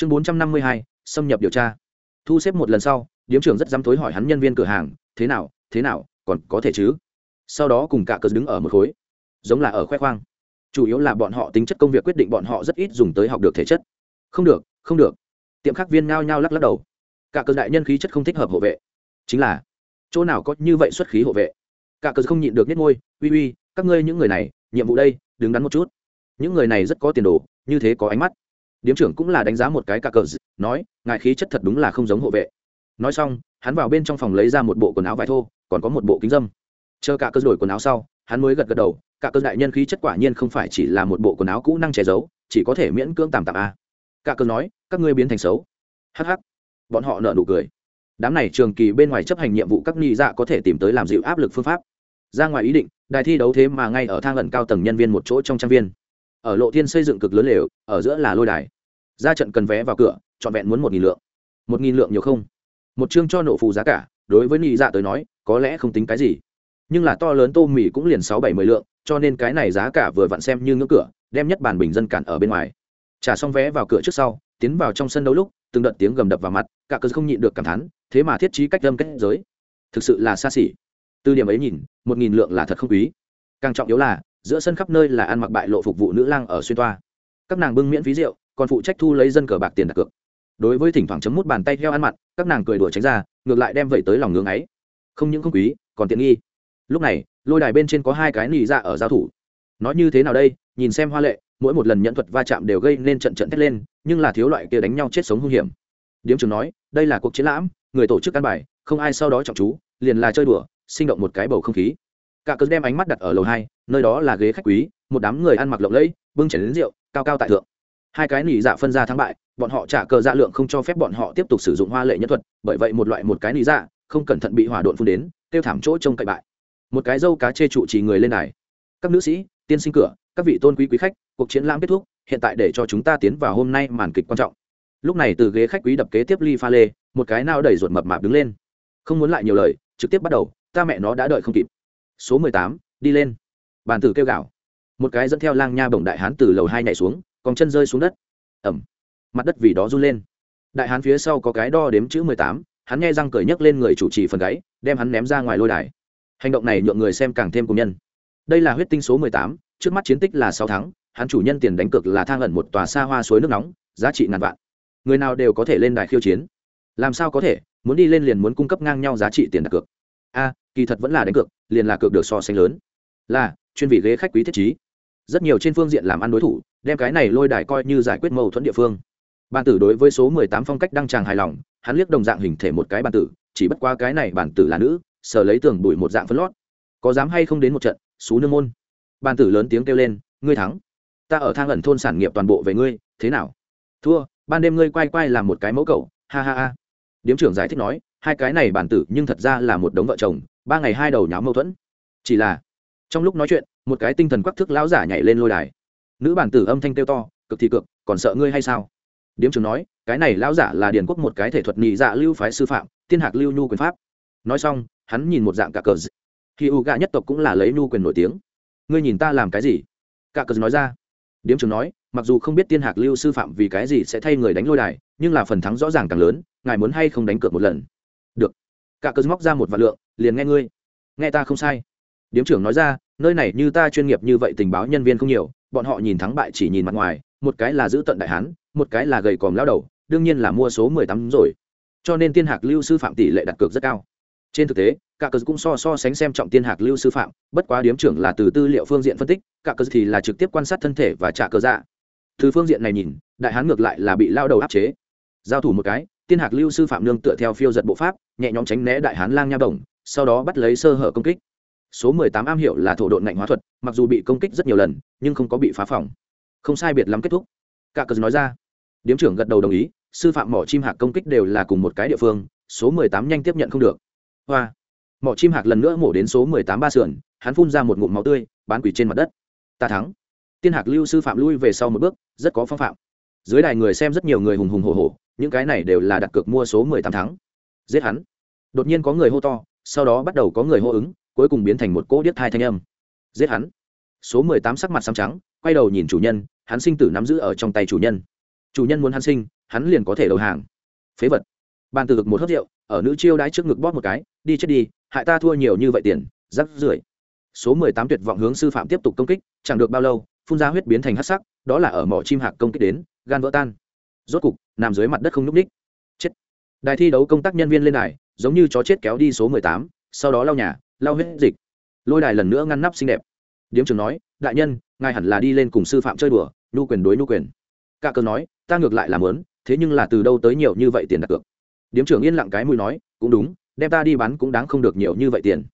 chương bốn trăm năm mươi hai, xâm nhập điều tra. Thu xếp một lần sau, điếm trưởng rất dám thối hỏi hắn nhân viên cửa hàng, thế nào thế nào, còn có thể chứ? Sau đó cùng cả cờ đứng ở một khối, giống là ở khoe khoang. Chủ yếu là bọn họ tính chất công việc quyết định bọn họ rất ít dùng tới học được thể chất. Không được không được. Tiệm khắc viên ngao nhao lắc lắc đầu. Cả cờ đại nhân khí chất không thích hợp hộ vệ. Chính là, chỗ nào có như vậy xuất khí hộ vệ? Cả cờ không nhịn được nhất ngôi uy uy, các ngươi những người này, nhiệm vụ đây, đứng đắn một chút. Những người này rất có tiền đồ, như thế có ánh mắt điếm trưởng cũng là đánh giá một cái cà cờ nói, ngài khí chất thật đúng là không giống hộ vệ. Nói xong, hắn vào bên trong phòng lấy ra một bộ quần áo vải thô, còn có một bộ kính dâm. Chờ cả cơ đổi quần áo sau, hắn mới gật gật đầu cả cơ đại nhân khí chất quả nhiên không phải chỉ là một bộ quần áo cũ năng che giấu, chỉ có thể miễn cưỡng tạm tạm a. Cả cơ nói, các ngươi biến thành xấu. Hh bọn họ nợ nụ cười. Đám này trường kỳ bên ngoài chấp hành nhiệm vụ các nghi dạ có thể tìm tới làm dịu áp lực phương pháp. Ra ngoài ý định, đài thi đấu thế mà ngay ở thang lận cao tầng nhân viên một chỗ trong trang viên. Ở lộ thiên xây dựng cực lớn lều, ở giữa là lôi đài ra trận cần vé vào cửa, trọn vẹn muốn một nghìn lượng. Một nghìn lượng nhiều không? Một chương cho nổ phù giá cả, đối với nị dạ tới nói, có lẽ không tính cái gì. Nhưng là to lớn tô mì cũng liền sáu bảy mươi lượng, cho nên cái này giá cả vừa vặn xem như ngưỡng cửa, đem nhất bàn bình dân cản ở bên ngoài. Trả xong vé vào cửa trước sau, tiến vào trong sân đấu lúc, từng đợt tiếng gầm đập vào mặt, cả cơ không nhịn được cảm thán, thế mà thiết trí cách lâm kết giới. Thực sự là xa xỉ. Từ điểm ấy nhìn, một nghìn lượng là thật không quý. Càng trọng yếu là, giữa sân khắp nơi là ăn mặc bại lộ phục vụ nữ lang ở xuyên toa. Các nàng bưng miễn phí rượu còn phụ trách thu lấy dân cờ bạc tiền đặt cược. Đối với thỉnh thoảng chấm mút bàn tay heo ăn mặn, các nàng cười đùa tránh ra, ngược lại đem vẩy tới lòng ngưỡng ấy. Không những không quý, còn tiện nghi. Lúc này, lôi đài bên trên có hai cái nỉ dạ ở giao thủ. Nói như thế nào đây? Nhìn xem hoa lệ, mỗi một lần nhận thuật va chạm đều gây nên trận trận thét lên, nhưng là thiếu loại kia đánh nhau chết sống hung hiểm. Điếm trường nói, đây là cuộc chiến lãm, người tổ chức căn bài, không ai sau đó trọng chú, liền là chơi đùa, sinh động một cái bầu không khí. Cả cơn đem ánh mắt đặt ở lầu hai, nơi đó là ghế khách quý, một đám người ăn mặc lộng lẫy, bưng chảy đến rượu, cao cao tại thượng hai cái nỉ dạ phân ra thắng bại, bọn họ trả cờ dạ lượng không cho phép bọn họ tiếp tục sử dụng hoa lệ nhân thuật, bởi vậy một loại một cái nỉ dạ không cẩn thận bị hỏa độn phun đến, tiêu thảm chỗ trông cậy bại. Một cái dâu cá chê trụ chỉ người lên này các nữ sĩ, tiên sinh cửa, các vị tôn quý quý khách, cuộc chiến lãm kết thúc, hiện tại để cho chúng ta tiến vào hôm nay màn kịch quan trọng. Lúc này từ ghế khách quý đập kế tiếp ly pha lê, một cái nào đẩy ruột mập mạp đứng lên. Không muốn lại nhiều lời, trực tiếp bắt đầu, ta mẹ nó đã đợi không kịp. Số mười tám, đi lên. Bàn tử kêu gào. Một cái dẫn theo lang nha bổng đại hán từ lầu hai nhảy xuống còn chân rơi xuống đất. Ẩm mặt đất vì đó run lên. Đại hán phía sau có cái đo đếm chữ mười tám, hắn nghe răng cởi nhấc lên người chủ trì phần gáy, đem hắn ném ra ngoài lôi đài. Hành động này nhượng người xem càng thêm công nhân. Đây là huyết tinh số mười tám, trước mắt chiến tích là sáu tháng hắn chủ nhân tiền đánh cược là thang ẩn một tòa xa hoa suối nước nóng, giá trị ngàn vạn. Người nào đều có thể lên đài khiêu chiến. Làm sao có thể, muốn đi lên liền muốn cung cấp ngang nhau giá trị tiền đặt cược. A, kỳ thật vẫn là đánh cược, liền là cược được so sánh lớn. Là, chuyên vị ghế khách quý thiết trí. Rất nhiều trên phương diện làm ăn đối thủ đem cái này lôi đài coi như giải quyết mâu thuẫn địa phương. Bàn tử đối với số mười tám phong cách đăng tràng hài lòng, hắn liếc đồng dạng hình thể một cái bàn tử, chỉ bất qua cái này bàn tử là nữ, sờ lấy tường đuổi một dạng phân lót. Có dám hay không đến một trận, xú nương môn. Bàn tử lớn tiếng kêu lên, ngươi thắng. Ta ở thang ẩn thôn sản nghiệp toàn bộ về ngươi, thế nào? Thua, ban đêm ngươi quay quay làm một cái mẫu cậu, ha ha ha. Điếm trưởng giải thích nói, hai cái này bản tử nhưng thật ra là một đống vợ chồng, ba ngày hai đầu nháo mâu thuẫn. Chỉ là, trong lúc nói chuyện, một cái tinh thần quắc thước lão giả nhảy lên lôi đài nữ bản tử âm thanh kêu to, cực thì cực, còn sợ ngươi hay sao? Điếm trưởng nói, cái này lão giả là điền quốc một cái thể thuật nhị dạ lưu phái sư phạm, tiên hạc lưu nhu quyền pháp. Nói xong, hắn nhìn một dạng cả cờ khi u gạ nhất tộc cũng là lấy nhu quyền nổi tiếng. Ngươi nhìn ta làm cái gì? Cả cờ nói ra. Điếm trưởng nói, mặc dù không biết tiên hạc lưu sư phạm vì cái gì sẽ thay người đánh lôi đài, nhưng là phần thắng rõ ràng càng lớn, ngài muốn hay không đánh cược một lần? Được. Cả cờ móc ra một vạn lượng, liền nghe ngươi. Nghe ta không sai. Điếm trưởng nói ra, nơi này như ta chuyên nghiệp như vậy tình báo nhân viên không nhiều bọn họ nhìn thắng bại chỉ nhìn mặt ngoài, một cái là giữ tận đại hán, một cái là gầy còm lao đầu, đương nhiên là mua số mười tám rồi. Cho nên tiên hạc lưu sư phạm tỷ lệ đặt cược rất cao. Trên thực tế cả cờ cũng so so sánh xem trọng tiên hạc lưu sư phạm, bất quá điếm trưởng là từ tư liệu phương diện phân tích cả cờ thì là trực tiếp quan sát thân thể và trả cờ dạ. Từ phương diện này nhìn, đại hán ngược lại là bị lao đầu áp chế. Giao thủ một cái, tiên hạc lưu sư phạm nương tựa theo phiêu giật bộ pháp, nhẹ nhõm tránh né đại hán lang nha bổng, sau đó bắt lấy sơ hở công kích số mười tám am hiểu là thổ độn ngạnh hóa thuật, mặc dù bị công kích rất nhiều lần, nhưng không có bị phá phòng. Không sai biệt lắm kết thúc. Cả cờ nói ra. Điếm trưởng gật đầu đồng ý, sư phạm mỏ chim hạc công kích đều là cùng một cái địa phương, số mười tám nhanh tiếp nhận không được. Hoa. Mỏ chim hạc lần nữa mổ đến số mười tám ba sườn, hắn phun ra một ngụm máu tươi, bán quỷ trên mặt đất. Ta thắng. Tiên hạc lưu sư phạm lui về sau một bước, rất có phong phạm. Dưới đài người xem rất nhiều người hùng hùng hổ hổ, những cái này đều là đặt cược mua số mười tám thắng. Giết hắn. Đột nhiên có người hô to, sau đó bắt đầu có người hô ứng cuối cùng biến thành một cỗ điếc thai thanh âm. Giết hắn. Số mười tám sắc mặt xám trắng, quay đầu nhìn chủ nhân, hắn sinh tử nắm giữ ở trong tay chủ nhân. Chủ nhân muốn hắn sinh, hắn liền có thể đầu hàng. Phế vật. Bàn từ ngực một hớt rượu, ở nữ chiêu đãi trước ngực bóp một cái, đi chết đi, hại ta thua nhiều như vậy tiền, rắc rưởi. Số mười tám tuyệt vọng hướng sư phạm tiếp tục công kích, chẳng được bao lâu, phun ra huyết biến thành hắc sắc, đó là ở mỏ chim hạc công kích đến, gan vỡ tan. Rốt cục, nằm dưới mặt đất không n ú c ních chết. Đài thi đấu công tác nhân viên lên đài, giống như chó chết kéo đi số mười tám, sau đó lau nhà lau huyết dịch. Lôi đài lần nữa ngăn nắp xinh đẹp. Điếm trường nói, đại nhân, ngài hẳn là đi lên cùng sư phạm chơi đùa, nhu quyền đối nhu quyền. Cả cờ nói, ta ngược lại làm lớn thế nhưng là từ đâu tới nhiều như vậy tiền đặt cược? Điếm trưởng yên lặng cái mùi nói, cũng đúng, đem ta đi bán cũng đáng không được nhiều như vậy tiền.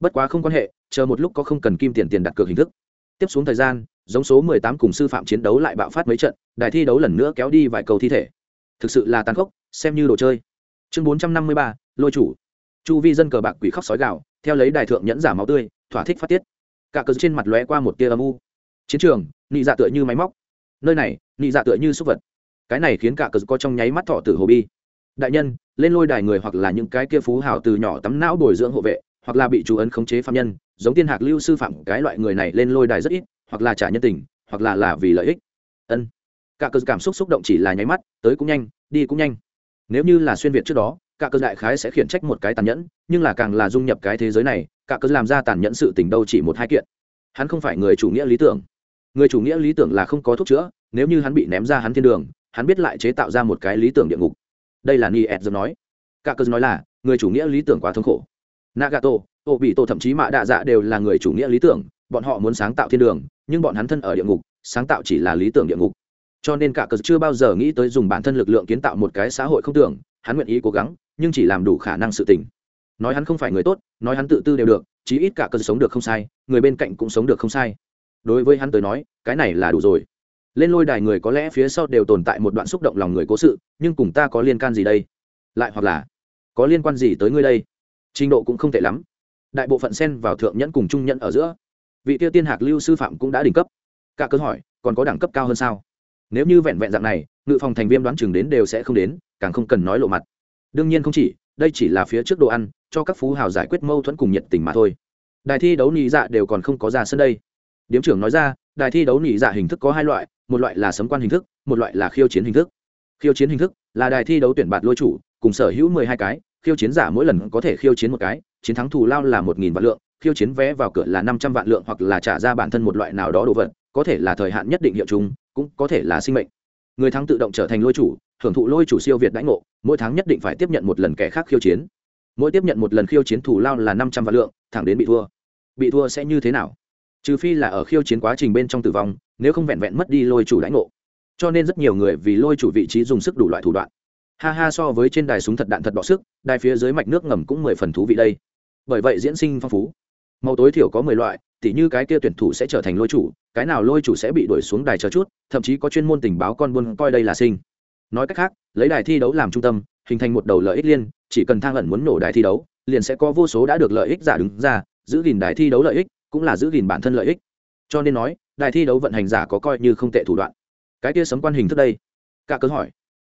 Bất quá không quan hệ, chờ một lúc có không cần kim tiền tiền đặt cược hình thức. Tiếp xuống thời gian, giống số mười tám cùng sư phạm chiến đấu lại bạo phát mấy trận, đài thi đấu lần nữa kéo đi vài cầu thi thể. Thực sự là tàn khốc, xem như đồ chơi. Chương bốn trăm năm mươi ba, lôi chủ chu vi dân cờ bạc quỷ khóc sói gạo theo lấy đài thượng nhẫn giả máu tươi, thỏa thích phát tiết. Cả cờ trên mặt lóe qua một tia âm u. Chiến trường, nị dạ tựa như máy móc. Nơi này, nị dạ tựa như súc vật. Cái này khiến cả cờ có trong nháy mắt thọ tử hồ bi. Đại nhân, lên lôi đài người hoặc là những cái kia phú hào từ nhỏ tắm não bồi dưỡng hộ vệ, hoặc là bị chú ấn khống chế phạm nhân, giống tiên hạc lưu sư phạm, cái loại người này lên lôi đài rất ít, hoặc là trả nhân tình, hoặc là là vì lợi ích. Ân. Cả cờ cảm xúc xúc động chỉ là nháy mắt, tới cũng nhanh, đi cũng nhanh. Nếu như là xuyên việt trước đó cả cơ đại khái sẽ khiển trách một cái tàn nhẫn, nhưng là càng là dung nhập cái thế giới này, cả cơ làm ra tàn nhẫn sự tình đâu chỉ một hai kiện. Hắn không phải người chủ nghĩa lý tưởng. Người chủ nghĩa lý tưởng là không có thuốc chữa, nếu như hắn bị ném ra hắn thiên đường, hắn biết lại chế tạo ra một cái lý tưởng địa ngục. Đây là ni ed nói. Cả cơ nói là, người chủ nghĩa lý tưởng quá thống khổ. Nagato ô bị tổ thậm chí mạ đạ dạ đều là người chủ nghĩa lý tưởng, bọn họ muốn sáng tạo thiên đường, nhưng bọn hắn thân ở địa ngục, sáng tạo chỉ là lý tưởng địa ngục. Cho nên cả cờ chưa bao giờ nghĩ tới dùng bản thân lực lượng kiến tạo một cái xã hội không tưởng, hắn nguyện ý cố gắng nhưng chỉ làm đủ khả năng sự tình. Nói hắn không phải người tốt, nói hắn tự tư đều được, chí ít cả cơ sống được không sai, người bên cạnh cũng sống được không sai. Đối với hắn tới nói, cái này là đủ rồi. Lên lôi đài người có lẽ phía sau đều tồn tại một đoạn xúc động lòng người cố sự, nhưng cùng ta có liên can gì đây? Lại hoặc là, có liên quan gì tới ngươi đây? Trình độ cũng không tệ lắm. Đại bộ phận xen vào thượng nhẫn cùng trung nhẫn ở giữa. Vị tiêu tiên hạc lưu sư phạm cũng đã đỉnh cấp. Cả cơ hỏi, còn có đẳng cấp cao hơn sao? Nếu như vẹn vẹn dạng này, ngự phòng thành viên đoán chừng đến đều sẽ không đến, càng không cần nói lộ mặt đương nhiên không chỉ, đây chỉ là phía trước đồ ăn, cho các phú hào giải quyết mâu thuẫn cùng nhiệt tình mà thôi. Đài thi đấu nhị dạ đều còn không có ra sân đây. Điếm trưởng nói ra, đài thi đấu nhị dạ hình thức có hai loại, một loại là sấm quan hình thức, một loại là khiêu chiến hình thức. Khiêu chiến hình thức là đài thi đấu tuyển bạt lôi chủ, cùng sở hữu mười hai cái, khiêu chiến giả mỗi lần có thể khiêu chiến một cái, chiến thắng thù lao là một nghìn vạn lượng, khiêu chiến vé vào cửa là năm trăm vạn lượng hoặc là trả ra bản thân một loại nào đó đồ vật, có thể là thời hạn nhất định hiệu chúng cũng có thể là sinh mệnh. Người thắng tự động trở thành lôi chủ hưởng thụ lôi chủ siêu việt đãi ngộ, mỗi tháng nhất định phải tiếp nhận một lần kẻ khác khiêu chiến. Mỗi tiếp nhận một lần khiêu chiến thủ lao là năm trăm vạn lượng, thẳng đến bị thua. Bị thua sẽ như thế nào? Trừ phi là ở khiêu chiến quá trình bên trong tử vong, nếu không vẹn vẹn mất đi lôi chủ đãi ngộ. Cho nên rất nhiều người vì lôi chủ vị trí dùng sức đủ loại thủ đoạn. Ha ha, so với trên đài súng thật đạn thật đọ sức, đài phía dưới mạch nước ngầm cũng mười phần thú vị đây. Bởi vậy diễn sinh phong phú. Màu tối thiểu có mười loại, tỉ như cái kia tuyển thủ sẽ trở thành lôi chủ, cái nào lôi chủ sẽ bị đuổi xuống đài chờ chút, thậm chí có chuyên môn tình báo con buôn coi đây là sinh nói cách khác, lấy đài thi đấu làm trung tâm, hình thành một đầu lợi ích liên, chỉ cần thang ẩn muốn nổ đài thi đấu, liền sẽ có vô số đã được lợi ích giả đứng ra, giữ gìn đài thi đấu lợi ích, cũng là giữ gìn bản thân lợi ích. Cho nên nói, đài thi đấu vận hành giả có coi như không tệ thủ đoạn. Cái kia sấm quan hình thức đây. Cả cớ hỏi.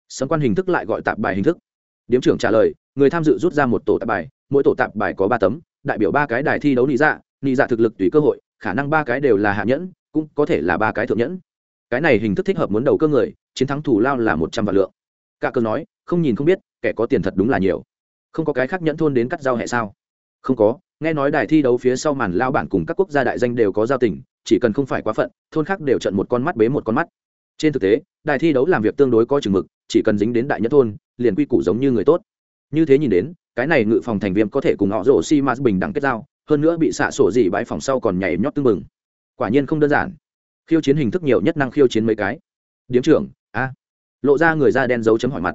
Sấm quan hình thức lại gọi tạp bài hình thức. Điếm trưởng trả lời, người tham dự rút ra một tổ tạp bài, mỗi tổ tạp bài có ba tấm, đại biểu ba cái đài thi đấu nị dạ nị dạ thực lực tùy cơ hội, khả năng ba cái đều là hạ nhẫn, cũng có thể là ba cái thượng nhẫn cái này hình thức thích hợp muốn đầu cơ người, chiến thắng thủ lao là một trăm vạn lượng. Cả cơ nói, không nhìn không biết, kẻ có tiền thật đúng là nhiều. Không có cái khác nhẫn thôn đến cắt giao hệ sao? Không có, nghe nói đài thi đấu phía sau màn lao bản cùng các quốc gia đại danh đều có giao tình, chỉ cần không phải quá phận, thôn khác đều trận một con mắt bế một con mắt. Trên thực tế, đài thi đấu làm việc tương đối có chừng mực, chỉ cần dính đến đại nhất thôn, liền quy củ giống như người tốt. Như thế nhìn đến, cái này ngự phòng thành viêm có thể cùng họ rổ xi mã bình đẳng kết giao, hơn nữa bị xạ sổ gì bãi phòng sau còn nhảy nhót tưng mừng quả nhiên không đơn giản khiêu chiến hình thức nhiều nhất năng khiêu chiến mấy cái. Điếm trưởng, a. Lộ ra người da đen dấu chấm hỏi mặt.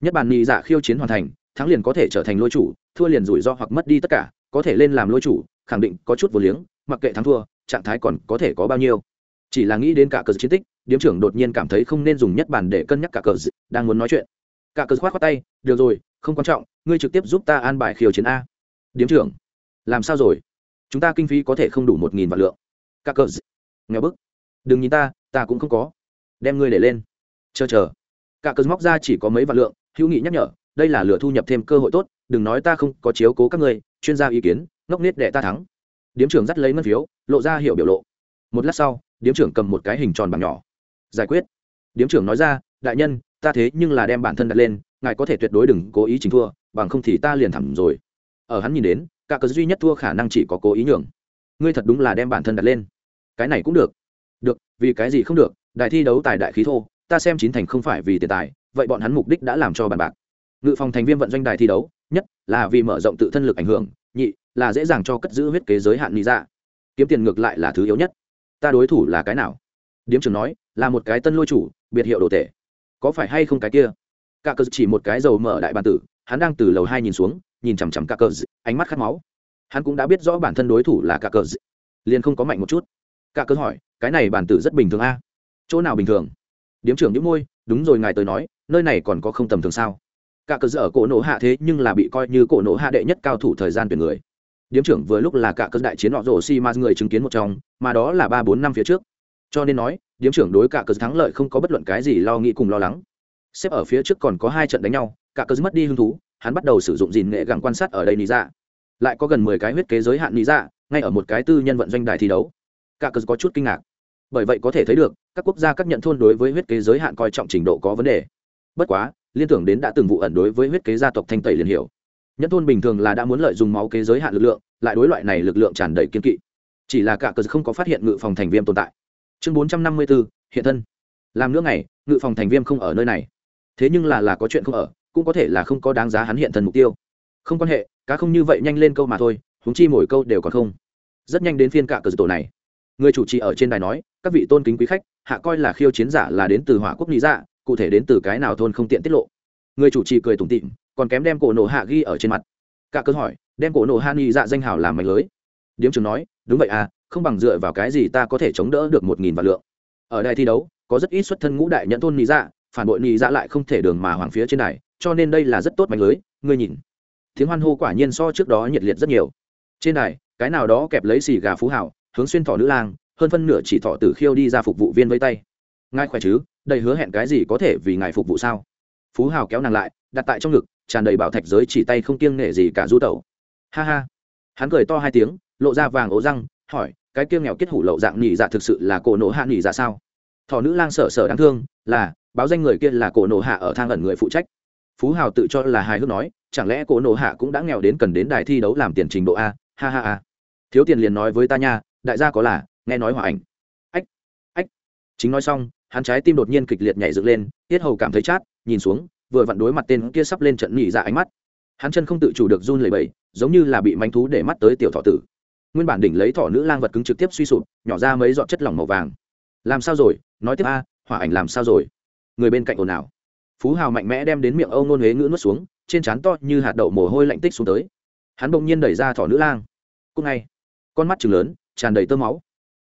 Nhất bản nhị dạ khiêu chiến hoàn thành, thắng liền có thể trở thành lôi chủ, thua liền rủi ro hoặc mất đi tất cả, có thể lên làm lôi chủ, khẳng định có chút vô liếng, mặc kệ thắng thua, trạng thái còn có thể có bao nhiêu. Chỉ là nghĩ đến cả cờ chiến tích, điếm trưởng đột nhiên cảm thấy không nên dùng nhất bản để cân nhắc cả cờ đang muốn nói chuyện. Cả cờ khoát khoát tay, được rồi, không quan trọng, ngươi trực tiếp giúp ta an bài khiêu chiến a. Điếm trưởng, làm sao rồi? Chúng ta kinh phí có thể không đủ một nghìn vạn lượng. Cả cờ nghe bức đừng nhìn ta ta cũng không có. Đem ngươi để lên. Chờ chờ. Cả cơn móc ra chỉ có mấy vạn lượng, hữu nghị nhắc nhở, đây là lửa thu nhập thêm cơ hội tốt, đừng nói ta không có chiếu cố các ngươi, chuyên gia ý kiến, ngốc nết để ta thắng. Điếm trưởng dắt lấy ngân phiếu, lộ ra hiệu biểu lộ. Một lát sau, điếm trưởng cầm một cái hình tròn bằng nhỏ. Giải quyết. Điếm trưởng nói ra, đại nhân, ta thế nhưng là đem bản thân đặt lên, ngài có thể tuyệt đối đừng cố ý chính thua, bằng không thì ta liền thẳng rồi. Ở hắn nhìn đến, cả cớ duy nhất thua khả năng chỉ có cố ý nhường. Ngươi thật đúng là đem bản thân đặt lên. Cái này cũng được vì cái gì không được, đại thi đấu tài đại khí thô, ta xem chín thành không phải vì tiền tài, vậy bọn hắn mục đích đã làm cho bàn bạc. Ngự phòng thành viên vận doanh đài thi đấu, nhất là vì mở rộng tự thân lực ảnh hưởng, nhị là dễ dàng cho cất giữ huyết kế giới hạn lý ra kiếm tiền ngược lại là thứ yếu nhất. Ta đối thủ là cái nào? Điếm trưởng nói, là một cái tân lôi chủ, biệt hiệu đồ tể. Có phải hay không cái kia? Cả cờ chỉ một cái dầu mở đại bàn tử, hắn đang từ lầu hai nhìn xuống, nhìn chằm chằm cả cờ ánh mắt khát máu. Hắn cũng đã biết rõ bản thân đối thủ là cả cờ liền không có mạnh một chút. Cả cờ hỏi cái này bản tử rất bình thường a. Chỗ nào bình thường? Điếm trưởng những môi, đúng rồi ngài tới nói, nơi này còn có không tầm thường sao? Cả cờ ở cổ nổ hạ thế nhưng là bị coi như cổ nổ hạ đệ nhất cao thủ thời gian tuyển người. Điếm trưởng vừa lúc là cả cơn đại chiến họ rổ xi ma người chứng kiến một trong, mà đó là ba bốn năm phía trước. Cho nên nói, điếm trưởng đối cả cơn thắng lợi không có bất luận cái gì lo nghĩ cùng lo lắng. Xếp ở phía trước còn có hai trận đánh nhau, cả cơn mất đi hứng thú, hắn bắt đầu sử dụng dìn nghệ gẳng quan sát ở đây lý ra dạ. lại có gần mười cái huyết kế giới hạn lý ra dạ, ngay ở một cái tư nhân vận doanh đài thi đấu. Cả cơn có chút kinh ngạc bởi vậy có thể thấy được, các quốc gia các nhận thôn đối với huyết kế giới hạn coi trọng trình độ có vấn đề. Bất quá, liên tưởng đến đã từng vụ ẩn đối với huyết kế gia tộc thanh tẩy liền hiểu. Nhân thôn bình thường là đã muốn lợi dụng máu kế giới hạn lực lượng, lại đối loại này lực lượng tràn đầy kiên kỵ. Chỉ là cả cờ không có phát hiện ngự phòng thành viêm tồn tại. Chương bốn trăm năm mươi bốn hiện thân. Làm nữa ngày, ngự phòng thành viêm không ở nơi này. Thế nhưng là là có chuyện không ở, cũng có thể là không có đáng giá hắn hiện thân mục tiêu. Không quan hệ, cá không như vậy nhanh lên câu mà thôi húng chi mỗi câu đều còn không. Rất nhanh đến phiên cả cờ tổ này. Người chủ trì ở trên đài nói các vị tôn kính quý khách, hạ coi là khiêu chiến giả là đến từ hỏa quốc lý dạ cụ thể đến từ cái nào thôn không tiện tiết lộ. Người chủ trì cười tủm tịm còn kém đem cổ nổ hạ ghi ở trên mặt. Cả cơn hỏi, đem cổ nổ hạ nghi dạ danh hào làm mạch lưới. Điếm trường nói, đúng vậy à không bằng dựa vào cái gì ta có thể chống đỡ được một nghìn vạn lượng. Ở đây thi đấu, có rất ít xuất thân ngũ đại nhận thôn nghi dạ phản bội nghi dạ lại không thể đường mà hoàng phía trên này cho nên đây là rất tốt mạch lưới, ngươi nhìn. Tiếng hoan hô quả nhiên so trước đó nhiệt liệt rất nhiều. Trên này cái nào đó kẹp lấy xì gà phú hảo hướng xuyên thỏ nữ lang hơn phân nửa chỉ thọ tử khiêu đi ra phục vụ viên với tay. Ngài khỏe chứ? Đầy hứa hẹn cái gì có thể vì ngài phục vụ sao? Phú hào kéo nàng lại, đặt tại trong ngực, tràn đầy bảo thạch giới chỉ tay không kiêng nể gì cả du tẩu. Ha ha. Hắn cười to hai tiếng, lộ ra vàng ố răng, hỏi, cái kiêng nghèo kết hủ lậu dạng nhị dạ thực sự là cổ nổ hạ nhị dạ sao? Thọ nữ lang sở sở đáng thương, là, báo danh người kia là cổ nổ hạ ở thang ẩn người phụ trách. Phú hào tự cho là hài hước nói, chẳng lẽ cổ nổ hạ cũng đã nghèo đến cần đến đài thi đấu làm tiền trình độ a? Ha ha ha. Thiếu tiền liền nói với ta nha, đại gia có là nghe nói hòa ảnh. Ách ách. Chính nói xong, hắn trái tim đột nhiên kịch liệt nhảy dựng lên, tiết hầu cảm thấy chát, nhìn xuống, vừa vặn đối mặt tên kia sắp lên trận nhị dạ ánh mắt. Hắn chân không tự chủ được run lẩy bẩy, giống như là bị manh thú để mắt tới tiểu thọ tử. Nguyên bản đỉnh lấy thỏ nữ lang vật cứng trực tiếp suy sụp, nhỏ ra mấy giọt chất lỏng màu vàng. Làm sao rồi? Nói tiếp a, hỏa ảnh làm sao rồi? Người bên cạnh ồn ào. Phú hào mạnh mẽ đem đến miệng âu nôn huế ngữ nuốt xuống, trên trán to như hạt đậu mồ hôi lạnh tích xuống tới. Hắn bỗng nhiên đẩy ra thỏ nữ lang. Cúc ngay. Con mắt chừng lớn, tràn đầy tơ máu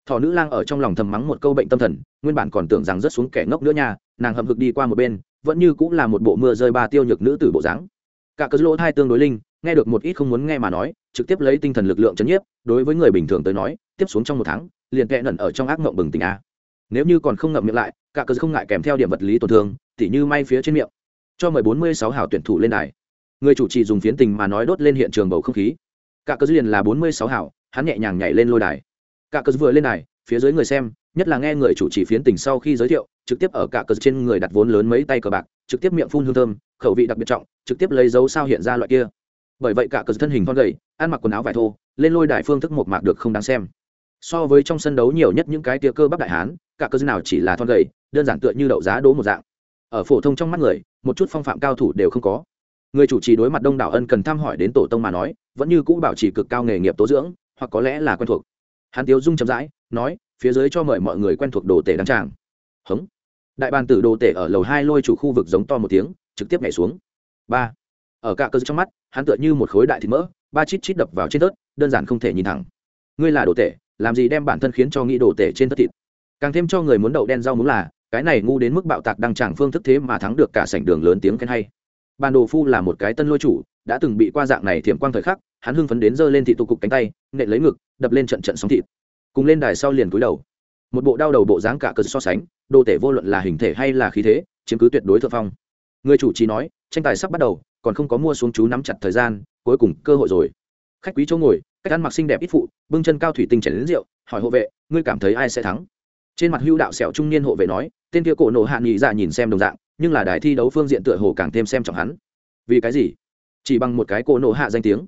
thỏ nữ lang ở trong lòng thầm mắng một câu bệnh tâm thần, nguyên bản còn tưởng rằng rất xuống kẻ ngốc nữa nha, nàng hậm hực đi qua một bên, vẫn như cũng là một bộ mưa rơi ba tiêu nhược nữ tử bộ dáng. Cả cớ lỗ hai tương đối linh, nghe được một ít không muốn nghe mà nói, trực tiếp lấy tinh thần lực lượng chấn nhiếp, đối với người bình thường tới nói, tiếp xuống trong một tháng, liền kẹ nẩn ở trong ác mộng bừng tỉnh a. Nếu như còn không ngậm miệng lại, cả cớ không ngại kèm theo điểm vật lý tổn thương, tỉ như may phía trên miệng. Cho mười bốn mươi sáu hảo tuyển thủ lên đài. Người chủ trì dùng phiến tình mà nói đốt lên hiện trường bầu không khí. Cả cớ liền là bốn mươi sáu hảo hắn nhẹ nhàng nhảy lên lôi đài cả cớ vừa lên này, phía dưới người xem nhất là nghe người chủ trì phiến tình sau khi giới thiệu trực tiếp ở cả cờ trên người đặt vốn lớn mấy tay cờ bạc trực tiếp miệng phun hương thơm khẩu vị đặc biệt trọng trực tiếp lấy dấu sao hiện ra loại kia. Bởi vậy cả cờ thân hình thon gầy ăn mặc quần áo vải thô lên lôi đại phương thức một mạc được không đáng xem. So với trong sân đấu nhiều nhất những cái tia cơ bắp đại hán cả cờ nào chỉ là thon gầy đơn giản tựa như đậu giá đố một dạng. Ở phổ thông trong mắt người một chút phong phạm cao thủ đều không có. Người chủ trì đối mặt đông đảo ân cần thăm hỏi đến tổ tông mà nói vẫn như cũ bảo trì cực cao nghề nghiệp tố dưỡng hoặc có lẽ là quen thuộc hắn tiếu dung chậm rãi, nói, phía dưới cho mời mọi người quen thuộc đồ tể đăng tràng. Hống. Đại bàn tử đồ tể ở lầu hai lôi chủ khu vực giống to một tiếng, trực tiếp nhảy xuống. Ba. Ở cả cơ trong mắt, hắn tựa như một khối đại thịt mỡ, ba chít chít đập vào trên tớt đơn giản không thể nhìn thẳng. Ngươi là đồ tể, làm gì đem bản thân khiến cho nghĩ đồ tể trên tất thịt? Càng thêm cho người muốn đậu đen rau muốn là, cái này ngu đến mức bạo tạc đăng tràng phương thức thế mà thắng được cả sảnh đường lớn tiếng khen hay. Bàn đồ phu là một cái tân lôi chủ, đã từng bị qua dạng này thiểm quang thời khắc hắn hưng phấn đến giơ lên thị tụ cục cánh tay nện lấy ngực, đập lên trận trận sóng thịt. Cùng lên đài sau liền cúi đầu. Một bộ đau đầu bộ dáng cả cơ so sánh, đồ tể vô luận là hình thể hay là khí thế, chiếm cứ tuyệt đối thượng phong. Người chủ trì nói, tranh tài sắp bắt đầu, còn không có mua xuống chú nắm chặt thời gian, cuối cùng cơ hội rồi. Khách quý chỗ ngồi, cách ăn mặc xinh đẹp ít phụ, bưng chân cao thủy tinh chảy đến rượu, hỏi hộ vệ, ngươi cảm thấy ai sẽ thắng? Trên mặt hưu đạo sẹo trung niên hộ vệ nói, tên kia cổ nổ hạ nghị dạ nhìn xem đồng dạng, nhưng là đài thi đấu phương diện tựa hồ càng thêm xem trọng hắn. Vì cái gì? Chỉ bằng một cái cổ nổ hạ danh tiếng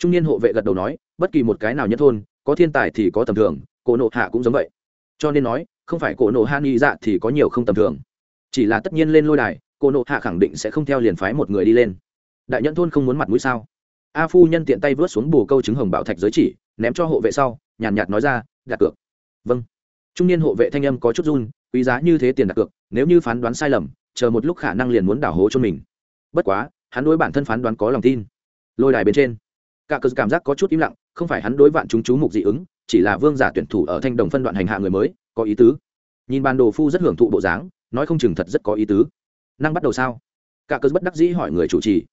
trung niên hộ vệ gật đầu nói bất kỳ một cái nào nhất thôn có thiên tài thì có tầm thường cổ nộ hạ cũng giống vậy. Cho nên nói không phải cổ nộ hạ nghi dạ thì có nhiều không tầm thường. Chỉ là tất nhiên lên lôi đài cổ nộ hạ khẳng định sẽ không theo liền phái một người đi lên. Đại nhẫn thôn không muốn mặt mũi sao? A phu nhân tiện tay vớt xuống bù câu trứng hồng bảo thạch giới chỉ ném cho hộ vệ sau nhàn nhạt, nhạt nói ra đặt cược. Vâng. Trung niên hộ vệ thanh âm có chút run quý giá như thế tiền đặt cược nếu như phán đoán sai lầm chờ một lúc khả năng liền muốn đảo hố cho mình. Bất quá hắn đối bản thân phán đoán có lòng tin. Lôi đài bên trên cả cờ cảm giác có chút im lặng, không phải hắn đối vạn chúng chú mục dị ứng, chỉ là vương giả tuyển thủ ở thanh đồng phân đoạn hành hạ người mới, có ý tứ. Nhìn bàn đồ phu rất hưởng thụ bộ dáng, nói không chừng thật rất có ý tứ. Năng bắt đầu sao? Cả cớ bất đắc dĩ hỏi người chủ trì.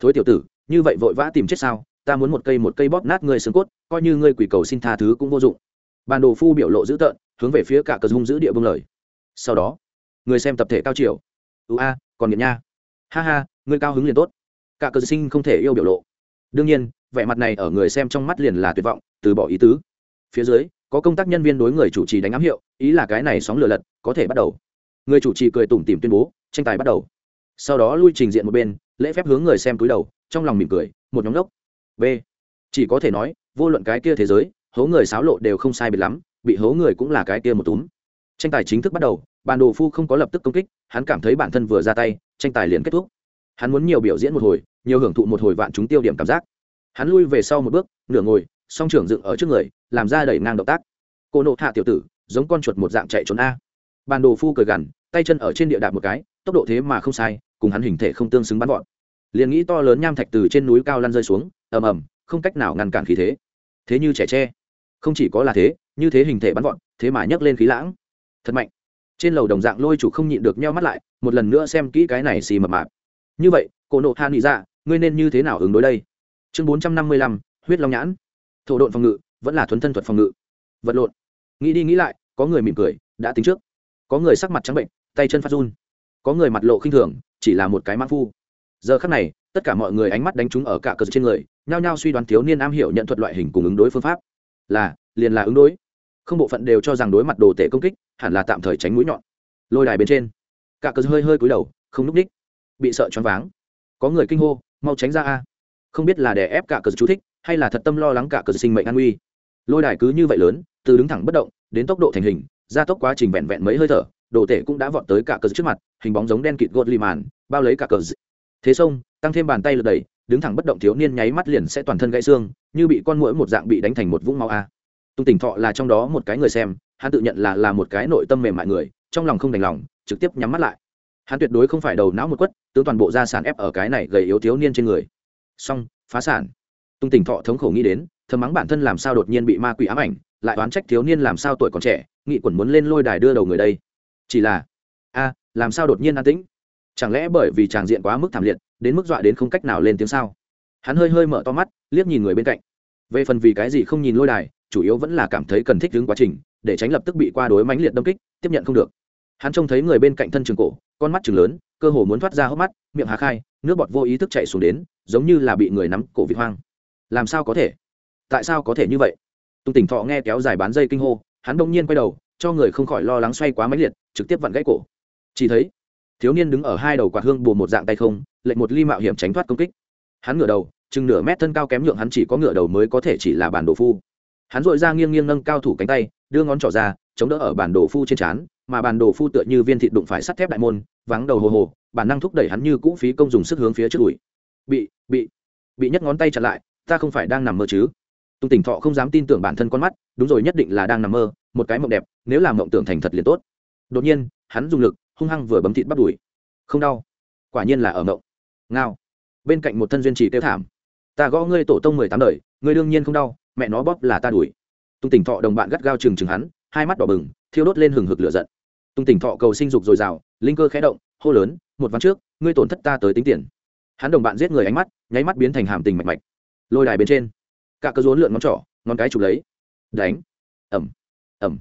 Thối tiểu tử, như vậy vội vã tìm chết sao? Ta muốn một cây một cây bóp nát ngươi xương cốt, coi như ngươi quỷ cầu xin tha thứ cũng vô dụng. Bàn đồ phu biểu lộ dữ tợn, hướng về phía cả cớ hung giữ địa bưng lời. Sau đó, người xem tập thể cao chiều. Ưu a, còn nghiện nha. Ha ha ngươi cao hứng liền tốt. Cả cớ sinh không thể yêu biểu lộ. Đương nhiên vẻ mặt này ở người xem trong mắt liền là tuyệt vọng, từ bỏ ý tứ. Phía dưới, có công tác nhân viên đối người chủ trì đánh ám hiệu, ý là cái này sóng lửa lật, có thể bắt đầu. Người chủ trì cười tủm tìm tuyên bố, tranh tài bắt đầu. Sau đó lui trình diện một bên, lễ phép hướng người xem cúi đầu, trong lòng mỉm cười, một nhóm đốc. B. Chỉ có thể nói, vô luận cái kia thế giới, hố người xáo lộ đều không sai biệt lắm, bị hố người cũng là cái kia một túm. Tranh tài chính thức bắt đầu bàn đồ phu không có lập tức công kích, hắn cảm thấy bản thân vừa ra tay, tranh tài liền kết thúc. Hắn muốn nhiều biểu diễn một hồi, nhiều hưởng thụ một hồi vạn chúng tiêu điểm cảm giác hắn lui về sau một bước, nửa ngồi, song trưởng dựng ở trước người, làm ra đẩy ngang động tác. Cô nộ hạ tiểu tử, giống con chuột một dạng chạy trốn a. Bàn đồ phu cười gằn, tay chân ở trên địa đạp một cái, tốc độ thế mà không sai, cùng hắn hình thể không tương xứng bắn gọn liền nghĩ to lớn nham thạch từ trên núi cao lăn rơi xuống, ầm ầm, không cách nào ngăn cản khí thế. Thế như trẻ tre. Không chỉ có là thế, như thế hình thể bắn gọn thế mà nhấc lên khí lãng. Thật mạnh. Trên lầu đồng dạng lôi chủ không nhịn được nheo mắt lại, một lần nữa xem kỹ cái này xì mập mạp. Như vậy cổ nộ hạ nghĩ ra ngươi nên như thế nào ứng đối đây? Chương bốn trăm năm mươi lăm, huyết long nhãn. Thổ độn phòng ngự, vẫn là thuấn thân thuật phòng ngự. Vật lộn. Nghĩ đi nghĩ lại, có người mỉm cười, đã tính trước. Có người sắc mặt trắng bệnh, tay chân phát run. Có người mặt lộ khinh thường, chỉ là một cái mãn phu. Giờ khắc này, tất cả mọi người ánh mắt đánh trúng ở cả cờ trên người, nhao nhao suy đoán thiếu niên am hiểu nhận thuật loại hình cùng ứng đối phương pháp. Là, liền là ứng đối. Không bộ phận đều cho rằng đối mặt đồ tể công kích, hẳn là tạm thời tránh mũi nhọn. Lôi đài bên trên, cả cờ hơi hơi cúi đầu, không núp ních. Bị sợ choáng váng. Có người kinh hô, mau tránh ra a không biết là để ép cả cờ chú thích, hay là thật tâm lo lắng cả cờ sinh mệnh an nguy. Lôi đài cứ như vậy lớn, từ đứng thẳng bất động, đến tốc độ thành hình, gia tốc quá trình vẹn vẹn mấy hơi thở, đồ tể cũng đã vọt tới cả cờ trước mặt, hình bóng giống đen kịt gột lì màn, bao lấy cả cờ thế xong tăng thêm bàn tay lật đẩy, đứng thẳng bất động thiếu niên nháy mắt liền sẽ toàn thân gãy xương, như bị con mũi một dạng bị đánh thành một vũng máu a. Tung tỉnh thọ là trong đó một cái người xem, hắn tự nhận là là một cái nội tâm mềm mại người, trong lòng không đành lòng, trực tiếp nhắm mắt lại. Hắn tuyệt đối không phải đầu não một quất, tướng toàn bộ gia sản ép ở cái này gầy yếu thiếu niên trên người xong, phá sản. Tung tỉnh thọ thống khổ nghĩ đến, thầm mắng bản thân làm sao đột nhiên bị ma quỷ ám ảnh, lại oán trách thiếu niên làm sao tuổi còn trẻ, nghị quẩn muốn lên lôi đài đưa đầu người đây. Chỉ là, a, làm sao đột nhiên an tĩnh? Chẳng lẽ bởi vì tràng diện quá mức thảm liệt, đến mức dọa đến không cách nào lên tiếng sao? Hắn hơi hơi mở to mắt, liếc nhìn người bên cạnh. Về phần vì cái gì không nhìn lôi đài, chủ yếu vẫn là cảm thấy cần thích đứng quá trình, để tránh lập tức bị qua đối mãnh liệt đâm kích, tiếp nhận không được. Hắn trông thấy người bên cạnh thân trường cổ, con mắt trường lớn, cơ hồ muốn thoát ra hốc mắt, miệng hà khai nước bọt vô ý thức chạy xuống đến, giống như là bị người nắm cổ vịt hoang. Làm sao có thể? Tại sao có thể như vậy? Tung tỉnh thọ nghe kéo dài bán dây kinh hô, hắn đông nhiên quay đầu, cho người không khỏi lo lắng xoay quá máy liệt, trực tiếp vặn gãy cổ. Chỉ thấy, thiếu niên đứng ở hai đầu quạt hương bùa một dạng tay không, lệnh một ly mạo hiểm tránh thoát công kích. Hắn ngửa đầu, chừng nửa mét thân cao kém nhượng hắn chỉ có ngửa đầu mới có thể chỉ là bản đồ phu. Hắn dội ra nghiêng nghiêng nâng cao thủ cánh tay, đưa ngón trỏ ra, chống đỡ ở bản đồ phu trên trán mà bản đồ phu tựa như viên thịt đụng phải sắt thép đại môn, vắng đầu hồ hồ, bản năng thúc đẩy hắn như cũ phí công dùng sức hướng phía trước đùi bị bị bị nhấc ngón tay chặn lại, ta không phải đang nằm mơ chứ? Tung tỉnh thọ không dám tin tưởng bản thân con mắt, đúng rồi nhất định là đang nằm mơ, một cái mộng đẹp, nếu làm mộng tưởng thành thật liền tốt. Đột nhiên, hắn dùng lực, hung hăng vừa bấm thịt bắt đùi không đau. Quả nhiên là ở mộng. Ngao. Bên cạnh một thân duyên trì tiêu thảm. Ta gõ ngươi tổ tông mười tám đời, ngươi đương nhiên không đau, mẹ nó bóp là ta đuổi. Tung tỉnh thọ đồng bạn gắt gao chừng chừng hắn, hai mắt đỏ bừng, thiêu đốt lên hừng hực lửa giận tung tỉnh thọ cầu sinh dục dồi dào, linh cơ khẽ động, hô lớn, một ván trước, ngươi tổn thất ta tới tính tiền. Hắn đồng bạn giết người ánh mắt, nháy mắt biến thành hàm tình mạch mạch. Lôi đài bên trên, cả cơ rốn lượn ngón trỏ, ngón cái chụp lấy. Đánh. Ẩm ẩm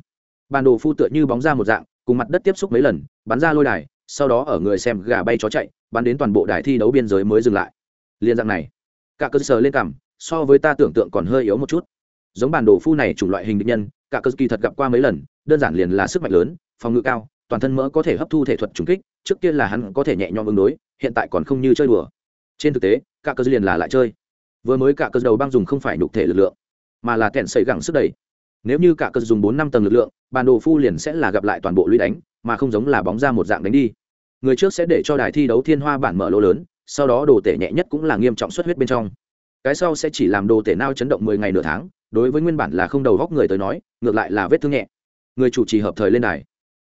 bàn đồ phu tựa như bóng ra một dạng, cùng mặt đất tiếp xúc mấy lần, bắn ra lôi đài, sau đó ở người xem gà bay chó chạy, bắn đến toàn bộ đài thi đấu biên giới mới dừng lại. Liên dạng này, cả cơ sở lên cảm, so với ta tưởng tượng còn hơi yếu một chút. Giống bản đồ phu này chủng loại hình định nhân, cả cơ kỳ thật gặp qua mấy lần, đơn giản liền là sức mạnh lớn phòng ngự cao, toàn thân mỡ có thể hấp thu thể thuật trùng kích, trước kia là hắn có thể nhẹ nhõm ứng đối, hiện tại còn không như chơi đùa. Trên thực tế cả cơ liền là lại chơi. Vừa mới cả cơ đầu băng dùng không phải nhục thể lực lượng, mà là kẹn sẩy gẳng sức đẩy. Nếu như cả cơ dùng bốn năm tầng lực lượng bản đồ phu liền sẽ là gặp lại toàn bộ lũy đánh, mà không giống là bóng ra một dạng đánh đi. Người trước sẽ để cho đài thi đấu thiên hoa bản mở lỗ lớn, sau đó đồ tể nhẹ nhất cũng là nghiêm trọng xuất huyết bên trong. Cái sau sẽ chỉ làm đồ tể nao chấn động mười ngày nửa tháng, đối với nguyên bản là không đầu góc người tới nói, ngược lại là vết thương nhẹ. Người chủ trì hợp thời lên đài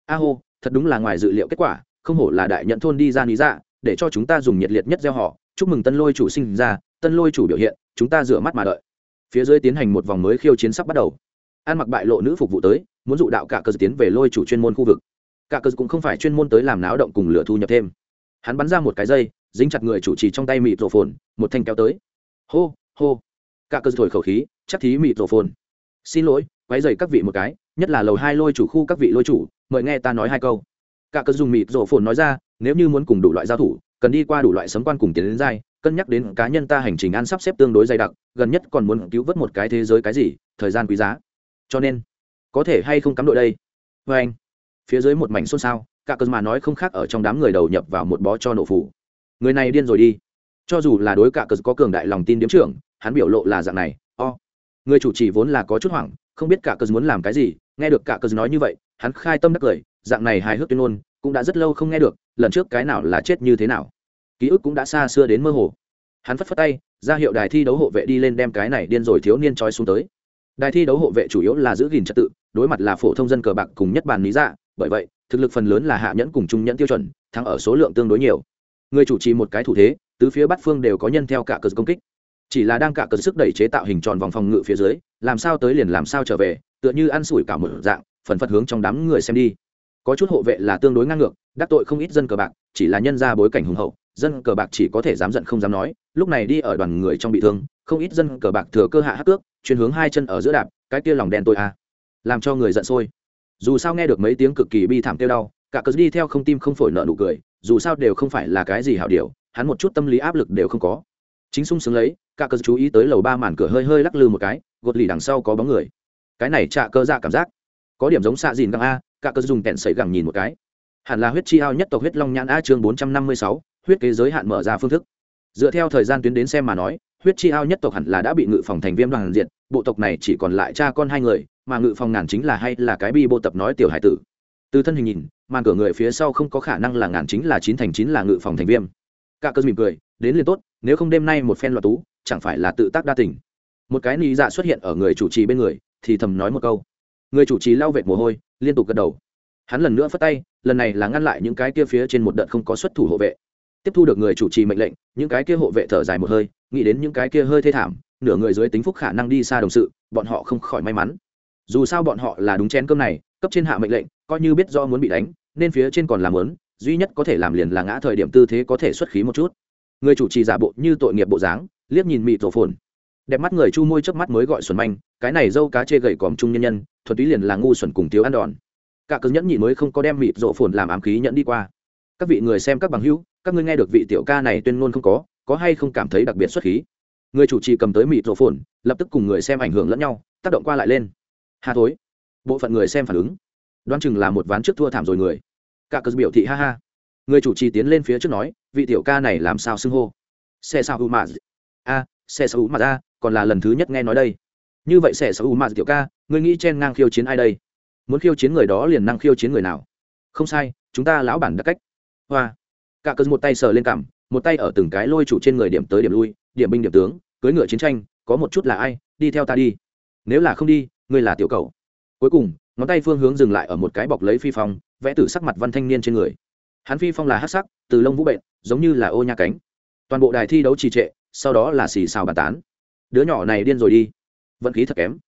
a hô, thật đúng là ngoài dự liệu kết quả, không hổ là đại nhận thôn đi ra lý dạ để cho chúng ta dùng nhiệt liệt nhất gieo họ. Chúc mừng tân lôi chủ sinh ra, tân lôi chủ biểu hiện, chúng ta rửa mắt mà đợi. Phía dưới tiến hành một vòng mới khiêu chiến sắp bắt đầu. An mặc bại lộ nữ phục vụ tới, muốn dụ đạo cả cơ tiến về lôi chủ chuyên môn khu vực. Cả cơ cũng không phải chuyên môn tới làm náo động cùng lửa thu nhập thêm. Hắn bắn ra một cái dây, dính chặt người chủ trì trong tay mịt rổ phồn, một thanh kéo tới. Hô hô. Cả cơ thổi khẩu khí, chắc thí mịt rổ phồn. Xin lỗi, quấy dày các vị một cái nhất là lầu hai lôi chủ khu các vị lôi chủ, mời nghe ta nói hai câu. Cả cơ dùng mịt rổ phồn nói ra, nếu như muốn cùng đủ loại giao thủ, cần đi qua đủ loại sấm quan cùng tiến đến dai cân nhắc đến cá nhân ta hành trình ăn sắp xếp tương đối dày đặc, gần nhất còn muốn cứu vớt một cái thế giới cái gì, thời gian quý giá. Cho nên, có thể hay không cắm đội đây? Vê anh, phía dưới một mảnh xôn xao, cả cơn mà nói không khác ở trong đám người đầu nhập vào một bó cho nổ phủ người này điên rồi đi. Cho dù là đối cả cơn có cường đại lòng tin điếm trưởng, hắn biểu lộ là dạng này, o. Người chủ trì vốn là có chút hoảng, không biết cả cơn muốn làm cái gì nghe được cả cơn nói như vậy, hắn khai tâm đắc cười dạng này hài hước tuyên ngôn, cũng đã rất lâu không nghe được, lần trước cái nào là chết như thế nào. Ký ức cũng đã xa xưa đến mơ hồ. Hắn phất phất tay, ra hiệu đài thi đấu hộ vệ đi lên đem cái này điên rồi thiếu niên trói xuống tới. Đài thi đấu hộ vệ chủ yếu là giữ gìn trật tự, đối mặt là phổ thông dân cờ bạc cùng nhất bàn lý dạ bởi vậy, thực lực phần lớn là hạ nhẫn cùng trung nhẫn tiêu chuẩn, thắng ở số lượng tương đối nhiều. Người chủ trì một cái thủ thế, tứ phía bát phương đều có nhân theo cả cờ công kích chỉ là đang cả cờ sức đẩy chế tạo hình tròn vòng phòng ngự phía dưới, làm sao tới liền làm sao trở về, tựa như ăn sủi cả một dạng, phần phật hướng trong đám người xem đi. Có chút hộ vệ là tương đối ngang ngược, đắc tội không ít dân cờ bạc, chỉ là nhân ra bối cảnh hùng hậu, dân cờ bạc chỉ có thể dám giận không dám nói, lúc này đi ở đoàn người trong bị thương, không ít dân cờ bạc thừa cơ hạ hắc cước chuyển hướng hai chân ở giữa đạp, cái kia lòng đen tôi à. làm cho người giận sôi. Dù sao nghe được mấy tiếng cực kỳ bi thảm tiêu đau, cả cớ đi theo không tim không phổi nợ nụ cười, dù sao đều không phải là cái gì hảo điều, hắn một chút tâm lý áp lực đều không có chính sung sướng lấy, cả cơ chú ý tới lầu ba màn cửa hơi hơi lắc lư một cái, gột lì đằng sau có bóng người. Cái này trạ cơ dạ cảm giác. Có điểm giống xạ dìn găng a, cả cơ dùng kẹn sấy gẳng nhìn một cái. Hẳn là huyết chi ao nhất tộc huyết long nhãn a chương bốn trăm năm mươi sáu, huyết kế giới hạn mở ra phương thức. Dựa theo thời gian tuyến đến xem mà nói, huyết chi ao nhất tộc hẳn là đã bị ngự phòng thành viêm đoàn diện bộ tộc này chỉ còn lại cha con hai người, mà ngự phòng ngàn chính là hay là cái bi bộ tập nói tiểu hải tử. Từ thân hình nhìn, màn cửa người phía sau không có khả năng là ngàn chính là chín thành chín là ngự phòng thành viêm. Cả cơ mỉm cười, đến liền tốt nếu không đêm nay một phen loạt tú, chẳng phải là tự tác đa tình. Một cái nị dạ xuất hiện ở người chủ trì bên người, thì thầm nói một câu. Người chủ trì lau vệt mồ hôi, liên tục gật đầu. Hắn lần nữa phất tay, lần này là ngăn lại những cái kia phía trên một đợt không có xuất thủ hộ vệ. Tiếp thu được người chủ trì mệnh lệnh, những cái kia hộ vệ thở dài một hơi, nghĩ đến những cái kia hơi thê thảm, nửa người dưới tính phúc khả năng đi xa đồng sự, bọn họ không khỏi may mắn. Dù sao bọn họ là đúng chén cơm này, cấp trên hạ mệnh lệnh, coi như biết do muốn bị đánh, nên phía trên còn làm lớn, duy nhất có thể làm liền là ngã thời điểm tư thế có thể xuất khí một chút người chủ trì giả bộ như tội nghiệp bộ dáng, liếc nhìn mịt tổ phồn. Đẹp mắt người chu môi trước mắt mới gọi xuẩn manh, cái này dâu cá chê gầy còm trung nhân nhân, thuần túy liền là ngu xuẩn cùng thiếu ăn đòn. Cả cứng nhẫn nhị mới không có đem mịt rộ phồn làm ám khí nhẫn đi qua. Các vị người xem các bằng hữu, các ngươi nghe được vị tiểu ca này tuyên ngôn không có có hay không cảm thấy đặc biệt xuất khí? Người chủ trì cầm tới mịt rộ phồn, lập tức cùng người xem ảnh hưởng lẫn nhau, tác động qua lại lên. Hà thối bộ phận người xem phản ứng. Đoán chừng là một ván trước thua thảm rồi người. Cả cơn biểu thị ha ha người chủ trì tiến lên phía trước nói, vị tiểu ca này làm sao xưng hô? Xe sao u mà a, xe sao u mà a dạ, còn là lần thứ nhất nghe nói đây. Như vậy xe sao u mà tiểu ca người nghĩ chen ngang khiêu chiến ai đây? Muốn khiêu chiến người đó liền năng khiêu chiến người nào? Không sai, chúng ta lão bản đặc cách. Hoa. Cả cơn một tay sờ lên cằm, một tay ở từng cái lôi chủ trên người điểm tới điểm lui, điểm binh điểm tướng cưới ngựa chiến tranh, có một chút là ai, đi theo ta đi. Nếu là không đi, ngươi là tiểu cầu. Cuối cùng, ngón tay phương hướng dừng lại ở một cái bọc lấy phi phong, vẽ tử sắc mặt văn thanh niên trên người hắn phi phong là hát sắc, từ lông vũ bệnh, giống như là ô nha cánh. Toàn bộ đài thi đấu trì trệ, sau đó là xì xào bàn tán. Đứa nhỏ này điên rồi đi. Vận khí thật kém.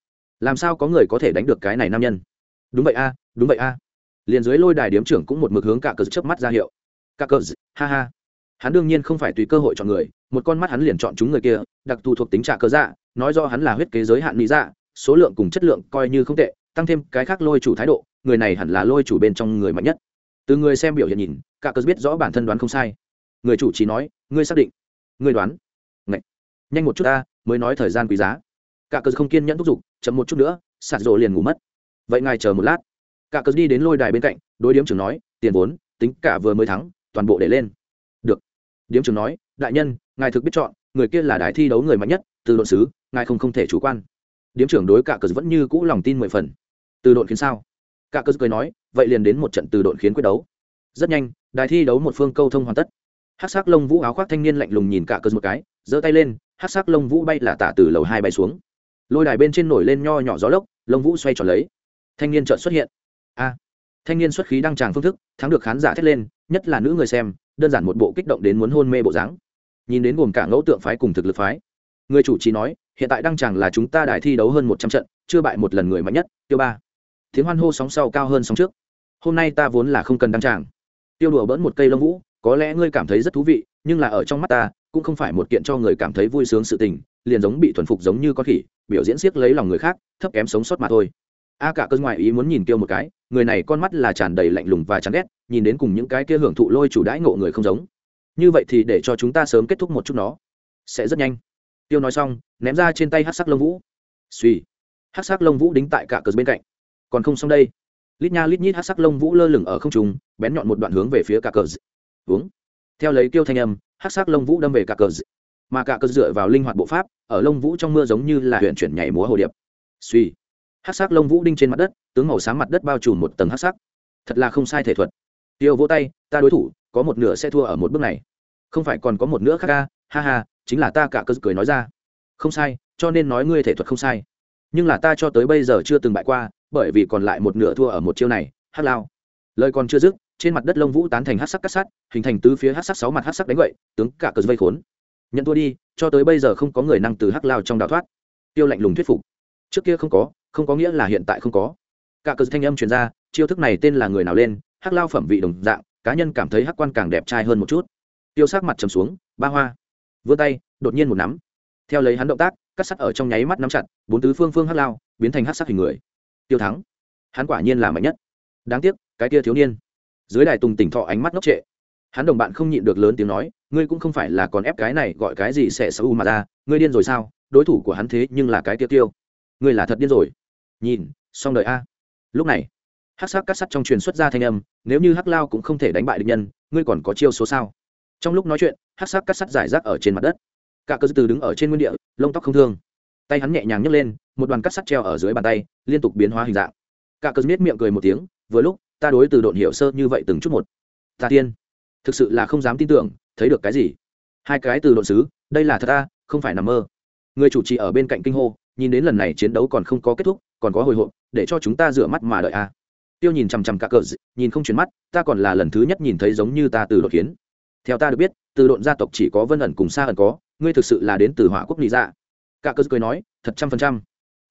Làm sao có người có thể đánh được cái này nam nhân? Đúng vậy a, đúng vậy a. Liền dưới lôi đài điếm trưởng cũng một mực hướng cả cờ chớp mắt ra hiệu. Cả cờ, ha ha. Hắn đương nhiên không phải tùy cơ hội chọn người, một con mắt hắn liền chọn chúng người kia, đặc thù thuộc tính trả cờ dạ nói do hắn là huyết kế giới hạn lý dạ số lượng cùng chất lượng coi như không tệ, tăng thêm cái khác lôi chủ thái độ, người này hẳn là lôi chủ bên trong người mạnh nhất từ người xem biểu hiện nhìn, cả cớ biết rõ bản thân đoán không sai. Người chủ chỉ nói, ngươi xác định, ngươi đoán. Ngậy. nhanh một chút ta, mới nói thời gian quý giá. Cả cớ không kiên nhẫn thúc giục, chậm một chút nữa, sạt rộ liền ngủ mất. Vậy ngài chờ một lát. Cả cớ đi đến lôi đài bên cạnh, đối điếm trưởng nói, tiền vốn, tính cả vừa mới thắng, toàn bộ để lên. Được. Điếm trưởng nói, đại nhân, ngài thực biết chọn, người kia là đài thi đấu người mạnh nhất, từ độn sứ ngài không không thể chủ quan. Điếm trưởng đối cả cờ vẫn như cũ lòng tin mười phần. Từ độn khiến sao? Cả cơ cười nói, vậy liền đến một trận từ độn khiến quyết đấu. Rất nhanh, đài thi đấu một phương câu thông hoàn tất. Hát sắc lông vũ áo khoác thanh niên lạnh lùng nhìn cả cơ một cái, giơ tay lên hát sắc lông vũ bay là tả từ lầu hai bay xuống. Lôi đài bên trên nổi lên nho nhỏ gió lốc, lông vũ xoay tròn lấy. Thanh niên chợt xuất hiện. A! Thanh niên xuất khí đăng tràng phương thức, thắng được khán giả thét lên, nhất là nữ người xem, đơn giản một bộ kích động đến muốn hôn mê bộ dáng. Nhìn đến gồm cả ngẫu tượng phái cùng thực lực phái. Người chủ trì nói, hiện tại đăng tràng là chúng ta đài thi đấu hơn một trăm trận, chưa bại một lần người mạnh nhất, tiêu ba tiếng hoan hô sóng sau cao hơn sóng trước. Hôm nay ta vốn là không cần đăng tràng. Tiêu đùa bỡn một cây lông vũ, có lẽ ngươi cảm thấy rất thú vị, nhưng là ở trong mắt ta, cũng không phải một kiện cho người cảm thấy vui sướng sự tình, liền giống bị thuần phục giống như con khỉ, biểu diễn siếc lấy lòng người khác, thấp kém sống sót mà thôi. A cả cơn ngoại ý muốn nhìn tiêu một cái, người này con mắt là tràn đầy lạnh lùng và chán ghét, nhìn đến cùng những cái kia hưởng thụ lôi chủ đãi ngộ người không giống. Như vậy thì để cho chúng ta sớm kết thúc một chút nó. Sẽ rất nhanh. Tiêu nói xong, ném ra trên tay hát sắc lông vũ. Suy hát sắc lông vũ đính tại cả cờ bên cạnh còn không xong đây. Lít nha lít nhít hát sắc lông vũ lơ lửng ở không trùng bén nhọn một đoạn hướng về phía cả cờ uống. Theo lấy kêu thanh âm, hát sắc lông vũ đâm về cả cờ mà cả cờ dựa vào linh hoạt bộ pháp, ở lông vũ trong mưa giống như là huyện chuyển nhảy múa hồ điệp. Suy hát sắc lông vũ đinh trên mặt đất, tướng màu sáng mặt đất bao trùm một tầng hát sắc. Thật là không sai thể thuật. Tiêu vỗ tay, ta đối thủ, có một nửa sẽ thua ở một bước này. Không phải còn có một nửa khác ca ha ha, chính là ta cả cơ cười nói ra. Không sai, cho nên nói ngươi thể thuật không sai. Nhưng là ta cho tới bây giờ chưa từng bại qua bởi vì còn lại một nửa thua ở một chiêu này, hát lao. Lời còn chưa dứt, trên mặt đất lông vũ tán thành hát sắc cắt sắt, hình thành tứ phía hát sắc sáu mặt hát sắc đánh gậy, tướng cả cờ vây khốn. Nhận thua đi, cho tới bây giờ không có người năng từ hắc lao trong đào thoát. Tiêu lạnh lùng thuyết phục. Trước kia không có không có nghĩa là hiện tại không có. Cả cờ thanh âm truyền ra, chiêu thức này tên là người nào lên hắc lao phẩm vị đồng dạng, cá nhân cảm thấy hắc quan càng đẹp trai hơn một chút. Tiêu sắc mặt trầm xuống, ba hoa. Vươn tay, đột nhiên một nắm. Theo lấy hắn động tác, cắt sắt ở trong nháy mắt nắm chặt, bốn tứ phương phương hắc lao, biến thành hắc sắc hình người tiêu thắng. Hắn quả nhiên là mạnh nhất. Đáng tiếc, cái kia thiếu niên. Dưới đài tùng tỉnh thọ ánh mắt ngốc trệ. Hắn đồng bạn không nhịn được lớn tiếng nói, ngươi cũng không phải là còn ép cái này gọi cái gì sẽ xấu mà ra, ngươi điên rồi sao? Đối thủ của hắn thế nhưng là cái tiêu tiêu. Ngươi là thật điên rồi. Nhìn, xong đời a. Lúc này, hắc sắc cắt sắt trong truyền xuất ra thanh âm, nếu như hắc lao cũng không thể đánh bại địch nhân, ngươi còn có chiêu số sao? Trong lúc nói chuyện, hắc sắc cắt sắt giải rác ở trên mặt đất. Cả cơ từ đứng ở trên nguyên địa, lông tóc không thương. Tay hắn nhẹ nhàng nhấc lên một đoàn cắt sắt treo ở dưới bàn tay, liên tục biến hóa hình dạng. Cả cơ miết miệng cười một tiếng, vừa lúc, ta đối từ độn hiểu sơ như vậy từng chút một. Ta tiên, thực sự là không dám tin tưởng, thấy được cái gì? Hai cái từ độn xứ đây là thật ta, không phải nằm mơ. Người chủ trì ở bên cạnh kinh hô, nhìn đến lần này chiến đấu còn không có kết thúc, còn có hồi hộp, để cho chúng ta rửa mắt mà đợi a tiêu nhìn chằm chằm cả cờ, nhìn không chuyển mắt, ta còn là lần thứ nhất nhìn thấy giống như ta từ đột kiến. Theo ta được biết, từ độn gia tộc chỉ có vân ẩn cùng xa ẩn có, ngươi thực sự là đến từ hỏa quốc lý dạ. Cả cờ cười nói, thật trăm phần trăm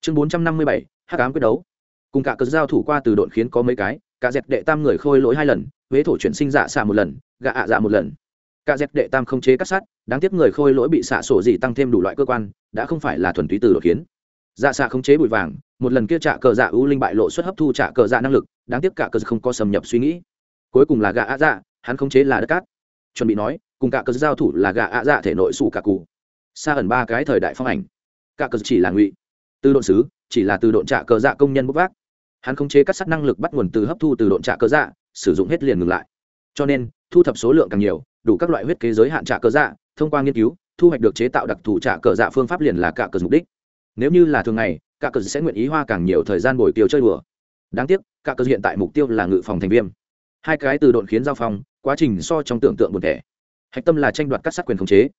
chương bốn trăm năm mươi bảy hát cám quyết đấu. Cùng cả cớ giao thủ qua từ độn khiến có mấy cái, cả dẹp đệ tam người khôi lỗi hai lần, huế thổ chuyển sinh dạ xạ một lần, gạ ạ dạ một lần. Cả dẹp đệ tam không chế cắt sát, đáng tiếc người khôi lỗi bị xạ sổ gì tăng thêm đủ loại cơ quan, đã không phải là thuần túy từ đột khiến. Dạ xạ không chế bụi vàng, một lần kia trả cờ dạ ưu linh bại lộ suất hấp thu trả cờ dạ năng lực, đáng tiếc cả cờ không có xâm nhập suy nghĩ. Cuối cùng là gạ ạ dạ hắn không chế là đất cát. Chuẩn bị nói, cùng cả cờ giao thủ là gạ ạ dạ thể nội sụ cả cụ. Xa ẩn ba cái thời đại phong ảnh. Cả cờ chỉ là ngụy từ độn sứ, chỉ là từ độn trạ cờ dạ công nhân bốc vác. Hắn không chế cắt sắt năng lực bắt nguồn từ hấp thu từ độn trạ cờ dạ sử dụng hết liền ngừng lại. Cho nên, thu thập số lượng càng nhiều, đủ các loại huyết kế giới hạn trạ cờ dạ thông qua nghiên cứu, thu hoạch được chế tạo đặc thù trạ cờ dạ phương pháp liền là cả cờ mục đích. Nếu như là thường ngày, cả cờ sẽ nguyện ý hoa càng nhiều thời gian bồi tiêu chơi đùa. Đáng tiếc, cả cờ hiện tại mục tiêu là ngự phòng thành viêm. Hai cái từ độn khiến giao phong, quá trình so trong tưởng tượng buồn thẻ. Hạch tâm là tranh đoạt cắt sát quyền khống chế.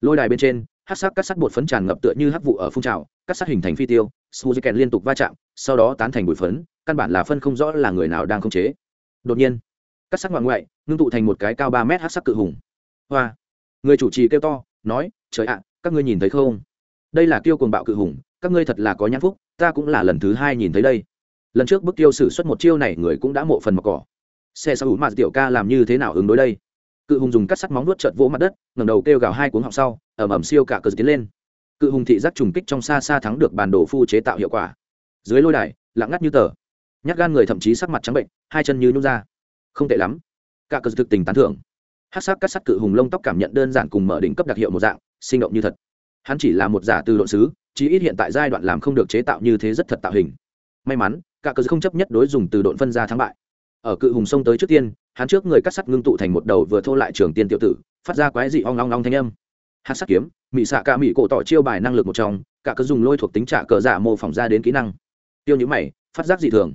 Lôi đài bên trên hát sắc cắt sắt bột phấn tràn ngập tựa như hắc vụ ở phun trào, cắt sắt hình thành phi tiêu suzuken liên tục va chạm, sau đó tán thành bụi phấn, căn bản là phân không rõ là người nào đang khống chế. Đột nhiên, cắt sắt ngoại ngoại, ngưng tụ thành một cái cao ba mét hát sắc cự hùng. Hoa! Người chủ trì kêu to, nói, trời ạ, các ngươi nhìn thấy không? Đây là tiêu cuồng bạo cự hùng, các ngươi thật là có nhãn phúc, ta cũng là lần thứ hai nhìn thấy đây. Lần trước bức tiêu sử xuất một chiêu này, người cũng đã mộ phần mặc cỏ. Xe sao ủ mạt tiểu ca làm như thế nào ứng đối đây? Cự hùng dùng cắt sắt móng nuốt trợt vỗ mặt đất, ngẩng đầu kêu gào hai cuống họng sau ẩm ẩm siêu cả cờ tiến lên. Cự hùng thị giác trùng kích trong xa xa thắng được bản đồ phu chế tạo hiệu quả. Dưới lôi đài, lặng ngắt như tờ. Nhát gan người thậm chí sắc mặt trắng bệnh, hai chân như nhún ra. Không tệ lắm. Cả cờ thực tình tán thưởng. Hát sắc cắt sắt cự hùng lông tóc cảm nhận đơn giản cùng mở đỉnh cấp đặc hiệu một dạng, sinh động như thật. Hắn chỉ là một giả từ độ sứ chí ít hiện tại giai đoạn làm không được chế tạo như thế rất thật tạo hình. May mắn, cả cờ không chấp nhất đối dùng từ độn phân ra thắng bại. Ở cự hùng sông tới trước tiên hắn trước người cắt sắt ngưng tụ thành một đầu vừa thô lại trường tiên tiểu tử, phát ra quái dị ong ong ong thanh âm. Hát sắt kiếm mỹ xạ ca mỹ cổ tỏ chiêu bài năng lực một trong, cả cơ dùng lôi thuộc tính trả cờ giả mô phỏng ra đến kỹ năng. Tiêu nhữ mày, phát giác dị thường.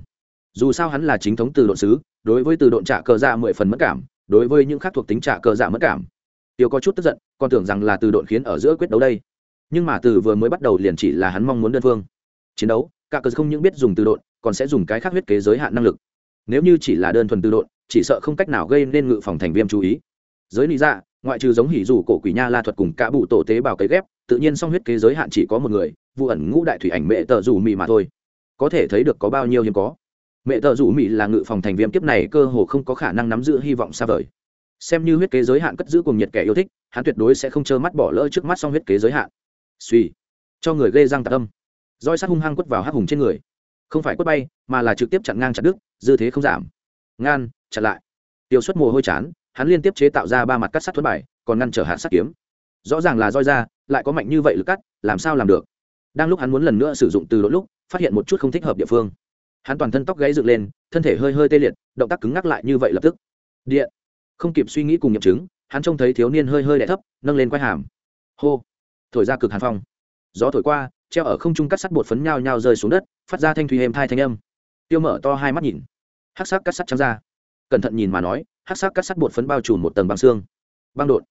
Dù sao hắn là chính thống từ độn sứ, đối với từ độn trả cờ giả mười phần mất cảm, đối với những khác thuộc tính trả cờ giả mất cảm. Tiêu có chút tức giận, còn tưởng rằng là từ độn khiến ở giữa quyết đấu đây. Nhưng mà từ vừa mới bắt đầu liền chỉ là hắn mong muốn đơn phương. Chiến đấu, cả cờ không những biết dùng từ độn, còn sẽ dùng cái khác huyết kế giới hạn năng lực. Nếu như chỉ là đơn thuần từ độn chỉ sợ không cách nào gây nên ngự phòng thành viêm chú ý. Giới lý dạ ngoại trừ giống hỉ dù cổ quỷ nha la thuật cùng cả bụ tổ tế bào cấy ghép, tự nhiên song huyết kế giới hạn chỉ có một người, vụ ẩn ngũ đại thủy ảnh mẹ tờ rủ mị mà thôi. Có thể thấy được có bao nhiêu hiếm có. Mẹ tờ rủ mị là ngự phòng thành viêm kiếp này cơ hồ không có khả năng nắm giữ hy vọng xa vời. Xem như huyết kế giới hạn cất giữ cùng nhiệt kẻ yêu thích, hắn tuyệt đối sẽ không trơ mắt bỏ lỡ trước mắt song huyết kế giới hạn. Suy, cho người gây răng tạc âm. Roi sắt hung hăng quất vào hắc hùng trên người. Không phải quất bay, mà là trực tiếp chặn ngang chặt đứt, dư thế không giảm. Ngan chặn lại. Tiêu xuất mồ hôi chán, hắn liên tiếp chế tạo ra ba mặt cắt sắt thuẫn bài, còn ngăn trở hạ sắt kiếm. Rõ ràng là roi ra, lại có mạnh như vậy lực cắt, làm sao làm được? Đang lúc hắn muốn lần nữa sử dụng từ đôi lúc, phát hiện một chút không thích hợp địa phương. Hắn toàn thân tóc gáy dựng lên, thân thể hơi hơi tê liệt, động tác cứng ngắc lại như vậy lập tức. Điện. Không kịp suy nghĩ cùng nghiệm chứng, hắn trông thấy thiếu niên hơi hơi đẻ thấp, nâng lên quai hàm. Hô. Thổi ra cực hàn phong. Gió thổi qua, treo ở không trung cắt sắt bột phấn nhao nhao rơi xuống đất, phát ra thanh thủy êm thai thanh âm. Tiêu mở to hai mắt nhìn. Hắc sắc cắt sắt trắng ra cẩn thận nhìn mà nói hát sắc cắt sắt bột phấn bao trùm một tầng băng xương. Băng đột.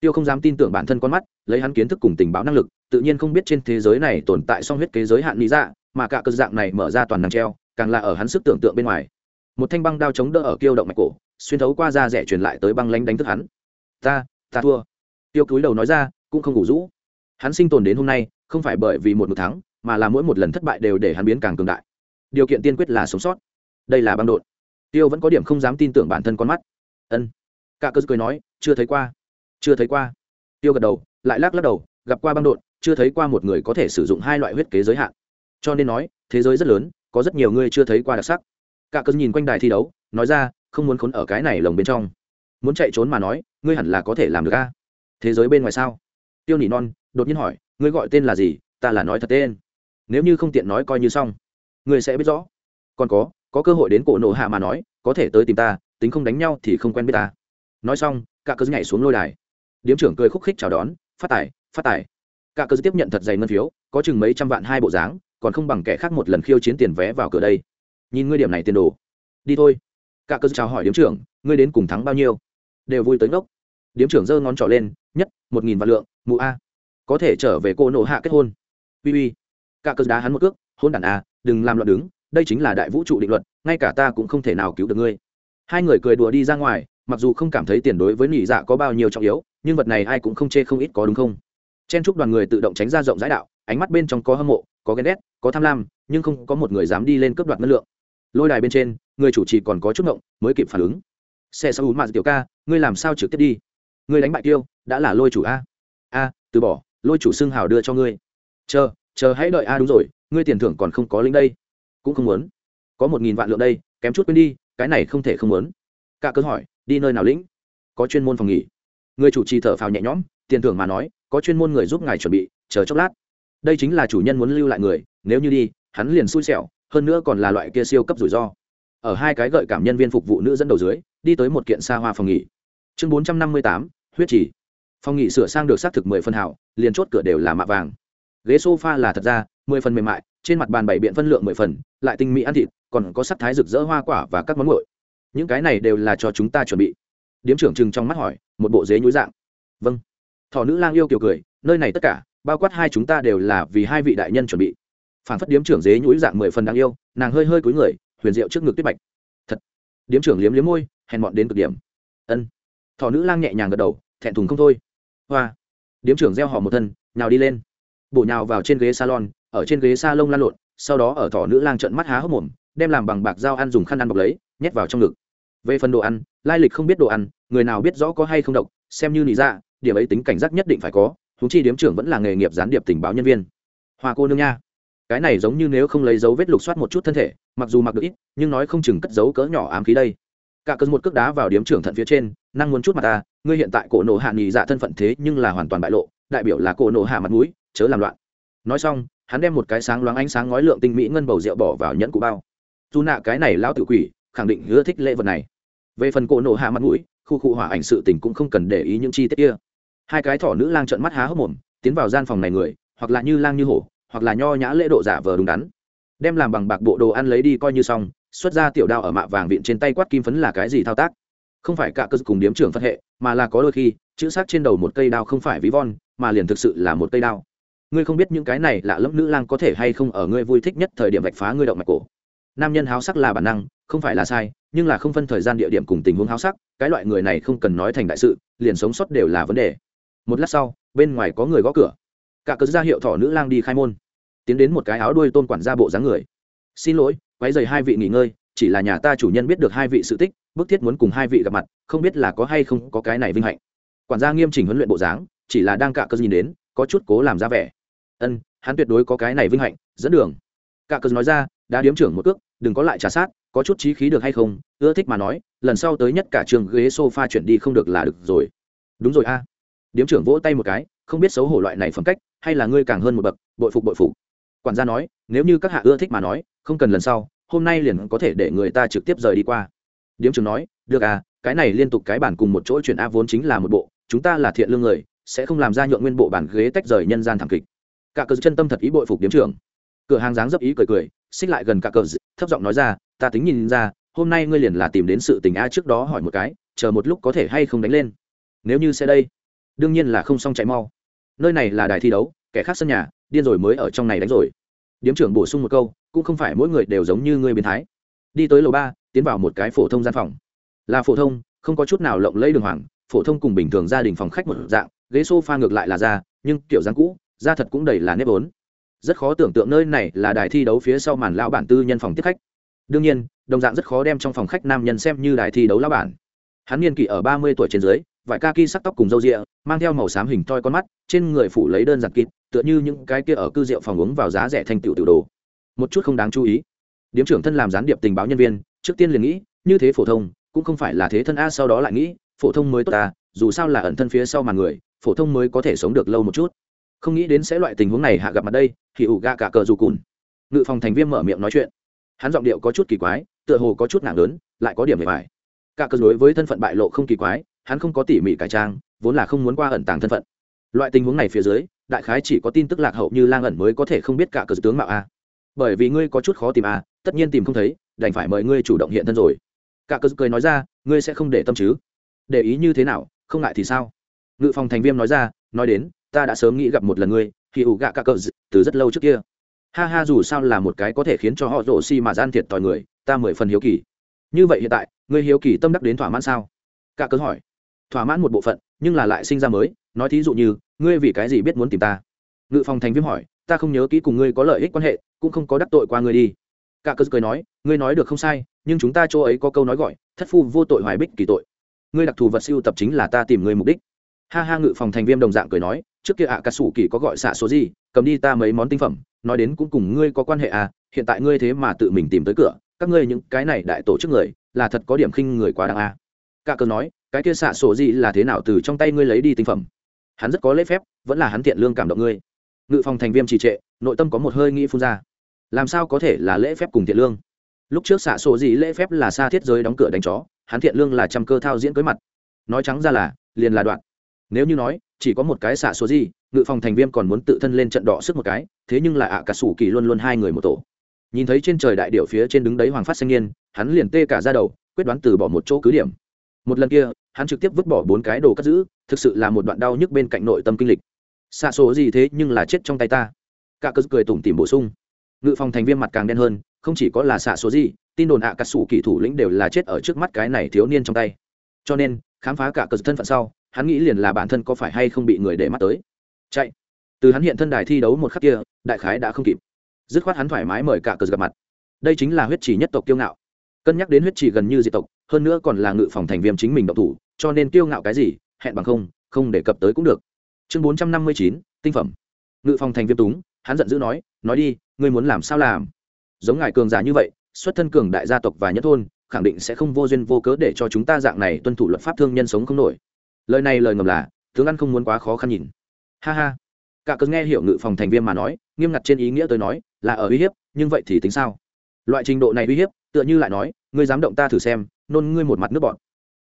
Tiêu không dám tin tưởng bản thân con mắt, lấy hắn kiến thức cùng tình báo năng lực, tự nhiên không biết trên thế giới này tồn tại song huyết kế giới hạn lý dạ mà cả cơ dạng này mở ra toàn năng treo, càng là ở hắn sức tưởng tượng bên ngoài. Một thanh băng đao chống đỡ ở kiêu động mạch cổ, xuyên thấu qua da rẻ truyền lại tới băng lánh đánh thức hắn. Ta ta thua. Tiêu cúi đầu nói ra, cũng không ngủ rũ. Hắn sinh tồn đến hôm nay, không phải bởi vì một một tháng mà là mỗi một lần thất bại đều để hắn biến càng cường đại. Điều kiện tiên quyết là sống sót. Đây là băng đột tiêu vẫn có điểm không dám tin tưởng bản thân con mắt. Ân. Cả cơ cười nói, chưa thấy qua, chưa thấy qua. Tiêu gật đầu, lại lắc lắc đầu, gặp qua băng đột chưa thấy qua một người có thể sử dụng hai loại huyết kế giới hạn. Cho nên nói, thế giới rất lớn, có rất nhiều người chưa thấy qua đặc sắc. Cả cơ nhìn quanh đài thi đấu, nói ra, không muốn khốn ở cái này lồng bên trong. Muốn chạy trốn mà nói, ngươi hẳn là có thể làm được a. Thế giới bên ngoài sao? Tiêu nỉ non, đột nhiên hỏi, ngươi gọi tên là gì? Ta là nói thật tên. Nếu như không tiện nói coi như xong, ngươi sẽ biết rõ. Còn có có cơ hội đến cổ nổ hạ mà nói, có thể tới tìm ta, tính không đánh nhau thì không quen biết ta. Nói xong cả cơ nhảy xuống lôi đài. Điếm trưởng cười khúc khích chào đón, phát tài phát tài. Cả cơ tiếp nhận thật dày ngân phiếu, có chừng mấy trăm vạn hai bộ dáng, còn không bằng kẻ khác một lần khiêu chiến tiền vé vào cửa đây. Nhìn ngươi điểm này tiền đồ. Đi thôi. Cả cơ chào hỏi điếm trưởng, ngươi đến cùng thắng bao nhiêu? Đều vui tới ngốc. Điếm trưởng giơ ngón trỏ lên, nhất, một nghìn vạn lượng mụ a. Có thể trở về cô nộ hạ kết hôn. Uy uy. Cả cơ đá hắn một cước, hôn đàn a, đừng làm loạn đứng đây chính là đại vũ trụ định luật, ngay cả ta cũng không thể nào cứu được ngươi. Hai người cười đùa đi ra ngoài, mặc dù không cảm thấy tiền đối với nỉ dạ có bao nhiêu trọng yếu, nhưng vật này ai cũng không chê không ít có đúng không? Chen chúc đoàn người tự động tránh ra rộng rãi đạo, ánh mắt bên trong có hâm mộ, có ghen ghét, có tham lam, nhưng không có một người dám đi lên cướp đoạt năng lượng. Lôi đài bên trên, người chủ trì còn có chút ngộng, mới kịp phản ứng. Xe sau mạt tiểu ca, ngươi làm sao trực tiếp đi? Ngươi đánh bại tiêu đã là lôi chủ a. A, từ bỏ, lôi chủ xưng hào đưa cho ngươi. Chờ chờ hãy đợi a, đúng rồi, ngươi tiền thưởng còn không có lính đây cũng không muốn. Có một nghìn vạn lượng đây, kém chút quên đi, cái này không thể không muốn. Cả cơ hỏi, đi nơi nào lĩnh? Có chuyên môn phòng nghỉ. Người chủ trì thở phào nhẹ nhõm, tiền thưởng mà nói, có chuyên môn người giúp ngài chuẩn bị, chờ chốc lát. Đây chính là chủ nhân muốn lưu lại người, nếu như đi, hắn liền xui xẻo, hơn nữa còn là loại kia siêu cấp rủi ro. Ở hai cái gợi cảm nhân viên phục vụ nữ dẫn đầu dưới, đi tới một kiện xa hoa phòng nghỉ. Chương bốn trăm năm mươi tám, huyết trì. phòng nghỉ sửa sang được xác thực mười phân hảo, liền chốt cửa đều là mạ vàng. Ghế sofa là thật ra, mười phần mềm mại trên mặt bàn bảy biện phân lượng mười phần, lại tinh mỹ ăn thịt, còn có sắc thái rực rỡ hoa quả và các món nguội. Những cái này đều là cho chúng ta chuẩn bị. Điếm trưởng chừng trong mắt hỏi, một bộ dế nhúi dạng. Vâng. Thọ nữ lang yêu kiều cười, nơi này tất cả, bao quát hai chúng ta đều là vì hai vị đại nhân chuẩn bị. Phản phất điếm trưởng dế nhúi dạng mười phần đáng yêu, nàng hơi hơi cúi người, huyền diệu trước ngực tuyết bạch. Thật. Điếm trưởng liếm liếm môi, hèn mọn đến cực điểm. Ân. Thọ nữ lang nhẹ nhàng gật đầu, thẹn thùng không thôi. Hoa. Điếm trưởng gieo họ một thân, nhào đi lên. Bổ nhào vào trên ghế salon ở trên ghế sa lông lan lộn, sau đó ở thỏ nữ lang trận mắt há hốc mồm, đem làm bằng bạc dao ăn dùng khăn ăn bọc lấy, nhét vào trong ngực. Về phần đồ ăn, lai lịch không biết đồ ăn, người nào biết rõ có hay không độc, xem như nị dạ điểm ấy tính cảnh giác nhất định phải có thú chi điếm trưởng vẫn là nghề nghiệp gián điệp tình báo nhân viên. Hoa cô nương nha. Cái này giống như nếu không lấy dấu vết lục soát một chút thân thể, mặc dù mặc được ít, nhưng nói không chừng cất dấu cỡ nhỏ ám khí đây. Cả cơn một cước đá vào điếm trưởng thận phía trên, năng muốn chút mặt ta, ngươi hiện tại cổ nổ hạ nghỉ dạ thân phận thế nhưng là hoàn toàn bại lộ, đại biểu là cổ nổ hạ mặt mũi, chớ làm loạn. Nói xong hắn đem một cái sáng loáng ánh sáng ngói lượng tinh mỹ ngân bầu rượu bỏ vào nhẫn cụ bao. Dù nạ cái này lão tự quỷ, khẳng định hứa thích lễ vật này. Về phần cổ nổ hạ mặt mũi, khu khu hỏa ảnh sự tình cũng không cần để ý những chi tiết kia. Hai cái thỏ nữ lang trợn mắt há hốc mồm, tiến vào gian phòng này người, hoặc là như lang như hổ, hoặc là nho nhã lễ độ giả vờ đúng đắn. Đem làm bằng bạc bộ đồ ăn lấy đi coi như xong, xuất ra tiểu đao ở mạ vàng viện trên tay quát kim phấn là cái gì thao tác? Không phải cả cơ cùng điếm trưởng phân hệ, mà là có đôi khi, chữ xác trên đầu một cây đao không phải ví von, mà liền thực sự là một cây đao ngươi không biết những cái này lạ lẫm nữ lang có thể hay không ở ngươi vui thích nhất thời điểm vạch phá ngươi động mạch cổ. Nam nhân háo sắc là bản năng, không phải là sai, nhưng là không phân thời gian địa điểm cùng tình huống háo sắc, cái loại người này không cần nói thành đại sự, liền sống sót đều là vấn đề. Một lát sau, bên ngoài có người gõ cửa. Cả cớ ra hiệu thỏ nữ lang đi khai môn. Tiến đến một cái áo đuôi tôn quản gia bộ dáng người. Xin lỗi, quấy dày hai vị nghỉ ngơi, chỉ là nhà ta chủ nhân biết được hai vị sự tích, bức thiết muốn cùng hai vị gặp mặt, không biết là có hay không có cái này vinh hạnh. Quản gia nghiêm chỉnh huấn luyện bộ dáng, chỉ là đang cạ cơ nhìn đến, có chút cố làm ra vẻ ân, hắn tuyệt đối có cái này vinh hạnh, dẫn đường. Cả cờ nói ra, đã điếm trưởng một cước, đừng có lại trả sát, có chút trí khí được hay không, ưa thích mà nói, lần sau tới nhất cả trường ghế sofa chuyển đi không được là được rồi. Đúng rồi a. Điếm trưởng vỗ tay một cái, không biết xấu hổ loại này phẩm cách, hay là ngươi càng hơn một bậc, bội phục bội phục. Quản gia nói, nếu như các hạ ưa thích mà nói, không cần lần sau, hôm nay liền có thể để người ta trực tiếp rời đi qua. Điếm trưởng nói, được à cái này liên tục cái bản cùng một chỗ chuyện a vốn chính là một bộ, chúng ta là thiện lương người, sẽ không làm ra nhượng nguyên bộ bản ghế tách rời nhân gian thảm kịch cả cờ chân tâm thật ý bội phục điếm trưởng. Cửa hàng dáng dấp ý cười cười, xích lại gần cả cờ thấp giọng nói ra, ta tính nhìn ra, hôm nay ngươi liền là tìm đến sự tình a trước đó hỏi một cái, chờ một lúc có thể hay không đánh lên. Nếu như sẽ đây, đương nhiên là không xong chạy mau. Nơi này là đài thi đấu, kẻ khác sân nhà, điên rồi mới ở trong này đánh rồi. Điếm trưởng bổ sung một câu, cũng không phải mỗi người đều giống như ngươi biến thái. Đi tới lầu ba, tiến vào một cái phổ thông gian phòng. Là phổ thông, không có chút nào lộng lẫy đường hoàng, phổ thông cùng bình thường gia đình phòng khách một dạng, ghế sofa ngược lại là ra, nhưng kiểu dáng cũ ra thật cũng đầy là nếp vốn. Rất khó tưởng tượng nơi này là đài thi đấu phía sau màn lão bản tư nhân phòng tiếp khách. Đương nhiên, đồng dạng rất khó đem trong phòng khách nam nhân xem như đài thi đấu lão bản. Hắn niên kỷ ở ba mươi tuổi trên dưới, vải ca ki sắc tóc cùng râu rịa, mang theo màu xám hình toi con mắt, trên người phủ lấy đơn giản kịt, tựa như những cái kia ở cư rượu phòng uống vào giá rẻ thành tựu tiểu đồ. Một chút không đáng chú ý. Điếm trưởng thân làm gián điệp tình báo nhân viên, trước tiên liền nghĩ, như thế phổ thông, cũng không phải là thế thân a sau đó lại nghĩ, phổ thông mới tốt ta, dù sao là ẩn thân phía sau màn người, phổ thông mới có thể sống được lâu một chút không nghĩ đến sẽ loại tình huống này hạ gặp mặt đây, thì ủ gạ cả cờ dù cùn. Ngự phòng thành viên mở miệng nói chuyện. Hắn giọng điệu có chút kỳ quái, tựa hồ có chút nặng lớn, lại có điểm về bài cả cờ đối với thân phận bại lộ không kỳ quái, hắn không có tỉ mỉ cải trang, vốn là không muốn qua ẩn tàng thân phận. Loại tình huống này phía dưới, đại khái chỉ có tin tức lạc hậu như lang ẩn mới có thể không biết cả cờ tướng mạo a. Bởi vì ngươi có chút khó tìm a, tất nhiên tìm không thấy, đành phải mời ngươi chủ động hiện thân rồi. Cả cờ cười nói ra, ngươi sẽ không để tâm chứ? Để ý như thế nào, không ngại thì sao? Ngự phòng thành viên nói ra, nói đến ta đã sớm nghĩ gặp một lần ngươi, khi ủ gạ cả cờ từ rất lâu trước kia. Ha ha, dù sao là một cái có thể khiến cho họ rổ xi mà gian thiệt tòi người, ta mười phần hiếu kỳ. Như vậy hiện tại, ngươi hiếu kỳ tâm đắc đến thỏa mãn sao? Cả cớ hỏi. Thỏa mãn một bộ phận, nhưng là lại sinh ra mới, nói thí dụ như, ngươi vì cái gì biết muốn tìm ta? Ngự phòng thành viêm hỏi, ta không nhớ kỹ cùng ngươi có lợi ích quan hệ, cũng không có đắc tội qua ngươi đi. Cả cớ cười nói, ngươi nói được không sai, nhưng chúng ta chỗ ấy có câu nói gọi, thất phu vô tội hoài bích kỳ tội. Ngươi đặc thù vật siêu tập chính là ta tìm ngươi mục đích. Ha ha, ngự phòng thành viêm đồng dạng cười nói trước kia ạ à, ca sủ kỳ có gọi xạ số gì cầm đi ta mấy món tinh phẩm nói đến cũng cùng ngươi có quan hệ à hiện tại ngươi thế mà tự mình tìm tới cửa các ngươi những cái này đại tổ chức người là thật có điểm khinh người quá đáng à. Cả cờ nói cái kia xạ sổ gì là thế nào từ trong tay ngươi lấy đi tinh phẩm? Hắn rất có lễ phép vẫn là hắn thiện lương cảm động ngươi. Ngự phòng thành viêm trì trệ nội tâm có một hơi nghĩ phun ra. Làm sao có thể là lễ phép cùng thiện lương? Lúc trước xạ sổ gì lễ phép là xa thiết giới đóng cửa đánh chó hắn thiện lương là trăm cơ thao diễn cưới mặt. Nói trắng ra là liền là đoạn nếu như nói, chỉ có một cái xạ số gì, ngự phòng thành viêm còn muốn tự thân lên trận đỏ sức một cái, thế nhưng là ạ cả sủ kỳ luôn luôn hai người một tổ. Nhìn thấy trên trời đại điệu phía trên đứng đấy hoàng phát sinh niên, hắn liền tê cả ra đầu, quyết đoán từ bỏ một chỗ cứ điểm. Một lần kia, hắn trực tiếp vứt bỏ bốn cái đồ cất giữ, thực sự là một đoạn đau nhức bên cạnh nội tâm kinh lịch. Xạ số gì thế nhưng là chết trong tay ta. Cả cơ cười tủm tỉm bổ sung. Ngự phòng thành viên mặt càng đen hơn, không chỉ có là xạ số gì, tin đồn ạ à cà sủ kỳ thủ lĩnh đều là chết ở trước mắt cái này thiếu niên trong tay. Cho nên, khám phá cả cơ thân phận sau hắn nghĩ liền là bản thân có phải hay không bị người để mắt tới. Chạy. Từ hắn hiện thân đài thi đấu một khắc kia, đại khái đã không kịp. Dứt khoát hắn thoải mái mời cả cờ gặp mặt. Đây chính là huyết chỉ nhất tộc kiêu ngạo. Cân nhắc đến huyết chỉ gần như diệt tộc, hơn nữa còn là ngự phòng thành viêm chính mình độc thủ, cho nên kiêu ngạo cái gì, hẹn bằng không không để cập tới cũng được. Chương bốn trăm năm mươi chín, tinh phẩm. Ngự phòng thành viêm túng, hắn giận dữ nói nói đi, ngươi muốn làm sao làm? Giống ngài cường giả như vậy, xuất thân cường đại gia tộc và nhất thôn, khẳng định sẽ không vô duyên vô cớ để cho chúng ta dạng này tuân thủ luật pháp thương nhân sống không nổi lời này lời ngầm là, tướng ăn không muốn quá khó khăn nhìn. Ha ha. Cả cớ nghe hiểu ngự phòng thành viên mà nói, nghiêm ngặt trên ý nghĩa tôi nói, là ở uy hiếp, nhưng vậy thì tính sao? Loại trình độ này uy hiếp, tựa như lại nói, ngươi dám động ta thử xem, nôn ngươi một mặt nước bọn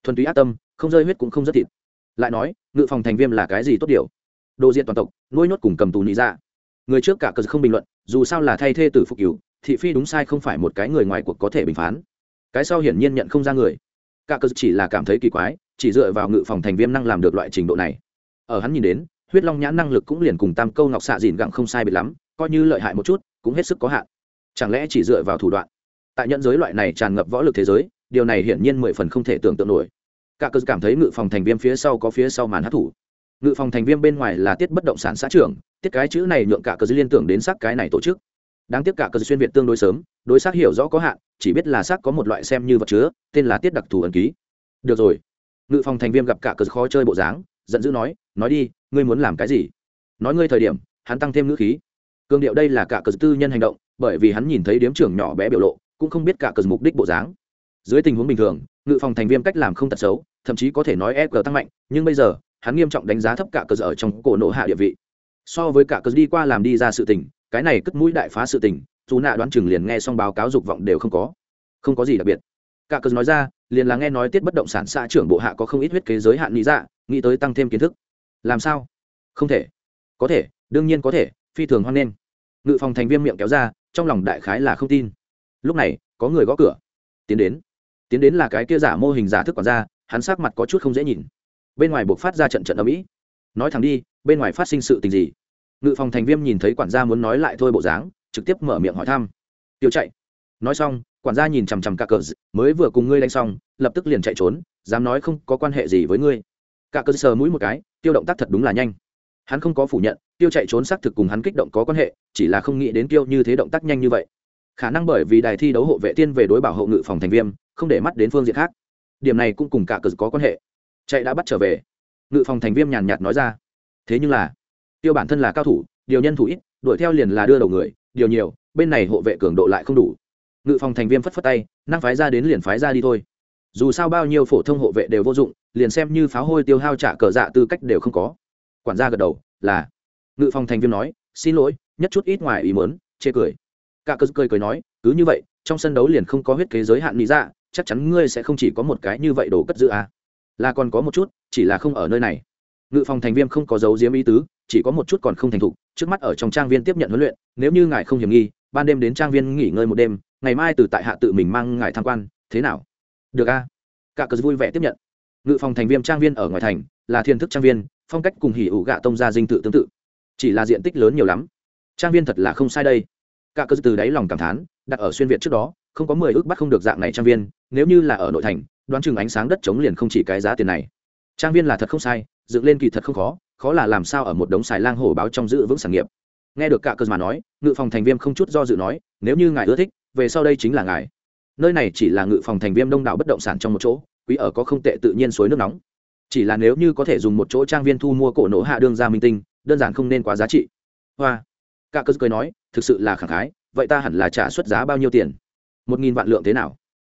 thuần túy ác tâm, không rơi huyết cũng không rất thịt. Lại nói, ngự phòng thành viên là cái gì tốt điều? Đồ diện toàn tộc, nuôi nhốt cùng cầm tù nị ra người trước cả cờ không bình luận, dù sao là thay thê tử phục cửu thị phi đúng sai không phải một cái người ngoài cuộc có thể bình phán. Cái sau hiển nhiên nhận không ra người cả cơ chỉ là cảm thấy kỳ quái, chỉ dựa vào ngự phòng thành viêm năng làm được loại trình độ này. Ở hắn nhìn đến, huyết long nhãn năng lực cũng liền cùng tam câu ngọc xạ dìn gặng không sai biệt lắm, coi như lợi hại một chút, cũng hết sức có hạn. Chẳng lẽ chỉ dựa vào thủ đoạn? Tại nhận giới loại này tràn ngập võ lực thế giới, điều này hiển nhiên mười phần không thể tưởng tượng nổi. Cả cơ cảm thấy ngự phòng thành viêm phía sau có phía sau màn hát thủ ngự phòng thành viêm bên ngoài là tiết bất động sản xã trưởng, tiết cái chữ này nhượng cả cơ liên tưởng đến sắc cái này tổ chức đáng tiếc cả cơ xuyên việt tương đối sớm, đối xác hiểu rõ có hạn, chỉ biết là xác có một loại xem như vật chứa, tên là tiết đặc thù ẩn ký. Được rồi. Ngự phòng thành viên gặp cả cơ khó chơi bộ dáng, giận dữ nói nói đi, ngươi muốn làm cái gì? Nói ngươi thời điểm, hắn tăng thêm ngữ khí. Cương điệu đây là cả cơ tư nhân hành động, bởi vì hắn nhìn thấy điếm trưởng nhỏ bé biểu lộ, cũng không biết cả cơ mục đích bộ dáng. Dưới tình huống bình thường, ngự phòng thành viên cách làm không tật xấu, thậm chí có thể nói e tăng mạnh, nhưng bây giờ, hắn nghiêm trọng đánh giá thấp cả cơ ở trong cổ nộ hạ địa vị. So với cả cơ đi qua làm đi ra sự tình cái này cất mũi đại phá sự tình, dù nạ đoán chừng liền nghe xong báo cáo dục vọng đều không có. Không có gì đặc biệt. Cả cớ nói ra, liền là nghe nói tiết bất động sản xã trưởng bộ hạ có không ít huyết kế giới hạn nghĩ dạ nghĩ tới tăng thêm kiến thức. Làm sao? Không thể. Có thể, đương nhiên có thể, phi thường hoan nghênh. Ngự phòng thành viêm miệng kéo ra, trong lòng đại khái là không tin. Lúc này, có người gõ cửa. Tiến đến. Tiến đến là cái kia giả mô hình giả thức quản gia, hắn sắc mặt có chút không dễ nhìn. Bên ngoài buộc phát ra trận trận ở mỹ nói thẳng đi, bên ngoài phát sinh sự tình gì? Ngự phòng thành viêm nhìn thấy quản gia muốn nói lại thôi bộ dáng, trực tiếp mở miệng hỏi thăm. Tiêu chạy. Nói xong, quản gia nhìn chằm chằm cả cờ mới vừa cùng ngươi đánh xong, lập tức liền chạy trốn, dám nói không có quan hệ gì với ngươi. Cả cờ sờ mũi một cái, tiêu động tác thật đúng là nhanh. Hắn không có phủ nhận, tiêu chạy trốn xác thực cùng hắn kích động có quan hệ, chỉ là không nghĩ đến tiêu như thế động tác nhanh như vậy. Khả năng bởi vì đài thi đấu hộ vệ tiên về đối bảo hộ ngự phòng thành viêm, không để mắt đến phương diện khác. Điểm này cũng cùng cả cờ có quan hệ. Chạy đã bắt trở về. Ngự phòng thành viêm nhàn nhạt nói ra. Thế nhưng là tiêu bản thân là cao thủ, điều nhân thủ ít, đuổi theo liền là đưa đầu người, điều nhiều, bên này hộ vệ cường độ lại không đủ. Ngự phòng thành viên phất phất tay, năng phái ra đến liền phái ra đi thôi. Dù sao bao nhiêu phổ thông hộ vệ đều vô dụng, liền xem như pháo hôi tiêu hao trả cờ dạ tư cách đều không có. Quản gia gật đầu, là. Ngự phòng thành viên nói, xin lỗi, nhất chút ít ngoài ý mớn chê cười. Cả cơ cười cười nói, cứ như vậy, trong sân đấu liền không có huyết kế giới hạn lý ra dạ, chắc chắn ngươi sẽ không chỉ có một cái như vậy đồ cất giữ à. là còn có một chút, chỉ là không ở nơi này. Ngự phòng thành viên không có dấu diếm ý tứ chỉ có một chút còn không thành thục, trước mắt ở trong trang viên tiếp nhận huấn luyện, nếu như ngài không hiểm nghi, ban đêm đến trang viên nghỉ ngơi một đêm, ngày mai từ tại hạ tự mình mang ngài tham quan, thế nào? Được a. À? cả cờ vui vẻ tiếp nhận. Ngự phòng thành viên trang viên ở ngoài thành, là thiên thức trang viên, phong cách cùng hỉ ủ gạ tông ra dinh tự tương tự. Chỉ là diện tích lớn nhiều lắm. Trang viên thật là không sai đây. Cả cơ từ đáy lòng cảm thán, đặt ở xuyên việt trước đó, không có mười ước bắt không được dạng này trang viên, nếu như là ở nội thành, đoán chừng ánh sáng đất chống liền không chỉ cái giá tiền này. Trang viên là thật không sai, dựng lên kỳ thật không khó khó là làm sao ở một đống xài lang hổ báo trong giữ vững sản nghiệp. Nghe được cả cơ mà nói, ngự phòng thành viêm không chút do dự nói, nếu như ngài ưa thích, về sau đây chính là ngài. Nơi này chỉ là ngự phòng thành viêm đông đảo bất động sản trong một chỗ, quý ở có không tệ tự nhiên suối nước nóng. Chỉ là nếu như có thể dùng một chỗ trang viên thu mua cổ nổ hạ đương ra minh tinh, đơn giản không nên quá giá trị. Hoa. Cả cơ cười nói, thực sự là khẳng khái, vậy ta hẳn là trả xuất giá bao nhiêu tiền? Một nghìn vạn lượng thế nào?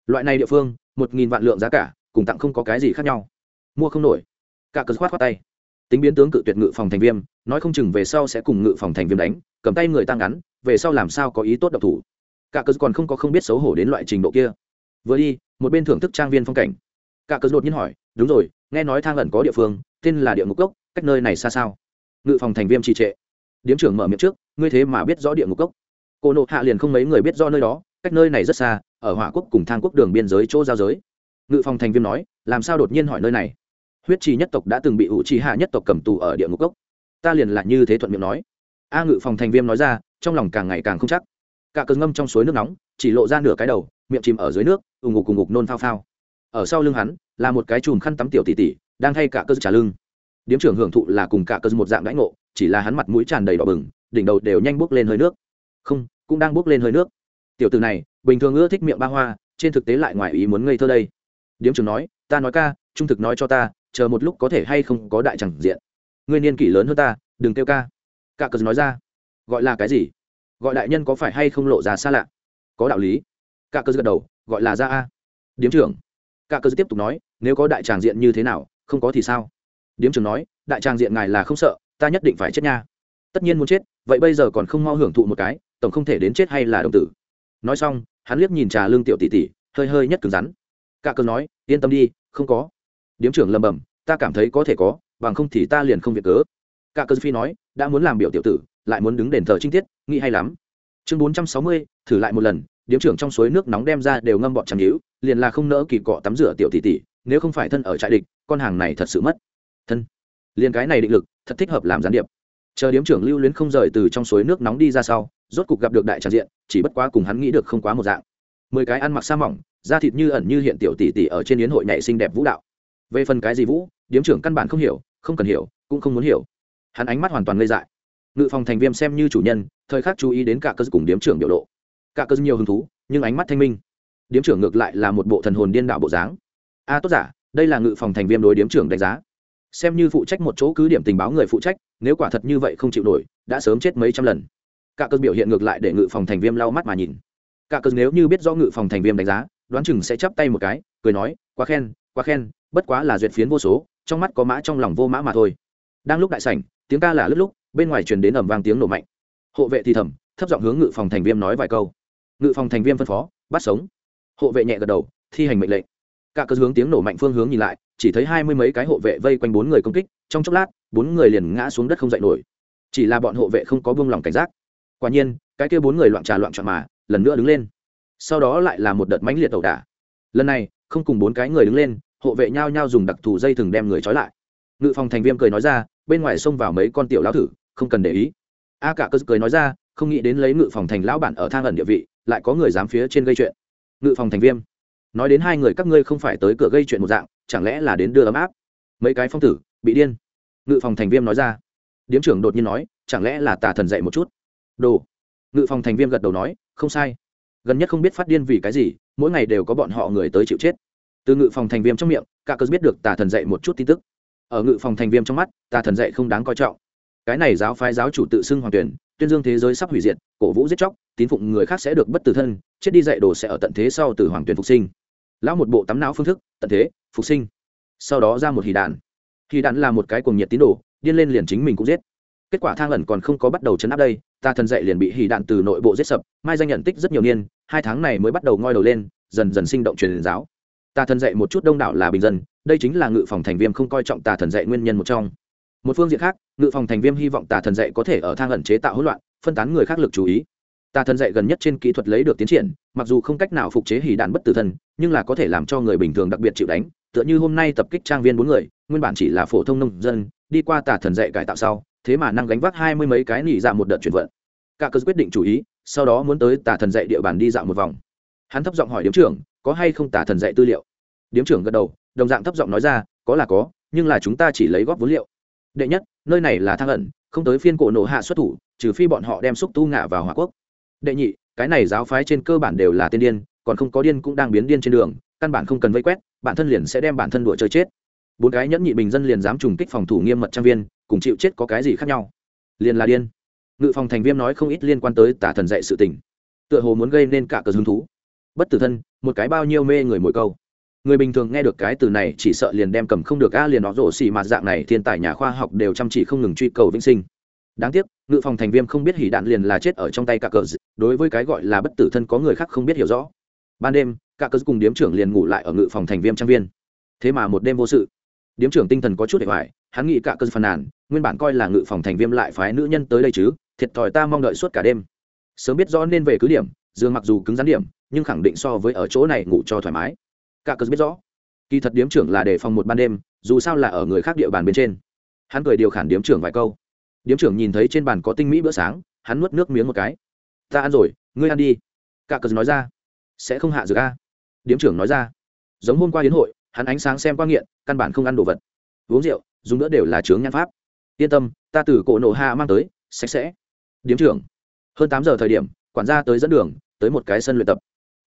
Loại này địa phương, một nghìn vạn lượng giá cả, cùng tặng không có cái gì khác nhau. Mua không nổi. Cả cơ khoát khoát tay tính biến tướng cự tuyệt ngự phòng thành viêm, nói không chừng về sau sẽ cùng ngự phòng thành viêm đánh, cầm tay người tăng ngắn, về sau làm sao có ý tốt độc thủ. Cả cớ còn không có không biết xấu hổ đến loại trình độ kia. Vừa đi, một bên thưởng thức trang viên phong cảnh. Cả cớ đột nhiên hỏi, đúng rồi, nghe nói thang ẩn có địa phương, tên là địa ngục cốc, cách nơi này xa sao? Ngự phòng thành viêm trì trệ. Điếm trưởng mở miệng trước, ngươi thế mà biết rõ địa ngục cốc. Cô nộ hạ liền không mấy người biết rõ nơi đó, cách nơi này rất xa, ở hỏa quốc cùng thang quốc đường biên giới chỗ giao giới. Ngự phòng thành viêm nói, làm sao đột nhiên hỏi nơi này? Huyết trì nhất tộc đã từng bị ủ trì hạ nhất tộc cầm tù ở địa ngục cốc. Ta liền là như thế thuận miệng nói. A ngự phòng thành viêm nói ra, trong lòng càng ngày càng không chắc. Cả cơn ngâm trong suối nước nóng, chỉ lộ ra nửa cái đầu, miệng chìm ở dưới nước, ù ngục cùng ngục nôn phao phao. Ở sau lưng hắn, là một cái chùm khăn tắm tiểu tỷ tỷ, đang thay cả cơ trả lưng. Điếm trưởng hưởng thụ là cùng cả cơ một dạng đãi ngộ, chỉ là hắn mặt mũi tràn đầy đỏ bừng, đỉnh đầu đều nhanh bốc lên hơi nước. Không, cũng đang bốc lên hơi nước. Tiểu từ này, bình thường ưa thích miệng ba hoa, trên thực tế lại ngoài ý muốn ngây thơ đây. Điếm trưởng nói, ta nói ca, trung thực nói cho ta chờ một lúc có thể hay không có đại chẳng diện. Người niên kỷ lớn hơn ta, đừng kêu ca. Cả cờ nói ra. Gọi là cái gì? Gọi đại nhân có phải hay không lộ ra xa lạ? Có đạo lý. Cả cờ gật đầu, gọi là ra a. Điếm trưởng. Cả cờ tiếp tục nói, nếu có đại tràng diện như thế nào, không có thì sao? Điếm trưởng nói, đại tràng diện ngài là không sợ, ta nhất định phải chết nha. Tất nhiên muốn chết, vậy bây giờ còn không mau hưởng thụ một cái, tổng không thể đến chết hay là đồng tử. Nói xong, hắn liếc nhìn trà lương tiểu tỷ tỷ, hơi hơi nhất cứng rắn. Cả cờ nói, yên tâm đi, không có điếm trưởng lầm bầm ta cảm thấy có thể có, bằng không thì ta liền không việc cớ. Cả cơ phi nói, đã muốn làm biểu tiểu tử, lại muốn đứng đền thờ trinh tiết, nghĩ hay lắm. Chương bốn trăm sáu mươi, thử lại một lần, điếm trưởng trong suối nước nóng đem ra đều ngâm bọn chằm nhữ liền là không nỡ kỳ cọ tắm rửa tiểu tỷ tỷ, nếu không phải thân ở trại địch, con hàng này thật sự mất. Thân. Liền cái này định lực, thật thích hợp làm gián điệp. Chờ điếm trưởng lưu luyến không rời từ trong suối nước nóng đi ra sau, rốt cục gặp được đại tràng diện, chỉ bất quá cùng hắn nghĩ được không quá một dạng. Mười cái ăn mặc sa mỏng, da thịt như ẩn như hiện tiểu tỷ tỷ ở trên yến hội nhảy xinh đẹp vũ đạo về phần cái gì vũ, điếm trưởng căn bản không hiểu, không cần hiểu, cũng không muốn hiểu. Hắn ánh mắt hoàn toàn ngây dại. Ngự phòng thành viêm xem như chủ nhân, thời khắc chú ý đến cả cơ cùng điếm trưởng biểu lộ. Cả cơ nhiều hứng thú, nhưng ánh mắt thanh minh. Điếm trưởng ngược lại là một bộ thần hồn điên đạo bộ dáng. A, tốt giả, đây là ngự phòng thành viêm đối điếm trưởng đánh giá. Xem như phụ trách một chỗ cứ điểm tình báo người phụ trách, nếu quả thật như vậy không chịu nổi, đã sớm chết mấy trăm lần. Cả cơ biểu hiện ngược lại để ngự phòng thành viêm lau mắt mà nhìn. Cả cơ nếu như biết do ngự phòng thành viêm đánh giá, đoán chừng sẽ chắp tay một cái, cười nói, quá khen quá khen bất quá là duyệt phiến vô số, trong mắt có mã trong lòng vô mã mà thôi. Đang lúc đại sảnh, tiếng ca là lúc lúc, bên ngoài truyền đến ầm vang tiếng nổ mạnh. Hộ vệ thì thầm, thấp giọng hướng ngự phòng thành viêm nói vài câu. Ngự phòng thành viêm phân phó, bắt sống. Hộ vệ nhẹ gật đầu, thi hành mệnh lệnh. Cả cơ hướng tiếng nổ mạnh phương hướng nhìn lại, chỉ thấy hai mươi mấy cái hộ vệ vây quanh bốn người công kích, trong chốc lát, bốn người liền ngã xuống đất không dậy nổi. Chỉ là bọn hộ vệ không có buông lòng cảnh giác. Quả nhiên, cái kia bốn người loạn trà loạn trọn mà, lần nữa đứng lên. Sau đó lại là một đợt mãnh liệt ẩu đả. Lần này, không cùng bốn cái người đứng lên hộ vệ nhao nhao dùng đặc thù dây thừng đem người trói lại. Ngự phòng thành viêm cười nói ra, bên ngoài xông vào mấy con tiểu lão thử, không cần để ý. A cả cơ cười nói ra, không nghĩ đến lấy ngự phòng thành lão bản ở thang ẩn địa vị, lại có người dám phía trên gây chuyện. Ngự phòng thành viêm, nói đến hai người các ngươi không phải tới cửa gây chuyện một dạng, chẳng lẽ là đến đưa ấm áp? Mấy cái phong tử, bị điên. Ngự phòng thành viêm nói ra, điếm trưởng đột nhiên nói, chẳng lẽ là tà thần dạy một chút? Đồ. Ngự phòng thành viêm gật đầu nói, không sai. Gần nhất không biết phát điên vì cái gì, mỗi ngày đều có bọn họ người tới chịu chết từ ngự phòng thành viêm trong miệng, cả cớ biết được tà thần dạy một chút tin tức. Ở ngự phòng thành viêm trong mắt, tà thần dạy không đáng coi trọng. Cái này giáo phái giáo chủ tự xưng hoàng tuyển, tuyên dương thế giới sắp hủy diệt, cổ vũ giết chóc, tín phụng người khác sẽ được bất tử thân, chết đi dạy đồ sẽ ở tận thế sau từ hoàng tuyển phục sinh. Lão một bộ tắm não phương thức, tận thế, phục sinh. Sau đó ra một hì đạn. Hì đạn là một cái cuồng nhiệt tín đồ, điên lên liền chính mình cũng giết. Kết quả thang ẩn còn không có bắt đầu chấn áp đây ta thần dạy liền bị hì đạn từ nội bộ giết sập, mai danh nhận tích rất nhiều niên, hai tháng này mới bắt đầu ngoi đầu lên, dần dần sinh động truyền giáo ta thần dạy một chút đông đảo là bình dân đây chính là ngự phòng thành viêm không coi trọng tà thần dạy nguyên nhân một trong. Một phương diện khác ngự phòng thành viêm hy vọng tà thần dạy có thể ở thang ẩn chế tạo hỗn loạn phân tán người khác lực chú ý. Tà thần dạy gần nhất trên kỹ thuật lấy được tiến triển mặc dù không cách nào phục chế hỉ đạn bất tử thần, nhưng là có thể làm cho người bình thường đặc biệt chịu đánh tựa như hôm nay tập kích trang viên bốn người nguyên bản chỉ là phổ thông nông dân đi qua tà thần dạy cải tạo sau thế mà năng gánh vác hai mươi mấy cái nỉ ra một đợt chuyển vận. Cả cơ quyết định chủ ý sau đó muốn tới tà thần dạy địa bàn đi dạo một vòng. Hắn thấp giọng hỏi điếm trưởng có hay không tả thần dạy tư liệu? Điếm trưởng gật đầu, đồng dạng thấp giọng nói ra, có là có, nhưng là chúng ta chỉ lấy góp vốn liệu. Đệ nhất, nơi này là thang ẩn, không tới phiên cổ nổ hạ xuất thủ, trừ phi bọn họ đem xúc tu ngả vào hòa quốc. Đệ nhị, cái này giáo phái trên cơ bản đều là tiên điên, còn không có điên cũng đang biến điên trên đường, căn bản không cần vây quét, bản thân liền sẽ đem bản thân đùa chơi chết. Bốn cái nhẫn nhị bình dân liền dám trùng kích phòng thủ nghiêm mật trang viên, cùng chịu chết có cái gì khác nhau? Liền là điên. Ngự phòng thành viêm nói không ít liên quan tới tả thần dạy sự tình. Tựa hồ muốn gây nên cả cờ hứng thú bất tử thân, một cái bao nhiêu mê người mỗi câu. Người bình thường nghe được cái từ này chỉ sợ liền đem cầm không được a liền nó rổ xì mạt dạng này thiên tài nhà khoa học đều chăm chỉ không ngừng truy cầu vĩnh sinh. Đáng tiếc, ngự phòng thành viêm không biết hỉ đạn liền là chết ở trong tay cả cờ đối với cái gọi là bất tử thân có người khác không biết hiểu rõ. Ban đêm, cả cờ cùng điếm trưởng liền ngủ lại ở ngự phòng thành viêm trang viên. Thế mà một đêm vô sự. Điếm trưởng tinh thần có chút để hoài, hắn nghĩ cả cờ phàn nàn, nguyên bản coi là ngự phòng thành viêm lại phái nữ nhân tới đây chứ, thiệt thòi ta mong đợi suốt cả đêm. Sớm biết rõ nên về cứ điểm, dương mặc dù cứng rắn điểm nhưng khẳng định so với ở chỗ này ngủ cho thoải mái. Cả cớ biết rõ, kỳ thật điếm trưởng là để phòng một ban đêm, dù sao là ở người khác địa bàn bên trên. Hắn cười điều khản điếm trưởng vài câu. Điếm trưởng nhìn thấy trên bàn có tinh mỹ bữa sáng, hắn nuốt nước miếng một cái. Ta ăn rồi, ngươi ăn đi. Cả cớ nói ra. Sẽ không hạ dược a. Điếm trưởng nói ra. Giống hôm qua hiến hội, hắn ánh sáng xem qua nghiện, căn bản không ăn đồ vật. Uống rượu, dùng nữa đều là chướng nhan pháp. Yên tâm, ta từ cổ nổ hạ mang tới, sạch sẽ. Điếm trưởng. Hơn tám giờ thời điểm, quản gia tới dẫn đường, tới một cái sân luyện tập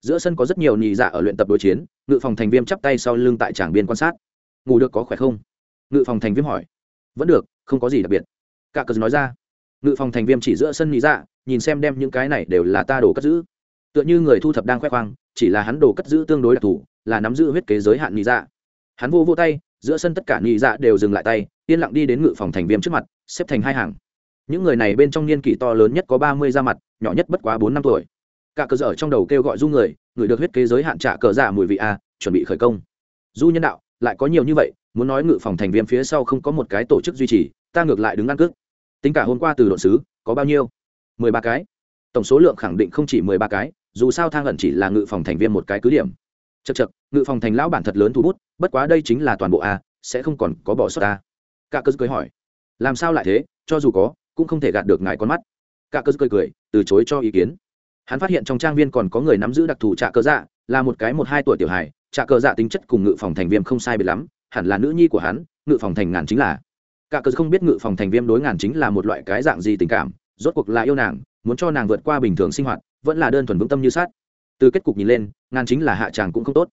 giữa sân có rất nhiều nhị dạ ở luyện tập đối chiến, ngự phòng thành viêm chắp tay sau lưng tại tràng biên quan sát. Ngủ được có khỏe không? Ngự phòng thành viêm hỏi. Vẫn được, không có gì đặc biệt. Cả cờ nói ra. Ngự phòng thành viêm chỉ giữa sân nhị dạ nhìn xem đem những cái này đều là ta đồ cất giữ. Tựa như người thu thập đang khoe khoang, chỉ là hắn đồ cất giữ tương đối đặc thù, là nắm giữ huyết kế giới hạn nhị dạ. Hắn vô vô tay, giữa sân tất cả nhị dạ đều dừng lại tay, yên lặng đi đến ngự phòng thành viêm trước mặt, xếp thành hai hàng. Những người này bên trong niên kỷ to lớn nhất có ba mươi da mặt, nhỏ nhất bất quá bốn năm tuổi cả cờ dở trong đầu kêu gọi du người người được huyết kế giới hạn trả cờ giả mùi vị a, chuẩn bị khởi công. Du nhân đạo, lại có nhiều như vậy, muốn nói ngự phòng thành viên phía sau không có một cái tổ chức duy trì, ta ngược lại đứng ăn cước. Tính cả hôm qua từ đồn sứ, có bao nhiêu? Mười ba cái. Tổng số lượng khẳng định không chỉ mười ba cái, dù sao thang ẩn chỉ là ngự phòng thành viên một cái cứ điểm. Chật chật ngự phòng thành lão bản thật lớn thu bút, bất quá đây chính là toàn bộ a, sẽ không còn có bỏ sót ta cả cơ cười hỏi. Làm sao lại thế, cho dù có, cũng không thể gạt được ngài con mắt. Cả cơ cười cười, từ chối cho ý kiến hắn phát hiện trong trang viên còn có người nắm giữ đặc thù trạ cơ dạ là một cái một hai tuổi tiểu hài, trạ cơ dạ tính chất cùng ngự phòng thành viêm không sai biệt lắm, hẳn là nữ nhi của hắn, ngự phòng thành ngàn chính là. Cả cơ không biết ngự phòng thành viêm đối ngàn chính là một loại cái dạng gì tình cảm, rốt cuộc là yêu nàng, muốn cho nàng vượt qua bình thường sinh hoạt, vẫn là đơn thuần vững tâm như sát từ kết cục nhìn lên, ngàn chính là hạ tràng cũng không tốt.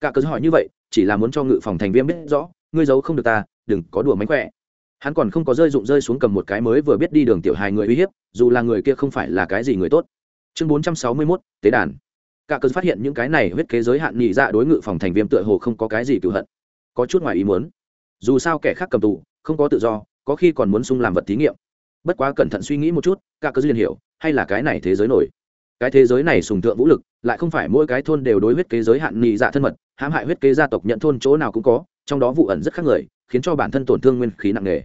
Cả cơ hỏi như vậy, chỉ là muốn cho ngự phòng thành viêm biết rõ, ngươi giấu không được ta, đừng có đùa mánh khỏe. Hắn còn không có rơi dụng rơi xuống cầm một cái mới vừa biết đi đường tiểu hài người uy hiếp, dù là người kia không phải là cái gì người tốt chương bốn trăm sáu mươi mốt, tế đàn. Cả cơn phát hiện những cái này huyết kế giới hạn nhị dạ đối ngự phòng thành viêm tựa hồ không có cái gì cựu hận. Có chút ngoài ý muốn. Dù sao kẻ khác cầm tù, không có tự do, có khi còn muốn sung làm vật thí nghiệm. Bất quá cẩn thận suy nghĩ một chút, cả cơn liền hiểu, hay là cái này thế giới nổi. Cái thế giới này sùng thượng vũ lực, lại không phải mỗi cái thôn đều đối huyết kế giới hạn nhị dạ thân mật, hãm hại huyết kế gia tộc nhận thôn chỗ nào cũng có, trong đó vụ ẩn rất khác người, khiến cho bản thân tổn thương nguyên khí nặng nề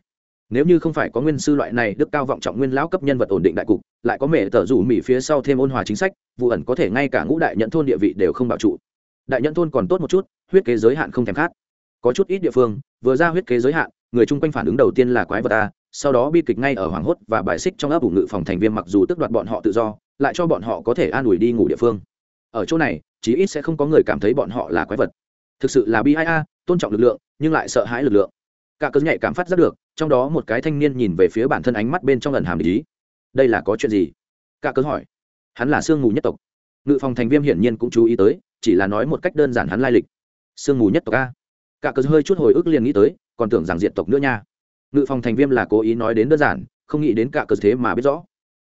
nếu như không phải có nguyên sư loại này đức cao vọng trọng nguyên lão cấp nhân vật ổn định đại cục lại có mẹ tờ rủ mỹ phía sau thêm ôn hòa chính sách vụ ẩn có thể ngay cả ngũ đại nhận thôn địa vị đều không bảo trụ. Đại nhận thôn còn tốt một chút huyết kế giới hạn không thèm khát. Có chút ít địa phương vừa ra huyết kế giới hạn người chung quanh phản ứng đầu tiên là quái vật a, sau đó bi kịch ngay ở hoàng hốt và bài xích trong ấp ủ ngự phòng thành viên mặc dù tước đoạt bọn họ tự do lại cho bọn họ có thể an ủi đi ngủ địa phương. Ở chỗ này chí ít sẽ không có người cảm thấy bọn họ là quái vật. Thực sự là bi a tôn trọng lực lượng nhưng lại sợ hãi lực lượng. Cả cơn nhạy cảm phát rất được trong đó một cái thanh niên nhìn về phía bản thân ánh mắt bên trong lần hàm ý. Đây là có chuyện gì? Cả cớ hỏi. Hắn là sương mù nhất tộc. Ngự phòng thành viêm hiển nhiên cũng chú ý tới, chỉ là nói một cách đơn giản hắn lai lịch. Sương mù nhất tộc a. Cả cớ hơi chút hồi ức liền nghĩ tới, còn tưởng rằng diện tộc nữa nha. Ngự phòng thành viêm là cố ý nói đến đơn giản, không nghĩ đến cả cớ thế mà biết rõ.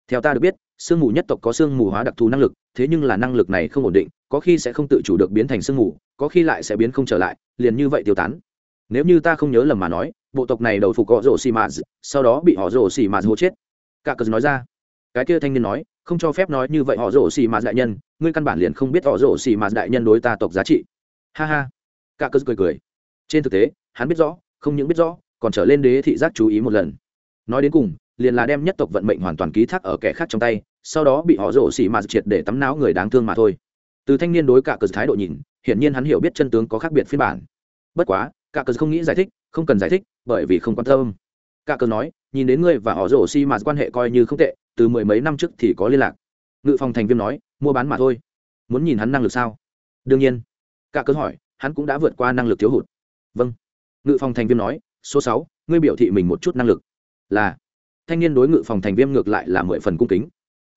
Theo ta được biết, sương mù nhất tộc có sương mù hóa đặc thù năng lực, thế nhưng là năng lực này không ổn định, có khi sẽ không tự chủ được biến thành sương mù, có khi lại sẽ biến không trở lại, liền như vậy tiêu tán. Nếu như ta không nhớ lầm mà nói bộ tộc này đầu phục họ rổ xì mạt sau đó bị họ rổ xì mạt hô chết. Cả cờ nói ra. Cái kia thanh niên nói, không cho phép nói như vậy họ rổ xì mạt đại nhân, ngươi căn bản liền không biết họ rổ xì mạt đại nhân đối ta tộc giá trị. Ha ha. Cả cờ cười cười. Trên thực tế, hắn biết rõ, không những biết rõ, còn trở lên đế thị giác chú ý một lần. Nói đến cùng, liền là đem nhất tộc vận mệnh hoàn toàn ký thác ở kẻ khác trong tay, sau đó bị họ rổ xì mạt triệt để tắm não người đáng thương mà thôi. Từ thanh niên đối cả cờ thái độ nhìn, hiển nhiên hắn hiểu biết chân tướng có khác biệt phiên bản. Bất quá cả cờ không nghĩ giải thích, không cần giải thích, bởi vì không quan tâm. Cả cờ nói, nhìn đến ngươi và họ rổ xi mà quan hệ coi như không tệ, từ mười mấy năm trước thì có liên lạc. Ngự phòng thành viên nói, mua bán mà thôi. Muốn nhìn hắn năng lực sao? Đương nhiên. Cả cờ hỏi, hắn cũng đã vượt qua năng lực thiếu hụt. Vâng. Ngự phòng thành viên nói, số sáu, ngươi biểu thị mình một chút năng lực. Là. Thanh niên đối ngự phòng thành viên ngược lại là mười phần cung kính.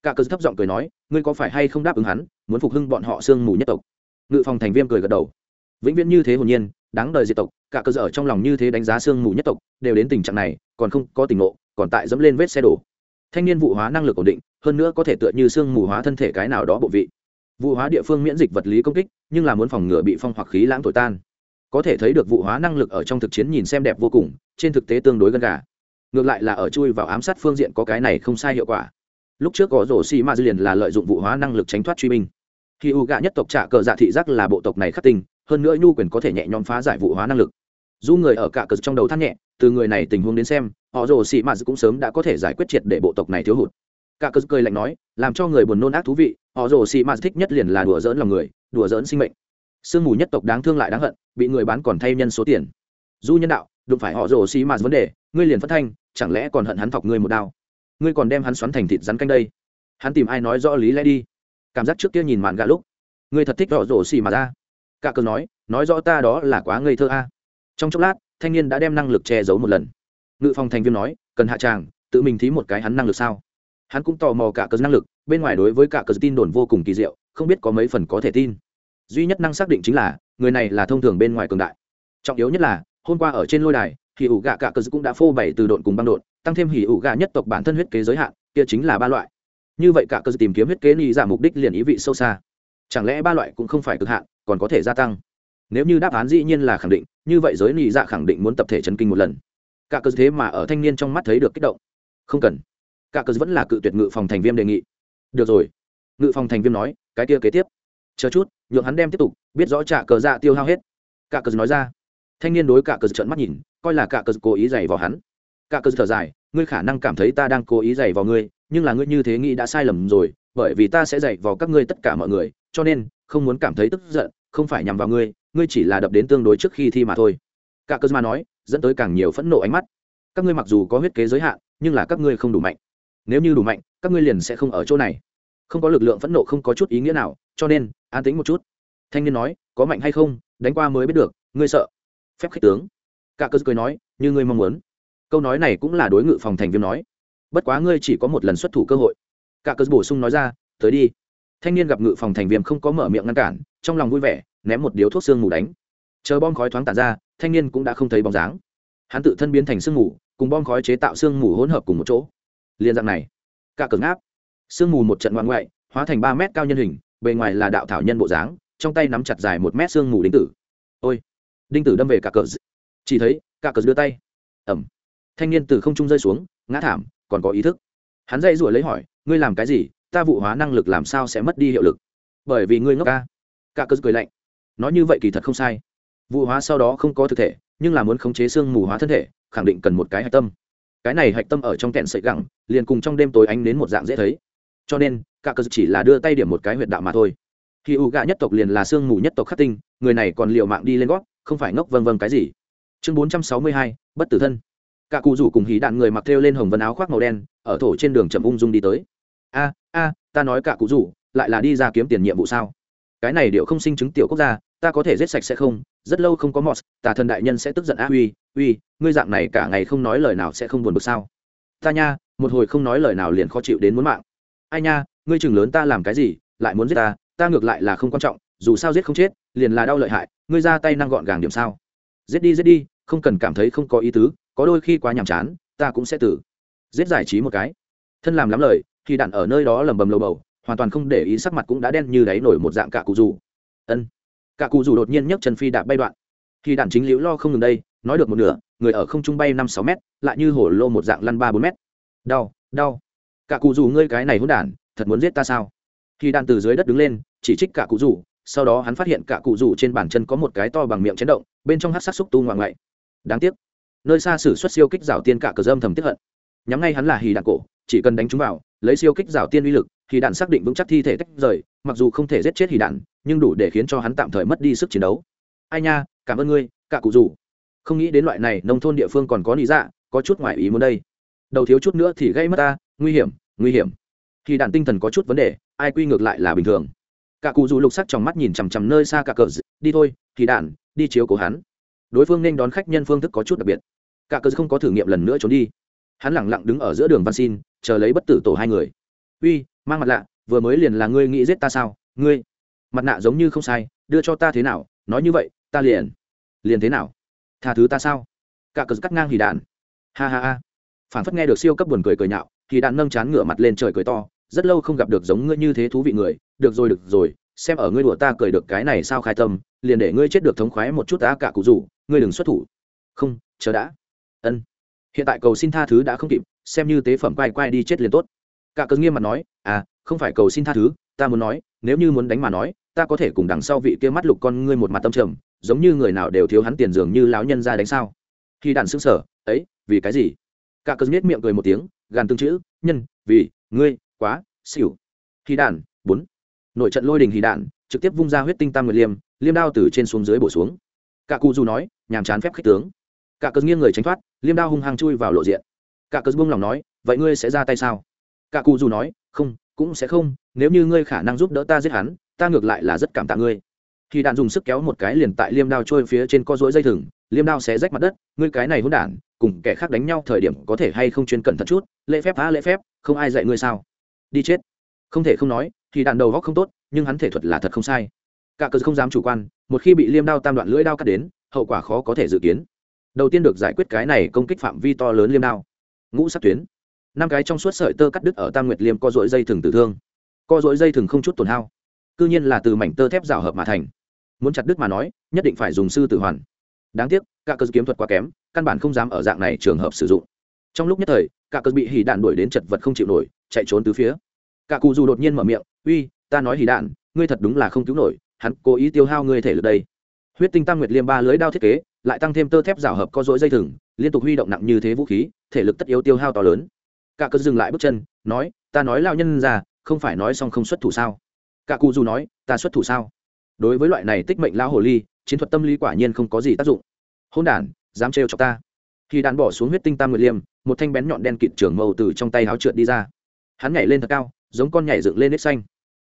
Cả cờ thấp giọng cười nói, ngươi có phải hay không đáp ứng hắn, muốn phục hưng bọn họ sương mù nhất tộc? Ngự phòng thành viên cười gật đầu. Vĩnh viễn như thế hồn nhiên đáng đời diệt tộc, cả cơ sở trong lòng như thế đánh giá sương mù nhất tộc, đều đến tình trạng này, còn không có tình ngộ, còn tại dẫm lên vết xe đổ. Thanh niên vụ hóa năng lực ổn định, hơn nữa có thể tựa như sương mù hóa thân thể cái nào đó bộ vị. Vụ hóa địa phương miễn dịch vật lý công kích, nhưng là muốn phòng ngừa bị phong hoặc khí lãng thổi tan. Có thể thấy được vụ hóa năng lực ở trong thực chiến nhìn xem đẹp vô cùng, trên thực tế tương đối gần gà. Ngược lại là ở chui vào ám sát phương diện có cái này không sai hiệu quả. Lúc trước có rổ xì ma liền là lợi dụng vụ hóa năng lực tránh thoát truy binh. Khi u gạ nhất tộc trả cờ dạ thị giác là bộ tộc này khắc tinh hơn nữa nhu quyền có thể nhẹ nhõm phá giải vụ hóa năng lực. Du người ở cả cờ trong đầu than nhẹ, từ người này tình huống đến xem, họ rồ xì mạt cũng sớm đã có thể giải quyết triệt để bộ tộc này thiếu hụt. Cả cờ cười lạnh nói, làm cho người buồn nôn ác thú vị, họ rồ xì mạt thích nhất liền là đùa dỡn lòng người, đùa dỡn sinh mệnh. Sương mù nhất tộc đáng thương lại đáng hận, bị người bán còn thay nhân số tiền. Du nhân đạo, đụng phải họ rồ xì mạt vấn đề, ngươi liền phát thanh, chẳng lẽ còn hận hắn thọc ngươi một đao? Ngươi còn đem hắn xoắn thành thịt rắn canh đây. Hắn tìm ai nói rõ lý lẽ đi. Cảm giác trước kia nhìn mạn gà lúc, ngươi thật thích họ rồ xì mạt ra cả cờ nói nói rõ ta đó là quá ngây thơ a. Trong chốc lát, thanh niên đã đem năng lực che giấu một lần. Ngự phòng thành viên nói, cần hạ tràng, tự mình thí một cái hắn năng lực sao? Hắn cũng tò mò cả cờ năng lực, bên ngoài đối với cả cờ tin đồn vô cùng kỳ diệu, không biết có mấy phần có thể tin. Duy nhất năng xác định chính là, người này là thông thường bên ngoài cường đại. Trọng yếu nhất là, hôm qua ở trên lôi đài, hỉ ủ gạ cả cờ cũng đã phô bày từ độn cùng băng độn, tăng thêm hỉ ủ gạ nhất tộc bản thân huyết kế giới hạn, kia chính là ba loại. Như vậy cả cờ tìm kiếm huyết kế ni giả mục đích liền ý vị sâu xa chẳng lẽ ba loại cũng không phải cực hạn, còn có thể gia tăng? Nếu như đáp án dĩ nhiên là khẳng định, như vậy giới nị dạ khẳng định muốn tập thể chấn kinh một lần. Cả cơ thế mà ở thanh niên trong mắt thấy được kích động. Không cần. Cả cơ vẫn là cự tuyệt ngự phòng thành viêm đề nghị. Được rồi. Ngự phòng thành viêm nói, cái kia kế tiếp. Chờ chút, nhượng hắn đem tiếp tục, biết rõ trả cờ dạ tiêu hao hết. Cả cờ nói ra. Thanh niên đối cả cờ trợn mắt nhìn, coi là cả cờ cố ý giày vào hắn. Cả cờ thở dài, ngươi khả năng cảm thấy ta đang cố ý giày vào ngươi, nhưng là ngươi như thế nghĩ đã sai lầm rồi, bởi vì ta sẽ dạy vào các ngươi tất cả mọi người cho nên, không muốn cảm thấy tức giận, không phải nhằm vào ngươi ngươi chỉ là đập đến tương đối trước khi thi mà thôi. Cả cơ mà nói, dẫn tới càng nhiều phẫn nộ ánh mắt. Các ngươi mặc dù có huyết kế giới hạn, nhưng là các ngươi không đủ mạnh. Nếu như đủ mạnh, các ngươi liền sẽ không ở chỗ này. Không có lực lượng phẫn nộ không có chút ý nghĩa nào, cho nên, an tính một chút. Thanh niên nói, có mạnh hay không, đánh qua mới biết được, ngươi sợ. Phép khích tướng. Cả cơ cười nói, như ngươi mong muốn. Câu nói này cũng là đối ngự phòng thành viên nói. Bất quá ngươi chỉ có một lần xuất thủ cơ hội. Cả cơ bổ sung nói ra, tới đi thanh niên gặp ngự phòng thành viêm không có mở miệng ngăn cản, trong lòng vui vẻ, ném một điếu thuốc xương mù đánh. Chờ bom khói thoáng tàn ra, thanh niên cũng đã không thấy bóng dáng. Hắn tự thân biến thành sương mù, cùng bom khói chế tạo sương mù hỗn hợp cùng một chỗ. Liên dạng này, cả cường áp. Sương mù một trận ngoan ngoại, hóa thành ba mét cao nhân hình, bề ngoài là đạo thảo nhân bộ dáng, trong tay nắm chặt dài một mét sương mù đinh tử. Ôi, đinh tử đâm về cả cờ chỉ thấy, cả cờ đưa tay. Ẩm. Thanh niên từ không trung rơi xuống, ngã thảm, còn có ý thức. Hắn dây rủa lấy hỏi, ngươi làm cái gì? Ta vụ hóa năng lực làm sao sẽ mất đi hiệu lực? Bởi vì ngươi ngốc ca. Cả cơ cười lạnh. Nói như vậy kỳ thật không sai. Vụ hóa sau đó không có thực thể, nhưng là muốn khống chế xương mù hóa thân thể, khẳng định cần một cái hạch tâm. Cái này hạch tâm ở trong kẹn sợi gẳng, liền cùng trong đêm tối ánh đến một dạng dễ thấy. Cho nên, cả cơ chỉ là đưa tay điểm một cái huyệt đạo mà thôi. Khi u gạ nhất tộc liền là xương mù nhất tộc khắc tinh, người này còn liệu mạng đi lên gót, không phải ngốc vân vân cái gì. Chương bốn trăm sáu mươi hai, bất tử thân. Cả cụ rủ cùng hí đạn người mặc theo lên hồng vân áo khoác màu đen, ở thổ trên đường chậm ung dung đi tới. A a, ta nói cả cụ rủ, lại là đi ra kiếm tiền nhiệm vụ sao? Cái này điệu không sinh chứng tiểu quốc gia, ta có thể giết sạch sẽ không? Rất lâu không có mọt, tà thần đại nhân sẽ tức giận à? uy uy, ngươi dạng này cả ngày không nói lời nào sẽ không buồn bực sao? Ta nha, một hồi không nói lời nào liền khó chịu đến muốn mạng. Ai nha, ngươi chừng lớn ta làm cái gì, lại muốn giết ta ta ngược lại là không quan trọng, dù sao giết không chết, liền là đau lợi hại, ngươi ra tay năng gọn gàng điểm sao? Giết đi giết đi, không cần cảm thấy không có ý tứ, có đôi khi quá nhàm chán, ta cũng sẽ tử. Giết giải trí một cái. Thân làm lắm lời khi đạn ở nơi đó lầm bầm lầu bầu, hoàn toàn không để ý sắc mặt cũng đã đen như đáy nổi một dạng cả cụ dù ân cả cụ dù đột nhiên nhấc chân phi đạp bay đoạn. Khi đạn chính liễu lo không ngừng đây, nói được một nửa, người ở không trung bay năm sáu mét, lại như hổ lô một dạng lăn ba bốn mét. Đau đau. Cả cụ dù ngươi cái này hôn đản, thật muốn giết ta sao? Khi đạn từ dưới đất đứng lên, chỉ trích cả cụ dù sau đó hắn phát hiện cả cụ dù trên bàn chân có một cái to bằng miệng chấn động, bên trong hát sắc xúc tu ngoạng ngậy đáng tiếc, nơi xa sử xuất siêu kích rào tiên cả cờ dâm thầm tiếp hận. Nhắm ngay hắn là hì đạn cổ, chỉ cần đánh chúng vào lấy siêu kích rào tiên uy lực thì đạn xác định vững chắc thi thể tách rời, mặc dù không thể giết chết hì đạn, nhưng đủ để khiến cho hắn tạm thời mất đi sức chiến đấu. Ai nha, cảm ơn ngươi, cả cụ rủ. Không nghĩ đến loại này, nông thôn địa phương còn có lý dạ có chút ngoài ý muốn đây. Đầu thiếu chút nữa thì gây mất ta, nguy hiểm nguy hiểm. Khi đạn tinh thần có chút vấn đề, ai quy ngược lại là bình thường. Cả cụ dù lục sắc trong mắt nhìn chằm chằm nơi xa cả cờ đi thôi thì đạn, đi chiếu cố hắn. Đối phương nên đón khách nhân phương thức có chút đặc biệt. Cả cờ không có thử nghiệm lần nữa trốn đi hắn lẳng lặng đứng ở giữa đường văn xin, chờ lấy bất tử tổ hai người. Uy, mang mặt lạ, vừa mới liền là ngươi nghĩ giết ta sao? Ngươi, mặt nạ giống như không sai, đưa cho ta thế nào? Nói như vậy, ta liền liền thế nào? Tha thứ ta sao? Cả cờ cắt ngang hì đạn. Ha ha ha. Phản phất nghe được siêu cấp buồn cười cười nhạo, hì đạn nâng chán ngửa mặt lên trời cười to, rất lâu không gặp được giống ngươi như thế thú vị người. Được rồi được rồi, xem ở ngươi đùa ta cười được cái này sao khai tâm, liền để ngươi chết được thống khoái một chút ta cả cụ rủ, ngươi đừng xuất thủ. Không, chờ đã. Ân hiện tại cầu xin tha thứ đã không kịp, xem như tế phẩm quay quay đi chết liền tốt. Cả cớ nghiêm mặt nói à không phải cầu xin tha thứ, ta muốn nói, nếu như muốn đánh mà nói, ta có thể cùng đằng sau vị kia mắt lục con ngươi một mặt tâm trầm, giống như người nào đều thiếu hắn tiền dường như lão nhân ra đánh sao? Khi đàn xứng sở ấy, vì cái gì? Cả cớ nhếch miệng cười một tiếng, gàn tương chữ, nhân, vì, ngươi, quá, xỉu. Khi đàn, bốn. Nội trận lôi đình hì đạn, trực tiếp vung ra huyết tinh tam nguyệt liêm liêm đao từ trên xuống dưới bổ xuống. Cả cụ dù nói, nhàm chán phép khích tướng. Cả cớ nghiêng người tránh thoát liêm đao hung hăng chui vào lộ diện. Cả cớ buông lòng nói, vậy ngươi sẽ ra tay sao? Cả cụ dù nói, không, cũng sẽ không, nếu như ngươi khả năng giúp đỡ ta giết hắn, ta ngược lại là rất cảm tạ ngươi. Khi đạn dùng sức kéo một cái liền tại liêm đao trôi phía trên co rỗi dây thừng, liêm đao sẽ rách mặt đất, ngươi cái này hôn đản, cùng kẻ khác đánh nhau thời điểm có thể hay không chuyên cẩn thận chút, lễ phép phá lễ phép, không ai dạy ngươi sao? Đi chết. Không thể không nói, thì đạn đầu góc không tốt, nhưng hắn thể thuật là thật không sai. Cả cờ không dám chủ quan, một khi bị liêm đao tam đoạn lưỡi đao cắt đến, hậu quả khó có thể dự kiến đầu tiên được giải quyết cái này công kích phạm vi to lớn liêm đao. Ngũ sắc tuyến. Năm cái trong suốt sợi tơ cắt đứt ở tam nguyệt liêm co dội dây thừng tử thương. Co dội dây thừng không chút tổn hao. Cư nhiên là từ mảnh tơ thép rào hợp mà thành. Muốn chặt đứt mà nói, nhất định phải dùng sư tử hoàn. Đáng tiếc, cả cơ kiếm thuật quá kém, căn bản không dám ở dạng này trường hợp sử dụng. Trong lúc nhất thời, cả cơ bị hỉ đạn đuổi đến chật vật không chịu nổi, chạy trốn từ phía. Cả cụ dù đột nhiên mở miệng, uy, ta nói hỉ đạn, ngươi thật đúng là không cứu nổi, hắn cố ý tiêu hao ngươi thể lực đây. Huyết tinh tăng nguyệt liêm ba lưới đao thiết kế lại tăng thêm tơ thép rào hợp co dối dây thừng, liên tục huy động nặng như thế vũ khí, thể lực tất yếu tiêu hao to lớn. Cả cớ dừng lại bước chân, nói, ta nói lao nhân ra không phải nói xong không xuất thủ sao? Cả cụ dù nói, ta xuất thủ sao? Đối với loại này tích mệnh lao hồ ly, chiến thuật tâm lý quả nhiên không có gì tác dụng. Hôn đản, dám trêu cho ta. Khi đạn bỏ xuống huyết tinh tam nguyệt liêm, một thanh bén nhọn đen kịt trưởng màu từ trong tay háo trượt đi ra. Hắn nhảy lên thật cao, giống con nhảy dựng lên nếp xanh.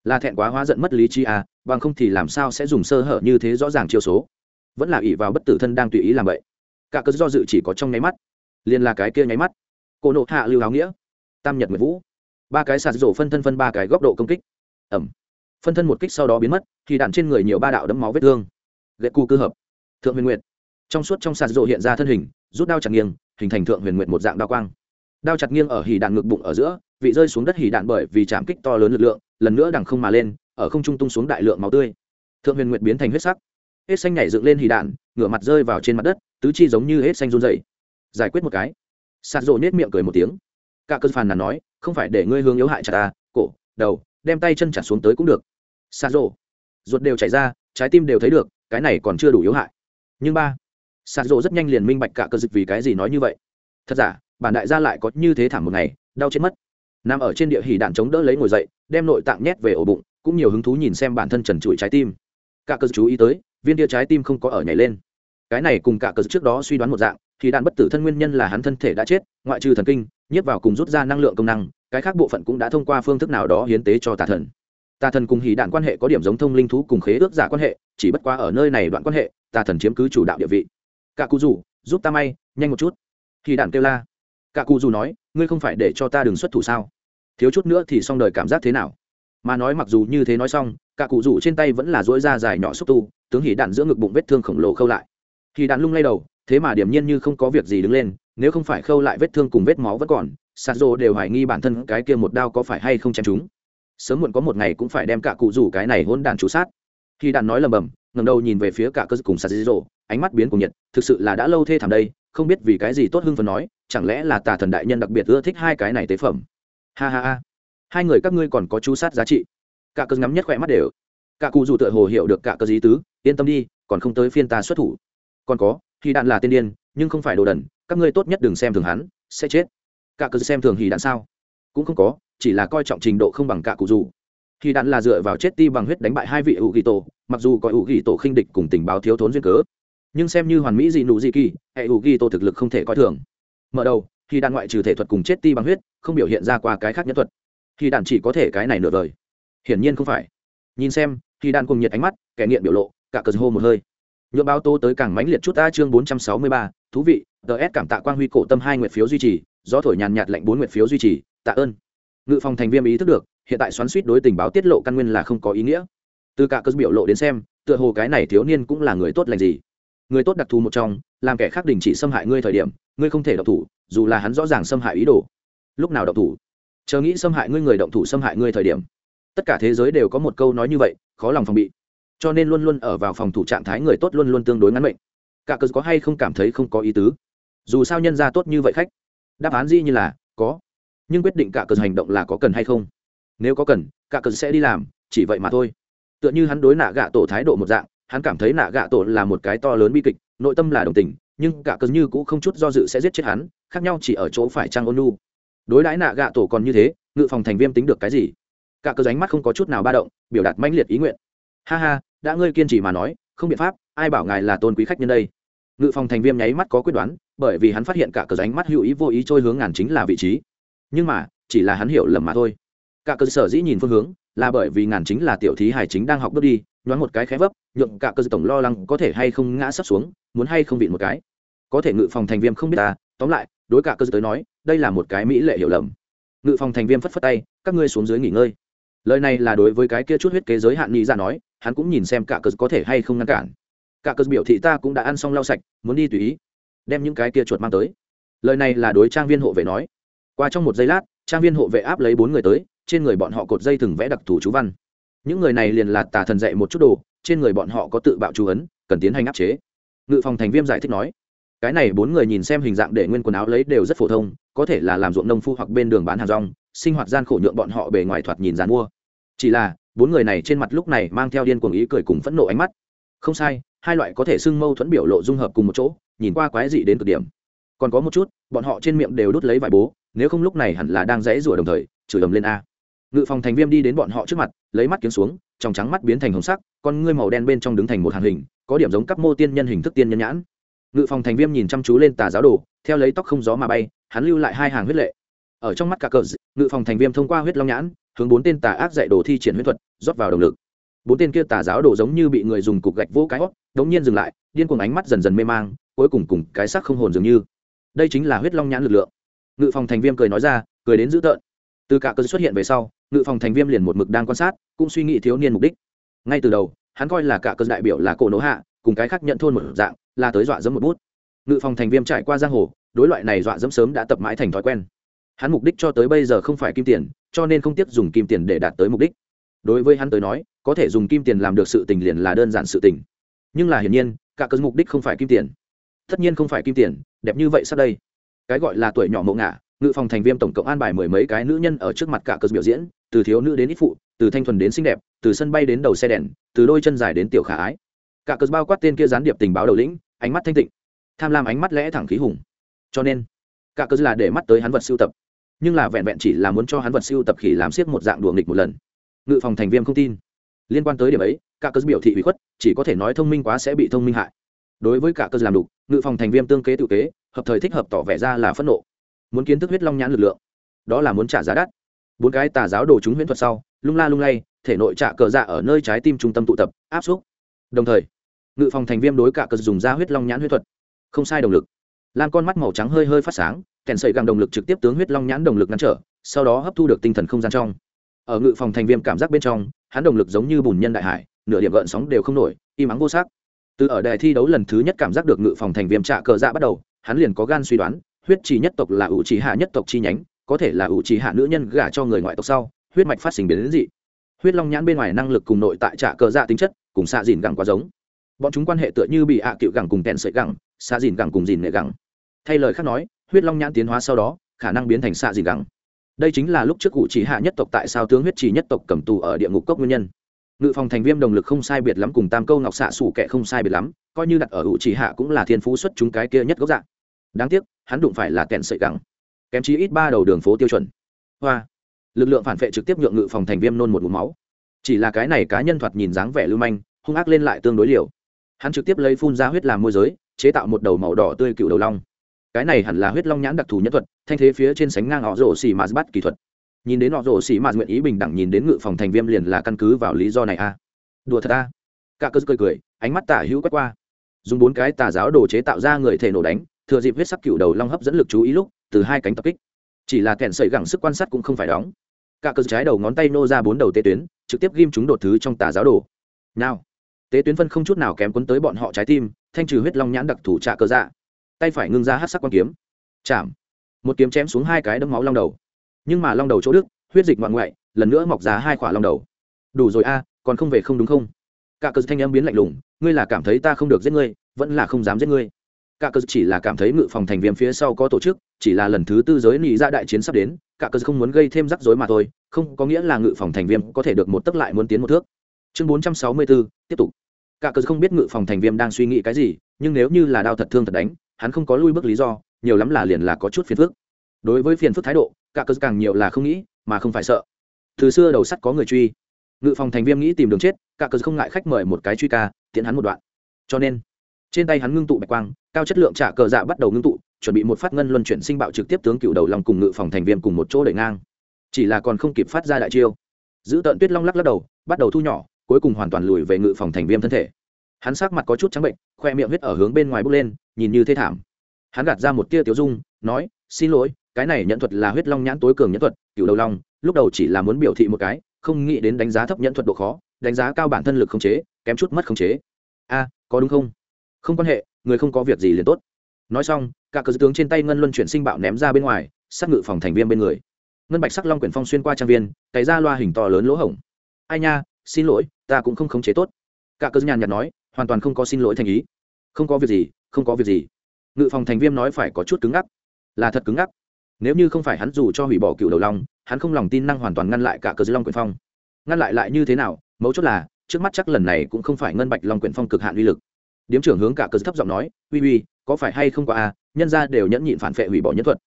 Là thẹn quá hóa giận mất lý trí à bằng không thì làm sao sẽ dùng sơ hở như thế rõ ràng chiêu số? Vẫn là ỷ vào bất tử thân đang tùy ý làm vậy. Cả cớ do dự chỉ có trong nháy mắt. Liền là cái kia nháy mắt. Cô nộ hạ lưu áo nghĩa. Tam nhật nguyệt vũ. Ba cái sạt rổ phân thân phân ba cái góc độ công kích. Ẩm. Phân thân một kích sau đó biến mất, thì đạn trên người nhiều ba đạo đấm máu vết thương. Lệ cu cơ hợp. Thượng huyền nguyệt. Trong suốt trong sạt rổ hiện ra thân hình, rút đao chặt nghiêng, hình thành thượng huyền nguyệt một dạng đao quang. Đao chặt nghiêng ở hì đạn ngực bụng ở giữa, vị rơi xuống đất hì đạn bởi vì chạm kích to lớn lực lượng, lần nữa đằng không mà lên, ở không trung tung xuống đại lượng máu tươi. Thượng huyền nguyệt biến thành huyết sắc hết xanh nhảy dựng lên hì đạn, ngửa mặt rơi vào trên mặt đất, tứ chi giống như hết xanh run dậy giải quyết một cái. Sạt rộ nết miệng cười một tiếng. Cả cơn phàn là nói, không phải để ngươi hướng yếu hại chặt ta, cổ, đầu, đem tay chân chặt xuống tới cũng được. Sạt rộ. Ruột đều chảy ra, trái tim đều thấy được, cái này còn chưa đủ yếu hại. Nhưng ba, sạt rộ rất nhanh liền minh bạch cả cơ dịch vì cái gì nói như vậy. Thật giả, bản đại gia lại có như thế thảm một ngày, đau chết mất. Nằm ở trên địa hỉ đạn chống đỡ lấy ngồi dậy, đem nội tạng nhét về ổ bụng, cũng nhiều hứng thú nhìn xem bản thân trần trụi trái tim. Cả cơ chú ý tới viên tia trái tim không có ở nhảy lên. Cái này cùng cả cờ trước đó suy đoán một dạng, thì đạn bất tử thân nguyên nhân là hắn thân thể đã chết, ngoại trừ thần kinh, nhiếp vào cùng rút ra năng lượng công năng, cái khác bộ phận cũng đã thông qua phương thức nào đó hiến tế cho tà thần. Tà thần cùng hỉ đạn quan hệ có điểm giống thông linh thú cùng khế ước giả quan hệ, chỉ bất qua ở nơi này đoạn quan hệ, tà thần chiếm cứ chủ đạo địa vị. Cả cụ rủ, giúp ta may, nhanh một chút. Hỉ đạn kêu la. Cả cụ rủ nói, ngươi không phải để cho ta đừng xuất thủ sao? Thiếu chút nữa thì xong đời cảm giác thế nào? Mà nói mặc dù như thế nói xong, cả cụ rủ trên tay vẫn là dỗi da dài nhỏ xúc tu tướng hỉ đạn giữa ngực bụng vết thương khổng lồ khâu lại. Hỉ đạn lung lay đầu, thế mà điểm nhiên như không có việc gì đứng lên, nếu không phải khâu lại vết thương cùng vết máu vẫn còn, sạt rồ đều hoài nghi bản thân cái kia một đao có phải hay không chém chúng sớm muộn có một ngày cũng phải đem cả cụ rủ cái này hôn đàn chú sát. Khi đạn nói lầm bầm ngầm đầu nhìn về phía cả cơ cùng sạt rồ ánh mắt biến cùng nhiệt, thực sự là đã lâu thê thảm đây, không biết vì cái gì tốt hưng phần nói, chẳng lẽ là tà thần đại nhân đặc biệt ưa thích hai cái này tế phẩm? Ha ha ha. Hai người các ngươi còn có chú sát giá trị. Cả cơ ngắm nhất khỏe mắt đều cả cụ dù tựa hồ hiểu được cả cơ dí tứ, yên tâm đi, còn không tới phiên ta xuất thủ. Còn có khi đạn là tiên điên, nhưng không phải đồ đần, các ngươi tốt nhất đừng xem thường hắn, sẽ chết. Cả cơ xem thường hỉ đạn sao? Cũng không có, chỉ là coi trọng trình độ không bằng cả cụ dù. Khi đạn là dựa vào chết ti bằng huyết đánh bại hai vị hữu ghi tổ, mặc dù có hữu ghi tổ khinh địch cùng tình báo thiếu thốn duyên cớ. Nhưng xem như hoàn mỹ dị nụ dị kỳ, hệ hữu ghi tổ thực lực không thể coi thường. Mở đầu khi đạn ngoại trừ thể thuật cùng chết ti bằng huyết, không biểu hiện ra qua cái khác nhất thuật. Khi đạn chỉ có thể cái này nửa vời hiển nhiên không phải. Nhìn xem khi đạn cùng nhiệt ánh mắt, kẻ nghiện biểu lộ, cả cờ hô một hơi. Nhuộm báo tố tới càng mãnh liệt chút ta chương bốn trăm sáu mươi ba, thú vị ts cảm tạ quang huy cổ tâm hai nguyệt phiếu duy trì do thổi nhàn nhạt lệnh bốn nguyệt phiếu duy trì, tạ ơn. Ngự phòng thành viên ý thức được, hiện tại xoắn suýt đối tình báo tiết lộ căn nguyên là không có ý nghĩa. Từ cả cơ biểu lộ đến xem, tựa hồ cái này thiếu niên cũng là người tốt lành gì. Người tốt đặc thù một trong, làm kẻ khác đình chỉ xâm hại ngươi thời điểm, ngươi không thể độc thủ, dù là hắn rõ ràng xâm hại ý đồ. Lúc nào độc thủ? Chờ nghĩ xâm hại ngươi, người động thủ xâm hại ngươi thời điểm tất cả thế giới đều có một câu nói như vậy, khó lòng phòng bị. Cho nên luôn luôn ở vào phòng thủ trạng thái người tốt luôn luôn tương đối ngắn mệnh. Cả cớ có hay không cảm thấy không có ý tứ? Dù sao nhân ra tốt như vậy khách. Đáp án gì như là, có. Nhưng quyết định cả cớ hành động là có cần hay không? Nếu có cần, cả cớ sẽ đi làm, chỉ vậy mà thôi. Tựa như hắn đối nạ gạ tổ thái độ một dạng, hắn cảm thấy nạ gạ tổ là một cái to lớn bi kịch, nội tâm là đồng tình, nhưng cả cớ như cũng không chút do dự sẽ giết chết hắn, khác nhau chỉ ở chỗ phải trang ôn nu. Đối đãi nạ gạ tổ còn như thế, ngự phòng thành viêm tính được cái gì? Cả cơ ránh mắt không có chút nào ba động, biểu đạt mãnh liệt ý nguyện. Ha ha, đã ngươi kiên trì mà nói, không biện pháp, ai bảo ngài là tôn quý khách nhân đây? Ngự phòng thành viêm nháy mắt có quyết đoán, bởi vì hắn phát hiện cả cờ ránh mắt hữu ý vô ý trôi hướng ngàn chính là vị trí. Nhưng mà, chỉ là hắn hiểu lầm mà thôi. Cả cơ sở dĩ nhìn phương hướng, là bởi vì ngàn chính là tiểu thí hải chính đang học bước đi, nhoáng một cái khé vấp, nhượng cả cơ tổng lo lắng có thể hay không ngã sắp xuống, muốn hay không vịn một cái. Có thể ngự phòng thành viêm không biết ta, tóm lại, đối cả cơ tới nói, đây là một cái mỹ lệ hiểu lầm. Ngự phòng thành viêm phất phất tay, các ngươi xuống dưới nghỉ ngơi lời này là đối với cái kia chút huyết kế giới hạn nghĩ ra dạ nói, hắn cũng nhìn xem cả cờ có thể hay không ngăn cản. Cả cờ biểu thị ta cũng đã ăn xong lau sạch, muốn đi tùy ý, đem những cái kia chuột mang tới. Lời này là đối trang viên hộ vệ nói. Qua trong một giây lát, trang viên hộ vệ áp lấy bốn người tới, trên người bọn họ cột dây thừng vẽ đặc thù chú văn. Những người này liền là tà thần dạy một chút đồ, trên người bọn họ có tự bạo chú ấn, cần tiến hành áp chế. Ngự phòng thành viêm giải thích nói. Cái này bốn người nhìn xem hình dạng để nguyên quần áo lấy đều rất phổ thông, có thể là làm ruộng nông phu hoặc bên đường bán hàng rong sinh hoạt gian khổ nhượng bọn họ bề ngoài thoạt nhìn dàn mua. Chỉ là, bốn người này trên mặt lúc này mang theo điên cuồng ý cười cùng phẫn nộ ánh mắt. Không sai, hai loại có thể xưng mâu thuẫn biểu lộ dung hợp cùng một chỗ, nhìn qua quái dị đến cực điểm. Còn có một chút, bọn họ trên miệng đều đút lấy vải bố, nếu không lúc này hẳn là đang dãy rủa đồng thời, chửi ầm lên a. Ngự phòng thành viêm đi đến bọn họ trước mặt, lấy mắt kiếm xuống, trong trắng mắt biến thành hồng sắc, con ngươi màu đen bên trong đứng thành một hàng hình, có điểm giống các mô tiên nhân hình thức tiên nhân nhãn. Ngự phòng thành viêm nhìn chăm chú lên tà giáo đồ, theo lấy tóc không gió mà bay, hắn lưu lại hai hàng huyết lệ ở trong mắt cả cờ ngự phòng thành viêm thông qua huyết long nhãn, hướng bốn tên tà ác dạy đồ thi triển huyết thuật, rót vào động lực. Bốn tên kia tà giáo đồ giống như bị người dùng cục gạch vỗ cái hót đống nhiên dừng lại, điên cuồng ánh mắt dần dần mê mang, cuối cùng cùng cái sắc không hồn dường như. Đây chính là huyết long nhãn lực lượng. Ngự phòng thành viêm cười nói ra, cười đến dữ tợn. Từ cả cơ xuất hiện về sau, ngự phòng thành viêm liền một mực đang quan sát, cũng suy nghĩ thiếu niên mục đích. Ngay từ đầu, hắn coi là cả cơ đại biểu là cổ nỗ hạ, cùng cái khác nhận thôn một dạng, là tới dọa dẫm một bút. Ngự phòng thành viêm trải qua giang hồ, đối loại này dọa dẫm sớm đã tập mãi thành thói quen hắn mục đích cho tới bây giờ không phải kim tiền, cho nên không tiếc dùng kim tiền để đạt tới mục đích. Đối với hắn tới nói, có thể dùng kim tiền làm được sự tình liền là đơn giản sự tình. Nhưng là hiển nhiên, cả cơn mục đích không phải kim tiền. Tất nhiên không phải kim tiền, đẹp như vậy sắp đây. Cái gọi là tuổi nhỏ mộ ngả, ngự phòng thành viêm tổng cộng an bài mười mấy cái nữ nhân ở trước mặt cả cơn biểu diễn, từ thiếu nữ đến ít phụ, từ thanh thuần đến xinh đẹp, từ sân bay đến đầu xe đèn, từ đôi chân dài đến tiểu khả ái. Cả cơn bao quát tên kia gián điệp tình báo đầu lĩnh, ánh mắt thanh tịnh. Tham lam ánh mắt lẽ thẳng khí hùng. Cho nên, cả cơn là để mắt tới hắn vật sưu tập nhưng là vẹn vẹn chỉ là muốn cho hắn vật siêu tập khỉ làm siết một dạng đùa nghịch một lần. Ngự phòng thành viêm không tin. Liên quan tới điểm ấy, cả cơ biểu thị bị khuất, chỉ có thể nói thông minh quá sẽ bị thông minh hại. Đối với cả cơ làm đục, ngự phòng thành viêm tương kế tự kế, hợp thời thích hợp tỏ vẻ ra là phẫn nộ. Muốn kiến thức huyết long nhãn lực lượng, đó là muốn trả giá đắt. Bốn cái tà giáo đồ chúng huyễn thuật sau, lung la lung lay, thể nội trạ cờ dạ ở nơi trái tim trung tâm tụ tập, áp xúc. Đồng thời, ngự phòng thành viêm đối cả cờ dùng ra huyết long nhãn huyết thuật. Không sai động lực. Lam con mắt màu trắng hơi hơi phát sáng kèn sợi găng động lực trực tiếp tướng huyết long nhãn động lực ngăn trở, sau đó hấp thu được tinh thần không gian trong. Ở ngự phòng thành viêm cảm giác bên trong, hắn động lực giống như bùn nhân đại hải, nửa điểm gợn sóng đều không nổi im ắng vô sắc. Từ ở đài thi đấu lần thứ nhất cảm giác được ngự phòng thành viêm trạ cờ dạ bắt đầu, hắn liền có gan suy đoán, huyết trì nhất tộc là ủ trì hạ nhất tộc chi nhánh, có thể là ủ trì hạ nữ nhân gả cho người ngoại tộc sau, huyết mạch phát sinh biến đến dị. Huyết long nhãn bên ngoài năng lực cùng nội tại trạ cờ dạ tính chất, cùng xạ dìn gẳng quá giống. Bọn chúng quan hệ tựa như bị ạ à cựu gẳng cùng kèn sợi gẳng, xạ dìn gẳng cùng dìn nệ gẳng. Thay lời khác nói huyết long nhãn tiến hóa sau đó, khả năng biến thành xạ dị gắng. Đây chính là lúc trước cụ chỉ hạ nhất tộc tại sao tướng huyết trì nhất tộc cầm tù ở địa ngục cốc nguyên nhân. Ngự phòng thành viêm đồng lực không sai biệt lắm cùng tam câu ngọc xạ sủ kệ không sai biệt lắm, coi như đặt ở ủ chỉ hạ cũng là thiên phú xuất chúng cái kia nhất gốc dạng. Đáng tiếc, hắn đụng phải là kẹn sợi gắng. kém chí ít ba đầu đường phố tiêu chuẩn. Hoa. Lực lượng phản vệ trực tiếp nhượng ngự phòng thành viêm nôn một mũ máu. Chỉ là cái này cá nhân thoạt nhìn dáng vẻ lưu manh, hung ác lên lại tương đối liều. Hắn trực tiếp lấy phun ra huyết làm môi giới, chế tạo một đầu màu đỏ tươi cựu đầu long cái này hẳn là huyết long nhãn đặc thù nhất thuật, thanh thế phía trên sánh ngang họ rổ xì mạt bắt kỹ thuật. Nhìn đến họ rổ xì mạt nguyện ý bình đẳng nhìn đến ngự phòng thành viêm liền là căn cứ vào lý do này a. À. đùa thật a. À. cả cơ cười cười, ánh mắt tả hữu quét qua. Dùng bốn cái tà giáo đồ chế tạo ra người thể nổ đánh, thừa dịp huyết sắc cựu đầu long hấp dẫn lực chú ý lúc, từ hai cánh tập kích. Chỉ là kẹn sợi gẳng sức quan sát cũng không phải đóng. Cả cơ trái đầu ngón tay nô ra bốn đầu tế tuyến, trực tiếp ghim chúng đột thứ trong tà giáo đồ. Nào. Tế tuyến phân không chút nào kém quấn tới bọn họ trái tim, thanh trừ huyết long nhãn đặc thủ trạ cơ dạ tay phải ngưng ra hát sắc quan kiếm. Chạm. Một kiếm chém xuống hai cái đấm máu long đầu. Nhưng mà long đầu chỗ đức, huyết dịch ngoạn ngoại, lần nữa mọc ra hai khỏa long đầu. Đủ rồi a, còn không về không đúng không? Cả cờ thanh em biến lạnh lùng, ngươi là cảm thấy ta không được giết ngươi, vẫn là không dám giết ngươi. Cả cờ chỉ là cảm thấy ngự phòng thành viêm phía sau có tổ chức, chỉ là lần thứ tư giới nị ra đại chiến sắp đến, cả cờ không muốn gây thêm rắc rối mà thôi, không có nghĩa là ngự phòng thành viêm có thể được một tấc lại muốn tiến một thước. Chương bốn trăm sáu mươi bốn tiếp tục. Cả cờ không biết ngự phòng thành viêm đang suy nghĩ cái gì, nhưng nếu như là đao thật thương thật đánh hắn không có lui bước lý do, nhiều lắm là liền là có chút phiền phức. Đối với phiền phức thái độ, cả cơ càng nhiều là không nghĩ, mà không phải sợ. Từ xưa đầu sắt có người truy. Ngự phòng thành viêm nghĩ tìm đường chết, cả cơ không ngại khách mời một cái truy ca tiến hắn một đoạn. Cho nên, trên tay hắn ngưng tụ bạch quang, cao chất lượng trả cờ dạ bắt đầu ngưng tụ, chuẩn bị một phát ngân luân chuyển sinh bạo trực tiếp tướng cựu đầu lòng cùng ngự phòng thành viêm cùng một chỗ đẩy ngang. Chỉ là còn không kịp phát ra đại chiêu. Giữ tợn tuyết long lắc lắc đầu, bắt đầu thu nhỏ, cuối cùng hoàn toàn lùi về ngự phòng thành viêm thân thể hắn sắc mặt có chút trắng bệnh, khoe miệng huyết ở hướng bên ngoài bốc lên, nhìn như thế thảm. Hắn gạt ra một tia tiểu dung, nói, xin lỗi, cái này nhận thuật là huyết long nhãn tối cường nhẫn thuật cựu đầu long, lúc đầu chỉ là muốn biểu thị một cái, không nghĩ đến đánh giá thấp nhẫn thuật độ khó, đánh giá cao bản thân lực không chế, kém chút mất không chế. A, có đúng không? Không quan hệ, người không có việc gì liền tốt. Nói xong, cả cờ tướng trên tay ngân luân chuyển sinh bạo ném ra bên ngoài sát ngự phòng thành viên bên người. Ngân bạch sắc long quyển phong xuyên qua trang viên, cày ra loa hình to lớn lỗ hổng. Ai nha, xin lỗi, ta cũng không khống chế tốt. Cả cờ nhàn nhạt nói hoàn toàn không có xin lỗi thành ý. Không có việc gì, không có việc gì. Ngự phòng thành Viêm nói phải có chút cứng ngắc. Là thật cứng ngắc. Nếu như không phải hắn dù cho hủy bỏ cựu đầu long, hắn không lòng tin năng hoàn toàn ngăn lại cả cờ long Quyền phong. Ngăn lại lại như thế nào? Mấu chốt là, trước mắt chắc lần này cũng không phải ngân bạch long Quyền phong cực hạn uy lực. Điếm trưởng hướng cả cơ thấp giọng nói, uy uy, có phải hay không qua à? Nhân ra đều nhẫn nhịn phản phệ hủy bỏ nhân thuật.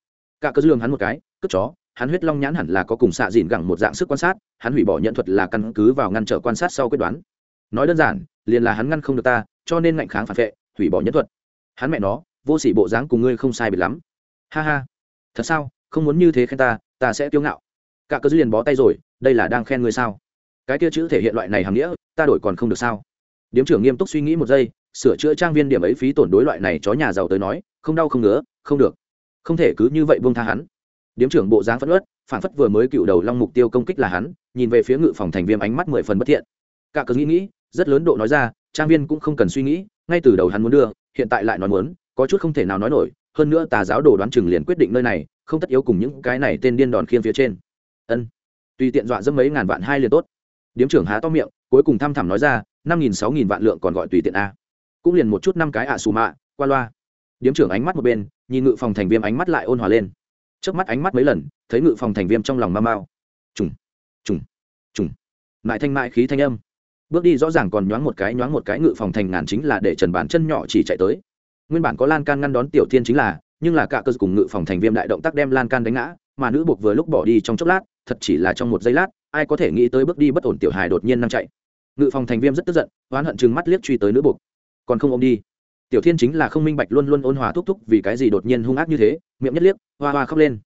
Cả cờ dư lường hắn một cái, cất chó, hắn huyết long nhãn hẳn là có cùng xạ dìn gẳng một dạng sức quan sát, hắn hủy bỏ nhận thuật là căn cứ vào ngăn trở quan sát sau quyết đoán. Nói đơn giản liền là hắn ngăn không được ta, cho nên ngạnh kháng phản vệ, hủy bỏ nhân thuật. Hắn mẹ nó, vô s ỉ bộ dáng cùng ngươi không sai biệt lắm. Ha ha. Thật sao? Không muốn như thế khen ta ta sẽ kiêu ngạo. Cả cơ dư liền bó tay rồi, đây là đang khen ngươi sao? Cái kia chữ thể hiện loại này hàm nghĩa, ta đổi còn không được sao? Điếm trưởng nghiêm túc suy nghĩ một giây, sửa chữa trang viên điểm ấy phí tổn đối loại này chó nhà giàu tới nói, không đau không ngứa, không được. Không thể cứ như vậy buông tha hắn. Điếm trưởng bộ dáng phất ớt phản phất vừa mới cựu đầu long mục tiêu công kích là hắn, nhìn về phía ngự phòng thành viêm ánh mắt mười phần bất thiện. Cả cớ nghĩ nghĩ rất lớn độ nói ra, trang viên cũng không cần suy nghĩ, ngay từ đầu hắn muốn đưa, hiện tại lại nói muốn, có chút không thể nào nói nổi, hơn nữa tà giáo đồ đoán chừng liền quyết định nơi này, không tất yếu cùng những cái này tên điên đòn khiên phía trên. Ân, tùy tiện dọa dẫm mấy ngàn vạn hai liền tốt. Điếm trưởng há to miệng, cuối cùng thăm thẳm nói ra, năm nghìn sáu nghìn vạn lượng còn gọi tùy tiện a. Cũng liền một chút năm cái ạ xù mạ, qua loa. Điếm trưởng ánh mắt một bên, nhìn ngự phòng thành viêm ánh mắt lại ôn hòa lên. Trước mắt ánh mắt mấy lần, thấy ngự phòng thành viêm trong lòng mau mau. Trùng trùng trùng. Mại thanh mại khí thanh âm bước đi rõ ràng còn nhoáng một cái, nhoáng một cái, ngự phòng thành ngàn chính là để trần bản chân nhỏ chỉ chạy tới. Nguyên bản có lan can ngăn đón tiểu thiên chính là, nhưng là cả cơ cùng ngự phòng thành viêm đại động tác đem lan can đánh ngã, mà nữ buộc vừa lúc bỏ đi trong chốc lát, thật chỉ là trong một giây lát, ai có thể nghĩ tới bước đi bất ổn tiểu hài đột nhiên năng chạy. Ngự phòng thành viêm rất tức giận, oán hận chừng mắt liếc truy tới nữ buộc. Còn không ôm đi. Tiểu thiên chính là không minh bạch luôn luôn ôn hòa thúc thúc vì cái gì đột nhiên hung ác như thế, miệng nhất liếc, hoa hoa khóc lên.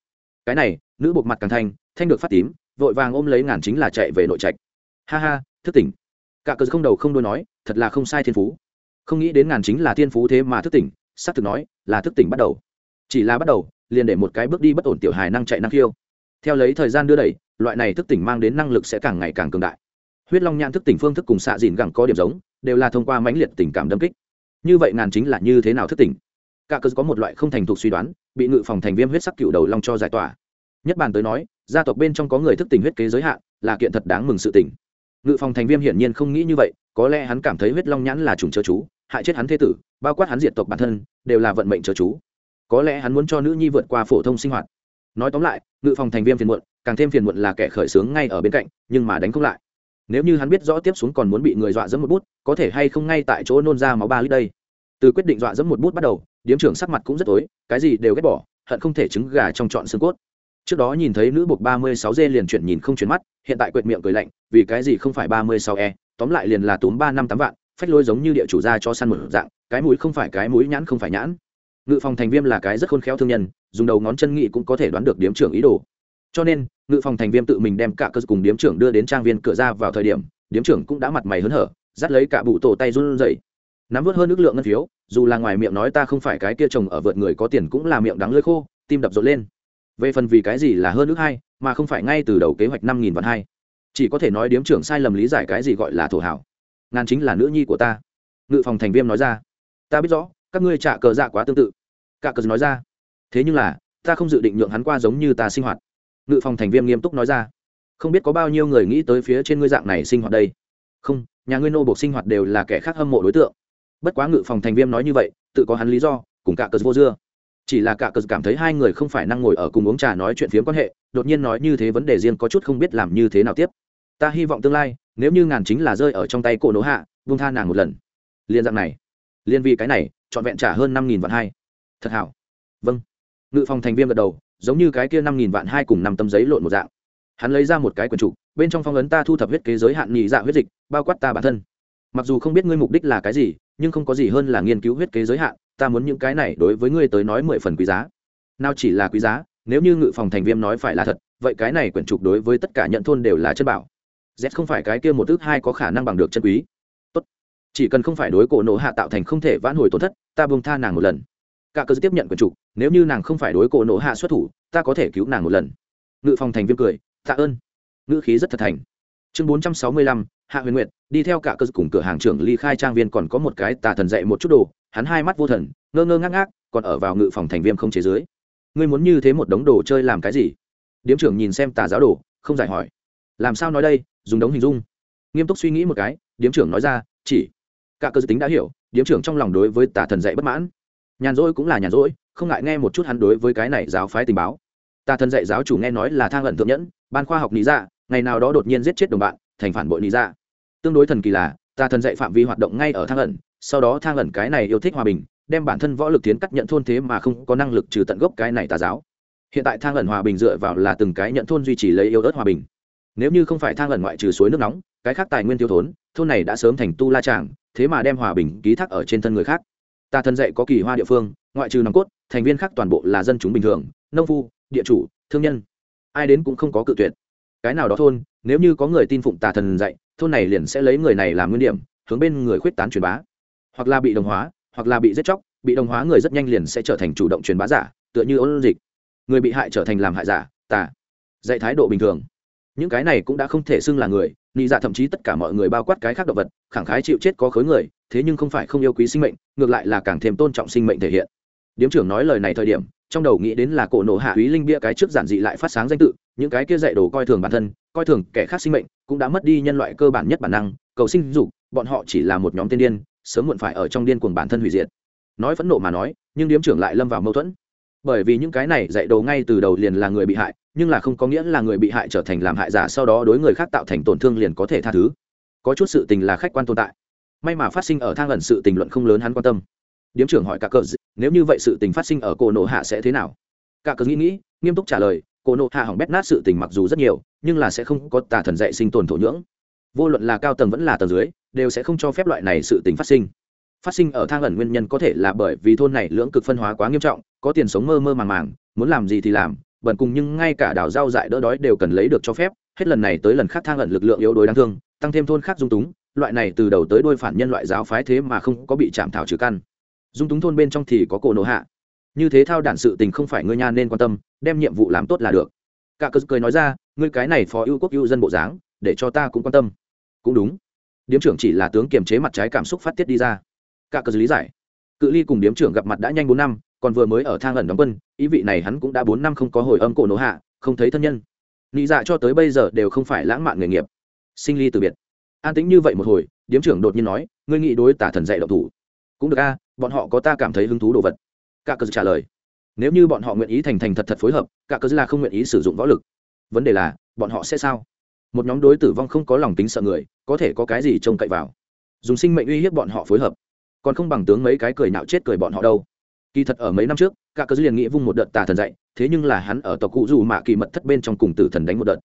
Cái này, nữ buộc mặt càng thanh thanh được phát tím, vội vàng ôm lấy ngàn chính là chạy về nội trạch. Ha ha, thức tỉnh cả cờ không đầu không đôi nói, thật là không sai thiên phú. Không nghĩ đến ngàn chính là thiên phú thế mà thức tỉnh xác thực nói, là thức tỉnh bắt đầu. Chỉ là bắt đầu, liền để một cái bước đi bất ổn tiểu hài năng chạy năng khiêu. Theo lấy thời gian đưa đẩy, loại này thức tỉnh mang đến năng lực sẽ càng ngày càng cường đại. Huyết long nhãn thức tỉnh phương thức cùng xạ dìn gẳng có điểm giống, đều là thông qua mãnh liệt tình cảm đâm kích. Như vậy ngàn chính là như thế nào thức tỉnh? Cả cờ có một loại không thành thục suy đoán, bị ngự phòng thành viêm huyết sắc cựu đầu long cho giải tỏa. Nhất bàn tới nói, gia tộc bên trong có người thức tỉnh huyết kế giới hạn, là kiện thật đáng mừng sự tỉnh ngự phòng thành viêm hiển nhiên không nghĩ như vậy, có lẽ hắn cảm thấy huyết long nhãn là trùng chớ chú, hại chết hắn thế tử, bao quát hắn diệt tộc bản thân, đều là vận mệnh chớ chú. Có lẽ hắn muốn cho nữ nhi vượt qua phổ thông sinh hoạt. Nói tóm lại, ngự phòng thành viêm phiền muộn, càng thêm phiền muộn là kẻ khởi xướng ngay ở bên cạnh, nhưng mà đánh không lại. Nếu như hắn biết rõ tiếp xuống còn muốn bị người dọa dẫm một bút, có thể hay không ngay tại chỗ nôn ra máu ba lít đây. Từ quyết định dọa dẫm một bút bắt đầu, điếm trưởng sắc mặt cũng rất tối, cái gì đều ghét bỏ, hận không thể trứng gà trong trọn xương cốt trước đó nhìn thấy nữ buộc ba mươi sáu dê liền chuyển nhìn không chuyển mắt, hiện tại quệt miệng cười lạnh, vì cái gì không phải ba mươi sáu e tóm lại liền là túm ba năm tám vạn, phách lôi giống như địa chủ ra cho săn một dạng, cái mũi không phải cái mũi nhãn không phải nhãn. Ngự phòng thành viêm là cái rất khôn khéo thương nhân, dùng đầu ngón chân nghị cũng có thể đoán được điếm trưởng ý đồ. Cho nên, ngự phòng thành viêm tự mình đem cả cơ cùng điếm trưởng đưa đến trang viên cửa ra vào thời điểm, điếm trưởng cũng đã mặt mày hớn hở, dắt lấy cả bụ tổ tay run rẩy. Nắm vớt hơn ước lượng ngân phiếu, dù là ngoài miệng nói ta không phải cái kia chồng ở vượt người có tiền cũng là miệng đắng lưỡi khô, tim đập rộn lên về phần vì cái gì là hơn ước hai, mà không phải ngay từ đầu kế hoạch năm nghìn vạn hai. Chỉ có thể nói điếm trưởng sai lầm lý giải cái gì gọi là thổ hảo. Ngàn chính là nữ nhi của ta. Ngự phòng thành viêm nói ra. Ta biết rõ, các ngươi trả cờ dạ quá tương tự. Cả cờ nói ra. Thế nhưng là, ta không dự định nhượng hắn qua giống như ta sinh hoạt. Ngự phòng thành viêm nghiêm túc nói ra. Không biết có bao nhiêu người nghĩ tới phía trên ngươi dạng này sinh hoạt đây. Không, nhà ngươi nô buộc sinh hoạt đều là kẻ khác hâm mộ đối tượng. Bất quá ngự phòng thành viêm nói như vậy, tự có hắn lý do, cùng cả cờ vô dưa chỉ là cả cờ cảm thấy hai người không phải năng ngồi ở cùng uống trà nói chuyện phiếm quan hệ, đột nhiên nói như thế vấn đề riêng có chút không biết làm như thế nào tiếp. Ta hy vọng tương lai, nếu như ngàn chính là rơi ở trong tay cổ nỗ hạ vung tha nàng một lần. Liên dạng này. Liên vì cái này, trọn vẹn trả hơn năm nghìn vạn hai. Thật hảo. Vâng. Ngự phòng thành viên gật đầu, giống như cái kia năm nghìn vạn hai cùng năm tấm giấy lộn một dạng. Hắn lấy ra một cái quần trục, bên trong phong ấn ta thu thập huyết kế giới hạn nhị dạ huyết dịch, bao quát ta bản thân. Mặc dù không biết ngươi mục đích là cái gì, nhưng không có gì hơn là nghiên cứu huyết kế giới hạn ta muốn những cái này đối với ngươi tới nói mười phần quý giá. Nào chỉ là quý giá, nếu như ngự phòng thành viêm nói phải là thật, vậy cái này quyển trục đối với tất cả nhận thôn đều là chân bảo. Z không phải cái kia một ước hai có khả năng bằng được chân quý. Tốt. Chỉ cần không phải đối cổ nổ hạ tạo thành không thể vãn hồi tổn thất, ta buông tha nàng một lần. Cả cơ tiếp nhận quyển trục, nếu như nàng không phải đối cổ nổ hạ xuất thủ, ta có thể cứu nàng một lần. Ngự phòng thành viêm cười, tạ ơn. Ngữ khí rất thật thành. Chương bốn trăm sáu mươi lăm, hạ huyền nguyệt, đi theo cả cơ cùng cửa hàng trưởng ly khai trang viên còn có một cái tà thần dạy một chút đồ hắn hai mắt vô thần, ngơ ngơ ngác ngác, còn ở vào ngự phòng thành viêm không chế dưới. Ngươi muốn như thế một đống đồ chơi làm cái gì? Điếm trưởng nhìn xem tà giáo đồ, không giải hỏi. Làm sao nói đây? Dùng đống hình dung. Nghiêm túc suy nghĩ một cái, điếm trưởng nói ra, chỉ. Cả cơ tính đã hiểu, điếm trưởng trong lòng đối với tà thần dạy bất mãn. Nhàn rỗi cũng là nhàn rỗi, không ngại nghe một chút hắn đối với cái này giáo phái tình báo. Tà thần dạy giáo chủ nghe nói là thang ẩn thượng nhẫn, ban khoa học lý dạ ngày nào đó đột nhiên giết chết đồng bạn, thành phản bội lý dạ. Tương đối thần kỳ là tà thần dạy phạm vi hoạt động ngay ở thang ẩn, sau đó thang ẩn cái này yêu thích hòa bình, đem bản thân võ lực tiến cắt nhận thôn thế mà không có năng lực trừ tận gốc cái này tà giáo. Hiện tại thang ẩn hòa bình dựa vào là từng cái nhận thôn duy trì lấy yêu ớt hòa bình. Nếu như không phải thang ẩn ngoại trừ suối nước nóng, cái khác tài nguyên tiêu thốn, thôn này đã sớm thành tu la tràng, thế mà đem hòa bình ký thác ở trên thân người khác. Tà thần dạy có kỳ hoa địa phương, ngoại trừ nòng cốt, thành viên khác toàn bộ là dân chúng bình thường, nông phu, địa chủ, thương nhân. Ai đến cũng không có cự tuyệt. Cái nào đó thôn nếu như có người tin phụng tà thần dạy, thôn này liền sẽ lấy người này làm nguyên điểm, hướng bên người khuyết tán truyền bá. Hoặc là bị đồng hóa, hoặc là bị giết chóc, bị đồng hóa người rất nhanh liền sẽ trở thành chủ động truyền bá giả, tựa như ôn dịch. Người bị hại trở thành làm hại giả, tà. Dạy thái độ bình thường. Những cái này cũng đã không thể xưng là người, nị dạ thậm chí tất cả mọi người bao quát cái khác động vật, khẳng khái chịu chết có khối người, thế nhưng không phải không yêu quý sinh mệnh, ngược lại là càng thêm tôn trọng sinh mệnh thể hiện. Điếm trưởng nói lời này thời điểm, trong đầu nghĩ đến là cổ nổ hạ úy linh bia cái trước giản dị lại phát sáng danh tự những cái kia dạy đồ coi thường bản thân, coi thường kẻ khác sinh mệnh, cũng đã mất đi nhân loại cơ bản nhất bản năng, cầu sinh dục, bọn họ chỉ là một nhóm tiên điên, sớm muộn phải ở trong điên cuồng bản thân hủy diệt. Nói phẫn nộ mà nói, nhưng điếm trưởng lại lâm vào mâu thuẫn. Bởi vì những cái này dạy đồ ngay từ đầu liền là người bị hại, nhưng là không có nghĩa là người bị hại trở thành làm hại giả sau đó đối người khác tạo thành tổn thương liền có thể tha thứ. Có chút sự tình là khách quan tồn tại. May mà phát sinh ở thang ẩn sự tình luận không lớn hắn quan tâm. Điếm trưởng hỏi cả cờ nếu như vậy sự tình phát sinh ở cổ nổ hạ sẽ thế nào? Cả cờ nghĩ nghĩ, nghiêm túc trả lời cổ nộ hạ hỏng bét nát sự tình mặc dù rất nhiều, nhưng là sẽ không có tà thần dạy sinh tồn thổ nhưỡng. Vô luận là cao tầng vẫn là tầng dưới, đều sẽ không cho phép loại này sự tình phát sinh. Phát sinh ở thang ẩn nguyên nhân có thể là bởi vì thôn này lưỡng cực phân hóa quá nghiêm trọng, có tiền sống mơ mơ màng màng, muốn làm gì thì làm bẩn cùng nhưng ngay cả đảo giao dại đỡ đói đều cần lấy được cho phép. Hết lần này tới lần khác thang ẩn lực lượng yếu đuối đáng thương, tăng thêm thôn khác dung túng, loại này từ đầu tới đôi phản nhân loại giáo phái thế mà không có bị chạm thảo trừ căn. Dung túng thôn bên trong thì có cổ nổ hạ. Như thế thao đản sự tình không phải ngươi nha nên quan tâm đem nhiệm vụ làm tốt là được. Cả cớ cười nói ra, ngươi cái này phó ưu quốc ưu dân bộ dáng, để cho ta cũng quan tâm. Cũng đúng. Điếm trưởng chỉ là tướng kiềm chế mặt trái cảm xúc phát tiết đi ra. Cả cớ lý giải. Cự ly cùng điếm trưởng gặp mặt đã nhanh bốn năm, còn vừa mới ở thang ẩn đóng quân, ý vị này hắn cũng đã bốn năm không có hồi âm cổ nổ hạ, không thấy thân nhân. Nghĩ dạ cho tới bây giờ đều không phải lãng mạn nghề nghiệp. Sinh ly từ biệt. An tĩnh như vậy một hồi, điếm trưởng đột nhiên nói, ngươi nghĩ đối tả thần dạy độc thủ. Cũng được a, bọn họ có ta cảm thấy hứng thú đồ vật. Cả cơ trả lời nếu như bọn họ nguyện ý thành thành thật thật phối hợp, cả cơ là không nguyện ý sử dụng võ lực. Vấn đề là, bọn họ sẽ sao? Một nhóm đối tử vong không có lòng tính sợ người, có thể có cái gì trông cậy vào? Dùng sinh mệnh uy hiếp bọn họ phối hợp, còn không bằng tướng mấy cái cười nạo chết cười bọn họ đâu. Kỳ thật ở mấy năm trước, cả cơ liền nghĩ vung một đợt tà thần dạy, thế nhưng là hắn ở tộc cụ dù mạ kỳ mật thất bên trong cùng tử thần đánh một đợt.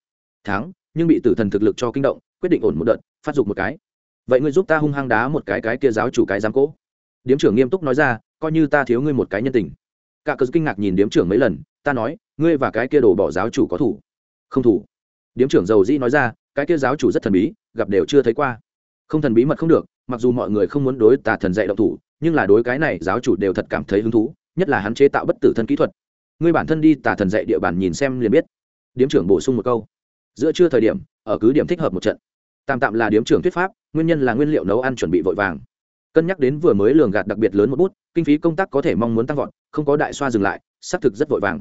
Thắng, nhưng bị tử thần thực lực cho kinh động, quyết định ổn một đợt, phát dục một cái. Vậy ngươi giúp ta hung hăng đá một cái cái kia giáo chủ cái giám cỗ điếm trưởng nghiêm túc nói ra, coi như ta thiếu ngươi một cái nhân tình cả cớ kinh ngạc nhìn điếm trưởng mấy lần, ta nói, ngươi và cái kia đồ bỏ giáo chủ có thủ? Không thủ. Điếm trưởng dầu dĩ nói ra, cái kia giáo chủ rất thần bí, gặp đều chưa thấy qua. Không thần bí mật không được, mặc dù mọi người không muốn đối tà thần dạy động thủ, nhưng là đối cái này giáo chủ đều thật cảm thấy hứng thú, nhất là hắn chế tạo bất tử thân kỹ thuật. Ngươi bản thân đi tà thần dạy địa bàn nhìn xem liền biết. Điếm trưởng bổ sung một câu. Giữa trưa thời điểm, ở cứ điểm thích hợp một trận. Tạm tạm là điếm trưởng thuyết pháp, nguyên nhân là nguyên liệu nấu ăn chuẩn bị vội vàng cân nhắc đến vừa mới lường gạt đặc biệt lớn một bút kinh phí công tác có thể mong muốn tăng vọt không có đại xoa dừng lại xác thực rất vội vàng.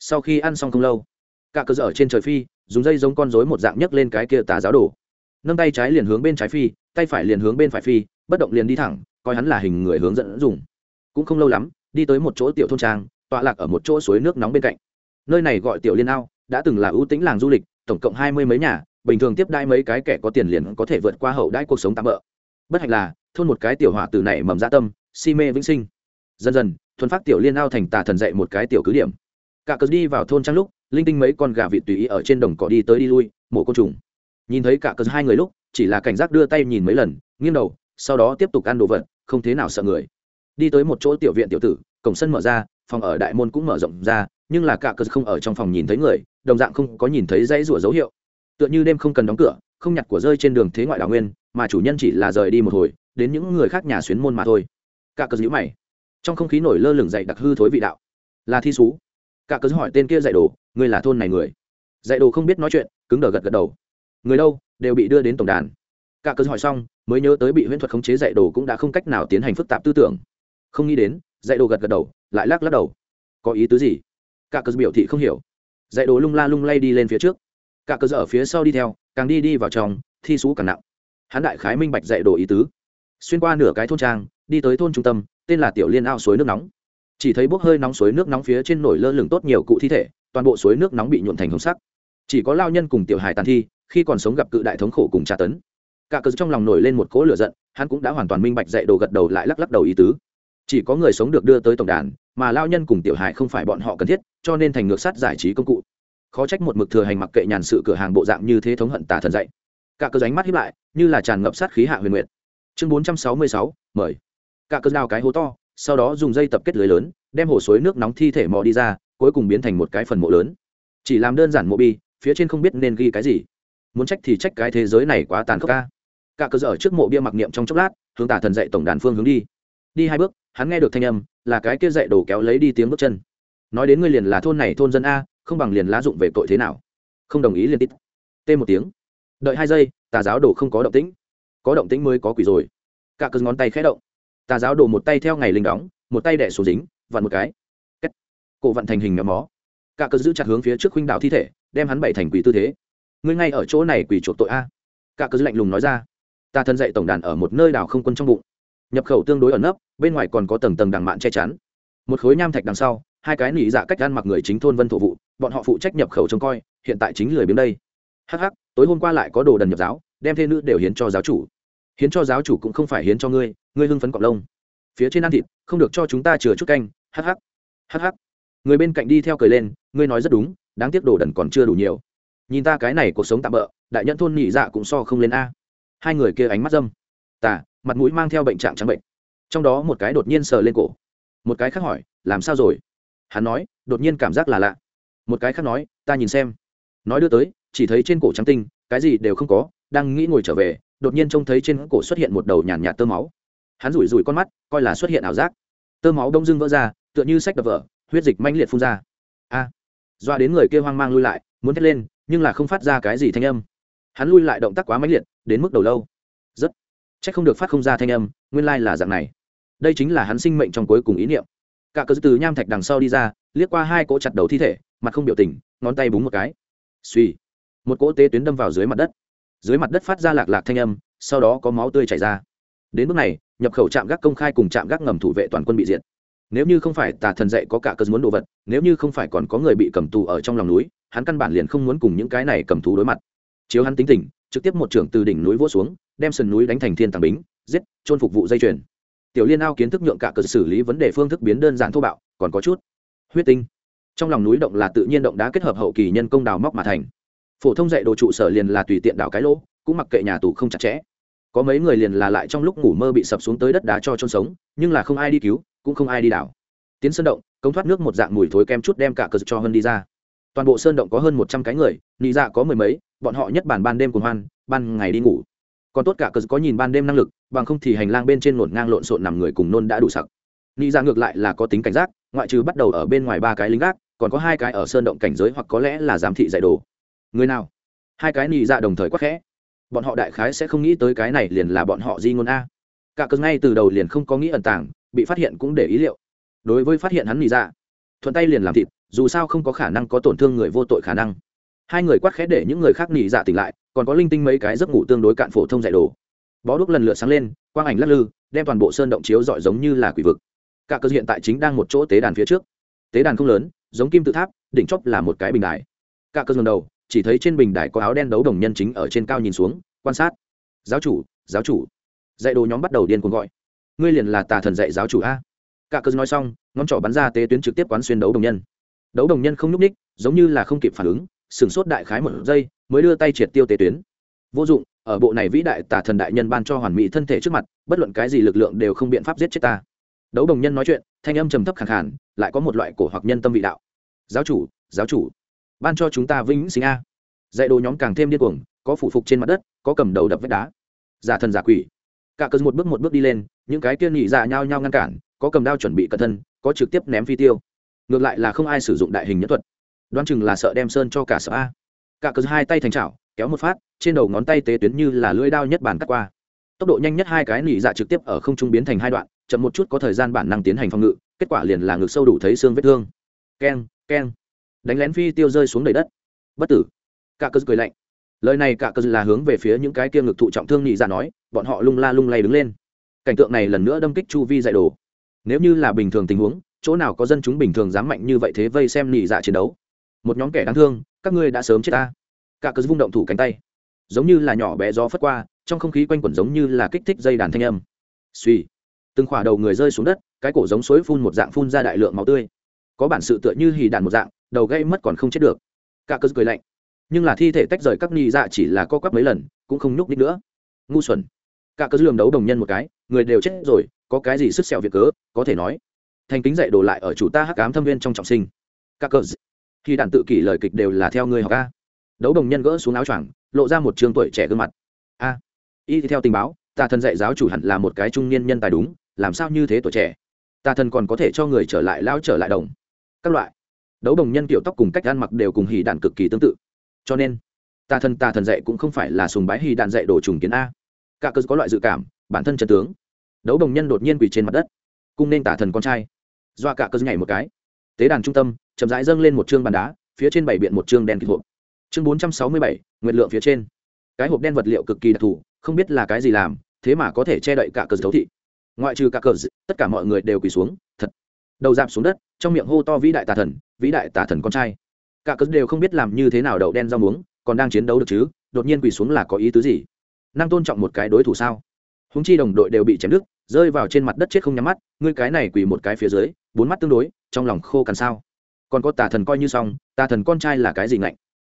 Sau khi ăn xong không lâu cả cơ dở trên trời phi dùng dây giống con rối một dạng nhấc lên cái kia tà giáo đổ, nâng tay trái liền hướng bên trái phi tay phải liền hướng bên phải phi bất động liền đi thẳng coi hắn là hình người hướng dẫn dùng. Cũng không lâu lắm đi tới một chỗ tiểu thôn trang tọa lạc ở một chỗ suối nước nóng bên cạnh. Nơi này gọi tiểu liên ao đã từng là ưu tĩnh làng du lịch tổng cộng hai mươi mấy nhà bình thường tiếp đai mấy cái kẻ có tiền liền có thể vượt qua hậu đãi cuộc sống tạm bỡ bất hạnh là, thôn một cái tiểu hỏa từ này mầm dạ tâm, si mê vĩnh sinh. Dần dần, thuần phát tiểu liên ao thành tà thần dạy một cái tiểu cứ điểm. Cả cớ đi vào thôn trang lúc, linh tinh mấy con gà vịt tùy ý ở trên đồng cỏ đi tới đi lui, mổ côn trùng. Nhìn thấy cả cớ hai người lúc, chỉ là cảnh giác đưa tay nhìn mấy lần, nghiêng đầu, sau đó tiếp tục ăn đồ vật, không thế nào sợ người. Đi tới một chỗ tiểu viện tiểu tử, cổng sân mở ra, phòng ở đại môn cũng mở rộng ra, nhưng là cả cớ không ở trong phòng nhìn thấy người, đồng dạng không có nhìn thấy dãy rủa dấu hiệu. Tựa như đêm không cần đóng cửa không nhặt của rơi trên đường thế ngoại đảo nguyên, mà chủ nhân chỉ là rời đi một hồi, đến những người khác nhà xuyến môn mà thôi. Cả cớ nhữ mày. Trong không khí nổi lơ lửng dậy đặc hư thối vị đạo. Là thi sú cả cớ hỏi tên kia dạy đồ, ngươi là thôn này người. Dạy đồ không biết nói chuyện, cứng đờ gật gật đầu. Người đâu, đều bị đưa đến tổng đàn. Cả cớ hỏi xong, mới nhớ tới bị huyễn thuật khống chế dạy đồ cũng đã không cách nào tiến hành phức tạp tư tưởng. Không nghĩ đến, dạy đồ gật gật đầu, lại lắc lắc đầu. Có ý tứ gì? Cả cớ biểu thị không hiểu. Dạy đồ lung la lung lay đi lên phía trước cả cớ ở phía sau đi theo, càng đi đi vào trong, thi sú càng nặng. Hắn đại khái minh bạch dạy đồ ý tứ. Xuyên qua nửa cái thôn trang, đi tới thôn trung tâm, tên là tiểu liên ao suối nước nóng. Chỉ thấy bốc hơi nóng suối nước nóng phía trên nổi lơ lửng tốt nhiều cụ thi thể, toàn bộ suối nước nóng bị nhuộn thành hồng sắc. Chỉ có lao nhân cùng tiểu hài tàn thi, khi còn sống gặp cự đại thống khổ cùng tra tấn. Cả cớ trong lòng nổi lên một cỗ lửa giận, hắn cũng đã hoàn toàn minh bạch dạy đồ gật đầu lại lắc lắc đầu ý tứ. Chỉ có người sống được đưa tới tổng đàn, mà lao nhân cùng tiểu hải không phải bọn họ cần thiết, cho nên thành ngược sát giải trí công cụ khó trách một mực thừa hành mặc kệ nhàn sự cửa hàng bộ dạng như thế thống hận tà thần dạy. Cả cơ ránh mắt hiếp lại, như là tràn ngập sát khí hạ huyền nguyện chương bốn trăm sáu mươi sáu, mời. Cả cơ đào cái hố to, sau đó dùng dây tập kết lưới lớn, đem hồ suối nước nóng thi thể mò đi ra, cuối cùng biến thành một cái phần mộ lớn. Chỉ làm đơn giản mộ bi, phía trên không biết nên ghi cái gì. Muốn trách thì trách cái thế giới này quá tàn khốc ca. Cả cơ dở trước mộ bia mặc niệm trong chốc lát, hướng tà thần dạy tổng đàn phương hướng đi. Đi hai bước, hắn nghe được thanh âm, là cái kia dạy đổ kéo lấy đi tiếng bước chân. Nói đến ngươi liền là thôn này thôn dân a không bằng liền lá dụng về tội thế nào? Không đồng ý liền tít. T một tiếng. Đợi hai giây, tà giáo đồ không có động tĩnh. Có động tĩnh mới có quỷ rồi. Cả cơn ngón tay khẽ động. Tà giáo đồ một tay theo ngày linh đóng, một tay đẻ xuống dính, vặn một cái. Kết. cổ vặn thành hình nhóm mó. Cả cơn giữ chặt hướng phía trước khuynh đảo thi thể, đem hắn bậy thành quỷ tư thế. Ngươi ngay ở chỗ này quỷ chuộc tội a. Cả cơn lạnh lùng nói ra. Ta thân dạy tổng đàn ở một nơi đảo không quân trong bụng. Nhập khẩu tương đối ẩn nấp, bên ngoài còn có tầng tầng đằng mạn che chắn. Một khối nham thạch đằng sau, hai cái nỉ dạ cách ăn mặc người chính thôn vân thổ vụ bọn họ phụ trách nhập khẩu trông coi, hiện tại chính lười biếng đây. Hắc hắc, tối hôm qua lại có đồ đần nhập giáo, đem thê nữ đều hiến cho giáo chủ. Hiến cho giáo chủ cũng không phải hiến cho ngươi ngươi hưng phấn cọc lông. Phía trên ăn thịt, không được cho chúng ta chừa chút canh, hắc hắc. Hắc hắc. Người bên cạnh đi theo cười lên, ngươi nói rất đúng, đáng tiếc đồ đần còn chưa đủ nhiều. Nhìn ta cái này cuộc sống tạm bỡ đại nhân thôn nhị dạ cũng so không lên a. Hai người kia ánh mắt dâm. Tà, mặt mũi mang theo bệnh trạng trắng bệnh. Trong đó một cái đột nhiên sờ lên cổ. Một cái khác hỏi, làm sao rồi? Hắn nói, đột nhiên cảm giác là lạ một cái khác nói ta nhìn xem. Nói đưa tới chỉ thấy trên cổ trắng tinh cái gì đều không có đang nghĩ ngồi trở về đột nhiên trông thấy trên cổ xuất hiện một đầu nhàn nhạt tơ máu. Hắn rủi rủi con mắt coi là xuất hiện ảo giác. Tơ máu đông dưng vỡ ra tựa như sách đập vỡ huyết dịch manh liệt phun ra. A! À, doa đến người kia hoang mang lui lại muốn thét lên nhưng là không phát ra cái gì thanh âm. Hắn lui lại động tác quá mãnh liệt đến mức đầu lâu. Rất. C h ắ c không được phát không ra thanh âm nguyên lai là dạng này. Đây chính là hắn sinh mệnh trong cuối cùng ý niệm. Cả cớ từ nham thạch đằng sau đi ra liếc qua hai cỗ chặt đầu thi thể mặt không biểu tình, ngón tay búng một cái. Suy một cỗ tê tuyến đâm vào dưới mặt đất. Dưới mặt đất phát ra lạc lạc thanh âm, sau đó có máu tươi chảy ra. Đến bước này, nhập khẩu trạm gác công khai cùng trạm gác ngầm thủ vệ toàn quân bị diệt. Nếu như không phải tà thần dạy có cả cơn muốn đồ vật, nếu như không phải còn có người bị cầm tù ở trong lòng núi, hắn căn bản liền không muốn cùng những cái này cầm thú đối mặt. Chiếu hắn tính tình, trực tiếp một trưởng từ đỉnh núi vỗ xuống, đem sườn núi đánh thành thiên tàng bính, giết trôn phục vụ dây chuyền. Tiểu liên ao kiến thức nhượng cả cơn xử lý vấn đề phương thức biến đơn giản thô bạo, còn có chút huyết tinh trong lòng núi động là tự nhiên động đá kết hợp hậu kỳ nhân công đào móc mà thành. Phổ thông dạy đồ trụ sở liền là tùy tiện đào cái lỗ, cũng mặc kệ nhà tù không chặt chẽ. Có mấy người liền là lại trong lúc ngủ mơ bị sập xuống tới đất đá cho trôn sống, nhưng là không ai đi cứu, cũng không ai đi đào. tiến sơn động công thoát nước một dạng mùi thối kem chút đem cả cờ cho hơn đi ra. Toàn bộ sơn động có hơn một trăm cái người, nị dạ có mười mấy, bọn họ nhất bản ban đêm cùng hoan, ban ngày đi ngủ. Còn tốt cả cờ có nhìn ban đêm năng lực, bằng không thì hành lang bên trên nổn ngang lộn xộn nằm người cùng nôn đã đủ sặc. Nị dạ ngược lại là có tính cảnh giác, ngoại trừ bắt đầu ở bên ngoài ba cái lính gác còn có hai cái ở sơn động cảnh giới hoặc có lẽ là giám thị dạy đồ. Người nào? Hai cái nị dạ đồng thời quắc khẽ. Bọn họ đại khái sẽ không nghĩ tới cái này liền là bọn họ di ngôn a. Cả cờ ngay từ đầu liền không có nghĩ ẩn tàng, bị phát hiện cũng để ý liệu. Đối với phát hiện hắn nị dạ thuận tay liền làm thịt, dù sao không có khả năng có tổn thương người vô tội khả năng. Hai người quát khẽ để những người khác nị dạ tỉnh lại, còn có linh tinh mấy cái giấc ngủ tương đối cạn phổ thông dạy đồ. Bó đúc lần lượt sáng lên, quang ảnh lắc lư, đem toàn bộ sơn động chiếu dọi giống như là quỷ vực. Cả cơ hiện tại chính đang một chỗ tế đàn phía trước. Tế đàn không lớn giống kim tự tháp, đỉnh chóp là một cái bình đài. Cả cơ ngầm đầu, chỉ thấy trên bình đài có áo đen đấu đồng nhân chính ở trên cao nhìn xuống, quan sát. Giáo chủ giáo chủ. Dạy đồ nhóm bắt đầu điên cuồng gọi. Ngươi liền là tà thần dạy giáo chủ a. Cả cơ nói xong, ngón trỏ bắn ra tế tuyến trực tiếp quán xuyên đấu đồng nhân. Đấu đồng nhân không nhúc ních giống như là không kịp phản ứng sửng sốt đại khái một giây, mới đưa tay triệt tiêu tế tuyến. Vô dụng, ở bộ này vĩ đại tà thần đại nhân ban cho hoàn mỹ thân thể trước mặt, bất luận cái gì lực lượng đều không biện pháp giết chết ta. Đấu đồng nhân nói chuyện, thanh âm trầm thấp khẳng khản lại có một loại cổ hoặc nhân tâm vị đạo giáo chủ giáo chủ. Ban cho chúng ta vĩnh sinh a. Dạy đồ nhóm càng thêm điên cuồng, có phủ phục trên mặt đất, có cầm đầu đập vách đá. Giả thần giả quỷ. Cả cơn một bước một bước đi lên, những cái kia nhị dạ nhao nhao ngăn cản, có cầm đao chuẩn bị cẩn thân, có trực tiếp ném phi tiêu. Ngược lại là không ai sử dụng đại hình nhất thuật. Đoán chừng là sợ đem sơn cho cả sợ a. Cả cơn hai tay thành chảo, kéo một phát, trên đầu ngón tay tế tuyến như là lưỡi đao nhất bản cắt qua. Tốc độ nhanh nhất hai cái nỉ dạ trực tiếp ở không trung biến thành hai đoạn, chậm một chút có thời gian bản năng tiến hành phòng ngự, kết quả liền là ngực sâu đủ thấy xương vết thương. Keng keng. Đánh lén phi tiêu rơi xuống đầy đất. Bất tử. Cả cơ cười lạnh. Lời này cả cơ là hướng về phía những cái kia ngực thụ trọng thương nỉ dạ nói, bọn họ lung la lung lay đứng lên. Cảnh tượng này lần nữa đâm kích chu vi dạy đồ. Nếu như là bình thường tình huống, chỗ nào có dân chúng bình thường dám mạnh như vậy thế vây xem nỉ dạ chiến đấu? Một nhóm kẻ đáng thương, các ngươi đã sớm chết ta. Cả cơ vung động thủ cánh tay. Giống như là nhỏ bé gió phất qua, trong không khí quanh quẩn giống như là kích thích dây đàn thanh âm. Suy từng khỏa đầu người rơi xuống đất, cái cổ giống suối phun một dạng phun ra đại lượng máu tươi có bản sự tựa như hì đạn một dạng, đầu gây mất còn không chết được. Cả cơ cười lạnh. Nhưng là thi thể tách rời các nghi dạ chỉ là co quắp mấy lần, cũng không nhúc nít nữa. Ngu xuẩn. Cả cơ lường đấu đồng nhân một cái, người đều chết rồi, có cái gì sức sẹo việc cớ, có thể nói. Thành kính dạy đổ lại ở chủ ta hắc ám thâm viên trong trọng sinh. Cả cơ khi đạn tự kỷ lời kịch đều là theo người học a. Đấu đồng nhân gỡ xuống áo choàng, lộ ra một trường tuổi trẻ gương mặt. A. Y theo tình báo tà thần dạy giáo chủ hẳn là một cái trung niên nhân tài đúng, làm sao như thế tuổi trẻ? Tà thần còn có thể cho người trở lại, lao trở lại đồng các loại. Đấu đồng nhân kiểu tóc cùng cách ăn mặc đều cùng hì đạn cực kỳ tương tự. Cho nên, tà thần tà thần dạy cũng không phải là sùng bái hì đạn dạy đồ trùng kiến a. Cả cơ có loại dự cảm, bản thân trần tướng. Đấu đồng nhân đột nhiên quỳ trên mặt đất, cung nên tà thần con trai. Doa cả cơ nhảy một cái. Tế đàn trung tâm, chậm rãi dâng lên một chương bàn đá, phía trên bảy biện một chương đen kịch hộp. Chương bốn trăm sáu mươi bảy nguyện lượng phía trên. Cái hộp đen vật liệu cực kỳ đặc thù, không biết là cái gì làm, thế mà có thể che đậy cả cờ thấu thị. Ngoại trừ cả cờ tất cả mọi người đều quỳ xuống đầu dạp xuống đất, trong miệng hô to vĩ đại tà thần, vĩ đại tà thần con trai. Cả cớ đều không biết làm như thế nào đậu đen rau muống, còn đang chiến đấu được chứ, đột nhiên quỳ xuống là có ý tứ gì? Năng tôn trọng một cái đối thủ sao? Húng chi đồng đội đều bị chém đứt, rơi vào trên mặt đất chết không nhắm mắt, ngươi cái này quỳ một cái phía dưới, bốn mắt tương đối, trong lòng khô cằn sao? Còn có tà thần coi như xong, tà thần con trai là cái gì ngạnh?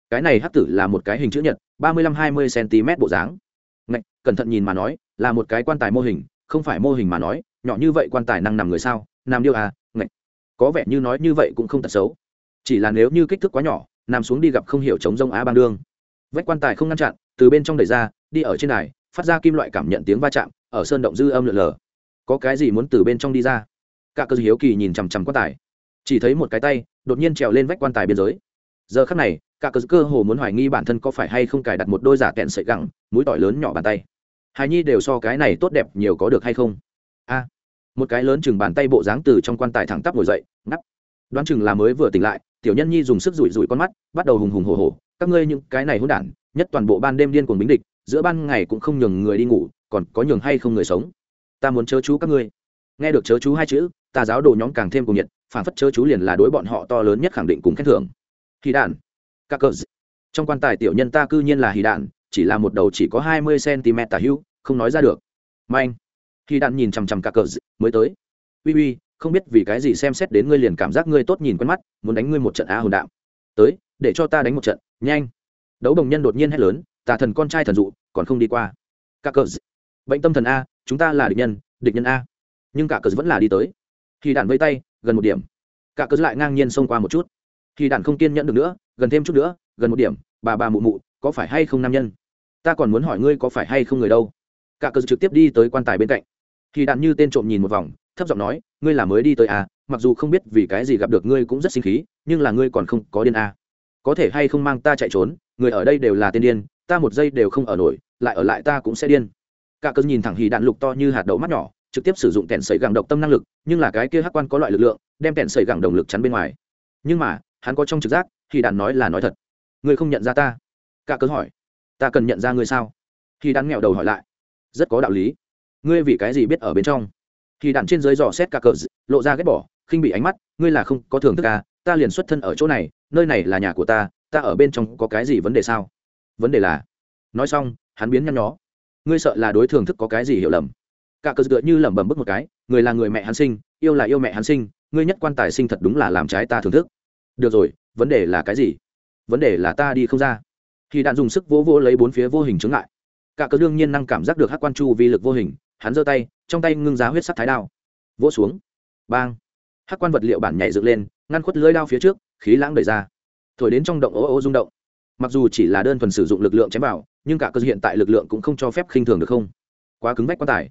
Cái này hắc tử là một cái hình chữ nhật, ba mươi lăm hai mươi cm bộ dáng. Ngạnh, cẩn thận nhìn mà nói, là một cái quan tài mô hình, không phải mô hình mà nói, nhỏ như vậy quan tài năng nằm người sao? Nằm điêu à có vẻ như nói như vậy cũng không tật xấu. Chỉ là nếu như kích thước quá nhỏ, nằm xuống đi gặp không hiểu chống rông á bang đương. Vách quan tài không ngăn chặn, từ bên trong đẩy ra, đi ở trên này phát ra kim loại cảm nhận tiếng va chạm, ở sơn động dư âm lượn lờ. Có cái gì muốn từ bên trong đi ra? Cả cơ hiếu kỳ nhìn chằm chằm quan tài. Chỉ thấy một cái tay, đột nhiên trèo lên vách quan tài biên giới. Giờ khắc này, cả cơ cơ hồ muốn hoài nghi bản thân có phải hay không cài đặt một đôi giả kẹn sợi gẳng, mũi tỏi lớn nhỏ bàn tay. Hài nhi đều so cái này tốt đẹp nhiều có được hay không? A một cái lớn chừng bàn tay bộ dáng từ trong quan tài thẳng tắp ngồi dậy ngắp đoán chừng là mới vừa tỉnh lại, tiểu nhân nhi dùng sức rủi rủi con mắt, bắt đầu hùng hùng hồ hồ các ngươi những cái này hỗn đản, nhất toàn bộ ban đêm điên cuồng bính địch, giữa ban ngày cũng không nhường người đi ngủ, còn có nhường hay không người sống? Ta muốn chớ chú các ngươi. Nghe được chớ chú hai chữ tà giáo đồ nhóm càng thêm cùng nhiệt, phản phất chớ chú liền là đối bọn họ to lớn nhất khẳng định cùng khen thưởng. Hì đản các cờ trong quan tài tiểu nhân ta cư nhiên là hì đản chỉ là một đầu chỉ có hai mươi cm tả hữu, không nói ra được. Manh khi đạn nhìn chằm chằm cả cờ mới tới. Uy uy, không biết vì cái gì xem xét đến ngươi liền cảm giác ngươi tốt nhìn quen mắt, muốn đánh ngươi một trận a hồn đạm. Tới, để cho ta đánh một trận, nhanh. Đấu đồng nhân đột nhiên hét lớn, tà thần con trai thần dụ, còn không đi qua. Cả cờ bệnh tâm thần a, chúng ta là địch nhân địch nhân a. Nhưng cả cờ vẫn là đi tới. Khi đạn vây tay, gần một điểm. Cả cờ lại ngang nhiên xông qua một chút. Khi đạn không kiên nhẫn được nữa, gần thêm chút nữa, gần một điểm, bà bà mụ mụ, có phải hay không nam nhân? Ta còn muốn hỏi ngươi có phải hay không người đâu? Cả cờ trực tiếp đi tới quan tài bên cạnh thì đạn như tên trộm nhìn một vòng, thấp giọng nói, ngươi là mới đi tới à mặc dù không biết vì cái gì gặp được ngươi cũng rất sinh khí, nhưng là ngươi còn không có điên à. có thể hay không mang ta chạy trốn, người ở đây đều là tên điên, ta một giây đều không ở nổi, lại ở lại ta cũng sẽ điên. Cả cơn nhìn thẳng hì đạn lục to như hạt đậu mắt nhỏ, trực tiếp sử dụng kẹn sợi gẳng độc tâm năng lực, nhưng là cái kia hắc quan có loại lực lượng, đem kẹn sợi gẳng đồng lực chắn bên ngoài. Nhưng mà, hắn có trong trực giác hì đạn nói là nói thật. Ngươi không nhận ra ta? Cả cơn hỏi. Ta cần nhận ra ngươi sao? Hì đạn nghẹo đầu hỏi lại. Rất có đạo lý ngươi vì cái gì biết ở bên trong? Thì đạn trên dưới dò xét cả cờ, lộ ra ghét bỏ, khinh bị ánh mắt, ngươi là không có thưởng thức à ta liền xuất thân ở chỗ này, nơi này là nhà của ta ta ở bên trong có cái gì vấn đề sao? Vấn đề là, nói xong, hắn biến nhăn nhó. Ngươi sợ là đối thưởng thức có cái gì hiểu lầm? Cả cờ tựa như lẩm bẩm bức một cái, người là người mẹ hắn sinh, yêu là yêu mẹ hắn sinh, ngươi nhất quan tài sinh thật đúng là làm trái ta thưởng thức. Được rồi, vấn đề là cái gì? Vấn đề là ta đi không ra. Khi đạn dùng sức vỗ vỗ lấy bốn phía vô hình chống lại cả cờ đương nhiên năng cảm giác được hát quan chu vi lực vô hình hắn giơ tay, trong tay ngưng giá huyết sắc thái đao. Vỗ xuống. Bang. Hát quan vật liệu bản nhảy dựng lên, ngăn khuất lưỡi đao phía trước, khí lãng đẩy ra. Thổi đến trong động ô ô rung động. Mặc dù chỉ là đơn thuần sử dụng lực lượng chém vào, nhưng cả cơ hiện tại lực lượng cũng không cho phép khinh thường được không? Quá cứng vách quá tải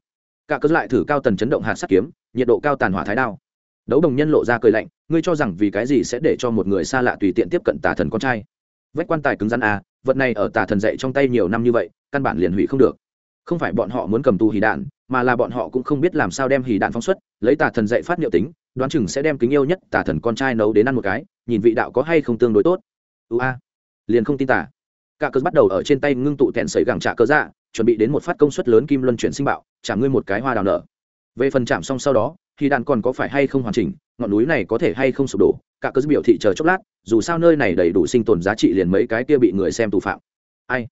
cả cơ lại thử cao tần chấn động hạt sắt kiếm, nhiệt độ cao tàn hỏa thái đao. Đấu đồng nhân lộ ra cười lạnh, ngươi cho rằng vì cái gì sẽ để cho một người xa lạ tùy tiện tiếp cận tà thần con trai? Vách quan tài cứng rắn à vật này ở tà thần dạy trong tay nhiều năm như vậy, căn bản liền hủy không được. Không phải bọn họ muốn cầm tù hì đạn mà là bọn họ cũng không biết làm sao đem hì đạn phóng xuất, lấy tà thần dạy phát liệu tính, đoán chừng sẽ đem kính yêu nhất tà thần con trai nấu đến ăn một cái, nhìn vị đạo có hay không tương đối tốt. Ưu a, liền không tin tả cả cớ bắt đầu ở trên tay ngưng tụ tẹn sấy gẳng trả cớ dạ chuẩn bị đến một phát công suất lớn kim luân chuyển sinh bạo, trả ngươi một cái hoa đào nở. Về phần chạm xong sau đó thì đạn còn có phải hay không hoàn chỉnh, ngọn núi này có thể hay không sụp đổ, cả cớ biểu thị chờ chốc lát, dù sao nơi này đầy đủ sinh tồn giá trị liền mấy cái kia bị người xem tù phạm. Ai?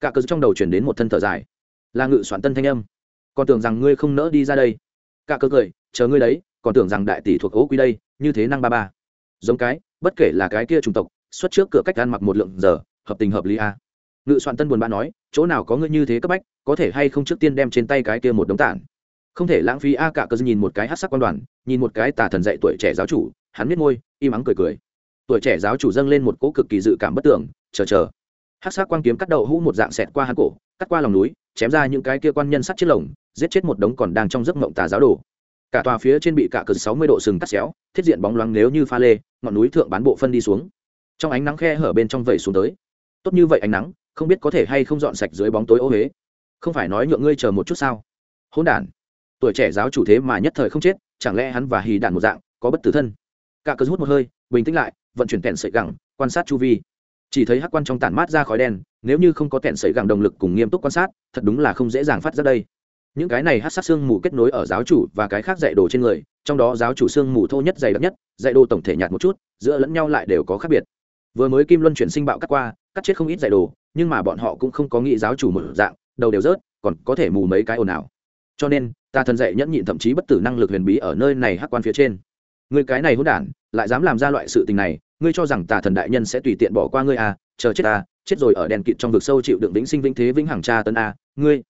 Cả cớ trong đầu chuyển đến một thân thở dài. Là ngự soạn tân thanh âm còn tưởng rằng ngươi không nỡ đi ra đây. Cả cơ cười, chờ ngươi đấy, còn tưởng rằng đại tỷ thuộc ố quy đây, như thế năng ba ba. Giống cái, bất kể là cái kia chủng tộc, xuất trước cửa cách ăn mặc một lượng giờ, hợp tình hợp lý a. À. ngự soạn tân buồn bã nói, chỗ nào có ngươi như thế cấp bách, có thể hay không trước tiên đem trên tay cái kia một đống tản? Không thể lãng phí a, cả cơ nhìn một cái hát sắc quan đoàn, nhìn một cái tà thần dạy tuổi trẻ giáo chủ, hắn biết môi, im ắng cười cười. Tuổi trẻ giáo chủ dâng lên một cỗ cực kỳ dự cảm bất tưởng, chờ chờ. Hát sắc quan kiếm cắt đầu hũ một dạng xẹt qua hắn cổ cắt qua lòng núi, chém ra những cái kia quan nhân sắt chết lồng, giết chết một đống còn đang trong giấc mộng tà giáo đồ. Cả tòa phía trên bị cả cờ sáu mươi độ sừng cắt xéo, thiết diện bóng loáng nếu như pha lê, ngọn núi thượng bán bộ phân đi xuống. Trong ánh nắng khe hở bên trong vẩy xuống tới. Tốt như vậy ánh nắng, không biết có thể hay không dọn sạch dưới bóng tối ô huế không phải nói nhượng ngươi chờ một chút sao? Hỗn đản. Tuổi trẻ giáo chủ thế mà nhất thời không chết, chẳng lẽ hắn và hì đản một dạng, có bất tử thân? Cả cờ hút một hơi, bình tĩnh lại, vận chuyển kẹn sợi gẳng, quan sát chu vi chỉ thấy hắc quan trong tản mát ra khói đen, nếu như không có kẹn sợi gẳng động lực cùng nghiêm túc quan sát, thật đúng là không dễ dàng phát ra đây. Những cái này hát sát xương mù kết nối ở giáo chủ và cái khác dạy đồ trên người, trong đó giáo chủ xương mù thô nhất dày đặc nhất, dạy đồ tổng thể nhạt một chút, giữa lẫn nhau lại đều có khác biệt. Vừa mới kim luân chuyển sinh bạo cắt qua, cắt chết không ít dạy đồ, nhưng mà bọn họ cũng không có nghĩ giáo chủ một dạng, đầu đều rớt, còn có thể mù mấy cái ồn ào. Cho nên, ta thần dạy nhẫn nhịn thậm chí bất tử năng lực huyền bí ở nơi này hắc quan phía trên. Người cái này hôn đản, lại dám làm ra loại sự tình này ngươi cho rằng tà thần đại nhân sẽ tùy tiện bỏ qua ngươi à chờ chết à chết rồi ở đèn kịt trong vực sâu chịu đựng vĩnh sinh vĩnh thế vĩnh hằng tra tân à ngươi.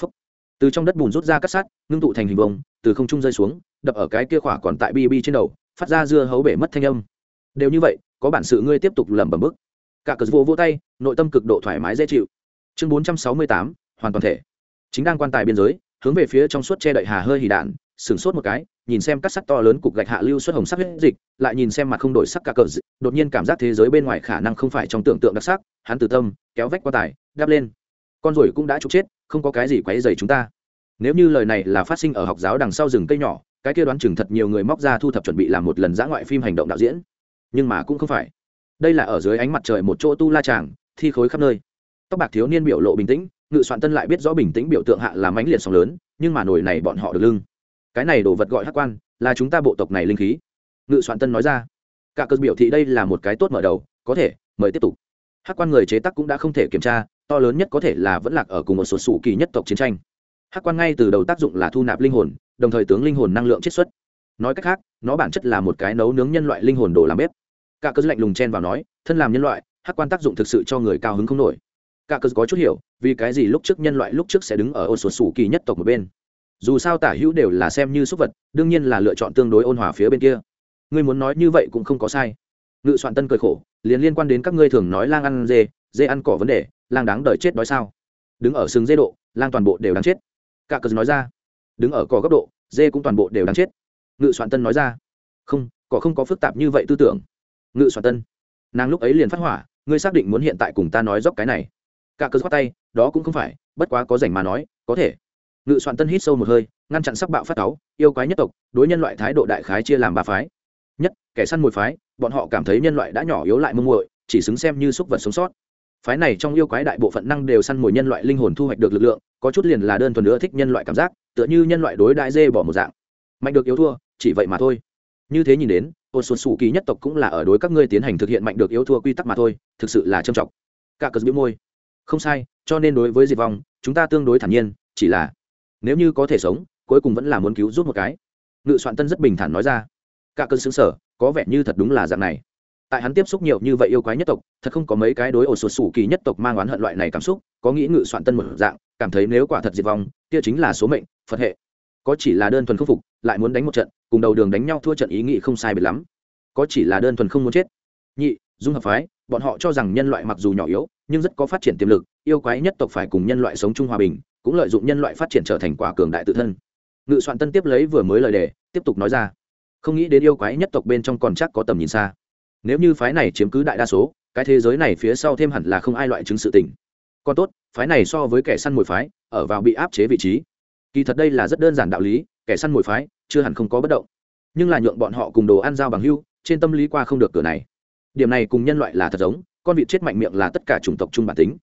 Phúc. từ trong đất bùn rút ra cắt sát, ngưng tụ thành hình bông từ không trung rơi xuống, đập ở cái kia khỏa còn tại bi bi trên đầu, phát ra dưa hấu bể mất thanh âm. Đều như vậy, có bản sự ngươi tiếp tục lẩm bẩm bức. Cả cờ vô vô tay, nội tâm cực độ thoải mái dễ chịu. Chương bốn trăm sáu mươi tám, hoàn toàn thể. Chính đang quan tài biên giới, hướng về phía trong suốt che đậy hà hơi hỉ đạn, sửng sốt một cái nhìn xem các sắc to lớn cục gạch hạ lưu xuất hồng sắc huyết dịch, lại nhìn xem mặt không đổi sắc cả cờ dị. đột nhiên cảm giác thế giới bên ngoài khả năng không phải trong tưởng tượng đặc sắc, hắn từ tâm, kéo vách qua tải đáp lên. Con rồi cũng đã trục chết, không có cái gì quấy dày chúng ta. Nếu như lời này là phát sinh ở học giáo đằng sau rừng cây nhỏ, cái kia đoán chừng thật nhiều người móc ra thu thập chuẩn bị làm một lần giã ngoại phim hành động đạo diễn. Nhưng mà cũng không phải. Đây là ở dưới ánh mặt trời một chỗ tu la tràng, thi khối khắp nơi. Tóc bạc thiếu niên biểu lộ bình tĩnh, ngự soạn tân lại biết rõ bình tĩnh biểu tượng hạ là mãnh liệt sóng lớn, nhưng mà nổi này bọn họ được lưng cái này đồ vật gọi hắc quan, là chúng ta bộ tộc này linh khí. Ngự soạn tân nói ra. Cả cơ biểu thị đây là một cái tốt mở đầu, có thể, mời tiếp tục. Hắc quan người chế tác cũng đã không thể kiểm tra, to lớn nhất có thể là vẫn lạc ở cùng một số sủ kỳ nhất tộc chiến tranh. Hắc quan ngay từ đầu tác dụng là thu nạp linh hồn, đồng thời tướng linh hồn năng lượng chiết xuất. Nói cách khác, nó bản chất là một cái nấu nướng nhân loại linh hồn đồ làm bếp. Cả cơ lạnh lùng chen vào nói, thân làm nhân loại, hắc quan tác dụng thực sự cho người cao hứng không nổi. Cả cơ có chút hiểu, vì cái gì lúc trước nhân loại lúc trước sẽ đứng ở ô sột sủ kỳ nhất tộc một bên dù sao tả hữu đều là xem như súc vật, đương nhiên là lựa chọn tương đối ôn hòa phía bên kia. Ngươi muốn nói như vậy cũng không có sai. Ngự soạn tân cười khổ, liền liên quan đến các ngươi thường nói lang ăn dê dê ăn cỏ vấn đề, lang đáng đời chết đói sao? Đứng ở sừng dê độ, lang toàn bộ đều đáng chết. Cả cờ nói ra. Đứng ở cỏ góc độ, dê cũng toàn bộ đều đáng chết. Ngự soạn tân nói ra. Không, cỏ không có phức tạp như vậy tư tưởng. Ngự soạn tân. Nàng lúc ấy liền phát hỏa, ngươi xác định muốn hiện tại cùng ta nói dốc cái này. Cả cờ khoát tay, đó cũng không phải, bất quá có rảnh mà nói, có thể ngự soạn tân hít sâu một hơi, ngăn chặn sắc bạo phát cáu, yêu quái nhất tộc, đối nhân loại thái độ đại khái chia làm ba phái. Nhất, kẻ săn mồi phái, bọn họ cảm thấy nhân loại đã nhỏ yếu lại mông muội, chỉ xứng xem như súc vật sống sót. Phái này trong yêu quái đại bộ phận năng đều săn mồi nhân loại linh hồn thu hoạch được lực lượng, có chút liền là đơn thuần nữa thích nhân loại cảm giác, tựa như nhân loại đối đại dê bỏ một dạng. Mạnh được yếu thua, chỉ vậy mà thôi. Như thế nhìn đến ôn xuân xù kỳ nhất tộc cũng là ở đối các ngươi tiến hành thực hiện mạnh được yếu thua quy tắc mà thôi, thực sự là trầm trọng. Cả cờ biểu môi. Không sai, cho nên đối với diệt vong, chúng ta tương đối thản nhiên, chỉ là nếu như có thể sống, cuối cùng vẫn là muốn cứu giúp một cái. Ngự soạn tân rất bình thản nói ra. Cả cơn xứng sở có vẻ như thật đúng là dạng này. Tại hắn tiếp xúc nhiều như vậy yêu quái nhất tộc, thật không có mấy cái đối ổ sụt sủ kỳ nhất tộc mang oán hận loại này cảm xúc, có nghĩ ngự soạn tân một dạng, cảm thấy nếu quả thật diệt vong, kia chính là số mệnh, phật hệ. Có chỉ là đơn thuần khắc phục, lại muốn đánh một trận, cùng đầu đường đánh nhau thua trận ý nghĩ không sai biệt lắm. Có chỉ là đơn thuần không muốn chết. Nhị, dung hợp phái, bọn họ cho rằng nhân loại mặc dù nhỏ yếu, nhưng rất có phát triển tiềm lực, yêu quái nhất tộc phải cùng nhân loại sống chung hòa bình cũng lợi dụng nhân loại phát triển trở thành quả cường đại tự thân. Ngự soạn tân tiếp lấy vừa mới lời đề, tiếp tục nói ra. Không nghĩ đến yêu quái nhất tộc bên trong còn chắc có tầm nhìn xa. Nếu như phái này chiếm cứ đại đa số, cái thế giới này phía sau thêm hẳn là không ai loại chứng sự tình. Còn tốt, phái này so với kẻ săn mồi phái, ở vào bị áp chế vị trí. Kỳ thật đây là rất đơn giản đạo lý, kẻ săn mồi phái, chưa hẳn không có bất động. Nhưng là nhượng bọn họ cùng đồ ăn giao bằng hưu, trên tâm lý qua không được cửa này. Điểm này cùng nhân loại là thật giống, con vịt chết mạnh miệng là tất cả chủng tộc chung bản tính.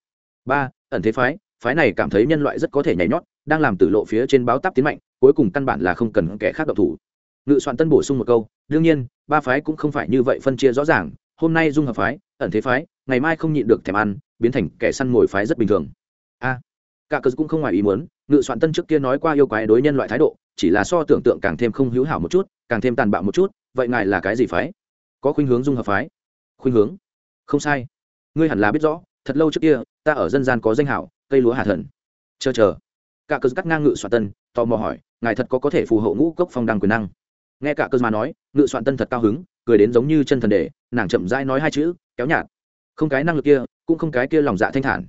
Ba, ẩn thế phái phái này cảm thấy nhân loại rất có thể nhảy nhót, đang làm tử lộ phía trên báo táp tiến mạnh, cuối cùng căn bản là không cần kẻ khác độc thủ. Ngự soạn tân bổ sung một câu, đương nhiên, ba phái cũng không phải như vậy phân chia rõ ràng, hôm nay dung hợp phái, ẩn thế phái, ngày mai không nhịn được thèm ăn, biến thành kẻ săn mồi phái rất bình thường. A, cả cớ cũng không ngoài ý muốn, ngự soạn tân trước kia nói qua yêu quái đối nhân loại thái độ, chỉ là so tưởng tượng càng thêm không hữu hảo một chút, càng thêm tàn bạo một chút, vậy ngài là cái gì phái? Có khuynh hướng dung hợp phái. Khuynh hướng? Không sai. Ngươi hẳn là biết rõ, thật lâu trước kia, ta ở dân gian có danh hảo cây lúa hà thần. Chờ chờ. Cả cớ cắt ngang ngự soạn tân tò mò hỏi ngài thật có có thể phù hộ ngũ cốc phong đăng quyền năng? Nghe cả cớ mà nói ngự soạn tân thật cao hứng cười đến giống như chân thần đề nàng chậm rãi nói hai chữ kéo nhạt. Không cái năng lực kia cũng không cái kia lòng dạ thanh thản.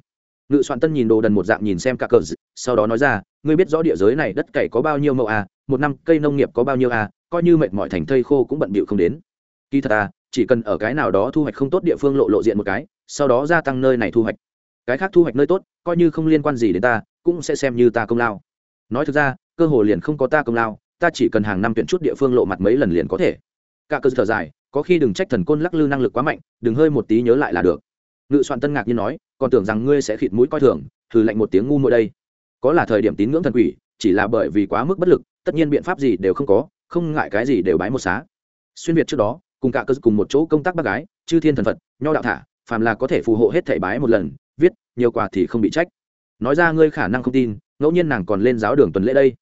Ngự soạn tân nhìn đồ đần một dạng nhìn xem cả cờ sau đó nói ra ngươi biết rõ địa giới này đất cày có bao nhiêu mẫu à, một năm cây nông nghiệp có bao nhiêu à, coi như mệt mỏi thành thây khô cũng bận bịu không đến. Kỳ thật à chỉ cần ở cái nào đó thu hoạch không tốt địa phương lộ lộ diện một cái sau đó gia tăng nơi này thu hoạch cái khác thu hoạch nơi tốt, coi như không liên quan gì đến ta, cũng sẽ xem như ta công lao. Nói thực ra, cơ hồ liền không có ta công lao, ta chỉ cần hàng năm tuyển chút địa phương lộ mặt mấy lần liền có thể. Cả cơ thở dài, có khi đừng trách thần côn lắc lư năng lực quá mạnh, đừng hơi một tí nhớ lại là được. Ngự soạn tân ngạc nhiên nói, còn tưởng rằng ngươi sẽ khịt mũi coi thường thử lạnh một tiếng ngu mỗi đây. Có là thời điểm tín ngưỡng thần quỷ, chỉ là bởi vì quá mức bất lực, tất nhiên biện pháp gì đều không có, không ngại cái gì đều bái một xá. Xuyên việt trước đó, cùng cả cơ cùng một chỗ công tác bác gái, chư thiên thần phật, nho đạo thả, phàm là có thể phù hộ hết thảy bái một lần nhiều quà thì không bị trách. Nói ra ngươi khả năng không tin, ngẫu nhiên nàng còn lên giáo đường tuần lễ đây.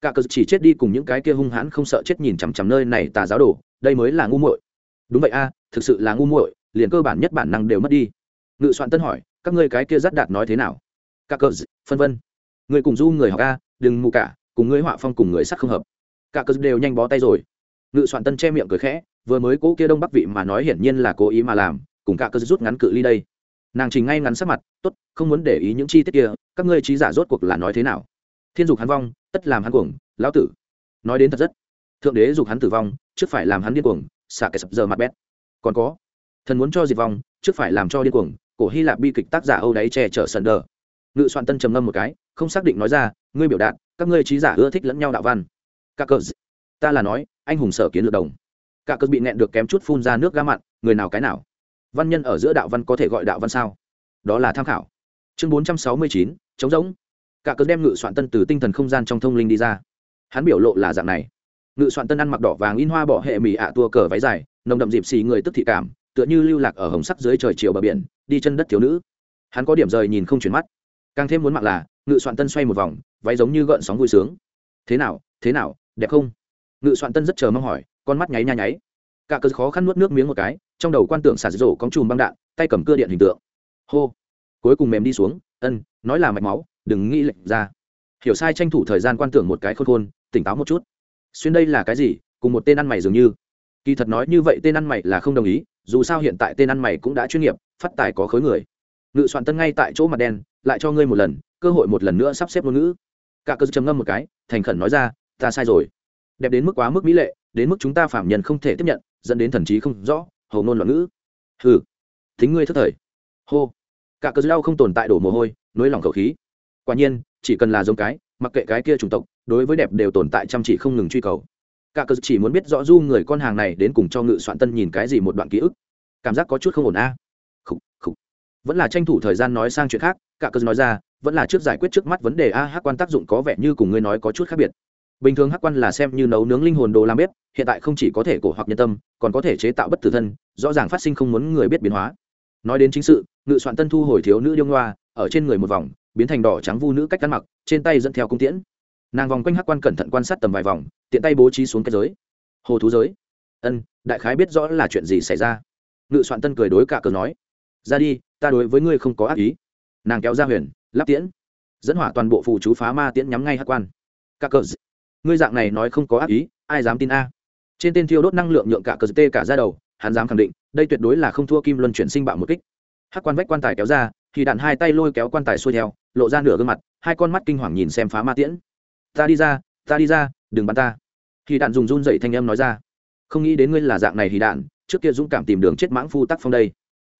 Cả cự chỉ chết đi cùng những cái kia hung hãn không sợ chết nhìn chằm chằm nơi này tà giáo đồ, đây mới là ngu muội. Đúng vậy a, thực sự là ngu muội, liền cơ bản nhất bản năng đều mất đi. Ngự soạn tân hỏi, các ngươi cái kia rất đạt nói thế nào? Cả cờ phân vân. Người cùng du người học a, đừng mù cả, cùng ngươi họa phong cùng người sắc không hợp. Cả cờ đều nhanh bó tay rồi. Ngự soạn tân che miệng cười khẽ, vừa mới cố kia đông bắc vị mà nói hiển nhiên là cố ý mà làm, cùng cả cờ rút ngắn cự ly đây. Nàng trình ngay ngắn sắc mặt, tốt không muốn để ý những chi tiết kia, các ngươi trí giả rốt cuộc là nói thế nào? Thiên dục hắn vong, tất làm hắn cuồng, lão tử. Nói đến thật rất. Thượng đế dục hắn tử vong, trước phải làm hắn điên cuồng, xả cái sập giờ mặt bét. Còn có, thần muốn cho diệt vong, trước phải làm cho điên cuồng, cổ hy lạp bi kịch tác giả âu đáy che chở sần đờ. Ngự soạn tân trầm ngâm một cái, không xác định nói ra, ngươi biểu đạt, các ngươi trí giả ưa thích lẫn nhau đạo văn. Các cờ ta là nói, anh hùng sở kiến lược đồng. Cả cờ bị nẹn được kém chút phun ra nước ga mặn, người nào cái nào? Văn nhân ở giữa đạo văn có thể gọi đạo văn sao? Đó là tham khảo chương bốn trăm sáu mươi chín chống giống cả cớ đem ngự soạn tân từ tinh thần không gian trong thông linh đi ra. Hắn biểu lộ là dạng này. Ngự soạn tân ăn mặc đỏ vàng in hoa bỏ hệ mì ạ tua cờ váy dài, nồng đậm dịp xì người tức thị cảm, tựa như lưu lạc ở hồng sắc dưới trời chiều bờ biển, đi chân đất thiếu nữ. Hắn có điểm rời nhìn không chuyển mắt. Càng thêm muốn mặc là, ngự soạn tân xoay một vòng, váy giống như gợn sóng vui sướng. Thế nào thế nào, đẹp không? Ngự soạn tân rất chờ mong hỏi, con mắt nháy nha nháy. Cả cớ khó khăn nuốt nước miếng một cái, trong đầu quan tưởng xả rổ cóng chùm băng đạn, tay cầm cưa điện hình tượng. Hô cuối cùng mềm đi xuống, ân, nói là mạch máu, đừng nghĩ lệch ra. Hiểu sai tranh thủ thời gian quan tưởng một cái khôn khôn, tỉnh táo một chút. Xuyên đây là cái gì? Cùng một tên ăn mày dường như. Kỳ thật nói như vậy tên ăn mày là không đồng ý, dù sao hiện tại tên ăn mày cũng đã chuyên nghiệp, phát tài có khối người. Ngự soạn tân ngay tại chỗ mặt đen, lại cho ngươi một lần, cơ hội một lần nữa sắp xếp ngôn ngữ. Cả cơ trầm ngâm một cái, thành khẩn nói ra, ta sai rồi. Đẹp đến mức quá mức mỹ lệ, đến mức chúng ta phạm nhân không thể tiếp nhận, dẫn đến thần trí không rõ, hầu ngôn loạn ngữ. Hừ, thính ngươi thất thời. Hô cả cơ lao không tồn tại đổ mồ hôi nối lòng khẩu khí. Quả nhiên, chỉ cần là giống cái, mặc kệ cái kia chủng tộc, đối với đẹp đều tồn tại chăm chỉ không ngừng truy cầu. Cả cơ chỉ muốn biết rõ du người con hàng này đến cùng cho ngự soạn tân nhìn cái gì một đoạn ký ức. Cảm giác có chút không ổn a. À. khúc khúc vẫn là tranh thủ thời gian nói sang chuyện khác, cả cơ nói ra, vẫn là trước giải quyết trước mắt vấn đề a, hát quan tác dụng có vẻ như cùng ngươi nói có chút khác biệt. Bình thường hát quan là xem như nấu nướng linh hồn đồ làm bếp, hiện tại không chỉ có thể cổ hoặc nhân tâm, còn có thể chế tạo bất tử thân, rõ ràng phát sinh không muốn người biết biến hóa. Nói đến chính sự ngự soạn tân thu hồi thiếu nữ điêu ngoa, ở trên người một vòng, biến thành đỏ trắng vu nữ cách ăn mặc, trên tay dẫn theo cung tiễn. Nàng vòng quanh hắc quan cẩn thận quan sát tầm vài vòng, tiện tay bố trí xuống cái giới. Hồ thú giới. Ân, đại khái biết rõ là chuyện gì xảy ra. Ngự soạn tân cười đối cả cờ nói. Ra đi, ta đối với ngươi không có ác ý. Nàng kéo ra huyền, lắp tiễn. Dẫn hỏa toàn bộ phù chú phá ma tiễn nhắm ngay hắc quan. Cả cờ ngươi dạng này nói không có ác ý, ai dám tin a? Trên tên thiêu đốt năng lượng nhượng cả cờ tê cả ra đầu, hắn dám khẳng định, đây tuyệt đối là không thua kim luân chuyển sinh bạo một kích hắc quan vách quan tài kéo ra, thì đạn hai tay lôi kéo quan tài xuôi theo, lộ ra nửa gương mặt, hai con mắt kinh hoàng nhìn xem phá ma tiễn. Ta đi ra, ta đi ra, đừng bắn ta. Thì đạn dùng run dậy thanh âm nói ra. Không nghĩ đến ngươi là dạng này thì đạn, trước kia dũng cảm tìm đường chết mãng phu tắc phong đây.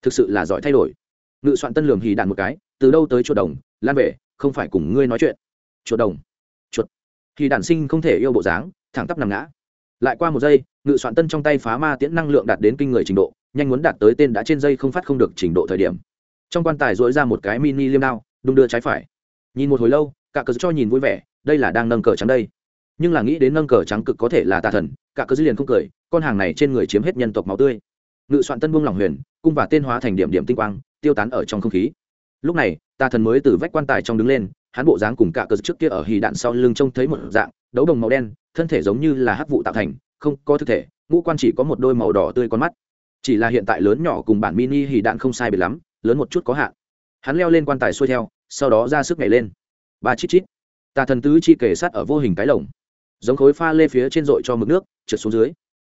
Thực sự là giỏi thay đổi. Ngự soạn tân lường hì đạn một cái, từ đâu tới chuột đồng? Lan về, không phải cùng ngươi nói chuyện. Chuột đồng. Chuột. Thì đạn sinh không thể yêu bộ dáng, thẳng tắp nằm ngã lại qua một giây, ngự soạn tân trong tay phá ma tiễn năng lượng đạt đến kinh người trình độ, nhanh muốn đạt tới tên đã trên dây không phát không được trình độ thời điểm. Trong quan tài dỗi ra một cái mini liêm đao, đung đưa trái phải. Nhìn một hồi lâu, cả cờ cho nhìn vui vẻ, đây là đang nâng cờ trắng đây. Nhưng là nghĩ đến nâng cờ trắng cực có thể là tà thần, cả cờ dư liền không cười, con hàng này trên người chiếm hết nhân tộc máu tươi. Ngự soạn tân buông lòng huyền, cung và tên hóa thành điểm điểm tinh quang, tiêu tán ở trong không khí. Lúc này, tà thần mới từ vách quan tài trong đứng lên hắn bộ dáng cùng cả cờ trước kia ở hì đạn sau lưng trông thấy một dạng, đấu đồng màu đen, thân thể giống như là hắc vụ tạo thành, không có thực thể, ngũ quan chỉ có một đôi màu đỏ tươi con mắt. Chỉ là hiện tại lớn nhỏ cùng bản mini hì đạn không sai biệt lắm, lớn một chút có hạn. Hắn leo lên quan tài xuôi theo, sau đó ra sức nhảy lên. Ba chít chít. Tà thần tứ chi kể sát ở vô hình cái lồng. Giống khối pha lê phía trên dội cho mực nước, trượt xuống dưới.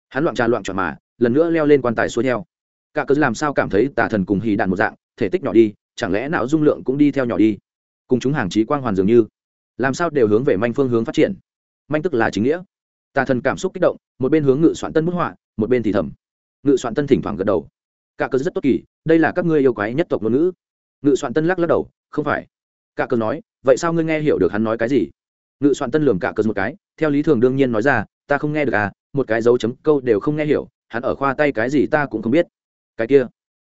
Hắn loạn trà loạn trọn mà, lần nữa leo lên quan tài xuôi theo. Cả cớ làm sao cảm thấy tà thần cùng hì đạn một dạng, thể tích nhỏ đi, chẳng lẽ não dung lượng cũng đi theo nhỏ đi? Cùng chúng hàng trí quang hoàn dường như. Làm sao đều hướng về manh phương hướng phát triển? Manh tức là chính nghĩa. Tà thần cảm xúc kích động, một bên hướng ngự soạn tân bức họa, một bên thì thầm. Ngự soạn tân thỉnh thoảng gật đầu. Cả cớ rất tốt kỳ, đây là các ngươi yêu quái nhất tộc ngôn ngữ. Ngự soạn tân lắc lắc đầu, không phải. Cả cớ nói, vậy sao ngươi nghe hiểu được hắn nói cái gì? Ngự soạn tân lường cả cớ một cái, theo lý thường đương nhiên nói ra, ta không nghe được à một cái dấu chấm câu đều không nghe hiểu, hắn ở khoa tay cái gì ta cũng không biết. Cái kia.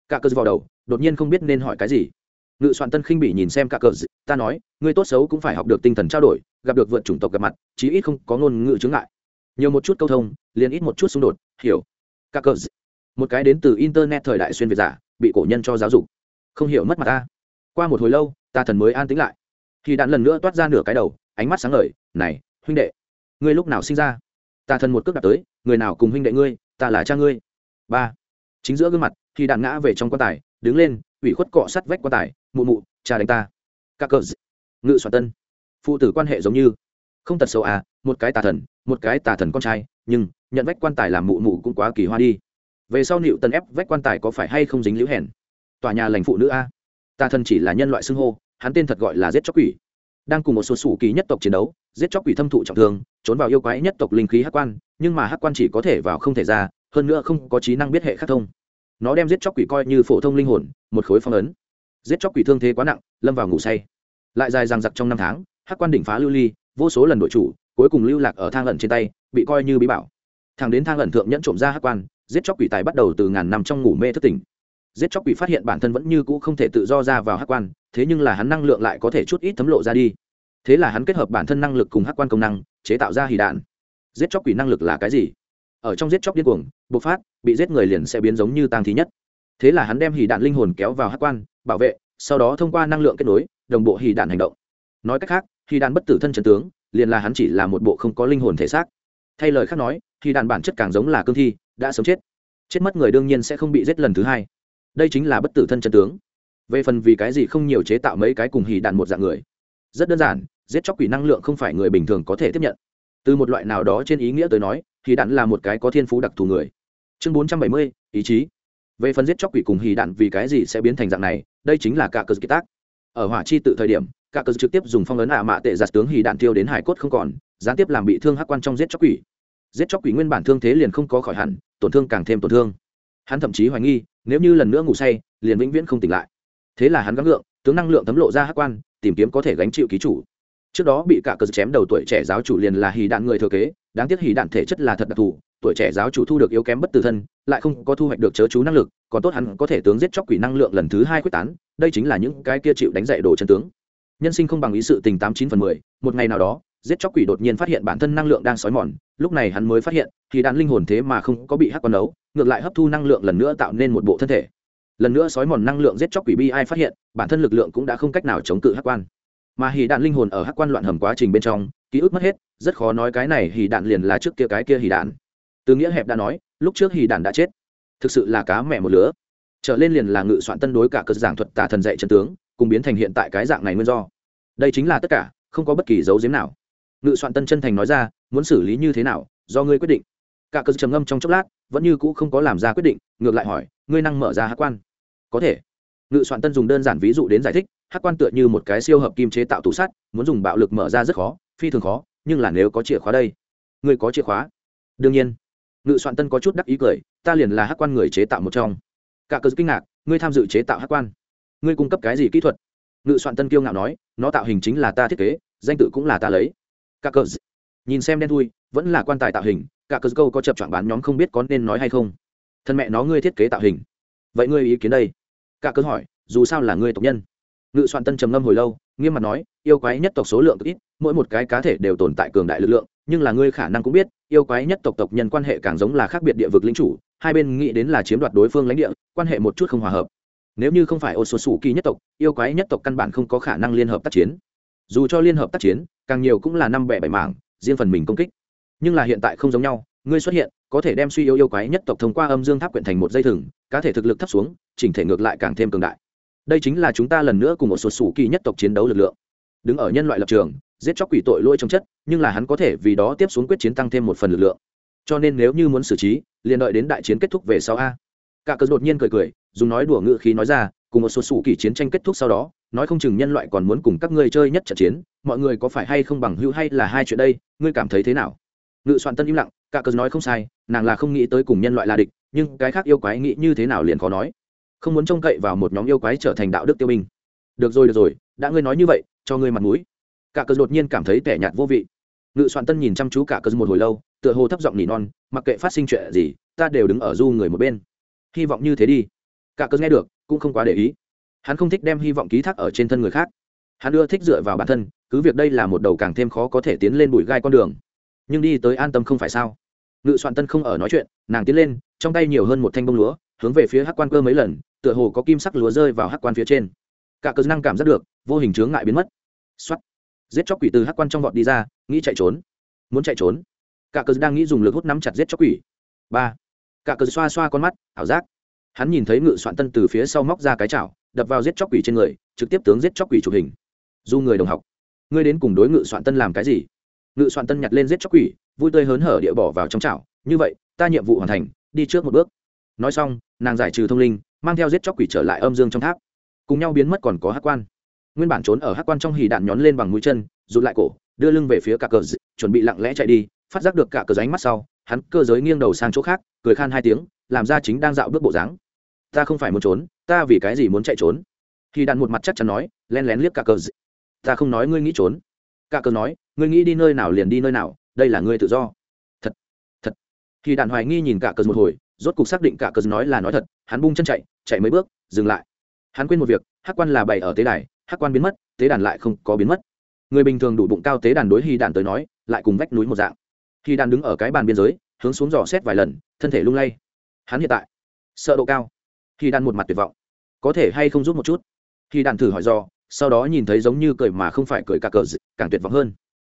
Cả cớ vào đầu, đột nhiên không biết nên hỏi cái gì ngự soạn tân khinh bị nhìn xem cả cờ ta nói, ngươi tốt xấu cũng phải học được tinh thần trao đổi, gặp được vượt chủng tộc gặp mặt, chí ít không có ngôn ngữ chướng ngại. Nhiều một chút câu thông, liền ít một chút xung đột, hiểu. Cả cờ một cái đến từ internet thời đại xuyên việt giả, bị cổ nhân cho giáo dục. Không hiểu mất mặt ta. Qua một hồi lâu, ta thần mới an tĩnh lại. Thì đạn lần nữa toát ra nửa cái đầu, ánh mắt sáng ngời, này, huynh đệ, ngươi lúc nào sinh ra? Ta thần một cước đặt tới, người nào cùng huynh đệ ngươi, ta là cha ngươi. Ba, chính giữa gương mặt khi đạn ngã về trong quan tài, đứng lên, ủy khuất cọ sắt vách quan tài mụ mụ, cha đánh ta. Các cờ ngự soạn tân. Phụ tử quan hệ giống như. Không tật xấu à một cái tà thần, một cái tà thần con trai, nhưng, nhận vách quan tài làm mụ mụ cũng quá kỳ hoa đi. Về sau nịu tần ép vách quan tài có phải hay không dính liễu hèn? Tòa nhà lành phụ nữ a. Tà thần chỉ là nhân loại xưng hô, hắn tên thật gọi là giết chóc quỷ. Đang cùng một số sủ kỳ nhất tộc chiến đấu, giết chóc quỷ thâm thụ trọng thương, trốn vào yêu quái nhất tộc linh khí hắc quan, nhưng mà hắc quan chỉ có thể vào không thể ra, hơn nữa không có trí năng biết hệ khắc thông. Nó đem giết chóc quỷ coi như phổ thông linh hồn, một khối phong ấn giết chóc quỷ thương thế quá nặng, lâm vào ngủ say. Lại dài rằng giặc trong năm tháng, hắc quan đỉnh phá lưu ly, vô số lần đội chủ, cuối cùng lưu lạc ở thang Lẩn trên tay, bị coi như bí bảo. Thằng đến thang Lẩn thượng nhẫn trộm ra hắc quan, giết chóc quỷ tài bắt đầu từ ngàn năm trong ngủ mê thất tỉnh. Giết chóc quỷ phát hiện bản thân vẫn như cũ không thể tự do ra vào hắc quan, thế nhưng là hắn năng lượng lại có thể chút ít thấm lộ ra đi. Thế là hắn kết hợp bản thân năng lực cùng hắc quan công năng, chế tạo ra hì đạn. Giết chóc quỷ năng lực là cái gì? Ở trong giết chóc điên cuồng, bộc phát, bị giết người liền sẽ biến giống như tang thí nhất. Thế là hắn đem hì đạn linh hồn kéo vào hắc quan bảo vệ, sau đó thông qua năng lượng kết nối, đồng bộ hì đạn hành động. Nói cách khác, hì đạn bất tử thân trần tướng, liền là hắn chỉ là một bộ không có linh hồn thể xác. Thay lời khác nói, hì đạn bản chất càng giống là cương thi, đã sống chết. Chết mất người đương nhiên sẽ không bị giết lần thứ hai. Đây chính là bất tử thân trần tướng. Về phần vì cái gì không nhiều chế tạo mấy cái cùng hì đạn một dạng người. Rất đơn giản, giết chóc quỷ năng lượng không phải người bình thường có thể tiếp nhận. Từ một loại nào đó trên ý nghĩa tới nói, hì đạn là một cái có thiên phú đặc thù người. Chương bốn trăm bảy mươi, ý chí về phần giết chóc quỷ cùng hì đạn vì cái gì sẽ biến thành dạng này đây chính là cả cơ kỳ tác. Ở hỏa chi tự thời điểm cả cơ trực tiếp dùng phong ấn ả mạ tệ giặt tướng hì đạn tiêu đến hải cốt không còn gián tiếp làm bị thương hắc quan trong giết chóc quỷ. Giết chóc quỷ nguyên bản thương thế liền không có khỏi hẳn tổn thương càng thêm tổn thương. Hắn thậm chí hoài nghi nếu như lần nữa ngủ say liền vĩnh viễn không tỉnh lại. Thế là hắn gắng lượng, tướng năng lượng thấm lộ ra hắc quan tìm kiếm có thể gánh chịu ký chủ. Trước đó bị cả cờ chém đầu tuổi trẻ giáo chủ liền là hì đạn người thừa kế đáng tiếc hì đạn thể chất là thật đặc thù tuổi trẻ giáo chủ thu được yếu kém bất tử thân, lại không có thu hoạch được chớ chú năng lực, còn tốt hắn có thể tướng giết chóc quỷ năng lượng lần thứ hai quyết tán, đây chính là những cái kia chịu đánh dạy đồ chân tướng. Nhân sinh không bằng ý sự tình tám chín phần mười, một ngày nào đó, giết chóc quỷ đột nhiên phát hiện bản thân năng lượng đang sói mòn, lúc này hắn mới phát hiện, thì đạn linh hồn thế mà không có bị hắc quan đấu ngược lại hấp thu năng lượng lần nữa tạo nên một bộ thân thể. Lần nữa sói mòn năng lượng giết chóc quỷ bi ai phát hiện, bản thân lực lượng cũng đã không cách nào chống cự hắc quan mà hì đạn linh hồn ở hắc quan loạn hầm quá trình bên trong, ký ức mất hết, rất khó nói cái này hì đạn liền là trước kia cái kia hì đạn từ nghĩa hẹp đã nói, lúc trước hì đàn đã chết. Thực sự là cá mẹ một lứa. Trở lên liền là ngự soạn tân đối cả cơ giảng thuật tà thần dạy chân tướng, cùng biến thành hiện tại cái dạng này nguyên do. Đây chính là tất cả, không có bất kỳ dấu giếm nào. Ngự soạn tân chân thành nói ra, muốn xử lý như thế nào, do ngươi quyết định. Cả cơ trầm ngâm trong chốc lát, vẫn như cũ không có làm ra quyết định, ngược lại hỏi, ngươi năng mở ra hát quan? Có thể. Ngự soạn tân dùng đơn giản ví dụ đến giải thích, hát quan tựa như một cái siêu hợp kim chế tạo tủ sắt, muốn dùng bạo lực mở ra rất khó, phi thường khó, nhưng là nếu có chìa khóa đây, ngươi có chìa khóa. Đương nhiên ngự soạn tân có chút đắc ý cười, ta liền là hát quan người chế tạo một trong. Cả cờ kinh ngạc, ngươi tham dự chế tạo hát quan? Ngươi cung cấp cái gì kỹ thuật? Ngự soạn tân kiêu ngạo nói, nó tạo hình chính là ta thiết kế, danh tự cũng là ta lấy. Cả cờ nhìn xem đen thui, vẫn là quan tài tạo hình, cả cờ câu có chập chọn bán nhóm không biết có nên nói hay không? Thân mẹ nó ngươi thiết kế tạo hình. Vậy ngươi ý kiến đây? Cả cờ hỏi, dù sao là ngươi tộc nhân. Ngự soạn tân trầm ngâm hồi lâu, nghiêm mặt nói, yêu quái nhất tộc số lượng ít, mỗi một cái cá thể đều tồn tại cường đại lực lượng, nhưng là ngươi khả năng cũng biết yêu quái nhất tộc tộc nhân quan hệ càng giống là khác biệt địa vực lĩnh chủ, hai bên nghĩ đến là chiếm đoạt đối phương lãnh địa, quan hệ một chút không hòa hợp. Nếu như không phải ô số sủ kỳ nhất tộc, yêu quái nhất tộc căn bản không có khả năng liên hợp tác chiến. Dù cho liên hợp tác chiến, càng nhiều cũng là năm bẻ bảy mảng, riêng phần mình công kích. Nhưng là hiện tại không giống nhau, ngươi xuất hiện, có thể đem suy yếu yêu quái nhất tộc thông qua âm dương tháp quyện thành một dây thừng, cá thể thực lực thấp xuống, chỉnh thể ngược lại càng thêm cường đại. Đây chính là chúng ta lần nữa cùng một số sủ kỳ nhất tộc chiến đấu lực lượng. Đứng ở nhân loại lập trường giết chóc quỷ tội lỗi trong chất, nhưng là hắn có thể vì đó tiếp xuống quyết chiến tăng thêm một phần lực lượng. Cho nên nếu như muốn xử trí, liền đợi đến đại chiến kết thúc về sau a. Cả cớ đột nhiên cười cười, dùng nói đùa ngự khí nói ra, cùng một số sủ kỳ chiến tranh kết thúc sau đó, nói không chừng nhân loại còn muốn cùng các ngươi chơi nhất trận chiến, mọi người có phải hay không bằng hữu hay là hai chuyện đây, ngươi cảm thấy thế nào? Ngự soạn tân im lặng, cả cớ nói không sai, nàng là không nghĩ tới cùng nhân loại là địch, nhưng cái khác yêu quái nghĩ như thế nào liền khó nói. Không muốn trông cậy vào một nhóm yêu quái trở thành đạo đức tiêu binh. Được rồi được rồi, đã ngươi nói như vậy, cho ngươi mặt mũi cả cờ đột nhiên cảm thấy tẻ nhạt vô vị. Ngự soạn tân nhìn chăm chú cả cờ một hồi lâu, tựa hồ thấp giọng nỉ non, mặc kệ phát sinh chuyện gì, ta đều đứng ở du người một bên. Hy vọng như thế đi. Cả cờ nghe được, cũng không quá để ý. Hắn không thích đem hy vọng ký thác ở trên thân người khác. Hắn ưa thích dựa vào bản thân, cứ việc đây là một đầu càng thêm khó có thể tiến lên bụi gai con đường. Nhưng đi tới an tâm không phải sao? Ngự soạn tân không ở nói chuyện, nàng tiến lên, trong tay nhiều hơn một thanh bông lúa, hướng về phía hắc quan cơ mấy lần, tựa hồ có kim sắc lúa rơi vào hắc quan phía trên. Cả cơ năng cảm giác được, vô hình chướng ngại biến mất. Xuất giết chóc quỷ từ hắc quan trong vọt đi ra, nghĩ chạy trốn. Muốn chạy trốn? Cả cờ đang nghĩ dùng lực hút nắm chặt giết chóc quỷ. Ba. Cả cờ xoa xoa con mắt, ảo giác. Hắn nhìn thấy ngự soạn tân từ phía sau móc ra cái chảo, đập vào giết chóc quỷ trên người, trực tiếp tướng giết chóc quỷ chụp hình. Du người đồng học, ngươi đến cùng đối ngự soạn tân làm cái gì? Ngự soạn tân nhặt lên giết chóc quỷ, vui tươi hớn hở địa bỏ vào trong chảo. Như vậy, ta nhiệm vụ hoàn thành, đi trước một bước. Nói xong, nàng giải trừ thông linh, mang theo giết chóc quỷ trở lại âm dương trong tháp. Cùng nhau biến mất còn có hát quan nguyên bản trốn ở hát quan trong hì đạn nhón lên bằng mũi chân, rụt lại cổ, đưa lưng về phía cả cờ chuẩn bị lặng lẽ chạy đi, phát giác được cả cờ ránh mắt sau, hắn cơ giới nghiêng đầu sang chỗ khác, cười khan hai tiếng, làm ra chính đang dạo bước bộ dáng. Ta không phải muốn trốn, ta vì cái gì muốn chạy trốn? Khi đạn một mặt chắc chắn nói len lén liếc cả cờ ta không nói ngươi nghĩ trốn. Cả cờ nói, ngươi nghĩ đi nơi nào liền đi nơi nào, đây là ngươi tự do. Thật thật. Khi đạn hoài nghi nhìn cả cờ một hồi, rốt cục xác định cả cờ nói là nói thật, hắn bung chân chạy chạy mấy bước, dừng lại. Hắn quên một việc, hắc quan là bày ở tế đài hắc quan biến mất, tế đàn lại không có biến mất. Người bình thường đủ bụng cao tế đàn đối hy đàn tới nói, lại cùng vách núi một dạng. Hy đàn đứng ở cái bàn biên giới, hướng xuống dò xét vài lần, thân thể lung lay. Hắn hiện tại, sợ độ cao. Hy đàn một mặt tuyệt vọng. Có thể hay không giúp một chút? Hy đàn thử hỏi do, sau đó nhìn thấy giống như cười mà không phải cười cả cờ càng tuyệt vọng hơn.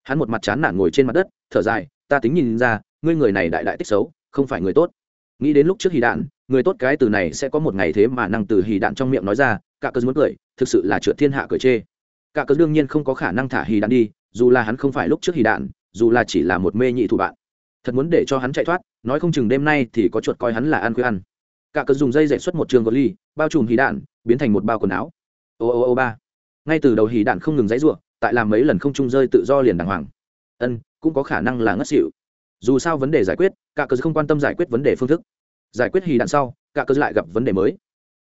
Hắn một mặt chán nản ngồi trên mặt đất, thở dài, ta tính nhìn ra, ngươi người này đại đại tích xấu, không phải người tốt. Nghĩ đến lúc trước hy đạn, người tốt cái từ này sẽ có một ngày thế mà năng từ hì đạn trong miệng nói ra cả cớ muốn cười, thực sự là trượt thiên hạ cười chê. Cả cớ đương nhiên không có khả năng thả hì đạn đi, dù là hắn không phải lúc trước hì đạn, dù là chỉ là một mê nhị thủ bạn. Thật muốn để cho hắn chạy thoát, nói không chừng đêm nay thì có chuột coi hắn là ăn khuya ăn. Cả cớ dùng dây dạy xuất một trường gọt ly, bao trùm hì đạn, biến thành một bao quần áo. Ô ô ô ba. Ngay từ đầu hì đạn không ngừng dãy ruộng tại làm mấy lần không trung rơi tự do liền đàng hoàng. Ân, cũng có khả năng là ngất xỉu. Dù sao vấn đề giải quyết, cả cớ không quan tâm giải quyết vấn đề phương thức. Giải quyết hì đạn sau, cả cớ lại gặp vấn đề mới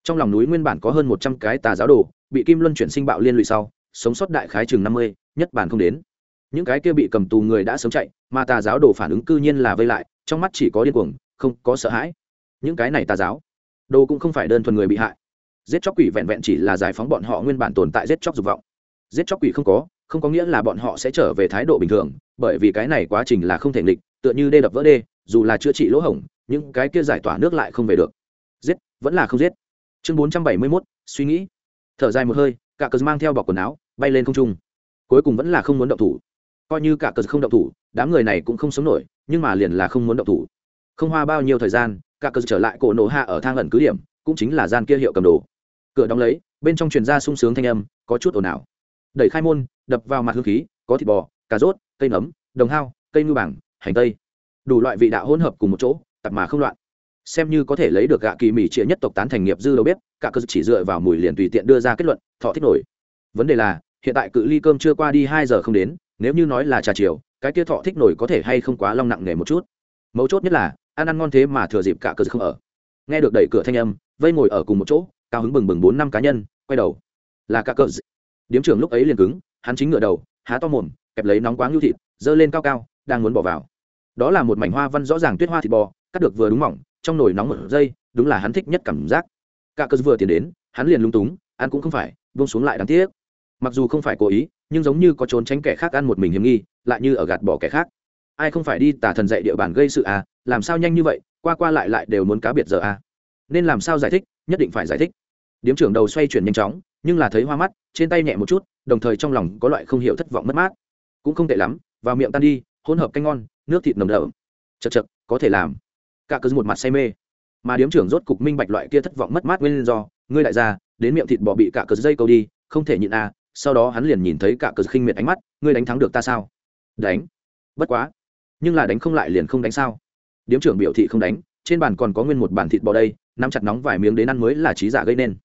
trong lòng núi nguyên bản có hơn một trăm cái tà giáo đồ, bị kim luân chuyển sinh bạo liên lụy sau, sống sót đại khái chừng năm mươi, nhất bản không đến. Những cái kia bị cầm tù người đã sống chạy, mà tà giáo đồ phản ứng cư nhiên là vây lại, trong mắt chỉ có điên cuồng, không có sợ hãi. Những cái này tà giáo, đồ cũng không phải đơn thuần người bị hại. Giết chóc quỷ vẹn vẹn chỉ là giải phóng bọn họ nguyên bản tồn tại giết chóc dục vọng. Giết chóc quỷ không có không có nghĩa là bọn họ sẽ trở về thái độ bình thường, bởi vì cái này quá trình là không thể nghịch, tựa như đê đập vỡ đê, dù là chữa trị lỗ hổng, những cái kia giải tỏa nước lại không về được. Giết, vẫn là không giết chương bốn trăm bảy mươi mốt, suy nghĩ. Thở dài một hơi, cả cờ mang theo bọc quần áo, bay lên không trung. Cuối cùng vẫn là không muốn động thủ. Coi như cả cờ không động thủ, đám người này cũng không sống nổi, nhưng mà liền là không muốn động thủ. Không hoa bao nhiêu thời gian, cả cờ trở lại cổ nổ hạ ở thang ẩn cứ điểm, cũng chính là gian kia hiệu cầm đồ. Cửa đóng lấy, bên trong truyền ra sung sướng thanh âm, có chút ồn ào. Đẩy khai môn, đập vào mặt hương khí, có thịt bò, cà rốt, cây nấm, đồng hao, cây ngư bảng, hành tây. Đủ loại vị đạo hỗn hợp cùng một chỗ tập mà không loạn xem như có thể lấy được gạ kỳ mì chĩa nhất tộc tán thành nghiệp dư đầu bếp, cả cơ chỉ dựa vào mùi liền tùy tiện đưa ra kết luận, thọ thích nổi. Vấn đề là, hiện tại cự ly cơm chưa qua đi hai giờ không đến, nếu như nói là trà chiều, cái kia thọ thích nổi có thể hay không quá long nặng nề một chút. Mấu chốt nhất là, ăn ăn ngon thế mà thừa dịp cả cơ không ở. Nghe được đẩy cửa thanh âm, vây ngồi ở cùng một chỗ, cao hứng bừng bừng bốn năm cá nhân, quay đầu. Là cả cơ. Điếm trưởng lúc ấy liền cứng, hắn chính ngựa đầu, há to mồm, kẹp lấy nóng quá lưu thịt dơ lên cao cao, đang muốn bỏ vào. Đó là một mảnh hoa văn rõ ràng tuyết hoa thịt bò, cắt được vừa đúng mỏng trong nồi nóng một giây, đúng là hắn thích nhất cảm giác. Cả cơ vừa tiến đến, hắn liền lung túng, ăn cũng không phải vung xuống lại đáng tiếc. Mặc dù không phải cố ý, nhưng giống như có trốn tránh kẻ khác ăn một mình hiểm nghi, lại như ở gạt bỏ kẻ khác. Ai không phải đi tả thần dạy địa bàn gây sự à làm sao nhanh như vậy, qua qua lại lại đều muốn cá biệt giờ à. Nên làm sao giải thích, nhất định phải giải thích. Điếm trưởng đầu xoay chuyển nhanh chóng, nhưng là thấy hoa mắt, trên tay nhẹ một chút, đồng thời trong lòng có loại không hiểu thất vọng mất mát. Cũng không tệ lắm, vào miệng tan đi, hỗn hợp canh ngon, nước thịt nồng đậm. Chật chật có thể làm cả cớ một mặt say mê. Mà điếm trưởng rốt cục minh bạch loại kia thất vọng mất mát nguyên do, ngươi đại gia, đến miệng thịt bò bị cả cớ dây câu đi, không thể nhịn à sau đó hắn liền nhìn thấy cả cớ khinh miệt ánh mắt, ngươi đánh thắng được ta sao? Đánh. Bất quá. Nhưng là đánh không lại liền không đánh sao? Điếm trưởng biểu thị không đánh, trên bàn còn có nguyên một bản thịt bò đây, nắm chặt nóng vài miếng đến ăn mới là trí giả gây nên.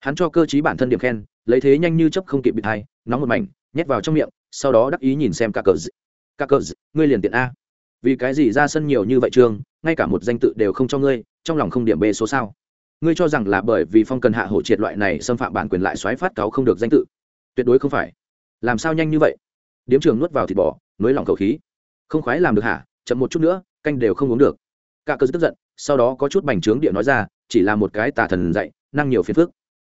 Hắn cho cơ chí bản thân điểm khen, lấy thế nhanh như chấp không kịp bị thai nóng một mảnh, nhét vào trong miệng, sau đó đắc ý nhìn xem cả cờ d... cả cờ d... ngươi liền tiện a vì cái gì ra sân nhiều như vậy trường ngay cả một danh tự đều không cho ngươi, trong lòng không điểm b số sao? Ngươi cho rằng là bởi vì phong cần hạ hổ triệt loại này xâm phạm bản quyền lại xoáy phát cáo không được danh tự? Tuyệt đối không phải. Làm sao nhanh như vậy? Điếm trường nuốt vào thịt bò nối lỏng khẩu khí. Không khoái làm được hả? Chậm một chút nữa, canh đều không uống được. Cả cơ tức giận, sau đó có chút bành trướng địa nói ra, chỉ là một cái tà thần dạy, năng nhiều phiền phức.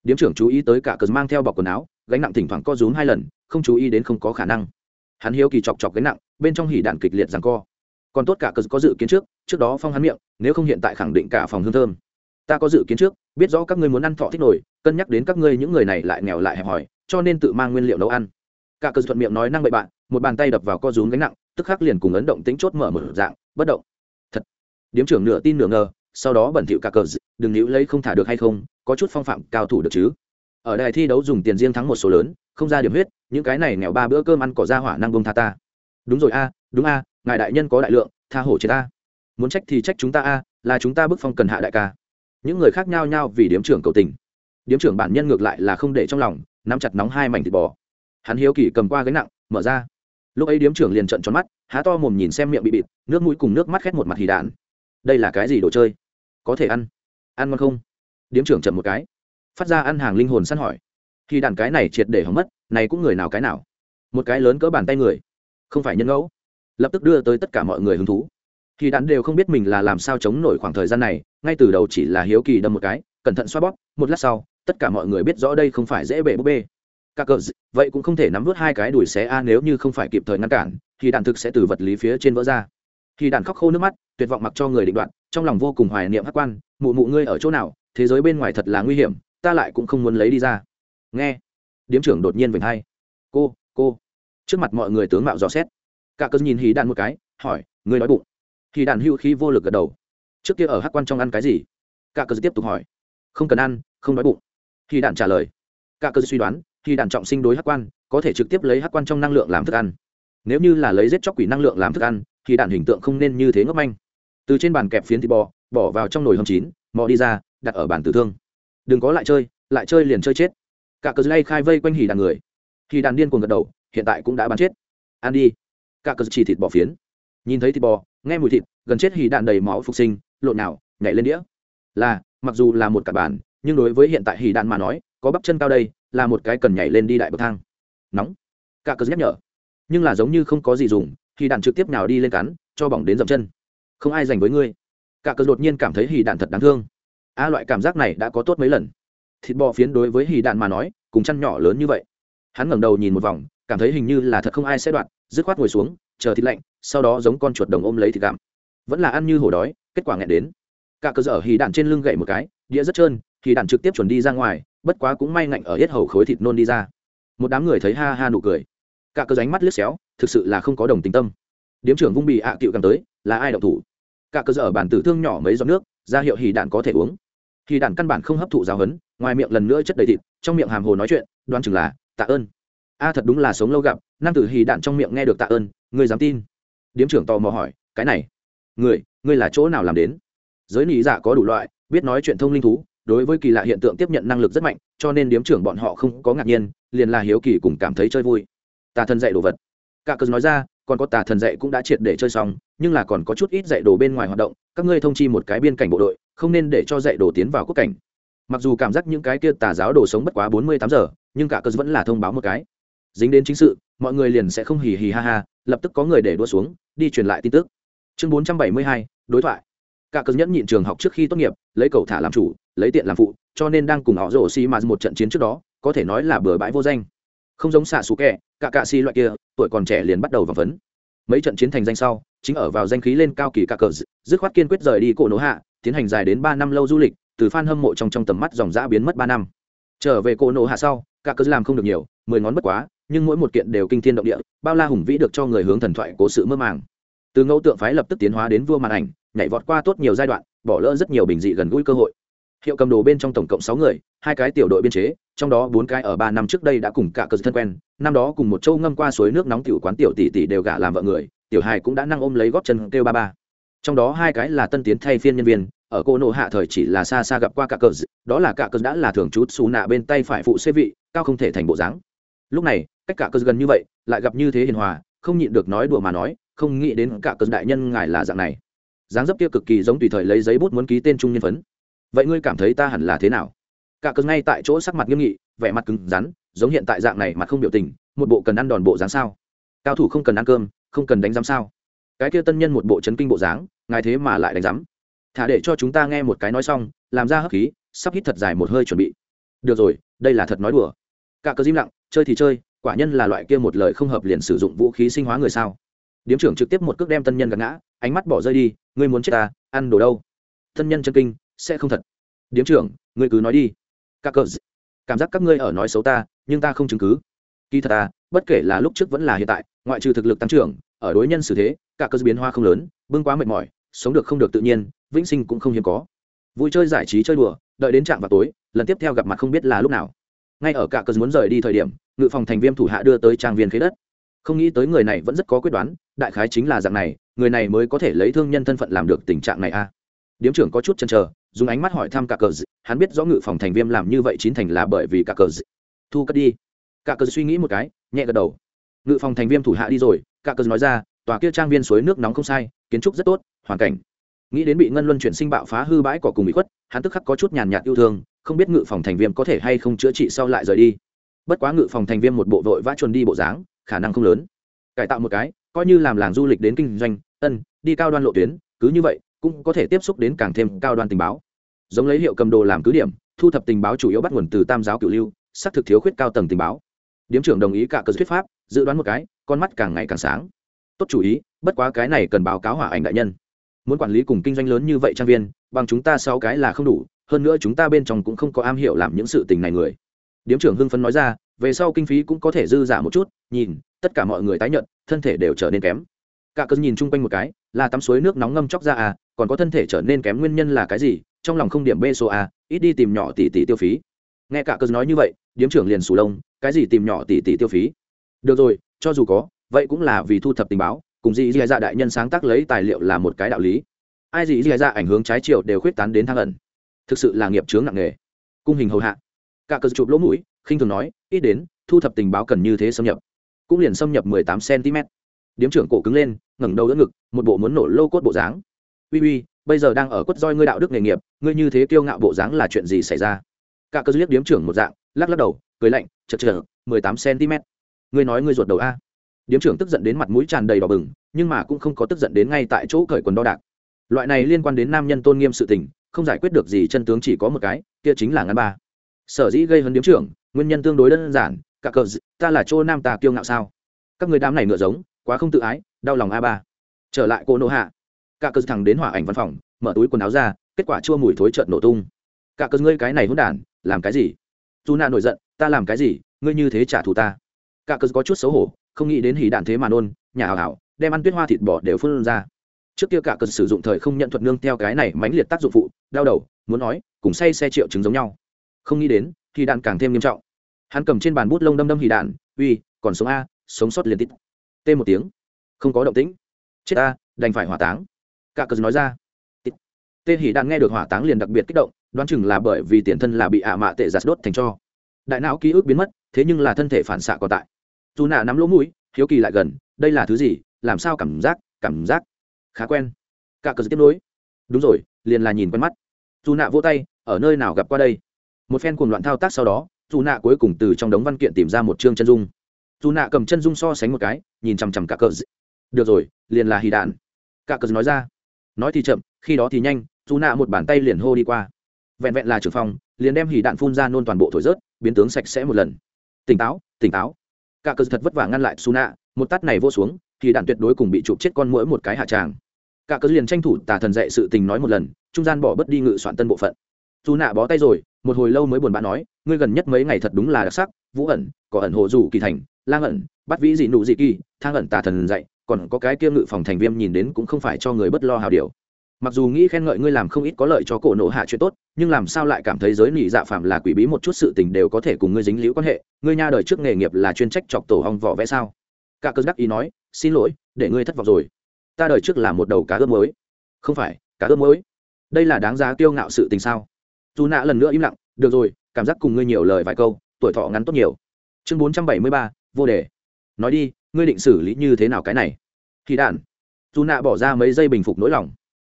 Điếm trưởng chú ý tới cả cờ mang theo bọc quần áo, gánh nặng thỉnh thoảng co rúm hai lần, không chú ý đến không có khả năng. Hắn hiếu kỳ chọc chọc gánh nặng, bên trong hỉ đạn kịch liệt rằng co còn tốt cả cờ có dự kiến trước trước đó phong hắn miệng, nếu không hiện tại khẳng định cả phòng hương thơm. Ta có dự kiến trước, biết rõ các ngươi muốn ăn thọ thích nổi cân nhắc đến các ngươi những người này lại nghèo lại hẹp hòi, cho nên tự mang nguyên liệu nấu ăn. Cả cờ thuận miệng nói năng bậy bạn, một bàn tay đập vào co rúm gánh nặng, tức khắc liền cùng ấn động tính chốt mở mở dạng, bất động. Thật. Điếm trưởng nửa tin nửa ngờ, sau đó bẩn thỉu cả cờ đừng níu lấy không thả được hay không, có chút phong phạm cao thủ được chứ. Ở đài thi đấu dùng tiền riêng thắng một số lớn, không ra điểm huyết, những cái này nghèo ba bữa cơm ăn cỏ ra hỏa năng bông tha ta. Đúng rồi a đúng a, ngài đại nhân có đại lượng, tha hổ chế ta. Muốn trách thì trách chúng ta a, là chúng ta bức phong cần hạ đại ca. Những người khác nhao nhao vì điếm trưởng cầu tình. Điếm trưởng bản nhân ngược lại là không để trong lòng, nắm chặt nóng hai mảnh thịt bò. Hắn hiếu kỳ cầm qua gánh nặng, mở ra. Lúc ấy điếm trưởng liền trận tròn mắt, há to mồm nhìn xem miệng bị bịt, nước mũi cùng nước mắt khét một mặt hì đạn. Đây là cái gì đồ chơi? Có thể ăn. Ăn ngon không? Điếm trưởng chậm một cái. Phát ra ăn hàng linh hồn săn hỏi. Khi đàn cái này triệt để hỏng mất, này cũng người nào cái nào? Một cái lớn cỡ bàn tay người. Không phải nhân ngẫu lập tức đưa tới tất cả mọi người hứng thú. Khi đắn đều không biết mình là làm sao chống nổi khoảng thời gian này, ngay từ đầu chỉ là hiếu kỳ đâm một cái, cẩn thận xoa bóp, một lát sau, tất cả mọi người biết rõ đây không phải dễ bể búp bê. Các cờ vậy cũng không thể nắm vớt hai cái đùi xé a nếu như không phải kịp thời ngăn cản thì đàn thực sẽ từ vật lý phía trên vỡ ra. Khi đàn khóc khô nước mắt, tuyệt vọng mặc cho người định đoạn, trong lòng vô cùng hoài niệm hắc quan, mụ mụ ngươi ở chỗ nào? Thế giới bên ngoài thật là nguy hiểm, ta lại cũng không muốn lấy đi ra. Nghe, điếm trưởng đột nhiên vểnh hay cô cô. Trước mặt mọi người tướng mạo dò xét cả cơn nhìn hí đạn một cái, hỏi, ngươi nói bụng? Hí đạn hữu khí vô lực gật đầu. Trước kia ở hắc quan trong ăn cái gì? Cả cơn tiếp tục hỏi. Không cần ăn, không nói bụng. Hí đạn trả lời. Cả cơn suy đoán hí đạn trọng sinh đối hắc quan, có thể trực tiếp lấy hắc quan trong năng lượng làm thức ăn. Nếu như là lấy giết chóc quỷ năng lượng làm thức ăn thì đạn hình tượng không nên như thế ngốc manh. Từ trên bàn kẹp phiến thịt bò, bỏ vào trong nồi hầm chín, mò đi ra, đặt ở bàn tử thương. Đừng có lại chơi lại chơi liền chơi chết. Cả cờ lay khai vây quanh hỉ đàn người. Hỉ đàn điên cuồng gật đầu, hiện tại cũng đã bắn chết. Ăn đi cả cờ chỉ thịt bò phiến. Nhìn thấy thịt bò, nghe mùi thịt, gần chết hì đạn đầy máu phục sinh, lộn nào, nhảy lên đĩa. Là, mặc dù là một cả bàn nhưng đối với hiện tại hì đạn mà nói, có bắp chân cao đây, là một cái cần nhảy lên đi đại bậc thang. Nóng. Cả cờ nhắc nhở. Nhưng là giống như không có gì dùng hì đạn trực tiếp nào đi lên cắn, cho bỏng đến dậm chân. Không ai dành với ngươi. Cả cờ đột nhiên cảm thấy hì đạn thật đáng thương. A, loại cảm giác này đã có tốt mấy lần. Thịt bò phiến đối với hì đạn mà nói, cùng chăn nhỏ lớn như vậy. Hắn ngẩng đầu nhìn một vòng, cảm thấy hình như là thật không ai sẽ đoạn dứt khoát ngồi xuống, chờ thịt lạnh, sau đó giống con chuột đồng ôm lấy thịt gặm. Vẫn là ăn như hổ đói, kết quả nghẹn đến. Cả cơ dở hì đạn trên lưng gậy một cái, đĩa rất trơn thì đạn trực tiếp chuẩn đi ra ngoài, bất quá cũng may ngạnh ở yết hầu khối thịt nôn đi ra. Một đám người thấy ha ha nụ cười. Cả cơ ránh mắt liếc xéo, thực sự là không có đồng tình tâm. Điếm trưởng vung bị ạ à cựu càng tới, là ai động thủ? Cả cơ dở bản tử thương nhỏ mấy giọt nước, ra hiệu hì đạn có thể uống. Hì đạn căn bản không hấp thụ giáo hấn ngoài miệng lần nữa chất đầy thịt, trong miệng hàm hồ nói chuyện, đoán chừng là tạ ơn. A thật đúng là sống lâu gặp nam tử hì đạn trong miệng nghe được tạ ơn người dám tin? Điếm trưởng tò mò hỏi, cái này người người là chỗ nào làm đến? Giới nỉ giả dạ có đủ loại, biết nói chuyện thông linh thú, đối với kỳ lạ hiện tượng tiếp nhận năng lực rất mạnh, cho nên điếm trưởng bọn họ không có ngạc nhiên, liền là hiếu kỳ cùng cảm thấy chơi vui. Tà thần dạy đồ vật. Cả cớ nói ra, còn có tà thần dạy cũng đã triệt để chơi xong, nhưng là còn có chút ít dạy đồ bên ngoài hoạt động, các ngươi thông chi một cái biên cảnh bộ đội, không nên để cho dạy đồ tiến vào quốc cảnh. Mặc dù cảm giác những cái kia tà giáo đồ sống bất quá bốn mươi tám giờ, nhưng cả cớ vẫn là thông báo một cái. Dính đến chính sự mọi người liền sẽ không hì hì ha ha, lập tức có người để đua xuống, đi truyền lại tin tức. Chương bốn trăm bảy mươi hai, đối thoại. Cả cớ nhẫn nhịn trường học trước khi tốt nghiệp, lấy cầu thả làm chủ, lấy tiện làm phụ, cho nên đang cùng họ rổ xi mà một trận chiến trước đó, có thể nói là bừa bãi vô danh. Không giống xạ xù kẹ, cả cạ xi loại kia, tuổi còn trẻ liền bắt đầu vào vấn mấy trận chiến thành danh sau, chính ở vào danh khí lên cao kỳ cả cờ dứt khoát kiên quyết rời đi cổ nỗ hạ, tiến hành dài đến ba năm lâu du lịch, từ f hâm mộ trong trong tầm mắt dòng dã biến mất ba năm. Trở về cổ nỗ hạ sau, cả cơ làm không được nhiều, mười ngón bất quá nhưng mỗi một kiện đều kinh thiên động địa, bao la hùng vĩ được cho người hướng thần thoại cố sự mơ màng. Từ ngẫu tượng phái lập tức tiến hóa đến vua màn ảnh, nhảy vọt qua tốt nhiều giai đoạn, bỏ lỡ rất nhiều bình dị gần gũi cơ hội. Hiệu cầm đồ bên trong tổng cộng sáu người, hai cái tiểu đội biên chế, trong đó bốn cái ở ba năm trước đây đã cùng cả cơ thân quen, năm đó cùng một châu ngâm qua suối nước nóng tiểu quán tiểu tỷ tỷ đều gả làm vợ người, tiểu hài cũng đã năng ôm lấy góp chân kêu ba ba. Trong đó hai cái là tân tiến thay phiên nhân viên, ở cô nộ hạ thời chỉ là xa xa gặp qua cả cờ đó là cả cờ đã là thường chút xù nạ bên tay phải phụ xê vị, cao không thể thành bộ dáng. Lúc này cách cả cơ gần như vậy, lại gặp như thế hiền hòa, không nhịn được nói đùa mà nói, không nghĩ đến cả cơ đại nhân ngài là dạng này. Dáng dấp kia cực kỳ giống tùy thời lấy giấy bút muốn ký tên trung nhân phấn. Vậy ngươi cảm thấy ta hẳn là thế nào? Cả cơ ngay tại chỗ sắc mặt nghiêm nghị, vẻ mặt cứng rắn, giống hiện tại dạng này mà không biểu tình, một bộ cần ăn đòn bộ dáng sao? Cao thủ không cần ăn cơm, không cần đánh giám sao? Cái kia tân nhân một bộ chấn kinh bộ dáng, ngài thế mà lại đánh giám. Thả để cho chúng ta nghe một cái nói xong, làm ra hấp khí, sắp hít thật dài một hơi chuẩn bị. Được rồi, đây là thật nói đùa. Cả cờ im lặng, chơi thì chơi quả nhân là loại kia một lời không hợp liền sử dụng vũ khí sinh hóa người sao? Điếm trưởng trực tiếp một cước đem tân nhân gạt ngã, ánh mắt bỏ rơi đi, ngươi muốn chết ta, ăn đồ đâu? Tân nhân chân kinh, sẽ không thật. Điếm trưởng, ngươi cứ nói đi. Các cờ cảm giác các ngươi ở nói xấu ta, nhưng ta không chứng cứ. Kỳ thật ta bất kể là lúc trước vẫn là hiện tại, ngoại trừ thực lực tăng trưởng, ở đối nhân xử thế, cả cơ biến hoa không lớn, bưng quá mệt mỏi, sống được không được tự nhiên, vĩnh sinh cũng không hiếm có. Vui chơi giải trí chơi đùa, đợi đến trạm vào tối, lần tiếp theo gặp mặt không biết là lúc nào. Ngay ở cả cơ muốn rời đi thời điểm ngự phòng thành viêm thủ hạ đưa tới trang viên khế đất. Không nghĩ tới người này vẫn rất có quyết đoán, đại khái chính là dạng này, người này mới có thể lấy thương nhân thân phận làm được tình trạng này a à. điếm trưởng có chút chần chờ, dùng ánh mắt hỏi thăm cả cờ hắn biết rõ ngự phòng thành viêm làm như vậy chín thành là bởi vì cả cờ thu cất đi. Cả cờ suy nghĩ một cái, nhẹ gật đầu. Ngự phòng thành viêm thủ hạ đi rồi cả cờ nói ra, tòa kia trang viên suối nước nóng không sai, kiến trúc rất tốt, hoàn cảnh. Nghĩ đến bị ngân luân chuyển sinh bạo phá hư bãi cỏ cùng bị khuất, hắn tức khắc có chút nhàn nhạt yêu thương, không biết ngự phòng thành viêm có thể hay không chữa trị sau lại rời đi bất quá ngự phòng thành viên một bộ vội vã chuồn đi bộ dáng, khả năng không lớn. Cải tạo một cái, coi như làm làng du lịch đến kinh doanh, ân, đi cao đoan lộ tuyến, cứ như vậy, cũng có thể tiếp xúc đến càng thêm cao đoan tình báo. Giống lấy hiệu cầm đồ làm cứ điểm, thu thập tình báo chủ yếu bắt nguồn từ tam giáo cửu lưu, xác thực thiếu khuyết cao tầng tình báo. Điếm trưởng đồng ý cả cơ thuyết pháp, dự đoán một cái, con mắt càng ngày càng sáng. Tốt chủ ý, bất quá cái này cần báo cáo hỏa ảnh đại nhân. Muốn quản lý cùng kinh doanh lớn như vậy trang viên, bằng chúng ta sáu cái là không đủ, hơn nữa chúng ta bên trong cũng không có am hiểu làm những sự tình này người điếm trưởng hưng phấn nói ra, về sau kinh phí cũng có thể dư giả một chút, nhìn, tất cả mọi người tái nhận thân thể đều trở nên kém. Cả cơn nhìn chung quanh một cái, là tắm suối nước nóng ngâm chóc ra à còn có thân thể trở nên kém nguyên nhân là cái gì, trong lòng không điểm bê số à ít đi tìm nhỏ tỷ tỷ tiêu phí. Nghe cả cơn nói như vậy, điếm trưởng liền sù lông, cái gì tìm nhỏ tỷ tỷ tiêu phí? Được rồi, cho dù có, vậy cũng là vì thu thập tình báo, cùng gì dị dạ đại nhân sáng tác lấy tài liệu là một cái đạo lý. Ai gì dị dạ ảnh hướng trái chiều đều khuyết tán đến thang ẩn. Thực sự là nghiệp chướng nặng nghề cung hình hầu hạ cả cờ chụp lỗ mũi, khinh thường nói, ít đến, thu thập tình báo cần như thế xâm nhập. Cũng liền xâm nhập mười tám cm điếm trưởng cổ cứng lên, ngẩng đầu đỡ ngực, một bộ muốn nổ lô cốt bộ dáng. Uy uy, bây giờ đang ở quất roi ngươi đạo đức nghề nghiệp, ngươi như thế kiêu ngạo bộ dáng là chuyện gì xảy ra? Cả cơ liếc điếm trưởng một dạng, lắc lắc đầu, cười lạnh chật chật mười tám cm ngươi nói ngươi ruột đầu a. Điếm trưởng tức giận đến mặt mũi tràn đầy đỏ bừng, nhưng mà cũng không có tức giận đến ngay tại chỗ cởi quần đo đạc. Loại này liên quan đến nam nhân tôn nghiêm sự tình, không giải quyết được gì chân tướng chỉ có một cái, kia chính là ngăn ba sở dĩ gây hấn điếm trưởng, nguyên nhân tương đối đơn giản, cả cờ ta là chỗ nam ta kiêu ngạo sao? Các người đám này ngựa giống, quá không tự ái, đau lòng a ba. Trở lại cô nô hạ. Cả cờ thẳng đến hỏa ảnh văn phòng, mở túi quần áo ra, kết quả chua mùi thối trợn nổ tung. Cả cờ ngươi cái này hỗn đản, làm cái gì? Dù nạ nổi giận, ta làm cái gì? Ngươi như thế trả thù ta. Cả cờ có chút xấu hổ, không nghĩ đến hỉ đạn thế mà nôn, nhà hào hảo, đem ăn tuyết hoa thịt bò đều phun ra. Trước kia cả cờ sử dụng thời không nhận thuật nương theo cái này mãnh liệt tác dụng phụ, đau đầu, muốn nói, cùng say xe triệu chứng giống nhau không nghĩ đến thì đạn càng thêm nghiêm trọng. Hắn cầm trên bàn bút lông đâm đâm hì đạn, uy, còn sống a, sống sót liền tít. T một tiếng. Không có động tĩnh. Chết a đành phải hỏa táng. Cả cờ nói ra. Tê hỉ đạn nghe được hỏa táng liền đặc biệt kích động, đoán chừng là bởi vì tiền thân là bị ạ mạ tệ giặt đốt thành cho. Đại não ký ức biến mất, thế nhưng là thân thể phản xạ còn tại. Dù nạ nắm lỗ mũi, hiếu kỳ lại gần, đây là thứ gì? Làm sao cảm giác cảm giác? Khá quen. Cả cờ tiếp nối. Đúng rồi, liền là nhìn quen mắt. Dù nạ vỗ tay, ở nơi nào gặp qua đây? Một phen cuồng loạn thao tác sau đó dù nạ cuối cùng từ trong đống văn kiện tìm ra một chương chân dung. Dù nạ cầm chân dung so sánh một cái, nhìn chằm chằm cả cờ được rồi, liền là hì đạn. Cả cờ nói ra. Nói thì chậm, khi đó thì nhanh dù nạ một bàn tay liền hô đi qua. Vẹn vẹn là trưởng phòng, liền đem hì đạn phun ra nôn toàn bộ thổi rớt, biến tướng sạch sẽ một lần. Tỉnh táo tỉnh táo. Cả cờ thật vất vả ngăn lại su nạ một tát này vô xuống thì đạn tuyệt đối cùng bị chụp chết con mỗi một cái hạ tràng. Cả cớ liền tranh thủ tà thần dạy sự tình nói một lần, trung gian bỏ bất đi ngự soạn tân bộ phận dù nạ bó tay rồi, một hồi lâu mới buồn bã nói, ngươi gần nhất mấy ngày thật đúng là đặc sắc, vũ ẩn, có ẩn hồ dù kỳ thành, lang ẩn, bắt vĩ dị nụ dị kỳ, thang ẩn tà thần dạy, còn có cái kia ngự phòng thành viêm nhìn đến cũng không phải cho người bất lo hào điều. Mặc dù nghĩ khen ngợi ngươi làm không ít có lợi cho cổ nộ hạ chuyện tốt, nhưng làm sao lại cảm thấy giới nỉ dạ phạm là quỷ bí một chút sự tình đều có thể cùng ngươi dính liễu quan hệ, ngươi nha đời trước nghề nghiệp là chuyên trách chọc tổ hong vỏ vẽ sao? Cả cơn đắc ý nói, xin lỗi, để ngươi thất vọng rồi. Ta đời trước là một đầu cá ướp mới không phải, cá ướp mới đây là đáng giá kiêu ngạo sự tình sao? Dù nạ lần nữa im lặng, được rồi, cảm giác cùng ngươi nhiều lời vài câu, tuổi thọ ngắn tốt nhiều. Chương bốn trăm bảy mươi ba, vô đề. Nói đi, ngươi định xử lý như thế nào cái này? Thì đạn. Dù nạ bỏ ra mấy giây bình phục nỗi lòng.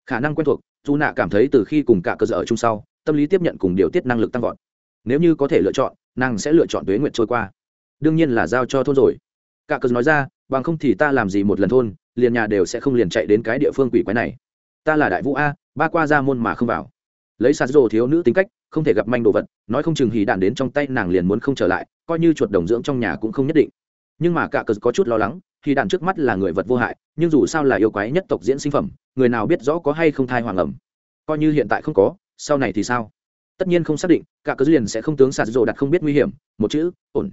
Khả năng quen thuộc, dù nạ cảm thấy từ khi cùng cả cơ sở ở chung sau, tâm lý tiếp nhận cùng điều tiết năng lực tăng vọt. Nếu như có thể lựa chọn, nàng sẽ lựa chọn tuế nguyện trôi qua. Đương nhiên là giao cho thôn rồi. Cả cơ nói ra, bằng không thì ta làm gì một lần thôn, liền nhà đều sẽ không liền chạy đến cái địa phương quỷ quái này. Ta là đại vũ a, ba qua ra môn mà không vào lấy sạt rồ thiếu nữ tính cách, không thể gặp manh đồ vật, nói không chừng hì đạn đến trong tay nàng liền muốn không trở lại, coi như chuột đồng dưỡng trong nhà cũng không nhất định. Nhưng mà cả cờ có chút lo lắng hì đạn trước mắt là người vật vô hại, nhưng dù sao là yêu quái nhất tộc diễn sinh phẩm, người nào biết rõ có hay không thai hoàng ẩm. Coi như hiện tại không có, sau này thì sao? Tất nhiên không xác định, cả cớ liền sẽ không tướng sạt rồ đặt không biết nguy hiểm, một chữ, ổn.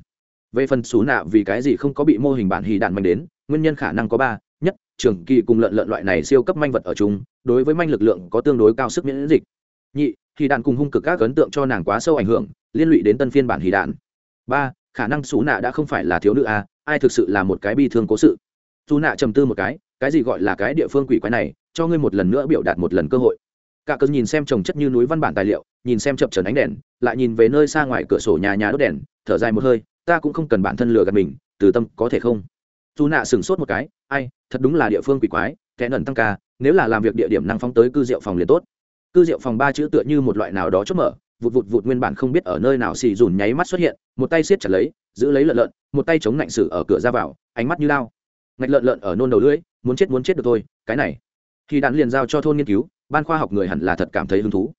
Về phần xú nạ vì cái gì không có bị mô hình bản hì đạn manh đến, nguyên nhân khả năng có ba, nhất trường kỳ cùng lợn lợn loại này siêu cấp manh vật ở chung, đối với manh lực lượng có tương đối cao sức miễn dịch nhị, hì đạn cùng hung cực các ấn tượng cho nàng quá sâu ảnh hưởng, liên lụy đến tân phiên bản hì đạn. Ba, khả năng xú nạ đã không phải là thiếu nữ a, ai thực sự là một cái bi thương cố sự? Dù nạ trầm tư một cái cái gì gọi là cái địa phương quỷ quái này, cho ngươi một lần nữa biểu đạt một lần cơ hội. Cả cơn nhìn xem trồng chất như núi văn bản tài liệu, nhìn xem chập trần ánh đèn, lại nhìn về nơi xa ngoài cửa sổ nhà nhà đốt đèn, thở dài một hơi, ta cũng không cần bản thân lừa gạt mình, từ tâm có thể không? Dù nạ sửng sốt một cái, ai, thật đúng là địa phương quỷ quái, kẻ nần tăng ca, nếu là làm việc địa điểm năng phóng tới cư rượu phòng liền tốt cư rượu phòng ba chữ tựa như một loại nào đó chốt mở, vụt vụt vụt nguyên bản không biết ở nơi nào xì dùn nháy mắt xuất hiện, một tay siết chặt lấy, giữ lấy lợn lợn, một tay chống ngạnh sử ở cửa ra vào, ánh mắt như lao. Ngạch lợn lợn ở nôn đầu lưỡi, muốn chết muốn chết được thôi, cái này. Khi đạn liền giao cho thôn nghiên cứu, ban khoa học người hẳn là thật cảm thấy hứng thú.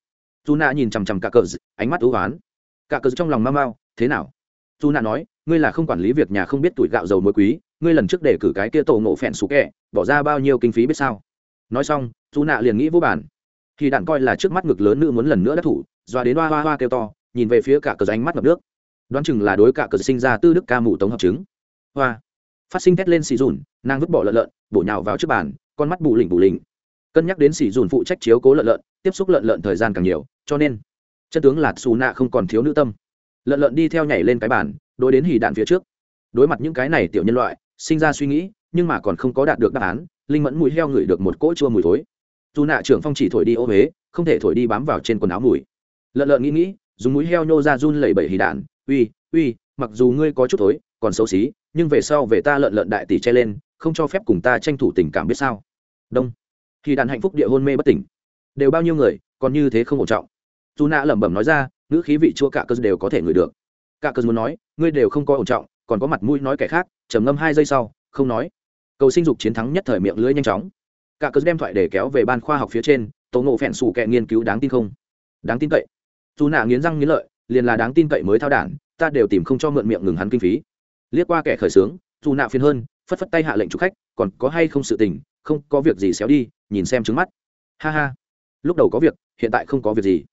Dù nạ nhìn chằm chằm cả cờ ánh mắt ưu oán cả cờ trong lòng mau mau, thế nào? Dù nạ nói, ngươi là không quản lý việc nhà không biết tuổi gạo dầu muối quý, ngươi lần trước để cử cái kia tổ ngộ phèn xú kẹ, bỏ ra bao nhiêu kinh phí biết sao? Nói xong dù nạ liền nghĩ vô bản khi đạn coi là trước mắt ngực lớn nữ muốn lần nữa đắc thủ, doa đến hoa hoa hoa kêu to, nhìn về phía cả cờ ánh mắt ngập nước. Đoán chừng là đối cả cờ sinh ra tư đức ca mù tống hợp chứng. Hoa. Phát sinh thét lên xì dùn, nàng vứt bỏ lợn lợn, bổ nhào vào trước bàn, con mắt bù lỉnh bù lỉnh. Cân nhắc đến xì dùn phụ trách chiếu cố lợn lợn, tiếp xúc lợn lợn thời gian càng nhiều, cho nên chân tướng là xù nạ không còn thiếu nữ tâm. Lợn lợn đi theo nhảy lên cái bàn, đối đến hì đạn phía trước. Đối mặt những cái này tiểu nhân loại, sinh ra suy nghĩ, nhưng mà còn không có đạt được đáp án, linh mẫn mùi heo ngửi được một cỗ chua mùi thối dù nạ trưởng phong chỉ thổi đi ô huế, không thể thổi đi bám vào trên quần áo mùi. Lợn lợn nghĩ nghĩ, dùng mũi heo nhô ra run lẩy bẩy hì đạn, uy uy, mặc dù ngươi có chút thối, còn xấu xí, nhưng về sau về ta lợn lợn đại tỷ che lên, không cho phép cùng ta tranh thủ tình cảm biết sao. Đông. Hì đạn hạnh phúc địa hôn mê bất tỉnh. Đều bao nhiêu người, còn như thế không ổn trọng. Dù nạ lẩm bẩm nói ra, ngữ khí vị chua cả cơ đều có thể ngửi được. Cả cơ muốn nói, ngươi đều không có ổn trọng, còn có mặt mũi nói kẻ khác, trầm ngâm hai giây sau, không nói. Cầu sinh dục chiến thắng nhất thời miệng lưỡi nhanh chóng cả cớ đem thoại để kéo về ban khoa học phía trên tổ ngộ phèn xù kẹ nghiên cứu đáng tin không? Đáng tin cậy. Dù nạ nghiến răng nghiến lợi, liền là đáng tin cậy mới thao đản, ta đều tìm không cho mượn miệng ngừng hắn kinh phí. Liếc qua kẻ khởi sướng, dù nạ phiền hơn, phất phất tay hạ lệnh chụp khách, còn có hay không sự tình, không có việc gì xéo đi, nhìn xem trứng mắt. Ha ha. Lúc đầu có việc, hiện tại không có việc gì.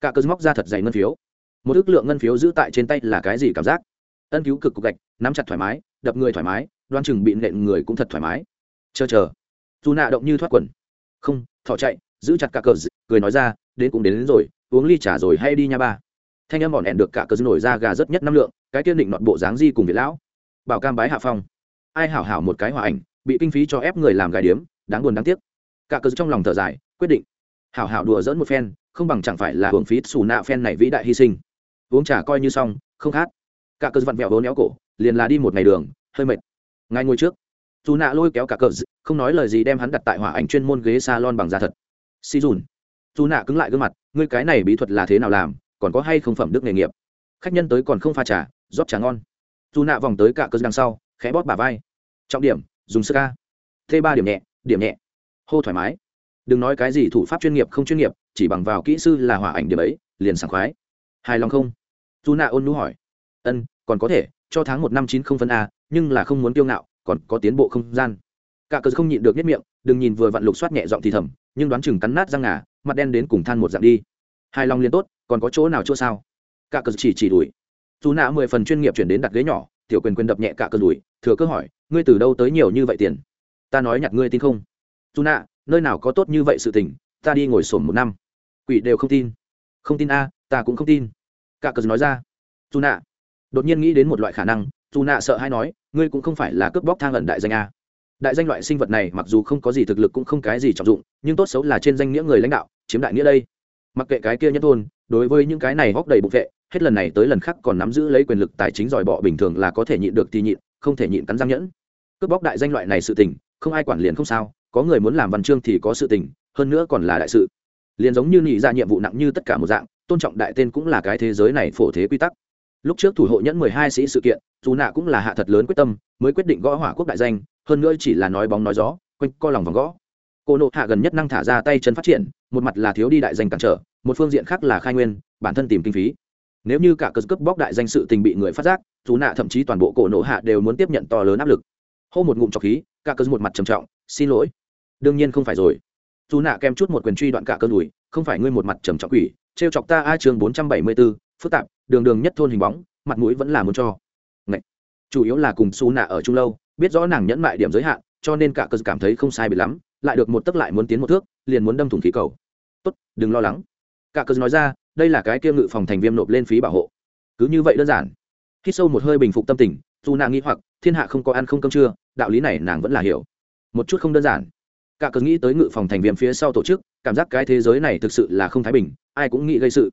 Cả cớ móc ra thật dày ngân phiếu. Một ước lượng ngân phiếu giữ tại trên tay là cái gì cảm giác? Ân cứu cực cục gạch, nắm chặt thoải mái, đập người thoải mái, đoan chừng bị nện người cũng thật thoải mái. Chờ chờ dù nạ động như thoát quần. Không thỏ chạy giữ chặt cả cờ cười nói ra đến cũng đến, đến rồi uống ly trà rồi hay đi nha ba. Thanh em bọn hẹn được cả cờ nổi ra gà rất nhất năm lượng cái tiên định nọt bộ dáng di cùng việt lão. Bảo cam bái hạ phong. Ai hảo hảo một cái hòa ảnh bị kinh phí cho ép người làm gài điếm đáng buồn đáng tiếc. Cả cờ trong lòng thở dài quyết định. Hảo hảo đùa dỡn một phen không bằng chẳng phải là hưởng phí xù nạ phen này vĩ đại hy sinh. Uống trà coi như xong không khát. Cả cờ vặn vẹo vốn éo cổ liền là đi một ngày đường hơi mệt. Ngay ngồi trước dù nạ lôi kéo cả cờ không nói lời gì đem hắn đặt tại hỏa ảnh chuyên môn ghế salon bằng da thật. Si dùn. Dù nạ cứng lại gương mặt, ngươi cái này bí thuật là thế nào làm, còn có hay không phẩm đức nghề nghiệp? Khách nhân tới còn không pha trà, rót trà ngon. Dù nạ vòng tới cả cơ đằng sau, khẽ bóp bả vai. Trọng điểm, dùng sơ ca. T ba điểm nhẹ điểm nhẹ. Hô thoải mái. Đừng nói cái gì thủ pháp chuyên nghiệp không chuyên nghiệp, chỉ bằng vào kỹ sư là hỏa ảnh điểm ấy, liền sảng khoái. Hài lòng không? Dù nạ ôn nú hỏi. Ân, còn có thể, cho tháng một năm chín không phân a, nhưng là không muốn tiêu ngạo còn có tiến bộ không gian. Cả cờ không nhịn được nhất miệng, đừng nhìn vừa vặn lục soát nhẹ giọng thì thầm, nhưng đoán chừng cắn nát răng ngà, mặt đen đến cùng than một dạng đi. Hai lòng liền tốt, còn có chỗ nào chỗ sao? Cả cờ chỉ chỉ đuổi dù nạ mười phần chuyên nghiệp chuyển đến đặt ghế nhỏ, tiểu quyền quyền đập nhẹ cả cờ đuổi thừa cơ hỏi, ngươi từ đâu tới nhiều như vậy tiền? Ta nói nhặt ngươi tin không? Dù nạ, nơi nào có tốt như vậy sự tình, ta đi ngồi sổm một năm. Quỷ đều không tin. Không tin a, ta cũng không tin. Cả cờ nói ra. Dù nạ. Đột nhiên nghĩ đến một loại khả năng, dù nạ sợ hay nói ngươi cũng không phải là cướp bóc thang ẩn đại danh a. Đại danh loại sinh vật này mặc dù không có gì thực lực cũng không cái gì trọng dụng, nhưng tốt xấu là trên danh nghĩa người lãnh đạo, chiếm đại nghĩa đây. Mặc kệ cái kia nhất thôn, đối với những cái này hóc đầy bục vệ, hết lần này tới lần khác còn nắm giữ lấy quyền lực tài chính giỏi bọ bình thường là có thể nhịn được thì nhịn, không thể nhịn cắn răng nhẫn. Cướp bóc đại danh loại này sự tình, không ai quản liền không sao, có người muốn làm văn chương thì có sự tình, hơn nữa còn là đại sự. Liền giống như nghĩ ra nhiệm vụ nặng như tất cả một dạng, tôn trọng đại tên cũng là cái thế giới này phổ thế quy tắc lúc trước thủ hộ nhẫn mười hai sĩ sự kiện, dù nạ cũng là hạ thật lớn quyết tâm, mới quyết định gõ hỏa quốc đại danh, hơn nữa chỉ là nói bóng nói gió, quanh co lòng vòng gõ. Cô nộ hạ gần nhất năng thả ra tay chân phát triển, một mặt là thiếu đi đại danh cản trở, một phương diện khác là khai nguyên, bản thân tìm kinh phí. Nếu như cả cơ cướp bóc đại danh sự tình bị người phát giác, dù nạ thậm chí toàn bộ cổ nộ hạ đều muốn tiếp nhận to lớn áp lực. Hô một ngụm trọc khí, cả cơ một mặt trầm trọng, xin lỗi. Đương nhiên không phải rồi. Dù nạ kèm chút một quyền truy đoạn cả cơ đùi, không phải ngươi một mặt trầm trọng quỷ, trêu chọc ta a chương bốn trăm bảy mươi b ố phức tạp đường đường nhất thôn hình bóng, mặt mũi vẫn là muốn cho. Ngậy. chủ yếu là cùng xù nạ ở chung lâu, biết rõ nàng nhẫn mại điểm giới hạn, cho nên cả cơ cảm thấy không sai bị lắm, lại được một tấc lại muốn tiến một thước, liền muốn đâm thủng khí cầu. Tốt, đừng lo lắng. Cả cơ nói ra, đây là cái kia ngự phòng thành viêm nộp lên phí bảo hộ. Cứ như vậy đơn giản. Khi sâu một hơi bình phục tâm tình dù nàng nghĩ hoặc, thiên hạ không có ăn không cơm trưa, đạo lý này nàng vẫn là hiểu. Một chút không đơn giản. Cả cớ nghĩ tới ngự phòng thành viêm phía sau tổ chức, cảm giác cái thế giới này thực sự là không thái bình, ai cũng nghĩ gây sự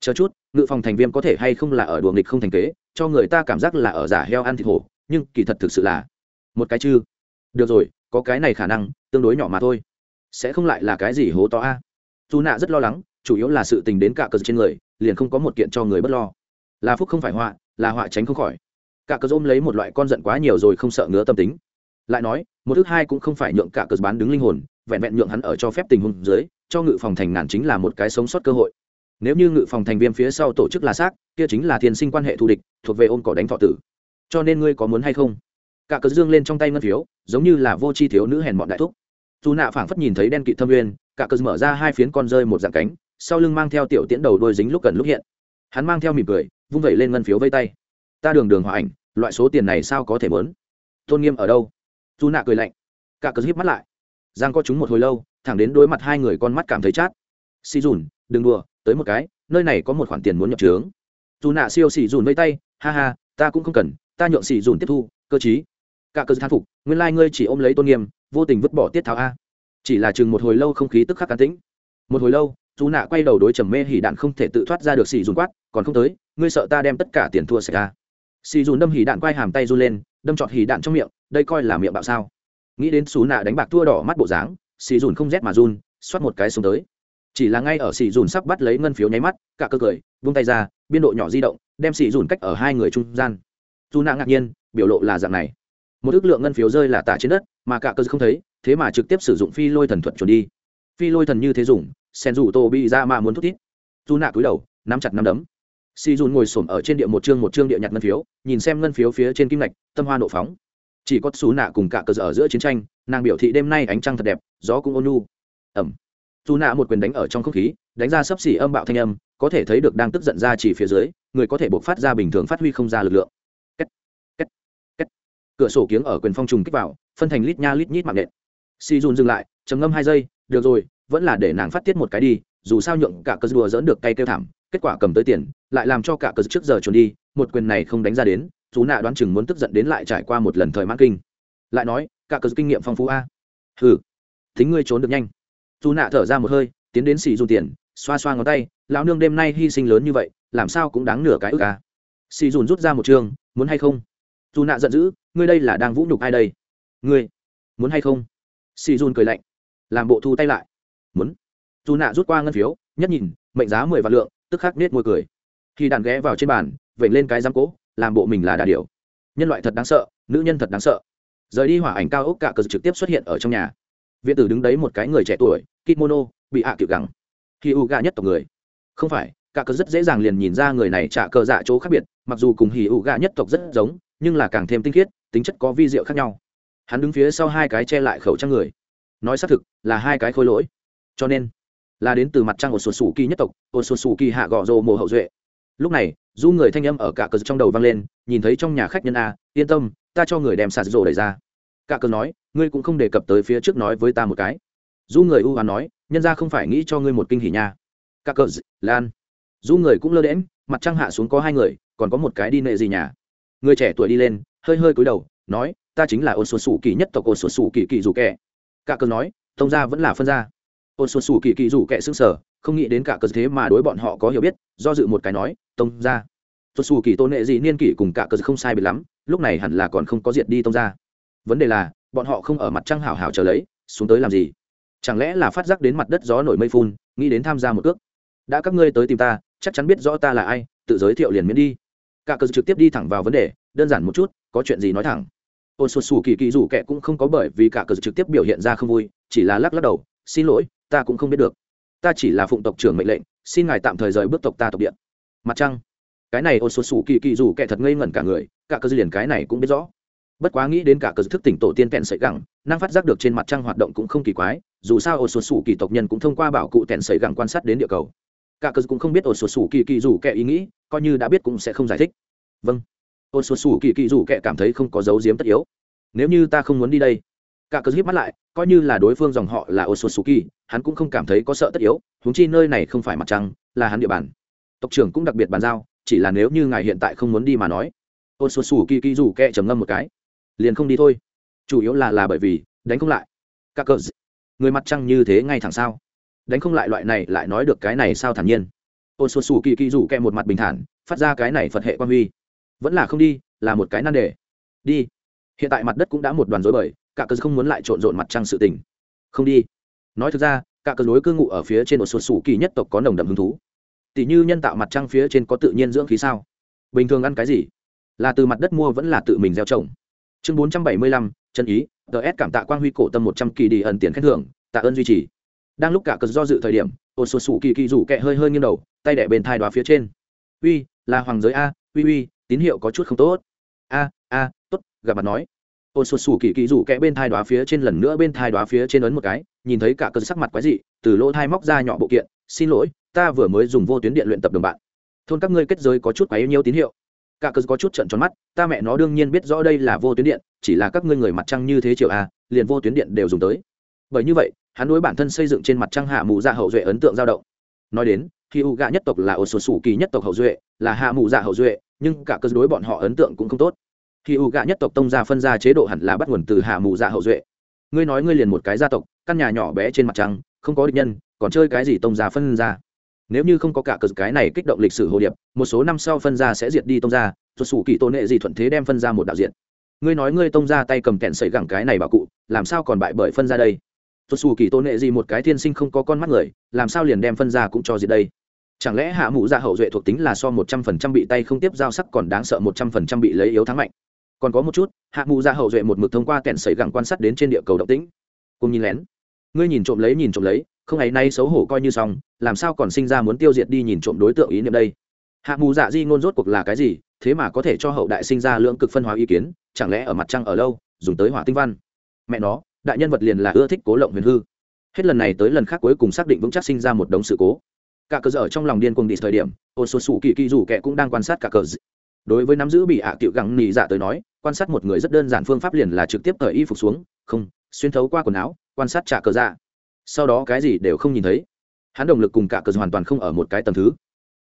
chờ chút, ngự phòng thành viêm có thể hay không là ở đùa nghịch không thành kế, cho người ta cảm giác là ở giả heo ăn thịt hổ, nhưng kỳ thật thực sự là một cái chứ được rồi, có cái này khả năng, tương đối nhỏ mà thôi. Sẽ không lại là cái gì hố to a. Dù nạ rất lo lắng, chủ yếu là sự tình đến cả cờ trên người, liền không có một kiện cho người bất lo. Là phúc không phải họa, là họa tránh không khỏi. Cả cờ ôm lấy một loại con giận quá nhiều rồi không sợ ngứa tâm tính. Lại nói, một thứ hai cũng không phải nhượng cả cờ bán đứng linh hồn, vẹn vẹn nhượng hắn ở cho phép tình huống dưới, cho ngự phòng thành ngàn chính là một cái sống sót cơ hội nếu như ngự phòng thành viên phía sau tổ chức là xác, kia chính là thiên sinh quan hệ thù địch, thuộc về ôm cỏ đánh thọ tử. Cho nên ngươi có muốn hay không? Cả cờ dương lên trong tay ngân phiếu, giống như là vô chi thiếu nữ hèn bọn đại thúc. Dù nạ phảng phất nhìn thấy đen kỵ thâm uyên cả cờ mở ra hai phiến con rơi một dạng cánh, sau lưng mang theo tiểu tiễn đầu đôi dính lúc cần lúc hiện. Hắn mang theo mỉm cười, vung vẩy lên ngân phiếu vây tay. Ta đường đường hòa ảnh, loại số tiền này sao có thể mớn tôn nghiêm ở đâu? Dù nạ cười lạnh. Cả cờ híp mắt lại. Giang có chúng một hồi lâu, thẳng đến đối mặt hai người con mắt cảm thấy chát. Xì dùn đừng đùa, tới một cái, nơi này có một khoản tiền muốn nhập trướng. Dù nạ siêu xì dùn vây tay, ha ha, ta cũng không cần, ta nhượng xì dùn tiếp thu, cơ chí. Cả cơ thán phục, nguyên lai、like、ngươi chỉ ôm lấy tôn nghiêm, vô tình vứt bỏ tiết tháo a. Chỉ là chừng một hồi lâu không khí tức khắc cán tĩnh. Một hồi lâu, dù nạ quay đầu đối trầm mê hỉ đạn không thể tự thoát ra được xì dùn quát, còn không tới, ngươi sợ ta đem tất cả tiền thua xảy ra xì dùn đâm hỉ đạn quay hàm tay run lên, đâm trọt hỉ đạn trong miệng, đây coi là miệng bạo sao. Nghĩ đến xù nạ đánh bạc thua đỏ mắt bộ dáng, xì dùn không rét mà run, xoát một cái xuống tới chỉ là ngay ở xì dùn sắp bắt lấy ngân phiếu nháy mắt, cả cơ cười, vung tay ra, biên độ nhỏ di động, đem xì dùn cách ở hai người trung gian. Dù nạ ngạc nhiên, biểu lộ là dạng này. Một ước lượng ngân phiếu rơi là tả trên đất, mà cả cơ không thấy, thế mà trực tiếp sử dụng phi lôi thần thuật chuẩn đi. Phi lôi thần như thế dùng, sen dù tô bị ra mà muốn thúc thiết dù nạ cúi đầu, nắm chặt nắm đấm. Si dùn ngồi xổm ở trên địa một chương một chương địa nhặt ngân phiếu, nhìn xem ngân phiếu phía trên kim lạch tâm hoa nộ phóng. Chỉ có xú nạ cùng cả cơ ở giữa chiến tranh, nàng biểu thị đêm nay ánh trăng thật đẹp, gió cũng ôn nu ẩm dù nạ một quyền đánh ở trong không khí đánh ra sấp xỉ âm bạo thanh âm có thể thấy được đang tức giận ra chỉ phía dưới người có thể buộc phát ra bình thường phát huy không ra lực lượng. Kết, kết, kết. cửa sổ kiếng ở quyền phong trùng kích vào phân thành lít nha lít nhít mạng nện. Si dùn dừng lại trầm ngâm hai giây được rồi vẫn là để nàng phát tiết một cái đi dù sao nhượng cả cờ đùa dỡn được cay kêu thảm kết quả cầm tới tiền lại làm cho cả cờ trước giờ trốn đi một quyền này không đánh ra đến dù nạ đoán chừng muốn tức giận đến lại trải qua một lần thời mãn kinh. Lại nói cả cờ kinh nghiệm phong phú a. Hừ thính ngươi trốn được nhanh dù nạ thở ra một hơi tiến đến xì dù tiền xoa xoa ngón tay lão nương đêm nay hy sinh lớn như vậy làm sao cũng đáng nửa cái ức à? a xì dùn rút ra một trường, muốn hay không? Dù nạ giận dữ ngươi đây là đang vũ nhục ai đây? Ngươi muốn hay không? Xì dùn cười lạnh làm bộ thu tay lại. Muốn. Dù nạ rút qua ngân phiếu nhất nhìn mệnh giá mười vạn lượng tức khắc nết môi cười. Khi đàn ghé vào trên bàn vẩy lên cái giam cỗ làm bộ mình là đà điều nhân loại thật đáng sợ nữ nhân thật đáng sợ. Rời đi hỏa ảnh cao ốc cả cờ trực tiếp xuất hiện ở trong nhà viện tử đứng đấy một cái người trẻ tuổi kimono bị hạ à kiểu gẳng, khi u gà nhất tộc người. Không phải cả cờ rất dễ dàng liền nhìn ra người này trả cờ dạ chỗ khác biệt mặc dù cùng hì ụ gà nhất tộc rất giống nhưng là càng thêm tinh khiết tính chất có vi diệu khác nhau. Hắn đứng phía sau hai cái che lại khẩu trang người. Nói xác thực là hai cái khôi lỗi. Cho nên là đến từ mặt trăng ổ sột sủ kỳ nhất tộc ổ sột sủ kỳ hạ gọ rồ mồ hậu duệ. Lúc này du người thanh âm ở cả cờ trong đầu vang lên nhìn thấy trong nhà khách nhân a yên tâm ta cho người đem sạt rồ đẩy ra cả cờ nói, ngươi cũng không đề cập tới phía trước nói với ta một cái. Du người u hoán nói, nhân ra không phải nghĩ cho ngươi một kinh hỉ nha. Cả cờ lan. Du người cũng lơ đễm mặt trăng hạ xuống có hai người, còn có một cái đi nệ gì nhà. Người trẻ tuổi đi lên, hơi hơi cúi đầu, nói, ta chính là ôn Xuân sủ kỳ nhất tộc ôn xuân sủ kỳ kỳ dù kẻ. Cả cờ nói, tông ra vẫn là phân ra ôn Xuân sủ kỳ kỳ dù kẻ xương sở không nghĩ đến cả cờ thế mà đối bọn họ có hiểu biết, do dự một cái nói, tông ra sột sủ kỳ tôn nệ gì niên kỷ cùng cả cờ không sai biệt lắm, lúc này hẳn là còn không có diệt đi tông ra vấn đề là, bọn họ không ở mặt trăng hảo hảo chờ lấy, xuống tới làm gì? Chẳng lẽ là phát giác đến mặt đất gió nổi mây phun, nghĩ đến tham gia một cước? Đã các ngươi tới tìm ta, chắc chắn biết rõ ta là ai, tự giới thiệu liền miễn đi. Cả cờ trực tiếp đi thẳng vào vấn đề, đơn giản một chút, có chuyện gì nói thẳng. Ôn sột sủ kỳ kỳ rủ kệ cũng không có bởi vì cả cờ trực tiếp biểu hiện ra không vui, chỉ là lắc lắc đầu, xin lỗi, ta cũng không biết được. Ta chỉ là phụng tộc trưởng mệnh lệnh, xin ngài tạm thời rời bước tộc ta tộc điện mặt trăng. Cái này ôn sột sủ kỳ kỳ rủ kệ thật ngây ngẩn cả người, cả cờ liền cái này cũng biết rõ bất quá nghĩ đến cả cờ thức tỉnh tổ tiên kẹn sợi gẳng, năng phát giác được trên mặt trăng hoạt động cũng không kỳ quái, dù sao ổ sột sủ kỳ tộc nhân cũng thông qua bảo cụ kẹn sợi gẳng quan sát đến địa cầu. Cả cờ cũng không biết ổ sột sủ kỳ kỳ dù kệ ý nghĩ, coi như đã biết cũng sẽ không giải thích. Vâng. Ổ sột sủ kỳ kỳ dù kệ cảm thấy không có dấu diếm tất yếu. Nếu như ta không muốn đi đây, cả cờ híp mắt lại, coi như là đối phương dòng họ là ổ sột sủ kỳ, hắn cũng không cảm thấy có sợ tất yếu, huống chi nơi này không phải mặt trăng, là hắn địa bàn. Tộc trưởng cũng đặc biệt bàn giao, chỉ là nếu như ngài hiện tại không muốn đi mà nói. Ôn sột sủ kỳ kỳ dù kẹ trầm ngâm một cái liền không đi thôi. Chủ yếu là là bởi vì, đánh không lại. Các cờ người mặt trăng như thế ngay thẳng sao? Đánh không lại loại này, lại nói được cái này sao thản nhiên. Ôn sột xù kỳ kỳ rủ kẹ một mặt bình thản, phát ra cái này phật hệ quan huy. Vẫn là không đi, là một cái nan đề. Đi. Hiện tại mặt đất cũng đã một đoàn rối bời, cả cờ không muốn lại trộn rộn mặt trăng sự tình. Không đi. Nói thực ra, cả cờ lối cư ngụ ở phía trên một sột xù kỳ nhất tộc có nồng đậm hứng thú. Tỷ như nhân tạo mặt trăng phía trên có tự nhiên dưỡng khí sao? Bình thường ăn cái gì? Là từ mặt đất mua vẫn là tự mình gieo trồng? Chương bốn trăm bảy mươi lăm, chân ý ts cảm tạ quang huy cổ tâm một trăm kỳ đi ẩn tiền khen thưởng, tạ ơn duy trì. Đang lúc cả cờ do dự thời điểm ôn sột sủ kỳ kỳ rủ kẹ hơi hơi nghiêng đầu, tay đẻ bên thai đoá phía trên. Uy, là hoàng giới a, uy uy, tín hiệu có chút không tốt. A a, tốt, gặp mặt nói. Ôn sột sủ kỳ kỳ rủ kẹ bên thai đoá phía trên lần nữa bên thai đoá phía trên ấn một cái, nhìn thấy cả cơn sắc mặt quái dị, từ lỗ thai móc ra nhỏ bộ kiện, xin lỗi, ta vừa mới dùng vô tuyến điện luyện tập đồng bạn. Thôn các ngươi kết giới có chút quá yếu nhiều tín hiệu cả cớ có chút trận tròn mắt, ta mẹ nó đương nhiên biết rõ đây là vô tuyến điện, chỉ là các ngươi người mặt trăng như thế triệu a à, liền vô tuyến điện đều dùng tới. Bởi như vậy, hắn đối bản thân xây dựng trên mặt trăng hạ mù dạ hậu duệ ấn tượng dao động. Nói đến, khi u gạ nhất tộc là ổ sổ sủ kỳ nhất tộc hậu duệ, là hạ mù dạ hậu duệ, nhưng cả cớ đối bọn họ ấn tượng cũng không tốt. Khi u gạ nhất tộc tông gia phân ra chế độ hẳn là bắt nguồn từ hạ mù dạ hậu duệ. Ngươi nói ngươi liền một cái gia tộc, căn nhà nhỏ bé trên mặt trăng, không có địch nhân, còn chơi cái gì tông gia phân ra? Nếu như không có cả cờ cái này kích động lịch sử hồ điệp, một số năm sau phân ra sẽ diệt đi tông gia tuột sủ kỳ tôn nệ gì thuận thế đem phân ra một đạo diện. Ngươi nói ngươi tông ra tay cầm kẹn sẩy gẳng cái này bảo cụ, làm sao còn bại bởi phân ra đây? Tuột sủ kỳ tôn nệ gì một cái thiên sinh không có con mắt người, làm sao liền đem phân ra cũng cho diệt đây? Chẳng lẽ hạ mũ ra dạ hậu duệ thuộc tính là so một trăm phần trăm bị tay không tiếp giao sắc còn đáng sợ một trăm phần trăm bị lấy yếu thắng mạnh? Còn có một chút, hạ mũ ra dạ hậu duệ một mực thông qua kẹn sẩy gẳng quan sát đến trên địa cầu động tĩnh. Cùng nhìn lén. Ngươi nhìn trộm lấy, nhìn trộm lấy không ngày nay xấu hổ coi như xong, làm sao còn sinh ra muốn tiêu diệt đi nhìn trộm đối tượng ý niệm đây? Hạ mù dạ di ngôn rốt cuộc là cái gì, thế mà có thể cho hậu đại sinh ra lưỡng cực phân hóa ý kiến, chẳng lẽ ở mặt trăng ở lâu, dùng tới hỏa tinh văn? Mẹ nó, đại nhân vật liền là ưa thích cố lộng huyền hư. Hết lần này tới lần khác cuối cùng xác định vững chắc sinh ra một đống sự cố. Cả cờ dở trong lòng điên cuồng đi thời điểm ôn số sủ kỳ kỳ rủ kẻ cũng đang quan sát cả cờ d... đối với nắm giữ bị ạ à tiệu gắng nỉ dạ tới nói, quan sát một người rất đơn giản phương pháp liền là trực tiếp cởi y phục xuống, không, xuyên thấu qua quần áo, quan sát trả cờ dạ sau đó cái gì đều không nhìn thấy. Hắn đồng lực cùng cả cờ hoàn toàn không ở một cái tầm thứ.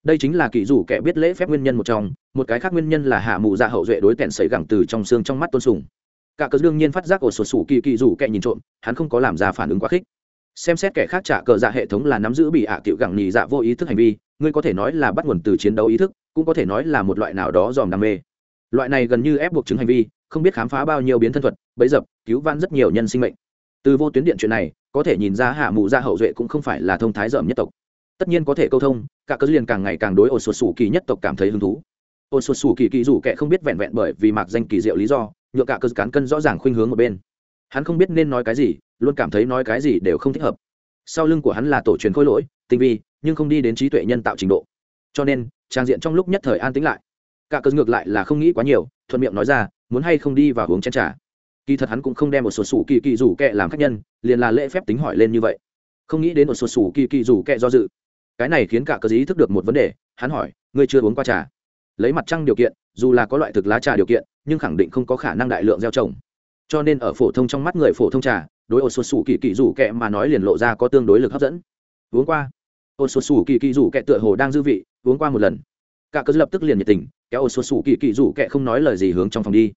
Đây chính là kỳ dù kẻ biết lễ phép nguyên nhân một trong, một cái khác nguyên nhân là hạ mù dạ hậu duệ đối tẹn xảy gẳng từ trong xương trong mắt tôn sùng. Cả cờ đương nhiên phát giác ổ sột sủ kỳ kỳ dù kẻ nhìn trộm, hắn không có làm ra phản ứng quá khích. Xem xét kẻ khác trả cờ dạ hệ thống là nắm giữ bị ạ à tiểu gẳng nhì dạ vô ý thức hành vi, ngươi có thể nói là bắt nguồn từ chiến đấu ý thức, cũng có thể nói là một loại nào đó dòm đam mê. Loại này gần như ép buộc chứng hành vi, không biết khám phá bao nhiêu biến thân thuật bấy dập, cứu van rất nhiều nhân sinh mệnh. Từ vô tuyến điện chuyện này có thể nhìn ra hạ mụ gia hậu duệ cũng không phải là thông thái dởm nhất tộc. Tất nhiên có thể câu thông, cả cơ liền càng ngày càng đối ổ sụt sù kỳ nhất tộc cảm thấy hứng thú. Ổ sụt sù kỳ kỳ dù kệ không biết vẹn vẹn bởi vì mạc danh kỳ diệu lý do, nhựa cả cơ cán cân rõ ràng khuynh hướng một bên. Hắn không biết nên nói cái gì, luôn cảm thấy nói cái gì đều không thích hợp. Sau lưng của hắn là tổ truyền khôi lỗi, tinh vi, nhưng không đi đến trí tuệ nhân tạo trình độ. Cho nên, trang diện trong lúc nhất thời an tĩnh lại. Cả cơ ngược lại là không nghĩ quá nhiều, thuận miệng nói ra, muốn hay không đi và uống chén trà kỳ thật hắn cũng không đem một sổ sủ kỳ kỳ rủ kệ làm khách nhân, liền là lễ phép tính hỏi lên như vậy. Không nghĩ đến một sổ sủ kỳ kỳ rủ kẹ do dự. Cái này khiến cả cờ ý thức được một vấn đề, hắn hỏi, ngươi chưa uống qua trà? Lấy mặt trăng điều kiện, dù là có loại thực lá trà điều kiện, nhưng khẳng định không có khả năng đại lượng gieo trồng. Cho nên ở phổ thông trong mắt người phổ thông trà, đối ô xuân sủ kỳ kỳ rủ kẹ mà nói liền lộ ra có tương đối lực hấp dẫn. Uống qua. Ô xuân sủ kỳ kỳ rủ kẹ tựa hồ đang dư vị, uống qua một lần. Cả cớ lập tức liền nhiệt tình, kéo ô xuân sủ kỳ kỳ rủ kẹ không nói lời gì hướng trong phòng đi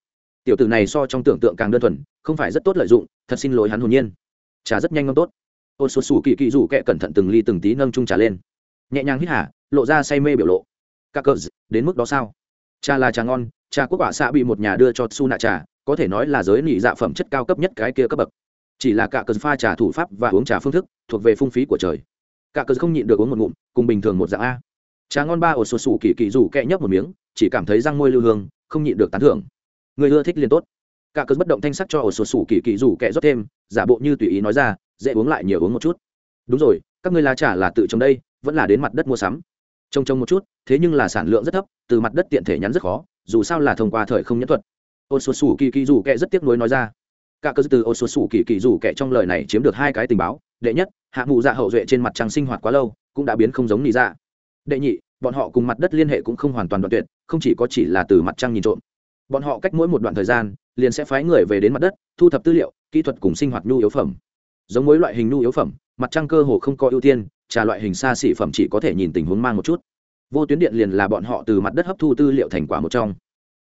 tiểu tử này so trong tưởng tượng càng đơn thuần, không phải rất tốt lợi dụng, thật xin lỗi hắn hồn nhiên. Trà rất nhanh ngâm tốt. Ô sột sủ kỳ kỳ rủ kẹ cẩn thận từng ly từng tí nâng trung trà lên. Nhẹ nhàng hít hả lộ ra say mê biểu lộ. Các cờ đến mức đó sao? Trà là trà ngon, trà quốc quả xạ bị một nhà đưa cho su nạ trà, có thể nói là giới nị dạ phẩm chất cao cấp nhất cái kia cấp bậc. Chỉ là cả cờ pha trà thủ pháp và uống trà phương thức thuộc về phung phí của trời. Cả cờ không nhịn được uống một ngụm, cùng bình thường một dạng a. Trà ngon ba ổ sột sủ kỳ kỳ rủ kẹ nhấp một miếng, chỉ cảm thấy răng môi lưu hương, không nhịn được tán thưởng người ưa thích liền tốt. Cả cớ bất động thanh sắc cho ổ sột sủ kỳ kỳ rủ kẹ rót thêm, giả bộ như tùy ý nói ra, dễ uống lại nhiều uống một chút. Đúng rồi, các ngươi lá trà là tự trồng đây, vẫn là đến mặt đất mua sắm. Trông trông một chút, thế nhưng là sản lượng rất thấp, từ mặt đất tiện thể nhắn rất khó, dù sao là thông qua thời không nhẫn thuật. Ôn xuân sủ kỳ kỳ rủ kệ rất tiếc nuối nói ra. Cả cơ từ ôn xuân sủ kỳ kỳ rủ kệ trong lời này chiếm được hai cái tình báo, đệ nhất, hạ mụ dạ hậu duệ trên mặt trăng sinh hoạt quá lâu, cũng đã biến không giống nị dạ. Đệ nhị, bọn họ cùng mặt đất liên hệ cũng không hoàn toàn đoạn tuyệt, không chỉ có chỉ là từ mặt trăng nhìn trộm bọn họ cách mỗi một đoạn thời gian, liền sẽ phái người về đến mặt đất, thu thập tư liệu, kỹ thuật cùng sinh hoạt nhu yếu phẩm. Giống mỗi loại hình nhu yếu phẩm, mặt trăng cơ hồ không có ưu tiên, trà loại hình xa xỉ phẩm chỉ có thể nhìn tình huống mang một chút. Vô tuyến điện liền là bọn họ từ mặt đất hấp thu tư liệu thành quả một trong.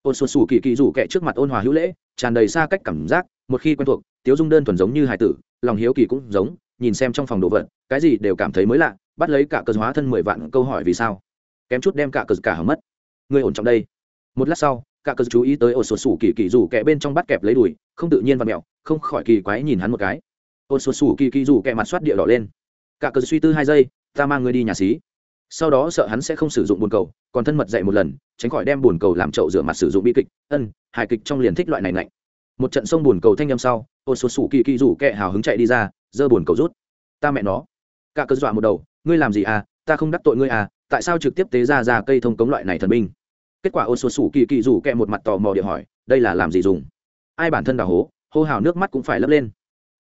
Ôn xuân xù kỳ kỳ rủ kẹ trước mặt ôn hòa hữu lễ, tràn đầy xa cách cảm giác, một khi quen thuộc, tiếu dung đơn thuần giống như hải tử, lòng hiếu kỳ cũng giống, nhìn xem trong phòng đồ vật, cái gì đều cảm thấy mới lạ, bắt lấy cả cờ hóa thân mười vạn câu hỏi vì sao. Kém chút đem cả cờ cả hầm mất. Người ổn trọng đây. Một lát sau cả cơ chú ý tới ôn xuân Sủ kỳ kỳ Dù kẹ bên trong bắt kẹp lấy đùi, không tự nhiên và mẹo, không khỏi kỳ quái nhìn hắn một cái. Ôn xuân Sủ kỳ kỳ Dù kẹ mặt soát địa đỏ lên. Cả cơ suy tư hai giây, ta mang người đi nhà xí. Sau đó sợ hắn sẽ không sử dụng bồn cầu, còn thân mật dạy một lần, tránh khỏi đem bồn cầu làm chậu rửa mặt sử dụng bi kịch. Ân, hài kịch trong liền thích loại này lạnh một trận sông bồn cầu thanh â m sau, ô số sủ kỳ kỳ Dù kẹ hào hứng chạy đi ra, giơ bồn cầu rút. Ta mẹ nó. Cả cơ dọa một đầu, ngươi làm gì à? Ta không đắc tội ngươi à? Tại sao trực tiếp tế ra ra cây thông cống loại này thần binh? Kết quả ô số sủ kỳ kỳ rủ kẹ một mặt tò mò địa hỏi, đây là làm gì dùng? Ai bản thân đào hố, hô hào nước mắt cũng phải lấp lên.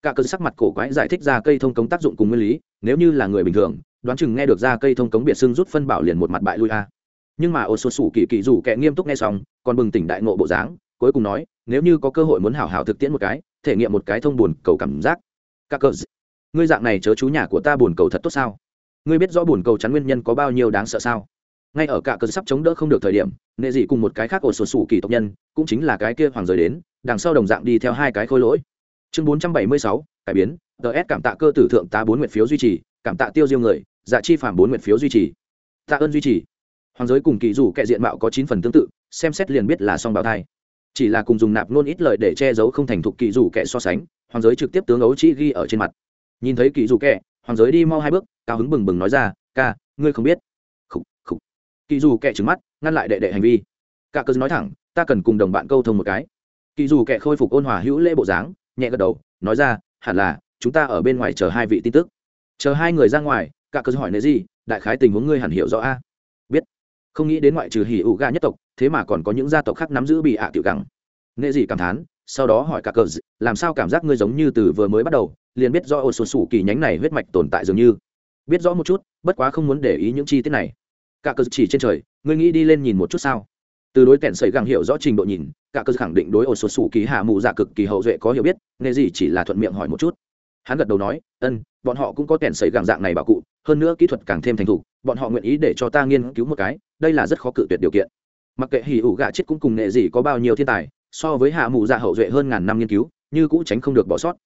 Cả cơn sắc mặt cổ quái giải thích ra cây thông cống tác dụng cùng nguyên lý, nếu như là người bình thường, đoán chừng nghe được ra cây thông cống biệt xưng rút phân bảo liền một mặt bại lui a. Nhưng mà ô số sủ kỳ kỳ rủ kẹ nghiêm túc nghe xong, còn bừng tỉnh đại ngộ bộ dáng, cuối cùng nói, nếu như có cơ hội muốn hảo hảo thực tiễn một cái, thể nghiệm một cái thông buồn cầu cảm giác. Các cờ ngươi dạng này chớ chú nhà của ta buồn cầu thật tốt sao? Ngươi biết rõ buồn cầu chắn nguyên nhân có bao nhiêu đáng sợ sao? Ngay ở cả cờ sắp chống đỡ không được thời điểm, nệ dị cùng một cái khác ổ sổ sủ kỳ tộc nhân, cũng chính là cái kia hoàng rời đến, đằng sau đồng dạng đi theo hai cái khôi lỗi. Chương bốn trăm bảy mươi sáu, cải biến ts cảm tạ cơ tử thượng tá bốn nguyện phiếu duy trì, cảm tạ tiêu diêu người dạ chi phản bốn nguyện phiếu duy trì. Tạ ơn duy trì. Hoàng giới cùng kỳ dù kệ diện mạo có chín phần tương tự, xem xét liền biết là song bào thai. Chỉ là cùng dùng nạp luôn ít lời để che giấu không thành thục kỳ dù kệ so sánh, hoàng giới trực tiếp tướng ấu chỉ ghi ở trên mặt. Nhìn thấy kỳ dù kệ, hoàng giới đi mau hai bước, cao hứng bừng bừng nói ra, ca, ngươi không biết kỳ dù kẻ trứng mắt, ngăn lại đệ đệ hành vi. Cả cơ nói thẳng, ta cần cùng đồng bạn câu thông một cái. Kỳ dù kẻ khôi phục ôn hòa hữu lễ bộ dáng, nhẹ gật đầu, nói ra, hẳn là, chúng ta ở bên ngoài chờ hai vị tin tức. Chờ hai người ra ngoài, cả cơ hỏi nệ gì, đại khái tình huống ngươi hẳn hiểu rõ a? Biết. Không nghĩ đến ngoại trừ hỉ ủ ga nhất tộc, thế mà còn có những gia tộc khác nắm giữ bị ạ tiểu gắng nệ gì cảm thán, sau đó hỏi cả cờ làm sao cảm giác ngươi giống như từ vừa mới bắt đầu, liền biết do ô số sủ kỳ nhánh này huyết mạch tồn tại dường như. Biết rõ một chút, bất quá không muốn để ý những chi tiết này cả cơ chỉ trên trời, ngươi nghĩ đi lên nhìn một chút sao? Từ đối kẹn sẩy gẳng hiểu rõ trình độ nhìn, cả cơ khẳng định đối ổ sột sủ kỳ hạ mù dạ cực kỳ hậu duệ có hiểu biết, nghe gì chỉ là thuận miệng hỏi một chút. Hắn gật đầu nói, ân, bọn họ cũng có kẹn sẩy gẳng dạng này bảo cụ, hơn nữa kỹ thuật càng thêm thành thục, bọn họ nguyện ý để cho ta nghiên cứu một cái, đây là rất khó cự tuyệt điều kiện. Mặc kệ hỉ ủ gạ chết cũng cùng nghệ gì có bao nhiêu thiên tài, so với hạ mù dạ hậu duệ hơn ngàn năm nghiên cứu, như cũ tránh không được bỏ sót.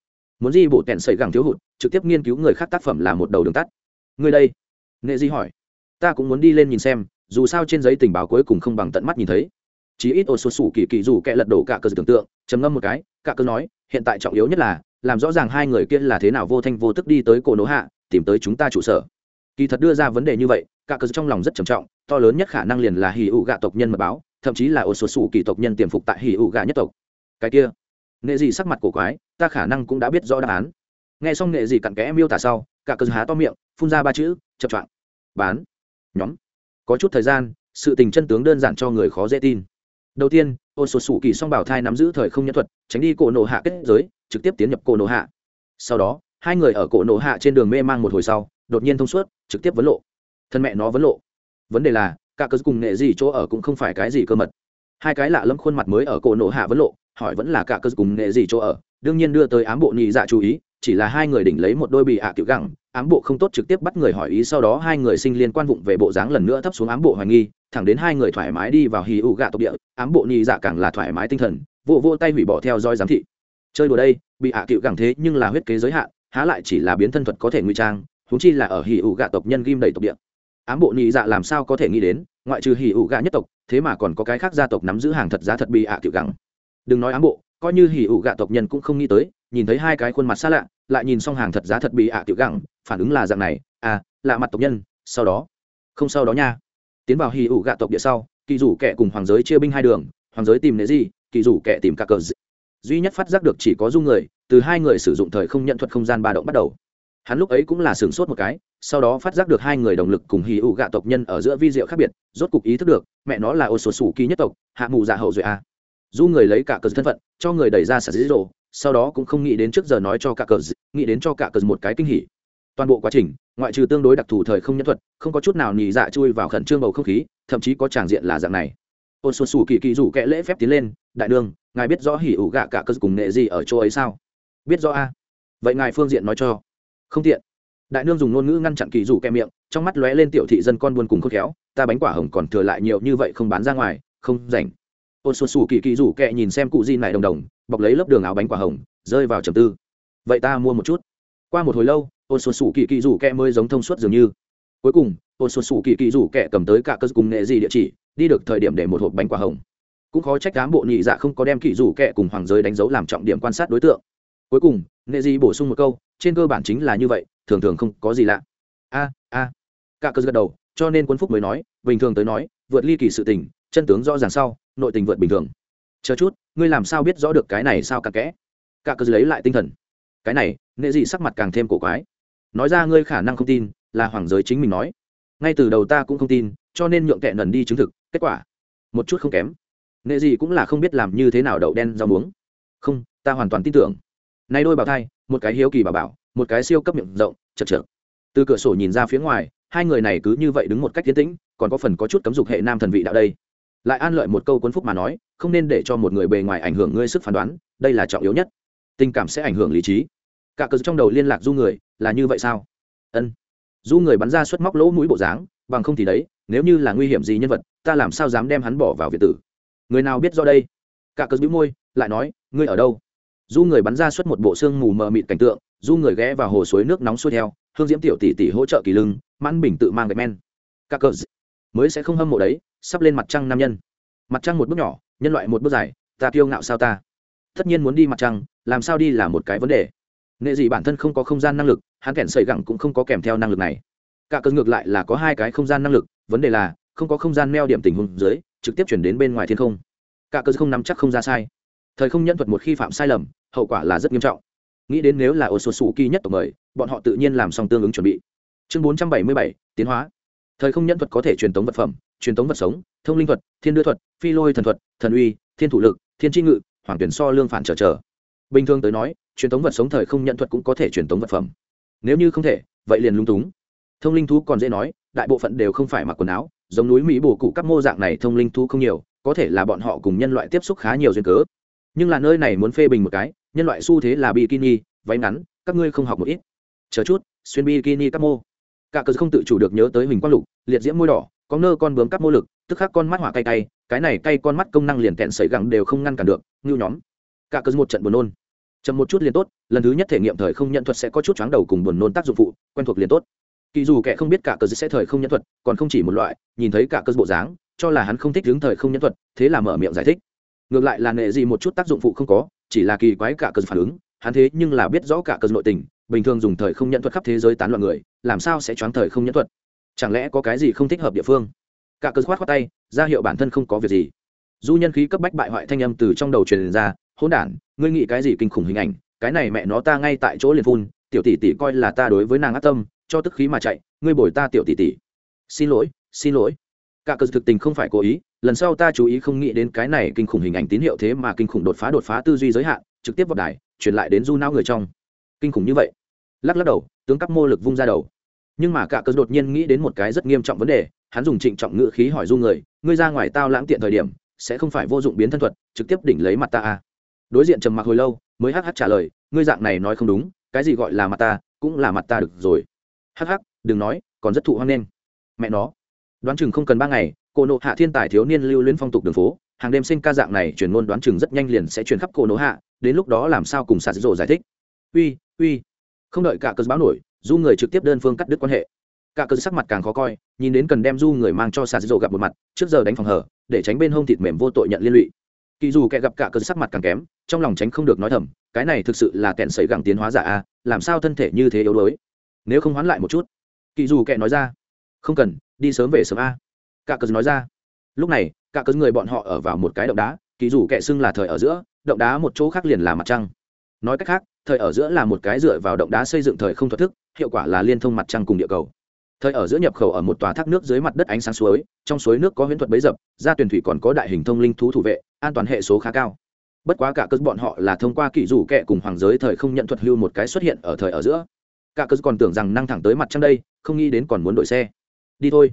Muốn gì bộ kẹn sẩy gẳng thiếu hụt, trực tiếp nghiên cứu người khác tác phẩm là một đầu đường tắt. Người đây? Nghệ gì hỏi ta cũng muốn đi lên nhìn xem, dù sao trên giấy tình báo cuối cùng không bằng tận mắt nhìn thấy. Chí ít ô số sủ kỳ kỳ dù kẻ lật đổ cả cơ tưởng tượng, trầm ngâm một cái, cả cơ nói, hiện tại trọng yếu nhất là, làm rõ ràng hai người kia là thế nào vô thanh vô tức đi tới cổ nỗ hạ, tìm tới chúng ta trụ sở. Kỳ thật đưa ra vấn đề như vậy, cả cơ trong lòng rất trầm trọng, to lớn nhất khả năng liền là hì ụ gạ tộc nhân mật báo, thậm chí là ô số sủ kỳ tộc nhân tiềm phục tại hì ụ gạ nhất tộc. Cái kia, nghệ gì sắc mặt cổ quái, ta khả năng cũng đã biết rõ đáp án. Nghe xong nghệ gì cặn kẽ miêu tả sau, cả cơ há to miệng, phun ra ba chữ chập choạng. Bán nhóm. Có chút thời gian, sự tình chân tướng đơn giản cho người khó dễ tin. Đầu tiên ôn sột sủ kỳ song bảo thai nắm giữ thời không nhân thuật, tránh đi cổ nộ hạ kết giới, trực tiếp tiến nhập cổ nộ hạ. Sau đó, hai người ở cổ nộ hạ trên đường mê mang một hồi sau, đột nhiên thông suốt, trực tiếp vấn lộ. Thân mẹ nó vấn lộ. Vấn đề là, cả cớ cùng nghệ gì chỗ ở cũng không phải cái gì cơ mật. Hai cái lạ lẫm khuôn mặt mới ở cổ nộ hạ vấn lộ, hỏi vẫn là cả cớ cùng nghệ gì chỗ ở, đương nhiên đưa tới ám bộ nhị dạ chú ý chỉ là hai người đỉnh lấy một đôi bị ạ à tiểu gẳng, ám bộ không tốt trực tiếp bắt người hỏi ý, sau đó hai người sinh liên quan vụng về bộ dáng lần nữa thấp xuống ám bộ hoài nghi, thẳng đến hai người thoải mái đi vào hì ụ gạ tộc địa, ám bộ nhị dạ càng là thoải mái tinh thần, vô vô tay hủy bỏ theo dõi giám thị. Chơi đùa đây bị ạ à gẳng thế nhưng là huyết kế giới hạn, há lại chỉ là biến thân thuật có thể ngụy trang húng chi là ở hì ụ gạ tộc nhân ghim đầy tộc địa. Ám bộ nhị dạ làm sao có thể nghĩ đến, ngoại trừ hì ụ gạ nhất tộc, thế mà còn có cái khác gia tộc nắm giữ hàng thật giá thật bị ạ à gẳng. Đừng nói ám bộ, coi như hì ụ gạ tộc nhân cũng không nghĩ tới nhìn thấy hai cái khuôn mặt xa lạ, lại nhìn xong hàng thật giá thật bị ạ à tiểu gẳng, phản ứng là dạng này à lạ mặt tộc nhân, sau đó. Không sau đó nha. Tiến vào hì ủ gạ tộc địa sau, kỳ rủ kẻ cùng hoàng giới chia binh hai đường, hoàng giới tìm nế gì kỳ rủ kẻ tìm cả cờ duy nhất phát giác được chỉ có du người, từ hai người sử dụng thời không nhận thuật không gian ba động bắt đầu. Hắn lúc ấy cũng là sửng sốt một cái, sau đó phát giác được hai người đồng lực cùng hì ủ gạ tộc nhân ở giữa vi diệu khác biệt, rốt cục ý thức được, mẹ nó là ô số sủ kỳ nhất tộc, hạ mù dạ hậu duệ a. Du người lấy cả cờ thân phận, cho người đẩy ra sở dĩ rộ sau đó cũng không nghĩ đến trước giờ nói cho cả cờ nghĩ đến cho cả cờ một cái kinh hỉ. Toàn bộ quá trình, ngoại trừ tương đối đặc thù thời không nhân thuật, không có chút nào nhì dạ chui vào khẩn trương bầu không khí, thậm chí có tràng diện là dạng này. Ôn xuân xù kỳ kỳ rủ kẽ lễ phép tiến lên, đại đương ngài biết rõ hỉ ủ gạ cả cờ cùng nệ gì ở chỗ ấy sao? Biết rõ a. Vậy ngài phương diện nói cho. Không tiện. Đại nương dùng ngôn ngữ ngăn chặn kỳ rủ kẹ miệng, trong mắt lóe lên tiểu thị dân con buôn cùng khôn khéo, ta bánh quả hồng còn thừa lại nhiều như vậy không bán ra ngoài, không rảnh ôn xuân xù kỳ kỳ rủ kẹ nhìn xem cụ di này đồng đồng, bọc lấy lớp đường áo bánh quả hồng, rơi vào trầm tư. Vậy ta mua một chút. Qua một hồi lâu ôn xuân xù kỳ kỳ rủ kẹ mới giống thông suốt dường như. Cuối cùng ôn xuân xù kỳ kỳ rủ kẹ cầm tới cả cơ cùng nghệ gì địa chỉ, đi được thời điểm để một hộp bánh quả hồng. Cũng khó trách cán bộ nhị dạ không có đem kỳ rủ kẹ cùng hoàng giới đánh dấu làm trọng điểm quan sát đối tượng. Cuối cùng, nghệ di bổ sung một câu, trên cơ bản chính là như vậy, thường thường không có gì lạ. A a. Cả cơ gật đầu, cho nên quân phúc mới nói, bình thường tới nói, vượt ly kỳ sự tình, chân tướng rõ ràng sau nội tình vượt bình thường. Chờ chút, ngươi làm sao biết rõ được cái này sao cả kẽ? Cả cơ lấy lại tinh thần. Cái này, nghệ dị sắc mặt càng thêm cổ quái. Nói ra ngươi khả năng không tin, là hoàng giới chính mình nói. Ngay từ đầu ta cũng không tin, cho nên nhượng kẹn nần đi chứng thực, kết quả, một chút không kém. Nghệ dị cũng là không biết làm như thế nào đậu đen rau muống. Không, ta hoàn toàn tin tưởng. Nay đôi bảo thai, một cái hiếu kỳ bảo bảo, một cái siêu cấp miệng rộng, chật chật từ cửa sổ nhìn ra phía ngoài, hai người này cứ như vậy đứng một cách tiến tĩnh, còn có phần có chút cấm dục hệ nam thần vị đạo đây lại an lợi một câu quân phúc mà nói, không nên để cho một người bề ngoài ảnh hưởng ngươi sức phán đoán, đây là trọng yếu nhất. Tình cảm sẽ ảnh hưởng lý trí. Cả cờ trong đầu liên lạc du người, là như vậy sao? Ân. Du người bắn ra suất móc lỗ mũi bộ dáng, bằng không thì đấy, nếu như là nguy hiểm gì nhân vật, ta làm sao dám đem hắn bỏ vào việt tử? Người nào biết do đây? Cả cờ bĩu môi, lại nói, ngươi ở đâu? Du người bắn ra suất một bộ xương mù mờ mịt cảnh tượng, du người ghé vào hồ suối nước nóng xuôi theo, hương diễm tiểu tỷ tỷ hỗ trợ kỳ lưng, mãn bình tự mang gạch men. Cả cờ mới sẽ không hâm mộ đấy sắp lên mặt trăng nam nhân. Mặt trăng một bước nhỏ, nhân loại một bước dài, ta kiêu ngạo sao ta? Tất nhiên muốn đi mặt trăng, làm sao đi là một cái vấn đề. Nghệ gì bản thân không có không gian năng lực, hắn kẻn sợi gẳng cũng không có kèm theo năng lực này. Cả cơn ngược lại là có hai cái không gian năng lực, vấn đề là, không có không gian neo điểm tình huống dưới, trực tiếp chuyển đến bên ngoài thiên không. Cả cơn không nắm chắc không ra sai. Thời không nhân thuật một khi phạm sai lầm, hậu quả là rất nghiêm trọng. Nghĩ đến nếu là ô số sủ kỳ nhất tộc mời, bọn họ tự nhiên làm xong tương ứng chuẩn bị. Chương bốn trăm bảy mươi bảy, tiến hóa. Thời không nhân thuật có thể truyền tống vật phẩm truyền tống vật sống, thông linh thuật, thiên đưa thuật, phi lôi thần thuật, thần uy, thiên thủ lực, thiên tri ngự, hoàng tuyển so lương phản trở trở. Bình thường tới nói, truyền tống vật sống thời không nhận thuật cũng có thể truyền tống vật phẩm. Nếu như không thể, vậy liền lung túng. Thông linh thú còn dễ nói, đại bộ phận đều không phải mặc quần áo, giống núi mỹ bổ cụ các mô dạng này thông linh thú không nhiều, có thể là bọn họ cùng nhân loại tiếp xúc khá nhiều duyên cớ. Nhưng là nơi này muốn phê bình một cái, nhân loại xu thế là bikini, váy ngắn, các ngươi không học một ít. Chờ chút, xuyên bikini các mô. Cả cờ không tự chủ được nhớ tới mình quang lục, liệt diễm môi đỏ có nơ con bướm cắp mô lực, tức khắc con mắt hỏa cay cay, cái này cay con mắt công năng liền kẹn sấy gẳng đều không ngăn cản được ngưu nhóm. Cả cơn một trận buồn nôn. Chậm một chút liền tốt, lần thứ nhất thể nghiệm thời không nhận thuật sẽ có chút chóng đầu cùng buồn nôn tác dụng phụ, quen thuộc liền tốt. Kỳ dù kẻ không biết cả cờ sẽ thời không nhận thuật, còn không chỉ một loại, nhìn thấy cả cơ bộ dáng, cho là hắn không thích hướng thời không nhận thuật, thế là mở miệng giải thích. Ngược lại là nệ gì một chút tác dụng phụ không có, chỉ là kỳ quái cả cờ phản ứng, hắn thế nhưng là biết rõ cả cờ nội tình, bình thường dùng thời không nhận thuật khắp thế giới tán loạn người, làm sao sẽ choáng thời không nhận thuật? Chẳng lẽ có cái gì không thích hợp địa phương? Cả cơn khoát khoát tay, ra hiệu bản thân không có việc gì. Du nhân khí cấp bách bại hoại thanh âm từ trong đầu truyền ra, hỗn đản, ngươi nghĩ cái gì kinh khủng hình ảnh? Cái này mẹ nó ta ngay tại chỗ liền phun, tiểu tỷ tỷ coi là ta đối với nàng ác tâm, cho tức khí mà chạy, ngươi bồi ta tiểu tỷ tỷ. Xin lỗi xin lỗi. Cả cơn thực tình không phải cố ý, lần sau ta chú ý không nghĩ đến cái này kinh khủng hình ảnh tín hiệu thế mà kinh khủng đột phá đột phá tư duy giới hạn, trực tiếp vào đài, truyền lại đến du não người trong. Kinh khủng như vậy. Lắc lắc đầu, tướng cấp mô lực vung ra đầu nhưng mà cả cớ đột nhiên nghĩ đến một cái rất nghiêm trọng vấn đề, hắn dùng trịnh trọng ngữ khí hỏi du người, ngươi ra ngoài tao lãng tiện thời điểm, sẽ không phải vô dụng biến thân thuật, trực tiếp đỉnh lấy mặt ta à. đối diện trầm mặc hồi lâu, mới hh trả lời, ngươi dạng này nói không đúng, cái gì gọi là mặt ta, cũng là mặt ta được rồi. Hh đừng nói, còn rất thụ hoang nghênh. Mẹ nó. Đoán chừng không cần ba ngày cô nộ hạ thiên tài thiếu niên lưu luyến phong tục đường phố, hàng đêm sinh ca dạng này chuyển ngôn đoán chừng rất nhanh liền sẽ truyền khắp cô nộ hạ, đến lúc đó làm sao cùng sạt rộ giải thích. Uy uy. Không đợi cả cơn báo nổi du người trực tiếp đơn phương cắt đứt quan hệ. Cả cơn sắc mặt càng khó coi, nhìn đến cần đem du người mang cho sạt gặp một mặt, trước giờ đánh phòng hở để tránh bên hông thịt mềm vô tội nhận liên lụy. Kỳ dù kẻ gặp cả cơn sắc mặt càng kém, trong lòng tránh không được nói thầm, cái này thực sự là kẹn sấy gẳng tiến hóa giả a, làm sao thân thể như thế yếu đuối? Nếu không hoán lại một chút. Kỳ dù kẻ nói ra, không cần, đi sớm về sớm a. Cả cơn nói ra, lúc này, cả cơn người bọn họ ở vào một cái động đá, kỳ dù kẻ xưng là thời ở giữa, động đá một chỗ khác liền là mặt trăng. Nói cách khác, thời ở giữa là một cái dựa vào động đá xây dựng thời không thoát thức hiệu quả là liên thông mặt trăng cùng địa cầu. Thời ở giữa nhập khẩu ở một tòa thác nước dưới mặt đất ánh sáng suối, trong suối nước có huyễn thuật bấy dập, ra tuyển thủy còn có đại hình thông linh thú thủ vệ, an toàn hệ số khá cao. Bất quá cả cơn bọn họ là thông qua kỹ rủ kệ cùng hoàng giới thời không nhận thuật hưu một cái xuất hiện ở thời ở giữa. Cả cơn còn tưởng rằng năng thẳng tới mặt trăng đây, không nghĩ đến còn muốn đổi xe. Đi thôi.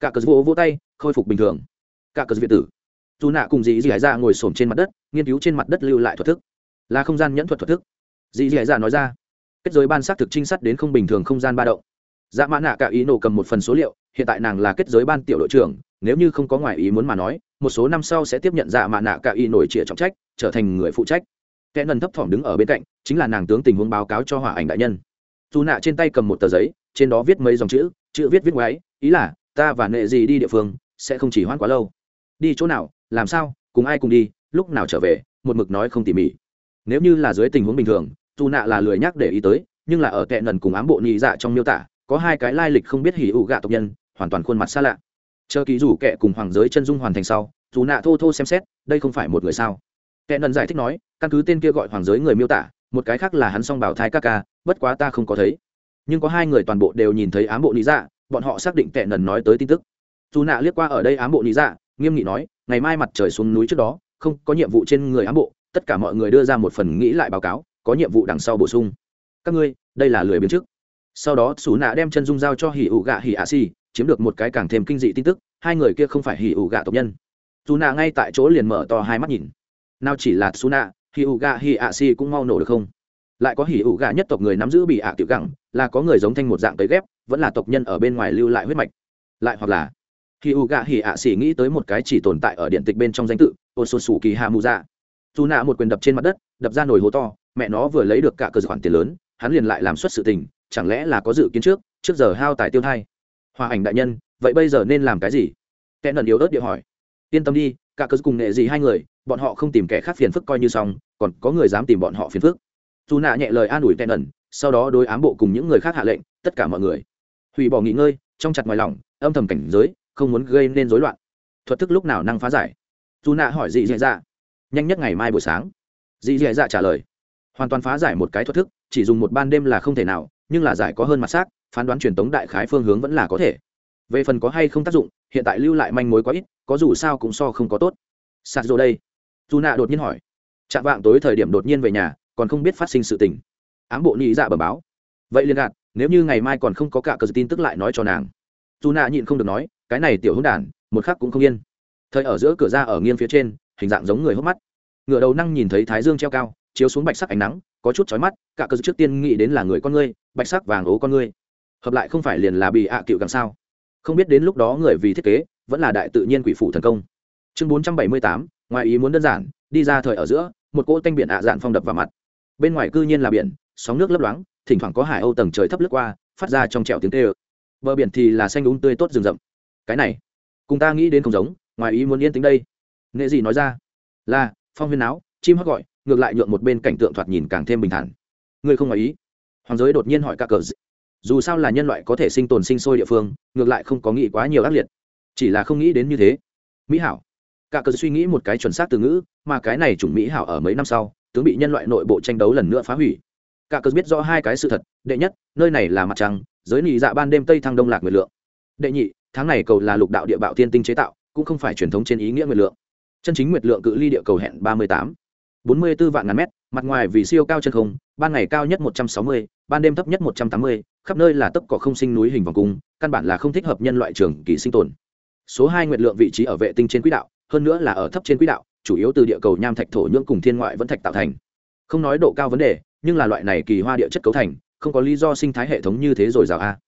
Cả cơn vỗ vỗ tay, khôi phục bình thường. Cả cơn việt tử. Dù nạ cùng dì dì hải ra ngồi xổm trên mặt đất, nghiên cứu trên mặt đất lưu lại thuật thức. Là không gian nhẫn thuật thuật thức. Dì dì hải ra nói ra kết giới ban xác thực trinh sát đến không bình thường không gian ba động. Dạ mã nạ cả ý nổ cầm một phần số liệu, hiện tại nàng là kết giới ban tiểu đội trưởng, nếu như không có ngoài ý muốn mà nói, một số năm sau sẽ tiếp nhận dạ mã nạ cả ý nổi trịa trọng trách, trở thành người phụ trách. Kẽ nần thấp thỏm đứng ở bên cạnh, chính là nàng tướng tình huống báo cáo cho hỏa ảnh đại nhân. Dù nạ trên tay cầm một tờ giấy, trên đó viết mấy dòng chữ chữ viết viết ngoáy ý là, ta và nệ gì đi địa phương, sẽ không chỉ hoãn quá lâu. Đi chỗ nào, làm sao, cùng ai cùng đi, lúc nào trở về, một mực nói không tỉ mỉ. Nếu như là dưới tình huống bình thường dù nạ là lười nhắc để ý tới, nhưng là ở tệ nần cùng ám bộ nhị dạ trong miêu tả, có hai cái lai lịch không biết hỉ ủ gạ tộc nhân, hoàn toàn khuôn mặt xa lạ. Chờ ký rủ kệ cùng hoàng giới chân dung hoàn thành sau, dù nạ thô thô xem xét, đây không phải một người sao. Tệ nần giải thích nói, căn cứ tên kia gọi hoàng giới người miêu tả, một cái khác là hắn song bảo thái ca ca, bất quá ta không có thấy. Nhưng có hai người toàn bộ đều nhìn thấy ám bộ lý dạ bọn họ xác định tệ nần nói tới tin tức. Dù nạ liếc qua ở đây ám bộ lý dạ nghiêm nghị nói, ngày mai mặt trời xuống núi trước đó, không có nhiệm vụ trên người ám bộ, tất cả mọi người đưa ra một phần nghĩ lại báo cáo có nhiệm vụ đằng sau bổ sung. Các ngươi, đây là lười biến trước. Sau đó xù nạ đem chân dung giao cho hỉ ủ gạ hỉ ạ xì, chiếm được một cái càng thêm kinh dị tin tức, hai người kia không phải hỉ ủ gạ tộc nhân. Dù nạ ngay tại chỗ liền mở to hai mắt nhìn. Nào chỉ là xù nạ, hỉ ủ gạ hỉ ạ xì cũng mau nổ được không? Lại có hỉ ủ gạ nhất tộc người nắm giữ bị ạ tiểu gẳng, là có người giống thanh một dạng tới ghép, vẫn là tộc nhân ở bên ngoài lưu lại huyết mạch. Lại hoặc là, hỉ ủ gạ hỉ ạ xì nghĩ tới một cái chỉ tồn tại ở điện tịch bên trong danh tự ô sô sù kỳ hạ mù dạ dù nạ một quyền đập trên mặt đất, đập ra nồi hố to mẹ nó vừa lấy được cả cơ khoản tiền lớn hắn liền lại làm xuất sự tình chẳng lẽ là có dự kiến trước trước giờ hao tài tiêu thai? Hòa ảnh đại nhân vậy bây giờ nên làm cái gì? Kẻ nần yếu ớt địa hỏi. Yên tâm đi cả cơ cùng nghệ gì hai người bọn họ không tìm kẻ khác phiền phức coi như xong còn có người dám tìm bọn họ phiền phức. Dù nạ nhẹ lời an ủi kẻ nần sau đó đối ám bộ cùng những người khác hạ lệnh tất cả mọi người. Hủy bỏ nghỉ ngơi trong chặt ngoài lỏng, âm thầm cảnh giới không muốn gây nên rối loạn. Thuật thức lúc nào năng phá giải? Dù nạ hỏi dị dạ dạ. Nhanh nhất ngày mai buổi sáng. Dị dạ dạ trả lời hoàn toàn phá giải một cái thuật thức, chỉ dùng một ban đêm là không thể nào, nhưng là giải có hơn mặt xác, phán đoán truyền tống đại khái phương hướng vẫn là có thể. Về phần có hay không tác dụng, hiện tại lưu lại manh mối quá ít, có dù sao cũng so không có tốt. Sạt rồi đây. Dù nạ đột nhiên hỏi. Chạm vạng tối thời điểm đột nhiên về nhà, còn không biết phát sinh sự tình. Ám bộ nhị dạ bờ báo. Vậy liên gạt, nếu như ngày mai còn không có cả cờ tin tức lại nói cho nàng. Dù nạ nhịn không được nói, cái này tiểu hữu đản, một khắc cũng không yên. Thời ở giữa cửa ra ở nghiêng phía trên, hình dạng giống người hốc mắt. Ngựa đầu năng nhìn thấy thái dương treo cao chiếu xuống bạch sắc ánh nắng, có chút chói mắt, cả cơ trước tiên nghĩ đến là người con ngươi, bạch sắc vàng ố con ngươi. Hợp lại không phải liền là bị ạ à cựu càng sao? Không biết đến lúc đó người vì thiết kế, vẫn là đại tự nhiên quỷ phủ thần công. Chương bốn trăm bảy mươi tám, ngoài ý muốn đơn giản, đi ra thời ở giữa, một cỗ tanh biển ạ dạn phong đập vào mặt. Bên ngoài cư nhiên là biển, sóng nước lấp loáng, thỉnh thoảng có hải âu tầng trời thấp lướt qua, phát ra trong trẹo tiếng tê ơ bờ biển thì là xanh đúng tươi tốt rừng rậm. Cái này, cùng ta nghĩ đến không giống, ngoài ý muốn yên tính đây. Nghệ gì nói ra, là, phong huyên áo chim hót gọi ngược lại nhượng một bên cảnh tượng thoạt nhìn càng thêm bình thản. Ngươi không ngoài ý. Hoàng giới đột nhiên hỏi cả cờ dù sao là nhân loại có thể sinh tồn sinh sôi địa phương, ngược lại không có nghĩ quá nhiều ác liệt. Chỉ là không nghĩ đến như thế. Mỹ hảo. Cả cờ suy nghĩ một cái chuẩn xác từ ngữ, mà cái này chủng mỹ hảo ở mấy năm sau, tướng bị nhân loại nội bộ tranh đấu lần nữa phá hủy. Cả cờ biết rõ hai cái sự thật. Đệ nhất, nơi này là mặt trăng, giới nị dạ ban đêm tây thăng đông lạc nguyệt lượng. Đệ nhị, tháng này cầu là lục đạo địa bạo tiên tinh chế tạo, cũng không phải truyền thống trên ý nghĩa nguyệt lượng. Chân chính nguyệt lượng cự ly địa cầu hẹn ba mươi tám bốn mươi 44 vạn ngàn mét, mặt ngoài vì siêu cao chân không, ban ngày cao nhất một trăm sáu mươi, ban đêm thấp nhất một trăm tám mươi, khắp nơi là tấc cỏ không sinh núi hình vòng cung, căn bản là không thích hợp nhân loại trường kỳ sinh tồn. Số hai nguyệt lượng vị trí ở vệ tinh trên quỹ đạo, hơn nữa là ở thấp trên quỹ đạo, chủ yếu từ địa cầu nham thạch thổ nhưỡng cùng thiên ngoại vẫn thạch tạo thành. Không nói độ cao vấn đề, nhưng là loại này kỳ hoa địa chất cấu thành, không có lý do sinh thái hệ thống như thế rồi rào a.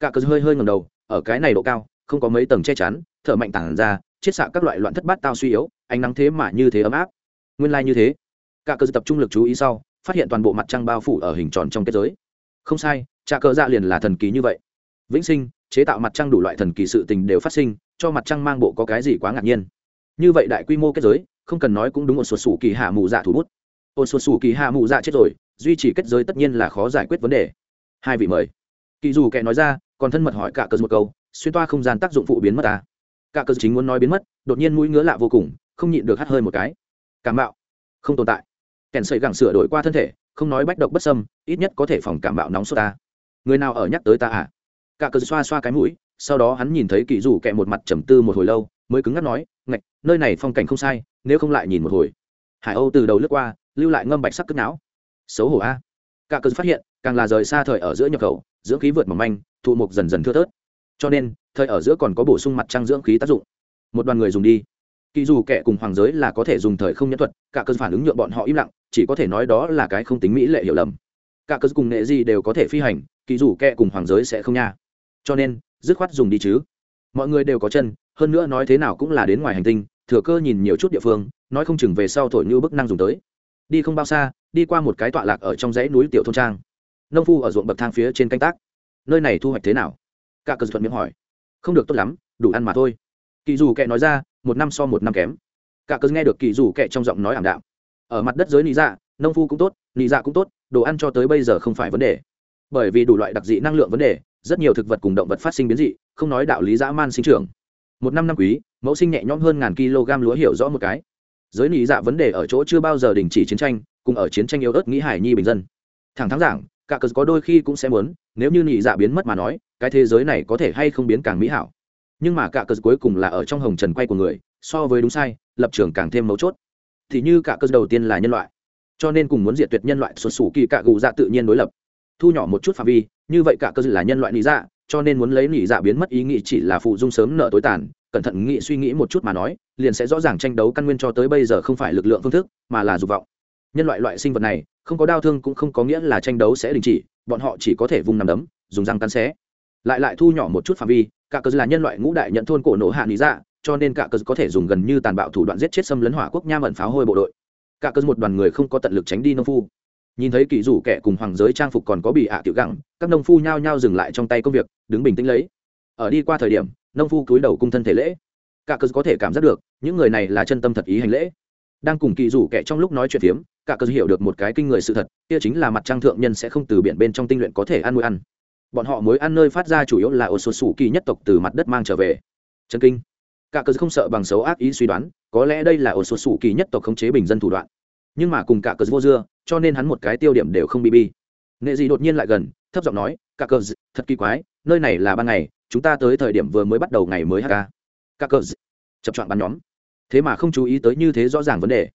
Cả cơ hơi hơi ngẩng đầu, ở cái này độ cao, không có mấy tầng che chắn, thở mạnh tản ra chiết xạ các loại loạn thất bát tao suy yếu, ánh nắng thế mà như thế ấm áp. Nguyên lai như thế cả cơ dạ tập trung lực chú ý sau, phát hiện toàn bộ mặt trăng bao phủ ở hình tròn trong kết giới. Không sai trà cờ dạ liền là thần kỳ như vậy. Vĩnh sinh, chế tạo mặt trăng đủ loại thần kỳ sự tình đều phát sinh, cho mặt trăng mang bộ có cái gì quá ngạc nhiên. Như vậy đại quy mô kết giới, không cần nói cũng đúng một số sủ kỳ hạ mù dạ thủ bút. Ôn sụt sủ kỳ hạ mù dạ chết rồi, duy trì kết giới tất nhiên là khó giải quyết vấn đề. Hai vị mời. Kỳ dù kẻ nói ra, còn thân mật hỏi cả cơ dạ một câu, xuyên toa không gian tác dụng phụ biến mất à? Cả cơ dạ chính muốn nói biến mất, đột nhiên mũi ngứa lạ vô cùng, không nhịn được hắt hơi một cái. Cảm bạo không tồn tại kèn sợi gẳng sửa đổi qua thân thể, không nói bách độc bất sâm ít nhất có thể phòng cảm bạo nóng sốt ta. Người nào ở nhắc tới ta à? Cả cờ xoa xoa cái mũi, sau đó hắn nhìn thấy kỳ dù kẹ một mặt trầm tư một hồi lâu, mới cứng ngắt nói, ngạch, nơi này phong cảnh không sai, nếu không lại nhìn một hồi. Hải âu từ đầu lướt qua, lưu lại ngâm bạch sắc cất não. Xấu hổ a. Cả cơn phát hiện, càng là rời xa thời ở giữa nhập khẩu, dưỡng khí vượt mỏng manh thụ mục dần dần thưa thớt. Cho nên, thời ở giữa còn có bổ sung mặt trăng dưỡng khí tác dụng. Một đoàn người dùng đi kỳ dù kẻ cùng hoàng giới là có thể dùng thời không nhân thuật, cả cơn phản ứng nhượng bọn họ im lặng, chỉ có thể nói đó là cái không tính mỹ lệ hiểu lầm. Cả cơn cùng nghệ gì đều có thể phi hành kỳ dù kẻ cùng hoàng giới sẽ không nha. Cho nên, dứt khoát dùng đi chứ. Mọi người đều có chân, hơn nữa nói thế nào cũng là đến ngoài hành tinh, thừa cơ nhìn nhiều chút địa phương, nói không chừng về sau thổi như bức năng dùng tới. Đi không bao xa, đi qua một cái tọa lạc ở trong dãy núi tiểu thôn trang. Nông phu ở ruộng bậc thang phía trên canh tác. Nơi này thu hoạch thế nào? Cả cơn thuận miệng hỏi. Không được tốt lắm, đủ ăn mà thôi. Kỳ dù kệ nói ra một năm so một năm kém. Cả cờ nghe được kỳ dù kệ trong giọng nói ảm đạm. Ở mặt đất giới lý dạ nông phu cũng tốt lý dạ cũng tốt, đồ ăn cho tới bây giờ không phải vấn đề. Bởi vì đủ loại đặc dị năng lượng vấn đề, rất nhiều thực vật cùng động vật phát sinh biến dị, không nói đạo lý dã man sinh trưởng. Một năm năm quý, mẫu sinh nhẹ nhõm hơn ngàn kg lúa hiểu rõ một cái. Giới nị dạ vấn đề ở chỗ chưa bao giờ đình chỉ chiến tranh, cùng ở chiến tranh yếu ớt nghĩ hải nhi bình dân. Thẳng thắng giảng, cả cờ có đôi khi cũng sẽ muốn, nếu như nị dạ biến mất mà nói, cái thế giới này có thể hay không biến càng mỹ hảo nhưng mà cả cờ cuối cùng là ở trong hồng trần quay của người, so với đúng sai, lập trường càng thêm mấu chốt. Thì như cả cơ đầu tiên là nhân loại, cho nên cùng muốn diệt tuyệt nhân loại xuất xù kỳ cạ gù dạ tự nhiên đối lập. Thu nhỏ một chút phạm vi, như vậy cả cơ là nhân loại lý dạ cho nên muốn lấy lý dạ biến mất ý nghĩ chỉ là phụ dung sớm nợ tối tàn, cẩn thận nghĩ suy nghĩ một chút mà nói, liền sẽ rõ ràng tranh đấu căn nguyên cho tới bây giờ không phải lực lượng phương thức, mà là dục vọng. Nhân loại loại sinh vật này, không có đau thương cũng không có nghĩa là tranh đấu sẽ đình chỉ, bọn họ chỉ có thể vung nằm đấm, dùng răng cắn xé. Lại lại thu nhỏ một chút phạm vi cả cờ là nhân loại ngũ đại nhận thôn cổ nổ hạ lý dạ cho nên cả cờ có thể dùng gần như tàn bạo thủ đoạn giết chết xâm lấn hỏa quốc nha ẩn pháo hôi bộ đội. Cả cờ một đoàn người không có tận lực tránh đi nông phu. Nhìn thấy kỳ rủ kẻ cùng hoàng giới trang phục còn có bị ạ tiểu gẳng, các nông phu nhao nhao dừng lại trong tay công việc, đứng bình tĩnh lấy. Ở đi qua thời điểm, nông phu cúi đầu cung thân thể lễ. Cả cờ có thể cảm giác được, những người này là chân tâm thật ý hành lễ. Đang cùng kỳ rủ kẻ trong lúc nói chuyện phiếm, cả cờ hiểu được một cái kinh người sự thật, kia chính là mặt trăng thượng nhân sẽ không từ biển bên trong tinh luyện có thể ăn nuôi ăn bọn họ mới ăn nơi phát ra chủ yếu là ô số sủ kỳ nhất tộc từ mặt đất mang trở về. Chân kinh. Cả cờ không sợ bằng xấu ác ý suy đoán, có lẽ đây là ô số sủ kỳ nhất tộc khống chế bình dân thủ đoạn. Nhưng mà cùng cả cờ vô dưa, cho nên hắn một cái tiêu điểm đều không bị bi. Nghệ gì đột nhiên lại gần, thấp giọng nói, cả cờ thật kỳ quái, nơi này là ban ngày, chúng ta tới thời điểm vừa mới bắt đầu ngày mới hk cả cờ chập chọn bắn nhóm. Thế mà không chú ý tới như thế rõ ràng vấn đề.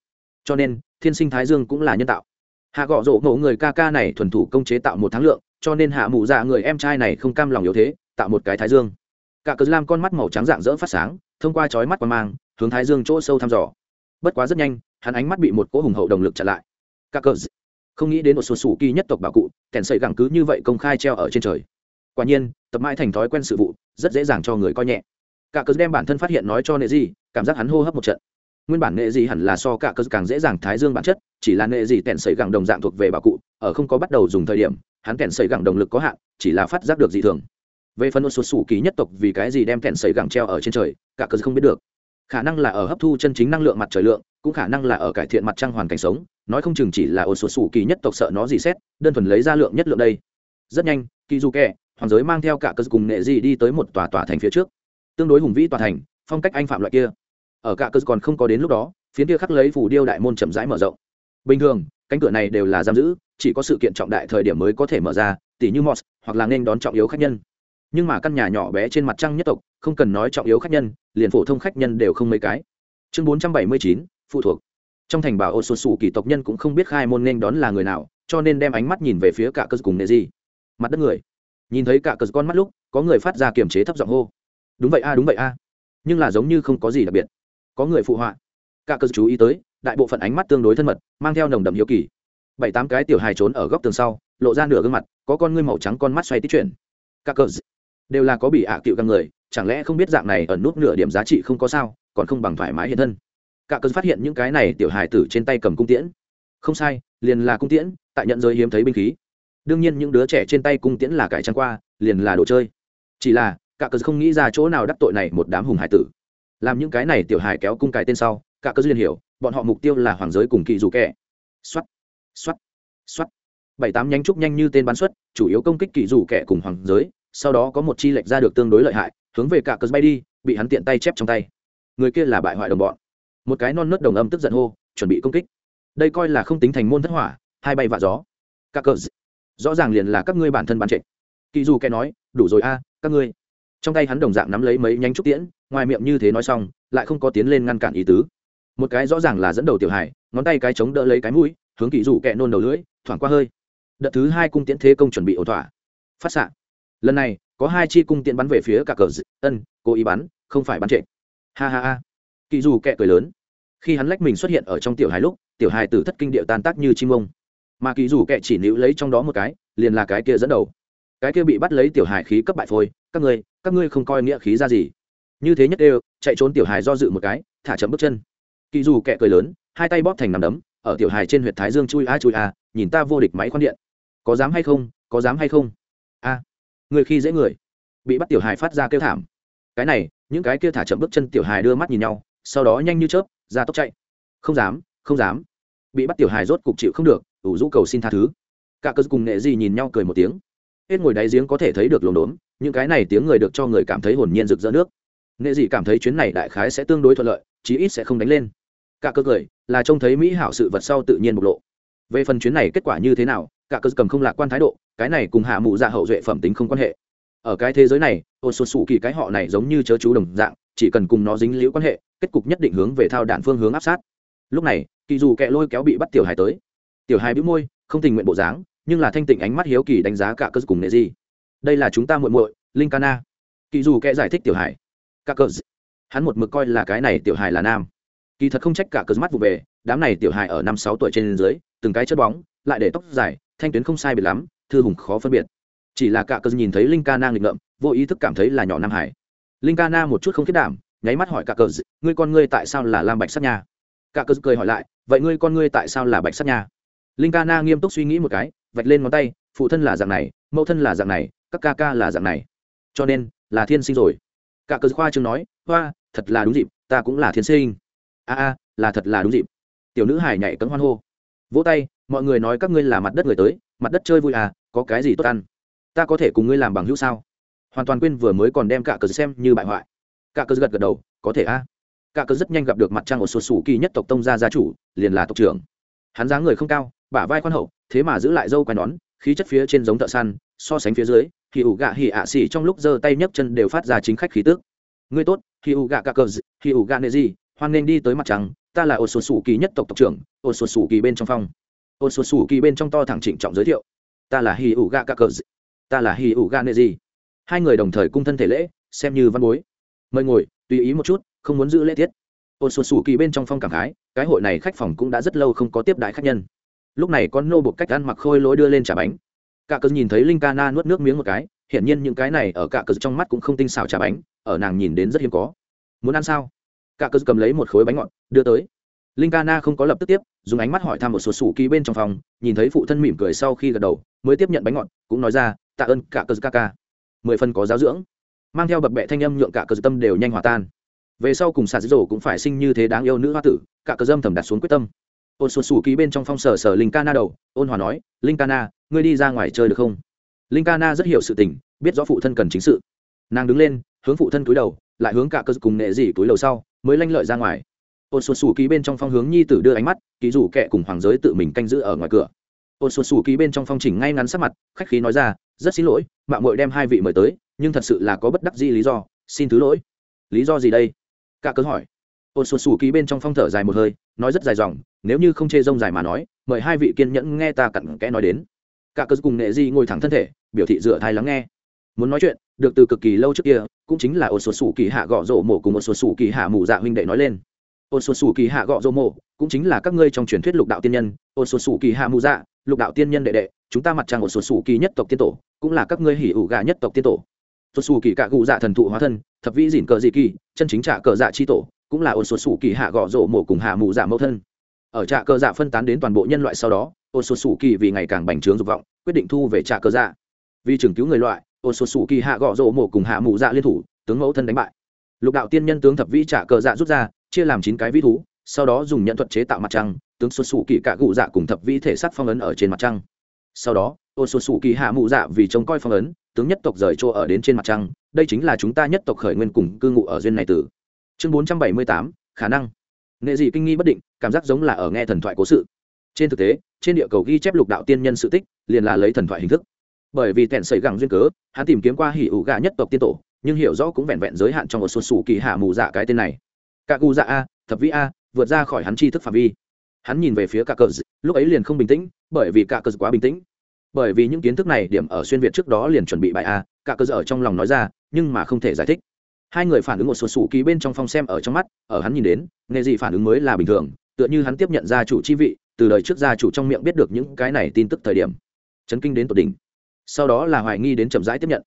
Cho nên, thiên sinh thái dương cũng là nhân tạo. Hạ gọ rộ ngộ người ca ca này thuần thủ công chế tạo một tháng lượng cho nên hạ mụ dạ người em trai này không cam lòng yếu thế, tạo một cái thái dương. Cả cờ lam con mắt màu trắng dạng dỡ phát sáng, thông qua chói mắt qua mang, hướng thái dương chỗ sâu thăm dò. Bất quá rất nhanh, hắn ánh mắt bị một cỗ hùng hậu động lực chặn lại. Cả cờ không nghĩ đến một số sủ kỳ nhất tộc bảo cụ, kèn sậy gẳng cứ như vậy công khai treo ở trên trời. Quả nhiên, tập mãi thành thói quen sự vụ, rất dễ dàng cho người coi nhẹ. Cả cờ đem bản thân phát hiện nói cho nệ gì cảm giác hắn hô hấp một trận. Nguyên bản nệ gì hẳn là so cả cờ càng dễ dàng thái dương bản chất, chỉ là nệ gì tèn sấy gẳng đồng dạng thuộc về bảo cụ, ở không có bắt đầu dùng thời điểm hắn kèn sấy gẳng động lực có hạn, chỉ là phát giác được dị thường. Về phần một số sủ kỳ nhất tộc vì cái gì đem kèn sấy gẳng treo ở trên trời, cả cớ không biết được. Khả năng là ở hấp thu chân chính năng lượng mặt trời lượng, cũng khả năng là ở cải thiện mặt trăng hoàn cảnh sống, nói không chừng chỉ là ổ số sủ kỳ nhất tộc sợ nó gì xét, đơn thuần lấy ra lượng nhất lượng đây. Rất nhanh kỳ du kẹ hoàng giới mang theo cả cơ cùng nghệ gì đi tới một tòa tòa thành phía trước. Tương đối hùng vĩ tòa thành, phong cách anh phạm loại kia. Ở cả cơ còn không có đến lúc đó, phía kia khắc lấy phủ điêu đại môn chậm rãi mở rộng. Bình thường cánh cửa này đều là giam giữ, chỉ có sự kiện trọng đại thời điểm mới có thể mở ra, tỉ như mos hoặc là nên đón trọng yếu khách nhân. Nhưng mà căn nhà nhỏ bé trên mặt trăng nhất tộc, không cần nói trọng yếu khách nhân, liền phổ thông khách nhân đều không mấy cái. Chương bốn trăm bảy mươi chín, phụ thuộc. Trong thành bảo ô xuân sủ kỳ tộc nhân cũng không biết khai môn nên đón là người nào, cho nên đem ánh mắt nhìn về phía cả cơ cùng nệ gì mặt đất người. Nhìn thấy cả cơ con mắt lúc, có người phát ra kiềm chế thấp giọng hô. Đúng vậy a, đúng vậy a. Nhưng là giống như không có gì đặc biệt. Có người phụ họa cả cơ chú ý tới, đại bộ phận ánh mắt tương đối thân mật, mang theo nồng đậm hiếu kỳ. Bảy tám cái tiểu hài trốn ở góc tường sau, lộ ra nửa gương mặt, có con ngươi màu trắng con mắt xoay tích chuyển. Cả cơ đều là có bị ạ à cựu căng người, chẳng lẽ không biết dạng này ẩn nút nửa điểm giá trị không có sao, còn không bằng thoải mái hiện thân. Cả cơ phát hiện những cái này tiểu hài tử trên tay cầm cung tiễn. Không sai, liền là cung tiễn, tại nhận giới hiếm thấy binh khí. Đương nhiên những đứa trẻ trên tay cung tiễn là cải trang qua, liền là đồ chơi. Chỉ là, cả cơ không nghĩ ra chỗ nào đắc tội này một đám hùng hải tử. Làm những cái này tiểu hài kéo cung cái tên sau cả cơ duyên hiểu, bọn họ mục tiêu là hoàng giới cùng kỳ dù kẻ. Xuất xuất xuất bảy tám nhánh trúc nhanh như tên bắn xuất, chủ yếu công kích kỳ dù kẻ cùng hoàng giới, sau đó có một chi lệch ra được tương đối lợi hại, hướng về cả cơ bay đi, bị hắn tiện tay chép trong tay. Người kia là bại hoại đồng bọn. Một cái non nớt đồng âm tức giận hô, chuẩn bị công kích. Đây coi là không tính thành môn thất hỏa, hai bay vạ gió. Cả cơ rõ ràng liền là các ngươi bản thân bán trệ. Kỳ dù kẻ nói, đủ rồi a, các ngươi. Trong tay hắn đồng dạng nắm lấy mấy nhánh trúc tiễn, ngoài miệng như thế nói xong, lại không có tiến lên ngăn cản ý tứ một cái rõ ràng là dẫn đầu tiểu hải ngón tay cái chống đỡ lấy cái mũi, hướng kỳ dù kẹ nôn đầu lưỡi, thoảng qua hơi. Đợt thứ hai cung tiễn thế công chuẩn bị ổn thỏa. Phát xạ. Lần này, có hai chi cung tiễn bắn về phía cả cờ ân, cố ý bắn, không phải bắn trệ. Ha ha ha. Kỳ dù kẹ cười lớn. Khi hắn lách mình xuất hiện ở trong tiểu hài lúc, tiểu hài tử thất kinh điệu tan tác như chim ông. Mà kỳ dù kẹ chỉ níu lấy trong đó một cái, liền là cái kia dẫn đầu. Cái kia bị bắt lấy tiểu hài khí cấp bại phôi, các ngươi các ngươi không coi nghĩa khí ra gì. Như thế nhất đều, chạy trốn tiểu hài do dự một cái, thả chậm bước chân kỳ dù kẹ cười lớn, hai tay bóp thành nằm đấm, ở tiểu hài trên huyệt thái dương chui a chui a, nhìn ta vô địch máy khoan điện. Có dám hay không? Có dám hay không? A, người khi dễ người. Bị bắt tiểu hài phát ra kêu thảm. Cái này, những cái kia thả chậm bước chân tiểu hài đưa mắt nhìn nhau, sau đó nhanh như chớp, ra tốc chạy. Không dám không dám. Bị bắt tiểu hài rốt cục chịu không được, ủ rũ cầu xin tha thứ. Cả cơ cùng nghệ gì nhìn nhau cười một tiếng. Hết ngồi đáy giếng có thể thấy được lồn đốn, những cái này tiếng người được cho người cảm thấy hồn nhiên rực rỡ nước. Nghệ gì cảm thấy chuyến này đại khái sẽ tương đối thuận lợi, chí ít sẽ không đánh lên cả cơ cười, là trông thấy mỹ hảo sự vật sau tự nhiên bộc lộ. Về phần chuyến này kết quả như thế nào, cả cơ cầm không lạc quan thái độ, cái này cùng hạ mụ dạ hậu duệ phẩm tính không quan hệ. Ở cái thế giới này, ô số sủ kỳ cái họ này giống như chớ chú đồng dạng, chỉ cần cùng nó dính liễu quan hệ, kết cục nhất định hướng về thao đạn phương hướng áp sát. Lúc này, kỳ dù kẹ lôi kéo bị bắt tiểu hài tới. Tiểu hài bĩu môi, không tình nguyện bộ dáng, nhưng là thanh tịnh ánh mắt hiếu kỳ đánh giá cả cơ cùng nệ gì đây là chúng ta muội muội, linh cana kỳ dù kẹ giải thích tiểu hài. Cả cơ, hắn một mực coi là cái này tiểu hài là nam kỳ thật không trách cả cơ mắt vụ về, đám này tiểu hài ở năm sáu tuổi trên dưới, từng cái chất bóng, lại để tóc dài, thanh tuyến không sai biệt lắm, thư hùng khó phân biệt. Chỉ là cả cơ nhìn thấy linh ca na nghịch ngợm, vô ý thức cảm thấy là nhỏ nam hải. Linh ca na một chút không khiết đảm, nháy mắt hỏi cả cờ, ngươi con ngươi tại sao là lam bạch sắt nha? Cả cờ cười hỏi lại, vậy ngươi con ngươi tại sao là bạch sắt nha? Linh ca na nghiêm túc suy nghĩ một cái, vạch lên ngón tay, phụ thân là dạng này, mẫu thân là dạng này, các ca ca là dạng này. Cho nên là thiên sinh rồi. Cả cờ khoa chương nói, hoa, thật là đúng dịp, ta cũng là thiên sinh a a, là thật là đúng dịp. Tiểu nữ hải nhảy cấm hoan hô. Vỗ tay, mọi người nói các ngươi là mặt đất người tới, mặt đất chơi vui à có cái gì tốt ăn? Ta có thể cùng ngươi làm bằng hữu sao? Hoàn toàn quên vừa mới còn đem cả cờ xem như bại hoại. Cả cờ gật gật đầu, có thể a. À. cả cờ rất nhanh gặp được mặt trăng ở sột sủ kỳ nhất tộc tông gia gia chủ, liền là tộc trưởng. Hắn dáng người không cao, bả vai khoan hậu, thế mà giữ lại dâu quai nón, khí chất phía trên giống thợ săn, so sánh phía dưới thì ủ gạ hỉ ạ xỉ trong lúc giơ tay nhấc chân đều phát ra chính khách khí tước ngươi tốt thì ủ gạ cả cờ thì ủ gạ nệ gì hoan nên đi tới mặt trăng, ta là ô xuân sủ kỳ nhất tộc tộc trưởng ô xuân sủ kỳ bên trong phong. Ô xuân sủ kỳ bên trong to thẳng trịnh trọng giới thiệu. Ta là hi ủ ga cả cờ ta là hi ủ ga nê gì hai người đồng thời cung thân thể lễ, xem như văn bối. Mời ngồi, tùy ý một chút, không muốn giữ lễ tiết. Ô xuân xù kỳ bên trong phong cảm khái, cái hội này khách phòng cũng đã rất lâu không có tiếp đại khách nhân. Lúc này con nô buộc cách ăn mặc khôi lối đưa lên trả bánh. Cả cờ nhìn thấy linh ca na nuốt nước miếng một cái, hiển nhiên những cái này ở cả cờ trong mắt cũng không tinh xảo trả bánh, ở nàng nhìn đến rất hiếm có. Muốn ăn sao? Cả cơ cầm lấy một khối bánh ngọt, đưa tới. Linh ca na không có lập tức tiếp, dùng ánh mắt hỏi thăm một số sủ ký bên trong phòng, nhìn thấy phụ thân mỉm cười sau khi gật đầu, mới tiếp nhận bánh ngọt, cũng nói ra, tạ ơn, cả cơ ca ca. Mười phần có giáo dưỡng. Mang theo bậc bệ thanh âm nhượng cả cơ tâm đều nhanh hòa tan. Về sau cùng xà dữ dỗ cũng phải sinh như thế đáng yêu nữ hoa tử, cả cơ dâm thầm đặt xuống quyết tâm. Ôn xuân xù ký bên trong phong sở sở linh ca na đầu, ôn hòa nói, linh ca na, ngươi đi ra ngoài chơi được không? Linh ca na rất hiểu sự tình, biết rõ phụ thân cần chính sự. Nàng đứng lên, hướng phụ thân cúi đầu lại hướng cả cơ cùng nệ dị túi lầu sau, mới lanh lợi ra ngoài. Ôn xuân xù ký bên trong phong hướng nhi tử đưa ánh mắt, ký rủ kệ cùng hoàng giới tự mình canh giữ ở ngoài cửa. Ôn xuân xù ký bên trong phong chỉnh ngay ngắn sắc mặt, khách khí nói ra, rất xin lỗi mạng mội đem hai vị mời tới, nhưng thật sự là có bất đắc gì lý do, xin thứ lỗi. Lý do gì đây? Cả cơ hỏi. Ôn xuân xù ký bên trong phong thở dài một hơi, nói rất dài dòng, nếu như không chê rông dài mà nói, mời hai vị kiên nhẫn nghe ta cặn kẽ nói đến. Cả cơ cùng nghệ di ngồi thẳng thân thể, biểu thị dựa thai lắng nghe. Muốn nói chuyện được từ cực kỳ lâu trước kia, cũng chính là ô số sủ kỳ hạ gõ rỗ mộ cùng ô số sủ kỳ hạ mù dạ huynh đệ nói lên. Ô số sủ kỳ hạ gõ rỗ mộ cũng chính là các ngươi trong truyền thuyết lục đạo tiên nhân ô số sủ kỳ hạ mù dạ lục đạo tiên nhân đệ đệ, chúng ta mặt trăng ô số sủ kỳ nhất tộc tiên tổ, cũng là các ngươi hỉ ủ gà nhất tộc tiên tổ. Ô sủ kỳ cạ gù dạ thần thụ hóa thân, thập vĩ dỉn cờ dị kỳ, chân chính trả cờ dạ chi tổ, cũng là ô số sủ kỳ hạ gõ rỗ mộ cùng hạ mù dạ mẫu thân. Ở trạ cờ dạ phân tán đến toàn bộ nhân loại sau đó ô số sủ kỳ vì ngày càng bành trướng dục vọng, quyết định thu về trạ cờ dạ. Vì trường cứu người loại ô số sủ kỳ hạ gõ rộ mổ cùng hạ mụ dạ liên thủ, tướng mẫu thân đánh bại. Lục đạo tiên nhân tướng thập vĩ trả cờ dạ rút ra, chia làm chín cái vĩ thú, sau đó dùng nhận thuật chế tạo mặt trăng, tướng xuất xù kỳ cả cụ dạ cùng thập vĩ thể sắc phong ấn ở trên mặt trăng. Sau đó ô xuất xù kỳ hạ mụ dạ vì trông coi phong ấn, tướng nhất tộc rời chỗ ở đến trên mặt trăng, đây chính là chúng ta nhất tộc khởi nguyên cùng cư ngụ ở duyên này tử. Chương bốn trăm bảy mươi tám, khả năng. Nghệ dị kinh nghi bất định, cảm giác giống là ở nghe thần thoại cố sự. Trên thực tế, trên địa cầu ghi chép lục đạo tiên nhân sự tích, liền là lấy thần thoại hình thức bởi vì tèn sẩy gẳng duyên cớ, hắn tìm kiếm qua hỉ ủ gà nhất tộc tiên tổ, nhưng hiểu rõ cũng vẹn vẹn giới hạn trong một số sủ kỳ hạ mù dạ cái tên này. Cả cụ dạ a, thập vĩ a, vượt ra khỏi hắn tri thức phạm vi. Hắn nhìn về phía cả cờ lúc ấy liền không bình tĩnh, bởi vì cả cờ quá bình tĩnh. Bởi vì những kiến thức này điểm ở xuyên việt trước đó liền chuẩn bị bài a cả cờ ở trong lòng nói ra, nhưng mà không thể giải thích. Hai người phản ứng một số sủ kỳ bên trong phong xem ở trong mắt, ở hắn nhìn đến nghề gì phản ứng mới là bình thường, tựa như hắn tiếp nhận gia chủ chi vị, từ đời trước gia chủ trong miệng biết được những cái này tin tức thời điểm. Chấn kinh đến tột đỉnh sau đó là hoài nghi đến chậm rãi tiếp nhận.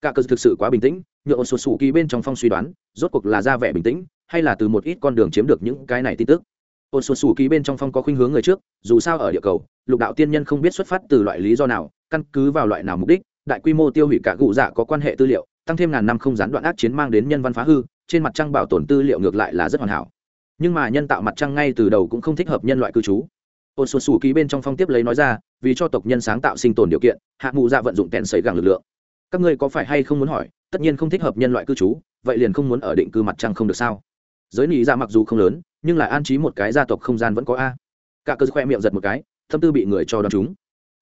Cả cơ thực sự quá bình tĩnh, nhựa một số sủ kỳ bên trong phong suy đoán, rốt cuộc là ra vẻ bình tĩnh, hay là từ một ít con đường chiếm được những cái này tin tức. Ôn sụt sủ kỳ bên trong phong có khuynh hướng người trước, dù sao ở địa cầu, lục đạo tiên nhân không biết xuất phát từ loại lý do nào, căn cứ vào loại nào mục đích, đại quy mô tiêu hủy cả cụ dạ có quan hệ tư liệu, tăng thêm ngàn năm không gián đoạn ác chiến mang đến nhân văn phá hư, trên mặt trăng bảo tồn tư liệu ngược lại là rất hoàn hảo. Nhưng mà nhân tạo mặt trăng ngay từ đầu cũng không thích hợp nhân loại cư trú ôn xuân xù ký bên trong phong tiếp lấy nói ra, vì cho tộc nhân sáng tạo sinh tồn điều kiện, hạ mụ dạ vận dụng kèn xấy gẳng lực lượng. Các ngươi có phải hay không muốn hỏi, tất nhiên không thích hợp nhân loại cư trú, vậy liền không muốn ở định cư mặt trăng không được sao? Giới nị dạ mặc dù không lớn, nhưng lại an trí một cái gia tộc không gian vẫn có a. Cả cơ khoe miệng giật một cái, thâm tư bị người cho đón chúng.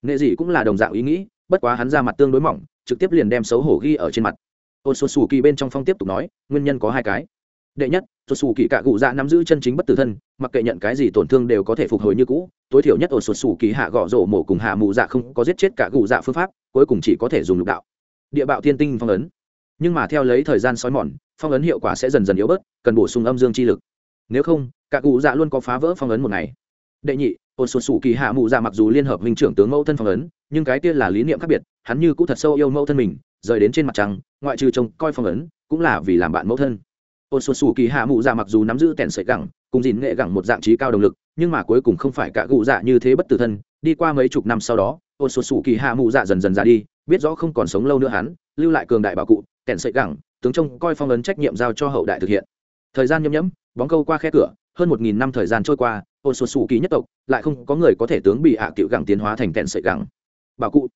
Nghệ dị cũng là đồng dạng ý nghĩ, bất quá hắn ra mặt tương đối mỏng, trực tiếp liền đem xấu hổ ghi ở trên mặt. Ôn xuân xù kỳ bên trong phong tiếp tục nói, nguyên nhân có hai cái. Đệ nhất xuân xù kỳ cả cụ dạ nắm giữ chân chính bất tử thân, mặc kệ nhận cái gì tổn thương đều có thể phục hồi như cũ tối thiểu nhất ở sụt xù kỳ hạ gõ rổ mổ cùng hạ mụ dạ không có giết chết cả gù dạ phương pháp, cuối cùng chỉ có thể dùng lục đạo. Địa bạo thiên tinh phong ấn. Nhưng mà theo lấy thời gian xói mòn, phong ấn hiệu quả sẽ dần dần yếu bớt, cần bổ sung âm dương chi lực. Nếu không, cả cụ dạ luôn có phá vỡ phong ấn một ngày. Đệ nhị ôn sụt xù kỳ hạ mụ dạ mặc dù liên hợp minh trưởng tướng mẫu thân phong ấn, nhưng cái kia là lý niệm khác biệt, hắn như cũng thật sâu yêu mẫu thân mình, rời đến trên mặt trăng, ngoại trừ trông coi phong ấn, cũng là vì làm bạn mẫu thân. Ôn xuân xù kỳ hạ mụ dạ mặc dù nắm giữ tèn sợi gẳng, cùng dìn nghệ gẳng một dạng trí cao động lực nhưng mà cuối cùng không phải cả cụ dạ như thế bất tử thân, đi qua mấy chục năm sau đó, ô xuân xù kỳ hạ mụ dạ dần dần ra đi, biết rõ không còn sống lâu nữa hắn, lưu lại cường đại bảo cụ, kèn sợi gẳng, tướng trông coi phong ấn trách nhiệm giao cho hậu đại thực hiện. Thời gian nhấm nhẫm bóng câu qua khe cửa, hơn một nghìn năm thời gian trôi qua, ô xuân xù kỳ nhất tộc, lại không có người có thể tướng bị hạ à cựu gẳng tiến hóa thành kèn sợi gẳng. Bảo cụ.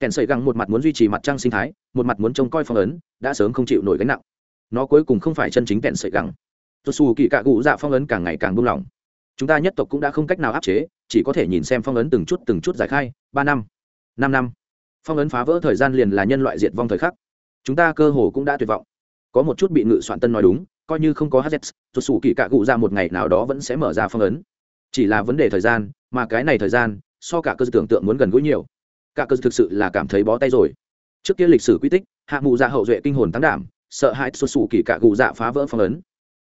Kèn sợi gẳng một mặt muốn duy trì mặt trăng sinh thái, một mặt muốn trông coi phong ấn, đã sớm không chịu nổi gánh nặng. Nó cuối cùng không phải chân chính kèn sợi gẳng. Tuột xù kỳ cạ cụ dạ phong ấn càng ngày càng buông lỏng chúng ta nhất tộc cũng đã không cách nào áp chế, chỉ có thể nhìn xem phong ấn từng chút từng chút giải khai, ba năm năm năm. Phong ấn phá vỡ thời gian liền là nhân loại diệt vong thời khắc. Chúng ta cơ hồ cũng đã tuyệt vọng. Có một chút bị ngự soạn tân nói đúng, coi như không có hz tuột xù kỳ cạ cụ ra một ngày nào đó vẫn sẽ mở ra phong ấn. Chỉ là vấn đề thời gian, mà cái này thời gian, so cả cơ tưởng tượng muốn gần gũi nhiều. Cả cơ thực sự là cảm thấy bó tay rồi. Trước kia lịch sử quy tích, hạ mù dạ hậu duệ kinh hồn tăng đảm, sợ hãi xuất xù kỳ cạ cụ dạ phá vỡ phong ấn.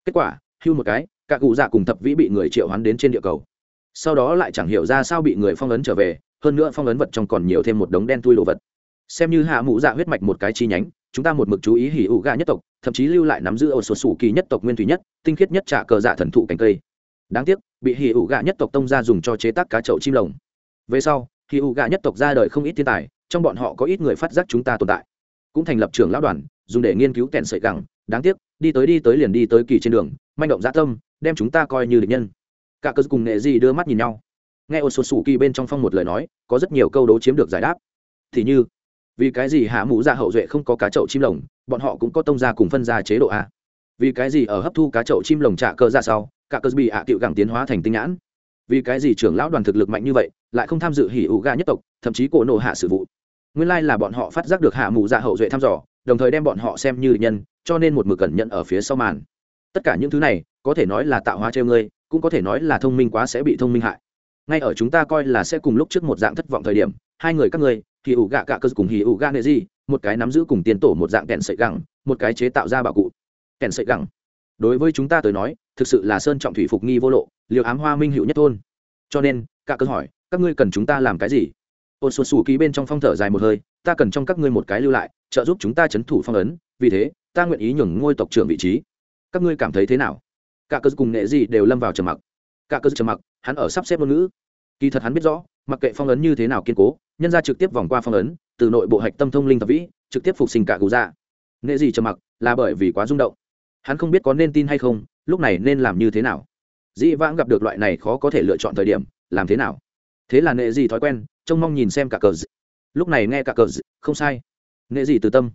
Kết quả hưu một cái, cả cụ dạ cùng thập vĩ bị người triệu hoán đến trên địa cầu. Sau đó lại chẳng hiểu ra sao bị người phong ấn trở về, hơn nữa phong ấn vật trong còn nhiều thêm một đống đen tui đồ vật. Xem như hạ mụ dạ huyết mạch một cái chi nhánh, chúng ta một mực chú ý hỉ ủ gà nhất tộc, thậm chí lưu lại nắm giữ ô số sủ kỳ nhất tộc nguyên thủy nhất, tinh khiết nhất trả cờ dạ thần thụ cành cây. Đáng tiếc, bị hỉ ủ gà nhất tộc tông ra dùng cho chế tác cá chậu chim lồng. Về sau, hỉ ủ gà nhất tộc ra đời không ít thiên tài, trong bọn họ có ít người phát giác chúng ta tồn tại. Cũng thành lập trường lão đoàn dùng để nghiên cứu kèn sợi gẳng. Đáng tiếc, đi tới đi tới liền đi tới kỳ trên đường, manh động dã tâm, đem chúng ta coi như địch nhân. Cả cơ cùng nghệ gì đưa mắt nhìn nhau. Nghe ô sột sủ kỳ bên trong phong một lời nói, có rất nhiều câu đố chiếm được giải đáp. Thì như, vì cái gì hạ mũ ra hậu duệ không có cá chậu chim lồng, bọn họ cũng có tông ra cùng phân ra chế độ a? Vì cái gì ở hấp thu cá chậu chim lồng trả cơ ra sau, cả cơ bị ạ à tiệu gẳng tiến hóa thành tinh nhãn? Vì cái gì trưởng lão đoàn thực lực mạnh như vậy, lại không tham dự hỉ ủ ga nhất tộc, thậm chí cổ nổ hạ sự vụ? Nguyên lai là bọn họ phát giác được hạ mù dạ hậu duệ thăm dò đồng thời đem bọn họ xem như nhân, cho nên một mực cẩn nhận ở phía sau màn. Tất cả những thứ này, có thể nói là tạo hóa treo ngươi, cũng có thể nói là thông minh quá sẽ bị thông minh hại. Ngay ở chúng ta coi là sẽ cùng lúc trước một dạng thất vọng thời điểm, hai người các ngươi hì ủ gạ cạ cơ cùng hì ủ gạ nghệ gì một cái nắm giữ cùng tiền tổ một dạng kẹn sợi gẳng, một cái chế tạo ra bảo cụ. Kẹn sợi gẳng. Đối với chúng ta tới nói, thực sự là sơn trọng thủy phục nghi vô lộ, liều ám hoa minh hữu nhất thôn. Cho nên cả cơ hỏi, các ngươi cần chúng ta làm cái gì? Ôn xuân xù ký bên trong phong thở dài một hơi, ta cần trong các ngươi một cái lưu lại, trợ giúp chúng ta chấn thủ phong ấn, vì thế, ta nguyện ý nhường ngôi tộc trưởng vị trí. Các ngươi cảm thấy thế nào? Cả cơ cùng nghệ gì đều lâm vào trầm mặc. Cả cơ trầm mặc, hắn ở sắp xếp ngôn ngữ. Kỳ thật hắn biết rõ, mặc kệ phong ấn như thế nào kiên cố, nhân ra trực tiếp vòng qua phong ấn, từ nội bộ hạch tâm thông linh tập vĩ, trực tiếp phục sinh cả cụ dạ nghệ gì trầm mặc, là bởi vì quá rung động. Hắn không biết có nên tin hay không, lúc này nên làm như thế nào. Dĩ vãng gặp được loại này khó có thể lựa chọn thời điểm, làm thế nào? Thế là nệ gì thói quen trông mong nhìn xem cả cờ d... lúc này nghe cả cờ d... không sai. Nghệ gì từ tâm.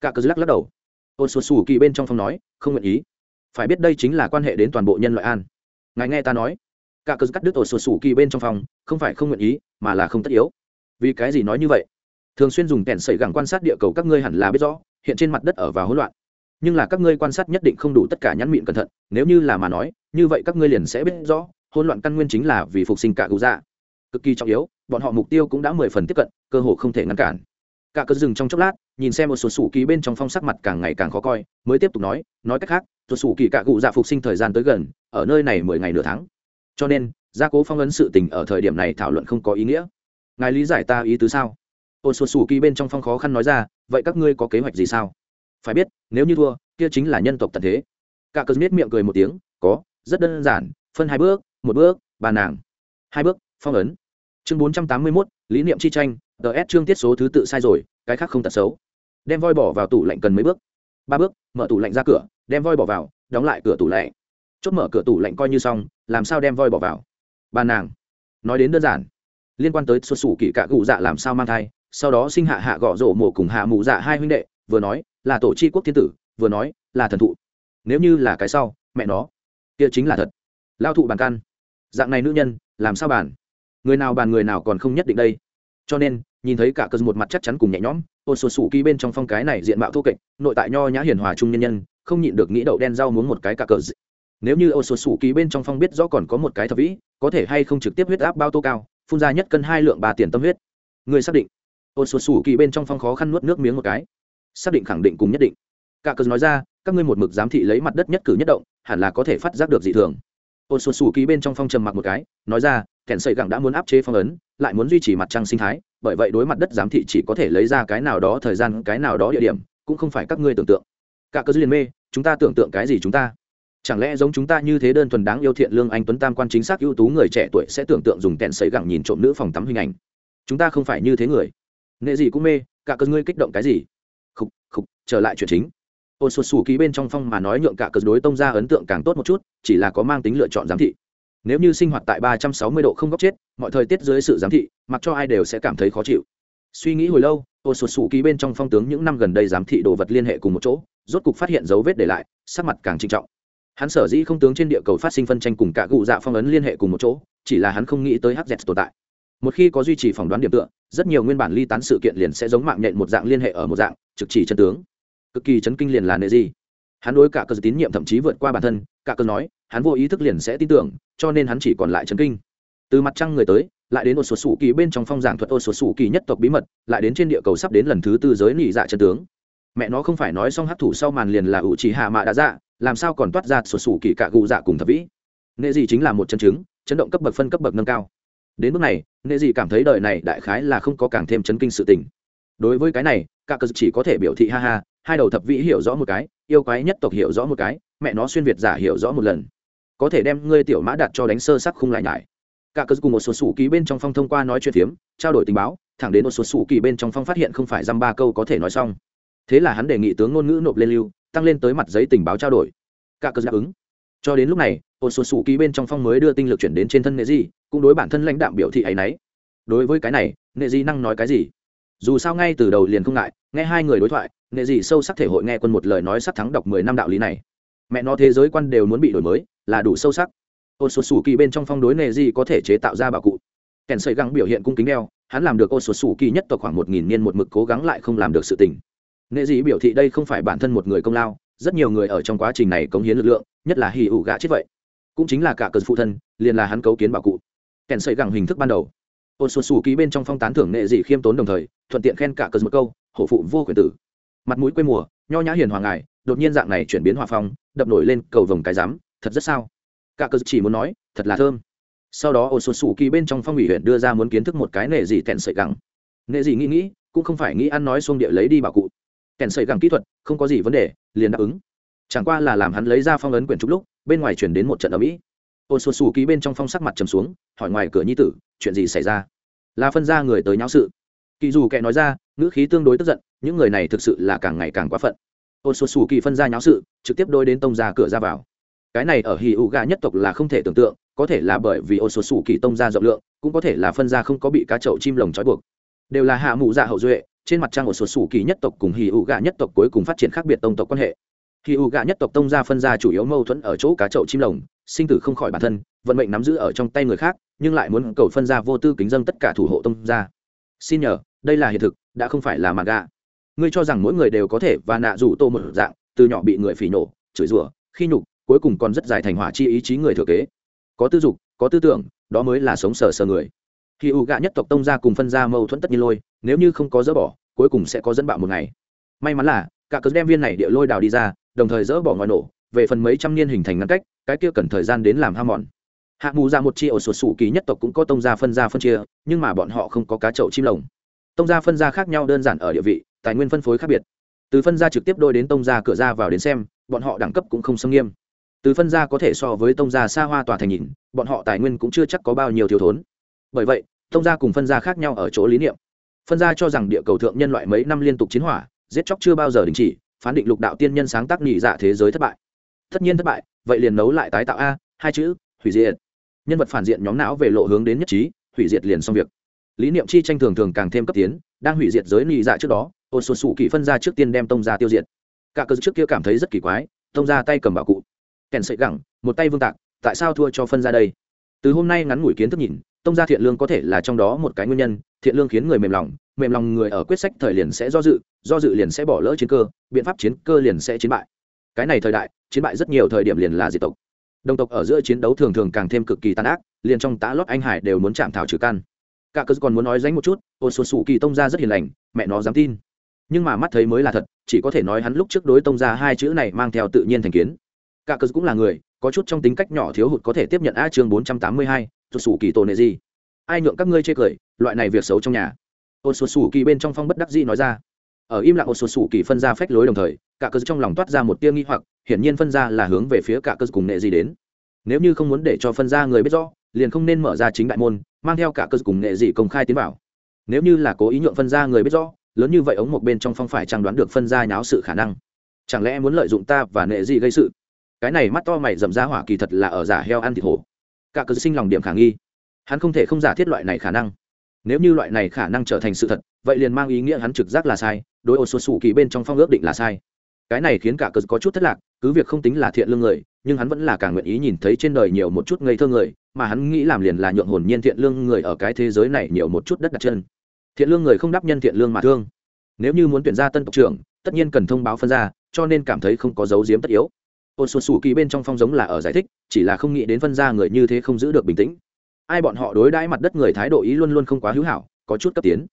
Cả cờ d... lắc lắc đầu. Ôn xuân xù kỳ bên trong phòng nói, không nguyện ý. Phải biết đây chính là quan hệ đến toàn bộ nhân loại an. Ngài nghe ta nói. Cả cờ cắt đứt ôn xuân xù kỳ bên trong phòng, không phải không nguyện ý, mà là không tất yếu. Vì cái gì nói như vậy? Thường xuyên dùng kẻn sẩy gẳng quan sát địa cầu các ngươi hẳn là biết rõ, hiện trên mặt đất ở vào hỗn loạn. Nhưng là các ngươi quan sát nhất định không đủ tất cả nhãn mịn cẩn thận, nếu như là mà nói, như vậy các ngươi liền sẽ biết rõ, hỗn loạn căn nguyên chính là vì phục sinh cả cụ dạ. Cực kỳ trọng yếu bọn họ mục tiêu cũng đã mười phần tiếp cận, cơ hội không thể ngăn cản. Cả cơn dừng trong chốc lát, nhìn xem một số sủ kỳ bên trong phong sắc mặt càng ngày càng khó coi, mới tiếp tục nói nói cách khác, số sủ kỳ cả cụ dạ phục sinh thời gian tới gần, ở nơi này mười ngày nửa tháng. Cho nên, gia cố phong ấn sự tình ở thời điểm này thảo luận không có ý nghĩa. Ngài lý giải ta ý tứ sao? Ôn sụt sủ kỳ bên trong phong khó khăn nói ra, vậy các ngươi có kế hoạch gì sao? Phải biết, nếu như thua, kia chính là nhân tộc tận thế. Cả cơn miết miệng cười một tiếng, có, rất đơn giản, phân hai bước, một bước bà nàng. Hai bước, phong ấn chương bốn trăm tám mươi mốt, lý niệm chi tranh ts chương tiết số thứ tự sai rồi, cái khác không tật xấu. Đem voi bỏ vào tủ lạnh cần mấy bước. Ba bước, mở tủ lạnh ra cửa, đem voi bỏ vào, đóng lại cửa tủ lạnh. Chốt mở cửa tủ lạnh coi như xong, làm sao đem voi bỏ vào? Bà nàng, nói đến đơn giản. Liên quan tới xuất xù kỳ cả cụ dạ làm sao mang thai, sau đó sinh hạ hạ gõ rổ mổ cùng hạ mụ dạ hai huynh đệ, vừa nói là tổ chi quốc thiên tử, vừa nói là thần thụ. Nếu như là cái sau, mẹ nó, kia chính là thật. Lao thụ bàn căn dạng này nữ nhân, làm sao bàn? Người nào bàn người nào còn không nhất định đây. Cho nên, nhìn thấy cả cơn một mặt chắc chắn cùng nhẹ nhõm, ôn sổ sủ ký bên trong phong cái này diện mạo thô kệch, nội tại nho nhã hiền hòa trung nhân nhân, không nhịn được nghĩ đậu đen rau muốn một cái cả cờ nếu như ôn sổ sủ ký bên trong phong biết rõ còn có một cái thập vĩ, có thể hay không trực tiếp huyết áp bao tô cao, phun ra nhất cân hai lượng ba tiền tâm huyết. Người xác định, ôn sổ sủ ký bên trong phong khó khăn nuốt nước miếng một cái. Xác định khẳng định cùng nhất định. Cả cờ nói ra, các ngươi một mực giám thị lấy mặt đất nhất cử nhất động, hẳn là có thể phát giác được dị thường. Ôn sổ sủ ký bên trong phong trầm mặc một cái, nói ra kèn sợi gẳng đã muốn áp chế phong ấn, lại muốn duy trì mặt trăng sinh thái, bởi vậy đối mặt đất giám thị chỉ có thể lấy ra cái nào đó thời gian, cái nào đó địa điểm, cũng không phải các ngươi tưởng tượng. Cả cơ dư mê, chúng ta tưởng tượng cái gì chúng ta? Chẳng lẽ giống chúng ta như thế đơn thuần đáng yêu thiện lương anh tuấn tam quan chính xác ưu tú người trẻ tuổi sẽ tưởng tượng dùng kèn sấy gẳng nhìn trộm nữ phòng tắm hình ảnh? Chúng ta không phải như thế người. Nghệ gì cũng mê, cả cơ ngươi kích động cái gì? Khục khục, trở lại chuyện chính. Ôn sụt sù ký bên trong phong mà nói nhượng cả cơ đối tông ra ấn tượng càng tốt một chút, chỉ là có mang tính lựa chọn giám thị nếu như sinh hoạt tại ba trăm sáu mươi độ không góc chết, mọi thời tiết dưới sự giám thị, mặc cho ai đều sẽ cảm thấy khó chịu. Suy nghĩ hồi lâu ô sột Sụ ký bên trong phong tướng những năm gần đây giám thị đồ vật liên hệ cùng một chỗ, rốt cục phát hiện dấu vết để lại, sắc mặt càng trinh trọng. Hắn sở dĩ không tướng trên địa cầu phát sinh phân tranh cùng cả cụ dạ phong ấn liên hệ cùng một chỗ, chỉ là hắn không nghĩ tới hz tồn tại. Một khi có duy trì phỏng đoán điểm tựa, rất nhiều nguyên bản ly tán sự kiện liền sẽ giống mạng nhện một dạng liên hệ ở một dạng, trực chỉ chân tướng. Cực kỳ chấn kinh liền là nệ gì? Hắn đối cả cơ tín nhiệm thậm chí vượt qua bản thân, cả cơ nói, hắn vô ý thức liền sẽ tin tưởng, cho nên hắn chỉ còn lại chấn kinh. Từ mặt trăng người tới, lại đến một số sủ kỳ bên trong phong giảng thuật ô số sủ kỳ nhất tộc bí mật, lại đến trên địa cầu sắp đến lần thứ tư giới nỉ dạ chân tướng. Mẹ nó không phải nói xong hấp thủ sau màn liền là ủ chỉ hạ mạ đã dạ làm sao còn toát ra sổ sủ kỳ cả gù dạ cùng thập vĩ? Nghệ gì chính là một chân chứng, chấn động cấp bậc phân cấp bậc nâng cao. Đến bước này nghệ gì cảm thấy đời này đại khái là không có càng thêm chấn kinh sự tình. Đối với cái này, cả cơ chỉ có thể biểu thị ha ha hai đầu thập vĩ hiểu rõ một cái, yêu quái nhất tộc hiểu rõ một cái, mẹ nó xuyên việt giả hiểu rõ một lần. Có thể đem ngươi tiểu mã đặt cho đánh sơ sắc không lại nhải. Cả cơ cùng một số sủ ký bên trong phong thông qua nói chuyện phiếm, trao đổi tình báo, thẳng đến một số sủ kỳ bên trong phong phát hiện không phải dăm ba câu có thể nói xong. Thế là hắn đề nghị tướng ngôn ngữ nộp lên lưu, tăng lên tới mặt giấy tình báo trao đổi. Cả cơ đáp ứng. Cho đến lúc này, một số sủ kỳ bên trong phong mới đưa tinh lực chuyển đến trên thân nghệ di, cũng đối bản thân lãnh đạm biểu thị ấy nấy. Đối với cái này nghệ di năng nói cái gì? Dù sao ngay từ đầu liền không ngại, nghe hai người đối thoại, nghệ dị sâu sắc thể hội nghe quân một lời nói sắc thắng đọc mười năm đạo lý này. Mẹ nó thế giới quan đều muốn bị đổi mới, là đủ sâu sắc. Ô sột sủ kỳ bên trong phong đối nghệ gì có thể chế tạo ra bảo cụ. Kèn sợi găng biểu hiện cung kính đeo, hắn làm được ô sột sủ kỳ nhất tộc khoảng một nghìn niên một mực cố gắng lại không làm được sự tình. Nghệ gì biểu thị đây không phải bản thân một người công lao, rất nhiều người ở trong quá trình này cống hiến lực lượng, nhất là hì ủ gạ chết vậy. Cũng chính là cả cơn phụ thân, liền là hắn cấu kiến bảo cụ. Kèn sợi gẳng hình thức ban đầu ôn xuân xù ký bên trong phong tán thưởng nghệ dị khiêm tốn đồng thời, thuận tiện khen cả cờ một câu, hổ phụ vô quyền tử. Mặt mũi quê mùa, nho nhã hiền hoàng ngài, đột nhiên dạng này chuyển biến hòa phong, đập nổi lên cầu vồng cái rắm thật rất sao. Cả cờ chỉ muốn nói, thật là thơm. Sau đó ôn xuân xù ký bên trong phong ủy huyện đưa ra muốn kiến thức một cái nghệ dị tẹn sợi gẳng. Nghệ dị nghĩ nghĩ, cũng không phải nghĩ ăn nói xuông địa lấy đi bảo cụ. Kèn sợi gẳng kỹ thuật, không có gì vấn đề, liền đáp ứng. Chẳng qua là làm hắn lấy ra phong ấn quyển trúc lúc, bên ngoài chuyển đến một trận ở mỹ ôn xuân xù ký bên trong phong sắc mặt trầm xuống, hỏi ngoài cửa nhi tử, chuyện gì xảy ra? Là phân ra người tới nháo sự. Kỳ dù kẻ nói ra, ngữ khí tương đối tức giận, những người này thực sự là càng ngày càng quá phận. Ôn xuân xù kỳ phân ra nháo sự, trực tiếp đôi đến tông ra cửa ra vào. Cái này ở hì ụ gà nhất tộc là không thể tưởng tượng, có thể là bởi vì ôn xuân xù kỳ tông ra rộng lượng, cũng có thể là phân ra không có bị cá chậu chim lồng trói buộc. Đều là hạ mụ dạ hậu duệ, trên mặt trang ôn xuân xù kỳ nhất tộc cùng hì ụ gà nhất tộc cuối cùng phát triển khác biệt tông tộc quan hệ. Khi U Gạ nhất tộc tông ra phân ra chủ yếu mâu thuẫn ở chỗ cá chậu chim lồng, sinh tử không khỏi bản thân, vận mệnh nắm giữ ở trong tay người khác, nhưng lại muốn cầu phân ra vô tư kính dân tất cả thủ hộ tông ra xin nhờ, đây là hiện thực, đã không phải là mà gạ. Ngươi cho rằng mỗi người đều có thể và nạ rủ tô một dạng, từ nhỏ bị người phỉ nổ chửi rủa, khi nhục, cuối cùng còn rất dài thành hỏa chi ý chí người thừa kế. Có tư dục, có tư tưởng, đó mới là sống sờ sờ người. Khi u gạ nhất tộc tông ra cùng phân ra mâu thuẫn tất nhiên lôi, nếu như không có dỡ bỏ, cuối cùng sẽ có dẫn bạo một ngày. May mắn là, cả cớ đem viên này địa lôi đào đi ra đồng thời dỡ bỏ ngoài nổ, về phần mấy trăm niên hình thành ngăn cách, cái kia cần thời gian đến làm ham mòn. Hạ mù ra một chi ở sụt sủ kỳ nhất tộc cũng có tông gia phân gia phân chia, nhưng mà bọn họ không có cá chậu chim lồng. Tông gia phân gia khác nhau đơn giản ở địa vị, tài nguyên phân phối khác biệt. Từ phân gia trực tiếp đôi đến tông gia cửa ra vào đến xem, bọn họ đẳng cấp cũng không xâm nghiêm. Từ phân gia có thể so với tông gia xa hoa tòa thành nhìn, bọn họ tài nguyên cũng chưa chắc có bao nhiêu thiếu thốn. Bởi vậy, tông gia cùng phân gia khác nhau ở chỗ lý niệm. Phân gia cho rằng địa cầu thượng nhân loại mấy năm liên tục chiến hỏa, giết chóc chưa bao giờ đình chỉ phán định lục đạo tiên nhân sáng tác nhị dạ thế giới thất bại. Tất nhiên thất bại, vậy liền nấu lại tái tạo a, hai chữ, hủy diệt. Nhân vật phản diện nhóm não về lộ hướng đến nhất trí, hủy diệt liền xong việc. Lý niệm chi tranh thường thường càng thêm cấp tiến, đang hủy diệt giới nhị dạ trước đó ôn xuân sụ kỳ phân ra trước tiên đem tông ra tiêu diệt. Cả cơ trước kia cảm thấy rất kỳ quái, tông ra tay cầm bảo cụ. Kèn sợi gẳng, một tay vương tạc, tại sao thua cho phân ra đây? Từ hôm nay ngắn ngủi kiến thức nhìn tông gia thiện lương có thể là trong đó một cái nguyên nhân, thiện lương khiến người mềm lòng mềm lòng người ở quyết sách thời liền sẽ do dự do dự liền sẽ bỏ lỡ chiến cơ, biện pháp chiến cơ liền sẽ chiến bại. Cái này thời đại, chiến bại rất nhiều thời điểm liền là diệt tộc. Đồng tộc ở giữa chiến đấu thường thường càng thêm cực kỳ tàn ác, liền trong tá lót anh hải đều muốn chạm thảo trừ căn. Cả cơ còn muốn nói dánh một chút ôn xuân sụ kỳ tông gia rất hiền lành, mẹ nó dám tin. Nhưng mà mắt thấy mới là thật, chỉ có thể nói hắn lúc trước đối tông gia hai chữ này mang theo tự nhiên thành kiến. Cả cơ cũng là người, có chút trong tính cách nhỏ thiếu hụt có thể tiếp nhận a chương bốn trăm tám mươi hai xuân sủ kỳ tổ nệ gì ai nhượng các ngươi chê cười, loại này việc xấu trong nhà. Ôn xuân sủ kỳ bên trong phong bất đắc dĩ nói ra. Ở im lặng ôn xuân sủ kỳ phân ra phách lối đồng thời, cả cơ trong lòng toát ra một tia nghi hoặc, hiển nhiên phân ra là hướng về phía cả cơ cùng nệ gì đến. Nếu như không muốn để cho phân ra người biết rõ, liền không nên mở ra chính đại môn, mang theo cả cơ cùng nghệ dị công khai tiến vào. Nếu như là cố ý nhượng phân ra người biết rõ, lớn như vậy ống một bên trong phong phải chẳng đoán được phân ra nháo sự khả năng? Chẳng lẽ muốn lợi dụng ta và nệ dị gây sự? Cái này mắt to mày dầm ra hỏa kỳ thật là ở giả heo ăn thịt hổ cả cơ sinh lòng điểm khả nghi. Hắn không thể không giả thiết loại này khả năng. Nếu như loại này khả năng trở thành sự thật, vậy liền mang ý nghĩa hắn trực giác là sai, đối ô số sủ kỳ bên trong phong ước định là sai. Cái này khiến cả cờ có chút thất lạc, cứ việc không tính là thiện lương người, nhưng hắn vẫn là càng nguyện ý nhìn thấy trên đời nhiều một chút ngây thơ người, mà hắn nghĩ làm liền là nhượng hồn nhiên thiện lương người ở cái thế giới này nhiều một chút đất đặt chân. Thiện lương người không đáp nhân thiện lương mà thương. Nếu như muốn tuyển ra tân tộc trưởng, tất nhiên cần thông báo phân ra, cho nên cảm thấy không có dấu diếm tất yếu ôn xuân xù kỳ bên trong phong giống là ở giải thích, chỉ là không nghĩ đến phân ra người như thế không giữ được bình tĩnh. Ai bọn họ đối đãi mặt đất người thái độ ý luôn luôn không quá hữu hảo, có chút cấp tiến.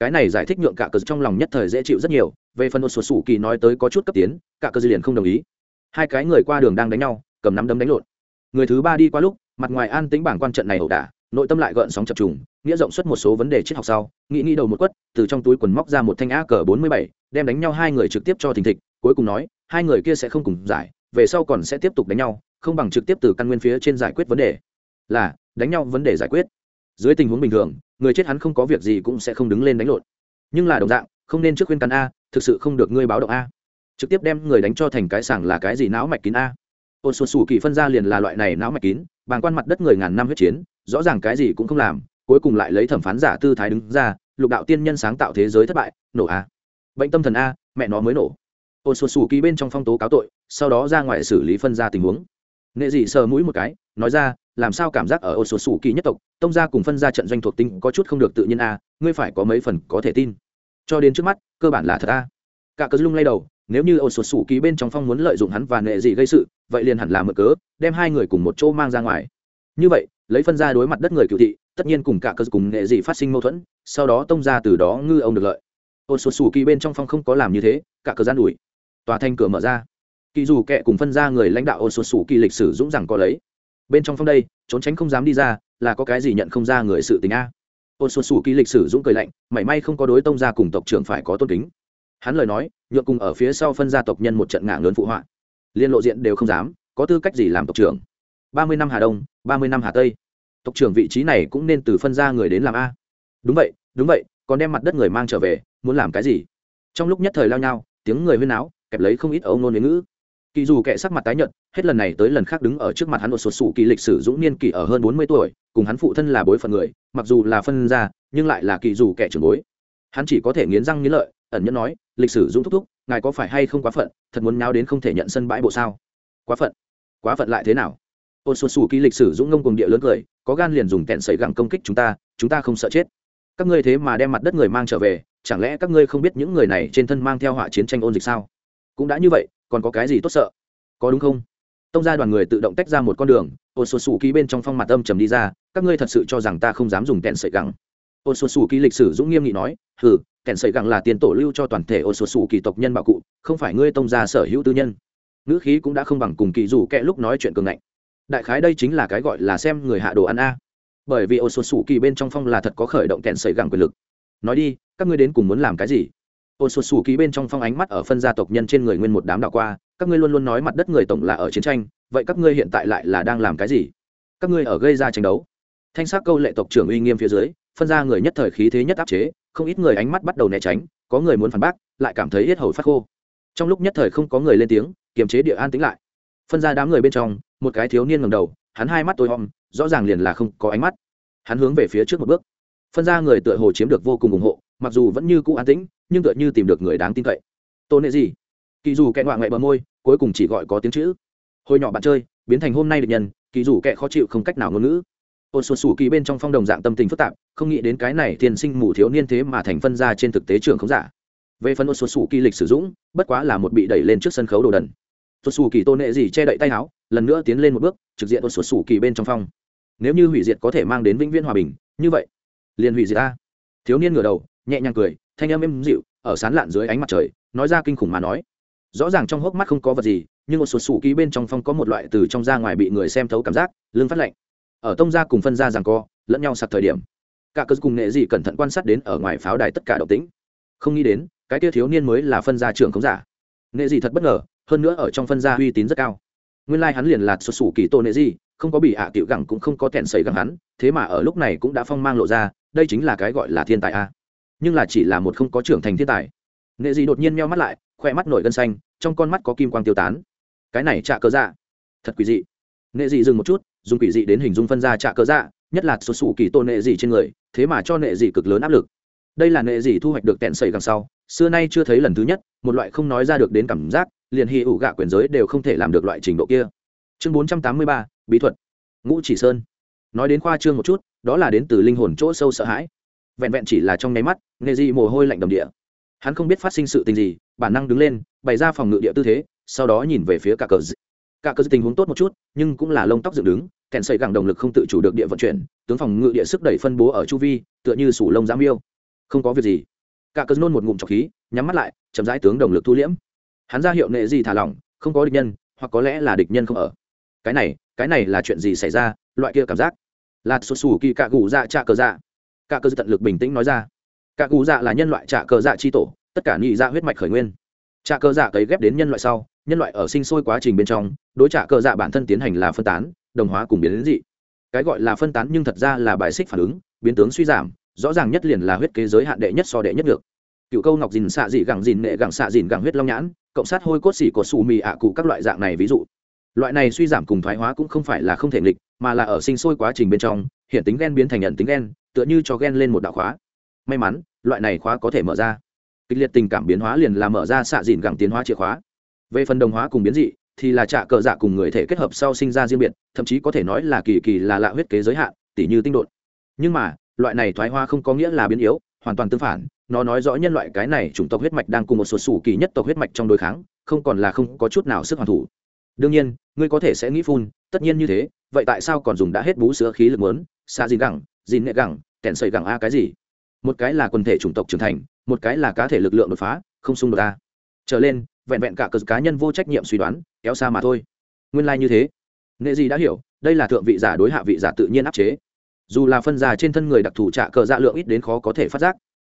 Cái này giải thích nhượng cả cờ trong lòng nhất thời dễ chịu rất nhiều, về phần ôn xuân xù kỳ nói tới có chút cấp tiến, cả cờ liền không đồng ý. Hai cái người qua đường đang đánh nhau, cầm nắm đấm đánh lộn. Người thứ ba đi qua lúc, mặt ngoài an tính bảng quan trận này ẩu đả, nội tâm lại gợn sóng chập trùng, nghĩa rộng xuất một số vấn đề triết học sau, nghĩ nghĩ đầu một quất, từ trong túi quần móc ra một thanh a cờ bốn mươi bảy, đem đánh nhau hai người trực tiếp cho thình thịch, cuối cùng nói, hai người kia sẽ không cùng giải về sau còn sẽ tiếp tục đánh nhau, không bằng trực tiếp từ căn nguyên phía trên giải quyết vấn đề. Là, đánh nhau vấn đề giải quyết. Dưới tình huống bình thường, người chết hắn không có việc gì cũng sẽ không đứng lên đánh lộn. Nhưng là đồng dạng, không nên trước khuyên căn a, thực sự không được ngươi báo động a. Trực tiếp đem người đánh cho thành cái sảng là cái gì não mạch kín a. Ôn xuân xù kỳ phân ra liền là loại này não mạch kín, bàng quan mặt đất người ngàn năm huyết chiến, rõ ràng cái gì cũng không làm, cuối cùng lại lấy thẩm phán giả tư thái đứng ra, lục đạo tiên nhân sáng tạo thế giới thất bại, nổ a. Bệnh tâm thần a, mẹ nó mới nổ ôn sột xù kỳ bên trong phong tố cáo tội, sau đó ra ngoài xử lý phân ra tình huống. Nghệ dị sờ mũi một cái, nói ra, làm sao cảm giác ở ô sột sủ kỳ nhất tộc, tông gia cùng phân ra trận doanh thuộc tinh có chút không được tự nhiên a, ngươi phải có mấy phần có thể tin. Cho đến trước mắt, cơ bản là thật a. Cả cớ lung lay đầu, nếu như ô sột sủ kỳ bên trong phong muốn lợi dụng hắn và nệ Dị gây sự, vậy liền hẳn là mở cớ, đem hai người cùng một chỗ mang ra ngoài. Như vậy, lấy phân ra đối mặt đất người cựu thị, tất nhiên cùng cả cơ cùng nghệ dị phát sinh mâu thuẫn, sau đó tông ra từ đó ngư ông được lợi. Ôn sột sủ kỳ bên trong phong không có làm như thế, cả cơ gian đuổi tòa thanh cửa mở ra. Kỳ dù kệ cùng phân ra người lãnh đạo ôn sụt sù kỳ lịch sử dũng rằng có lấy. Bên trong phong đây, trốn tránh không dám đi ra, là có cái gì nhận không ra người sự tình a? Ôn sụt sù kỳ lịch sử dũng cười lạnh, mảy may không có đối tông ra cùng tộc trưởng phải có tôn kính. Hắn lời nói, nhượng cùng ở phía sau phân gia tộc nhân một trận ngạng lớn phụ họa. Liên lộ diện đều không dám, có tư cách gì làm tộc trưởng? Ba mươi năm hà đông, ba mươi năm hà tây. Tộc trưởng vị trí này cũng nên từ phân gia người đến làm a. Đúng vậy đúng vậy, còn đem mặt đất người mang trở về, muốn làm cái gì? Trong lúc nhất thời lao nhau, tiếng người huyên áo kẹp lấy không ít ông nôn ngữ kỳ dù kệ sắc mặt tái nhợt, hết lần này tới lần khác đứng ở trước mặt hắn một sột sủ kỳ lịch sử dũng niên kỷ ở hơn bốn mươi tuổi, cùng hắn phụ thân là bối phận người, mặc dù là phân ra nhưng lại là kỳ dù kệ trưởng bối. Hắn chỉ có thể nghiến răng nghiến lợi, ẩn nhẫn nói, lịch sử dũng thúc thúc, ngài có phải hay không quá phận, thật muốn nháo đến không thể nhận sân bãi bộ sao? Quá phận quá phận lại thế nào? Ôn xuân xù ký lịch sử dũng ngông cùng địa lớn cười, có gan liền dùng tẹn sấy gẳng công kích chúng ta chúng ta không sợ chết. Các ngươi thế mà đem mặt đất người mang trở về, chẳng lẽ các ngươi không biết những người này trên thân mang theo họa chiến tranh ôn dịch sao? Cũng đã như vậy, còn có cái gì tốt sợ? Có đúng không? Tông ra đoàn người tự động tách ra một con đường ôn xuân xù ký bên trong phong mặt âm trầm đi ra, các ngươi thật sự cho rằng ta không dám dùng kẹn sợi gẳng? Ôn xuân xù ký lịch sử dũng nghiêm nghị nói, hừ, kẹn sợi gẳng là tiền tổ lưu cho toàn thể ôn xuân xù kỳ tộc nhân bảo cụ, không phải ngươi tông ra sở hữu tư nhân. Ngữ khí cũng đã không bằng cùng kỳ dù kẹ lúc nói chuyện cường ngạnh. Đại khái đây chính là cái gọi là xem người hạ đồ ăn a. Bởi vì ô số sủ kỳ bên trong phong là thật có khởi động kẹn sợi gẳng quyền lực. Nói đi, các ngươi đến cùng muốn làm cái gì? Ô sụt sù ký bên trong phong ánh mắt ở phân gia tộc nhân trên người nguyên một đám đảo qua, các ngươi luôn luôn nói mặt đất người tổng là ở chiến tranh, vậy các ngươi hiện tại lại là đang làm cái gì? Các ngươi ở gây ra tranh đấu. Thanh sắc câu lệ tộc trưởng uy nghiêm phía dưới, phân ra người nhất thời khí thế nhất áp chế, không ít người ánh mắt bắt đầu né tránh, có người muốn phản bác, lại cảm thấy hết hầu phát khô. Trong lúc nhất thời không có người lên tiếng, kiềm chế địa an tĩnh lại. Phân ra đám người bên trong, một cái thiếu niên ngầm đầu, hắn hai mắt tôi hom rõ ràng liền là không có ánh mắt. Hắn hướng về phía trước một bước. Phân ra người tựa hồ chiếm được vô cùng ủng hộ mặc dù vẫn như cũ an tĩnh, nhưng tựa như tìm được người đáng tin cậy. Tôn nệ gì kỳ dù kẹ ngoại ngoại bờ môi, cuối cùng chỉ gọi có tiếng chữ. Hồi nhỏ bạn chơi, biến thành hôm nay được nhân, kỳ dù kẹ khó chịu không cách nào ngôn ngữ. Ôn xuân sủ kỳ bên trong phong đồng dạng tâm tình phức tạp, không nghĩ đến cái này tiền sinh mù thiếu niên thế mà thành phân ra trên thực tế trường không giả. Về phần ôn xuân sủ kỳ lịch sử dũng, bất quá là một bị đẩy lên trước sân khấu đồ đần. Xuân xù kỳ tôn nệ gì che đậy tay áo, lần nữa tiến lên một bước, trực diện ôn xuân xù kỳ bên trong phong. Nếu như hủy diệt có thể mang đến vĩnh viễn hòa bình, như vậy, liền hủy diệt ta thiếu niên ngửa đầu nhẹ nhàng cười, thanh âm êm dịu, ở sán lạn dưới ánh mặt trời, nói ra kinh khủng mà nói. Rõ ràng trong hốc mắt không có vật gì, nhưng một sụt sủ ký bên trong phong có một loại từ trong ra ngoài bị người xem thấu cảm giác, lưng phát lạnh. Ở tông ra cùng phân ra rằng co, lẫn nhau sặc thời điểm. Cả cơ cùng nghệ dị cẩn thận quan sát đến ở ngoài pháo đài tất cả động tĩnh. Không nghĩ đến, cái tia thiếu niên mới là phân gia trưởng không giả. Nghệ dị thật bất ngờ, hơn nữa ở trong phân gia uy tín rất cao. Nguyên lai、like、hắn liền là sụt xù kỳ tô nệ dị, không có bị hạ à tiểu gẳng cũng không có kẹn sấy gẳng hắn, thế mà ở lúc này cũng đã phong mang lộ ra, đây chính là cái gọi là thiên tài a nhưng là chỉ là một không có trưởng thành thiên tài. Nệ dị đột nhiên meo mắt lại khoe mắt nổi gân xanh, trong con mắt có kim quang tiêu tán. Cái này trạ cơ dạ. Thật quỷ dị. Nệ dị dừng một chút, dùng quỷ dị đến hình dung phân ra trạ cơ dạ nhất là số sủ kỳ tôn nệ dị trên người, thế mà cho nệ dị cực lớn áp lực. Đây là nệ dị thu hoạch được tẹn sấy đằng sau, xưa nay chưa thấy lần thứ nhất, một loại không nói ra được đến cảm giác, liền hy ủ gạ quyền giới đều không thể làm được loại trình độ kia. Chương bốn trăm tám mươi ba, bí thuật. Ngũ chỉ sơn. Nói đến khoa trương một chút, đó là đến từ linh hồn chỗ sâu sợ hãi vẹn vẹn chỉ là trong nháy mắt nghề gì mồ hôi lạnh đầm địa. Hắn không biết phát sinh sự tình gì, bản năng đứng lên, bày ra phòng ngự địa tư thế, sau đó nhìn về phía cả cờ cả cờ tình huống tốt một chút, nhưng cũng là lông tóc dựng đứng, kèn xây gẳng động lực không tự chủ được địa vận chuyển, tướng phòng ngự địa sức đẩy phân bố ở chu vi, tựa như sủ lông giám yêu không có việc gì. Cả cờ nôn một ngụm trọc khí, nhắm mắt lại, chậm rãi tướng động lực thu liễm. Hắn ra hiệu nệ gì thả lỏng, không có địch nhân, hoặc có lẽ là địch nhân không ở. Cái này cái này là chuyện gì xảy ra? Loại kia cảm giác. Là sụt sù kỳ cạ gù dạ trạ cờ dạ. Cả cơ dư tận lực bình tĩnh nói ra. Cả cụ dạ là nhân loại trả cờ dạ chi tổ, tất cả nhị dạ huyết mạch khởi nguyên. Trả cờ dạ cấy ghép đến nhân loại sau, nhân loại ở sinh sôi quá trình bên trong, đối trả cờ dạ bản thân tiến hành là phân tán, đồng hóa cùng biến đến dị. Cái gọi là phân tán nhưng thật ra là bài xích phản ứng, biến tướng suy giảm, rõ ràng nhất liền là huyết kế giới hạn đệ nhất so đệ nhất được. Cựu câu ngọc dìn xạ dị gẳng dìn nệ gẳng xạ dìn gẳng huyết long nhãn, cộng sát hôi cốt xỉ cột xù mì ạ cụ các loại dạng này ví dụ. Loại này suy giảm cùng thoái hóa cũng không phải là không thể nghịch, mà là ở sinh sôi quá trình bên trong, hiện tính gen biến thành nhận tính gen tựa như cho gen lên một đạo khóa. May mắn, loại này khóa có thể mở ra. Kịch liệt tình cảm biến hóa liền là mở ra xạ dìn gẳng tiến hóa chìa khóa. Về phần đồng hóa cùng biến dị, thì là trạ cờ dạ cùng người thể kết hợp sau sinh ra riêng biệt, thậm chí có thể nói là kỳ kỳ là lạ huyết kế giới hạn, tỉ như tinh đột nhưng mà, loại này thoái hóa không có nghĩa là biến yếu, hoàn toàn tương phản, nó nói rõ nhân loại cái này chủng tộc huyết mạch đang cùng một số sủ kỳ nhất tộc huyết mạch trong đối kháng, không còn là không có chút nào sức hoàn thủ. Đương nhiên, ngươi có thể sẽ nghĩ phun, tất nhiên như thế, vậy tại sao còn dùng đã hết bú sữa khí lực muốn xa dìn gẳng dìn nghệ gẳng kèn sợi gẳng a cái gì? Một cái là quần thể chủng tộc trưởng thành, một cái là cá thể lực lượng đột phá, không xung đột a. Trở lên, vẹn vẹn cả cờ cá nhân vô trách nhiệm suy đoán, kéo xa mà thôi. Nguyên lai、like、như thế. Nghệ gì đã hiểu, đây là thượng vị giả đối hạ vị giả tự nhiên áp chế. Dù là phân già trên thân người đặc thù trạ cờ dạ lượng ít đến khó có thể phát giác.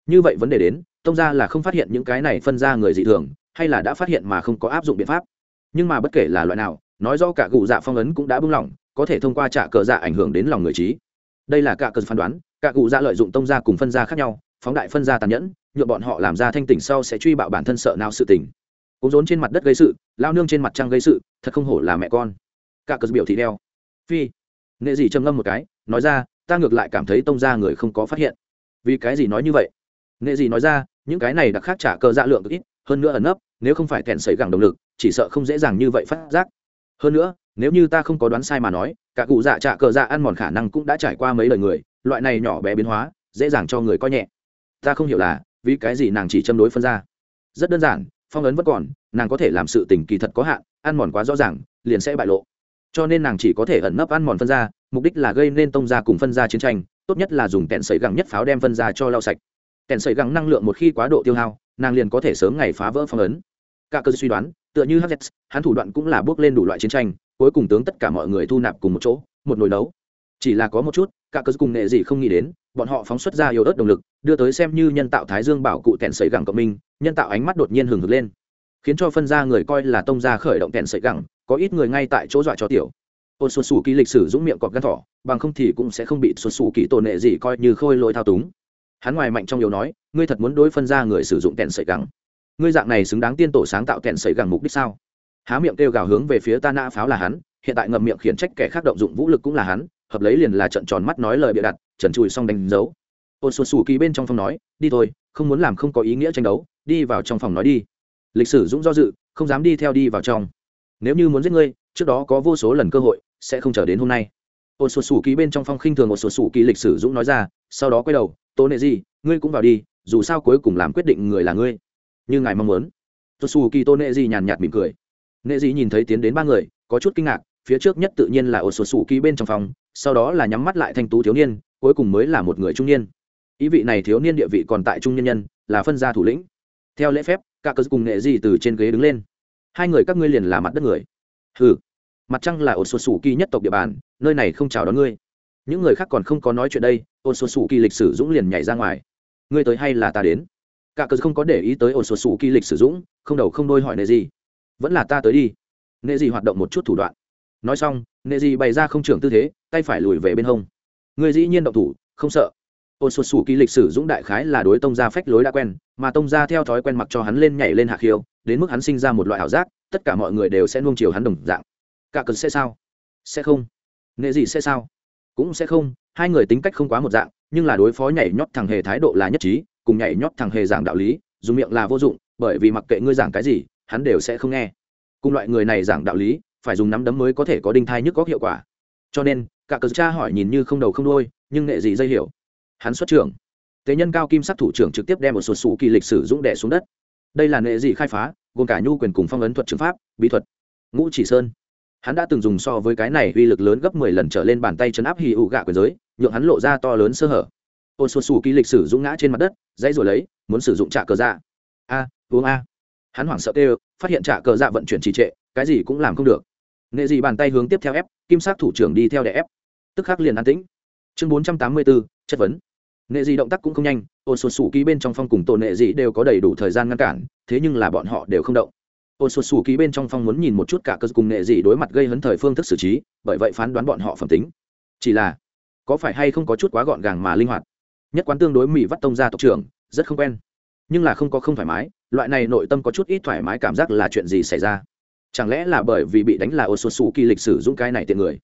Như vậy vấn đề đến, tông ra là không phát hiện những cái này phân ra người dị thường, hay là đã phát hiện mà không có áp dụng biện pháp. Nhưng mà bất kể là loại nào, nói do cả cụ dạ phong ấn cũng đã bung lỏng, có thể thông qua trạ cờ dạ ảnh hưởng đến lòng người trí. Đây là cả cờ phán đoán cả cụ dạ lợi dụng tông gia cùng phân gia khác nhau, phóng đại phân gia tàn nhẫn nhuộm bọn họ làm ra thanh tỉnh sau sẽ truy bạo bản thân sợ nào sự tỉnh cũng rốn trên mặt đất gây sự, lao nương trên mặt trăng gây sự, thật không hổ là mẹ con. Cả cờ biểu thị đeo. Phi. Nghệ gì trầm ngâm một cái, nói ra, ta ngược lại cảm thấy tông gia người không có phát hiện. Vì cái gì nói như vậy? Nghệ gì nói ra, những cái này đặc khác trả cờ dạ lượng ít, hơn nữa ẩn nấp, nếu không phải kẹn xảy gẳng động lực, chỉ sợ không dễ dàng như vậy phát giác. Hơn nữa, nếu như ta không có đoán sai mà nói, cả cụ dạ trả cờ dạ ăn mòn khả năng cũng đã trải qua mấy lời người loại này nhỏ bé biến hóa, dễ dàng cho người coi nhẹ. Ta không hiểu là, vì cái gì nàng chỉ châm đối phân ra. Rất đơn giản, phong ấn vẫn còn, nàng có thể làm sự tình kỳ thật có hạn, ăn mòn quá rõ ràng, liền sẽ bại lộ. Cho nên nàng chỉ có thể ẩn nấp ăn mòn phân ra, mục đích là gây nên tông ra cùng phân ra chiến tranh, tốt nhất là dùng tẹn sấy gẳng nhất pháo đem phân ra cho lau sạch. Tẹn sấy gẳng năng lượng một khi quá độ tiêu hao, nàng liền có thể sớm ngày phá vỡ phong ấn. Cả cơ suy đoán, tựa như hz hắn thủ đoạn cũng là bước lên đủ loại chiến tranh, cuối cùng tướng tất cả mọi người thu nạp cùng một chỗ, một nồi đấu chỉ là có một chút, cả cớ cùng nghệ gì không nghĩ đến, bọn họ phóng xuất ra yếu ớt động lực, đưa tới xem như nhân tạo thái dương bảo cụ kẹn sấy gẳng cộng minh, nhân tạo ánh mắt đột nhiên hừng hực lên. Khiến cho phân ra người coi là tông ra khởi động kẹn sấy gẳng, có ít người ngay tại chỗ dọa cho tiểu. Ôn xuân xù kỳ lịch sử dũng miệng cọp gắn thỏ, bằng không thì cũng sẽ không bị xuân xù kỳ tổn nệ gì coi như khôi lỗi thao túng. Hắn ngoài mạnh trong yếu nói, ngươi thật muốn đối phân ra người sử dụng kẹn sợi gẳng? Ngươi dạng này xứng đáng tiên tổ sáng tạo kẹn sợi gẳng mục đích sao? Há miệng kêu gào hướng về phía ta nã pháo là hắn, hiện tại ngậm miệng khiển trách kẻ khác động dụng vũ lực cũng là hắn hợp lấy liền là trận tròn mắt nói lời bịa đặt, trần trùi xong đánh dấu. Ôn xuân xù kỳ bên trong phòng nói, đi thôi, không muốn làm không có ý nghĩa tranh đấu, đi vào trong phòng nói đi. Lịch sử dũng do dự, không dám đi theo đi vào trong. Nếu như muốn giết ngươi, trước đó có vô số lần cơ hội, sẽ không chờ đến hôm nay. Ôn xuân sủ Kỳ bên trong phong khinh thường một số sủ Kỳ lịch sử dũng nói ra, sau đó quay đầu tố nệ gì ngươi cũng vào đi, dù sao cuối cùng làm quyết định người là ngươi. Như ngài mong muốn. Sột sủ kỳ, tô nệ gì nhàn nhạt mỉm cười. Nệ gì nhìn thấy tiến đến ba người, có chút kinh ngạc phía trước nhất tự nhiên là ôn số sủ ký bên trong phòng, sau đó là nhắm mắt lại thanh tú thiếu niên, cuối cùng mới là một người trung niên. Ý vị này thiếu niên địa vị còn tại trung nhân nhân, là phân gia thủ lĩnh. Theo lễ phép cả cơ cùng nệ gì từ trên ghế đứng lên. Hai người các ngươi liền là mặt đất người. Hừ. Mặt trăng là ôn số sủ kỳ nhất tộc địa bàn, nơi này không chào đón ngươi. Những người khác còn không có nói chuyện đây ôn số sủ kỳ lịch sử dũng liền nhảy ra ngoài. Ngươi tới hay là ta đến? Cả cơ không có để ý tới ôn số sủ kỳ lịch sử dũng, không đầu không đôi hỏi nệ gì vẫn là ta tới đi. Nệ gì hoạt động một chút thủ đoạn nói xong, nệ gì bày ra không trưởng tư thế, tay phải lùi về bên hông. Người dĩ nhiên động thủ, không sợ. Ôn sụt sủ kỳ lịch sử dũng đại khái là đối tông gia phách lối đã quen, mà tông gia theo thói quen mặc cho hắn lên nhảy lên hạ khiêu, đến mức hắn sinh ra một loại ảo giác, tất cả mọi người đều sẽ nuông chiều hắn đồng dạng. Cả cần sẽ sao? Sẽ không. Nghệ gì sẽ sao? Cũng sẽ không, hai người tính cách không quá một dạng, nhưng là đối phó nhảy nhót thằng hề thái độ là nhất trí, cùng nhảy nhót thằng hề giảng đạo lý, dùng miệng là vô dụng, bởi vì mặc kệ ngươi giảng cái gì, hắn đều sẽ không nghe. Cùng loại người này giảng đạo lý phải dùng nắm đấm mới có thể có đinh thai nhức có hiệu quả. Cho nên, cả cờ cha hỏi nhìn như không đầu không đôi nhưng nghệ gì dây hiểu. Hắn xuất trưởng. Tế nhân cao kim sắc thủ trưởng trực tiếp đem một sụt sụ kỳ lịch sử dũng đẻ xuống đất. Đây là nghệ gì khai phá, gồm cả nhu quyền cùng phong ấn thuật trường pháp, bí thuật. Ngũ chỉ sơn. Hắn đã từng dùng so với cái này uy lực lớn gấp mười lần trở lên bàn tay chấn áp hì ụ gạ quyền giới, nhượng hắn lộ ra to lớn sơ hở. Ôn xuân xù kỳ lịch sử dũng ngã trên mặt đất, dãy rồi lấy, muốn sử dụng trả cờ dạ. A, uống a. Hắn hoảng sợ tê phát hiện trả cờ dạ vận chuyển trì trệ, cái gì cũng làm không được nghệ dị bàn tay hướng tiếp theo ép, kim sát thủ trưởng đi theo để ép. Tức khắc liền an tĩnh. Chương bốn trăm tám mươi bốn chất vấn. Nghệ dị động tác cũng không nhanh, ôn sột xù ký bên trong phong cùng tổ nghệ dị đều có đầy đủ thời gian ngăn cản, thế nhưng là bọn họ đều không động. Ôn sột sủ ký bên trong phong muốn nhìn một chút cả cơ cùng nghệ dị đối mặt gây hấn thời phương thức xử trí, bởi vậy phán đoán bọn họ phẩm tính. Chỉ là, có phải hay không có chút quá gọn gàng mà linh hoạt? Nhất quán tương đối mỹ vắt tông ra tộc trưởng, rất không quen. Nhưng là không có không thoải mái, loại này nội tâm có chút ít thoải mái cảm giác là chuyện gì xảy ra chẳng lẽ là bởi vì bị đánh là ô số sù kỳ lịch sử dũng cái này tiện người?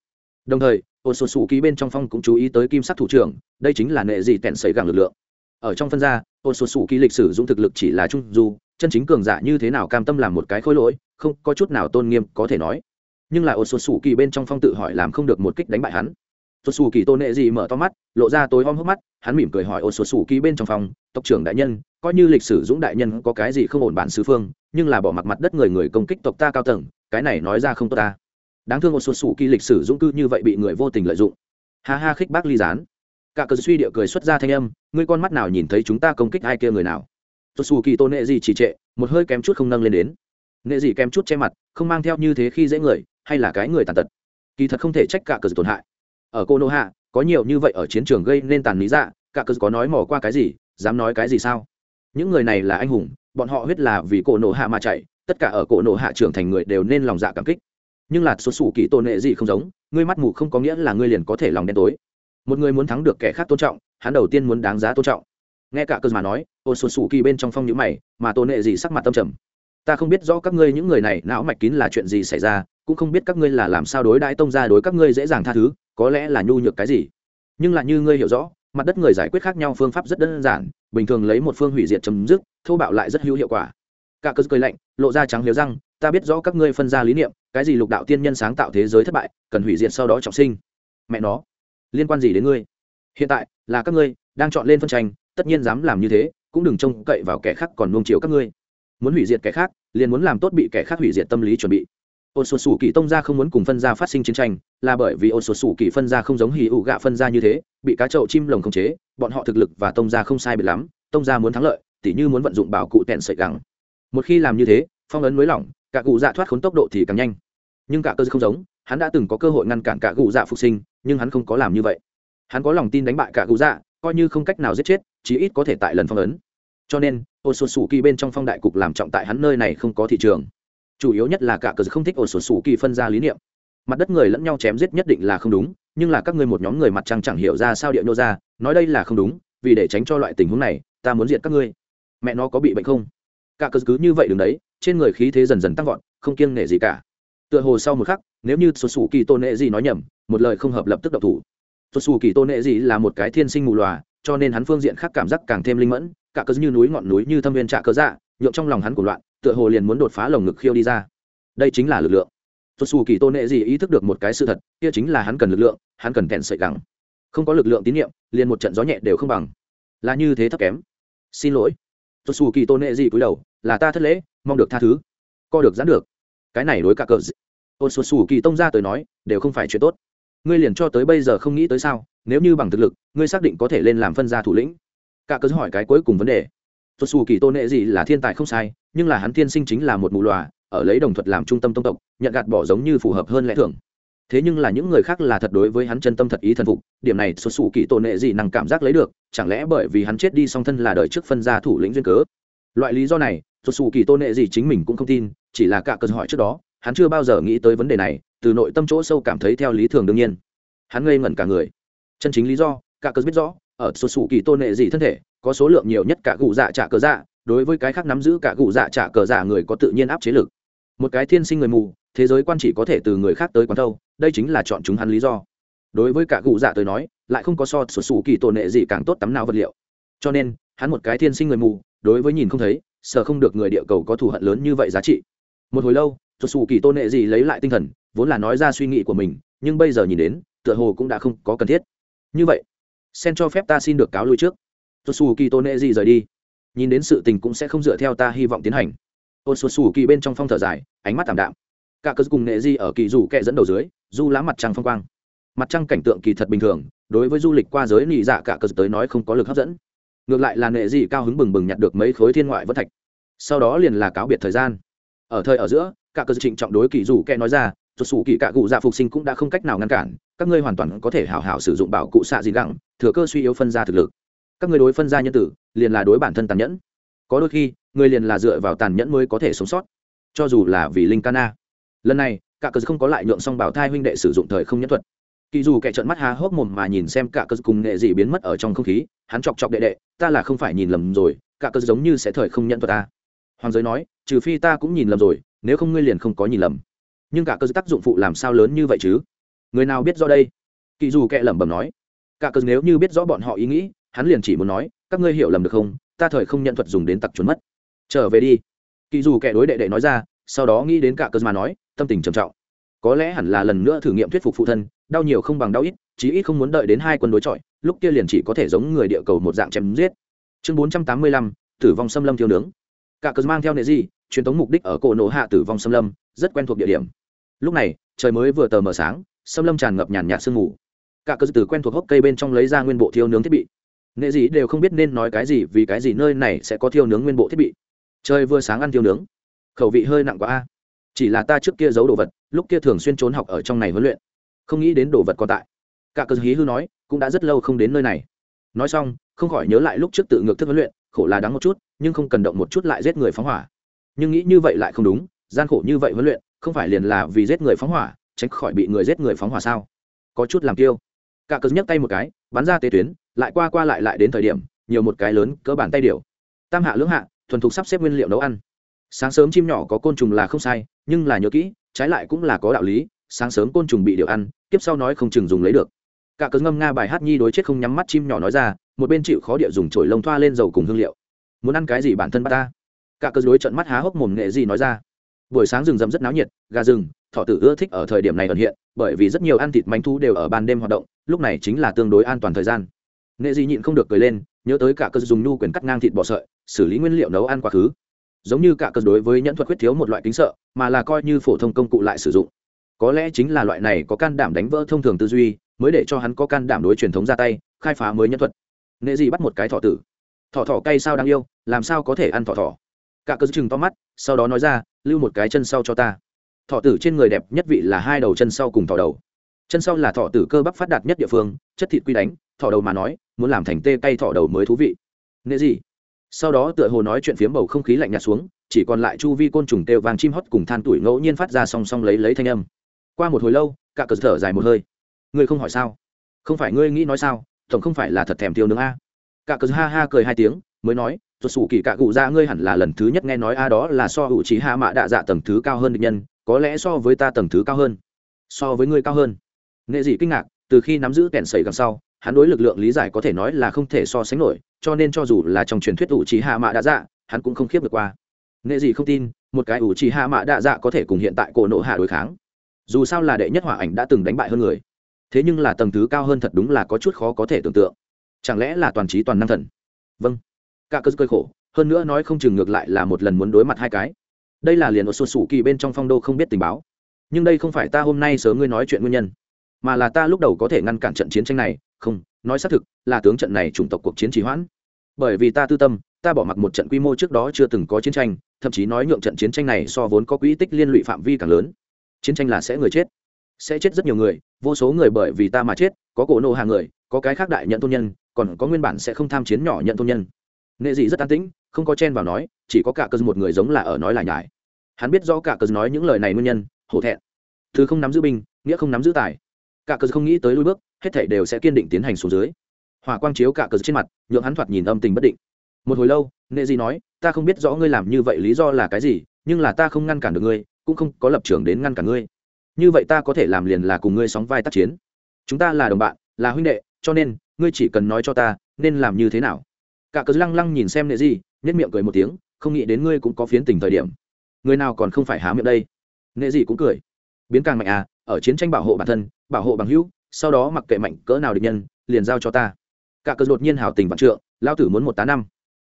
Đồng thời ô số sù kỳ bên trong phong cũng chú ý tới kim sắc thủ trưởng, đây chính là nệ gì tẹn sấy gẳng lực lượng. Ở trong phân gia ô số sù kỳ lịch sử dũng thực lực chỉ là trung du, chân chính cường giả như thế nào cam tâm làm một cái khối lỗi, không có chút nào tôn nghiêm có thể nói. Nhưng là ô số sù kỳ bên trong phong tự hỏi làm không được một kích đánh bại hắn. Sụt sù kỳ tôn nệ gì mở to mắt, lộ ra tối om hốc mắt, hắn mỉm cười hỏi ô số sù kỳ bên trong phòng tộc trưởng đại nhân coi như lịch sử dũng đại nhân có cái gì không ổn bản sứ phương, nhưng là bỏ mặt mặt đất người người công kích tộc ta cao tầng, cái này nói ra không tốt ta. Đáng thương một số sủ kỳ lịch sử dũng cư như vậy bị người vô tình lợi dụng. Ha ha khích bác ly gián. Cả cờ suy địa cười xuất ra thanh âm, ngươi con mắt nào nhìn thấy chúng ta công kích ai kia người nào? Xuân sủ kỳ tôn nệ gì chỉ trệ, một hơi kém chút không nâng lên đến. Nệ gì kém chút che mặt, không mang theo như thế khi dễ người, hay là cái người tàn tật. Kỳ thật không thể trách cả cờ tổn hại. Ở cô nô hạ, có nhiều như vậy ở chiến trường gây nên tàn lý dạ cả cờ có nói mỏ qua cái gì, dám nói cái gì sao? Những người này là anh hùng, bọn họ huyết là vì cổ nổ hạ mà chạy, tất cả ở cổ nổ hạ trưởng thành người đều nên lòng dạ cảm kích. Nhưng là xuất xù kỳ tôn nệ gì không giống, ngươi mắt mù không có nghĩa là ngươi liền có thể lòng đen tối. Một người muốn thắng được kẻ khác tôn trọng, hắn đầu tiên muốn đáng giá tôn trọng. Nghe cả cơ mà nói, ô số xù kỳ bên trong phong nhữ mày, mà tôn nệ gì sắc mặt tâm trầm. Ta không biết rõ các ngươi những người này não mạch kín là chuyện gì xảy ra, cũng không biết các ngươi là làm sao đối đãi tông ra đối các ngươi dễ dàng tha thứ, có lẽ là nhu nhược cái gì. Nhưng là như ngươi hiểu rõ, mặt đất người giải quyết khác nhau phương pháp rất đơn giản bình thường lấy một phương hủy diệt chấm dứt, thô bạo lại rất hữu hiệu quả. Cả cơ cười lạnh, lộ ra trắng liếu răng, ta biết rõ các ngươi phân ra lý niệm, cái gì lục đạo tiên nhân sáng tạo thế giới thất bại, cần hủy diệt sau đó trọng sinh. Mẹ nó, liên quan gì đến ngươi? Hiện tại là các ngươi đang chọn lên phân tranh, tất nhiên dám làm như thế, cũng đừng trông cậy vào kẻ khác còn nuông chiều các ngươi. Muốn hủy diệt kẻ khác, liền muốn làm tốt bị kẻ khác hủy diệt tâm lý chuẩn bị ôn sột sủ kỳ tông ra không muốn cùng phân gia phát sinh chiến tranh, là bởi vì ôn sột sủ kỳ phân gia không giống hì ụ gạ phân gia như thế, bị cá chậu chim lồng khống chế, bọn họ thực lực và tông gia không sai biệt lắm, tông gia muốn thắng lợi, tỉ như muốn vận dụng bảo cụ tẹn sợi gắng một khi làm như thế, phong ấn mới lỏng, cả cụ dạ thoát khốn tốc độ thì càng nhanh. Nhưng cả cơ không giống, hắn đã từng có cơ hội ngăn cản cả cụ dạ phục sinh, nhưng hắn không có làm như vậy. Hắn có lòng tin đánh bại cả cụ dạ coi như không cách nào giết chết, chí ít có thể tại lần phong ấn. Cho nên Ôn sột sủ kỳ bên trong phong đại cục làm trọng tại hắn nơi này không có thị trường chủ yếu nhất là cả cờ không thích ổn sổ sủ kỳ phân ra lý niệm. Mặt đất người lẫn nhau chém giết nhất định là không đúng, nhưng là các ngươi một nhóm người mặt trăng chẳng hiểu ra sao địa nô ra, nói đây là không đúng, vì để tránh cho loại tình huống này, ta muốn diệt các ngươi. Mẹ nó có bị bệnh không? Cả cờ cứ như vậy đứng đấy, trên người khí thế dần dần tăng vọt, không kiêng nể gì cả. Tựa hồ sau một khắc, nếu như sổ sủ kỳ tôn nệ gì nói nhầm, một lời không hợp lập tức độc thủ. Sổ sủ kỳ tôn nệ gì là một cái thiên sinh mù lòa cho nên hắn phương diện khác cảm giác càng thêm linh mẫn, cả cờ như núi ngọn núi như thâm viên trạ cờ dạ nhộn trong lòng hắn của loạn tựa hồ liền muốn đột phá lồng ngực khiêu đi ra. Đây chính là lực lượng. Xuất xù kỳ tôn nệ gì ý thức được một cái sự thật, kia chính là hắn cần lực lượng, hắn cần kẹn sợi gắng không có lực lượng tín nhiệm, liền một trận gió nhẹ đều không bằng. Là như thế thấp kém. Xin lỗi. Xuất xù kỳ tôn nệ gì cúi đầu, là ta thất lễ, mong được tha thứ. Co được giãn được. Cái này đối cả cờ ôn xuất xù kỳ tông ra tới nói, đều không phải chuyện tốt. Ngươi liền cho tới bây giờ không nghĩ tới sao? Nếu như bằng thực lực, ngươi xác định có thể lên làm phân gia thủ lĩnh. Cả cớ hỏi cái cuối cùng vấn đề xuất xù kỳ tôn nệ gì là thiên tài không sai, nhưng là hắn thiên sinh chính là một mù lòa, ở lấy đồng thuật làm trung tâm tông tộc, nhận gạt bỏ giống như phù hợp hơn lẽ thường. Thế nhưng là những người khác là thật đối với hắn chân tâm thật ý thần phục, điểm này xuất xù kỳ tôn nệ gì năng cảm giác lấy được, chẳng lẽ bởi vì hắn chết đi song thân là đời trước phân gia thủ lĩnh duyên cớ? Loại lý do này xuất xù kỳ tôn nệ gì chính mình cũng không tin, chỉ là cả cớ hỏi trước đó, hắn chưa bao giờ nghĩ tới vấn đề này, từ nội tâm chỗ sâu cảm thấy theo lý thường đương nhiên. Hắn ngây ngẩn cả người. Chân chính lý do, cả cớ biết rõ, ở xuất sủ kỳ tôn nệ gì thân thể có số lượng nhiều nhất cả cụ dạ trả cờ dạ đối với cái khác nắm giữ cả cụ dạ trả cờ dạ người có tự nhiên áp chế lực. Một cái thiên sinh người mù, thế giới quan chỉ có thể từ người khác tới quán thâu, đây chính là chọn chúng hắn lý do. Đối với cả cụ dạ tới nói, lại không có so sổ sủ kỳ tôn nệ gì càng tốt tắm nào vật liệu. Cho nên, hắn một cái thiên sinh người mù, đối với nhìn không thấy, sợ không được người địa cầu có thù hận lớn như vậy giá trị. Một hồi lâu, sổ sủ kỳ tôn nệ gì lấy lại tinh thần, vốn là nói ra suy nghĩ của mình, nhưng bây giờ nhìn đến, tựa hồ cũng đã không có cần thiết. Như vậy, sen cho phép ta xin được cáo lui trước tôi xù kỳ tôn nệ gì rời đi. Nhìn đến sự tình cũng sẽ không dựa theo ta hy vọng tiến hành. Ôn xù xù kỳ bên trong phong thở dài, ánh mắt t ạ m đạm. Cả cơ cùng nệ di ở kỳ rủ kẹ dẫn đầu dưới, du lá mặt trăng phong quang. Mặt trăng cảnh tượng kỳ thật bình thường, đối với du lịch qua giới nị dạ cả cơ tới nói không có lực hấp dẫn. Ngược lại là nệ di cao hứng bừng bừng nhặt được mấy khối thiên ngoại vân thạch. Sau đó liền là cáo biệt thời gian. Ở thời ở giữa, cả cơ trịnh trọng đối kỳ rủ kẹ nói ra tuột xù kỳ cả cụ dạ phục sinh cũng đã không cách nào ngăn cản, các ngươi hoàn toàn có thể hảo hảo sử dụng bảo cụ xạ gì gẳng thừa cơ suy yếu phân ra thực lực các ngươi đối phân ra nhân tử, liền là đối bản thân tàn nhẫn. Có đôi khi, người liền là dựa vào tàn nhẫn mới có thể sống sót. Cho dù là vì linh cana lần này, cả cờ không có lại nhượng song bảo thai huynh đệ sử dụng thời không nhẫn thuật. Kỳ dù kẻ trợn mắt há hốc mồm mà nhìn xem cả cờ cùng nghệ dị biến mất ở trong không khí, hắn chọc chọc đệ đệ, ta là không phải nhìn lầm rồi, cả cờ giống như sẽ thời không nhẫn thuật ta hoàng giới nói, trừ phi ta cũng nhìn lầm rồi, nếu không ngươi liền không có nhìn lầm. Nhưng cả cờ tác dụng phụ làm sao lớn như vậy chứ? Người nào biết do đây? Kỳ dù kẻ lẩm bẩm nói, cả cờ nếu như biết rõ bọn họ ý nghĩ hắn liền chỉ muốn nói, các ngươi hiểu lầm được không? Ta thời không nhận thuật dùng đến tặc trốn mất. Trở về đi. Kỳ dù kẻ đối đệ đệ nói ra, sau đó nghĩ đến cả cơ mà nói, tâm tình trầm trọng. Có lẽ hẳn là lần nữa thử nghiệm thuyết phục phụ thân, đau nhiều không bằng đau ít, chí ít không muốn đợi đến hai quân đối chọi, lúc kia liền chỉ có thể giống người địa cầu một dạng chém giết. Chương bốn trăm tám mươi lăm, tử vong xâm lâm thiêu nướng. Cả cớ mang theo nệ gì truyền thống mục đích ở cổ nổ hạ tử vong xâm lâm, rất quen thuộc địa điểm. Lúc này, trời mới vừa tờ mờ sáng, xâm lâm tràn ngập nhàn nhạt sương mù. Cả cơ từ quen thuộc hốc cây bên trong lấy ra nguyên bộ thiêu nướng thiết bị nghệ gì đều không biết nên nói cái gì vì cái gì nơi này sẽ có thiêu nướng nguyên bộ thiết bị. Trời vừa sáng ăn thiêu nướng. Khẩu vị hơi nặng quá a. Chỉ là ta trước kia giấu đồ vật, lúc kia thường xuyên trốn học ở trong này huấn luyện. Không nghĩ đến đồ vật còn tại. Cả cơ hí hư nói, cũng đã rất lâu không đến nơi này. Nói xong, không khỏi nhớ lại lúc trước tự ngược thức huấn luyện, khổ là đáng một chút, nhưng không cần động một chút lại giết người phóng hỏa. Nhưng nghĩ như vậy lại không đúng, gian khổ như vậy huấn luyện, không phải liền là vì giết người phóng hỏa, tránh khỏi bị người giết người phóng hỏa sao? Có chút làm tiêu cả cơ nhấc tay một cái, bắn ra tế tuyến lại qua qua lại lại đến thời điểm, nhiều một cái lớn cỡ bàn tay điều. Tam hạ lưỡng hạ, thuần thục sắp xếp nguyên liệu nấu ăn. Sáng sớm chim nhỏ có côn trùng là không sai, nhưng là nhớ kỹ, trái lại cũng là có đạo lý, sáng sớm côn trùng bị điều ăn tiếp sau nói không chừng dùng lấy được. Cả cớ ngâm nga bài hát nhi đối chết không nhắm mắt chim nhỏ nói ra, một bên chịu khó địa dùng chổi lông thoa lên dầu cùng hương liệu. Muốn ăn cái gì bản thân bắt ta? Cả cớ đối trận mắt há hốc mồm nghệ gì nói ra. Buổi sáng rừng rậm rất náo nhiệt, gà rừng, thỏ tử ưa thích ở thời điểm này ẩn hiện, bởi vì rất nhiều ăn thịt manh thú đều ở ban đêm hoạt động, lúc này chính là tương đối an toàn thời gian nghệ Dị nhịn không được cười lên, nhớ tới cả cơ dùng nhu quyền cắt ngang thịt bò sợi, xử lý nguyên liệu nấu ăn quá khứ. Giống như cả cơ đối với nhẫn thuật quyết thiếu một loại kính sợ, mà là coi như phổ thông công cụ lại sử dụng. Có lẽ chính là loại này có can đảm đánh vỡ thông thường tư duy, mới để cho hắn có can đảm đối truyền thống ra tay, khai phá mới nhẫn thuật. Nghệ Dị bắt một cái thọ tử. Thọ thọ cay sao đáng yêu, làm sao có thể ăn thọ thọ cả cơ chừng to mắt, sau đó nói ra, lưu một cái chân sau cho ta. Thọ tử trên người đẹp nhất vị là hai đầu chân sau cùng thọ đầu chân sau là thọ tử cơ bắp phát đạt nhất địa phương, chất thịt quy đánh thọ đầu mà nói, muốn làm thành tê cay thọ đầu mới thú vị. Nghệ gì? Sau đó tựa hồ nói chuyện phiếm bầu không khí lạnh nhạt xuống, chỉ còn lại chu vi côn trùng têu vàng chim hót cùng than tuổi ngẫu nhiên phát ra song song lấy lấy thanh âm. Qua một hồi lâu, cả cờ thở dài một hơi. Ngươi không hỏi sao? Không phải ngươi nghĩ nói sao? Tổng không phải là thật thèm tiêu nướng a. Cả cờ ha ha cười hai tiếng, mới nói, tuột sủ kỳ cạ cụ ra ngươi hẳn là lần thứ nhất nghe nói a, đó là so hữu trí hạ mạ đạ dạ tầng thứ cao hơn địch nhân, có lẽ so với ta tầng thứ cao hơn. So với ngươi cao hơn nghệ dị kinh ngạc, từ khi nắm giữ kèn sầy gần sau, hắn đối lực lượng lý giải có thể nói là không thể so sánh nổi, cho nên cho dù là trong truyền thuyết ủ trí hạ mạ đã dạ hắn cũng không khiếp được qua. Nghệ dị không tin, một cái ủ trí hạ mạ đã dạ có thể cùng hiện tại cổ nộ hạ đối kháng. Dù sao là đệ nhất hỏa ảnh đã từng đánh bại hơn người. Thế nhưng là tầng thứ cao hơn thật đúng là có chút khó có thể tưởng tượng. Chẳng lẽ là toàn trí toàn năng thần? Vâng. Cả cơ cơ khổ, hơn nữa nói không chừng ngược lại là một lần muốn đối mặt hai cái. Đây là liền ở số sủ kỳ bên trong phong đô không biết tình báo. Nhưng đây không phải ta hôm nay sớm ngươi nói chuyện nguyên nhân mà là ta lúc đầu có thể ngăn cản trận chiến tranh này, không, nói xác thực, là tướng trận này chủng tộc cuộc chiến trì hoãn. Bởi vì ta tư tâm, ta bỏ mặc một trận quy mô trước đó chưa từng có chiến tranh, thậm chí nói nhượng trận chiến tranh này so vốn có quỹ tích liên lụy phạm vi càng lớn. Chiến tranh là sẽ người chết, sẽ chết rất nhiều người, vô số người bởi vì ta mà chết, có cổ nô hàng người, có cái khác đại nhận tôn nhân, còn có nguyên bản sẽ không tham chiến nhỏ nhận tôn nhân. Nghệ dị rất an tĩnh, không có chen vào nói, chỉ có cả cơ một người giống là ở nói lại nhải. Hắn biết do cả cơ nói những lời này nguyên nhân, hổ thẹn. Thứ không nắm giữ binh, nghĩa không nắm giữ tài cả cờ không nghĩ tới lui bước, hết thảy đều sẽ kiên định tiến hành xuống dưới. Hỏa quang chiếu cả cờ trên mặt, nhượng hắn thoạt nhìn âm tình bất định. Một hồi lâu, Nệ dị nói, ta không biết rõ ngươi làm như vậy lý do là cái gì, nhưng là ta không ngăn cản được ngươi, cũng không có lập trường đến ngăn cản ngươi. Như vậy ta có thể làm liền là cùng ngươi sóng vai tác chiến. Chúng ta là đồng bạn, là huynh đệ, cho nên, ngươi chỉ cần nói cho ta, nên làm như thế nào? Cả cớ lăng lăng nhìn xem nệ di nhất miệng cười một tiếng, không nghĩ đến ngươi cũng có phiến tình thời điểm. Người nào còn không phải há miệng đây? Nệ di cũng cười. Biến càng mạnh à ở chiến tranh bảo hộ bản thân, bảo hộ bằng hữu, sau đó mặc kệ mạnh cỡ nào địch nhân, liền giao cho ta. Cả cớ đột nhiên hào tình vạn trượng lao tử muốn một tá năm.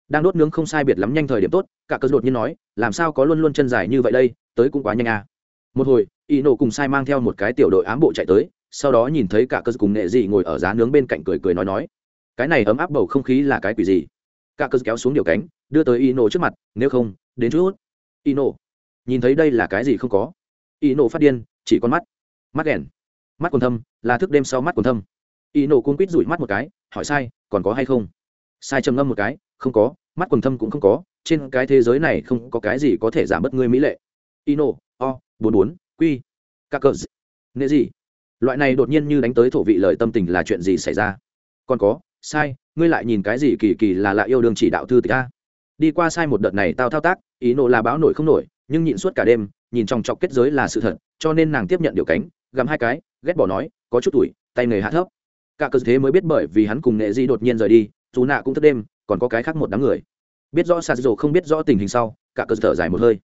Đang đốt nướng không sai biệt lắm nhanh thời điểm tốt, cả cớ đột nhiên nói, làm sao có luôn luôn chân dài như vậy đây, tới cũng quá nhanh à. Một hồi, y nổ cùng sai mang theo một cái tiểu đội ám bộ chạy tới, sau đó nhìn thấy cả cơ cùng nghệ dị ngồi ở giá nướng bên cạnh cười cười nói nói. Cái này ấm áp bầu không khí là cái quỷ gì? Cả cơ kéo xuống điều cánh, đưa tới y nổ trước mặt, nếu không, đến chút. Y nổ. Nhìn thấy đây là cái gì không có. Y nổ phát điên, chỉ con mắt mắt đèn mắt còn thâm, là thức đêm sau mắt còn thâm. Y nổ cung quýt rủi mắt một cái, hỏi sai, còn có hay không? Sai trầm ngâm một cái, không có, mắt quần thâm cũng không có, trên cái thế giới này không có cái gì có thể giảm bớt ngươi mỹ lệ. Ino o, bốn bốn, quy. Các cờ nghệ gì loại này đột nhiên như đánh tới thổ vị lời tâm tình là chuyện gì xảy ra? Còn có, sai, ngươi lại nhìn cái gì kỳ kỳ là lạ yêu đương chỉ đạo thư tịch a? Đi qua sai một đợt này tao thao tác ý nộ là báo nổi không nổi, nhưng nhịn suốt cả đêm, nhìn trong chọc kết giới là sự thật, cho nên nàng tiếp nhận điều cánh gặm hai cái, ghét bỏ nói, có chút tuổi, tay nghề hạ thấp. Cả cơ thế mới biết bởi vì hắn cùng nghệ di đột nhiên rời đi, dù nạ cũng thức đêm, còn có cái khác một đám người. Biết rõ sạt dồ không biết rõ tình hình sau, cả cơ thở dài một hơi.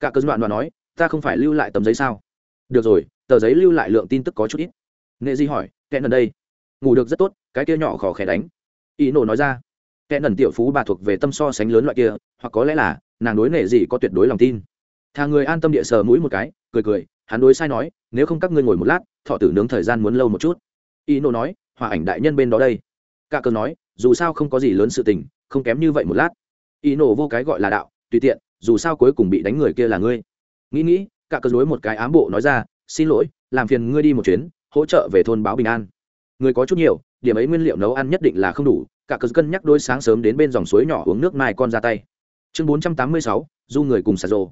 Cả cơ đoạn đoạn nói, ta không phải lưu lại tấm giấy sao? Được rồi, tờ giấy lưu lại lượng tin tức có chút ít. Nghệ di hỏi, kẻ nần đây? Ngủ được rất tốt, cái kia nhỏ khó khẽ đánh. Ý nổ nói ra, kẻ nần tiểu phú bà thuộc về tâm so sánh lớn loại kia, hoặc có lẽ là, nàng đối nghệ gì có tuyệt đối lòng tin. Thà người an tâm địa sờ mũi một cái, cười cười hắn đối sai nói, nếu không các ngươi ngồi một lát, thọ tử nướng thời gian muốn lâu một chút. Y nô nói, hòa ảnh đại nhân bên đó đây. Cả cờ nói, dù sao không có gì lớn sự tình, không kém như vậy một lát. Y nô vô cái gọi là đạo, tùy tiện, dù sao cuối cùng bị đánh người kia là ngươi. Nghĩ nghĩ, cả cờ dối một cái ám bộ nói ra, xin lỗi, làm phiền ngươi đi một chuyến, hỗ trợ về thôn báo bình an. Người có chút nhiều, điểm ấy nguyên liệu nấu ăn nhất định là không đủ, cả cờ cân nhắc đôi sáng sớm đến bên dòng suối nhỏ uống nước mai con ra tay. Chương bốn trăm tám mươi sáu, du người cùng xà rồ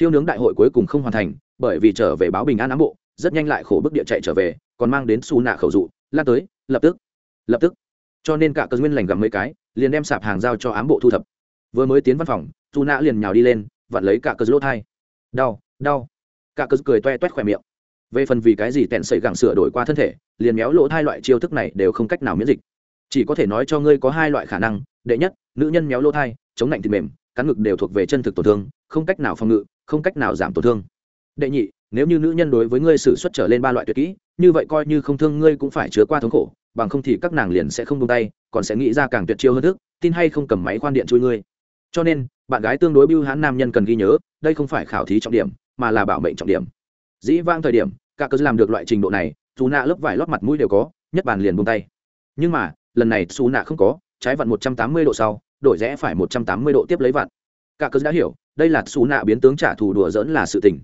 thiêu nướng đại hội cuối cùng không hoàn thành, bởi vì trở về báo bình an ám bộ, rất nhanh lại khổ bức địa chạy trở về, còn mang đến xù nạ khẩu dụ, lan tới, lập tức lập tức. Cho nên cả cơ nguyên lành gặm mấy cái, liền đem sạp hàng giao cho ám bộ thu thập. Vừa mới tiến văn phòng, xù nạ liền nhào đi lên, vặn lấy cả cơ lỗ thai. Đau đau. Cả cơ cười toe toét khỏe miệng. Về phần vì cái gì tẹn sẩy gẳng sửa đổi qua thân thể, liền méo lỗ thai loại chiêu thức này đều không cách nào miễn dịch. Chỉ có thể nói cho ngươi có hai loại khả năng, đệ nhất, nữ nhân méo lỗ thai, chống lạnh thịt mềm, cắn ngực đều thuộc về chân thực tổn thương, không cách nào phòng ngự không cách nào giảm tổn thương. Đệ nhị, nếu như nữ nhân đối với ngươi xử xuất trở lên ba loại tuyệt kỹ, như vậy coi như không thương ngươi cũng phải chứa qua thống khổ, bằng không thì các nàng liền sẽ không buông tay, còn sẽ nghĩ ra càng tuyệt chiêu hơn thức, tin hay không cầm máy khoan điện chui ngươi. Cho nên, bạn gái tương đối bưu hãn nam nhân cần ghi nhớ, đây không phải khảo thí trọng điểm, mà là bảo mệnh trọng điểm. Dĩ vang thời điểm, cả cơ làm được loại trình độ này dù nạ lớp vải lót mặt mũi đều có, nhất bàn liền buông tay. Nhưng mà, lần này xù nạ không có, trái vặn một trăm tám mươi độ sau, đổi rẽ phải một trăm tám mươi độ tiếp lấy vặn. Cả cơ đã hiểu đây là xù nạ biến tướng trả thù đùa dỡn là sự tình.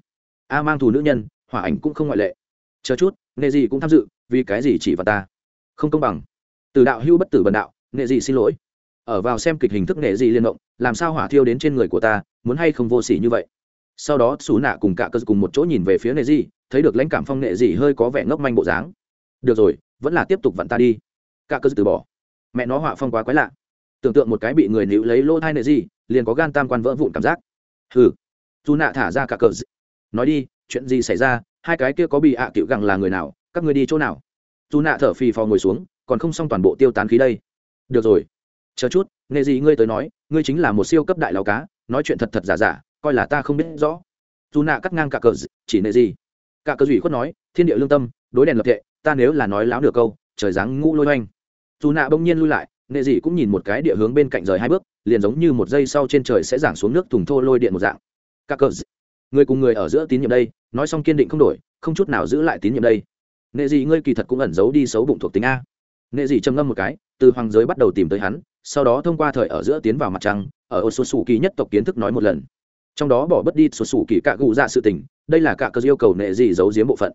A mang thù nữ nhân, hỏa ảnh cũng không ngoại lệ. Chờ chút, nghệ gì cũng tham dự, vì cái gì chỉ vào ta? Không công bằng. Từ đạo hưu bất tử bần đạo, nghệ gì xin lỗi. Ở vào xem kịch hình thức nghệ gì liên động, làm sao hỏa thiêu đến trên người của ta, muốn hay không vô s ỉ như vậy? Sau đó, xù nạ cùng cả cơ cùng một chỗ nhìn về phía nghệ gì, thấy được lãnh cảm phong nghệ gì hơi có vẻ ngốc manh bộ dáng. Được rồi, vẫn là tiếp tục vặn ta đi. Cả cơ từ bỏ. Mẹ nó họa phong quá quái lạ. Tưởng tượng một cái bị người níu lấy lỗ thai nệ gì, liền có gan tam quan vỡ vụn cảm giác hừ. Dù nạ thả ra cả cờ nói đi, chuyện gì xảy ra? Hai cái kia có bị ạ à cựu gẳng là người nào? Các người đi chỗ nào? Dù nạ thở phì phò ngồi xuống, còn không xong toàn bộ tiêu tán khí đây. Được rồi. Chờ chút nghề gì ngươi tới nói, ngươi chính là một siêu cấp đại lao cá, nói chuyện thật thật giả giả, coi là ta không biết rõ. Dù nạ cắt ngang cả cờ chỉ nệ gì? Cả cờ dủy khuất nói, thiên địa lương tâm, đối đèn lập tệ ta nếu là nói láo nửa câu, trời dáng ngũ lôi oanh dù nạ bỗng nhiên lui lại nghệ dị cũng nhìn một cái địa hướng bên cạnh rời hai bước, liền giống như một giây sau trên trời sẽ giảng xuống nước thùng thô lôi điện một dạng. Các cờ người cùng người ở giữa tín nhiệm đây, nói xong kiên định không đổi, không chút nào giữ lại tín nhiệm đây. Nghệ dị ngươi kỳ thật cũng ẩn giấu đi xấu bụng thuộc tính a. Nghệ dị trầm ngâm một cái, từ hoàng giới bắt đầu tìm tới hắn, sau đó thông qua thời ở giữa tiến vào mặt trăng, ở ô số sủ kỳ nhất tộc kiến thức nói một lần. Trong đó bỏ bất đi số sủ kỳ cạ gù ra sự tình, đây là cạ cơ yêu cầu nệ dị giấu giếm bộ phận.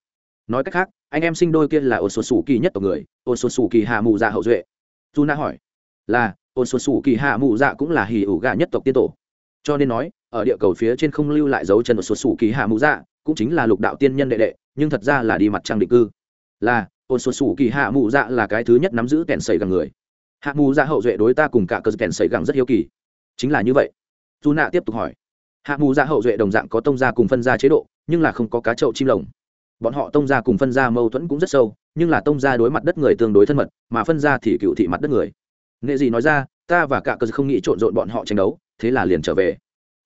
Nói cách khác, anh em sinh đôi kia là ô số sủ kỳ nhất tộc người ô số sủ kỳ hà mù ra hậu duệ dù na hỏi, là ô số sủ kỳ hạ mụ dạ cũng là hì ủ gà nhất tộc tiên tổ. Cho nên nói, ở địa cầu phía trên không lưu lại dấu chân ô số sủ kỳ hạ mụ dạ cũng chính là lục đạo tiên nhân đệ đệ, nhưng thật ra là đi mặt trăng định cư. Là, ôn xuân sủ kỳ hạ mụ dạ là cái thứ nhất nắm giữ kèn sầy gẳng người. Hạ mụ dạ hậu duệ đối ta cùng cả cơ kèn sầy gẳng rất hiếu kỳ. Chính là như vậy. Dù nạ tiếp tục hỏi, hạ mù dạ hậu duệ đồng dạng có tông gia cùng phân gia chế độ, nhưng là không có cá trậu chim lồng bọn họ tông gia cùng phân gia mâu thuẫn cũng rất sâu, nhưng là tông gia đối mặt đất người tương đối thân mật, mà phân gia thì cựu thị mặt đất người. Nghệ gì nói ra, ta và cả cơ không nghĩ trộn rộn bọn họ tranh đấu, thế là liền trở về.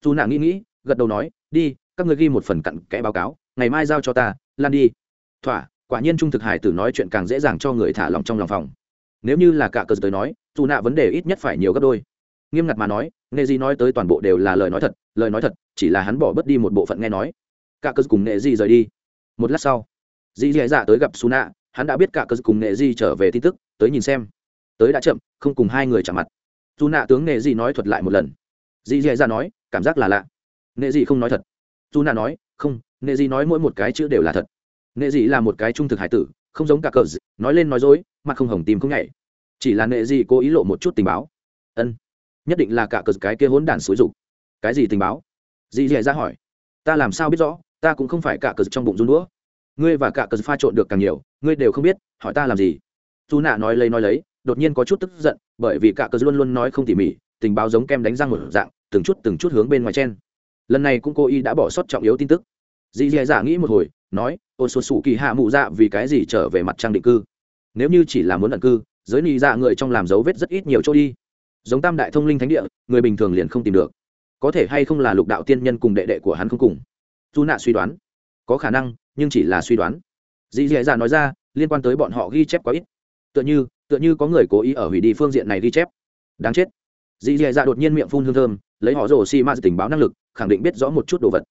Dù nạ nghĩ nghĩ, gật đầu nói, đi, các người ghi một phần cặn kẽ báo cáo, ngày mai giao cho ta, lan đi. Thỏa, quả nhiên trung thực hải tử nói chuyện càng dễ dàng cho người thả lòng trong lòng phòng. Nếu như là cả cơ tới nói dù nạ vấn đề ít nhất phải nhiều gấp đôi. Nghiêm ngặt mà nói, nghệ di nói tới toàn bộ đều là lời nói thật, lời nói thật, chỉ là hắn bỏ bớt đi một bộ phận nghe nói. Cả cơ cùng nghệ di rời đi một lát sau dì dì dạ tới gặp su nạ hắn đã biết cả cơ cùng nghệ di trở về tin tức, tới nhìn xem. Tới đã chậm, không cùng hai người chạm mặt. Su nạ tướng nghệ di nói thuật lại một lần. Dì dì dạ nói, cảm giác là lạ. Nghệ di không nói thật. Su nạ nói, không, nghệ di nói mỗi một cái chữ đều là thật. Nghệ Di là một cái trung thực hải tử, không giống cả cờ nói lên nói dối, mặt không hồng tìm không nhảy. Chỉ là nghệ Di cố ý lộ một chút tình báo. Ân, nhất định là cả cờ cái kia hốn đản xúi rục cái gì tình báo? Dì dì Dạ hỏi. Ta làm sao biết rõ? Ta cũng không phải cả cờ trong bụng run đũa. Ngươi và cả cờ pha trộn được càng nhiều, ngươi đều không biết, hỏi ta làm gì? Dù nạ nói lấy nói lấy, đột nhiên có chút tức giận, bởi vì cả cờ luôn luôn nói không tỉ mỉ, tình báo giống kem đánh răng một dạng, từng chút từng chút hướng bên ngoài chen. Lần này cũng cô y đã bỏ sót trọng yếu tin tức. Dì dì dạ nghĩ một hồi, nói ôn số sủ kỳ hạ mụ dạ vì cái gì trở về mặt trăng định cư? Nếu như chỉ là muốn ẩn cư, giới nị dạ người trong làm dấu vết rất ít nhiều chỗ đi. Giống tam đại thông linh thánh địa, người bình thường liền không tìm được. Có thể hay không là lục đạo tiên nhân cùng đệ đệ của hắn không cùng? Dù nạ suy đoán. Có khả năng, nhưng chỉ là suy đoán. Dì dì dạ nói ra, liên quan tới bọn họ ghi chép quá ít. Tựa như tựa như có người cố ý ở hủy đi phương diện này ghi chép. Đáng chết. Dì dì dạ đột nhiên miệng phun hương thơm, lấy họ rổ xì ma tình báo năng lực, khẳng định biết rõ một chút đồ vật.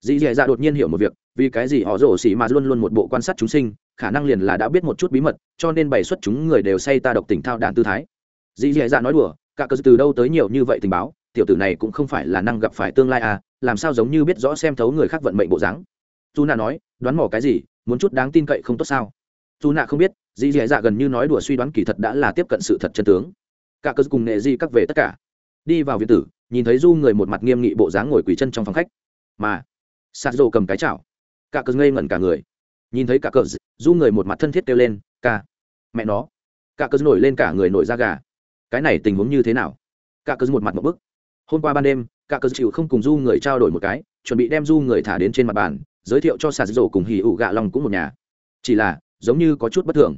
Dì dì dạ đột nhiên hiểu một việc, vì cái gì họ rổ xì ma luôn luôn một bộ quan sát chúng sinh, khả năng liền là đã biết một chút bí mật, cho nên bày xuất chúng người đều say ta độc tình thao đàn tư thái. Dì dì dạ nói đùa, cả cơ từ đâu tới nhiều như vậy tình báo? Tiểu tử này cũng không phải là năng gặp phải tương lai à làm sao giống như biết rõ xem thấu người khác vận mệnh bộ dáng. Dù nạ nói, đoán mò cái gì, muốn chút đáng tin cậy không tốt sao? Dù nạ không biết, dì dì dạ gần như nói đùa suy đoán kỳ thật đã là tiếp cận sự thật chân tướng. Cả cơ cùng nghệ di các về tất cả. Đi vào viện tử, nhìn thấy du người một mặt nghiêm nghị bộ dáng ngồi quỳ chân trong phòng khách. Mà, sạt dô cầm cái chảo. Cả cờ ngây ngẩn cả người. Nhìn thấy cả cờ du người một mặt thân thiết kêu lên, ca, mẹ nó. Cả cờ nổi lên cả người nổi da gà. Cái này tình huống như thế nào? Cả cờ một mặt một bức hôm qua ban đêm, cả cơ chịu không cùng du người trao đổi một cái, chuẩn bị đem du người thả đến trên mặt bàn, giới thiệu cho sạt rổ cùng hì ủ gạ lòng cũng một nhà. Chỉ là, giống như có chút bất thường.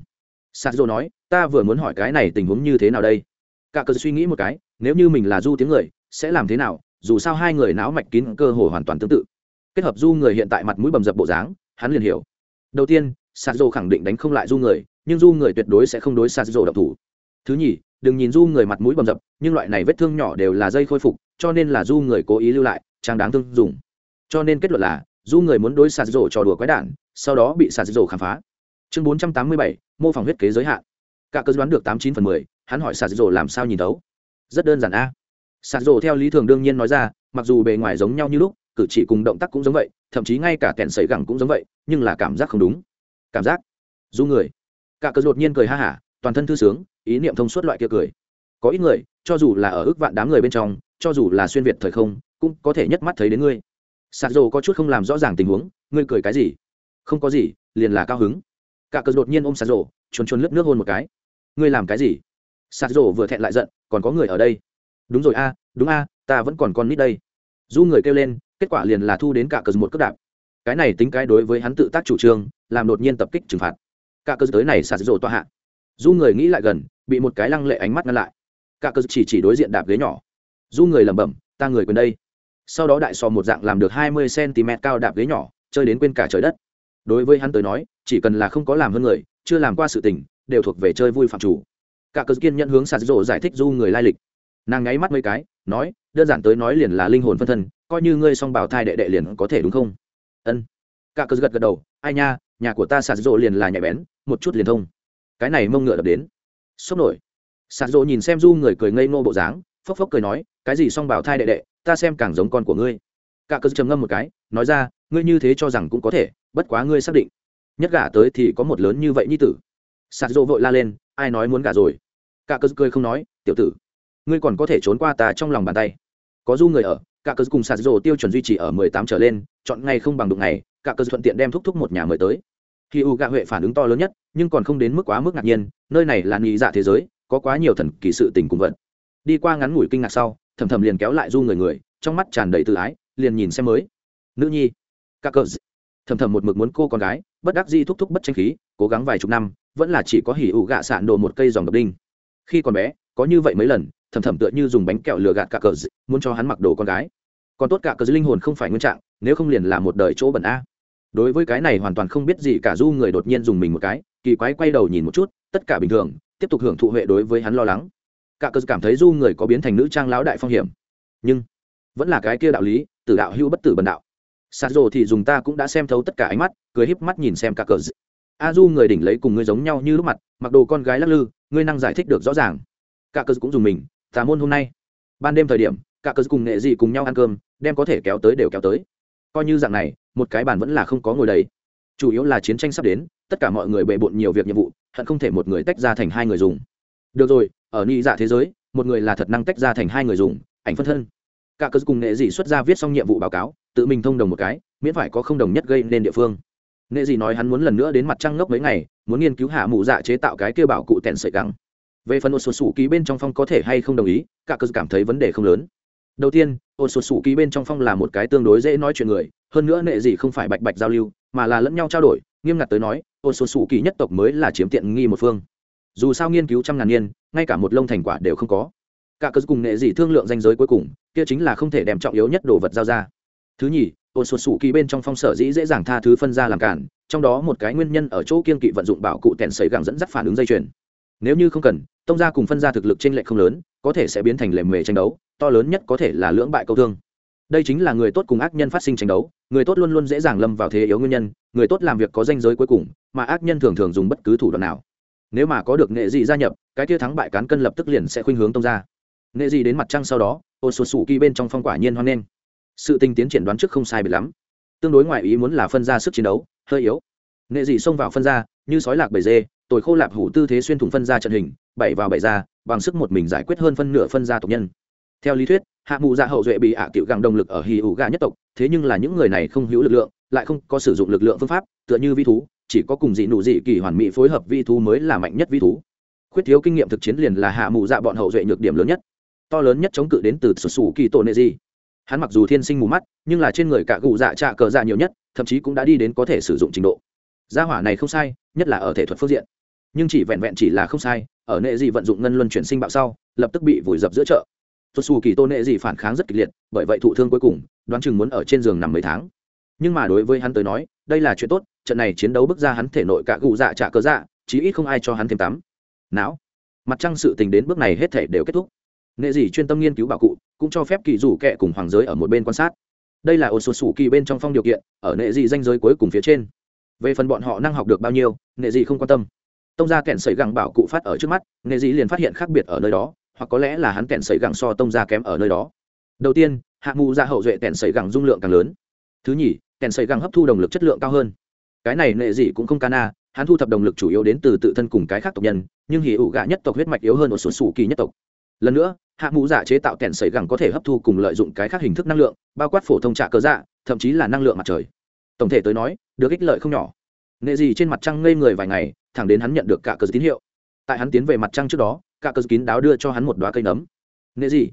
Sạt rổ nói, ta vừa muốn hỏi cái này tình huống như thế nào đây? Cả cơ suy nghĩ một cái, nếu như mình là du tiếng người, sẽ làm thế nào? Dù sao hai người não mạch kín cơ hồ hoàn toàn tương tự. Kết hợp du người hiện tại mặt mũi bầm dập bộ dáng, hắn liền hiểu. Đầu tiên, sạt rổ khẳng định đánh không lại du người, nhưng du người tuyệt đối sẽ không đối sạt rổ độc thủ. Thứ nhì đừng nhìn du người mặt mũi bầm dập, nhưng loại này vết thương nhỏ đều là dây khôi phục, cho nên là du người cố ý lưu lại, trang đáng thương dùng. Cho nên kết luận là, du người muốn đối sạt rổ trò đùa quái đản, sau đó bị sạt rổ khám phá. Chương bốn trăm tám mươi bảy, mô phỏng huyết kế giới hạn. Cả cơ đoán được tám chín phần mười, hắn hỏi sạt rổ làm sao nhìn tấu rất đơn giản a. Sạt rổ theo lý thường đương nhiên nói ra, mặc dù bề ngoài giống nhau như lúc, cử chỉ cùng động tác cũng giống vậy, thậm chí ngay cả kẹn sấy gẳng cũng giống vậy, nhưng là cảm giác không đúng. Cảm giác. Du người. Cả cơ đột nhiên cười ha hả toàn thân thư sướng, ý niệm thông suốt loại kia cười. Có ít người, cho dù là ở ước vạn đám người bên trong, cho dù là xuyên việt thời không, cũng có thể nhất mắt thấy đến ngươi. Sạt dồ có chút không làm rõ ràng tình huống, ngươi cười cái gì? Không có gì, liền là cao hứng. Cả cờ đột nhiên ôm sạt dồ, chuồn chuồn lướt nước hôn một cái. Ngươi làm cái gì? Sạt dồ vừa thẹn lại giận, còn có người ở đây. Đúng rồi a, đúng a, ta vẫn còn con nít đây. Du người kêu lên, kết quả liền là thu đến cả cờ một cước đạp. Cái này tính cái đối với hắn tự tác chủ trương, làm đột nhiên tập kích trừng phạt. Cả cờ tới này sạt rộ toa hạ du người nghĩ lại gần, bị một cái lăng lệ ánh mắt ngăn lại. Cả cơ chỉ chỉ đối diện đạp ghế nhỏ. Du người lẩm bẩm, ta người quên đây. Sau đó đại sò một dạng làm được hai mươi cm cao đạp ghế nhỏ, chơi đến quên cả trời đất. Đối với hắn tới nói, chỉ cần là không có làm hơn người, chưa làm qua sự tình, đều thuộc về chơi vui phạm chủ. Cả cơ kiên nhận hướng sạt rộ giải thích du người lai lịch. Nàng ngáy mắt mấy cái, nói, đơn giản tới nói liền là linh hồn phân thân, coi như ngươi xong bảo thai đệ đệ liền có thể đúng không? Ân. Cả cơ gật gật đầu, ai nha, nhà của ta sạt rộ liền là nhạy bén, một chút liền thông cái này mông ngựa đập đến. Sốc nổi. Sạt rộ nhìn xem du người cười ngây ngô bộ dáng, phốc phốc cười nói, cái gì xong bảo thai đệ đệ, ta xem càng giống con của ngươi. Cả cơ trầm ngâm một cái, nói ra, ngươi như thế cho rằng cũng có thể, bất quá ngươi xác định. Nhất gả tới thì có một lớn như vậy như tử. Sạt rộ vội la lên, ai nói muốn gả rồi? Cả cơ cười không nói, tiểu tử, ngươi còn có thể trốn qua ta trong lòng bàn tay. Có du người ở, cả cơ cùng sạt rồ tiêu chuẩn duy trì ở mười tám trở lên, chọn ngày không bằng đụng ngày, cả cơ thuận tiện đem thúc thúc một nhà mời tới khi u gạ huệ phản ứng to lớn nhất, nhưng còn không đến mức quá mức ngạc nhiên, nơi này là nghĩ dạ thế giới, có quá nhiều thần kỳ sự tình cùng vận đi qua ngắn ngủi kinh ngạc sau, thầm thầm liền kéo lại du người người, trong mắt tràn đầy tự ái, liền nhìn xem mới. Nữ nhi. Các cờ thầm thầm một mực muốn cô con gái, bất đắc di thúc thúc bất tranh khí, cố gắng vài chục năm, vẫn là chỉ có hỉ ủ gạ sạn đồ một cây dòng độc đinh. Khi còn bé, có như vậy mấy lần, thầm thầm tựa như dùng bánh kẹo lừa gạt cả cờ muốn cho hắn mặc đồ con gái. Còn tốt cả cờ linh hồn không phải nguyên trạng, nếu không liền là một đời chỗ bẩn a đối với cái này hoàn toàn không biết gì cả du người đột nhiên dùng mình một cái, kỳ quái quay đầu nhìn một chút, tất cả bình thường, tiếp tục hưởng thụ huệ đối với hắn lo lắng. Cả cơ cảm thấy du người có biến thành nữ trang lão đại phong hiểm. Nhưng, vẫn là cái kia đạo lý, tử đạo hưu bất tử bần đạo. Sạt rồ thì dùng ta cũng đã xem thấu tất cả ánh mắt, cười híp mắt nhìn xem cả cờ a du người đỉnh lấy cùng ngươi giống nhau như lúc mặt, mặc đồ con gái lắc lư, ngươi năng giải thích được rõ ràng. Cả cờ cũng dùng mình tà môn hôm nay. Ban đêm thời điểm, cả cờ cùng nghệ dị cùng nhau ăn cơm, đem có thể kéo tới đều kéo tới coi như dạng này, một cái bàn vẫn là không có ngồi đầy. Chủ yếu là chiến tranh sắp đến, tất cả mọi người bề bộn nhiều việc nhiệm vụ, hận không thể một người tách ra thành hai người dùng. Được rồi, ở ni dạ thế giới, một người là thật năng tách ra thành hai người dùng, ảnh phân thân. Cả cơ cùng nghệ dị xuất ra viết xong nhiệm vụ báo cáo, tự mình thông đồng một cái, miễn phải có không đồng nhất gây nên địa phương. Nghệ dị nói hắn muốn lần nữa đến mặt trăng ngốc mấy ngày, muốn nghiên cứu hạ mụ dạ chế tạo cái kêu bảo cụ tèn sợi gắng về phần ô số sủ ký bên trong phong có thể hay không đồng ý, cả cơ cảm thấy vấn đề không lớn đầu tiên ồn sụt sụ ký bên trong phong là một cái tương đối dễ nói chuyện người, hơn nữa nệ gì không phải bạch bạch giao lưu, mà là lẫn nhau trao đổi, nghiêm ngặt tới nói ồn sụt sụ ký nhất tộc mới là chiếm tiện nghi một phương. Dù sao nghiên cứu trăm ngàn niên, ngay cả một lông thành quả đều không có. Cả cớ cùng nệ gì thương lượng danh giới cuối cùng, kia chính là không thể đem trọng yếu nhất đồ vật giao ra. Thứ nhì ồn sụt sụ kỳ bên trong phong sở dĩ dễ dàng tha thứ phân ra làm cản, trong đó một cái nguyên nhân ở chỗ kiên kỵ vận dụng bảo cụ tèn sấy gẳng dẫn dắt phản ứng dây chuyền. Nếu như không cần, tông gia cùng phân gia thực lực trên lệch không lớn có thể sẽ biến thành lề mề tranh đấu, to lớn nhất có thể là lưỡng bại câu thương. Đây chính là người tốt cùng ác nhân phát sinh tranh đấu, người tốt luôn luôn dễ dàng lâm vào thế yếu nguyên nhân, người tốt làm việc có danh giới cuối cùng, mà ác nhân thường thường dùng bất cứ thủ đoạn nào. Nếu mà có được nghệ dị gia nhập, cái kia thắng bại cán cân lập tức liền sẽ khuynh hướng tông ra nghệ dị đến mặt trăng sau đó, ô sột sủ kỳ bên trong phong quả nhiên hoan nghênh. Sự tình tiến triển đoán trước không sai biệt lắm. Tương đối ngoại ý muốn là phân ra sức chiến đấu, hơi yếu. Nghệ dị xông vào phân ra, như sói lạc bầy dê tồi khô lạp hủ tư thế xuyên thủng phân ra trận hình, bảy vào bảy ra, bằng sức một mình giải quyết hơn phân nửa phân gia tộc nhân. Theo lý thuyết, hạ mụ dạ hậu duệ bị ạ à cựu gặng động lực ở hì ủ gà nhất tộc, thế nhưng là những người này không hữu lực lượng, lại không có sử dụng lực lượng phương pháp, tựa như vi thú, chỉ có cùng dị nụ dị kỳ hoàn mỹ phối hợp vi thú mới là mạnh nhất vi thú. Khuyết thiếu kinh nghiệm thực chiến liền là hạ mụ dạ bọn hậu duệ nhược điểm lớn nhất. To lớn nhất chống cự đến từ sụt sù kỳ tổ nệ di. Hắn mặc dù thiên sinh mù mắt, nhưng là trên người cả gù dạ trạ cờ dạ nhiều nhất, thậm chí cũng đã đi đến có thể sử dụng trình độ gia hỏa này không sai, nhất là ở thể thuật phương diện. Nhưng chỉ vẹn vẹn chỉ là không sai, ở nệ dị vận dụng ngân luân chuyển sinh bạo sau, lập tức bị vùi dập giữa chợ. Tuột xù kỳ tô nệ dị phản kháng rất kịch liệt, bởi vậy thụ thương cuối cùng, đoán chừng muốn ở trên giường nằm mấy tháng. Nhưng mà đối với hắn tới nói, đây là chuyện tốt, trận này chiến đấu bước ra hắn thể nội cả gù dạ trả cớ dạ chí ít không ai cho hắn thêm tắm. Não. Mặt trăng sự tình đến bước này hết thể đều kết thúc. Nghệ dị chuyên tâm nghiên cứu bảo cụ, cũng cho phép kỳ rủ kệ cùng hoàng giới ở một bên quan sát. Đây là ô sột sủ kỳ bên trong phong điều kiện, ở nệ dị danh giới cuối cùng phía trên về phần bọn họ năng học được bao nhiêu, nghệ dị không quan tâm. Tông gia kẹn sẩy gẳng bảo cụ phát ở trước mắt, nghệ dị liền phát hiện khác biệt ở nơi đó, hoặc có lẽ là hắn kẹn sẩy gẳng so tông gia kém ở nơi đó. Đầu tiên, hạ mù ra hậu duệ kẹn sẩy gẳng dung lượng càng lớn. Thứ nhì, kẹn sẩy gẳng hấp thu đồng lực chất lượng cao hơn. Cái này nghệ dị cũng không cana hắn thu thập đồng lực chủ yếu đến từ tự thân cùng cái khác tộc nhân, nhưng hỉ ủ gạ nhất tộc huyết mạch yếu hơn một số sủ kỳ nhất tộc. Lần nữa, hạ mũ giả dạ chế tạo kẹn sẩy gẳng có thể hấp thu cùng lợi dụng cái khác hình thức năng lượng, bao quát phổ thông trạ cơ dạ thậm chí là năng lượng mặt trời tổng thể tới nói, được ích lợi không nhỏ. Nghệ gì trên mặt trăng ngây người vài ngày, thẳng đến hắn nhận được cả cờ tín hiệu. Tại hắn tiến về mặt trăng trước đó cả cờ kín đáo đưa cho hắn một đoá cây nấm. Nghệ gì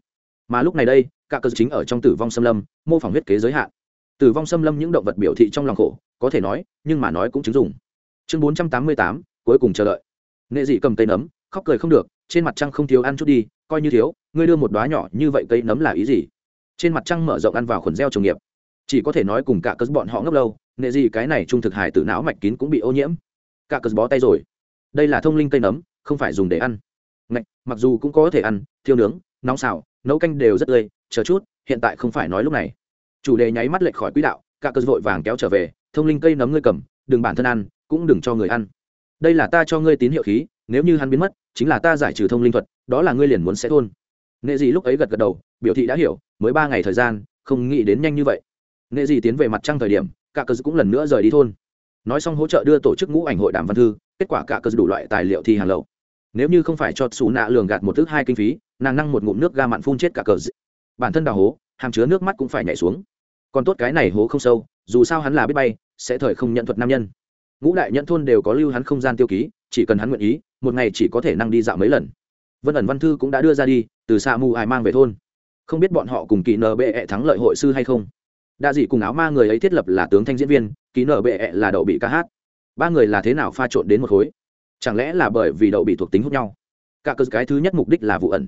mà lúc này đây cả cờ chính ở trong tử vong xâm lâm, mô phỏng huyết kế giới hạn. Tử vong xâm lâm những động vật biểu thị trong lòng khổ, có thể nói, nhưng mà nói cũng chứng dùng chương bốn trăm tám mươi tám, cuối cùng chờ đợi. Nghệ dị cầm cây nấm, khóc cười không được, trên mặt trăng không thiếu ăn chút đi, coi như thiếu, ngươi đưa một đoá nhỏ như vậy cây nấm là ý gì? Trên mặt trăng mở rộng ăn vào khuẩn gieo trồng nghiệp chỉ có thể nói cùng cả cớ bọn họ ngốc lâu nghệ gì cái này trung thực hải tử não mạch kín cũng bị ô nhiễm. Cả cớ bó tay rồi. Đây là thông linh cây nấm không phải dùng để ăn. Ngạch, mặc dù cũng có thể ăn thiêu nướng nóng xào nấu canh đều rất tươi chờ chút hiện tại không phải nói lúc này. Chủ đề nháy mắt lệch khỏi quỹ đạo cả cớ vội vàng kéo trở về thông linh cây nấm ngươi cầm đừng bản thân ăn cũng đừng cho người ăn. Đây là ta cho ngươi tín hiệu khí nếu như hắn biến mất chính là ta giải trừ thông linh thuật đó là ngươi liền muốn sẽ thôn. Nghệ gì lúc ấy gật gật đầu biểu thị đã hiểu mới ba ngày thời gian không nghĩ đến nhanh như vậy nghệ gì tiến về mặt trăng thời điểm cả cờ cũng lần nữa rời đi thôn. Nói xong hỗ trợ đưa tổ chức ngũ ảnh hội đàm văn thư, kết quả cả cờ đủ loại tài liệu thi hàng lậu. Nếu như không phải cho xù nạ lường gạt một thước hai kinh phí, nàng năng một ngụm nước ga mặn phun chết cả cờ bản thân đào hố, hàm chứa nước mắt cũng phải nhảy xuống. Còn tốt cái này hố không sâu, dù sao hắn là biết bay, sẽ thời không nhận thuật nam nhân. Ngũ đại nhận thôn đều có lưu hắn không gian tiêu ký, chỉ cần hắn nguyện ý, một ngày chỉ có thể năng đi dạo mấy lần. Vân ẩn văn thư cũng đã đưa ra đi, từ xa mù ai mang về thôn. Không biết bọn họ cùng kỳ nờ bệ thắng lợi hội sư hay không đa dị cùng áo ma người ấy thiết lập là tướng thanh diễn viên, ký nở bệ -E là đậu bị ca hát. Ba người là thế nào pha trộn đến một khối? Chẳng lẽ là bởi vì đậu bị thuộc tính hút nhau? Cả cơ cái thứ nhất mục đích là vụ ẩn.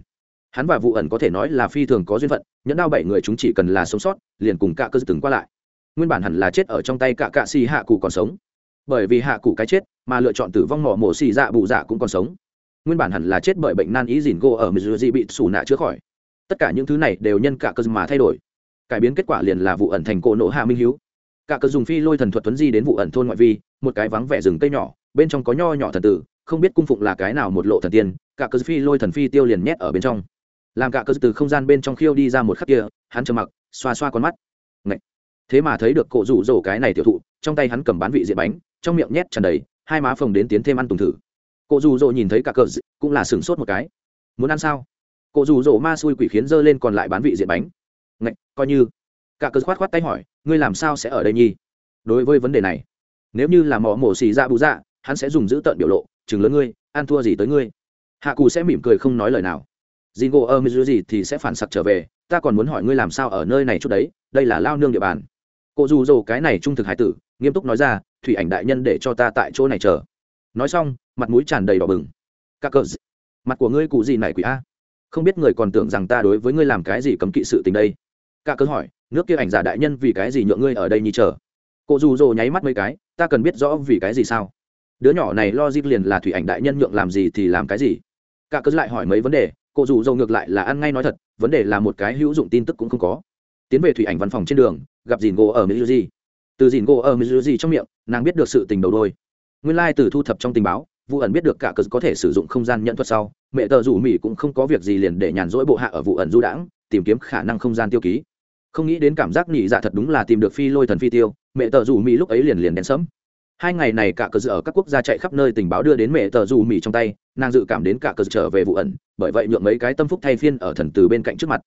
Hắn và vụ ẩn có thể nói là phi thường có duyên phận, nhẫn đao bảy người chúng chỉ cần là sống sót, liền cùng cả cơ từng qua lại. Nguyên bản hẳn là chết ở trong tay cả cạ xì hạ cụ còn sống. Bởi vì hạ cụ cái chết, mà lựa chọn tử vong mỏ mổ xì dạ bù dạ cũng còn sống. Nguyên bản hẳn là chết bởi bệnh nan ý dìn gô ở missouri bị sủ nạ chữa khỏi. Tất cả những thứ này đều nhân cả cơ mà thay đổi cải biến kết quả liền là vụ ẩn thành cổ nộ hạ minh hiếu. Cả cờ dùng phi lôi thần thuật tuấn di đến vụ ẩn thôn ngoại vi, một cái vắng vẻ rừng cây nhỏ, bên trong có nho nhỏ thần tử, không biết cung phụng là cái nào một lộ thần tiên, cả cờ phi lôi thần phi tiêu liền nhét ở bên trong. Làm cả cờ từ không gian bên trong khiêu đi ra một khắc kia, hắn trầm mặc, xoa xoa con mắt. Ngậy. thế mà thấy được cổ rủ rổ cái này tiểu thụ, trong tay hắn cầm bán vị diện bánh, trong miệng nhét tràn đầy, hai má phồng đến tiến thêm ăn tùng thử. Cổ rủ rổ nhìn thấy cả cờ, cũng là sửng sốt một cái. Muốn ăn sao? Cổ rủ rổ ma xui quỷ khiến dơ lên còn lại bán vị diện bánh ngạch, coi như. Cả cơ khoát khoát tay hỏi, ngươi làm sao sẽ ở đây nhi đối với vấn đề này, nếu như là mỏ mổ xì ra bù dạ hắn sẽ dùng giữ tợn biểu lộ, chừng lớn ngươi, ăn thua gì tới ngươi? Hạ cù sẽ mỉm cười không nói lời nào. Dì ngộ ơ mưu gì thì sẽ phản sặc trở về, ta còn muốn hỏi ngươi làm sao ở nơi này chút đấy, đây là lao nương địa bàn. Cụ dù dồ cái này trung thực hải tử, nghiêm túc nói ra, thủy ảnh đại nhân để cho ta tại chỗ này chờ. Nói xong, mặt mũi tràn đầy đỏ bừng. Các cờ mặt của ngươi cụ gì này quỷ a? Không biết người còn tưởng rằng ta đối với ngươi làm cái gì cấm kỵ sự tình đây cả cơ hỏi, nước kia ảnh giả đại nhân vì cái gì nhượng ngươi ở đây như chờ? Cô dù dồ nháy mắt mấy cái, ta cần biết rõ vì cái gì sao? Đứa nhỏ này lo dịp liền là thủy ảnh đại nhân nhượng làm gì thì làm cái gì? Cả cơ lại hỏi mấy vấn đề, cô dù dồ ngược lại là ăn ngay nói thật, vấn đề là một cái hữu dụng tin tức cũng không có. Tiến về thủy ảnh văn phòng trên đường, gặp dìn gỗ ở mizuji. Từ dìn gỗ ở mizuji trong miệng, nàng biết được sự tình đầu đôi. Nguyên lai từ thu thập trong tình báo vụ ẩn biết được cả cờ có thể sử dụng không gian nhận thuật sau, mẹ tờ rủ mỹ cũng không có việc gì liền để nhàn rỗi bộ hạ ở vụ ẩn du đãng, tìm kiếm khả năng không gian tiêu ký không nghĩ đến cảm giác nhị dạ thật đúng là tìm được phi lôi thần phi tiêu, mẹ tờ rủ mỹ lúc ấy liền liền đen sẫm. Hai ngày này cả cờ dự ở các quốc gia chạy khắp nơi tình báo đưa đến mẹ tờ rủ mỹ trong tay, nàng dự cảm đến cả cờ trở về vụ ẩn, bởi vậy nhượng mấy cái tâm phúc thay phiên ở thần từ bên cạnh trước mặt.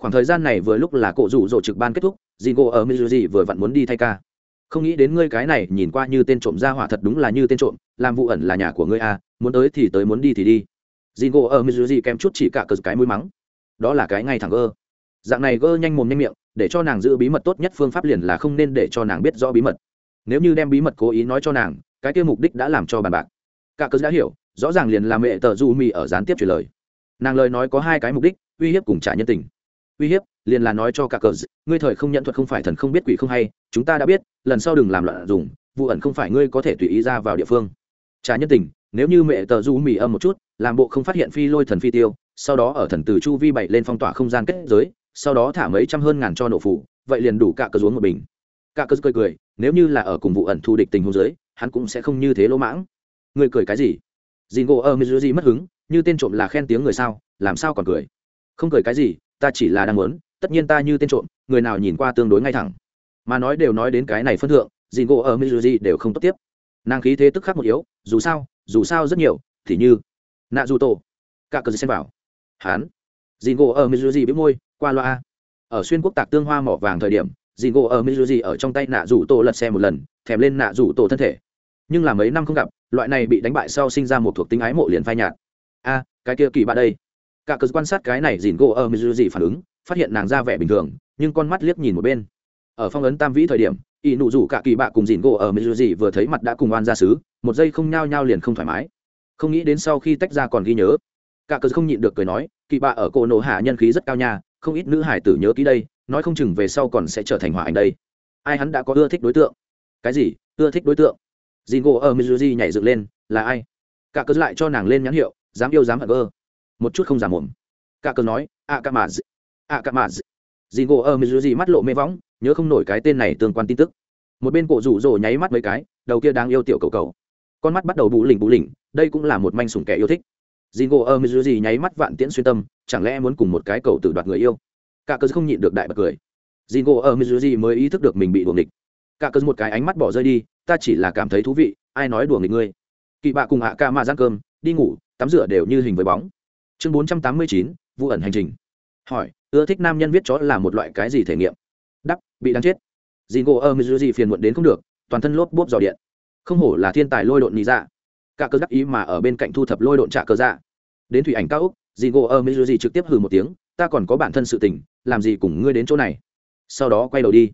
Khoảng thời gian này vừa lúc là cổ rủ rộ trực ban kết thúc Jingo ở Mizuji vừa vặn muốn đi thay ca. Không nghĩ đến ngươi cái này nhìn qua như tên trộm ra hỏa thật đúng là như tên trộm, làm vụ ẩn là nhà của ngươi à muốn tới thì tới, muốn đi thì đi. Jingo ở Mizuji kém chút chỉ cả cờ cái mũi mắng. Đó là cái ngay thẳng ơ dạng này gơ nhanh mồm nhanh miệng, để cho nàng giữ bí mật tốt nhất phương pháp liền là không nên để cho nàng biết rõ bí mật. Nếu như đem bí mật cố ý nói cho nàng, cái kia mục đích đã làm cho bàn bạc. Cả cớ đã hiểu, rõ ràng liền là mẹ tờ du mì ở gián tiếp truyền lời. Nàng lời nói có hai cái mục đích, uy hiếp cùng trả nhân tình. Uy hiếp, liền là nói cho cả cờ ngươi thời không nhận thuật không phải thần không biết quỷ không hay, chúng ta đã biết, lần sau đừng làm loạn dùng, vụ ẩn không phải ngươi có thể tùy ý ra vào địa phương. Trả nhân tình nếu như mẹ tờ du mì âm một chút, làm bộ không phát hiện phi lôi thần phi tiêu, sau đó ở thần từ chu vi bảy lên phong tỏa không gian kết giới, sau đó thả mấy trăm hơn ngàn cho nổ phủ, vậy liền đủ cả cơ xuống một bình. Cả cơ cười cười, nếu như là ở cùng vụ ẩn thù địch tình hôn giới hắn cũng sẽ không như thế lỗ mãng. Người cười cái gì? Dìn gỗ ở mizuji mất hứng, như tên trộm là khen tiếng người sao, làm sao còn cười? Không cười cái gì, ta chỉ là đang muốn, tất nhiên ta như tên trộm, người nào nhìn qua tương đối ngay thẳng. Mà nói đều nói đến cái này phân thượng dìn gỗ ở mizuji đều không tốt tiếp. Nàng khí thế tức khắc một yếu, dù sao dù sao rất nhiều, thì như nạ dù tổ cả cờ xem vào. Hán. Dìn gỗ ở mizuji bị môi, qua loa. Ở xuyên quốc tạc tương hoa mỏ vàng thời điểm dìn gỗ ở mizuji ở trong tay nạ rủ tổ lật xe một lần, thèm lên nạ rủ tổ thân thể. Nhưng là mấy năm không gặp, loại này bị đánh bại sau sinh ra một thuộc tính ái mộ liền phai nhạt. A, cái kia kỳ bạ đây. Cả cờ quan sát cái này dìn gỗ ở mizuji phản ứng, phát hiện nàng ra vẻ bình thường, nhưng con mắt liếc nhìn một bên. Ở phong ấn tam vĩ thời điểm ỷ nụ rủ cả kỳ bạ cùng dìn gỗ ở mizuji vừa thấy mặt đã cùng oan ra xứ một giây không nhao nhao liền không thoải mái. Không nghĩ đến sau khi tách ra còn ghi nhớ. Cả cờ không nhịn được cười nói, kỳ bạ ở cổ nổ hạ nhân khí rất cao nha, không ít nữ hải tử nhớ kỹ đây, nói không chừng về sau còn sẽ trở thành hỏa ảnh đây. Ai hắn đã có ưa thích đối tượng? Cái gì? Ưa thích đối tượng? Dìn gỗ ở mizuji nhảy dựng lên, là ai? Cả cớ lại cho nàng lên nhãn hiệu, dám yêu dám hận ơ. Một chút không giảm mồm. Cả cớ nói a cả mà a cả mà dì ngộ ở mizuji mắt lộ mê võng, nhớ không nổi cái tên này tương quan tin tức. Một bên cổ rủ rồ nháy mắt mấy cái, đầu kia đang yêu tiểu cầu cầu. Con mắt bắt đầu bù lỉnh bù lỉnh, đây cũng là một manh sủng kẻ yêu thích. Dì ngộ ở mizuji nháy mắt vạn tiễn xuyên tâm, chẳng lẽ muốn cùng một cái cầu tử đoạt người yêu? Cả cớ không nhịn được đại bật cười. Dì ngộ ở mizuji mới ý thức được mình bị đuồng địch cả cớ một cái ánh mắt bỏ rơi đi, ta chỉ là cảm thấy thú vị, ai nói đùa nghịch ngươi? Kỵ bạ cùng hạ ca mà giang cơm, đi ngủ, tắm rửa đều như hình với bóng. Chương bốn trăm tám mươi chín vụ ẩn hành trình. Hỏi ưa thích nam nhân viết chó là một loại cái gì thể nghiệm? Đắp, bị đáng chết. Dì ngộ ở gì phiền muộn đến không được, toàn thân lốp bốp dò điện. Không hổ là thiên tài lôi độn nhị dạ. cả cơ đắc ý mà ở bên cạnh thu thập lôi độn trả cơ dạ. Đến thủy ảnh cao úc dì ngộ ở gì trực tiếp hừ một tiếng, ta còn có bản thân sự tình, làm gì cùng ngươi đến chỗ này? Sau đó quay đầu đi.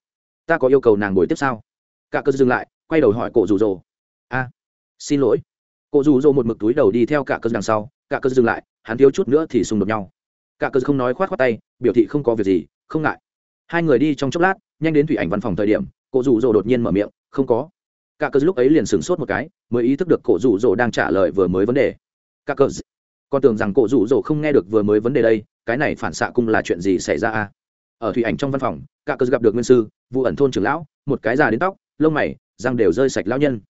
Ta có yêu cầu nàng ngồi tiếp sao cả cơ dừng lại, quay đầu hỏi cổ rủ rồ. A, xin lỗi. Cổ rủ rồ một mực túi đầu đi theo cả cơ đằng sau. Cả cơ dừng lại, hắn thiếu chút nữa thì xung đột nhau cả cơ không nói khoát khoát tay, biểu thị không có việc gì, không ngại. Hai người đi trong chốc lát, nhanh đến thủy ảnh văn phòng thời điểm, cổ rủ rồ đột nhiên mở miệng, không có. Cả cơ lúc ấy liền sửng sốt một cái, mới ý thức được cổ rủ rồ đang trả lời vừa mới vấn đề. Cả cơ, con tưởng rằng cổ rủ rồ không nghe được vừa mới vấn đề đây, cái này phản xạ cung là chuyện gì xảy ra à? ở thủy ảnh trong văn phòng, cả cơ gặp được nguyên sư vụ ẩn thôn trưởng lão, một cái già đến tóc, lông mày, răng đều rơi sạch lão nhân.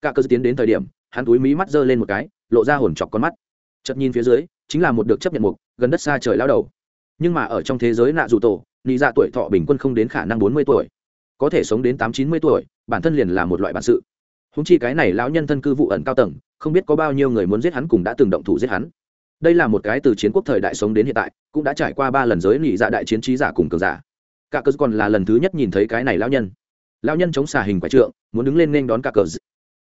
Cả cơ tiến đến thời điểm, hắn túi mí mắt giơ lên một cái, lộ ra hồn chọc con mắt. Chợt nhìn phía dưới, chính là một được chấp nhận mục gần đất xa trời lao đầu. Nhưng mà ở trong thế giới nạ dù tổ, nị dạ tuổi thọ bình quân không đến khả năng bốn mươi tuổi. Có thể sống đến tám chín mươi tuổi, bản thân liền là một loại bản sự. Húng chi cái này lão nhân thân cư vụ ẩn cao tầng, không biết có bao nhiêu người muốn giết hắn cùng đã từng động thủ giết hắn. Đây là một cái từ chiến quốc thời đại sống đến hiện tại, cũng đã trải qua ba lần giới nị dạ đại chiến trí giả cùng cường giả. Cả cớ còn là lần thứ nhất nhìn thấy cái này lão nhân. Lão nhân chống xà hình quả trượng, muốn đứng lên nên đón cả cờ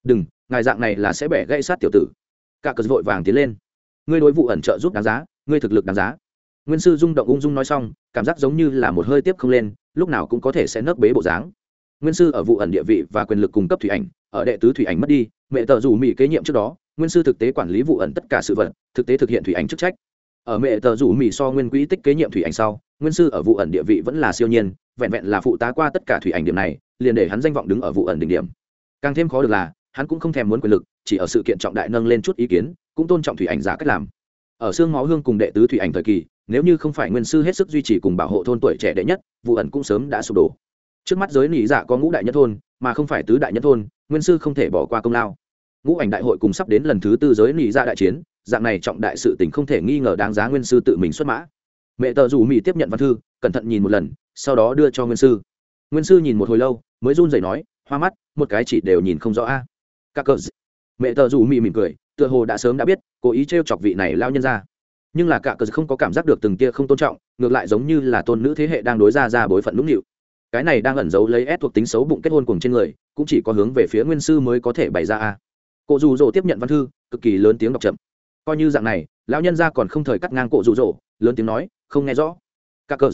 đừng, ngài dạng này là sẽ bẻ gãy sát tiểu tử. Cả cờ vội vàng tiến lên. Ngươi đối vụ ẩn trợ giúp đáng giá ngươi thực lực đáng giá. Nguyên sư rung động ung dung nói xong, cảm giác giống như là một hơi tiếp không lên, lúc nào cũng có thể sẽ nấc bế bộ dáng. Nguyên sư ở vụ ẩn địa vị và quyền lực cung cấp thủy ảnh, ở đệ tứ thủy ảnh mất đi, mẹ tờ dù mỹ kế nhiệm trước đó, nguyên sư thực tế quản lý vụ ẩn tất cả sự vật, thực tế thực hiện thủy ảnh chức trách. Ở mẹ tờ rủ mỹ so nguyên quỹ tích kế nhiệm thủy ảnh sau, nguyên sư ở vụ ẩn địa vị vẫn là siêu nhiên, vẹn vẹn là phụ tá qua tất cả thủy ảnh điểm này, liền để hắn danh vọng đứng ở vụ ẩn đỉnh điểm. Càng thêm khó được là, hắn cũng không thèm muốn quyền lực, chỉ ở sự kiện trọng đại nâng lên chút ý kiến, cũng tôn trọng thủy ảnh giả cách làm ở xương máu hương cùng đệ tứ thủy ảnh thời kỳ, nếu như không phải nguyên sư hết sức duy trì cùng bảo hộ thôn tuổi trẻ đệ nhất, vụ ẩn cũng sớm đã sụp đổ. Trước mắt giới nỉ dạ có ngũ đại nhất thôn, mà không phải tứ đại nhất thôn, nguyên sư không thể bỏ qua công lao. Ngũ ảnh đại hội cùng sắp đến lần thứ tư giới nỉ dạ đại chiến, dạng này trọng đại sự tình không thể nghi ngờ đáng giá nguyên sư tự mình xuất mã. Mẹ tờ rủ mỹ tiếp nhận văn thư, cẩn thận nhìn một lần, sau đó đưa cho nguyên sư. Nguyên sư nhìn một hồi lâu, mới run rẩy nói, hoa mắt, một cái chỉ đều nhìn không rõ a. Các cờ mẹ tờ rủ mỹ mỉm cười tựa hồ đã sớm đã biết, cố ý t chọc vị này lao nhân ra nhưng là cả cờ không có cảm giác được từng tia không tôn trọng, ngược lại giống như là tôn nữ thế hệ đang đối ra ra bối phận lũng nịu. Cái này đang ẩn giấu lấy ép thuộc tính xấu bụng kết hôn cùng trên người, cũng chỉ có hướng về phía nguyên sư mới có thể bày ra a. Cụ dù dỗ tiếp nhận văn thư, cực kỳ lớn tiếng đọc chậm. Coi như dạng này, lão nhân ra còn không thời cắt ngang cụ dù dỗ, lớn tiếng nói, không nghe rõ. Các cờ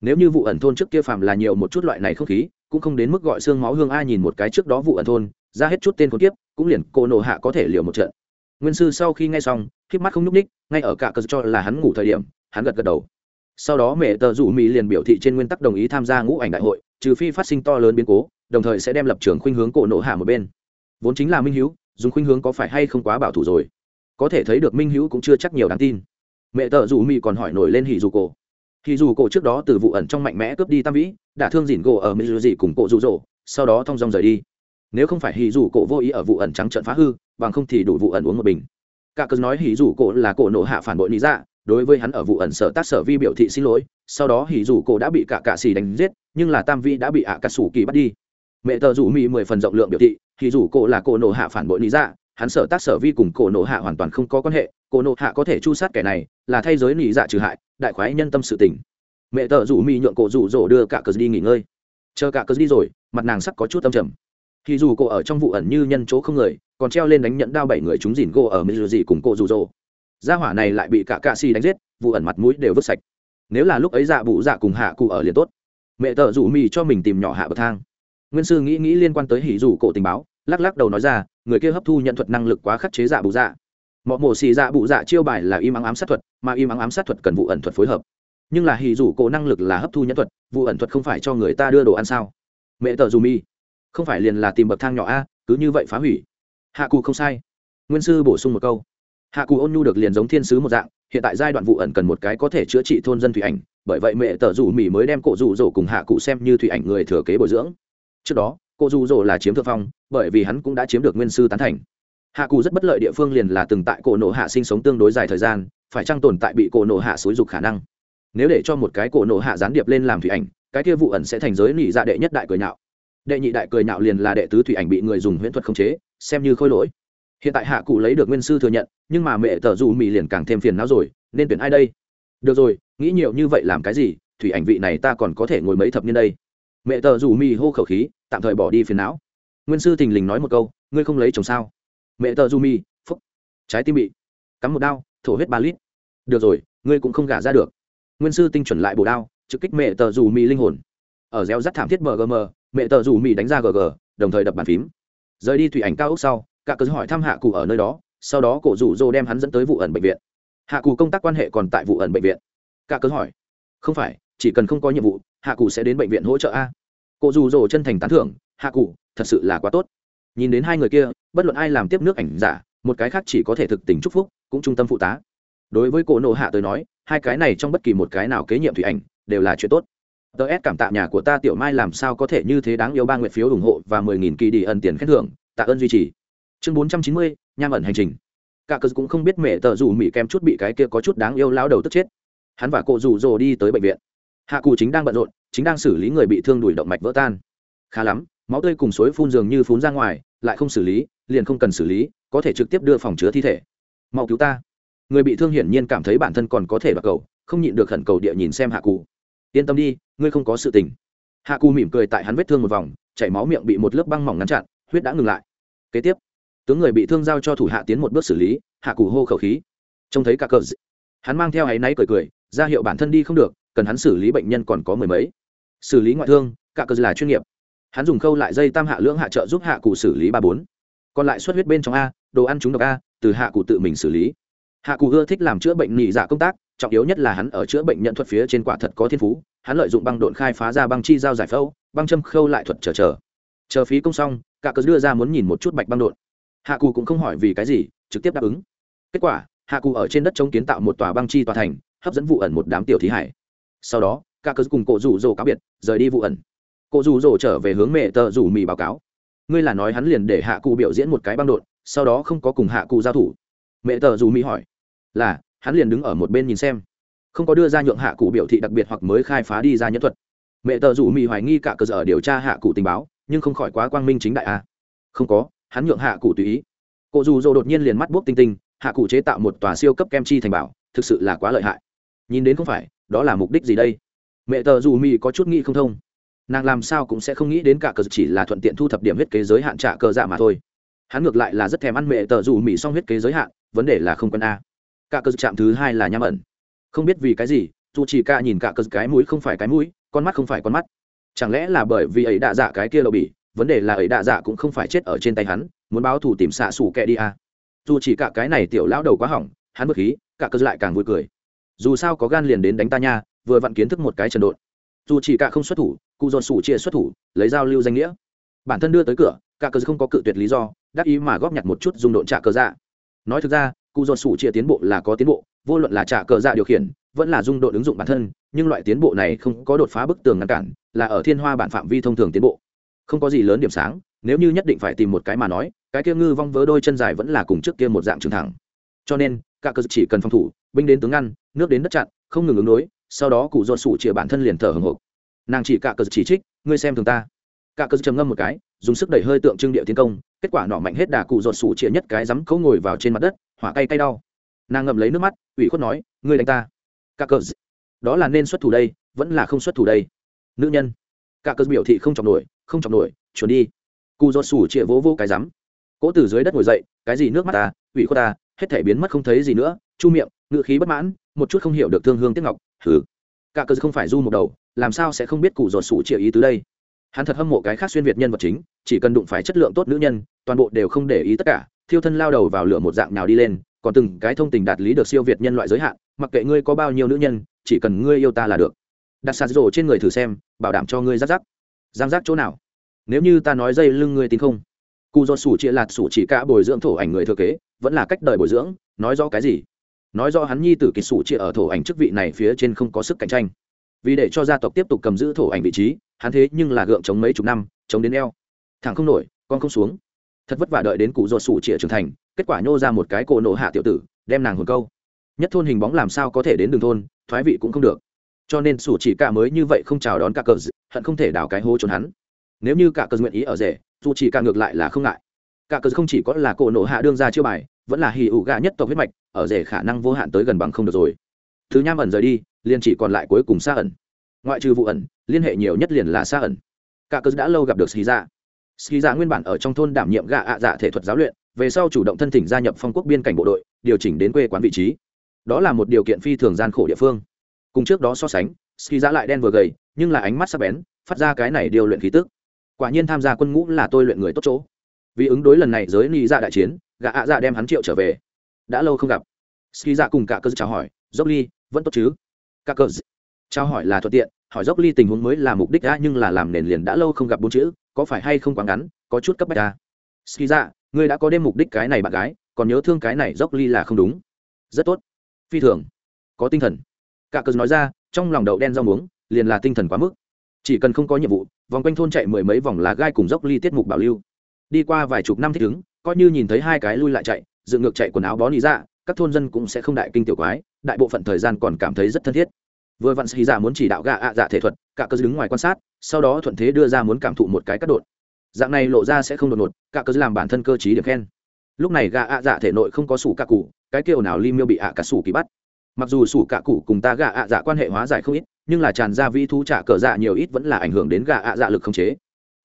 nếu như vụ ẩn thôn trước kia phàm là nhiều một chút loại này không khí, cũng không đến mức gọi xương máu hương ai nhìn một cái trước đó vụ ẩn thôn, ra hết chút tên khốn tiếp cũng liền cô nổ hạ có thể liều một trận nguyên sư sau khi nghe xong k mắt không nhúc ních ngay ở cả cờ cho là hắn ngủ thời điểm, hắn gật gật đầu. Sau đó mẹ tờ rủ mỹ liền biểu thị trên nguyên tắc đồng ý tham gia ngũ ảnh đại hội, trừ phi phát sinh to lớn biến cố, đồng thời sẽ đem lập trường khuynh hướng cổ nộ hạ một bên. Vốn chính là minh hữu dùng khuynh hướng có phải hay không quá bảo thủ rồi. Có thể thấy được minh hữu cũng chưa chắc nhiều đáng tin. Mẹ tờ rủ mỹ còn hỏi nổi lên hỉ dù cổ. Hỉ dù cổ trước đó từ vụ ẩn trong mạnh mẽ cướp đi tam vĩ, đã thương dỉn gỗ ở mỹ dù gì cùng cổ rụ rỗ sau đó thong dong rời đi nếu không phải hỉ dù cổ vô ý ở vụ ẩn trắng trận phá hư, bằng không thì đủ vụ ẩn uống một bình. Cả cớ nói hỉ dù cổ là cổ nộ hạ phản bội lý dạ đối với hắn ở vụ ẩn sở tác sở vi biểu thị xin lỗi, sau đó hỉ dù cổ đã bị cả cạ xì đánh giết, nhưng là tam vi đã bị ạ cà sủ kỳ bắt đi. Mẹ tờ rủ mỹ mười phần rộng lượng biểu thị, hỉ dù cổ là cổ nộ hạ phản bội lý dạ hắn sở tác sở vi cùng cổ nộ hạ hoàn toàn không có quan hệ, cổ nộ hạ có thể chu sát kẻ này, là thay giới lý dạ trừ hại, đại khoái nhân tâm sự tình. Mẹ tờ rủ mỹ nhượng cổ rủ rỗ đưa cả cờ đi nghỉ ngơi. Chờ cả cờ đi rồi, mặt nàng sắc có chút tâm trầm thì dù cô ở trong vụ ẩn như nhân chỗ không người, còn treo lên đánh nhẫn đao bảy người chúng dìn cô ở mỹ dù gì cùng cô rủ rỗ gia hỏa này lại bị cả cạ xì đánh giết, vụ ẩn mặt mũi đều vứt sạch. Nếu là lúc ấy dạ bụ dạ cùng hạ cụ ở liền tốt. Mẹ tợ rủ mì cho mình tìm nhỏ hạ bậc thang. Nguyên sư nghĩ nghĩ liên quan tới hỉ rủ cổ tình báo, lắc lắc đầu nói ra, người kia hấp thu nhận thuật năng lực quá khắc chế dạ bụ dạ. Mọi mổ xì dạ bụ dạ chiêu bài là im ắng ám sát thuật, mà im ắng ám sát thuật cần vụ ẩn thuật phối hợp. Nhưng là hỉ rủ cổ năng lực là hấp thu nhận thuật, vụ ẩn thuật không phải cho người ta đưa đồ ăn sao? Mẹ tợ dù mi không phải liền là tìm bậc thang nhỏ a, cứ như vậy phá hủy. Hạ cụ không sai. Nguyên sư bổ sung một câu. Hạ cù ôn nhu được liền giống thiên sứ một dạng, hiện tại giai đoạn vụ ẩn cần một cái có thể chữa trị thôn dân thủy ảnh, bởi vậy mẹ tờ rủ mỹ mới đem cổ rủ rổ cùng hạ cụ xem như thủy ảnh người thừa kế bồi dưỡng. Trước đó, cổ rủ rổ là chiếm thượng phong, bởi vì hắn cũng đã chiếm được nguyên sư tán thành. Hạ cụ rất bất lợi địa phương liền là từng tại cổ nộ hạ sinh sống tương đối dài thời gian, phải chăng tồn tại bị cổ nộ hạ xối dục khả năng? Nếu để cho một cái cổ nộ hạ gián điệp lên làm thủy ảnh, cái kia vụ ẩn sẽ thành giới nỉ dạ đệ nhất đại cười nhạo đệ nhị đại cười nạo liền là đệ tứ thủy ảnh bị người dùng huyễn thuật khống chế, xem như khôi lỗi. Hiện tại hạ cụ lấy được nguyên sư thừa nhận, nhưng mà mẹ tờ dù mỹ liền càng thêm phiền não rồi, nên tuyển ai đây? Được rồi, nghĩ nhiều như vậy làm cái gì? Thủy ảnh vị này ta còn có thể ngồi mấy thập niên đây? Mẹ tờ dù mỹ hô khẩu khí, tạm thời bỏ đi phiền não. Nguyên sư thình lình nói một câu, ngươi không lấy chồng sao? Mẹ tờ dù mỹ phúc. Trái tim bị cắm một đao, thổ huyết ba lít. Được rồi, ngươi cũng không gả ra được. Nguyên sư tinh chuẩn lại bổ đao, trực kích mẹ tờ dù mỹ linh hồn. Ở reo rắt thảm thiết mgm mẹ tờ rủ mỹ đánh ra gg, đồng thời đập bàn phím. Rời đi thủy ảnh cao ốc sau, cả cớ hỏi thăm hạ cụ ở nơi đó, sau đó cổ rủ rô đem hắn dẫn tới vụ ẩn bệnh viện. Hạ cụ công tác quan hệ còn tại vụ ẩn bệnh viện. Cả cớ hỏi, không phải, chỉ cần không có nhiệm vụ, hạ cụ sẽ đến bệnh viện hỗ trợ a? Cổ rủ rô chân thành tán thưởng, hạ cụ, thật sự là quá tốt. Nhìn đến hai người kia, bất luận ai làm tiếp nước ảnh giả, một cái khác chỉ có thể thực tình chúc phúc, cũng trung tâm phụ tá. Đối với cổ nộ hạ tới nói, hai cái này trong bất kỳ một cái nào kế nhiệm thủy ảnh, đều là chuyện tốt tớ s cảm tạ nhà của ta tiểu mai làm sao có thể như thế đáng yêu ba nguyện phiếu ủng hộ và mười nghìn kỳ đi ân tiền khen thưởng. Tạ ơn duy trì. Chương bốn trăm chín mươi, nham ẩn hành trình. Cả cờ cũng không biết mẹ tờ dù mỹ kem chút bị cái kia có chút đáng yêu lao đầu tức chết. Hắn và cô rủ rồ đi tới bệnh viện. Hạ cụ chính đang bận rộn, chính đang xử lý người bị thương đùi động mạch vỡ tan. Khá lắm, máu tươi cùng suối phun dường như phun ra ngoài, lại không xử lý, liền không cần xử lý, có thể trực tiếp đưa phòng chứa thi thể. Mau cứu ta. Người bị thương hiển nhiên cảm thấy bản thân còn có thể bạc cầu, không nhịn được khẩn cầu địa nhìn xem hạ cụ yên tâm đi, ngươi không có sự tình. Hạ cù mỉm cười tại hắn vết thương một vòng, chảy máu miệng bị một lớp băng mỏng ngăn chặn, huyết đã ngừng lại. Kế tiếp, tướng người bị thương giao cho thủ hạ tiến một bước xử lý, hạ cù hô khẩu khí. Trông thấy cả cờ hắn mang theo áy náy cười cười, ra hiệu bản thân đi không được, cần hắn xử lý bệnh nhân còn có mười mấy. Xử lý ngoại thương, cả cờ là chuyên nghiệp. Hắn dùng khâu lại dây tam hạ lưỡng hạ trợ giúp hạ cụ xử lý ba bốn. Còn lại xuất huyết bên trong a, đồ ăn chúng độc a, từ hạ cụ tự mình xử lý. Hạ cụ ưa thích làm chữa bệnh nhị dạ công tác trọng yếu nhất là hắn ở chữa bệnh nhận thuật phía trên quả thật có thiên phú, hắn lợi dụng băng độn khai phá ra băng chi giao giải phẫu, băng châm khâu lại thuật chờ chờ. Chờ phí công xong, cả cớ đưa ra muốn nhìn một chút bạch băng độn. Hạ cù cũng không hỏi vì cái gì, trực tiếp đáp ứng. Kết quả, hạ cù ở trên đất chống kiến tạo một tòa băng chi tòa thành, hấp dẫn vụ ẩn một đám tiểu thí hải. Sau đó, cả cớ cùng cổ rủ rồ cáo biệt, rời đi vụ ẩn. Cô dù rồ trở về hướng mẹ tờ rủ mì báo cáo. Ngươi là nói hắn liền để hạ cụ biểu diễn một cái băng đột sau đó không có cùng hạ cụ giao thủ. Mẹ tờ rủ mì hỏi, là hắn liền đứng ở một bên nhìn xem. Không có đưa ra nhượng hạ cụ biểu thị đặc biệt hoặc mới khai phá đi ra nhân thuật. Mẹ tờ rủ mì hoài nghi cả cơ sở điều tra hạ cụ tình báo, nhưng không khỏi quá quang minh chính đại a. Không có, hắn nhượng hạ cụ tùy ý. Cụ dù dỗ đột nhiên liền mắt bốc tinh tinh, hạ cụ chế tạo một tòa siêu cấp kem chi thành bảo, thực sự là quá lợi hại. Nhìn đến không phải, đó là mục đích gì đây? Mẹ tờ dù mì có chút nghĩ không thông. Nàng làm sao cũng sẽ không nghĩ đến cả cờ chỉ là thuận tiện thu thập điểm huyết kế giới hạn trả cờ dạ mà thôi. Hắn ngược lại là rất thèm ăn mẹ tờ dù mì xong huyết kế giới hạn, vấn đề là không quân a cả cơ chạm thứ hai là nham ẩn. Không biết vì cái gì dù chỉ cả nhìn cả cơ cái mũi không phải cái mũi con mắt không phải con mắt. Chẳng lẽ là bởi vì ấy đạ dạ cái kia lộ bỉ vấn đề là ấy đạ dạ cũng không phải chết ở trên tay hắn muốn báo thù tìm xạ xù kẹ đi à, dù chỉ cả cái này tiểu lão đầu quá hỏng hắn bất khí cả cơ lại càng vui cười. Dù sao có gan liền đến đánh ta nha vừa vặn kiến thức một cái trần độn. Dù chỉ cả không xuất thủ cụ dọn sủ chia xuất thủ lấy giao lưu danh nghĩa. Bản thân đưa tới cửa cả cơ không có cự tuyệt lý do đắc ý mà góp nhặt một chút dùng độn trả cơ dạ. Nói thực ra cụ dột sủ chia tiến bộ là có tiến bộ, vô luận là trả cờ dạ điều khiển, vẫn là dung độ ứng dụng bản thân, nhưng loại tiến bộ này không có đột phá bức tường ngăn cản, là ở thiên hoa bản phạm vi thông thường tiến bộ. Không có gì lớn điểm sáng, nếu như nhất định phải tìm một cái mà nói, cái kia ngư vong vớ đôi chân dài vẫn là cùng trước kia một dạng trường thẳng cho nên, cả cơ chỉ cần phòng thủ, binh đến tướng ngăn, nước đến đất chặn, không ngừng ứng đối, sau đó cụ dột sủ chia bản thân liền thở hồng hộc. Nàng chỉ cả cơ chỉ trích, ngươi xem thường ta. Cả cơ trầm ngâm một cái dùng sức đẩy hơi tượng trưng địa tiến công, kết quả nọ mạnh hết đà cụ dột sủ chĩa nhất cái rắm cấu ngồi vào trên mặt đất, hỏa cay cay đau. Nàng ngậm lấy nước mắt, ủy khuất nói, ngươi đánh ta. Cả cơ đó là nên xuất thủ đây, vẫn là không xuất thủ đây. Nữ nhân. Cả cơ biểu thị không chọc nổi, không chọc nổi chuồn đi. Cụ dột sủ chĩa vỗ vỗ cái rắm cỗ từ dưới đất ngồi dậy, cái gì nước mắt ta, ủy khuất ta, hết thể biến mất không thấy gì nữa, chu miệng ngự khí bất mãn, một chút không hiểu được thương hương tiếc ngọc thử cả cơ không phải du một đầu, làm sao sẽ không biết cụ dột sủ chĩa ý tứ đây? Hắn thật hâm mộ cái khác xuyên việt nhân vật chính, chỉ cần đụng phải chất lượng tốt nữ nhân, toàn bộ đều không để ý tất cả, thiêu thân lao đầu vào lửa một dạng nào đi lên, còn từng cái thông tình đạt lý được siêu việt nhân loại giới hạn, mặc kệ ngươi có bao nhiêu nữ nhân, chỉ cần ngươi yêu ta là được. Đặt sạt rổ trên người thử xem, bảo đảm cho ngươi rắc rắc. Giang giác chỗ nào? Nếu như ta nói dây lưng ngươi tin không? Cụ do sủ chia lạt sủ chỉ cả bồi dưỡng thổ ảnh người thừa kế, vẫn là cách đời bồi dưỡng, nói rõ cái gì? Nói rõ hắn nhi tử kỳ sủ chia ở thổ ảnh chức vị này phía trên không có sức cạnh tranh. Vì để cho gia tộc tiếp tục cầm giữ thổ ảnh vị trí hắn thế nhưng là gượng chống mấy chục năm, chống đến eo. Thẳng không nổi, con không xuống. Thật vất vả đợi đến cụ ruột sủ chĩa trưởng thành, kết quả nhô ra một cái cổ nổ hạ tiểu tử, đem nàng hồn câu. Nhất thôn hình bóng làm sao có thể đến đường thôn, thoái vị cũng không được. Cho nên sủ chỉ cả mới như vậy không chào đón cả cờ hận không thể đào cái hố trốn hắn. Nếu như cả cờ nguyện ý ở rể, dù chỉ cả ngược lại là không ngại. Cả cờ không chỉ có là cổ nổ hạ đương ra chưa bài, vẫn là hì ủ gà nhất tộc huyết mạch, ở rể khả năng vô hạn tới gần bằng không được rồi. Thứ nham ẩn rời đi, liền chỉ còn lại cuối cùng xa ẩn. Ngoại trừ vụ ẩn liên hệ nhiều nhất liền là xa ẩn. Cả cớ đã lâu gặp được ski dạ ski dạ nguyên bản ở trong thôn đảm nhiệm gạ ạ dạ thể thuật giáo luyện, về sau chủ động thân thỉnh gia nhập phong quốc biên cảnh bộ đội, điều chỉnh đến quê quán vị trí. Đó là một điều kiện phi thường gian khổ địa phương. Cùng trước đó so sánh ski dạ lại đen vừa gầy, nhưng là ánh mắt sắc bén, phát ra cái này điều luyện khí tức. Quả nhiên tham gia quân ngũ là tôi luyện người tốt chỗ. Vì ứng đối lần này giới ni dạ đại chiến, gạ ạ dạ đem hắn triệu trở về. Đã lâu không gặp. Ski dạ cùng cả cơ chào hỏi, dốc ly, vẫn tốt chứ? Cả cơ chào hỏi là thuận tiện hỏi dốc ly tình huống mới là mục đích đã nhưng là làm nền liền đã lâu không gặp bốn chữ, có phải hay không quá ngắn, có chút cấp bách ta ski ra ngươi đã có đêm mục đích cái này bạn gái, còn nhớ thương cái này dốc ly là không đúng. Rất tốt. Phi thường. Có tinh thần. Cả cờ nói ra, trong lòng đậu đen rau muống, liền là tinh thần quá mức. Chỉ cần không có nhiệm vụ, vòng quanh thôn chạy mười mấy vòng là gai cùng dốc ly tiết mục bảo lưu. Đi qua vài chục năm thích ứng, coi như nhìn thấy hai cái lui lại chạy, dựng ngược chạy quần áo bó lý ra dạ, các thôn dân cũng sẽ không đại kinh tiểu quái, đại bộ phận thời gian còn cảm thấy rất thân thiết vừa vặn xì dạ muốn chỉ đạo gạ ạ dạ thể thuật, cả cơ đứng ngoài quan sát, sau đó thuận thế đưa ra muốn cảm thụ một cái cắt đột. Dạng này lộ ra sẽ không đột ngột, cả cơ làm bản thân cơ chí điểm khen. Lúc này gạ ạ dạ thể nội không có sủ cả cụ, cái kêu nào li miêu bị ạ cả sủ kỳ bắt. Mặc dù sủ cả cụ cùng ta gạ ạ dạ quan hệ hóa giải không ít, nhưng là tràn ra vi thú trả cờ dạ nhiều ít vẫn là ảnh hưởng đến gạ ạ dạ lực không chế.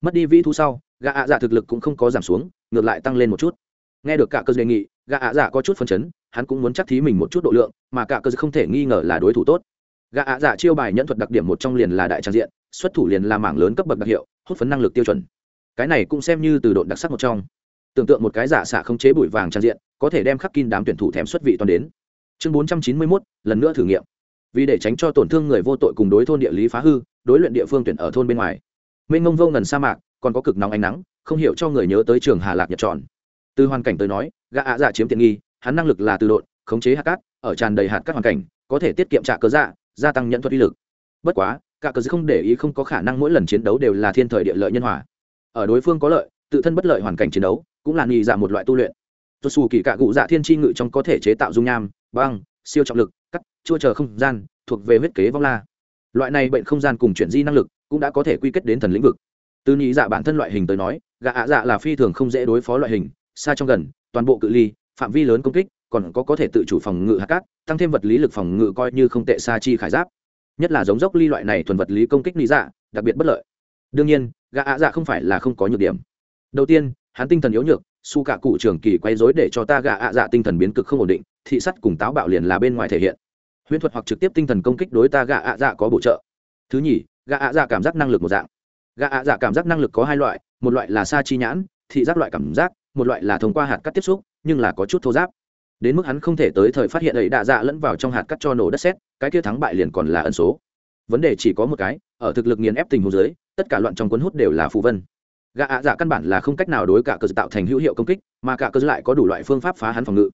Mất đi vi thú sau, gạ ạ dạ thực lực cũng không có giảm xuống, ngược lại tăng lên một chút. Nghe được cả cơ đề nghị, gạ ạ dạ có chút phân chấn, hắn cũng muốn chắc thí mình một chút độ lượng, mà cả cơ không thể nghi ngờ là đối thủ tốt. Gã ạ dạ chiêu bài nhẫn thuật đặc điểm một trong liền là đại trang diện, xuất thủ liền là mảng lớn cấp bậc đặc hiệu, hút phấn năng lực tiêu chuẩn. Cái này cũng xem như từ độn đặc sắc một trong. Tưởng tượng một cái giả xạ không chế bụi vàng trang diện, có thể đem khắc kin đám tuyển thủ thèm xuất vị toàn đến. Chương bốn trăm chín mươi mốt, lần nữa thử nghiệm. Vì để tránh cho tổn thương người vô tội cùng đối thôn địa lý phá hư, đối luyện địa phương tuyển ở thôn bên ngoài. Mênh ngông vô ngần sa mạc, còn có cực nóng ánh nắng, không hiểu cho người nhớ tới trường hà lạc nhật tròn. Từ hoàn cảnh tới nói, gã ạ dạ chiếm tiện nghi, hắn năng lực là từ độn, khống chế hạt cát, ở tràn đầy hạt cát hoàn cảnh, có thể tiết kiệm trả cớ dạ gia tăng nhận thuật uy lực. Bất quá, cả cờ không để ý không có khả năng mỗi lần chiến đấu đều là thiên thời địa lợi nhân hòa. Ở đối phương có lợi, tự thân bất lợi hoàn cảnh chiến đấu, cũng là nghi dạ một loại tu luyện. Tuột xù kỳ cạ cụ dạ thiên tri ngự trong có thể chế tạo dung nham, băng, siêu trọng lực, cắt, chua chờ không gian, thuộc về huyết kế vong la. Loại này bệnh không gian cùng chuyển di năng lực cũng đã có thể quy kết đến thần lĩnh vực. Từ nhị dạ bản thân loại hình tới nói, gạ ạ dạ là phi thường không dễ đối phó loại hình, xa trong gần, toàn bộ cự ly, phạm vi lớn công kích còn có có thể tự chủ phòng ngự hạt cát, tăng thêm vật lý lực phòng ngự coi như không tệ xa chi khải giáp. Nhất là giống dốc ly loại này thuần vật lý công kích lý dạ đặc biệt bất lợi. Đương nhiên gạ ạ dạ không phải là không có nhược điểm. Đầu tiên, hắn tinh thần yếu nhược, su cả cụ trường kỳ quay dối để cho ta gạ ạ dạ tinh thần biến cực không ổn định, thị sắt cùng táo bạo liền là bên ngoài thể hiện. Huyễn thuật hoặc trực tiếp tinh thần công kích đối ta gạ ạ dạ có bổ trợ. Thứ nhì gạ ạ dạ cảm giác năng lực một dạng. Gạ ạ dạ cảm giác năng lực có hai loại, một loại là sa chi nhãn, thị giác loại cảm giác, một loại là thông qua hạt cắt tiếp xúc, nhưng là có chút thô giáp đến mức hắn không thể tới thời phát hiện ấy đạ dạ lẫn vào trong hạt cắt cho nổ đất xét cái kia thắng bại liền còn là ẩn số. Vấn đề chỉ có một cái, ở thực lực nghiền ép tình hồ dưới, tất cả loạn trong cuốn hút đều là phù vân. Gạ ạ dạ căn bản là không cách nào đối cả cơ tạo thành hữu hiệu công kích, mà cả cơ lại có đủ loại phương pháp phá hắn phòng ngự.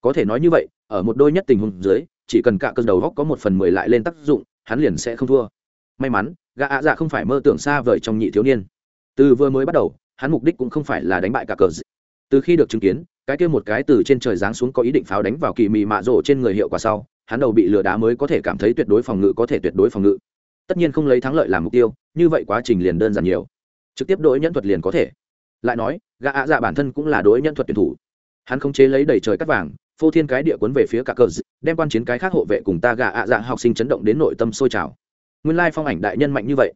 Có thể nói như vậy, ở một đôi nhất tình huống dưới, chỉ cần cả cơ đầu góc có một phần mười lại lên tác dụng, hắn liền sẽ không thua. May mắn gạ ạ dạ không phải mơ tưởng xa vời trong nhị thiếu niên. Từ vừa mới bắt đầu, hắn mục đích cũng không phải là đánh bại cả cờ từ khi được chứng kiến, cái kia một cái từ trên trời giáng xuống có ý định pháo đánh vào kỳ mị mạ rổ trên người hiệu quả sau, hắn đầu bị lừa đá mới có thể cảm thấy tuyệt đối phòng ngự có thể tuyệt đối phòng ngự. Tất nhiên không lấy thắng lợi làm mục tiêu, như vậy quá trình liền đơn giản nhiều. Trực tiếp đối nhân thuật liền có thể. Lại nói, gã ạ dạ bản thân cũng là đối nhân thuật tuyển thủ. Hắn không chế lấy đầy trời cắt vàng, phô thiên cái địa cuốn về phía cả cờ đem quan chiến cái khác hộ vệ cùng ta gã ạ dạ học sinh chấn động đến nội tâm sôi trào. Nguyên lai phong ảnh đại nhân mạnh như vậy.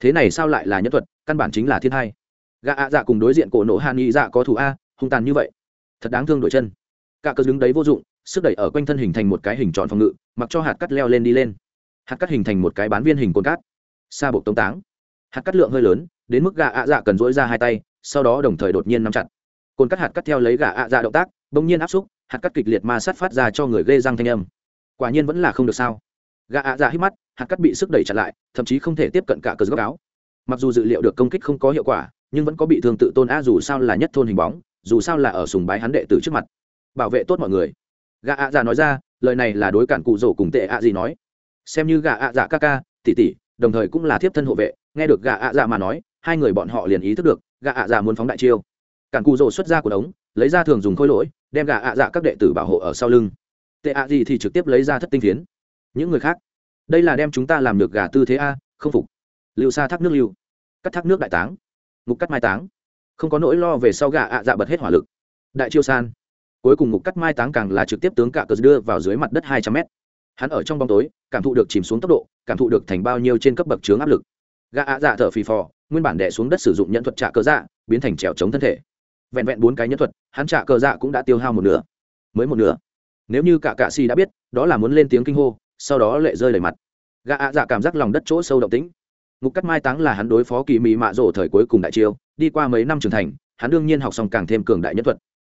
Thế này sao lại là nhân thuật, căn bản chính là thiên hai. Gã ạ dạ cùng đối diện cổ nộ hàn y dạ có thủ a hung tàn như vậy. Thật đáng thương đổi chân. Cả cờ đứng đấy vô dụng, sức đẩy ở quanh thân hình thành một cái hình tròn phòng ngự, mặc cho hạt cắt leo lên đi lên. Hạt cắt hình thành một cái bán viên hình cồn cát. Xa bộ tống táng. Hạt cắt lượng hơi lớn, đến mức gà ạ dạ cần dỗi ra hai tay, sau đó đồng thời đột nhiên nắm chặt. Cồn cắt hạt cắt theo lấy gà ạ dạ động tác, bỗng nhiên áp xúc, hạt cắt kịch liệt ma sát phát ra cho người gây răng thanh âm. Quả nhiên vẫn là không được sao. Gà ạ dạ hít mắt, hạt cắt bị sức đẩy chặt lại, thậm chí không thể tiếp cận cả cờ góc áo. Mặc dù dự liệu được công kích không có hiệu quả, nhưng vẫn có bị thương tự tôn a dù sao là nhất thôn hình bóng dù sao là ở sùng bái hắn đệ tử trước mặt. Bảo vệ tốt mọi người. Gà ạ dạ nói ra, lời này là đối cản cụ rổ cùng tệ ạ gì nói. Xem như gà ạ dạ ca ca tỉ tỉ đồng thời cũng là thiếp thân hộ vệ, nghe được gà ạ dạ mà nói, hai người bọn họ liền ý thức được gà ạ dạ muốn phóng đại chiêu. Cản cụ rổ xuất ra của đống lấy ra thường dùng khôi lỗi, đem gà ạ dạ các đệ tử bảo hộ ở sau lưng. Tệ ạ gì thì trực tiếp lấy ra thất tinh phiến. Những người khác, đây là đem chúng ta làm được gà tư thế a, không phục. Lưu xa thác nước lưu. Cắt thác nước đại táng. Ngục cắt mai táng không có nỗi lo về sau gà ạ dạ bật hết hỏa lực. Đại chiêu san. Cuối cùng ngục cắt mai táng càng là trực tiếp tướng cạ cờ đưa vào dưới mặt đất hai trăm mét. Hắn ở trong bóng tối, cảm thụ được chìm xuống tốc độ, cảm thụ được thành bao nhiêu trên cấp bậc chướng áp lực. Gạ ạ dạ thở phì phò, nguyên bản đẻ xuống đất sử dụng nhận thuật trạ cờ dạ biến thành trèo chống thân thể. Vẹn vẹn bốn cái nhân thuật, hắn trạ cờ dạ cũng đã tiêu hao một nửa. Mới một nửa. Nếu như cả cạ si đã biết, đó là muốn lên tiếng kinh hô, sau đó lệ rơi đầy mặt. Gạ ạ dạ cảm giác lòng đất chỗ sâu động tĩnh ngục cắt mai táng là hắn đối phó kỳ mị mạ rổ thời cuối cùng đại chiêu, đi qua mấy năm trưởng thành, hắn đương nhiên học xong càng thêm cường đại nhân thuật.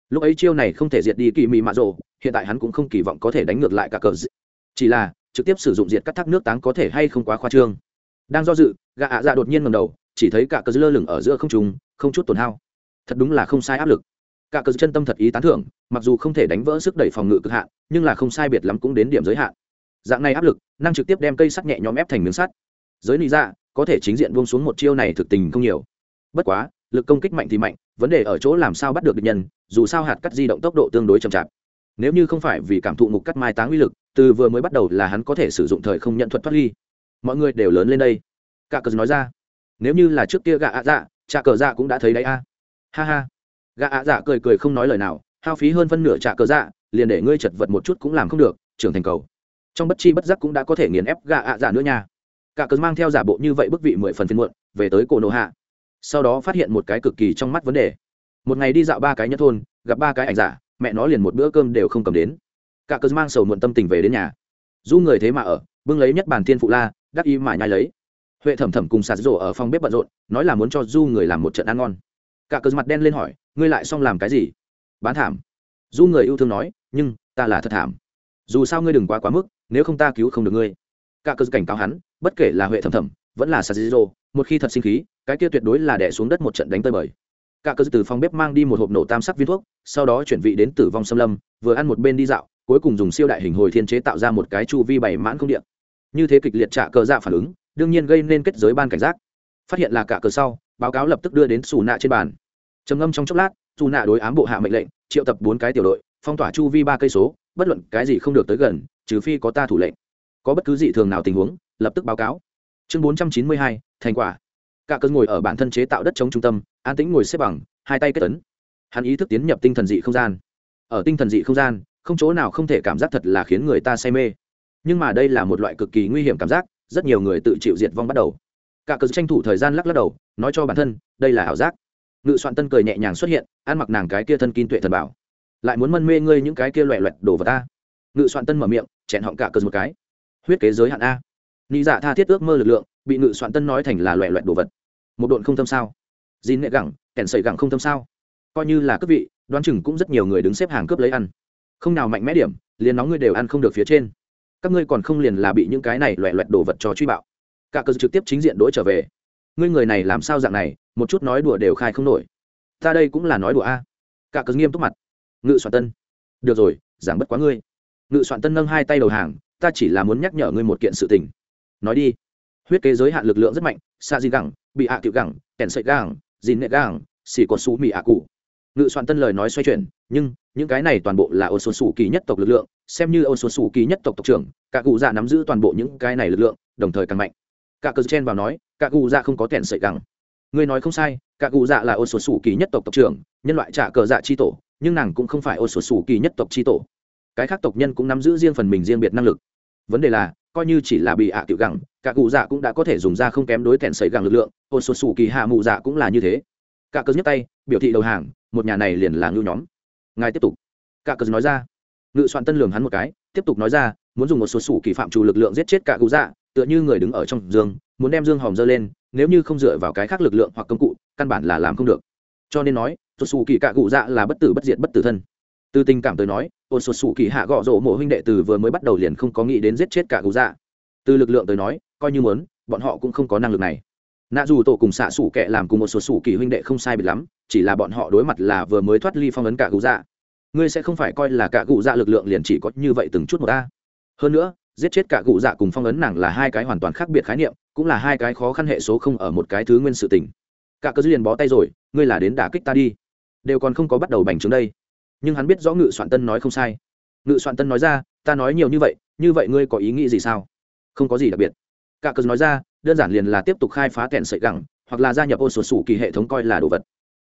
Lúc ấy chiêu này không thể diệt đi kỳ mị mạ rổ hiện tại hắn cũng không kỳ vọng có thể đánh ngược lại cả cờ dị. chỉ là, trực tiếp sử dụng diệt cắt thác nước táng có thể hay không quá khoa trương. Đang do dự gạ ạ dạ đột nhiên ngầm đầu, chỉ thấy cả cờ lơ lửng ở giữa không trùng không chút tổn hao. Thật đúng là không sai áp lực. Cả cờ chân tâm thật ý tán thưởng, mặc dù không thể đánh vỡ sức đẩy phòng ngự cực hạn, nhưng là không sai biệt lắm cũng đến điểm giới hạn. Dạng này áp lực, năng trực tiếp đem cây sắt nhẹ nhõm ép thành miếng sắt giới lý dạ có thể chính diện buông xuống một chiêu này thực tình không nhiều. Bất quá, lực công kích mạnh thì mạnh, vấn đề ở chỗ làm sao bắt được địch nhân, dù sao hạt cắt di động tốc độ tương đối chậm chạp. Nếu như không phải vì cảm thụ mục cắt mai táng uy lực, từ vừa mới bắt đầu là hắn có thể sử dụng thời không nhận thuật thoát ly. Mọi người đều lớn lên đây. Cả cờ nói ra. Nếu như là trước kia gạ ạ dạ trà cờ dạ cũng đã thấy đấy a. Ha ha. Gạ ạ dạ cười cười không nói lời nào, hao phí hơn phân nửa trà cờ dạ liền để ngươi chật vật một chút cũng làm không được, trưởng thành cầu. Trong bất chi bất giác cũng đã có thể nghiền ép gạ ạ dạ nữa nha cả cớ mang theo giả bộ như vậy bức vị mười phần phiên muộn, về tới cổ nộ hạ. Sau đó phát hiện một cái cực kỳ trong mắt vấn đề. Một ngày đi dạo ba cái nhất thôn, gặp ba cái ảnh giả, mẹ nó liền một bữa cơm đều không cầm đến. Cả cớ mang sầu muộn tâm tình về đến nhà. Du người thế mà ở, bưng lấy nhất bàn thiên phụ la, đắc y mà nhai lấy. Huệ thẩm thẩm cùng sạt rổ ở phòng bếp bận rộn, nói là muốn cho du người làm một trận ăn ngon. Cả cớ mặt đen lên hỏi, ngươi lại xong làm cái gì? Bán thảm. Du người yêu thương nói, nhưng, ta là thật thảm. Dù sao ngươi đừng quá quá mức, nếu không ta cứu không được ngươi cả cơ cảnh cáo hắn bất kể là huệ thẩm thẩm vẫn là Sajiro, một khi thật sinh khí cái kia tuyệt đối là đẻ xuống đất một trận đánh tơi bời. Cả cơ từ phòng bếp mang đi một hộp nổ tam sắc viên thuốc sau đó chuyển vị đến tử vong xâm lâm vừa ăn một bên đi dạo cuối cùng dùng siêu đại hình hồi thiên chế tạo ra một cái chu vi bảy mãn không điện như thế kịch liệt trả cờ dạ phản ứng đương nhiên gây nên kết giới ban cảnh giác. Phát hiện là cả cờ sau báo cáo lập tức đưa đến xù nạ trên bàn. Trầm ngâm trong chốc lát sủ nạ đối ám bộ hạ mệnh lệnh triệu tập bốn cái tiểu đội phong tỏa chu vi ba cây số bất luận cái gì không được tới gần trừ phi có ta thủ lệnh có bất cứ dị thường nào tình huống, lập tức báo cáo. Chương bốn trăm chín mươi hai, thành quả. Cả cơn ngồi ở bản thân chế tạo đất chống trung tâm, an tĩnh ngồi xếp bằng, hai tay kết tấn hắn ý thức tiến nhập tinh thần dị không gian. Ở tinh thần dị không gian, không chỗ nào không thể cảm giác thật là khiến người ta say mê. Nhưng mà đây là một loại cực kỳ nguy hiểm cảm giác, rất nhiều người tự chịu diệt vong bắt đầu. Cả cơn tranh thủ thời gian lắc lắc đầu, nói cho bản thân, đây là ảo giác. Ngự soạn tân cười nhẹ nhàng xuất hiện, ăn mặc nàng cái kia thân kim tuệ thần bảo. Lại muốn mân mê ngươi những cái kia loẹ loẹt đổ vào ta. Ngự soạn tân mở miệng, chẹn họng cả cơn một cái huyết kế giới hạn a. Nghĩ dạ tha thiết ước mơ lực lượng, bị ngự soạn tân nói thành là loẹ loẹt đồ vật. Một độn không thâm sao? Dín nghệ gẳng, kèn sậy gẳng không thâm sao? Coi như là cướp vị, đoán chừng cũng rất nhiều người đứng xếp hàng cướp lấy ăn. Không nào mạnh mẽ điểm, liền nóng ngươi đều ăn không được phía trên. Các ngươi còn không liền là bị những cái này loẹ loẹt đồ vật cho truy bạo. Cả cơ trực tiếp chính diện đối trở về. Ngươi người này làm sao dạng này, một chút nói đùa đều khai không nổi. Ta đây cũng là nói đùa a. Cả cơ nghiêm túc mặt. Ngự soạn tân. Được rồi, giảng bất quá ngươi. Ngự soạn tân nâng hai tay đầu hàng ta chỉ là muốn nhắc nhở ngươi một kiện sự tình. Nói đi. Huyết kế giới hạn lực lượng rất mạnh xa di gẳng bị hạ à cựu gẳng, kèn sợi gẳng, dìn nệ gẳng xỉ cột xú mì hạ cụ. Ngự soạn tân lời nói xoay chuyển, nhưng những cái này toàn bộ là ô số sủ kỳ nhất tộc lực lượng, xem như ô số sủ kỳ nhất tộc tộc trưởng, cả cụ già nắm giữ toàn bộ những cái này lực lượng, đồng thời càng mạnh. Cả cờ chen vào nói, cả cụ già không có kèn sợi gẳng. Ngươi nói không sai, cả cụ dạ là ô số sủ kỳ nhất tộc tộc trưởng, nhân loại trả cờ dạ chi tổ, nhưng nàng cũng không phải ô số sủ kỳ nhất tộc chi tổ cái khác tộc nhân cũng nắm giữ riêng phần mình riêng biệt năng lực. Vấn đề là, coi như chỉ là bị ạ tiểu gẳng, cả cụ dạ cũng đã có thể dùng ra không kém đối thẹn xảy gẳng lực lượng Ôn số sủ kỳ hạ mụ dạ cũng là như thế. Cả cớ nhấc tay, biểu thị đầu hàng, một nhà này liền là ngưu nhóm. Ngài tiếp tục. Cả cớ nói ra. Ngự soạn tân lường hắn một cái, tiếp tục nói ra, muốn dùng một số sủ kỳ phạm chủ lực lượng giết chết cả cụ dạ tựa như người đứng ở trong dương, muốn đem dương hòm dơ lên, nếu như không dựa vào cái khác lực lượng hoặc công cụ, căn bản là làm không được. Cho nên nói xuất xù kỳ cạ cụ dạ là bất tử bất diệt bất tử thân từ tình cảm tới nói ôn xuất sụ kỳ hạ gọ rổ mộ huynh đệ từ vừa mới bắt đầu liền không có nghĩ đến giết chết cả gù dạ. Từ lực lượng tới nói, coi như muốn, bọn họ cũng không có năng lực này. Nạ dù tổ cùng xạ sủ kệ làm cùng một số sủ kỳ huynh đệ không sai biệt lắm, chỉ là bọn họ đối mặt là vừa mới thoát ly phong ấn cả gù dạ. Ngươi sẽ không phải coi là cả gù dạ lực lượng liền chỉ có như vậy từng chút một ta. Hơn nữa, giết chết cả gù dạ cùng phong ấn nàng là hai cái hoàn toàn khác biệt khái niệm, cũng là hai cái khó khăn hệ số không ở một cái thứ nguyên sự tình. Cả cơ dư liền bó tay rồi, ngươi là đến đả kích ta đi. Đều còn không có bắt đầu bành trướng đây nhưng hắn biết rõ ngự soạn tân nói không sai. Ngự soạn tân nói ra, ta nói nhiều như vậy như vậy ngươi có ý nghĩ gì sao? Không có gì đặc biệt. Cả cờ nói ra, đơn giản liền là tiếp tục khai phá kẹn sợi gẳng, hoặc là gia nhập ô sột sủ kỳ hệ thống coi là đồ vật.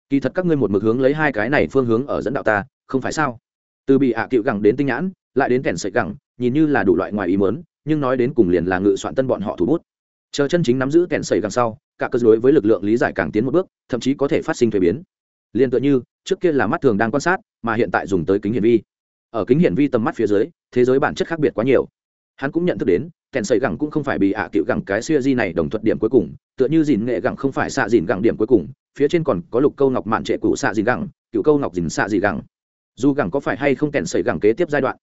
Kỳ thật các ngươi một mực hướng lấy hai cái này phương hướng ở dẫn đạo ta, không phải sao? Từ bị hạ à cựu gẳng đến tinh nhãn, lại đến kẹn sợi gẳng, nhìn như là đủ loại ngoài ý mớn nhưng nói đến cùng liền là ngự soạn tân bọn họ thủ bút. Chờ chân chính nắm giữ kẹn sợi gẳng sau, cả cơ đối với lực lượng lý giải càng tiến một bước, thậm chí có thể phát sinh thuế biến. Liền tựa như, trước kia là mắt thường đang quan sát mà hiện tại dùng tới kính hiển vi. Ở kính hiển vi tầm mắt phía dưới, thế giới bản chất khác biệt quá nhiều. Hắn cũng nhận thức đến, kèn sợi gẳng cũng không phải bị ạ à cựu gẳng cái xuya di này đồng thuận điểm cuối cùng, tựa như dìn nghệ gẳng không phải xạ dìn gẳng điểm cuối cùng, phía trên còn có lục câu ngọc mạn trệ cụ xạ dìn gẳng, cựu câu ngọc dìn xạ dị gẳng. Dù gẳng có phải hay không kèn sợi gẳng kế tiếp giai đoạn,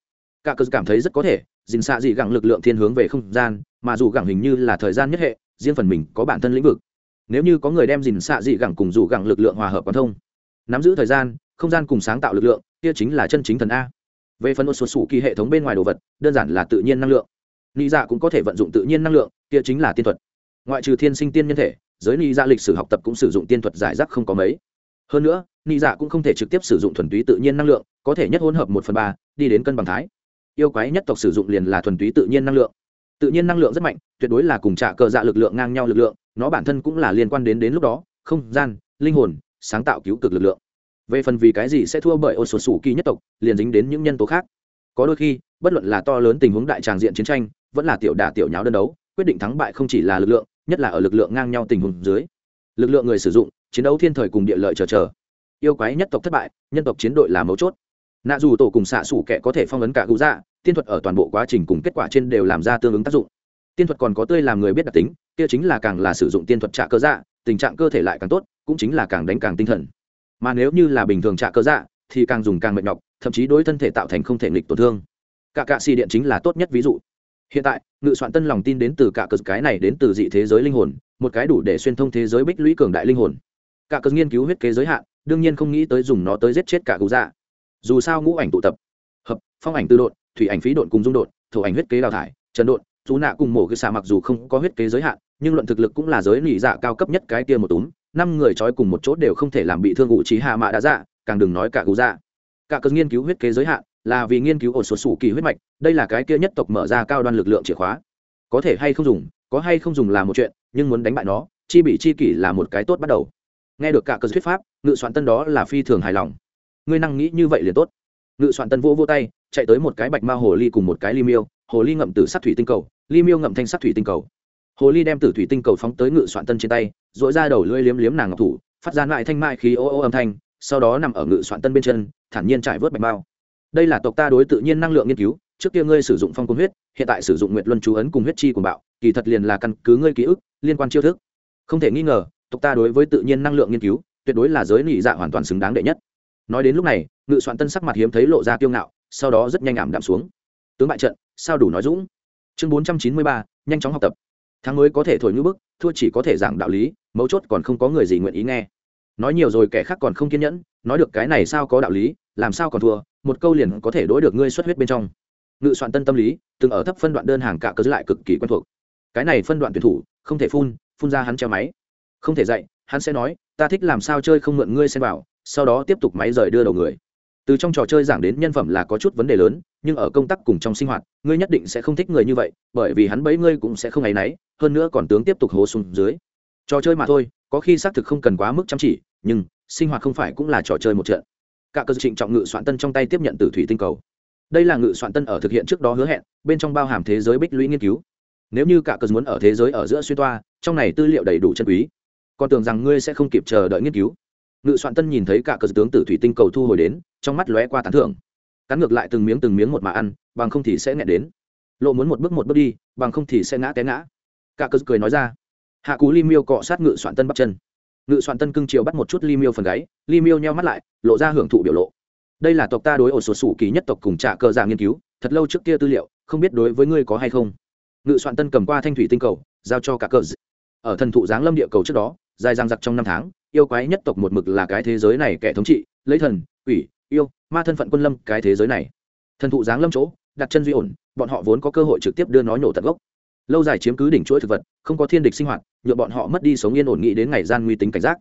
cả cơ cảm thấy rất có thể, dìn xạ dị gẳng lực lượng thiên hướng về không gian, mà dù gẳng hình như là thời gian nhất hệ, riêng phần mình có bản thân lĩnh vực. Nếu như có người đem dìn xạ dị gẳng cùng dù gẳng lực lượng hòa hợp quan thông, nắm giữ thời gian không gian cùng sáng tạo lực lượng, kia chính là chân chính thần a. Về phần ô số sủ kỳ hệ thống bên ngoài đồ vật, đơn giản là tự nhiên năng lượng. Lý dạ cũng có thể vận dụng tự nhiên năng lượng, kia chính là tiên thuật. Ngoại trừ thiên sinh tiên nhân thể, giới lý dạ lịch sử học tập cũng sử dụng tiên thuật giải rác không có mấy. Hơn nữa lý dạ cũng không thể trực tiếp sử dụng thuần túy tự nhiên năng lượng, có thể nhất hỗn hợp một phần ba, đi đến cân bằng thái. Yêu quái nhất tộc sử dụng liền là thuần túy tự nhiên năng lượng. Tự nhiên năng lượng rất mạnh, tuyệt đối là cùng trả cờ dạ lực lượng ngang nhau lực lượng, nó bản thân cũng là liên quan đến đến lúc đó, không gian, linh hồn, sáng tạo cứu cực lực lượng về phần vì cái gì sẽ thua bởi ô sột sủ kỳ nhất tộc, liền dính đến những nhân tố khác. Có đôi khi, bất luận là to lớn tình huống đại tràng diện chiến tranh, vẫn là tiểu đả tiểu nháo đơn đấu, quyết định thắng bại không chỉ là lực lượng, nhất là ở lực lượng ngang nhau tình huống dưới. Lực lượng người sử dụng, chiến đấu thiên thời cùng địa lợi chờ chờ. Yêu quái nhất tộc thất bại, nhân tộc chiến đội là mấu chốt. Nạ dù tổ cùng xạ sủ kẻ có thể phong ấn cả gũ dạ tiên thuật ở toàn bộ quá trình cùng kết quả trên đều làm ra tương ứng tác dụng. Tiên thuật còn có tươi làm người biết đặc tính, kia chính là càng là sử dụng tiên thuật trả cơ dạ tình trạng cơ thể lại càng tốt, cũng chính là càng đánh càng tinh thần mà nếu như là bình thường trả cơ dạ thì càng dùng càng mệt nhọc, thậm chí đối thân thể tạo thành không thể nghịch tổn thương. Cả cạ xì điện chính là tốt nhất ví dụ. Hiện tại, ngự soạn tân lòng tin đến từ cả cờ dạ, cái này đến từ dị thế giới linh hồn, một cái đủ để xuyên thông thế giới bích lũy cường đại linh hồn. Cả cờ dạ nghiên cứu huyết kế giới hạn, đương nhiên không nghĩ tới dùng nó tới giết chết cả cụ dạ. Dù sao ngũ ảnh tụ tập, hợp, phong ảnh tư độn, thủy ảnh phí độn cùng dung độn, thổ ảnh huyết kế đào thải, trần độn, chú nạ cùng mổ cứ xà mặc dù không có huyết kế giới hạn, nhưng luận thực lực cũng là giới lì dạ cao cấp nhất cái kia một túm năm người trói cùng một chỗ đều không thể làm bị thương ngụ trí hạ mạ đã dạ càng đừng nói cả cụ dạ. Cả cơn nghiên cứu huyết kế giới hạn, là vì nghiên cứu ổ số sủ kỳ huyết mạch, đây là cái kia nhất tộc mở ra cao đoan lực lượng chìa khóa. Có thể hay không dùng, có hay không dùng là một chuyện, nhưng muốn đánh bại nó, chi bị chi kỷ là một cái tốt bắt đầu. Nghe được cả cơn thuyết pháp, ngự soạn tân đó là phi thường hài lòng. Ngươi năng nghĩ như vậy liền tốt. Ngự soạn tân vỗ vỗ tay, chạy tới một cái bạch ma hồ ly cùng một cái ly miêu, hồ ly ngậm từ sắc thủy tinh cầu, ly miêu ngậm thanh sắc thủy tinh cầu hồ ly đem tử thủy tinh cầu phóng tới ngự soạn tân trên tay dội ra đầu lưỡi liếm liếm nàng ngọc thủ, phát ra lại thanh mại khí ô ô âm thanh, sau đó nằm ở ngự soạn tân bên chân, thản nhiên trải vớt bạch bao đây là tộc ta đối tự nhiên năng lượng nghiên cứu, trước kia ngươi sử dụng phong cung huyết, hiện tại sử dụng nguyệt luân chú ấn cùng huyết chi của bạo, kỳ thật liền là căn cứ ngươi ký ức, liên quan chiêu thức. Không thể nghi ngờ, tộc ta đối với tự nhiên năng lượng nghiên cứu, tuyệt đối là giới nị dạ hoàn toàn xứng đáng đệ nhất. Nói đến lúc này, ngự soạn tân sắc mặt hiếm thấy lộ ra kiêu ngạo, sau đó rất nhanh ảm đạm xuống. Tướng bại trận, sao đủ nói dũng? Chương bốn trăm chín mươi ba, nhanh chóng học tập thắng mới có thể thổi ngữ bức, thua chỉ có thể giảng đạo lý, mấu chốt còn không có người gì nguyện ý nghe. Nói nhiều rồi kẻ khác còn không kiên nhẫn, nói được cái này sao có đạo lý, làm sao còn thua, một câu liền có thể đối được ngươi xuất huyết bên trong. Ngự soạn tân tâm lý, từng ở thấp phân đoạn đơn hàng cả cớ lại cực kỳ quen thuộc. Cái này phân đoạn tuyển thủ, không thể phun phun ra hắn treo máy. Không thể dạy, hắn sẽ nói, ta thích làm sao chơi không mượn ngươi xem vào, sau đó tiếp tục máy rời đưa đầu người từ trong trò chơi giảng đến nhân phẩm là có chút vấn đề lớn, nhưng ở công tác cùng trong sinh hoạt, ngươi nhất định sẽ không thích người như vậy, bởi vì hắn bấy ngươi cũng sẽ không áy náy, hơn nữa còn tướng tiếp tục hố xuống dưới. Trò chơi mà thôi, có khi xác thực không cần quá mức chăm chỉ, nhưng sinh hoạt không phải cũng là trò chơi một trận. Cả cơ trịnh trọng ngự soạn tân trong tay tiếp nhận từ thủy tinh cầu. Đây là ngự soạn tân ở thực hiện trước đó hứa hẹn, bên trong bao hàm thế giới bích lũy nghiên cứu. Nếu như cả cơ muốn ở thế giới ở giữa xuyên toa, trong này tư liệu đầy đủ chân quý. Còn tưởng rằng ngươi sẽ không kịp chờ đợi nghiên cứu ngự soạn tân nhìn thấy cả cờ tướng tử thủy tinh cầu thu hồi đến, trong mắt lóe qua tán thưởng. Cắn ngược lại từng miếng từng miếng một mà ăn, bằng không thì sẽ nghẹn đến. Lộ muốn một bước một bước đi, bằng không thì sẽ ngã té ngã. Cả cờ cười nói ra. Hạ cú li miêu cọ sát ngự soạn tân bắt chân. Ngự soạn tân cưng chiều bắt một chút li miêu phần gáy li miêu nheo mắt lại, lộ ra hưởng thụ biểu lộ. Đây là tộc ta đối ổ sổ sủ kỳ nhất tộc cùng trả cờ giả nghiên cứu, thật lâu trước kia tư liệu, không biết đối với ngươi có hay không. Ngự soạn tân cầm qua thanh thủy tinh cầu, giao cho cả cờ. Ở thần thụ giáng lâm địa cầu trước đó dài dang dặc trong năm tháng, yêu quái nhất tộc một mực là cái thế giới này kẻ thống trị, lấy thần, quỷ, yêu, ma thân phận quân lâm, cái thế giới này. Thần thụ giáng lâm chỗ, đặt chân duy ổn, bọn họ vốn có cơ hội trực tiếp đưa nó nổ tận gốc. Lâu dài chiếm cứ đỉnh chuỗi thực vật, không có thiên địch sinh hoạt nhựa bọn họ mất đi sống yên ổn nghĩ đến ngày gian nguy tính cảnh giác.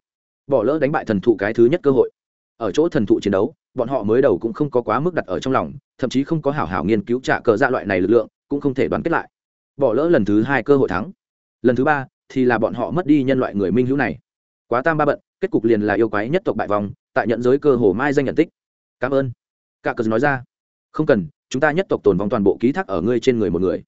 Bỏ lỡ đánh bại thần thụ cái thứ nhất cơ hội. Ở chỗ thần thụ chiến đấu, bọn họ mới đầu cũng không có quá mức đặt ở trong lòng, thậm chí không có hảo hảo nghiên cứu trả cờ dạ loại này lực lượng, cũng không thể đoàn kết lại. Bỏ lỡ lần thứ hai cơ hội thắng. Lần thứ ba thì là bọn họ mất đi nhân loại người minh hữu này. Quá tam ba bận, kết cục liền là yêu quái nhất tộc bại vòng tại nhận giới cơ hồ mai danh nhận tích. Cảm ơn. Cả cờ nói ra. Không cần, chúng ta nhất tộc tồn vong toàn bộ ký thác ở ngươi trên người một người.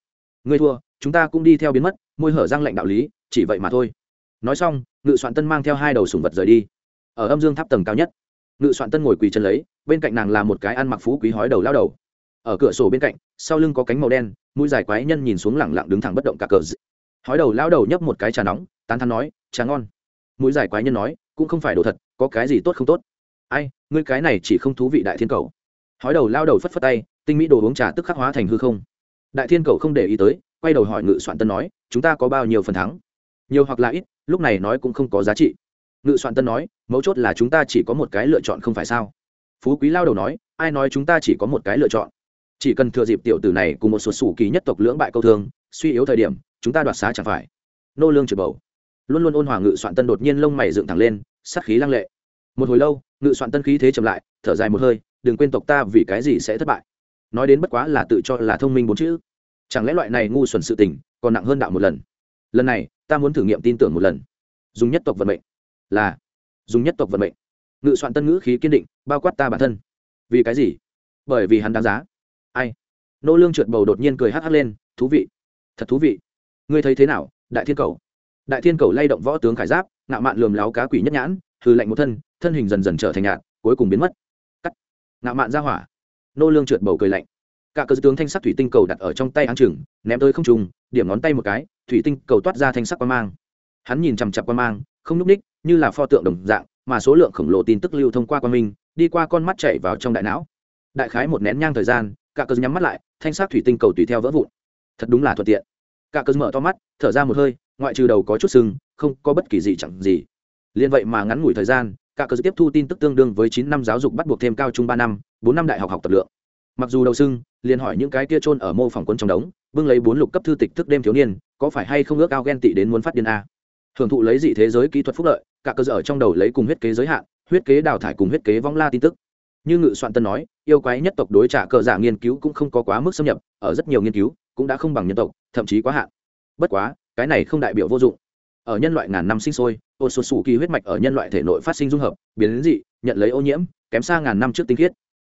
Ngươi thua, chúng ta cũng đi theo biến mất, môi hở răng lệnh đạo lý, chỉ vậy mà thôi. Nói xong, ngự soạn tân mang theo hai đầu sùng vật rời đi. Ở âm dương tháp tầng cao nhất, ngự soạn tân ngồi quỳ chân lấy, bên cạnh nàng là một cái ăn mặc phú quý hói đầu lao đầu. Ở cửa sổ bên cạnh, sau lưng có cánh màu đen, mũi dài quái nhân nhìn xuống lẳng lặng đứng thẳng bất động cả cờ hói đầu lao đầu nhấp một cái trà nóng, tán thắn nói, trà ngon. Mũi dài quái nhân nói, cũng không phải đồ thật, có cái gì tốt không tốt? Ai, ngươi cái này chỉ không thú vị đại thiên cầu. Hói đầu lao đầu phất phất tay, tinh mỹ đồ uống trà tức khắc hóa thành hư không. Đại thiên cầu không để ý tới, quay đầu hỏi ngự soạn tân nói, chúng ta có bao nhiêu phần thắng? Nhiều hoặc là ít, lúc này nói cũng không có giá trị. Ngự soạn tân nói, mấu chốt là chúng ta chỉ có một cái lựa chọn không phải sao? Phú quý lao đầu nói, ai nói chúng ta chỉ có một cái lựa chọn? Chỉ cần thừa dịp tiểu tử này cùng một số sủ kỳ nhất tộc lưỡng bại câu thương suy yếu thời điểm, chúng ta đoạt xá chẳng phải. Nô lương trừ bầu. Luôn luôn ôn hòa ngự soạn tân đột nhiên lông mày dựng thẳng lên, sát khí lăng lệ. Một hồi lâu, ngự soạn tân khí thế chậm lại, thở dài một hơi, đừng quên tộc ta vì cái gì sẽ thất bại. Nói đến bất quá là tự cho là thông minh bốn chữ. Chẳng lẽ loại này ngu xuẩn sự tình còn nặng hơn đạo một lần? Lần này, ta muốn thử nghiệm tin tưởng một lần. Dùng nhất tộc vận mệnh. Là, dùng nhất tộc vận mệnh. Ngự soạn tân ngữ khí kiên định, bao quát ta bản thân. Vì cái gì? Bởi vì hắn đáng giá. Ai? Nô lương trượt bầu đột nhiên cười hắc hắc lên, thú vị thật thú vị. Ngươi thấy thế nào, đại thiên cầu? Đại thiên cầu lay động võ tướng khải giáp, ngạo mạn lườm láo cá quỷ nhất nhãn hư lạnh một thân thân hình dần dần trở thành nhạt, cuối cùng biến mất. Cắt. Ngạo mạn ra hỏa. Nô lương trượt bầu cười lạnh. Cả cơ tướng thanh sắc thủy tinh cầu đặt ở trong tay áng chừng, ném tới không trùng điểm ngón tay một cái, thủy tinh cầu toát ra thanh sắc quan mang. Hắn nhìn chằm chặp quan mang, không núp ních, như là pho tượng đồng dạng, mà số lượng khổng lồ tin tức lưu thông qua quan minh, đi qua con mắt chảy vào trong đại não. Đại khái một nén nhang thời gian, cả cơ nhắm mắt lại, thanh sắc thủy tinh cầu tùy theo vỡ vụn thật đúng là thuận tiện. Cả cơ mở to mắt, thở ra một hơi, ngoại trừ đầu có chút sưng, không có bất kỳ gì chẳng gì. Liên vậy mà ngắn ngủi thời gian, cả cơ tiếp thu tin tức tương đương với chín năm giáo dục bắt buộc thêm cao trung ba năm, bốn năm đại học học tập lượng. Mặc dù đầu sưng, liền hỏi những cái kia trôn ở mô phỏng quân trong đống, bưng lấy bốn lục cấp thư tịch thức đêm thiếu niên, có phải hay không ước ao ghen tị đến muốn phát điên a? Hưởng thụ lấy dị thế giới kỹ thuật phúc lợi, cả cơ sở trong đầu lấy cùng huyết kế giới hạn, huyết kế đào thải cùng huyết kế vong la tin tức. Như ngự soạn tân nói, yêu quái nhất tộc đối trả cờ giả nghiên cứu cũng không có quá mức xâm nhập, ở rất nhiều nghiên cứu cũng đã không bằng nhân tộc, thậm chí quá hạn. Bất quá, cái này không đại biểu vô dụng. Ở nhân loại ngàn năm sinh sôi, ô sột sủ kỳ huyết mạch ở nhân loại thể nội phát sinh dung hợp, biến dị, nhận lấy ô nhiễm, kém xa ngàn năm trước tinh khiết.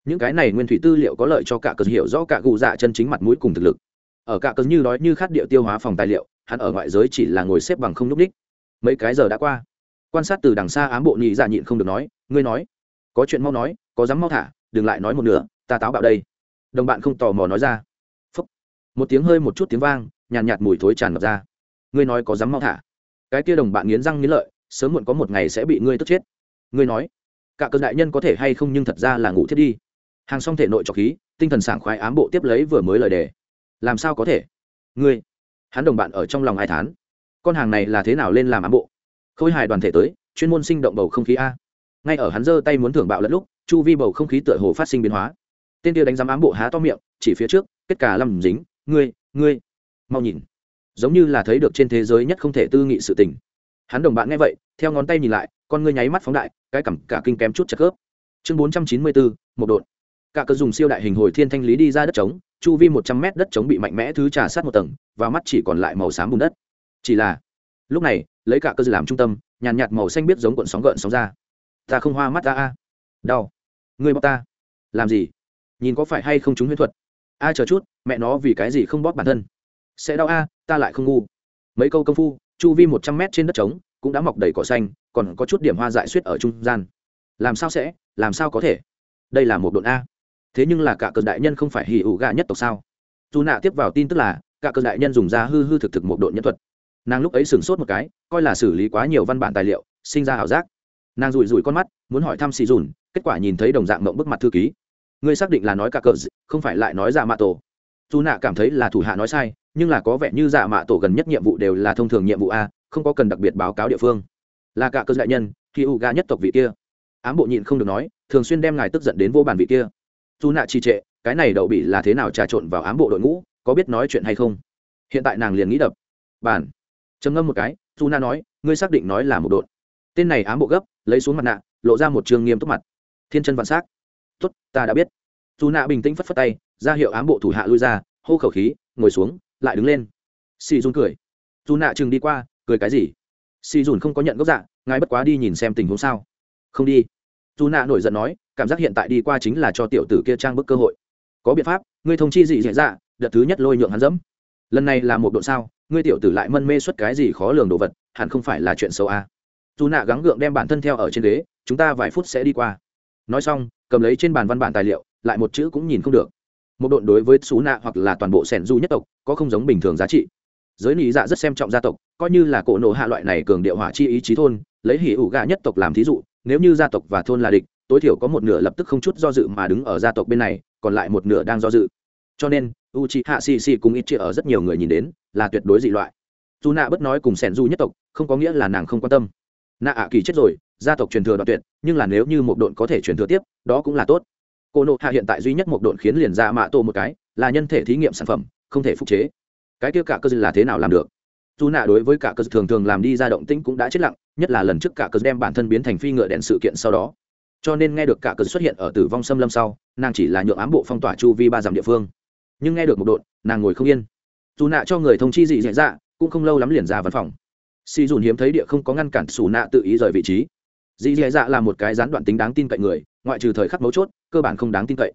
Những cái này nguyên thủy tư liệu có lợi cho cả cờ hiểu rõ cả gù dạ chân chính mặt mũi cùng thực lực. Ở cả cờ như đói như khát điệu tiêu hóa phòng tài liệu, hắn ở ngoại giới chỉ là ngồi xếp bằng không nhúc ních mấy cái giờ đã qua. Quan sát từ đằng xa ám bộ nhị dạ nhịn không được nói, ngươi nói, có chuyện mau nói, có dám mau thả, đừng lại nói một nửa, ta táo bạo đây. Đồng bạn không tò mò nói ra một tiếng hơi một chút tiếng vang nhàn nhạt, nhạt mùi thối tràn ngập ra. Ngươi nói có dám mau thả? Cái kia đồng bạn nghiến răng nghiến lợi sớm muộn có một ngày sẽ bị ngươi tức chết. Ngươi nói cả cơn đại nhân có thể hay không nhưng thật ra là ngủ thiết đi. Hàng xong thể nội trọc khí tinh thần sảng khoái ám bộ tiếp lấy vừa mới lời đề. Làm sao có thể? Ngươi hắn đồng bạn ở trong lòng ai thán? Con hàng này là thế nào lên làm ám bộ? Khôi hài đoàn thể tới chuyên môn sinh động bầu không khí a. Ngay ở hắn giơ tay muốn thưởng bạo lẫn lúc chu vi bầu không khí tựa hồ phát sinh biến hóa. Tên kia đánh giám ám bộ há to miệng chỉ phía trước kết cả lầm dính ngươi ngươi, mau nhìn. Giống như là thấy được trên thế giới nhất không thể tư nghị sự tình. Hắn đồng bạn nghe vậy, theo ngón tay nhìn lại, con ngươi nháy mắt phóng đại, cái cằm cả kinh kém chút chặt khớp. Chương bốn trăm chín mươi bốn một đột cả cơ dùng siêu đại hình hồi thiên thanh lý đi ra đất trống, chu vi một trăm mét đất trống bị mạnh mẽ thứ trà sát một tầng, và mắt chỉ còn lại màu xám bùn đất. Chỉ là, lúc này, lấy cả cơ làm trung tâm, nhàn nhạt màu xanh biết giống cuộn sóng gợn sóng ra. Ta không hoa mắt ta a. Đau. Ngươi bóp ta. Làm gì? Nhìn có phải hay không chúng huyết thuật? A, chờ chút mẹ nó vì cái gì không bóp bản thân? Sẽ đau a, ta lại không ngu. Mấy câu công phu, chu vi một trăm mét trên đất trống cũng đã mọc đầy cỏ xanh, còn có chút điểm hoa dại suýt ở trung gian. Làm sao sẽ, làm sao có thể? Đây là một độn a. Thế nhưng là cả cơn đại nhân không phải hì ủ gà nhất tộc sao? Dù nạ tiếp vào tin tức là, cả cơn đại nhân dùng ra hư hư thực thực một độn nhân thuật. Nàng lúc ấy sửng sốt một cái, coi là xử lý quá nhiều văn bản tài liệu, sinh ra ảo giác. Nàng rủi rủi con mắt, muốn hỏi thăm xì dùn, kết quả nhìn thấy đồng dạng mộng bức mặt thư ký. Ngươi xác định là nói cả cờ không phải lại nói giả mạ tổ dù nạ cảm thấy là thủ hạ nói sai, nhưng là có vẻ như giả mạ tổ gần nhất nhiệm vụ đều là thông thường nhiệm vụ a, không có cần đặc biệt báo cáo địa phương. Là cả cơ đại nhân, khi u gà nhất tộc vị kia. Ám bộ nhịn không được nói, thường xuyên đem ngài tức giận đến vô bàn vị kia. Dù nạ trì trệ, cái này đậu bị là thế nào trà trộn vào ám bộ đội ngũ, có biết nói chuyện hay không? Hiện tại nàng liền nghĩ đập. Bản trầm ngâm một cái, dù nạ nói, ngươi xác định nói là một đội tên này ám bộ gấp, lấy xuống mặt nạ, lộ ra một trường nghiêm túc mặt. Thiên chân vạn s á c ta đã biết dù nạ bình tĩnh phất phất tay, ra hiệu ám bộ thủ hạ lui ra, hô khẩu khí, ngồi xuống, lại đứng lên. Xì dùn cười. Dù nạ chừng đi qua, cười cái gì? Xì dùn không có nhận gốc dạ ngài bất quá đi nhìn xem tình huống sao. Không đi. Dù nạ nổi giận nói, cảm giác hiện tại đi qua chính là cho tiểu tử kia trang bức cơ hội. Có biện pháp, ngươi thông chi gì dễ dạ đợt thứ nhất lôi nhượng hắn dẫm. Lần này là một độ sao, ngươi tiểu tử lại mân mê xuất cái gì khó lường đồ vật, hẳn không phải là chuyện xấu à. dù nạ gắng gượng đem bản thân theo ở trên ghế, chúng ta vài phút sẽ đi qua. Nói xong, cầm lấy trên bàn văn bản tài liệu lại một chữ cũng nhìn không được. Một độn đối với xú nạ hoặc là toàn bộ sẻn du nhất tộc, có không giống bình thường giá trị. Giới lý dạ rất xem trọng gia tộc, coi như là cổ nổ hạ loại này cường điệu hỏa chi ý chí thôn, lấy hỉ ủ gà nhất tộc làm thí dụ, nếu như gia tộc và thôn là địch, tối thiểu có một nửa lập tức không chút do dự mà đứng ở gia tộc bên này, còn lại một nửa đang do dự. Cho nên u c h i hạ xì xì cùng ít chia ở rất nhiều người nhìn đến, là tuyệt đối dị loại. Dù nạ bất nói cùng sẻn du nhất tộc, không có nghĩa là nàng không quan tâm. Nạ ạ kỳ chết rồi, gia tộc truyền thừa đoạn tuyệt, nhưng là nếu như một độn có thể truyền thừa tiếp, đó cũng là tốt cô nộ hạ hiện tại duy nhất một độn khiến liền ra mạ tô một cái, là nhân thể thí nghiệm sản phẩm, không thể phục chế. Cái kia cả cơ dư là thế nào làm được? Dù nạ đối với cả cơ thường thường làm đi ra động tĩnh cũng đã chết lặng, nhất là lần trước cả cơ đem bản thân biến thành phi ngựa đèn sự kiện sau đó. Cho nên nghe được cả cơ xuất hiện ở tử vong xâm lâm sau, nàng chỉ là nhượng ám bộ phong tỏa chu vi ba dặm địa phương. Nhưng nghe được một độn, nàng ngồi không yên. Dù nạ cho người thông chi dị dạy dạ cũng không lâu lắm liền ra văn phòng. Si dùn hiếm thấy địa không có ngăn cản xù nạ tự ý rời vị trí. Dị dạy dạ là một cái gián đoạn tính đáng tin cậy người, ngoại trừ thời khắc mấu chốt cơ bản không đáng tin cậy.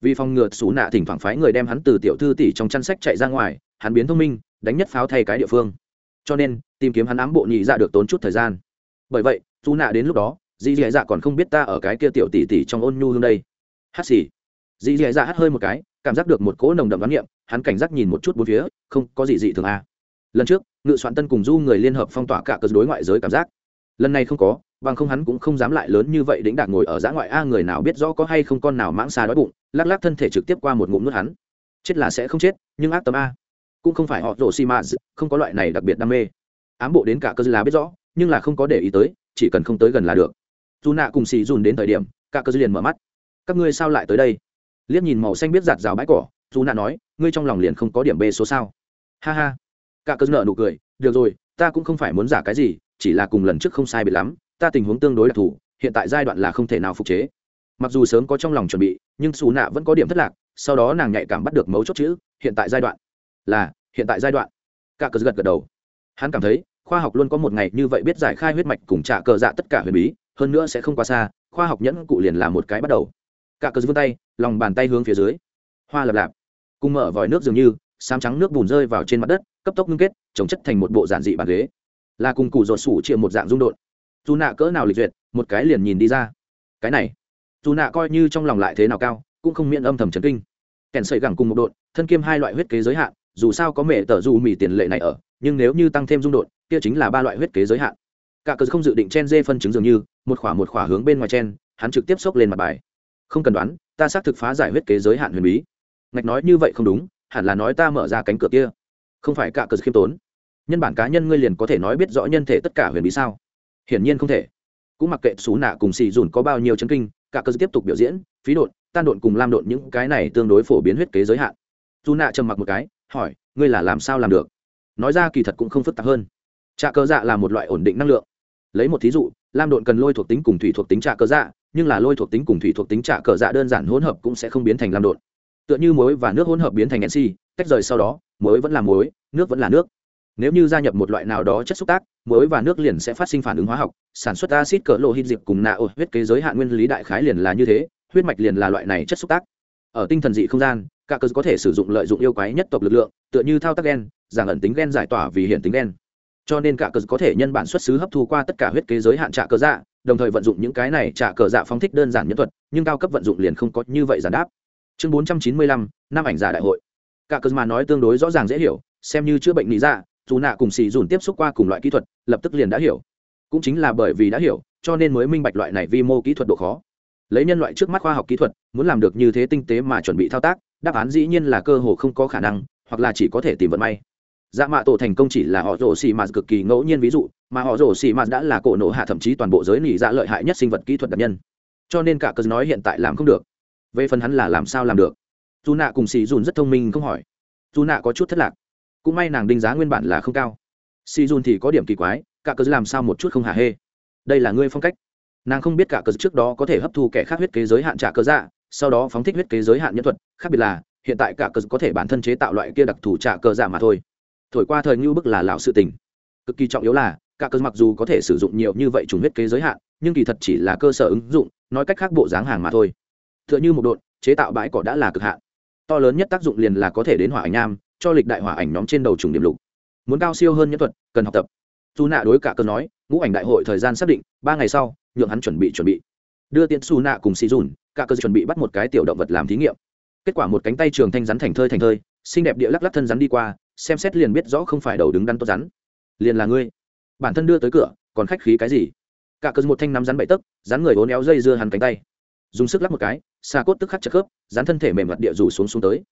Vì phòng ngừa xú nạ thỉnh thoảng phái người đem hắn từ tiểu thư tỷ trong chăn sách chạy ra ngoài, hắn biến thông minh, đánh nhất pháo thay cái địa phương. Cho nên, tìm kiếm hắn ám bộ nhị dạ được tốn chút thời gian. Bởi vậy, xú nạ đến lúc đó, dì dì dạ còn không biết ta ở cái kia tiểu tỷ tỷ trong ôn nhu hương đây. Hát xì. Dì dì dạ hát hơi một cái, cảm giác được một cỗ nồng đậm đoán niệm, hắn cảnh giác nhìn một chút bốn phía, không có gì dị thường à. lần trước, ngự soạn tân cùng du người liên hợp phong tỏa cả cơ đối ngoại giới cảm giác. Lần này không có bằng không hắn cũng không dám lại lớn như vậy đĩnh đạc ngồi ở giã ngoại a, người nào biết rõ có hay không con nào mãng xa đói bụng, lắc lắc thân thể trực tiếp qua một ngụm nước hắn. Chết là sẽ không chết, nhưng ác tâm a. Cũng không phải họ rổ xi mã không có loại này đặc biệt đam mê. Ám bộ đến cả cơ là biết rõ, nhưng là không có để ý tới, chỉ cần không tới gần là được. Dù nạ cùng xì dùn đến thời điểm, cả cơ liền mở mắt. Các ngươi sao lại tới đây? Liếc nhìn màu xanh biết giạt rào bãi cỏ, dù nạ nói, ngươi trong lòng liền không có điểm b số sao? Ha ha. Cả cơ nợ nụ cười, được rồi, ta cũng không phải muốn giả cái gì, chỉ là cùng lần trước không sai biệt lắm ta tình huống tương đối đặc thù, hiện tại giai đoạn là không thể nào phục chế. Mặc dù sớm có trong lòng chuẩn bị, nhưng xù nạ vẫn có điểm thất lạc, sau đó nàng nhạy cảm bắt được mấu chốt chữ, hiện tại giai đoạn là, hiện tại giai đoạn. Cả cờ gật gật đầu. Hắn cảm thấy, khoa học luôn có một ngày như vậy biết giải khai huyết mạch cùng trả cờ dạ tất cả huyền bí, hơn nữa sẽ không quá xa, khoa học nhẫn cụ liền là một cái bắt đầu. Cả cờ vươn tay, lòng bàn tay hướng phía dưới. Hoa lập lạp. Cùng mở vòi nước dường như, xám trắng nước bùn rơi vào trên mặt đất, cấp tốc ngưng kết trồng chất thành một bộ giản dị bàn ghế. Là cùng cụ ruột sủ chia một dạng rung đột dù nạ cỡ nào lịch duyệt, một cái liền nhìn đi ra. Cái này, dù nạ coi như trong lòng lại thế nào cao, cũng không miễn âm thầm chấn kinh. Kèn sợi gẳng cùng một đột thân kiêm hai loại huyết kế giới hạn, dù sao có mẹ tờ dù mì tiền lệ này ở, nhưng nếu như tăng thêm dung đột kia chính là ba loại huyết kế giới hạn. Cả cờ không dự định chen dê phân chứng dường như, một khỏa một khỏa hướng bên ngoài chen, hắn trực tiếp xốc lên mặt bài. Không cần đoán, ta xác thực phá giải huyết kế giới hạn huyền bí. Ngạch nói như vậy không đúng, hẳn là nói ta mở ra cánh cửa kia. Không phải cả cờ khiêm tốn. Nhân bản cá nhân ngươi liền có thể nói biết rõ nhân thể tất cả huyền bí sao? Hiển nhiên không thể. Cũng mặc kệ xú nạ cùng xì dùn có bao nhiêu chân kinh, cả cơ tiếp tục biểu diễn, phí đột tan đột cùng lam đột những cái này tương đối phổ biến huyết kế giới hạn. Dù nạ trầm mặc một cái, hỏi, ngươi là làm sao làm được? Nói ra kỳ thật cũng không phức tạp hơn. Trạ cơ dạ là một loại ổn định năng lượng. Lấy một thí dụ, lam đột cần lôi thuộc tính cùng thủy thuộc tính trạ cơ dạ nhưng là lôi thuộc tính cùng thủy thuộc tính trạ cơ dạ đơn giản hỗn hợp cũng sẽ không biến thành lam đột. tựa như muối và nước hỗn hợp biến thành nc, tách rời sau đó, muối vẫn là muối, nước vẫn là nước nếu như gia nhập một loại nào đó chất xúc tác, muối và nước liền sẽ phát sinh phản ứng hóa học, sản xuất acid cỡ lộ hít dịp cùng nạ huyết kế giới hạn nguyên lý đại khái liền là như thế, huyết mạch liền là loại này chất xúc tác. Ở tinh thần dị không gian, cả cơ có thể sử dụng lợi dụng yêu quái nhất tộc lực lượng, tựa như thao tác gen, giảng ẩn tính gen giải tỏa vì hiện tính gen. Cho nên cả cơ có thể nhân bản xuất xứ hấp thu qua tất cả huyết kế giới hạn trả cơ dạ đồng thời vận dụng những cái này trả cờ dạ phóng thích đơn giản nhân thuật, nhưng cao cấp vận dụng liền không có như vậy giản đáp. Chương bốn trăm chín mươi lăm, năm ảnh giả đại hội. Cả cơ mà nói tương đối rõ ràng dễ hiểu, xem như chữa bệnh lý dạ dù nạ cùng xì dùn tiếp xúc qua cùng loại kỹ thuật, lập tức liền đã hiểu. Cũng chính là bởi vì đã hiểu, cho nên mới minh bạch loại này vi mô kỹ thuật độ khó. Lấy nhân loại trước mắt khoa học kỹ thuật, muốn làm được như thế tinh tế mà chuẩn bị thao tác, đáp án dĩ nhiên là cơ hồ không có khả năng, hoặc là chỉ có thể tìm vận may. Dạ mạ tổ thành công chỉ là họ rổ xì mà cực kỳ ngẫu nhiên ví dụ, mà họ rổ xì mà đã là cổ nổ hạ thậm chí toàn bộ giới nỉ dạ lợi hại nhất sinh vật kỹ thuật đặc nhân. Cho nên cả cờ nói hiện tại làm không được. Về phần hắn là làm sao làm được? Dù nạ cùng xì dùn rất thông minh không hỏi. Dù nạ có chút thất lạc cũng may nàng đinh giá nguyên bản là không cao. Si dun thì có điểm kỳ quái cả cờ làm sao một chút không hả hê? Đây là ngươi phong cách. Nàng không biết cả cờ trước đó có thể hấp thu kẻ khác huyết kế giới hạn trả cơ dạ sau đó phóng thích huyết kế giới hạn nhân thuật khác biệt là hiện tại cả cờ có thể bản thân chế tạo loại kia đặc thù trả cơ dạ mà thôi. Thổi qua thời ngưu bức là lão sự tình. Cực kỳ trọng yếu là cả cờ mặc dù có thể sử dụng nhiều như vậy trùng huyết kế giới hạn nhưng kỳ thật chỉ là cơ sở ứng dụng nói cách khác bộ dáng hàng mà thôi. Tựa như một đột, chế tạo bãi cỏ đã là cực hạn. To lớn nhất tác dụng liền là có thể đến hỏa ảnh nham cho lịch đại hỏa ảnh nhóm trên đầu trùng điểm lục. Muốn cao siêu hơn nhân thuật, cần học tập. Dù nạ đối cả cơn nói, ngũ ảnh đại hội thời gian xác định, ba ngày sau, nhượng hắn chuẩn bị chuẩn bị. Đưa tiễn su nạ cùng xì dùn cả cơ chuẩn bị bắt một cái tiểu động vật làm thí nghiệm. Kết quả một cánh tay trường thanh rắn thành thơi thành thơi, xinh đẹp địa lắc lắc thân rắn đi qua, xem xét liền biết rõ không phải đầu đứng đắn tốt rắn. Liền là ngươi. Bản thân đưa tới cửa, còn khách khí cái gì? Cả cơ một thanh nắm rắn bậy tấc, rắn người hố néo dây dưa hắn cánh tay. Dùng sức lắc một cái xa cốt tức khắc chật khớp, rắn thân thể mềm mặt địa rủ xuống xuống tới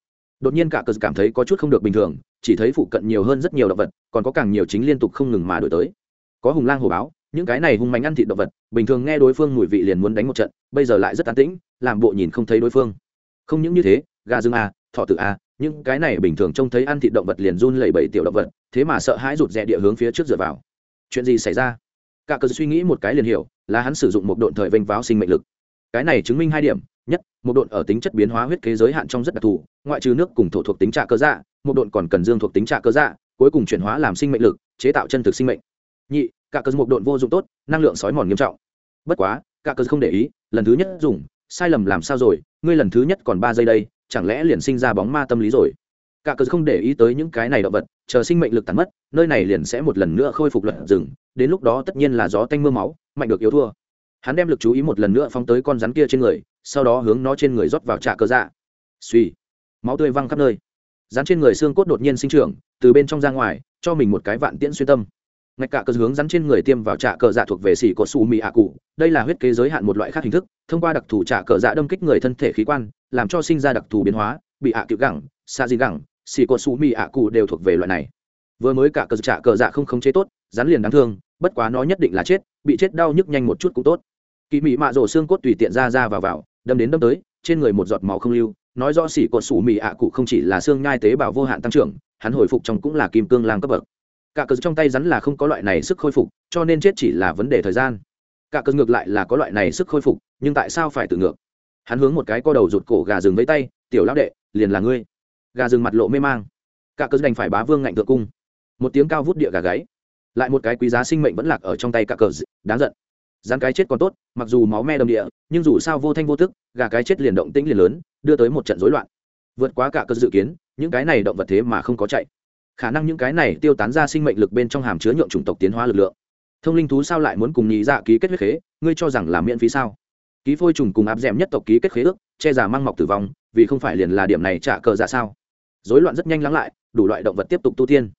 đột nhiên cả cờ cảm thấy có chút không được bình thường, chỉ thấy phụ cận nhiều hơn rất nhiều động vật, còn có càng nhiều chính liên tục không ngừng mà đổi tới. Có hùng lang hổ báo, những cái này hung mạnh ăn thịt động vật, bình thường nghe đối phương mùi vị liền muốn đánh một trận, bây giờ lại rất an tĩnh, làm bộ nhìn không thấy đối phương. Không những như thế, gà rừng à, a thọ tự a à, những cái này bình thường trông thấy ăn thịt động vật liền run lẩy bẩy tiểu động vật, thế mà sợ hãi rụt rè địa hướng phía trước dựa vào. Chuyện gì xảy ra? Cả cờ suy nghĩ một cái liền hiểu, là hắn sử dụng một độn thời vênh váo sinh mệnh lực. Cái này chứng minh hai điểm nhất, một độn ở tính chất biến hóa huyết kế giới hạn trong rất đặc thù, ngoại trừ nước cùng thổ thuộc tính trạ cơ dạ một độn còn cần dương thuộc tính trạ cơ dạ cuối cùng chuyển hóa làm sinh mệnh lực, chế tạo chân thực sinh mệnh. Nhị, cả cơ một độn vô dụng tốt, năng lượng sói mòn nghiêm trọng. Bất quá, cả cơ không để ý, lần thứ nhất dùng, sai lầm làm sao rồi, ngươi lần thứ nhất còn ba giây đây, chẳng lẽ liền sinh ra bóng ma tâm lý rồi? Cả cờ không để ý tới những cái này động vật, chờ sinh mệnh lực tàn mất, nơi này liền sẽ một lần nữa khôi phục luận rừng, đến lúc đó tất nhiên là gió tanh mưa máu, mạnh được yếu thua hắn đem lực chú ý một lần nữa phóng tới con rắn kia trên người, sau đó hướng nó trên người rót vào trà cơ dạ. Suy máu tươi văng khắp nơi. Rắn trên người xương cốt đột nhiên sinh trưởng, từ bên trong ra ngoài, cho mình một cái vạn tiễn xuyên tâm. Ngạch cả cơ hướng rắn trên người tiêm vào trà cờ dạ thuộc về xỉ cột xù mì ạ cụ, đây là huyết kế giới hạn một loại khác hình thức, thông qua đặc thù trà cờ dạ đâm kích người thân thể khí quan, làm cho sinh ra đặc thù biến hóa, bị ạ à cựu gẳng xa di gẳng, xỉ cột xù mì ạ cụ đều thuộc về loại này. Vừa mới cả cờ trà cờ dạ không khống chế tốt, rắn liền đáng thương bất quá nó nhất định là chết, bị chết đau nhức nhanh một chút cũng tốt. Kỳ mị mạ rổ xương cốt tùy tiện ra ra vào vào, đâm đến đâm tới, trên người một giọt máu không lưu, nói rõ xỉ cột sủ mị ạ cụ không chỉ là xương nhai tế bào vô hạn tăng trưởng, hắn hồi phục trong cũng là kim cương lang cấp bậc. Cả cờ trong tay rắn là không có loại này sức khôi phục, cho nên chết chỉ là vấn đề thời gian. Cả cờ ngược lại là có loại này sức khôi phục, nhưng tại sao phải tự ngược? Hắn hướng một cái co đầu rụt cổ gà rừng với tay, tiểu lão đệ, liền là ngươi. Gà rừng mặt lộ mê mang. Cả cờ đành phải bá vương ngạnh thượng cung. Một tiếng cao vút địa gà gáy lại một cái quý giá sinh mệnh vẫn lạc ở trong tay cả cờ đáng giận. Rắn cái chết còn tốt, mặc dù máu me đầm địa, nhưng dù sao vô thanh vô tức, gà cái chết liền động tĩnh liền lớn, đưa tới một trận rối loạn. Vượt quá cả cơ dự kiến, những cái này động vật thế mà không có chạy. Khả năng những cái này tiêu tán ra sinh mệnh lực bên trong hàm chứa nhượng chủng tộc tiến hóa lực lượng. Thông linh thú sao lại muốn cùng nhị dạ ký kết huyết khế? Ngươi cho rằng là miễn phí sao? Ký phôi trùng cùng áp d nhất tộc ký kết khế ước, che giả mang mọc tử vong, vì không phải liền là điểm này trả cờ dạ sao? Dối loạn rất nhanh lắng lại, đủ loại động vật tiếp tục tu tiên.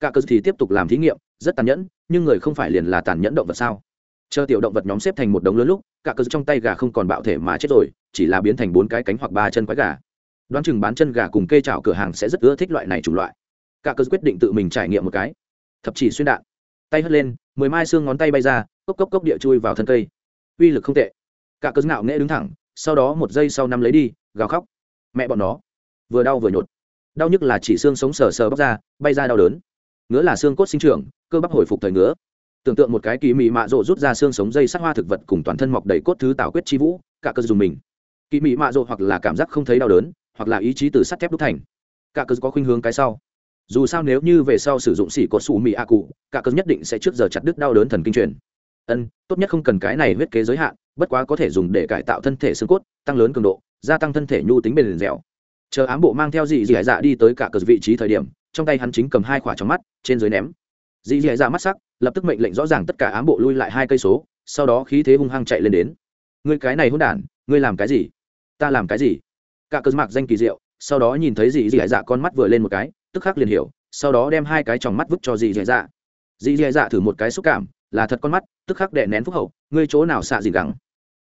Cả cơ thì tiếp tục làm thí nghiệm rất tàn nhẫn, nhưng người không phải liền là tàn nhẫn động vật sao? Chờ tiểu động vật nhóm xếp thành một đống lớn lúc, cả cơ trong tay gà không còn bạo thể mà chết rồi, chỉ là biến thành bốn cái cánh hoặc ba chân quái gà. Đoán chừng bán chân gà cùng cây chảo cửa hàng sẽ rất ưa thích loại này chủng loại. Cả cơ quyết định tự mình trải nghiệm một cái. Thập chỉ xuyên đạn. Tay hất lên, mười mai xương ngón tay bay ra, cốc cốc cốc địa chui vào thân cây. Uy lực không tệ. Cả cơ ngạo nghễ đứng thẳng, sau đó một giây sau năm lấy đi, gào khóc. Mẹ bọn nó. Vừa đau vừa nhột. Đau nhức là chỉ xương sống sờ sờ bóc ra, bay ra đau đớn ngứa là xương cốt sinh trưởng, cơ bắp hồi phục thời ngứa. Tưởng tượng một cái kỳ mị mạ rộ rút ra xương sống dây sắc hoa thực vật cùng toàn thân mọc đầy cốt thứ tạo quyết chi vũ, cả cơ dùng mình. Kỳ mị mạ rộ hoặc là cảm giác không thấy đau đớn, hoặc là ý chí từ sắt thép đúc thành. Cả cơ có khuynh hướng cái sau. Dù sao nếu như về sau sử dụng xỉ cột xù mị a cụ, cả cơ nhất định sẽ trước giờ chặt đứt đau đớn thần kinh truyền. Ân, tốt nhất không cần cái này huyết kế giới hạn, bất quá có thể dùng để cải tạo thân thể xương cốt, tăng lớn cường độ, gia tăng thân thể nhu tính bền dẻo. Chờ ám bộ mang theo dị dị dạ đi tới cả cờ vị trí thời điểm trong tay hắn chính cầm hai quả trong mắt, trên dưới ném. Dị dì dạ mắt sắc, lập tức mệnh lệnh rõ ràng tất cả ám bộ lui lại hai cây số, sau đó khí thế hung hăng chạy lên đến. Người cái này hôn đản, ngươi làm cái gì? Ta làm cái gì? Cả cờ mạc danh kỳ diệu, sau đó nhìn thấy dị dì dạ con mắt vừa lên một cái, tức khắc liền hiểu, sau đó đem hai cái tròng mắt vứt cho dị dì dạ. Dị dì dạ thử một cái xúc cảm, là thật con mắt, tức khắc đệ nén phúc hậu, ngươi chỗ nào xạ gì gắng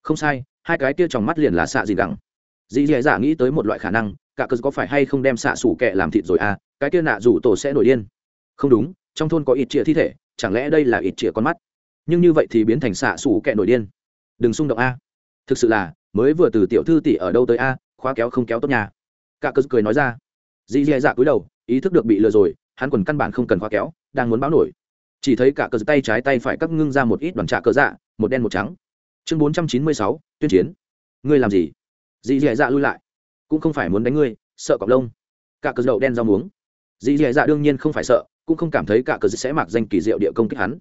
không sai, hai cái kia tròng mắt liền là xạ gì gắng dị dì dạ nghĩ tới một loại khả năng, cả cờ có phải hay không đem xạ sủ kẹ làm thịt rồi à? Cái kia nạ rủ tổ sẽ nổi điên. Không đúng, trong thôn có ít chĩa thi thể, chẳng lẽ đây là ít chĩa con mắt? Nhưng như vậy thì biến thành xạ xù kẹ nổi điên. Đừng xung động a. Thực sự là, mới vừa từ tiểu thư tỷ ở đâu tới a, khóa kéo không kéo tốt nhà cả cơ cười nói ra. Dì dè dạ cúi đầu, ý thức được bị lừa rồi, hắn quần căn bản không cần khóa kéo, đang muốn báo nổi. Chỉ thấy cả cờ tay trái tay phải cắt ngưng ra một ít đoàn trạ cờ dạ một đen một trắng. Chương bốn trăm chín mươi sáu, tuyên chiến. Ngươi làm gì? Dì dì dạ lui lại. Cũng không phải muốn đánh ngươi, sợ cọc lông. Cả cờ đậu đen rau muống dì dì dạ, dạ đương nhiên không phải sợ, cũng không cảm thấy cả cờ sẽ mặc danh kỳ diệu địa công kích hắn.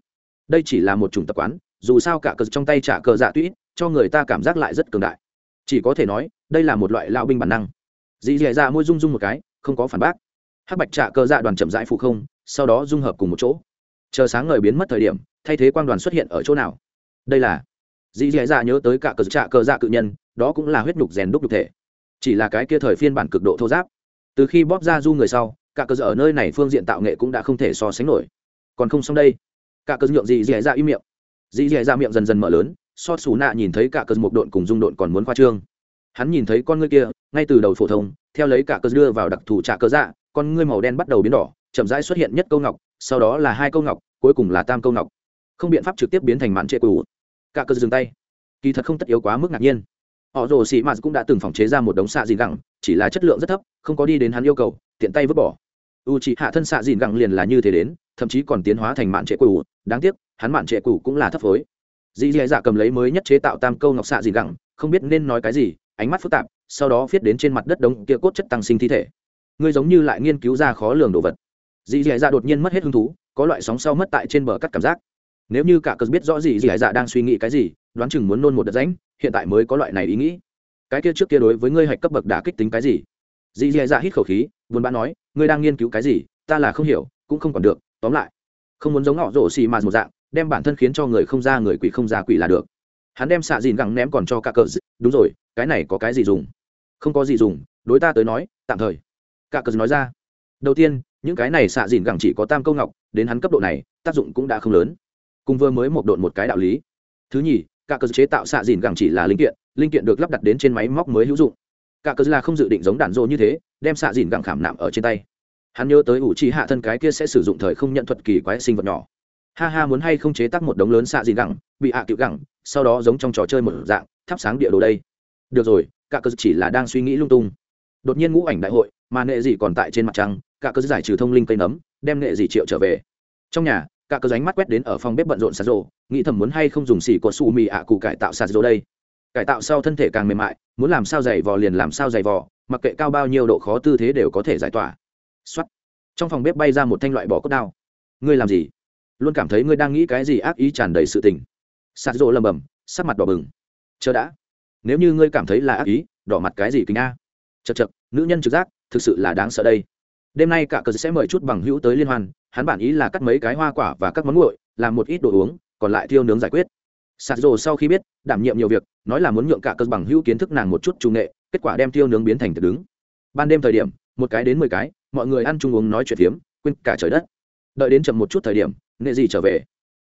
Đây chỉ là một chủng tập quán, dù sao cả cờ trong tay trả cờ dạ tuy cho người ta cảm giác lại rất cường đại. Chỉ có thể nói, đây là một loại lao binh bản năng. Dì dì dạ, dạ môi rung rung một cái, không có phản bác. Hắc bạch trả cờ dạ đoàn chậm rãi phụ không, sau đó dung hợp cùng một chỗ. Chờ sáng ngời biến mất thời điểm, thay thế quang đoàn xuất hiện ở chỗ nào? Đây là dì dì dạ, dạ nhớ tới cả cờ trả cờ dạ cự nhân, đó cũng là huyết nhục rèn đúc nhục thể. Chỉ là cái kia thời phiên bản cực độ thô giáp. Từ khi bóp ra du người sau cả cơ ở nơi này phương diện tạo nghệ cũng đã không thể so sánh nổi. Còn không xong đây. Cả cơ nhượng gì dì ra im miệng. Dì dì ra miệng dần dần mở lớn, so xù nạ nhìn thấy cả cơ một độn cùng dung độn còn muốn khoa trương. Hắn nhìn thấy con ngươi kia, ngay từ đầu phổ thông, theo lấy cả cơ đưa vào đặc thù trả cơ dạ con ngươi màu đen bắt đầu biến đỏ, chậm rãi xuất hiện nhất câu ngọc, sau đó là hai câu ngọc, cuối cùng là tam câu ngọc. Không biện pháp trực tiếp biến thành mạn trệ cũ cả cơ dừng tay. Kỳ thật không tất yếu quá mức ngạc nhiên. Họ rồ sĩ mạt cũng đã từng phòng chế ra một đống xạ gì gẳng, chỉ là chất lượng rất thấp, không có đi đến hắn yêu cầu, tiện tay vứt bỏ u c hạ thân xạ dìn gẳng liền là như thế đến, thậm chí còn tiến hóa thành mạn trệ cũ đáng tiếc, hắn mạn trệ cũ cũng là thấp phối. Dì dì dạ cầm lấy mới nhất chế tạo tam câu ngọc xạ dìn gẳng không biết nên nói cái gì, ánh mắt phức tạp, sau đó viết đến trên mặt đất đống kia cốt chất tăng sinh thi thể. Ngươi giống như lại nghiên cứu ra khó lường đồ vật. Dì dì dạ đột nhiên mất hết hứng thú, có loại sóng sau mất tại trên bờ cắt cảm giác. Nếu như cả cờ biết rõ gì dì dạ đang suy nghĩ cái gì, đoán chừng muốn nôn một đợt rãnh, hiện tại mới có loại này ý nghĩ. Cái kia trước kia đối với ngươi hạch cấp bậc đã kích tính cái gì? Dì dì dạ hít khẩu khí buồn bã nói, ngươi đang nghiên cứu cái gì? Ta là không hiểu, cũng không còn được, tóm lại, không muốn giống họ rổ xì mà một dạng, đem bản thân khiến cho người không ra người quỷ không ra quỷ là được. Hắn đem xạ dìn gẳng ném còn cho cả cờ đúng rồi, cái này có cái gì dùng? Không có gì dùng, đối ta tới nói, tạm thời. Cả cờ nói ra, đầu tiên, những cái này xạ dìn gẳng chỉ có tam câu ngọc, đến hắn cấp độ này, tác dụng cũng đã không lớn. Cùng vừa mới một độn một cái đạo lý. Thứ nhì cả cơ chế tạo xạ dìn gẳng chỉ là linh kiện linh kiện được lắp đặt đến trên máy móc mới hữu dụng. Cả cơ là không dự định giống đạn rô như thế đem xạ dìn gặng khảm nạm ở trên tay. Hắn nhớ tới ủ trì hạ thân cái kia sẽ sử dụng thời không nhận thuật kỳ quái sinh vật nhỏ. Ha ha, muốn hay không chế tác một đống lớn xạ dìn gặng, bị hạ à cựu gặng, sau đó giống trong trò chơi một dạng, thắp sáng địa đồ đây. Được rồi, cả cơ chỉ là đang suy nghĩ lung tung. Đột nhiên ngũ ảnh đại hội, mà nghệ dị còn tại trên mặt trăng, cả cơ giải trừ thông linh cây nấm, đem nghệ dị triệu trở về. Trong nhà, cả cơ ránh mắt quét đến ở phòng bếp bận rộn sạt rộ nghĩ thầm muốn hay không dùng xỉ có su mì ạ cụ cải tạo sạt rộ đây. Cải tạo sau thân thể càng mềm mại, muốn làm sao dày vò liền làm sao dày vò mặc kệ cao bao nhiêu độ khó tư thế đều có thể giải tỏa. Xuất trong phòng bếp bay ra một thanh loại bỏ cốt đao. Ngươi làm gì? Luôn cảm thấy ngươi đang nghĩ cái gì ác ý tràn đầy sự tình. Sạt rộ lầm bầm, sắc mặt đỏ bừng. Chờ đã. Nếu như ngươi cảm thấy là ác ý, đỏ mặt cái gì kính a? Chật chật nữ nhân trực giác, thực sự là đáng sợ đây. Đêm nay cả cờ sẽ mời chút bằng hữu tới liên hoan, hắn bản ý là cắt mấy cái hoa quả và các món nguội, làm một ít đồ uống, còn lại thiêu nướng giải quyết. Sạt rồ sau khi biết, đảm nhiệm nhiều việc, nói là muốn nhượng cả cờ bằng hữu kiến thức nàng một chút trung nghệ kết quả đem tiêu nướng biến thành thực đứng. Ban đêm thời điểm, một cái đến mười cái, mọi người ăn chung uống nói chuyện phiếm, quên cả trời đất. Đợi đến chậm một chút thời điểm, nghệ gì trở về.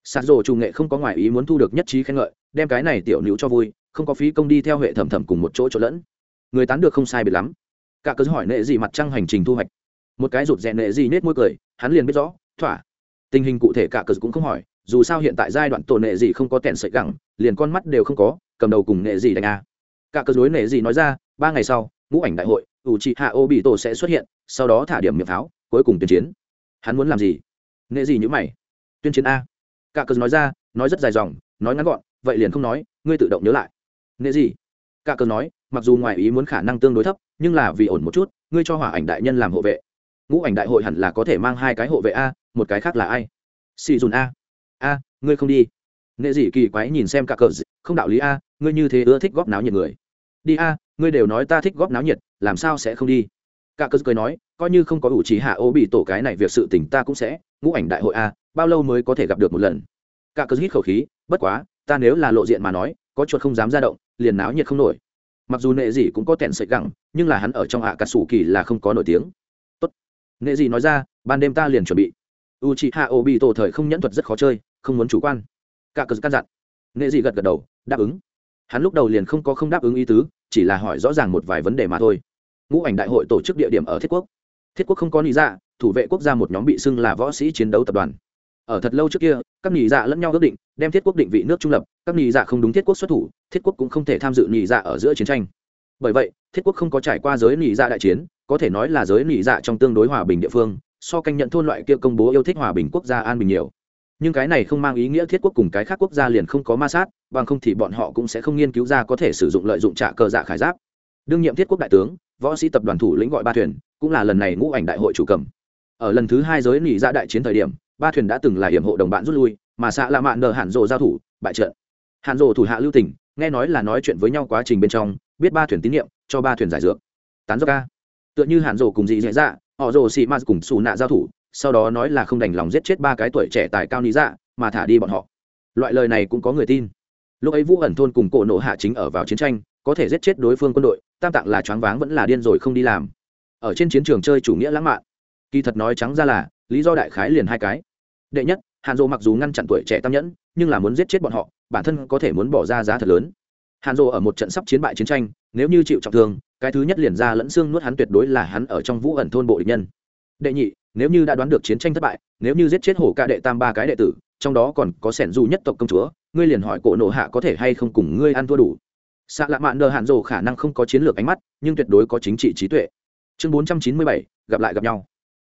Sạt rổ trung nghệ không có ngoại ý muốn thu được nhất trí khen ngợi, đem cái này tiểu nữ cho vui, không có phí công đi theo hệ thẩm thẩm cùng một chỗ chỗ lẫn. Người tán được không sai biệt lắm. Cả cớ hỏi nệ gì mặt trăng hành trình thu hoạch. Một cái rụt rè nệ gì nết môi cười, hắn liền biết rõ, thỏa. Tình hình cụ thể cả cớ cũng không hỏi, dù sao hiện tại giai đoạn tổ nệ gì không có tẹn sợi gẳng, liền con mắt đều không có, cầm đầu cùng nệ gì đánh a cả cơ dối nể gì nói ra, ba ngày sau, ngũ ảnh đại hội, ủ trị hạ ô bị tổ sẽ xuất hiện, sau đó thả điểm miệng pháo, cuối cùng tuyên chiến. Hắn muốn làm gì? Nệ gì như mày? Tuyên chiến a. Cả cơ nói ra, nói rất dài dòng, nói ngắn gọn, vậy liền không nói, ngươi tự động nhớ lại. Nệ gì? Cả cơ nói, mặc dù ngoài ý muốn khả năng tương đối thấp, nhưng là vì ổn một chút, ngươi cho hỏa ảnh đại nhân làm hộ vệ. Ngũ ảnh đại hội hẳn là có thể mang hai cái hộ vệ a, một cái khác là ai? Xì dùn a. A, ngươi không đi. Nệ dị kỳ quái nhìn xem cả cờ không đạo lý a, ngươi như thế ưa thích góp náo nhiệt người đi a, ngươi đều nói ta thích góp náo nhiệt, làm sao sẽ không đi? Cả cơ cười nói, coi như không có ủ trí hạ ô bị tổ cái này việc sự tình ta cũng sẽ, ngũ ảnh đại hội a, bao lâu mới có thể gặp được một lần? Cả cơ hít khẩu khí, bất quá, ta nếu là lộ diện mà nói, có chuột không dám ra động, liền náo nhiệt không nổi. Mặc dù nệ gì cũng có tẹn sợi gẳng, nhưng là hắn ở trong hạ cà sủ kỳ là không có nổi tiếng. Tốt. Nệ gì nói ra, ban đêm ta liền chuẩn bị. U chị hạ ô bị tổ thời không nhẫn thuật rất khó chơi, không muốn chủ quan. Cả cờ căn dặn. Nệ gì gật gật đầu, đáp ứng hắn lúc đầu liền không có không đáp ứng ý tứ, chỉ là hỏi rõ ràng một vài vấn đề mà thôi. Ngũ ảnh đại hội tổ chức địa điểm ở thiết quốc. Thiết quốc không có lý dạ thủ vệ quốc gia một nhóm bị xưng là võ sĩ chiến đấu tập đoàn. Ở thật lâu trước kia, các nhị dạ lẫn nhau ước định, đem thiết quốc định vị nước trung lập, các nhị dạ không đúng thiết quốc xuất thủ, thiết quốc cũng không thể tham dự nhị dạ ở giữa chiến tranh. Bởi vậy, thiết quốc không có trải qua giới nhị dạ đại chiến, có thể nói là giới nhị dạ trong tương đối hòa bình địa phương, so canh nhận thôn loại kia công bố yêu thích hòa bình quốc gia an bình nhiều nhưng cái này không mang ý nghĩa thiết quốc cùng cái khác quốc gia liền không có ma sát, bằng không thì bọn họ cũng sẽ không nghiên cứu ra có thể sử dụng lợi dụng trạ cờ dạ khải giáp. Đương nhiệm thiết quốc đại tướng, võ sĩ tập đoàn thủ lĩnh gọi ba thuyền, cũng là lần này ngũ ảnh đại hội chủ cầm. Ở lần thứ hai giới nỉ ra đại chiến thời điểm, ba thuyền đã từng là hiểm hộ đồng bạn rút lui, mà xạ lạ mạn nờ hạn rộ giao thủ, bại trận. Hạn rộ thủ hạ lưu tỉnh, nghe nói là nói chuyện với nhau quá trình bên trong, biết ba thuyền tín nhiệm, cho ba thuyền giải dược. Tán dốc ca tựa như hạn rộ cùng dị dạy dạ họ rồ xị ma cùng xù nạ giao thủ sau đó nói là không đành lòng giết chết ba cái tuổi trẻ tài cao lý dạ mà thả đi bọn họ. Loại lời này cũng có người tin. Lúc ấy vũ ẩn thôn cùng cổ nộ hạ chính ở vào chiến tranh, có thể giết chết đối phương quân đội, tam tạng là choáng váng vẫn là điên rồi không đi làm. Ở trên chiến trường chơi chủ nghĩa lãng mạn. Kỳ thật nói trắng ra là, lý do đại khái liền hai cái. Đệ nhất, hàn dô mặc dù ngăn chặn tuổi trẻ tam nhẫn, nhưng là muốn giết chết bọn họ, bản thân có thể muốn bỏ ra giá thật lớn. Hàn dô ở một trận sắp chiến bại chiến tranh, nếu như chịu trọng thương, cái thứ nhất liền ra lẫn xương nuốt hắn tuyệt đối là hắn ở trong vũ ẩn thôn bộ địch nhân. Đệ nhị nếu như đã đoán được chiến tranh thất bại, nếu như giết chết hổ ca đệ tam ba cái đệ tử, trong đó còn có sẻn du nhất tộc công chúa, ngươi liền hỏi cổ nộ hạ có thể hay không cùng ngươi ăn thua đủ. Xạ lạ mạn đờ hạn rồ khả năng không có chiến lược ánh mắt, nhưng tuyệt đối có chính trị trí tuệ. Chương bốn trăm chín mươi bảy, gặp lại gặp nhau.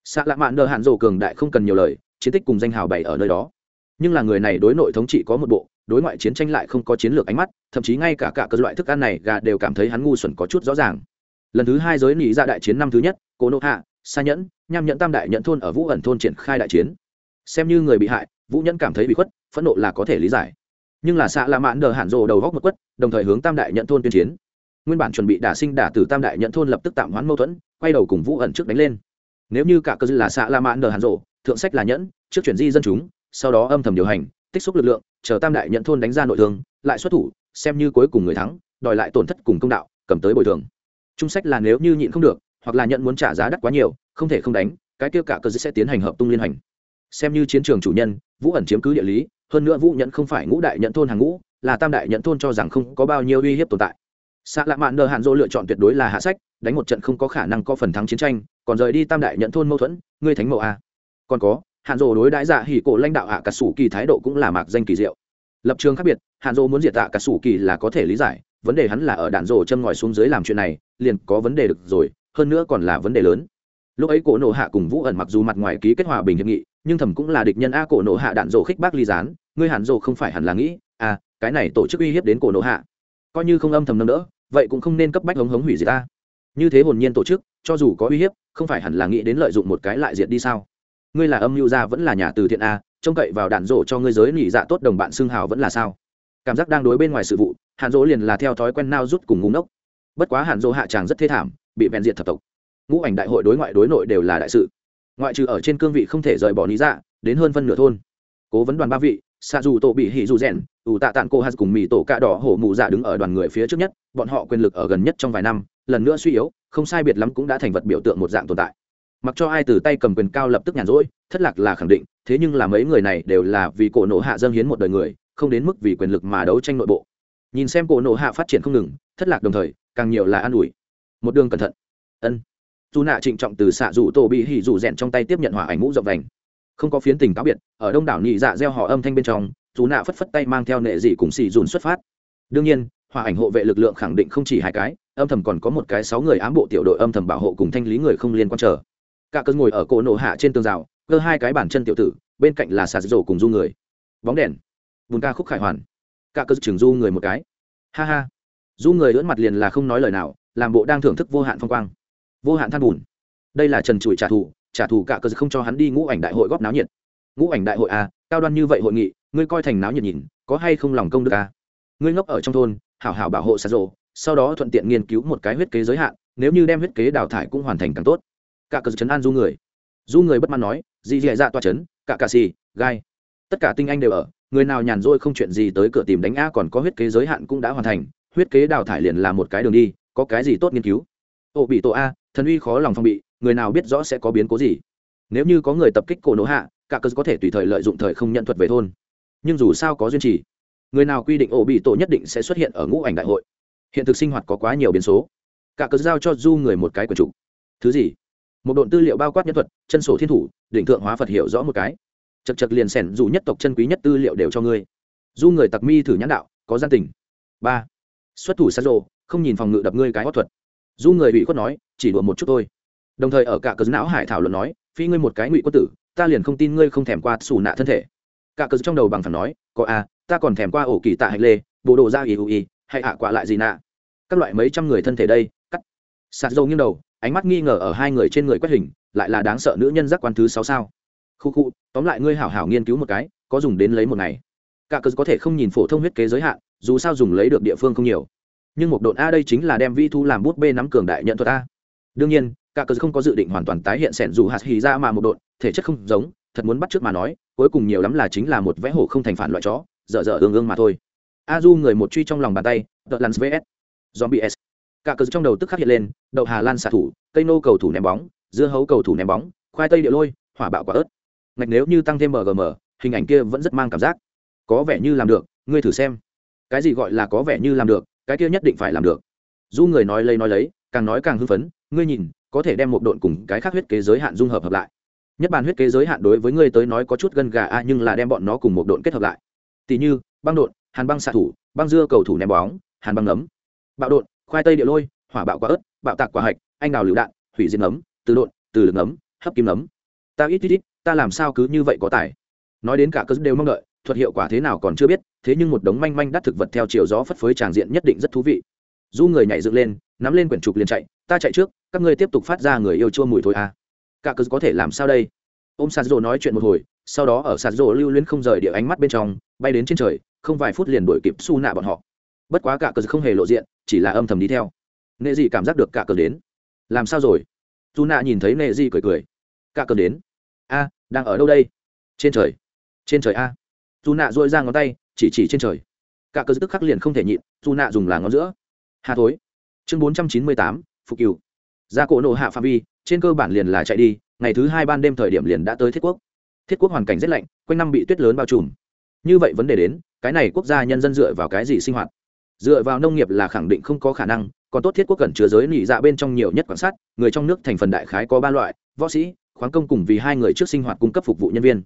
Xạ lạ mạn đờ hạn rồ cường đại không cần nhiều lời, chiến tích cùng danh hào bày ở nơi đó. Nhưng là người này đối nội thống trị có một bộ, đối ngoại chiến tranh lại không có chiến lược ánh mắt, thậm chí ngay cả cả cơ loại thức ăn này gà đều cảm thấy hắn ngu xuẩn có chút rõ ràng. Lần thứ hai giới nghĩ ra dạ đại chiến năm thứ nhất cô nộ hạ xa nhẫn, nham nhẫn tam đại nhận thôn ở vũ ẩn thôn triển khai đại chiến. Xem như người bị hại, vũ nhẫn cảm thấy bị khuất, phẫn nộ là có thể lý giải. Nhưng là xạ là mãn đờ hạn rồ đầu góc một quất, đồng thời hướng tam đại nhận thôn tuyên chiến. Nguyên bản chuẩn bị đả sinh đả từ tam đại nhận thôn lập tức tạm hoãn mâu thuẫn, quay đầu cùng vũ ẩn trước đánh lên. Nếu như cả cơ dư là xạ la mãn đờ hạn rồ, thượng sách là nhẫn, trước chuyển di dân chúng, sau đó âm thầm điều hành, tích xúc lực lượng, chờ tam đại nhận thôn đánh ra nội thương, lại xuất thủ, xem như cuối cùng người thắng, đòi lại tổn thất cùng công đạo, cầm tới bồi thường. Trung sách là nếu như nhịn không được hoặc là nhận muốn trả giá đắt quá nhiều, không thể không đánh, cái kia cả cơ sẽ tiến hành hợp tung liên hành. Xem như chiến trường chủ nhân, vũ ẩn chiếm cứ địa lý, hơn nữa vũ nhận không phải ngũ đại nhận thôn hàng ngũ, là tam đại nhận thôn cho rằng không có bao nhiêu uy hiếp tồn tại. Xạ lạ mạn nờ hạn dỗ lựa chọn tuyệt đối là hạ sách, đánh một trận không có khả năng có phần thắng chiến tranh, còn rời đi tam đại nhận thôn mâu thuẫn, ngươi thánh mẫu a. Còn có hạn dỗ đối đãi dạ hỉ cổ lãnh đạo hạ cả sủ kỳ thái độ cũng là mạc danh kỳ diệu. Lập trường khác biệt hạn dỗ muốn diệt tạ cả sủ kỳ là có thể lý giải, vấn đề hắn là ở đạn dỗ chân ngòi xuống dưới làm chuyện này, liền có vấn đề được rồi hơn nữa còn là vấn đề lớn. Lúc ấy cổ nộ hạ cùng vũ ẩn mặc dù mặt ngoài ký kết hòa bình hiệp nghị, nhưng thầm cũng là địch nhân a cổ nộ hạ đạn dộ khích bác ly gián, ngươi hẳn dộ không phải hẳn là nghĩ à cái này tổ chức uy hiếp đến cổ nộ hạ. Coi như không âm thầm nâng đỡ, vậy cũng không nên cấp bách hống hống hủy diệt ta. Như thế hồn nhiên tổ chức, cho dù có uy hiếp, không phải hẳn là nghĩ đến lợi dụng một cái lại diệt đi sao? Ngươi là âm mưu gia vẫn là nhà từ thiện a, trông cậy vào đạn rộ cho ngươi giới nỉ dạ tốt đồng bạn xương hào vẫn là sao? Cảm giác đang đối bên ngoài sự vụ, hàn dỗ liền là theo thói quen nao rút cùng ngúng ốc bất quá hàn dỗ hạ tràng rất thê thảm bị vẹn diệt thập tộc. Ngũ ảnh đại hội đối ngoại đối nội đều là đại sự. Ngoại trừ ở trên cương vị không thể rời bỏ lý dạ đến hơn phân nửa thôn. Cố vấn đoàn ba vị xa dù tổ bị hỉ dù rèn, ủ tạ tạng cô hạt cùng mì tổ cạ đỏ hổ mù dạ đứng ở đoàn người phía trước nhất, bọn họ quyền lực ở gần nhất trong vài năm, lần nữa suy yếu, không sai biệt lắm cũng đã thành vật biểu tượng một dạng tồn tại. Mặc cho ai từ tay cầm quyền cao lập tức nhàn rỗi, thất lạc là khẳng định, thế nhưng là mấy người này đều là vì cổ nộ hạ dâng hiến một đời người, không đến mức vì quyền lực mà đấu tranh nội bộ. Nhìn xem cổ nộ hạ phát triển không ngừng, thất lạc đồng thời, càng nhiều là an ủi một đường cẩn thận. Ân. Dù nạ trịnh trọng từ xạ rủ tổ bị hỉ rủ rèn trong tay tiếp nhận hỏa ảnh mũ rộng vành. Không có phiến tình cáo biệt, ở đông đảo nhị dạ gieo họ âm thanh bên trong, dù nạ phất phất tay mang theo nệ dị cùng xì dùn xuất phát. Đương nhiên, hỏa ảnh hộ vệ lực lượng khẳng định không chỉ hai cái, âm thầm còn có một cái sáu người ám bộ tiểu đội âm thầm bảo hộ cùng thanh lý người không liên quan trở cả cơn ngồi ở cổ nổ hạ trên tường rào, cơ hai cái bản chân tiểu tử, bên cạnh là sạt rổ cùng du người. Bóng đèn. Bùn ca khúc khải hoàn. Cả cơ chừng du người một cái. Ha ha. Du người lưỡn mặt liền là không nói lời nào làm bộ đang thưởng thức vô hạn phong quang. Vô hạn than bùn. Đây là trần trụi trả thù trả thù cả cơ không cho hắn đi ngũ ảnh đại hội góp náo nhiệt. Ngũ ảnh đại hội à cao đoan như vậy hội nghị, ngươi coi thành náo nhiệt nhìn, có hay không lòng công được à? Ngươi ngốc ở trong thôn, hảo hảo bảo hộ xa rộ sau đó thuận tiện nghiên cứu một cái huyết kế giới hạn, nếu như đem huyết kế đào thải cũng hoàn thành càng tốt. Cả cờ chấn an du người. Du người bất mãn nói dị dẹ dạ toa chấn cả cà xì, gai. Tất cả tinh anh đều ở, người nào nhàn rỗi không chuyện gì tới cửa tìm đánh a còn có huyết kế giới hạn cũng đã hoàn thành, huyết kế đào thải liền là một cái đường đi có cái gì tốt nghiên cứu? Ổ bị tổ a, thần uy khó lòng phong bị, người nào biết rõ sẽ có biến cố gì? Nếu như có người tập kích cổ nổ hạ, cả cơ có thể tùy thời lợi dụng thời không nhận thuật về thôn. Nhưng dù sao có duyên trì, người nào quy định ổ bị tổ nhất định sẽ xuất hiện ở ngũ ảnh đại hội. Hiện thực sinh hoạt có quá nhiều biến số. Cả cơ giao cho du người một cái quần chủ. Thứ gì? Một độn tư liệu bao quát nhân thuật, chân sổ thiên thủ, đỉnh thượng hóa phật hiểu rõ một cái. Chật chật liền sẻn dù nhất tộc chân quý nhất tư liệu đều cho ngươi. Du người tặc mi thử nhãn đạo, có gian tình. Ba. Xuất thủ sát rộ không nhìn phòng ngự đập ngươi cái hót thuật. Du người ủy khuất nói, chỉ đùa một chút thôi. Đồng thời ở cả cớ não hải thảo luận nói, phi ngươi một cái ngụy quân tử, ta liền không tin ngươi không thèm qua xù nạ thân thể. Cả cớ trong đầu bằng phản nói, có a ta còn thèm qua ổ kỳ tạ hạch lê, bộ đồ ra ý ưu ý hay hạ quả lại gì nạ. Các loại mấy trăm người thân thể đây, cắt. Sạt dâu nghiêng đầu, ánh mắt nghi ngờ ở hai người trên người quét hình, lại là đáng sợ nữ nhân giác quan thứ sáu sao. Khu khu, tóm lại ngươi hảo hảo nghiên cứu một cái, có dùng đến lấy một ngày. Cả cớ có thể không nhìn phổ thông huyết kế giới hạn, dù sao dùng lấy được địa phương không nhiều nhưng một độn a đây chính là đem vi thu làm bút bê nắm cường đại nhận thuật a. Đương nhiên, cả cờ không có dự định hoàn toàn tái hiện sẻn dù hạt hì ra mà một độn, thể chất không giống, thật muốn bắt trước mà nói, cuối cùng nhiều lắm là chính là một vẽ hổ không thành phản loại chó, dở dở ương ương mà thôi. A du người một truy trong lòng bàn tay, tờ lance vs. Zombie s. Cả cờ trong đầu tức khắc hiện lên, đậu hà lan xạ thủ, cây nô cầu thủ ném bóng, dưa hấu cầu thủ ném bóng, khoai tây địa lôi, hỏa bạo quả ớt. Ngạch nếu như tăng thêm mgm hình ảnh kia vẫn rất mang cảm giác. Có vẻ như làm được, ngươi thử xem. Cái gì gọi là có vẻ như làm được cái kia nhất định phải làm được. Du người nói lấy nói lấy, càng nói càng hưng phấn, ngươi nhìn, có thể đem một độn cùng cái khác huyết kế giới hạn dung hợp hợp lại. Nhất bản huyết kế giới hạn đối với ngươi tới nói có chút gân gà a, nhưng là đem bọn nó cùng một độn kết hợp lại. Tỷ như, băng độn, hàn băng xạ thủ, băng dưa cầu thủ ném bóng, hàn băng nấm bạo độn, khoai tây địa lôi, hỏa bạo quả ớt, bạo tạc quả hạch, anh đào lựu đạn, hủy diệt nấm từ độn, từ lực nấm hấp kim nấm ta ít ít ít, ta làm sao cứ như vậy có tài? Nói đến cả cơ đều mong đợi, thuật hiệu quả thế nào còn chưa biết thế nhưng một đống manh manh đắt thực vật theo chiều gió phất phới tràng diện nhất định rất thú vị. Du người nhảy dựng lên, nắm lên quyển trục liền chạy, ta chạy trước, các ngươi tiếp tục phát ra người yêu chua mùi thôi à cả cứ có thể làm sao đây? Ôm sạt rồ nói chuyện một hồi, sau đó ở sạt rồ lưu luyến không rời địa ánh mắt bên trong, bay đến trên trời, không vài phút liền đuổi kịp su nạ bọn họ. Bất quá cả cờ không hề lộ diện, chỉ là âm thầm đi theo. Nệ dị cảm giác được cả cờ đến. Làm sao rồi? Dù nạ nhìn thấy nệ dị cười cười. Cả cờ đến. A, đang ở đâu đây? Trên trời. Trên trời a. Dù nạ dội ra ngón tay chỉ chỉ trên trời. Cả cơ tức khắc liền không thể nhịn, dù nạ dùng là ngón giữa. Hà thối. Chương bốn trăm chín mươi tám, phục cựu ra cổ nộ hạ phạm vi, trên cơ bản liền là chạy đi, ngày thứ hai ban đêm thời điểm liền đã tới thiết quốc. Thiết quốc hoàn cảnh rất lạnh, quanh năm bị tuyết lớn bao trùm. Như vậy vấn đề đến, cái này quốc gia nhân dân dựa vào cái gì sinh hoạt? Dựa vào nông nghiệp là khẳng định không có khả năng, còn tốt thiết quốc cần chứa giới nỉ dạ bên trong nhiều nhất quan sát, người trong nước thành phần đại khái có ba loại, võ sĩ, khoáng công cùng vì hai người trước sinh hoạt cung cấp phục vụ nhân viên.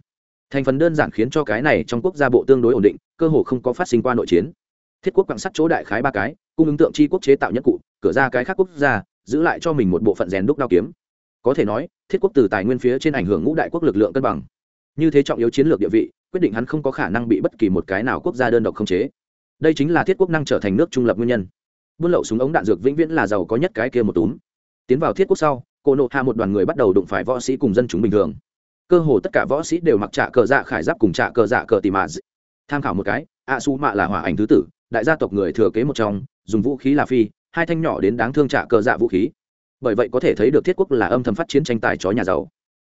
Thành phần đơn giản khiến cho cái này trong quốc gia bộ tương đối ổn định cơ hồ không có phát sinh qua nội chiến. Thiết quốc quan sát chỗ đại khái ba cái, cung ứng tượng chi quốc chế tạo nhất cụ, cửa ra cái khác quốc gia, giữ lại cho mình một bộ phận rèn đúc đao kiếm. Có thể nói, thiết quốc từ tài nguyên phía trên ảnh hưởng ngũ đại quốc lực lượng cân bằng. Như thế trọng yếu chiến lược địa vị, quyết định hắn không có khả năng bị bất kỳ một cái nào quốc gia đơn độc khống chế. Đây chính là thiết quốc năng trở thành nước trung lập nguyên nhân. Buôn lậu súng ống đạn dược vĩnh viễn là giàu có nhất cái kia một túm. Tiến vào thiết quốc sau, cô nộ hạ một đoàn người bắt đầu đụng phải võ sĩ cùng dân chúng bình thường. Cơ hồ tất cả võ sĩ đều mặc trạ cờ dạ khải giáp cùng trạ cờ dạ cờ tì mạ tham khảo một cái ạ su mạ là hỏa ảnh thứ tử, đại gia tộc người thừa kế một trong, dùng vũ khí là phi, hai thanh nhỏ đến đáng thương trả cờ dạ vũ khí. Bởi vậy có thể thấy được thiết quốc là âm thầm phát chiến tranh tài chó nhà giàu.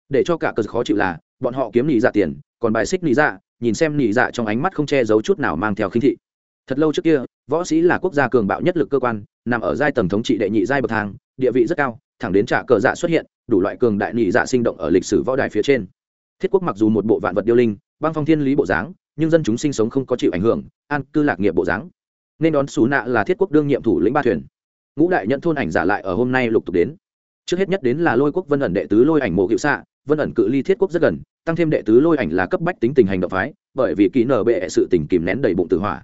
Để cho cả cờ khó chịu là, bọn họ kiếm nỉ dạ tiền, còn bài xích nỉ dạ nhìn xem nỉ dạ trong ánh mắt không che giấu chút nào mang theo khinh thị. Thật lâu trước kia, võ sĩ là quốc gia cường bạo nhất lực cơ quan, nằm ở giai tầng thống trị đệ nhị giai bậc thang, địa vị rất cao, thẳng đến trả cờ dạ xuất hiện, đủ loại cường đại nị dạ sinh động ở lịch sử võ đài phía trên. Thiết quốc mặc dù một bộ vạn vật điêu linh, băng phong thiên lý bộ dáng nhưng dân chúng sinh sống không có chịu ảnh hưởng, an cư lạc nghiệp bộ dáng. Nên đón xù nạ là thiết quốc đương nhiệm thủ lĩnh ba thuyền. Ngũ đại nhận thôn ảnh giả lại ở hôm nay lục tục đến. Trước hết nhất đến là lôi quốc vân ẩn đệ tứ lôi ảnh mộ cựu xạ, vân ẩn cự ly thiết quốc rất gần, tăng thêm đệ tứ lôi ảnh là cấp bách tính tình hành động phái, bởi vì kỹ nở bệ sự tình kìm nén đầy bụng tử hỏa.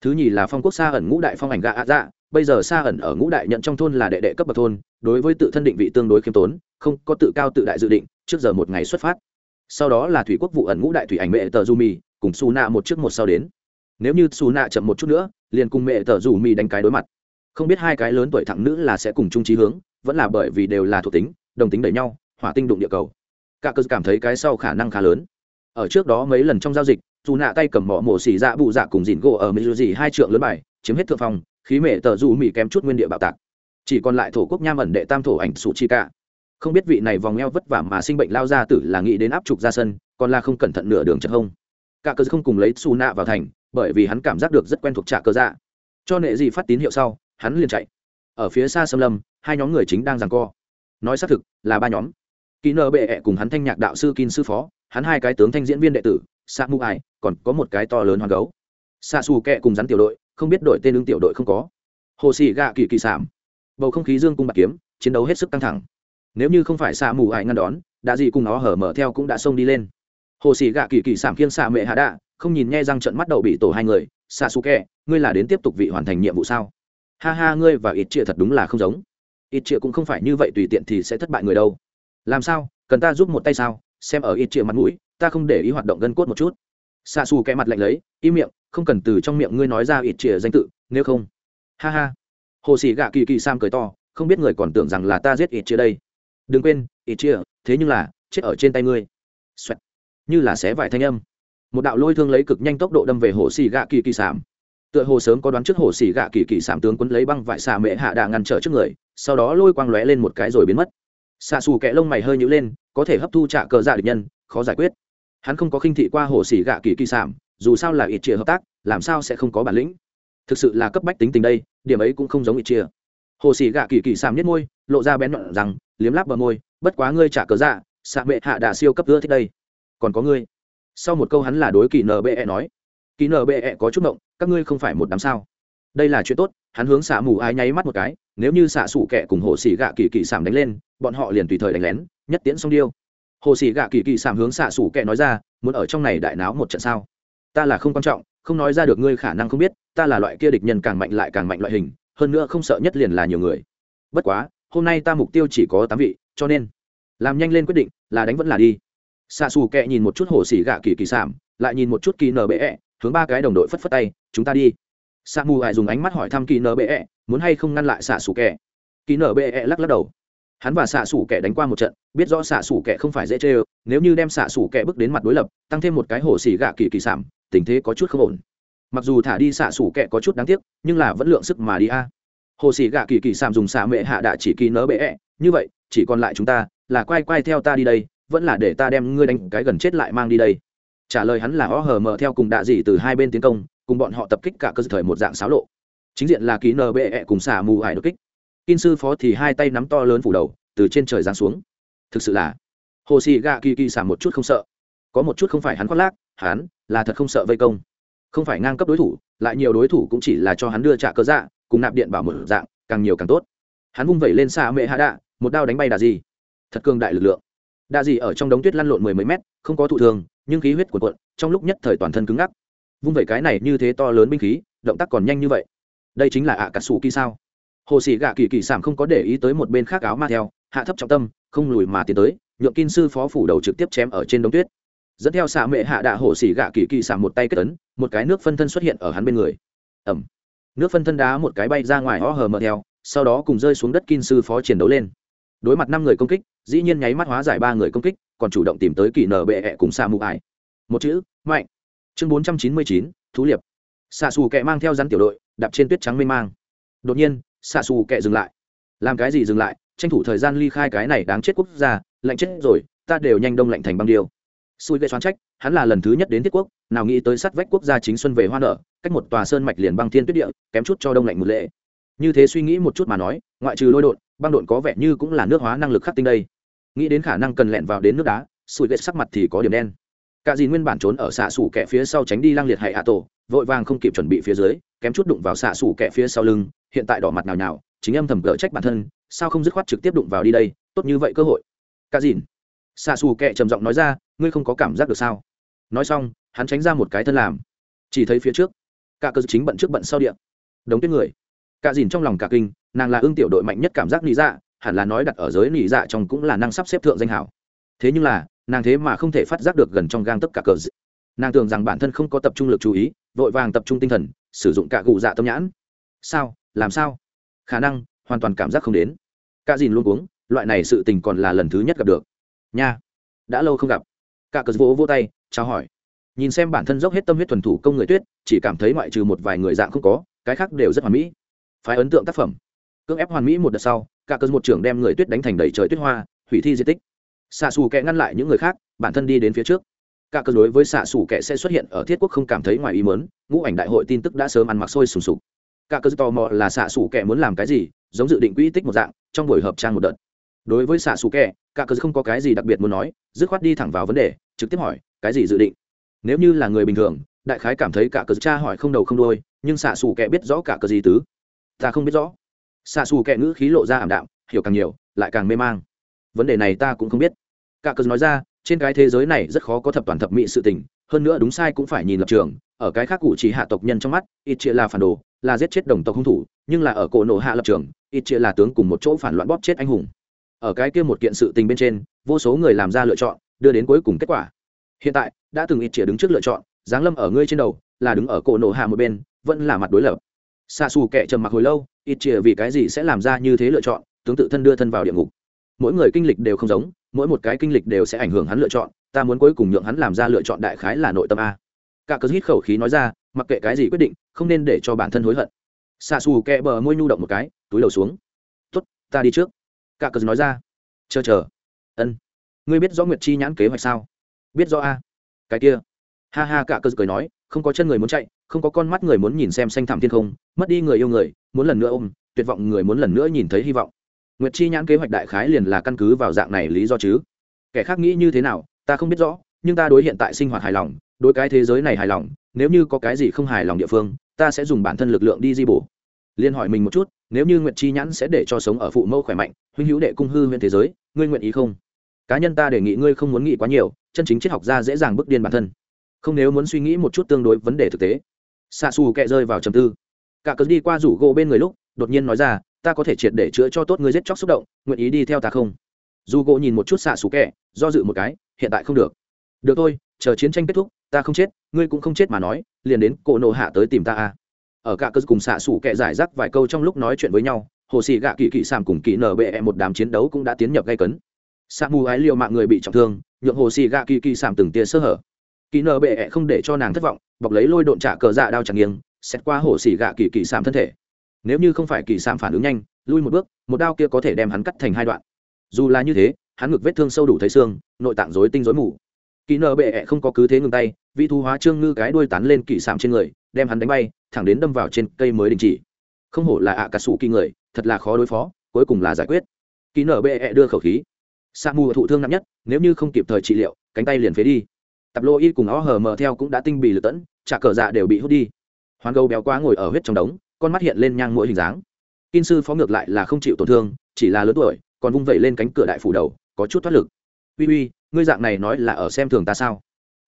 Thứ nhì là phong quốc xa ẩn ngũ đại phong ảnh gạ ạ dạ bây giờ xa ẩn ở ngũ đại nhận trong thôn là đệ đệ cấp bậc thôn, đối với tự thân định vị tương đối khiêm tốn, không có tự cao tự đại dự định, trước giờ một ngày xuất phát. Sau đó là thủy quốc vụ ẩn ngũ đại thủy ảnh mẹ tờ du mì cùng su nạ một trước một sau đến. Nếu như su nạ chậm một chút nữa, liền cùng mẹ tờ rủ mì đánh cái đối mặt. Không biết hai cái lớn tuổi thẳng nữ là sẽ cùng chung trí hướng, vẫn là bởi vì đều là thuộc tính, đồng tính đẩy nhau, hỏa tinh đụng địa cầu. Cả cơ cảm thấy cái sau khả năng khá lớn. Ở trước đó mấy lần trong giao dịch dù nạ tay cầm mỏ mổ xỉ dạ bụ dạ cùng dìn gỗ ở mỹ gì hai trượng lớn bài, chiếm hết thượng phòng khí mẹ tờ dù mỹ kém chút nguyên địa bạo tạc. Chỉ còn lại thổ quốc nham ẩn đệ tam thổ ảnh sụ chi cả không biết vị này vòng eo vất vả mà sinh bệnh lao ra tử là nghĩ đến áp trục ra sân, còn là không cẩn thận nửa đường chật hông cả cơ không cùng lấy xù nạ vào thành, bởi vì hắn cảm giác được rất quen thuộc trả cơ dạ. Cho nệ gì phát tín hiệu sau, hắn liền chạy. Ở phía xa xâm lâm, hai nhóm người chính đang giằng co. Nói xác thực, là ba nhóm. Kỹ nợ bệ cùng hắn thanh nhạc đạo sư kin sư phó, hắn hai cái tướng thanh diễn viên đệ tử sa mu ai, còn có một cái to lớn hoàng gấu. Sa su kẹ cùng rắn tiểu đội, không biết đội tên lương tiểu đội không có. Hồ xì gạ kỳ kỳ sảm bầu không khí dương cung bạc kiếm, chiến đấu hết sức căng thẳng. Nếu như không phải sa mù ai ngăn đón đã gì cùng nó hở mở theo cũng đã xông đi lên hồ sĩ gạ kỳ kỳ sảm khiêng xạ mẹ hạ đạ, không nhìn nghe răng trận mắt đầu bị tổ hai người Xạ xù kẹ ngươi là đến tiếp tục vị hoàn thành nhiệm vụ sao? Ha ha, ngươi và ít chia thật đúng là không giống. Ít chia cũng không phải như vậy, tùy tiện thì sẽ thất bại người đâu. Làm sao? Cần ta giúp một tay sao? Xem ở ít chia mặt mũi, ta không để ý hoạt động gân cốt một chút. Xạ xù kẹ mặt lạnh lấy, im miệng, không cần từ trong miệng ngươi nói ra ít chia danh tự, nếu không. Ha ha. Hồ sĩ gạ kỳ kỳ sam cười to, không biết người còn tưởng rằng là ta giết ít chia đây. Đừng quên, ít chia thế nhưng là chết ở trên tay ngươi. Xoẹt như là xé vải thanh âm. Một đạo lôi thương lấy cực nhanh tốc độ đâm về hồ xì gạ kỳ kỳ sảm. Tựa hồ sớm có đoán trước hồ xì gạ kỳ kỳ sảm tướng quân lấy băng vải xà mệ hạ đà ngăn trở trước người, sau đó lôi quang lóe lên một cái rồi biến mất. Xạ xù kẹ lông mày hơi nhữ lên, có thể hấp thu trả cờ dạ địch nhân, khó giải quyết. Hắn không có khinh thị qua hồ xỉ gạ kỳ kỳ sảm, dù sao là ít chia hợp tác, làm sao sẽ không có bản lĩnh? Thực sự là cấp bách tính tình đây, điểm ấy cũng không giống ít chia. Hồ xỉ gạ kỳ kỳ sảm nhất môi, lộ ra bén nhọn rằng, liếm láp bờ môi, bất quá ngươi trả cờ dạ xạ mệ hạ đà siêu cấp ưa thích đây còn có ngươi. Sau một câu hắn là đối kỳ nbe nói. Kỳ nbe có chút mộng các ngươi không phải một đám sao? Đây là chuyện tốt, hắn hướng xạ mù ai nháy mắt một cái, nếu như xạ sủ kẻ cùng hồ xỉ gạ kỳ kỳ sảm đánh lên, bọn họ liền tùy thời đánh lén, nhất tiễn xong điêu. Hồ xỉ gạ kỳ kỳ sảm hướng xạ sủ kẻ nói ra, muốn ở trong này đại náo một trận sao? Ta là không quan trọng, không nói ra được ngươi khả năng không biết, ta là loại kia địch nhân càng mạnh lại càng mạnh loại hình, hơn nữa không sợ nhất liền là nhiều người. Bất quá, hôm nay ta mục tiêu chỉ có tám vị, cho nên làm nhanh lên quyết định, là đánh vẫn là đi xạ xù kẹ nhìn một chút hồ xỉ gạ kỳ kỳ sảm lại nhìn một chút kỳ nở hướng ba cái đồng đội phất phất tay, chúng ta đi. Xạ mù lại dùng ánh mắt hỏi thăm kỳ nở muốn hay không ngăn lại xạ xù kẹ? Kỳ nở lắc lắc đầu. Hắn và xạ xù kẻ đánh qua một trận, biết rõ xạ xù kẻ không phải dễ chê ơ nếu như đem xạ xù kẻ bước đến mặt đối lập, tăng thêm một cái hồ xỉ gạ kỳ kỳ sảm tình thế có chút không ổn. Mặc dù thả đi xạ xù kẻ có chút đáng tiếc, nhưng là vẫn lượng sức mà đi a. Hồ xỉ gạ kỳ kỳ sảm dùng xạ mệ hạ đạ chỉ kỳ nở bệ -E. như vậy, chỉ còn lại chúng ta, là quay quay theo ta đi đây vẫn là để ta đem ngươi đánh cái gần chết lại mang đi đây. Trả lời hắn là o hờ mờ theo cùng đạ dị từ hai bên tiến công, cùng bọn họ tập kích cả cơ thời một dạng xáo lộ. Chính diện là ký nbe cùng xả mù ải đột kích. Kin sư phó thì hai tay nắm to lớn phủ đầu, từ trên trời giáng xuống. Thực sự là, hồ sĩ gạ kỳ kỳ xả một chút không sợ. Có một chút không phải hắn khoác lác, hắn là thật không sợ vây công. Không phải ngang cấp đối thủ, lại nhiều đối thủ cũng chỉ là cho hắn đưa trả cơ dạ cùng nạp điện bảo một dạng, càng nhiều càng tốt. Hắn vung vẩy lên xa mệ hạ đạ, một đao đánh bay đà gì thật cường đại lực lượng đa dì ở trong đống tuyết lăn lộn mười mấy mét, không có thụ thường nhưng khí huyết của quận trong lúc nhất thời toàn thân cứng ngắc. Vung vẩy cái này như thế to lớn binh khí, động tác còn nhanh như vậy. Đây chính là ạ cà sủ kỳ sao? Hồ sĩ gạ kỳ kỳ sảm không có để ý tới một bên khác áo ma theo, hạ thấp trọng tâm, không lùi mà tiến tới, nhượng kinh sư phó phủ đầu trực tiếp chém ở trên đống tuyết. Dẫn theo xạ mệ hạ đạ, hồ sĩ gạ kỳ kỳ sảm một tay kết ấn, một cái nước phân thân xuất hiện ở hắn bên người. Ẩm nước phân thân đá một cái bay ra ngoài ho hờ mờ theo, sau đó cùng rơi xuống đất kinh sư phó chiến đấu lên đối mặt năm người công kích, dĩ nhiên nháy mắt hóa giải ba người công kích, còn chủ động tìm tới kỳ nở bệ hẹ cùng sa mù ải. Một chữ, mạnh. Chương bốn trăm chín mươi chín, thú liệp. Xạ xù kẹ mang theo rắn tiểu đội, đạp trên tuyết trắng mênh mang. Đột nhiên, xạ xù kẹ dừng lại. Làm cái gì dừng lại? Tranh thủ thời gian ly khai cái này đáng chết quốc gia, lạnh chết rồi, ta đều nhanh đông lạnh thành băng điêu. Xui gây xoán trách, hắn là lần thứ nhất đến thiết quốc, nào nghĩ tới sát vách quốc gia chính xuân về hoa nở, cách một tòa sơn mạch liền băng thiên tuyết địa, kém chút cho đông lạnh một lệ như thế suy nghĩ một chút mà nói, ngoại trừ lôi đột băng đột có vẻ như cũng là nước hóa năng lực khắc tinh đây. Nghĩ đến khả năng cần lẹn vào đến nước đá, sủi ghét sắc mặt thì có điểm đen. Cả dì nguyên bản trốn ở xạ xủ kẻ phía sau tránh đi lang liệt hay hạ tổ, vội vàng không kịp chuẩn bị phía dưới, kém chút đụng vào xạ xủ kẻ phía sau lưng, hiện tại đỏ mặt nào nào chính âm thầm gỡ trách bản thân, sao không dứt khoát trực tiếp đụng vào đi đây, tốt như vậy cơ hội. Cả dìn, xạ xù kẻ trầm giọng nói ra, ngươi không có cảm giác được sao? Nói xong, hắn tránh ra một cái thân làm, chỉ thấy phía trước, cả cơ chính bận trước bận sau điện đống tuyết người cả dìn trong lòng cả kinh, nàng là ương tiểu đội mạnh nhất cảm giác lý dạ hẳn là nói đặt ở giới nỉ dạ trong cũng là năng sắp xếp thượng danh hảo. Thế nhưng là, nàng thế mà không thể phát giác được gần trong gang tất cả cờ dị. nàng tưởng rằng bản thân không có tập trung lực chú ý, vội vàng tập trung tinh thần, sử dụng cả gù dạ tâm nhãn. Sao? Làm sao? Khả năng, hoàn toàn cảm giác không đến. Cả dìn luôn uống loại này sự tình còn là lần thứ nhất gặp được. Nha, đã lâu không gặp. Cả cờ vỗ vô tay, chào hỏi. Nhìn xem bản thân dốc hết tâm huyết thuần thủ công người tuyết, chỉ cảm thấy ngoại trừ một vài người dạng không có, cái khác đều rất hoàn mỹ phái ấn tượng tác phẩm. Cưỡng ép hoàn mỹ một đợt sau, cả cơn một trưởng đem người tuyết đánh thành đầy trời tuyết hoa, hủy thi di tích. Xạ xù kẹ ngăn lại những người khác, bản thân đi đến phía trước. Cả cơn đối với xạ xù kẹ sẽ xuất hiện ở thiết quốc không cảm thấy ngoài ý mớn ngũ ảnh đại hội tin tức đã sớm ăn mặc sôi sùng sục. Cả cơn tò mò là xạ xù kẹ muốn làm cái gì, giống dự định quỹ tích một dạng, trong buổi hợp trang một đợt. Đối với xạ xù kẹ cả cơn không có cái gì đặc biệt muốn nói, dứt khoát đi thẳng vào vấn đề, trực tiếp hỏi, cái gì dự định? Nếu như là người bình thường, đại khái cảm thấy cả cờ cha hỏi không đầu không đôi nhưng xạ xù kẹ biết rõ cả cờ gì tứ ta không biết rõ. Xạ xù kẹ ngữ khí lộ ra ảm đạm, hiểu càng nhiều, lại càng mê mang. Vấn đề này ta cũng không biết. Cả cớ nói ra, trên cái thế giới này rất khó có thập toàn thập mỹ sự tình, hơn nữa đúng sai cũng phải nhìn lập trường. Ở cái khác cụ chỉ hạ tộc nhân trong mắt, ít chia là phản đồ, là giết chết đồng tộc hung thủ, nhưng là ở cổ nổ hạ lập trường, ít chia là tướng cùng một chỗ phản loạn bóp chết anh hùng. Ở cái kia một kiện sự tình bên trên, vô số người làm ra lựa chọn, đưa đến cuối cùng kết quả. Hiện tại, đã từng ít chia đứng trước lựa chọn, giáng lâm ở ngươi trên đầu, là đứng ở cổ nổ hạ một bên, vẫn là mặt đối lập xa xù kệ trầm mặc hồi lâu, ít chia vì cái gì sẽ làm ra như thế lựa chọn, tướng tự thân đưa thân vào địa ngục. Mỗi người kinh lịch đều không giống, mỗi một cái kinh lịch đều sẽ ảnh hưởng hắn lựa chọn, ta muốn cuối cùng nhượng hắn làm ra lựa chọn đại khái là nội tâm a. Cả cớ hít khẩu khí nói ra, mặc kệ cái gì quyết định, không nên để cho bản thân hối hận. Xa xù kẹ bờ môi nhu động một cái, túi đầu xuống. Tuất ta đi trước. Cả cớ nói ra. Chờ chờ. Ân. Ngươi biết rõ nguyệt chi nhãn kế hoạch sao? Biết rõ a. Cái kia. Ha ha, cả cớ cười nói không có chân người muốn chạy, không có con mắt người muốn nhìn xem xanh thẳm thiên không, mất đi người yêu người, muốn lần nữa ôm, tuyệt vọng người muốn lần nữa nhìn thấy hy vọng. Nguyệt chi nhãn kế hoạch đại khái liền là căn cứ vào dạng này lý do chứ. Kẻ khác nghĩ như thế nào, ta không biết rõ, nhưng ta đối hiện tại sinh hoạt hài lòng, đối cái thế giới này hài lòng, nếu như có cái gì không hài lòng địa phương, ta sẽ dùng bản thân lực lượng đi di bổ. Liên hỏi mình một chút, nếu như nguyệt chi nhãn sẽ để cho sống ở phụ mẫu khỏe mạnh, huynh hữu đệ cung hư huyện thế giới, ngươi nguyện ý không? Cá nhân ta đề nghị ngươi không muốn nghĩ quá nhiều, chân chính triết học gia dễ dàng bước điên bản thân không nếu muốn suy nghĩ một chút tương đối vấn đề thực tế. Xạ xù Kệ rơi vào trầm tư. Cả cớ đi qua rủ gỗ bên người lúc đột nhiên nói ra ta có thể triệt để chữa cho tốt ngươi giết chóc xúc động nguyện ý đi theo ta không? Dù gỗ nhìn một chút xạ xù Kệ, do dự một cái hiện tại không được. Được thôi chờ chiến tranh kết thúc ta không chết ngươi cũng không chết mà nói liền đến cổ nộ hạ tới tìm ta a ở cả cớ cùng xạ xù Kệ giải rác vài câu trong lúc nói chuyện với nhau hồ sĩ gạ kỳ Kỵ sàm cùng Kỵ nở bệ một đám chiến đấu cũng đã tiến nhập gây cấn. Xạ mù ái liều mạng người bị trọng thương nhượng hồ sĩ gạ kỳ Kỵ sàm từng tia sơ hở kỳ nở bệ không để cho nàng thất vọng, bọc lấy lôi độn trả cờ dạ đao chẳng nghiêng, xét qua hổ xỉ gạ kỳ kỳ sàm thân thể. Nếu như không phải kỳ sàm phản ứng nhanh, lui một bước, một đao kia có thể đem hắn cắt thành hai đoạn. Dù là như thế, hắn ngực vết thương sâu đủ thấy xương, nội tạng rối tinh rối mù. Kỳ nợ bệ không có cứ thế ngừng tay, vị thu hóa trương ngư cái đuôi tán lên kỳ sàm trên người, đem hắn đánh bay, thẳng đến đâm vào trên cây mới đình chỉ. Không hổ là ạ à cà sủ kỳ người, thật là khó đối phó, cuối cùng là giải quyết. Kỳ nợ bệ đưa khẩu khí. Sa mù thụ thương nặng nhất, nếu như không kịp thời trị liệu, cánh tay liền phế đi tập lô y cùng ó hờ mờ theo cũng đã tinh bì lật tẫn trả cờ dạ đều bị hút đi. Hoàn gâu béo quá ngồi ở huyết trong đống, con mắt hiện lên nhang mũi hình dáng. Kinh sư phó ngược lại là không chịu tổn thương, chỉ là lớn tuổi, còn vung vẩy lên cánh cửa đại phủ đầu, có chút thoát lực. Uy uy, ngươi dạng này nói là ở xem thường ta sao?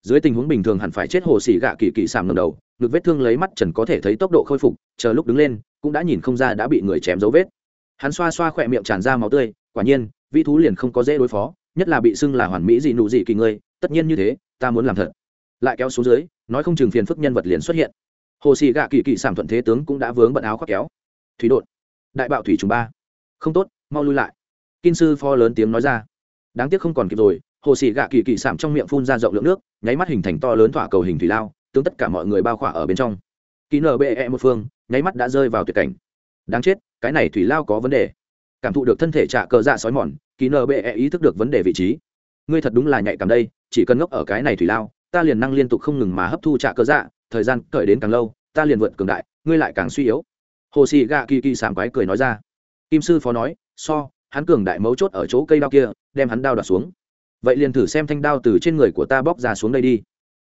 Dưới tình huống bình thường hẳn phải chết hồ xỉ gạ kỳ kỳ sàm ngầm đầu, ngực vết thương lấy mắt trần có thể thấy tốc độ khôi phục, chờ lúc đứng lên, cũng đã nhìn không ra đã bị người chém dấu vết. Hắn xoa xoa khỏe miệng tràn ra máu tươi, quả nhiên, vĩ thú liền không có dễ đối phó, nhất là bị xưng là hoàn mỹ gì nụ gì kỳ ngươi, tất nhiên như thế ta muốn làm thật. Lại kéo xuống dưới, nói không chừng phiền phức nhân vật liền xuất hiện. Hồ xì gạ kỳ kỳ sản thuận thế tướng cũng đã vướng bận áo khoác kéo. Thủy đột. Đại bạo thủy chúng ba. Không tốt, mau lui lại. Kinh sư pho lớn tiếng nói ra. Đáng tiếc không còn kịp rồi, hồ xì gạ kỳ kỳ sản trong miệng phun ra rộng lượng nước, nháy mắt hình thành to lớn thỏa cầu hình thủy lao, tướng tất cả mọi người bao khỏa ở bên trong. Kỳ nở bệ e một phương, nháy mắt đã rơi vào tuyệt cảnh. Đáng chết, cái này thủy lao có vấn đề. Cảm thụ được thân thể trả cờ dạ sói mòn kỳ nở bệ e ý thức được vấn đề vị trí ngươi thật đúng là nhạy cảm đây, chỉ cần ngốc ở cái này thủy lao, ta liền năng liên tục không ngừng mà hấp thu trả cơ dạ thời gian cởi đến càng lâu, ta liền vượt cường đại, ngươi lại càng suy yếu. Hồ sĩ gạ kỳ kỳ sảng quái cười nói ra. Kim sư phó nói, so, hắn cường đại mấu chốt ở chỗ cây đao kia, đem hắn đao đoạt xuống. Vậy liền thử xem thanh đao từ trên người của ta bóc ra xuống đây đi.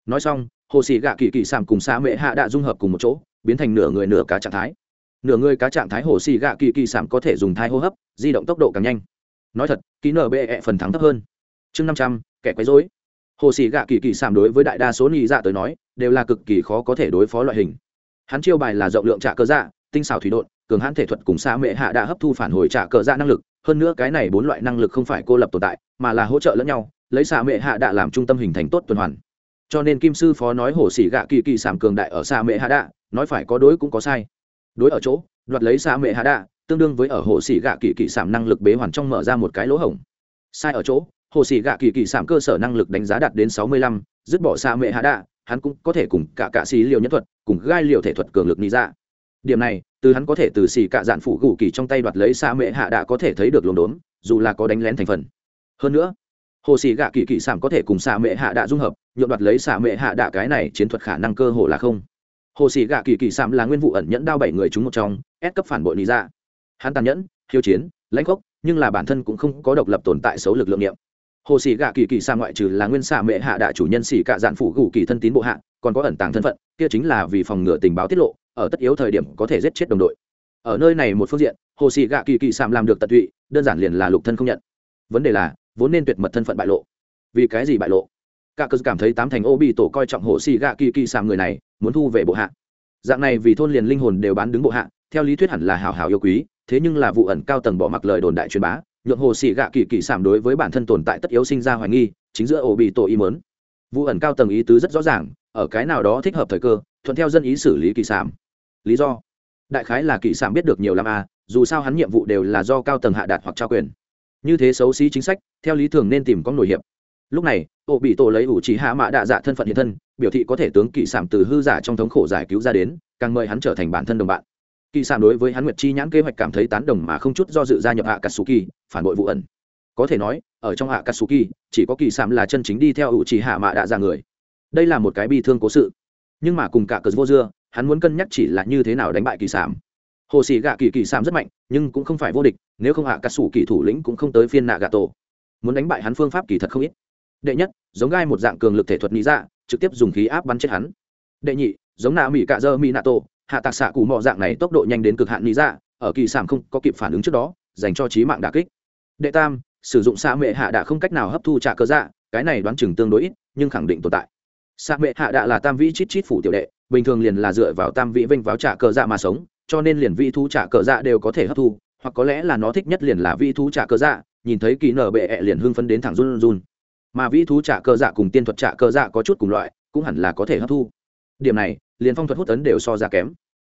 Nói xong, hồ sĩ gạ kỳ kỳ sảng cùng xã mệ hạ đã dung hợp cùng một chỗ, biến thành nửa người nửa cá trạng thái. Nửa người cá trạng thái hồ xì gạ kỳ kỳ sảng có thể dùng thai hô hấp, di động tốc độ càng nhanh. Nói thật ký nở bệ phần thắng thấp hơn chương năm trăm, kẻ quấy dối hồ sĩ gạ kỳ kỳ sảng đối với đại đa số nhị dạ tới nói, đều là cực kỳ khó có thể đối phó loại hình. Hắn chiêu bài là rộng lượng trả cơ dạ tinh xảo thủy đột cường hãn thể thuật cùng xã mệ hạ đã hấp thu phản hồi trả cờ dạ năng lực, hơn nữa cái này bốn loại năng lực không phải cô lập tồn tại, mà là hỗ trợ lẫn nhau, lấy xã mệ hạ đã làm trung tâm hình thành tốt tuần hoàn. Cho nên kim sư phó nói hồ sĩ gạ kỳ kỳ sảm cường đại ở xã mệ hạ đạ nói phải có đối cũng có sai. Đối ở chỗ, đoạt lấy xã mệ hạ đạ tương đương với ở hồ sĩ gạ kỳ kỳ sảm năng lực bế hoàn trong mở ra một cái lỗ hổng. Sai ở chỗ hồ sĩ gạ kỳ kỳ sảm cơ sở năng lực đánh giá đạt đến sáu mươi lăm dứt bỏ xa mẹ hạ đạ hắn cũng có thể cùng cả cạ sĩ liều nhân thuật cùng gai liều thể thuật cường lực lý ra dạ. điểm này từ hắn có thể từ xỉ cạ dạn phủ gù kỳ trong tay đoạt lấy xa mẹ hạ đạ có thể thấy được lồn đốn dù là có đánh lén thành phần. Hơn nữa hồ sĩ gạ kỳ kỳ sảm có thể cùng xạ mẹ hạ đạ dung hợp nhượng đoạt lấy xạ mẹ hạ đạ cái này chiến thuật khả năng cơ hồ là không. Hồ sĩ gạ kỳ kỳ sảm là nguyên vụ ẩn nhẫn đao bảy người chúng một trong ép cấp phản bội lý ra dạ. hắn tàn nhẫn khiêu chiến lãnh khốc, nhưng là bản thân cũng không có độc lập tồn tại xấu lực lượng nghiệm hồ Sĩ gạ kỳ kỳ xa ngoại trừ là nguyên xạ mệ hạ đạ chủ nhân sĩ cạ dạn phủ gù kỳ thân tín bộ hạ, còn có ẩn tàng thân phận, kia chính là vì phòng ngừa tình báo tiết lộ, ở tất yếu thời điểm có thể giết chết đồng đội. Ở nơi này một phương diện, hồ sĩ gạ kỳ kỳ sạm làm được tận tụy, đơn giản liền là lục thân không nhận. Vấn đề là, vốn nên tuyệt mật thân phận bại lộ. Vì cái gì bại lộ? Cả cơ cảm thấy tám thành ô bị tổ coi trọng hồ sĩ gạ kỳ kỳ sạm người này, muốn thu về bộ hạ. Dạng này vì thôn liền linh hồn đều bán đứng bộ hạ, theo lý thuyết hẳn là hào hào yêu quý, thế nhưng là vụ ẩn cao tầng bỏ mặc lời đồn đại truyền bá nhượng hồ xì gạ kỳ kỳ sảm đối với bản thân tồn tại tất yếu sinh ra hoài nghi, chính giữa ổ bị tổ ý mớn. Vụ ẩn cao tầng ý tứ rất rõ ràng, ở cái nào đó thích hợp thời cơ, thuận theo dân ý xử lý kỳ sảm. Lý do? Đại khái là kỳ sảm biết được nhiều l a à, dù sao hắn nhiệm vụ đều là do cao tầng hạ đạt hoặc trao quyền. Như thế xấu xí chính sách, theo lý thường nên tìm có nổi hiệp. Lúc này ô bị tổ lấy ủ trí hạ mạ đạ dạ thân phận hiện thân, biểu thị có thể tướng kỳ sảm từ hư giả trong thống khổ giải cứu ra đến, càng mời hắn trở thành bản thân đồng bạn kỳ sản đối với hắn nguyệt chi nhãn kế hoạch cảm thấy tán đồng mà không chút do dự gia nhập hạ katsuki phản bội vụ ẩn. Có thể nói, ở trong hạ katsuki chỉ có kỳ sản là chân chính đi theo ủ trì hạ mạ đạ ra người. Đây là một cái bi thương cố sự. Nhưng mà cùng cả cờ vô dưa, hắn muốn cân nhắc chỉ là như thế nào đánh bại kỳ sản. hồ sĩ gạ kỳ kỳ sản rất mạnh, nhưng cũng không phải vô địch, nếu không hạ cà kỳ thủ lĩnh cũng không tới phiên nạ gà tổ muốn đánh bại hắn phương pháp kỳ thật không ít. Đệ nhất, giống gai một dạng cường lực thể thuật lý dạ trực tiếp dùng khí áp bắn chết hắn. Đệ nhị, giống nạ mỹ cạ dơ mỹ nạ tổ hạ tạc xạ cụ mọ dạng này tốc độ nhanh đến cực hạn lý dạ ở kỳ sảm không có kịp phản ứng trước đó, dành cho trí mạng đà kích. Đệ tam, sử dụng xạ mệ hạ đã không cách nào hấp thu trả cơ dạ cái này đoán chừng tương đối ít, nhưng khẳng định tồn tại. Xạ mệ hạ đã là tam vĩ chít chít phủ tiểu đệ, bình thường liền là dựa vào tam vĩ vinh vào trả cơ dạ mà sống, cho nên liền vị thú trả cơ dạ đều có thể hấp thu, hoặc có lẽ là nó thích nhất liền là vị thú trả cơ dạ nhìn thấy kỳ nở bệ ẹ liền hưng phấn đến thẳng run run. Mà vị thú trả cơ dạ cùng tiên thuật trả cơ dạ có chút cùng loại, cũng hẳn là có thể hấp thu. Điểm này liền phong thuật hút ấn đều so ra kém.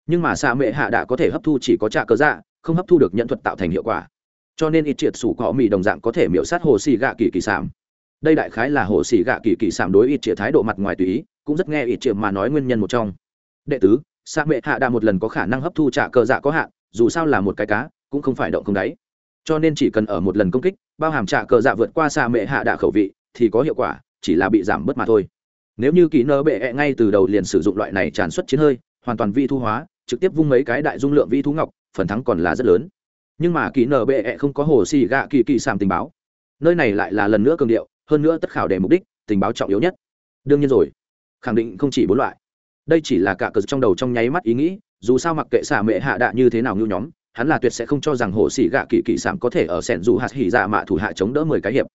Nhưng mà xạ mệ hạ đã có thể hấp thu chỉ có trả cớ dạ không hấp thu được nhận thuật tạo thành hiệu quả. Cho nên ít triệt sủ cọ mì đồng dạng có thể miễu sát hồ xì gạ kỳ kỳ sảm đây đại khái là hồ xì gạ kỳ kỳ sảm đối ít triệt thái độ mặt ngoài tùy ý, cũng rất nghe ít triệt mà nói nguyên nhân một trong. Đệ tứ xạ mệ hạ đã một lần có khả năng hấp thu trả cờ dạ có hạn, dù sao là một cái cá, cũng không phải động không đáy. Cho nên chỉ cần ở một lần công kích, bao hàm trả cờ dạ vượt qua xạ mệ hạ đạ khẩu vị, thì có hiệu quả, chỉ là bị giảm bớt mà thôi nếu như kỹ nơ bệ -e ngay từ đầu liền sử dụng loại này tràn xuất chiến hơi, hoàn toàn vi thu hóa, trực tiếp vung mấy cái đại dung lượng vi thú ngọc, phần thắng còn là rất lớn. Nhưng mà kỹ nơ bệ -e không có hồ xì gạ kỳ kỳ sàm tình báo. Nơi này lại là lần nữa cường điệu, hơn nữa tất khảo để mục đích, tình báo trọng yếu nhất. Đương nhiên rồi, khẳng định không chỉ bốn loại. Đây chỉ là cả cờ trong đầu trong nháy mắt ý nghĩ, dù sao mặc kệ xả mệ hạ đạ như thế nào nhu nhóm, hắn là tuyệt sẽ không cho rằng hồ xì gạ kỳ kỳ sảm có thể ở sẻn dù hạt hỉ dạ mạ thủ hạ chống đỡ mười cái hiệp.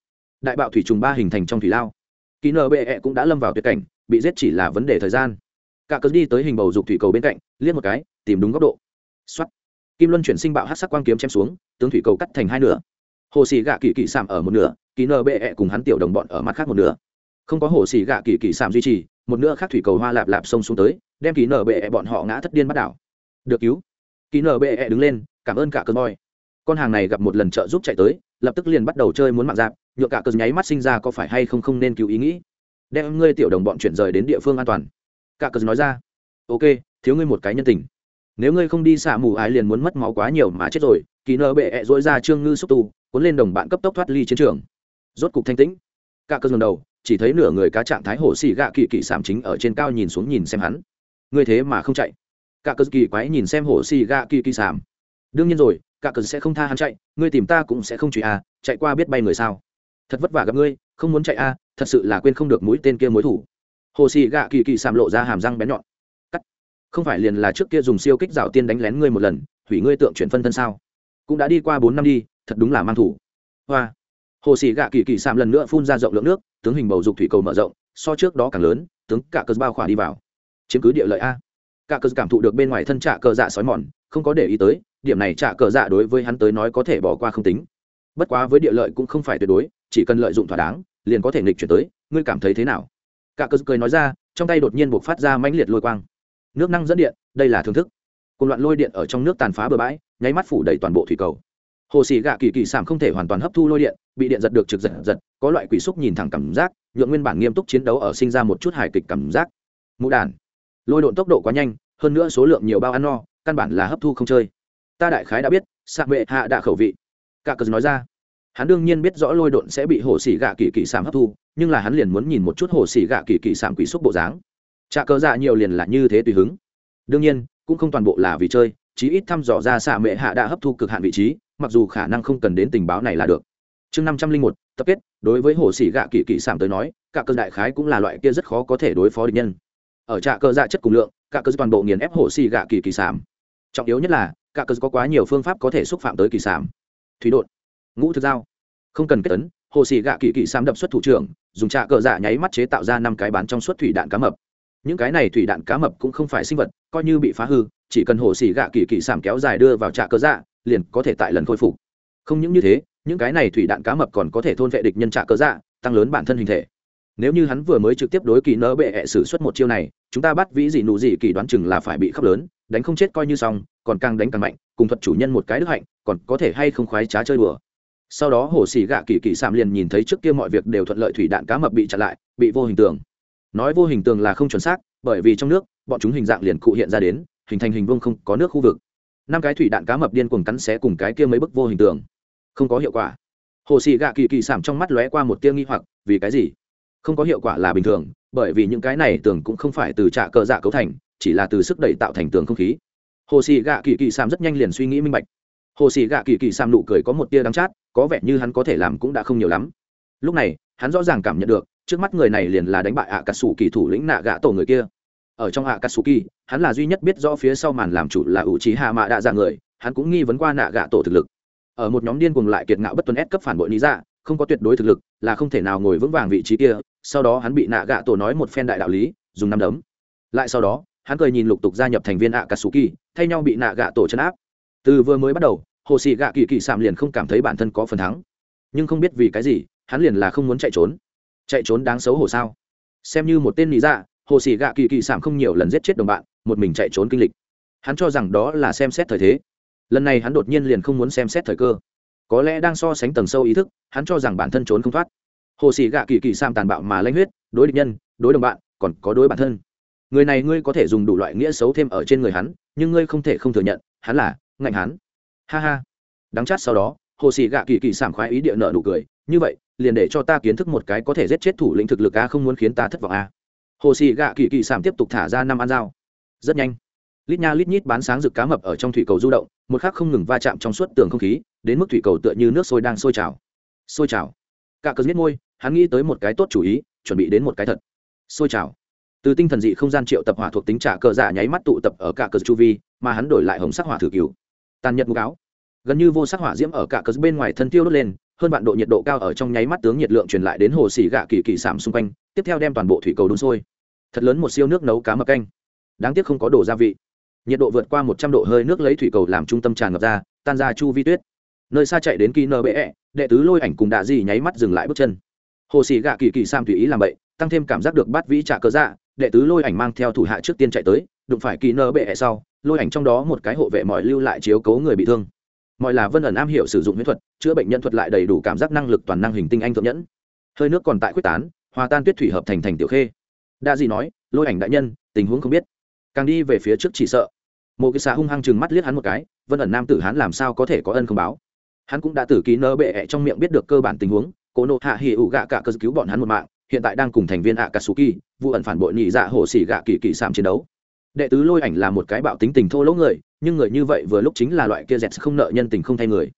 Đại bạo thủy trùng ba hình thành trong thủy lao kỳ nờ bệ cũng đã lâm vào tuyệt cảnh bị giết chỉ là vấn đề thời gian. Cả cớ đi tới hình bầu dục thủy cầu bên cạnh liếc một cái tìm đúng góc độ. Xoát, kim luân chuyển sinh bạo hát sắc quang kiếm chém xuống tướng thủy cầu cắt thành hai nửa. Hồ xì gạ kỳ kỳ sạm ở một nửa kỳ nơ bệ ẹ cùng hắn tiểu đồng bọn ở mặt khác một nửa. Không có hồ xì gạ kỳ kỳ sạm duy trì một nửa khác thủy cầu hoa lạp lạp xông xuống tới đem kỳ nở bệ ẹ bọn họ ngã thất điên bắt đảo. Được cứu. Kỳ nở bệ ẹ đứng lên cảm ơn cả cơn voi. con hàng này gặp một lần trợ giúp chạy tới lập tức liền bắt đầu chơi muốn mạng dạp, nhựa cả cờ nháy mắt sinh ra có phải hay không không nên cứu ý nghĩ. Đem ngươi tiểu đồng bọn chuyển rời đến địa phương an toàn. Cả cờ nói ra. Ok, thiếu ngươi một cái nhân tình. Nếu ngươi không đi xả mù ái liền muốn mất máu quá nhiều mà chết rồi, kỳ nợ bệ ẹ dỗi ra trương ngư xúc tu, cuốn lên đồng bạn cấp tốc thoát ly chiến trường. Rốt cục thanh tĩnh. Cả cờ cơn đầu, chỉ thấy nửa người cá trạng thái hổ xì gạ kỳ kỳ sảm chính ở trên cao nhìn xuống nhìn xem hắn. Ngươi thế mà không chạy. Cả cờ kỳ quái nhìn xem hổ xì gạ kỳ kỳ sảm. Đương nhiên rồi cả cơn sẽ không tha hắn chạy, ngươi tìm ta cũng sẽ không truy à chạy qua biết bay người sao? Thật vất vả gặp ngươi, không muốn chạy à thật sự là quên không được mũi tên kia mối thủ. Hồ xì gạ kỳ kỳ sạm lộ ra hàm răng bén nhọn. Cắt. Không phải liền là trước kia dùng siêu kích rào tiên đánh lén ngươi một lần, hủy ngươi tượng chuyển phân thân sao? Cũng đã đi qua bốn năm đi, thật đúng là mang thủ. Hoa. Hồ xì gạ kỳ kỳ sạm lần nữa phun ra rộng lượng nước, tướng hình bầu dục thủy cầu mở rộng, so trước đó càng lớn, tướng cả cơn bao khỏa đi vào. Chiếm cứ địa lợi a. Cả cơn cảm thụ được bên ngoài thân trạ cờ dạ sói mòn không có để ý tới, điểm này trả cờ dạ đối với hắn tới nói có thể bỏ qua không tính. Bất quá với địa lợi cũng không phải tuyệt đối, chỉ cần lợi dụng thỏa đáng, liền có thể nghịch chuyển tới, ngươi cảm thấy thế nào? Cả cờ cười nói ra, trong tay đột nhiên buộc phát ra mãnh liệt lôi quang. Nước năng dẫn điện, đây là thưởng thức. Cùng loạn lôi điện ở trong nước tàn phá bờ bãi, nháy mắt phủ đầy toàn bộ thủy cầu. Hồ xì gạ kỳ kỳ sảm không thể hoàn toàn hấp thu lôi điện, bị điện giật được trực giật giật, có loại quỷ xúc nhìn thẳng cảm giác, nhượng nguyên bản nghiêm túc chiến đấu ở sinh ra một chút hài kịch cảm giác. Mũ đàn, lôi độn tốc độ quá nhanh, hơn nữa số lượng nhiều bao ăn no căn bản là hấp thu không chơi. Ta đại khái đã biết sạc bệ hạ đạ khẩu vị. Cả cờ nói ra. Hắn đương nhiên biết rõ lôi độn sẽ bị hồ sĩ gạ kỳ kỳ sảm hấp thu, nhưng là hắn liền muốn nhìn một chút hồ sĩ gạ kỳ kỳ sảm quỷ xúc bộ dáng. Trà cờ dạ nhiều liền là như thế tùy hứng. Đương nhiên, cũng không toàn bộ là vì chơi, chí ít thăm dò ra xạ mệ hạ đã hấp thu cực hạn vị trí, mặc dù khả năng không cần đến tình báo này là được. Chương năm trăm linh một, tập kết, đối với hồ sĩ gạ kỳ kỳ sảm tới nói, cả cơ đại khái cũng là loại kia rất khó có thể đối phó địch nhân. Ở trạ cơ dạ chất cùng lượng, cả cơ toàn bộ nghiền ép hồ sĩ gạ kỳ kỳ sảm trọng yếu nhất là, cả cơ có quá nhiều phương pháp có thể xúc phạm tới kỳ sảm. Thủy đột, ngũ thực giao không cần kết tấn hồ sĩ gạ kỳ kỳ sản đập xuất thủ trưởng, dùng trạ cơ dạ nháy mắt chế tạo ra năm cái bán trong suốt thủy đạn cá mập. Những cái này thủy đạn cá mập cũng không phải sinh vật, coi như bị phá hư, chỉ cần hồ xì gạ kỳ kỳ sảm kéo dài đưa vào trạ cơ dạ liền có thể tại lần khôi phục. Không những như thế, những cái này thủy đạn cá mập còn có thể thôn vệ địch nhân trạ cơ dạ tăng lớn bản thân hình thể. Nếu như hắn vừa mới trực tiếp đối kỳ nỡ bệ hệ xử suất một chiêu này, chúng ta bắt vĩ gì nụ gì kỳ đoán chừng là phải bị khóc lớn đánh không chết coi như xong, còn càng đánh càng mạnh, cùng thuật chủ nhân một cái đức hạnh, còn có thể hay không khoái trá chơi đùa. Sau đó hồ xì gạ kỳ kỳ sạm liền nhìn thấy trước kia mọi việc đều thuận lợi thủy đạn cá mập bị chặn lại, bị vô hình tường. Nói vô hình tường là không chuẩn xác, bởi vì trong nước, bọn chúng hình dạng liền cụ hiện ra đến, hình thành hình vuông không có nước khu vực. Năm cái thủy đạn cá mập điên cuồng cắn xé cùng cái kia mấy bức vô hình tường. Không có hiệu quả. Hồ xì gạ kỳ kỳ sảm trong mắt lóe qua một tia nghi hoặc, vì cái gì? Không có hiệu quả là bình thường, bởi vì những cái này tường cũng không phải từ trạ cờ dạ cấu thành chỉ là từ sức đẩy tạo thành tường không khí. Hồ sĩ gạ kỳ kỳ sam rất nhanh liền suy nghĩ minh bạch. Hồ sĩ gạ kỳ kỳ sam nụ cười có một tia đắng chát, có vẻ như hắn có thể làm cũng đã không nhiều lắm. Lúc này, hắn rõ ràng cảm nhận được, trước mắt người này liền là đánh bại ạ cà sủ kỳ thủ lĩnh nạ gạ tổ người kia. Ở trong ạ cà sủ kỳ hắn là duy nhất biết rõ phía sau màn làm chủ là ủ trí hạ mạ đạ dạ người, hắn cũng nghi vấn qua nạ gạ tổ thực lực. Ở một nhóm điên cuồng lại kiệt ngạo bất tuân ép cấp phản bội lý dạ không có tuyệt đối thực lực, là không thể nào ngồi vững vàng vị trí kia, sau đó hắn bị nạ gạ tổ nói một phen đại đạo lý, dùng năm đấm. Lại sau đó hắn cười nhìn lục tục gia nhập thành viên ạ cà sù kỳ thay nhau bị nạ gạ tổ chấn áp. Từ vừa mới bắt đầu hồ sĩ gạ kỳ kỳ sạm liền không cảm thấy bản thân có phần thắng. Nhưng không biết vì cái gì, hắn liền là không muốn chạy trốn. Chạy trốn đáng xấu hổ sao? Xem như một tên lý dạ hồ sĩ gạ kỳ kỳ sạm không nhiều lần giết chết đồng bạn, một mình chạy trốn kinh lịch. Hắn cho rằng đó là xem xét thời thế. Lần này hắn đột nhiên liền không muốn xem xét thời cơ. Có lẽ đang so sánh tầng sâu ý thức, hắn cho rằng bản thân trốn không thoát. Hồ sĩ gạ kỳ kỳ sam tàn bạo mà lanh huyết, đối địch nhân, đối đồng bạn, còn có đối bản thân người này ngươi có thể dùng đủ loại nghĩa xấu thêm ở trên người hắn nhưng ngươi không thể không thừa nhận hắn là ngạnh hắn. Ha ha. Đáng chát sau đó hồ sĩ gạ kỳ kỳ sảng khoái ý địa nợ nụ cười như vậy liền để cho ta kiến thức một cái có thể giết chết thủ lĩnh thực lực a không muốn khiến ta thất vọng a. Hồ sĩ gạ kỳ kỳ sảng tiếp tục thả ra năm ăn dao. Rất nhanh. Lít nha lít nhít bán sáng rực cá mập ở trong thủy cầu du động một khắc không ngừng va chạm trong suốt tường không khí đến mức thủy cầu tựa như nước sôi đang sôi trào. Sôi trào. Cả cờ giết môi, hắn nghĩ tới một cái tốt chủ ý chuẩn bị đến một cái thật. Sôi trào từ tinh thần dị không gian triệu tập hỏa thuộc tính trả cờ giả nháy mắt tụ tập ở cả cờ chu vi, mà hắn đổi lại hồng sắc hỏa thử cứu tàn nhật mục áo. Gần như vô sắc hỏa diễm ở cả cờ bên ngoài thân tiêu đốt lên, hơn bạn độ nhiệt độ cao ở trong nháy mắt tướng nhiệt lượng truyền lại đến hồ xỉ gạ kỳ kỳ sảm xung quanh, tiếp theo đem toàn bộ thủy cầu đun sôi. Thật lớn một siêu nước nấu cá mập canh. Đáng tiếc không có đồ gia vị. Nhiệt độ vượt qua một trăm độ hơi nước lấy thủy cầu làm trung tâm tràn ngập ra, tan ra chu vi tuyết. Nơi xa chạy đến kỳ nơ bệ ẹ đệ tứ lôi ảnh cùng đạ di nháy mắt dừng lại bước chân. Hồ xỉ gạ kỳ kỳ sam tùy ý làm bậy, tăng thêm cảm giác được bắt vĩ trả cớ dạ đệ tứ lôi ảnh mang theo thủ hạ trước tiên chạy tới, đụng phải kỳ nơ bệ ẹ sau, lôi ảnh trong đó một cái hộ vệ mọi lưu lại chiếu cố người bị thương. Mọi là vân ẩn am hiểu sử dụng huyễn thuật, chữa bệnh nhân thuật lại đầy đủ cảm giác năng lực toàn năng hình tinh anh thượng nhẫn. Hơi nước còn tại quyết tán, hòa tan tuyết thủy hợp thành thành tiểu khê. Đa dị nói, lôi ảnh đại nhân, tình huống không biết. Càng đi về phía trước chỉ sợ. Một cái xà hung hăng chừng mắt liếc hắn một cái, vân ẩn nam tử hắn làm sao có thể có ân không báo? Hắn cũng đã tử ký nơ bệ ẹ trong miệng biết được cơ bản tình huống, cố nộ hạ hỉ ủ gạ cả cơ cứu bọn hắn một mạng, hiện tại đang cùng thành viên ạ katsuki vụ ẩn phản bội nhị dạ hồ xỉ gạ kỳ kỳ sạm chiến đấu. Đệ tứ lôi ảnh là một cái bạo tính tình thô lỗ người, nhưng người như vậy vừa lúc chính là loại kia dẹt không nợ nhân tình không thay người.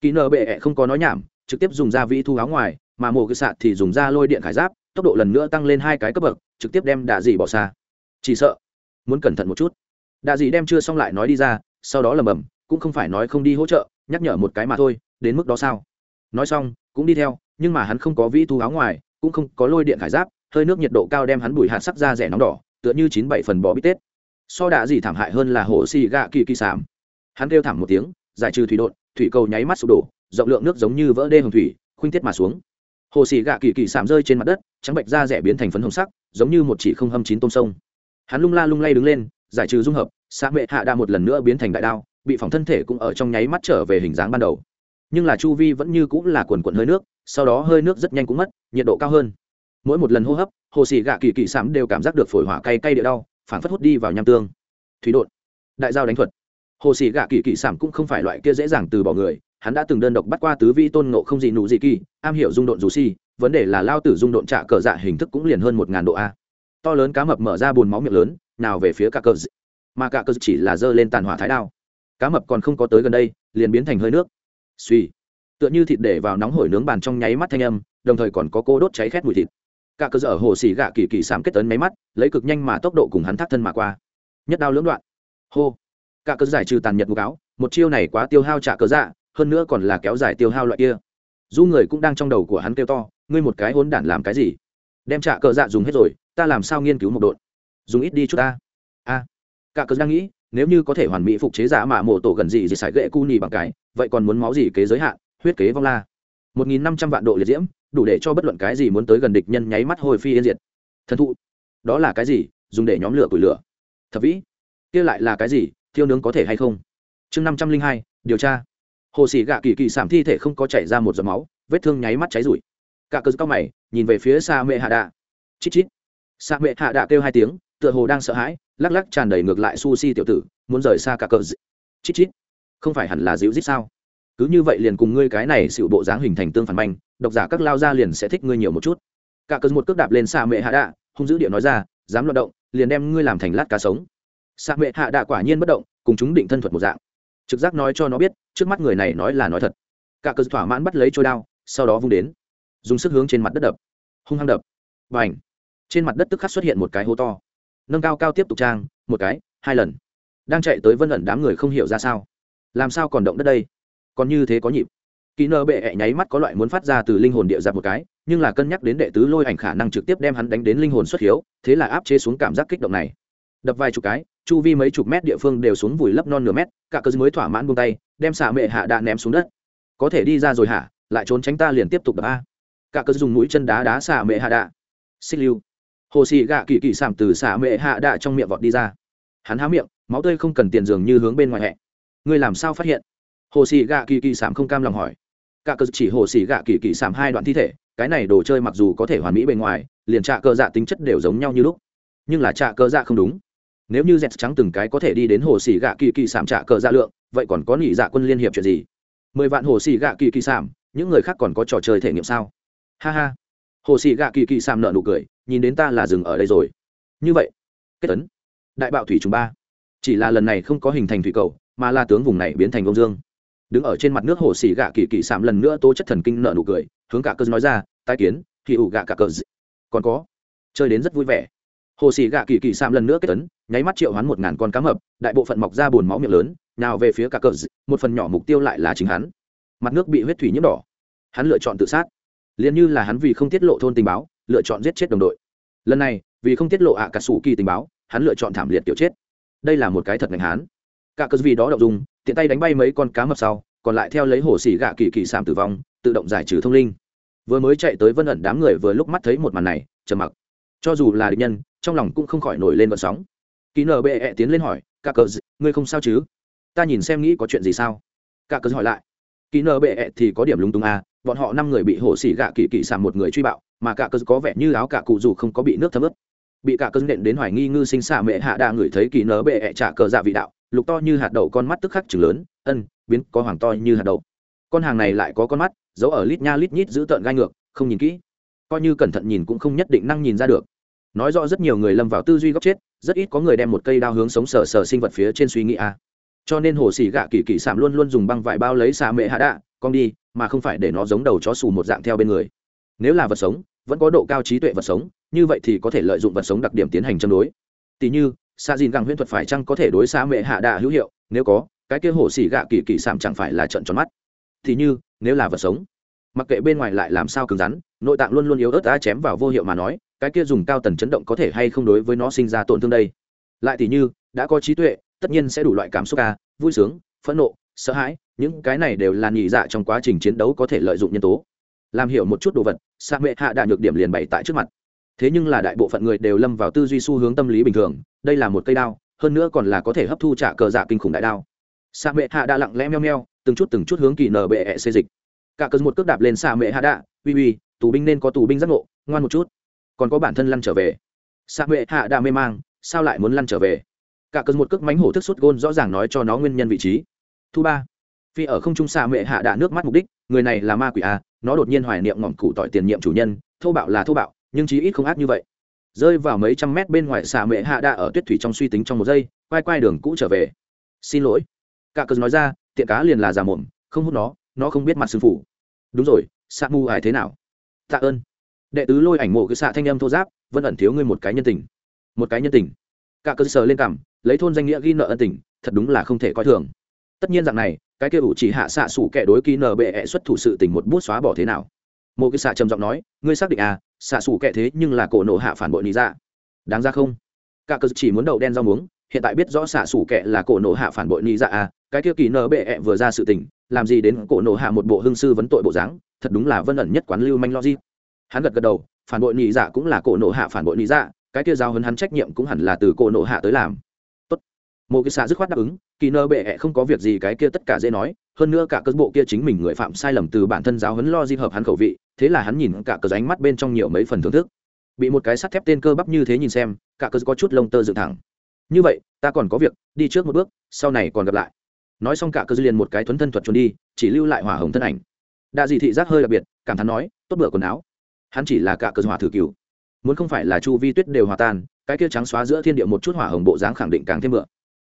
Kỹ nơ bệ ẹ không có nói nhảm, trực tiếp dùng ra vĩ thu áo ngoài, mà mồ cái sạ thì dùng ra lôi điện khải giáp, tốc độ lần nữa tăng lên hai cái cấp bậc, trực tiếp đem đạ dị bỏ xa. Chỉ sợ, muốn cẩn thận một chút. Đạ dị đem chưa xong lại nói đi ra, sau đó lầm bầm cũng không phải nói không đi hỗ trợ, nhắc nhở một cái mà thôi, đến mức đó sao? Nói xong, cũng đi theo, nhưng mà hắn không có vĩ thu áo ngoài, cũng không có lôi điện khải giáp hơi nước nhiệt độ cao đem hắn bùi hạt sắc ra rẻ nóng đỏ, tựa như chín bảy phần bò bít tết. So đã gì thảm hại hơn là hồ xì gạ kỳ kỳ sảm hắn kêu thảm một tiếng, giải trừ thủy đột thủy cầu nháy mắt sụp đổ, rộng lượng nước giống như vỡ đê hồng thủy, khuynh tiết mà xuống. Hồ xì gạ kỳ kỳ sảm rơi trên mặt đất, trắng bệnh da rẻ biến thành phấn hồng sắc, giống như một chỉ không hâm chín tôm sông. Hắn lung la lung lay đứng lên, giải trừ dung hợp sa mệ hạ đa một lần nữa biến thành đại đao, bị phỏng thân thể cũng ở trong nháy mắt trở về hình dáng ban đầu. Nhưng là chu vi vẫn như cũng là quần quần hơi nước, sau đó hơi nước rất nhanh cũng mất, nhiệt độ cao hơn mỗi một lần hô hấp, hồ xì gạ kỳ kỳ sảm đều cảm giác được phổi hỏa cay cay địa đau phản phất hút đi vào nham tương. Thủy đột đại giao đánh thuật. Hồ xì gạ kỳ kỳ sảm cũng không phải loại kia dễ dàng từ bỏ người, hắn đã từng đơn độc bắt qua tứ vi tôn nộ không gì nụ gì kỳ, am hiểu dung độn dù si, vấn đề là lao tử dung độn trả cờ dạ hình thức cũng liền hơn một ngàn độ a. To lớn cá mập mở ra bùn máu miệng lớn, nào về phía cả cờ dị. mà cả cờ chỉ là dơ lên tàn hỏa thái đao. Cá mập còn không có tới gần đây, liền biến thành hơi nước. Suy tựa như thịt để vào nóng hổi nướng bàn trong nháy mắt thanh âm, đồng thời còn có cô đốt cháy khét mùi thịt cả cơ sở hồ xì gạ kỳ kỳ sám kết tấn máy mắt, lấy cực nhanh mà tốc độ cùng hắn thác thân mà qua. Nhất đao lưỡng đoạn. Hô. Cả cơ giải trừ tàn nhật mục áo, một chiêu này quá tiêu hao trả cớ dạ hơn nữa còn là kéo dài tiêu hao loại kia. Du người cũng đang trong đầu của hắn kêu to, ngươi một cái hôn đản làm cái gì? Đem trả cờ dạ dùng hết rồi, ta làm sao nghiên cứu một đột? dùng ít đi chút ta. A. Cả cớ đang nghĩ, nếu như có thể hoàn mỹ phục chế giả mà mổ tổ gần gì gì xài gậy cu nì bằng cái, vậy còn muốn máu gì kế giới hạn? Huyết kế vong la. Một nghìn năm trăm vạn độ liệt diễm đủ để cho bất luận cái gì muốn tới gần địch nhân nháy mắt hồi phi yên diệt. Thần thụ, đó là cái gì? Dùng để nhóm lửa củi lửa. Thập vĩ, kia lại là cái gì? Thiêu nướng có thể hay không? Chương năm trăm linh hai, điều tra. Hồ sĩ gạ kỳ kỳ sảm thi thể không có chảy ra một giọt máu, vết thương nháy mắt cháy rụi. Cả cơ cao mày, nhìn về phía xa mẹ hạ đạ. Chít chít. Xa mẹ hạ đạ kêu hai tiếng, tựa hồ đang sợ hãi, lắc lắc tràn đầy ngược lại su si tiểu tử, muốn rời xa cả cờ chít chít. Không phải hẳn là dịu dít sao? Cứ như vậy liền cùng ngươi cái này xịu bộ dáng hình thành tương phản manh, độc giả các lao ra liền sẽ thích ngươi nhiều một chút. Cả cơn một cước đạp lên xa mẹ hạ đạ, hung dữ địa nói ra, dám loạt động, liền đem ngươi làm thành lát cá sống. Xa mẹ hạ đạ quả nhiên bất động, cùng chúng định thân thuật một dạng. Trực giác nói cho nó biết, trước mắt người này nói là nói thật. Cả cơn thỏa mãn bắt lấy trôi đao, sau đó vung đến, dùng sức hướng trên mặt đất đập. Hung hăng đập. Và ảnh trên mặt đất tức khắc xuất hiện một cái hố to. Nâng cao cao tiếp tục trang, một cái, hai lần. Đang chạy tới vân ẩn đám người không hiểu ra sao. Làm sao còn động đất đây? Còn như thế có nhịp. Kỹ nơ bệ ẹ nháy mắt có loại muốn phát ra từ linh hồn địa giặc một cái, nhưng là cân nhắc đến đệ tứ lôi ảnh khả năng trực tiếp đem hắn đánh đến linh hồn xuất hiếu, thế là áp chế xuống cảm giác kích động này. Đập vài chục cái, chu vi mấy chục mét địa phương đều xuống vùi lấp non nửa mét, cả cơ mới thỏa mãn buông tay, đem xạ mệ hạ đạn ném xuống đất. Có thể đi ra rồi hả? Lại trốn tránh ta liền tiếp tục đập a. Cả cơ dùng mũi chân đá đá xạ mệ hạ đạ. Xích lưu. Hồ xì gạ kỳ kỳ sảm từ xạ mệ hạ đạ trong miệng vọt đi ra. Hắn há miệng, máu tươi không cần tiền dường như hướng bên ngoài hẹ. Ngươi làm sao phát hiện? Hồ xì gạ kỳ kỳ sảm không cam lòng hỏi. Cả cơ chỉ hồ xì gạ kỳ kỳ sảm hai đoạn thi thể, cái này đồ chơi mặc dù có thể hoàn mỹ bề ngoài, liền trạ cơ dạ tính chất đều giống nhau như lúc. Nhưng là trạ cơ dạ không đúng. Nếu như dẹt trắng từng cái có thể đi đến hồ xì gạ kỳ kỳ sảm trạ cơ dạ lượng, vậy còn có nghỉ dạ quân liên hiệp chuyện gì? Mười vạn hồ xì gạ kỳ kỳ sảm, những người khác còn có trò chơi thể nghiệm sao? Ha ha. Hồ xì gạ kỳ kỳ sảm nợ nụ cười, nhìn đến ta là dừng ở đây rồi. Như vậy, kết tấn đại bạo thủy chúng ba. Chỉ là lần này không có hình thành thủy cầu, mà là tướng vùng này biến thành ông dương đứng ở trên mặt nước hồ xì gạ kỳ kỳ sạm lần nữa tố chất thần kinh nợ nụ cười, hướng cả cơ nói ra, tai kiến, thì ủ gạ cả cờ còn có, chơi đến rất vui vẻ. Hồ xì gạ kỳ kỳ sạm lần nữa kết tấn nháy mắt triệu hoán một ngàn con cá mập, đại bộ phận mọc ra bùn máu miệng lớn, nào về phía cả cờ một phần nhỏ mục tiêu lại là chính hắn. Mặt nước bị huyết thủy nhiễm đỏ. Hắn lựa chọn tự sát. Liền như là hắn vì không tiết lộ thôn tình báo, lựa chọn giết chết đồng đội. Lần này, vì không tiết lộ ạ à cà sủ kỳ tình báo, hắn lựa chọn thảm liệt tiểu chết. Đây là một cái thật ngành hắn cả cờ vì đó đậu dùng tiện tay đánh bay mấy con cá mập sau, còn lại theo lấy hồ xỉ gạ kỳ kỳ sảm tử vong, tự động giải trừ thông linh. Vừa mới chạy tới vân ẩn đám người vừa lúc mắt thấy một màn này, trầm mặc. Cho dù là địch nhân, trong lòng cũng không khỏi nổi lên vận sóng. Ký nở bệ ẹ tiến lên hỏi cả cờ ngươi không sao chứ? Ta nhìn xem nghĩ có chuyện gì sao? Cả cờ hỏi lại, ký nở bệ ẹ thì có điểm lúng túng à bọn họ năm người bị hổ xỉ gạ kỳ kỳ sảm một người truy bạo, mà cả cờ có vẻ như áo cả cụ dù không có bị nước thấm ướt bị cả cơn nện đến hoài nghi ngư sinh xạ mẹ hạ đa người thấy kỳ nở bệ ẹ trả cờ dạ vị đạo, lục to như hạt đậu con mắt tức khắc chừng lớn, ân, biến có hoàng to như hạt đậu. Con hàng này lại có con mắt, giấu ở lít nha lít nhít giữ tợn gai ngược, không nhìn kỹ. Coi như cẩn thận nhìn cũng không nhất định năng nhìn ra được. Nói rõ rất nhiều người lâm vào tư duy góc chết, rất ít có người đem một cây đao hướng sống sờ sờ sinh vật phía trên suy nghĩ a cho nên hồ xỉ gạ kỳ kỳ sảm luôn luôn dùng băng vải bao lấy xà mẹ hạ đạ con đi, mà không phải để nó giống đầu chó xù một dạng theo bên người. Nếu là vật sống vẫn có độ cao trí tuệ vật sống, như vậy thì có thể lợi dụng vật sống đặc điểm tiến hành châm đối. Tỷ như xa dìn găng huyễn thuật phải chăng có thể đối xa mẹ hạ đạ hữu hiệu? Nếu có, cái kia hồ xỉ gạ kỳ kỳ sảm chẳng phải là trận tròn mắt. Thì như, nếu là vật sống, mặc kệ bên ngoài lại làm sao cứng rắn, nội tạng luôn luôn yếu ớt đã chém vào vô hiệu mà nói, cái kia dùng cao tần chấn động có thể hay không đối với nó sinh ra tổn thương đây? Lại thì như, đã có trí tuệ, tất nhiên sẽ đủ loại cảm xúc ca, vui sướng, phẫn nộ, sợ hãi, những cái này đều là nhị dạ trong quá trình chiến đấu có thể lợi dụng nhân tố làm hiểu một chút đồ vật sa mệ hạ đạ nhược điểm liền bày tại trước mặt. Thế nhưng là đại bộ phận người đều lâm vào tư duy xu hướng tâm lý bình thường, đây là một cây đao, hơn nữa còn là có thể hấp thu trả cờ giả kinh khủng đại đao. Sa mệ hạ đã lặng lẽ meo meo, từng chút từng chút hướng kỳ nở bệ ẹ xê dịch. Cả cơn một cước đạp lên sa mệ hạ đạ uy uy, tù binh nên có tù binh giác ngộ, ngoan một chút. Còn có bản thân lăn trở về. Sa mệ hạ đạ mê mang, sao lại muốn lăn trở về? Cả cơn một cước mánh hổ thức suốt gôn rõ ràng nói cho nó nguyên nhân vị trí. Thu ba. Phi ở không trung sa mệ hạ đạ nước mắt mục đích, người này là ma quỷ a nó đột nhiên hoài niệm ngọn cụ tỏi tiền nhiệm chủ nhân, thô bạo là thô bạo, nhưng chí ít không ác như vậy. Rơi vào mấy trăm mét bên ngoài xà mệ hạ đạ ở tuyết thủy trong suy tính trong một giây, quay quay đường cũ trở về. Xin lỗi. Cả cơn nói ra, tiện cá liền là già mồm, không hút nó nó không biết mặt sư phụ đúng rồi, xạ mu ải thế nào? Tạ ơn. Đệ tứ lôi ảnh mộ cứ xạ thanh âm thô giáp vẫn ẩn thiếu ngươi một cái nhân tình. Một cái nhân tình? Cả cơ sở lên cảm lấy thôn danh nghĩa ghi nợ ân tình, thật đúng là không thể coi thường. Tất nhiên dạng này cái kia ủ chỉ hạ xạ sủ kẻ đối ký nở bệ ẹ xuất thủ sự tình một bút xóa bỏ thế nào? Mộ cái xạ trầm giọng nói, ngươi xác định à xạ sủ kẻ thế nhưng là cổ nổ hạ phản bội lý ra dạ. đáng ra không? Cả cơ chỉ muốn đậu đen rau muống, hiện tại biết rõ xạ sủ kẻ là cổ nổ hạ phản bội lý ra dạ à cái kia kỳ nở bệ ẹ vừa ra sự tình, làm gì đến cổ nổ hạ một bộ hương sư vấn tội bộ dáng, thật đúng là vân ẩn nhất quán lưu manh logic. Hắn gật gật đầu, phản bội nhị dạ cũng là cổ nộ hạ phản bội nhị dạ cái kia giao hơn hắn trách nhiệm cũng hẳn là từ cổ nộ hạ tới làm mộ một cái xã dứt khoát đáp ứng, kỳ nơ bệ -E không có việc gì cái kia tất cả dễ nói, hơn nữa cả cơ bộ kia chính mình người phạm sai lầm từ bản thân giáo huấn lo di hợp hắn khẩu vị, thế là hắn nhìn cả cờ ánh mắt bên trong nhiều mấy phần thưởng thức. Bị một cái sắt thép tên cơ bắp như thế nhìn xem, cả cơ có chút lông tơ dựng thẳng. Như vậy, ta còn có việc, đi trước một bước, sau này còn gặp lại. Nói xong cả cơ liền một cái thuấn thân thuật trốn đi, chỉ lưu lại hỏa hồng thân ảnh. Đa dị thị giác hơi đặc biệt, cảm thán nói, tốt bữa quần áo. Hắn chỉ là cả cơ hỏa thử cửu muốn không phải là chu vi tuyết đều hòa tan, cái kia trắng xóa giữa thiên địa một chút hỏa hồng bộ dáng khẳng định càng thêm bựa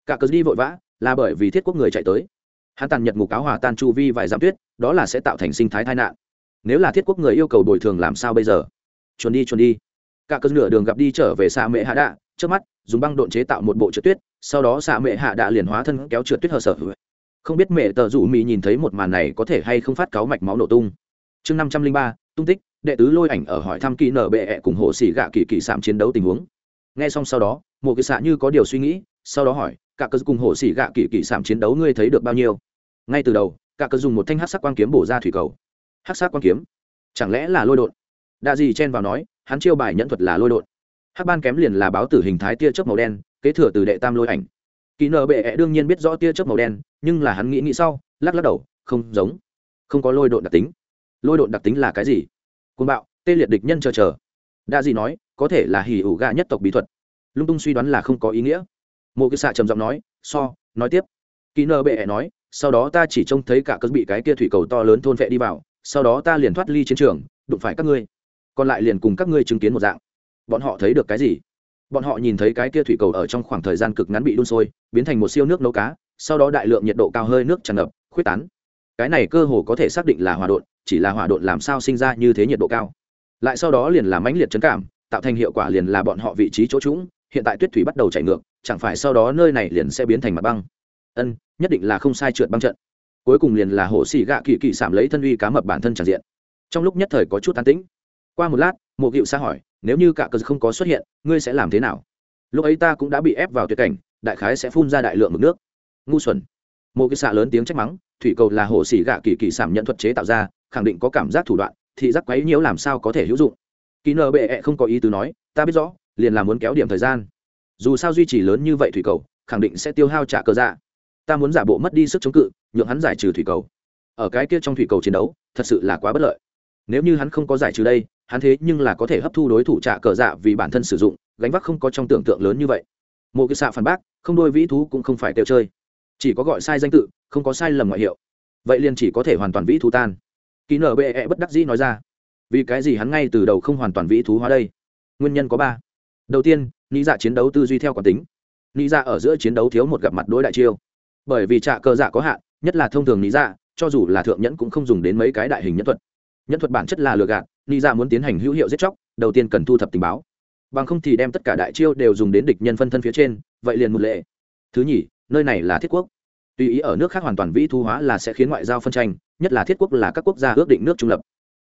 cả cớ đi vội vã, là bởi vì thiết quốc người chạy tới. Hắn tàn nhật ngục áo hòa tan chu vi vài dặm tuyết, đó là sẽ tạo thành sinh thái tai nạn. Nếu là thiết quốc người yêu cầu bồi thường làm sao bây giờ? Chuồn đi chuồn đi. Cả cớ nửa đường gặp đi trở về xa mẹ hạ đạ, trước mắt, dùng băng độn chế tạo một bộ trượt tuyết, sau đó xạ mẹ hạ đạ liền hóa thân kéo trượt tuyết hờ sở. Không biết mẹ tờ rủ mỹ nhìn thấy một màn này có thể hay không phát cáo mạch máu nổ tung. Chương năm trăm linh ba, tung tích, đệ tứ lôi ảnh ở hỏi thăm kỳ nở bệ ẹ cùng hồ xỉ gạ kỳ kỳ sạm chiến đấu tình huống. Nghe xong sau đó một cái xạ như có điều suy nghĩ, sau đó hỏi cả cơ cùng hổ xỉ gạ kỳ kỳ sảm chiến đấu ngươi thấy được bao nhiêu? Ngay từ đầu, cả cơ dùng một thanh hát sắc quan kiếm bổ ra thủy cầu. Hát sắc quan kiếm? Chẳng lẽ là lôi đột đa gì chen vào nói, hắn chiêu bài nhẫn thuật là lôi đột hát ban kém liền là báo tử hình thái tia chớp màu đen, kế thừa từ đệ tam lôi ảnh. Kỳ nợ bệ -E đương nhiên biết rõ tia chớp màu đen, nhưng là hắn nghĩ nghĩ sau, lắc lắc đầu, không giống. Không có lôi độn đặc tính. Lôi độn đặc tính là cái gì? Côn bạo, tê liệt địch nhân chờ chờ. Đa gì nói, có thể là hỉ ủ gà nhất tộc bí thuật. Lung tung suy đoán là không có ý nghĩa mộ cái xạ trầm giọng nói, so, nói tiếp. Kỹ nơ bệ nói, sau đó ta chỉ trông thấy cả cơn bị cái kia thủy cầu to lớn thôn vệ đi vào, sau đó ta liền thoát ly chiến trường, đụng phải các ngươi. Còn lại liền cùng các ngươi chứng kiến một dạng. Bọn họ thấy được cái gì? Bọn họ nhìn thấy cái kia thủy cầu ở trong khoảng thời gian cực ngắn bị đun sôi, biến thành một siêu nước nấu cá, sau đó đại lượng nhiệt độ cao hơi nước tràn ngập, khuyết tán. Cái này cơ hồ có thể xác định là hỏa độn, chỉ là hỏa độn làm sao sinh ra như thế nhiệt độ cao. Lại sau đó liền làm mãnh liệt chấn cảm, tạo thành hiệu quả liền là bọn họ vị trí chỗ trũng hiện tại tuyết thủy bắt đầu chảy ngược, chẳng phải sau đó nơi này liền sẽ biến thành mặt băng? Ân, nhất định là không sai trượt băng trận. Cuối cùng liền là hồ xì gạ kỳ kỳ sảm lấy thân uy cá mập bản thân tràn diện. Trong lúc nhất thời có chút tán tĩnh. Qua một lát một cựu xa hỏi, nếu như cả cờ không có xuất hiện, ngươi sẽ làm thế nào? Lúc ấy ta cũng đã bị ép vào tuyệt cảnh, đại khái sẽ phun ra đại lượng mực nước. Ngu xuẩn. Một cái xạ lớn tiếng trách mắng, thủy cầu là hồ xỉ gạ kỳ kỳ sảm nhận thuật chế tạo ra, khẳng định có cảm giác thủ đoạn, thị giác quấy nhiễu làm sao có thể hữu dụng? Kỳ nợ bệ -E không có ý tứ nói, ta biết rõ liền là muốn kéo điểm thời gian. Dù sao duy trì lớn như vậy thủy cầu, khẳng định sẽ tiêu hao trả cờ dạ. Ta muốn giả bộ mất đi sức chống cự, nhượng hắn giải trừ thủy cầu. Ở cái kia trong thủy cầu chiến đấu, thật sự là quá bất lợi. Nếu như hắn không có giải trừ đây, hắn thế nhưng là có thể hấp thu đối thủ trả cờ dạ vì bản thân sử dụng, gánh vác không có trong tưởng tượng lớn như vậy. Một cái xạ phản bác, không đôi vĩ thú cũng không phải tiêu chơi. Chỉ có gọi sai danh tự, không có sai lầm ngoại hiệu. Vậy liền chỉ có thể hoàn toàn vĩ thú tan. Ký nở bệ -E bất đắc dĩ nói ra. Vì cái gì hắn ngay từ đầu không hoàn toàn vĩ thú hóa đây? Nguyên nhân có ba đầu tiên nghĩ dạ chiến đấu tư duy theo quản tính. Nghĩ dạ ở giữa chiến đấu thiếu một gặp mặt đối đại chiêu. Bởi vì trạ cơ dạ có hạn, nhất là thông thường nghĩ dạ cho dù là thượng nhẫn cũng không dùng đến mấy cái đại hình nhân thuật. Nhân thuật bản chất là lừa gạt nghĩ dạ muốn tiến hành hữu hiệu giết chóc, đầu tiên cần thu thập tình báo. Bằng không thì đem tất cả đại chiêu đều dùng đến địch nhân phân thân phía trên, vậy liền một lệ. Thứ nhì, nơi này là thiết quốc. Tùy ý ở nước khác hoàn toàn vĩ thu hóa là sẽ khiến ngoại giao phân tranh, nhất là thiết quốc là các quốc gia ước định nước trung lập.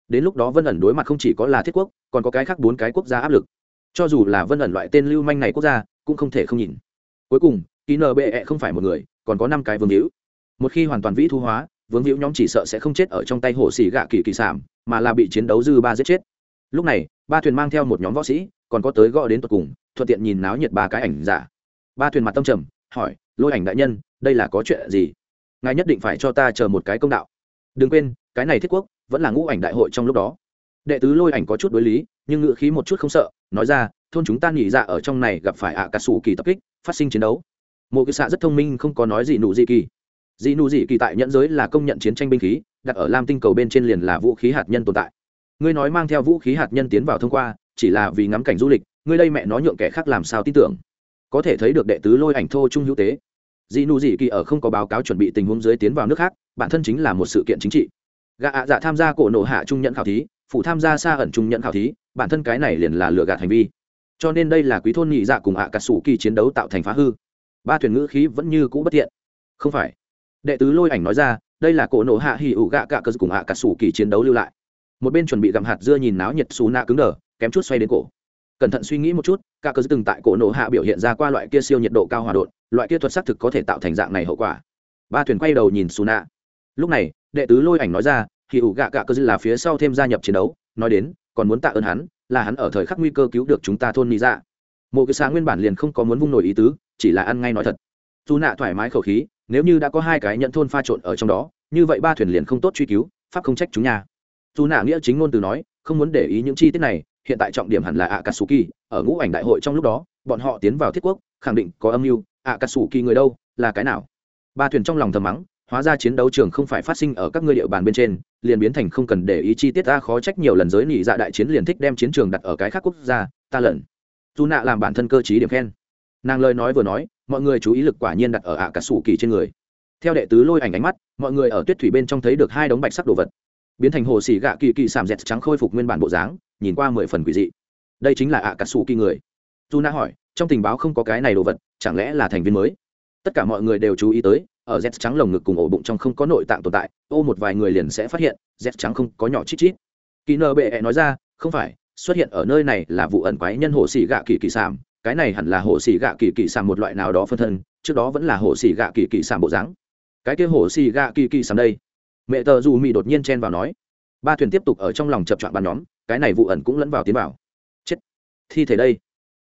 Đến lúc đó vân ẩn đối mặt không chỉ có là thiết quốc, còn có cái khác bốn cái quốc gia áp lực cho dù là vân ẩn loại tên lưu manh này quốc gia, cũng không thể không nhìn. Cuối cùng, ký nờ bệ -E không phải một người, còn có năm cái vương hữu một khi hoàn toàn vĩ thu hóa, vương hữu nhóm chỉ sợ sẽ không chết ở trong tay hồ xì gạ kỳ kỳ sản mà là bị chiến đấu dư ba giết chết. Lúc này, ba thuyền mang theo một nhóm võ sĩ, còn có tới gọi đến tột cùng, thuận tiện nhìn náo nhiệt ba cái ảnh giả. Ba thuyền mặt tâm trầm, hỏi, lôi ảnh đại nhân, đây là có chuyện gì? Ngài nhất định phải cho ta chờ một cái công đạo. Đừng quên, cái này thiết quốc vẫn là ngũ ảnh đại hội trong lúc đó. Đệ tứ lôi ảnh có chút đối lý nhưng ngự khí một chút không sợ, nói ra, thôn chúng ta nghỉ dạ ở trong này gặp phải ạ cà sủ kỳ tập kích, phát sinh chiến đấu. Mộ cái xạ rất thông minh, không có nói gì nụ gì kỳ. Dị nụ dị kỳ tại nhẫn giới là công nhận chiến tranh binh khí, đặt ở lam tinh cầu bên trên liền là vũ khí hạt nhân tồn tại. Ngươi nói mang theo vũ khí hạt nhân tiến vào thông qua, chỉ là vì ngắm cảnh du lịch, ngươi đây mẹ nó nhượng kẻ khác làm sao tin tưởng? Có thể thấy được đệ tứ lôi ảnh thô trung hữu tế. Dị nụ dị kỳ ở không có báo cáo chuẩn bị tình huống dưới tiến vào nước khác, bản thân chính là một sự kiện chính trị. Gạ ạ dạ tham gia cổ nộ hạ trung nhận khảo thí, phụ tham gia xa ẩn trung nhận khảo thí bản thân cái này liền là lừa gạt hành vi. Cho nên đây là quý thôn nhị dạ cùng ạ cà sủ kỳ chiến đấu tạo thành phá hư. Ba thuyền ngữ khí vẫn như cũ bất thiện. Không phải. Đệ tứ lôi ảnh nói ra, đây là cổ nộ hạ hỉ ủ gạ cạ cơ cùng ạ cà sủ kỳ chiến đấu lưu lại. Một bên chuẩn bị gặm hạt dưa nhìn náo nhiệt xù na cứng đờ, kém chút xoay đến cổ. Cẩn thận suy nghĩ một chút cả cơ từng tại cổ nộ hạ biểu hiện ra qua loại kia siêu nhiệt độ cao hòa đột, loại kia thuật xác thực có thể tạo thành dạng này hậu quả. Ba thuyền quay đầu nhìn xù na lúc này, đệ tứ lôi ảnh nói ra, hỉ ủ gạ cạ cơ là phía sau thêm gia nhập chiến đấu, nói đến còn muốn tạ ơn hắn là hắn ở thời khắc nguy cơ cứu được chúng ta thôn lý Dạ, Mộ cái sáng nguyên bản liền không có muốn vung nổi ý tứ chỉ là ăn ngay nói thật. Dù nạ thoải mái khẩu khí nếu như đã có hai cái nhận thôn pha trộn ở trong đó như vậy ba thuyền liền không tốt truy cứu pháp không trách chúng nhà. Dù nạ nghĩa chính ngôn từ nói không muốn để ý những chi tiết này hiện tại trọng điểm hẳn là akatsuki ở ngũ ảnh đại hội trong lúc đó bọn họ tiến vào thiết quốc khẳng định có âm mưu akatsuki người đâu là cái nào? Ba thuyền trong lòng thầm mắng hóa ra chiến đấu trường không phải phát sinh ở các ngươi địa bàn bên trên, liền biến thành không cần để ý chi tiết ta khó trách nhiều lần giới nỉ dạ đại chiến liền thích đem chiến trường đặt ở cái khác quốc gia, ta lần dù nạ làm bản thân cơ trí điểm khen. Nàng lời nói vừa nói, mọi người chú ý lực quả nhiên đặt ở ạ cả sủ kỳ trên người. Theo đệ tứ lôi ảnh ánh mắt, mọi người ở tuyết thủy bên trong thấy được hai đống bạch sắc đồ vật. Biến thành hồ xỉ gạ kỳ kỳ sảm dẹt trắng khôi phục nguyên bản bộ dáng, nhìn qua mười phần quỷ dị. Đây chính là ạ cả sủ kỳ người. Dù nạ hỏi, trong tình báo không có cái này đồ vật, chẳng lẽ là thành viên mới? Tất cả mọi người đều chú ý tới ở z trắng lồng ngực cùng ổ bụng trong không có nội tạng tồn tại, ô một vài người liền sẽ phát hiện z trắng không có nhỏ chít chít. Kỳ nợ bệ nói ra, không phải, xuất hiện ở nơi này là vụ ẩn quái nhân hồ xì gạ kỳ kỳ sảm cái này hẳn là hồ xì gạ kỳ kỳ sảm một loại nào đó phân thân, trước đó vẫn là hồ xì gạ kỳ kỳ sảm bộ dáng. Cái kia hồ xì gạ kỳ kỳ sảm đây? Mẹ tờ dù mị đột nhiên chen vào nói. Ba thuyền tiếp tục ở trong lòng chập chọn bàn nhóm, cái này vụ ẩn cũng lẫn vào tiến vào. Chết! Thi thể đây!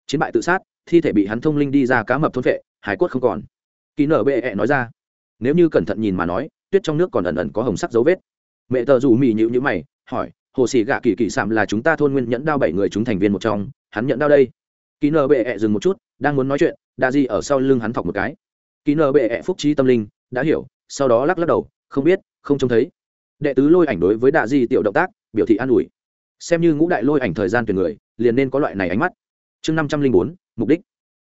Chiến bại tự sát, thi thể bị hắn thông linh đi ra cá mập thôn vệ, hải cốt không còn. Kỳ nở bệ nói ra nếu như cẩn thận nhìn mà nói, tuyết trong nước còn ẩn ẩn có hồng sắc dấu vết. Mẹ tờ dù mì nhịu nhữ mày, hỏi, hồ sĩ gạ kỳ kỳ sạm là chúng ta thôn nguyên nhẫn đao bảy người chúng thành viên một trong, hắn nhận đao đây? Ký nờ bệ ẹ dừng một chút, đang muốn nói chuyện, đa di ở sau lưng hắn thọc một cái. Ký nờ bệ ẹ phúc trí tâm linh, đã hiểu, sau đó lắc lắc đầu, không biết, không trông thấy. Đệ tứ lôi ảnh đối với đa di tiểu động tác, biểu thị an ủi. Xem như ngũ đại lôi ảnh thời gian tuyển người, liền nên có loại này ánh mắt. Chương năm trăm linh bốn, mục đích.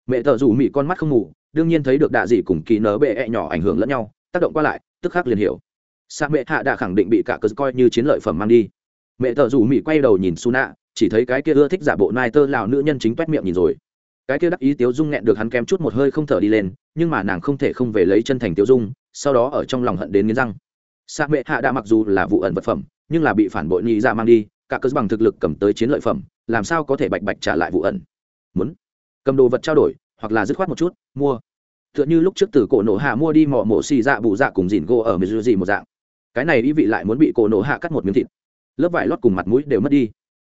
Mẹ thợ rủ mị con mắt không ngủ đương nhiên thấy được đạ dị cùng kỳ nở bệ ẹ nhỏ ảnh hưởng lẫn nhau, tác động qua lại, tức khắc liền hiểu. Sa mẹ hạ đã khẳng định bị cả cớ coi như chiến lợi phẩm mang đi. Mẹ thợ dù mị quay đầu nhìn su nạ chỉ thấy cái kia ưa thích giả bộ nai tơ lào nữ nhân chính toét miệng nhìn rồi. Cái kia đắc ý tiếu dung nghẹn được hắn kém chút một hơi không thở đi lên, nhưng mà nàng không thể không về lấy chân thành tiếu dung, sau đó ở trong lòng hận đến nghiến răng. Sa mẹ hạ đã mặc dù là vụ ẩn vật phẩm, nhưng là bị phản bội nhị ra mang đi, cả cớ bằng thực lực cầm tới chiến lợi phẩm, làm sao có thể bạch bạch trả lại vụ ẩn? Muốn cầm đồ vật trao đổi hoặc là dứt khoát một chút, mua. Tựa như lúc trước từ cổ nổ hạ mua đi mỏ mổ xì dạ bụ dạ cùng dìn gỗ ở mizu gì một dạng. Cái này ý vị lại muốn bị cổ nổ hạ cắt một miếng thịt. Lớp vải lót cùng mặt mũi đều mất đi.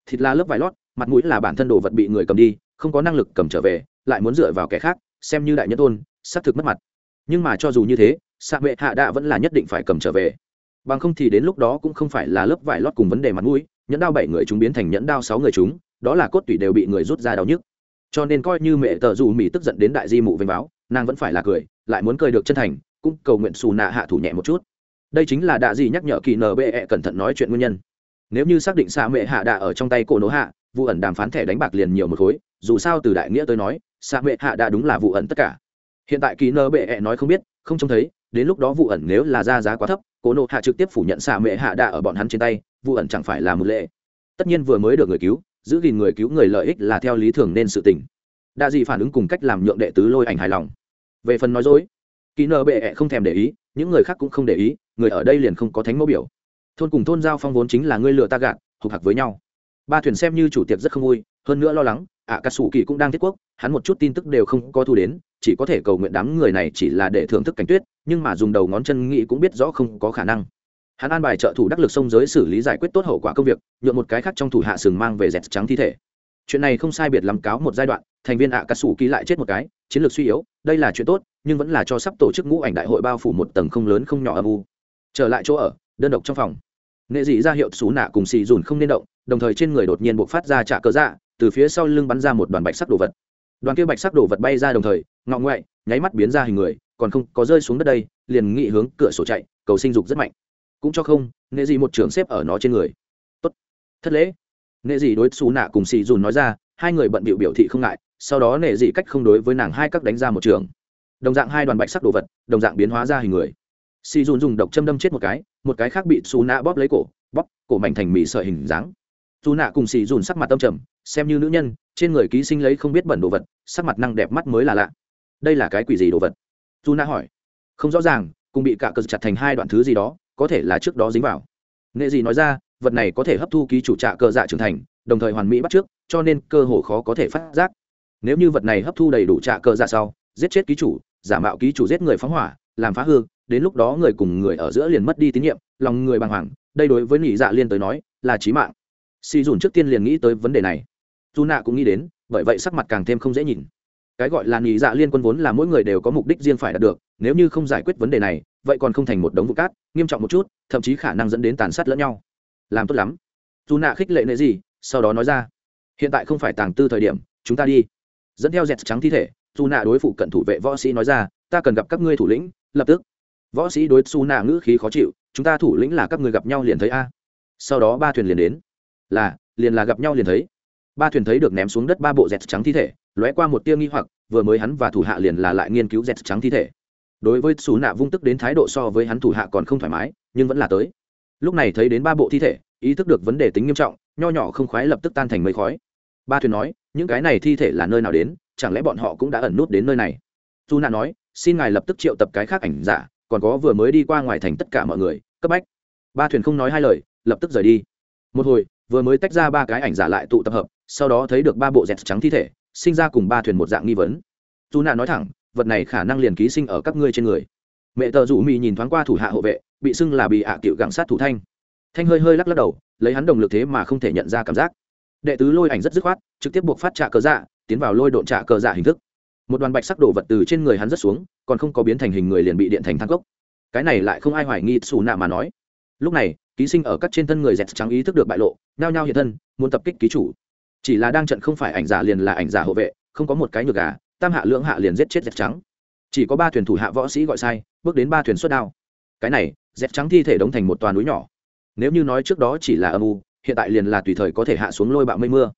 Thịt là lớp vải lót, mặt mũi là bản thân đồ vật bị người cầm đi, không có năng lực cầm trở về, lại muốn dựa vào kẻ khác, xem như đại nhân tôn, xác thực mất mặt. Nhưng mà cho dù như thế xạ mệ hạ đạ vẫn là nhất định phải cầm trở về. Bằng không thì đến lúc đó cũng không phải là lớp vải lót cùng vấn đề mặt mũi, nhẫn đao bảy người chúng biến thành nhẫn đao sáu người chúng, đó là cốt tủy đều bị người rút ra đau nhức cho nên coi như mẹ tờ dù mỹ tức giận đến đại di mụ vênh báo, nàng vẫn phải là cười, lại muốn cười được chân thành, cũng cầu nguyện xù nạ hạ thủ nhẹ một chút. Đây chính là đạ di nhắc nhở kỳ nbe cẩn thận nói chuyện nguyên nhân. Nếu như xác định xa mẹ hạ đạ ở trong tay cổ nỗ hạ, vụ ẩn đàm phán thẻ đánh bạc liền nhiều một khối, dù sao từ đại nghĩa tới nói xa mẹ hạ đạ đúng là vụ ẩn tất cả. Hiện tại kỳ nbe nói không biết, không trông thấy, đến lúc đó vụ ẩn nếu là ra giá quá thấp, cổ nộ hạ trực tiếp phủ nhận xạ mệ hạ đạ ở bọn hắn trên tay, vụ ẩn chẳng phải là một lệ. Tất nhiên vừa mới được người cứu giữ gìn người cứu người lợi ích là theo lý thường nên sự tình. Đa dị phản ứng cùng cách làm nhượng đệ tứ lôi ảnh hài lòng. Về phần nói dối kỹ nợ bệ không thèm để ý những người khác cũng không để ý người ở đây liền không có thánh mẫu biểu. Thôn cùng thôn giao phong vốn chính là ngươi lựa ta gạt hụt hạc với nhau. Ba thuyền xem như chủ tiệc rất không vui hơn nữa lo lắng ạ à, sủ kỳ cũng đang thiết quốc hắn một chút tin tức đều không có thu đến chỉ có thể cầu nguyện đám người này chỉ là để thưởng thức cảnh tuyết nhưng mà dùng đầu ngón chân nghĩ cũng biết rõ không có khả năng hắn an bài trợ thủ đắc lực sông giới xử lý giải quyết tốt hậu quả công việc nhuộm một cái khác trong thủ hạ sừng mang về dẹt trắng thi thể. Chuyện này không sai biệt lắm cáo một giai đoạn, thành viên ạ cà sủ ký lại chết một cái, chiến lược suy yếu, đây là chuyện tốt, nhưng vẫn là cho sắp tổ chức ngũ ảnh đại hội bao phủ một tầng không lớn không nhỏ âm u. Trở lại chỗ ở, đơn độc trong phòng. Nệ dị ra hiệu xú nạ cùng xì dùn không nên động, đồng thời trên người đột nhiên buộc phát ra trả cớ dạ từ phía sau lưng bắn ra một đoàn bạch sắc đồ vật. Đoàn kia bạch sắc đồ vật bay ra đồng thời, ngọ ngoại, nháy mắt biến ra hình người, còn không có rơi xuống đất đây, liền nghị hướng cửa sổ chạy, cầu sinh dục rất mạnh cũng cho không, nệ dị một trưởng xếp ở nó trên người. Tốt. Thất lễ. Nệ dị đối xù nạ cùng xì dùn nói ra, hai người bận bịu biểu thị không ngại, sau đó nệ dị cách không đối với nàng hai các đánh ra một trường. Đồng dạng hai đoàn bạch sắc đồ vật, đồng dạng biến hóa ra hình người. Xì dùn dùng độc châm đâm chết một cái một cái khác bị xù nạ bóp lấy cổ, bóp, cổ mảnh thành mì sợi hình dáng. Dù nạ cùng xì dùn sắc mặt tâm trầm, xem như nữ nhân, trên người ký sinh lấy không biết bẩn đồ vật, sắc mặt năng đẹp mắt mới là lạ. Đây là cái quỷ gì đồ vật? Dù nạ hỏi. Không rõ ràng, cùng bị cả cờ chặt thành hai đoạn thứ gì đó có thể là trước đó dính vào. Nghệ gì nói ra, vật này có thể hấp thu ký chủ trạ cơ dạ trưởng thành, đồng thời hoàn mỹ bắt trước, cho nên cơ hồ khó có thể phát giác. Nếu như vật này hấp thu đầy đủ trạ cơ dạ sau, giết chết ký chủ, giả mạo ký chủ giết người phóng hỏa, làm phá hư, đến lúc đó người cùng người ở giữa liền mất đi tín nhiệm, lòng người bàng hoàng, đây đối với nhị dạ liên tới nói, là trí mạng. Si dùn trước tiên liền nghĩ tới vấn đề này. Dù nạ cũng nghĩ đến, bởi vậy sắc mặt càng thêm không dễ nhìn. Cái gọi là nhị dạ liên quân vốn là mỗi người đều có mục đích riêng phải đạt được, nếu như không giải quyết vấn đề này vậy còn không thành một đống vụ cát, nghiêm trọng một chút, thậm chí khả năng dẫn đến tàn sát lẫn nhau. Làm tốt lắm. Dù nạ khích lệ nệ gì, sau đó nói ra. Hiện tại không phải tàng tư thời điểm, chúng ta đi. Dẫn theo dẹt trắng thi thể dù nạ đối phụ cận thủ vệ võ sĩ nói ra, ta cần gặp các ngươi thủ lĩnh, lập tức. Võ sĩ đối xu nạ ngữ khí khó chịu, chúng ta thủ lĩnh là các người gặp nhau liền thấy a. Sau đó ba thuyền liền đến. Là, liền là gặp nhau liền thấy. Ba thuyền thấy được ném xuống đất ba bộ dẹt trắng thi thể, lóe qua một tia nghi hoặc, vừa mới hắn và thủ hạ liền là lại nghiên cứu dẹt trắng thi thể đối với xù nạ vung tức đến thái độ so với hắn thủ hạ còn không thoải mái, nhưng vẫn là tới. Lúc này thấy đến ba bộ thi thể, ý thức được vấn đề tính nghiêm trọng, nho nhỏ không khoái lập tức tan thành mây khói. Ba thuyền nói, những cái này thi thể là nơi nào đến, chẳng lẽ bọn họ cũng đã ẩn nút đến nơi này? Dù nạ nói, xin ngài lập tức triệu tập cái khác ảnh giả, còn có vừa mới đi qua ngoài thành tất cả mọi người, cấp bách. Ba thuyền không nói hai lời, lập tức rời đi. Một hồi, vừa mới tách ra ba cái ảnh giả lại tụ tập hợp, sau đó thấy được ba bộ dẹt trắng thi thể, sinh ra cùng ba thuyền một dạng nghi vấn. Dù nạ nói thẳng vật này khả năng liền ký sinh ở các ngươi trên người. Mẹ tờ rủ mì nhìn thoáng qua thủ hạ hộ vệ, bị xưng là bị ạ à cựu gặng sát thủ thanh. Thanh hơi hơi lắc lắc đầu, lấy hắn đồng lực thế mà không thể nhận ra cảm giác. Đệ tứ lôi ảnh rất dứt khoát, trực tiếp buộc phát trạ cờ dạ tiến vào lôi độn trạ cờ dạ hình thức. Một đoàn bạch sắc đổ vật từ trên người hắn rất xuống, còn không có biến thành hình người liền bị điện thành thang cốc. Cái này lại không ai hoài nghi xù nạ mà nói. Lúc này, ký sinh ở các trên thân người dẹt trắng ý thức được bại lộ, nhao nhao hiện thân, muốn tập kích ký chủ. Chỉ là đang trận không phải ảnh giả liền là ảnh giả hộ vệ, không có một cái nhược gà tam hạ lưỡng hạ liền giết chết dẹp trắng. Chỉ có ba thuyền thủ hạ võ sĩ gọi sai, bước đến ba thuyền xuất đao. Cái này, dẹp trắng thi thể đóng thành một toàn núi nhỏ. Nếu như nói trước đó chỉ là âm u, hiện tại liền là tùy thời có thể hạ xuống lôi bạo mây mưa.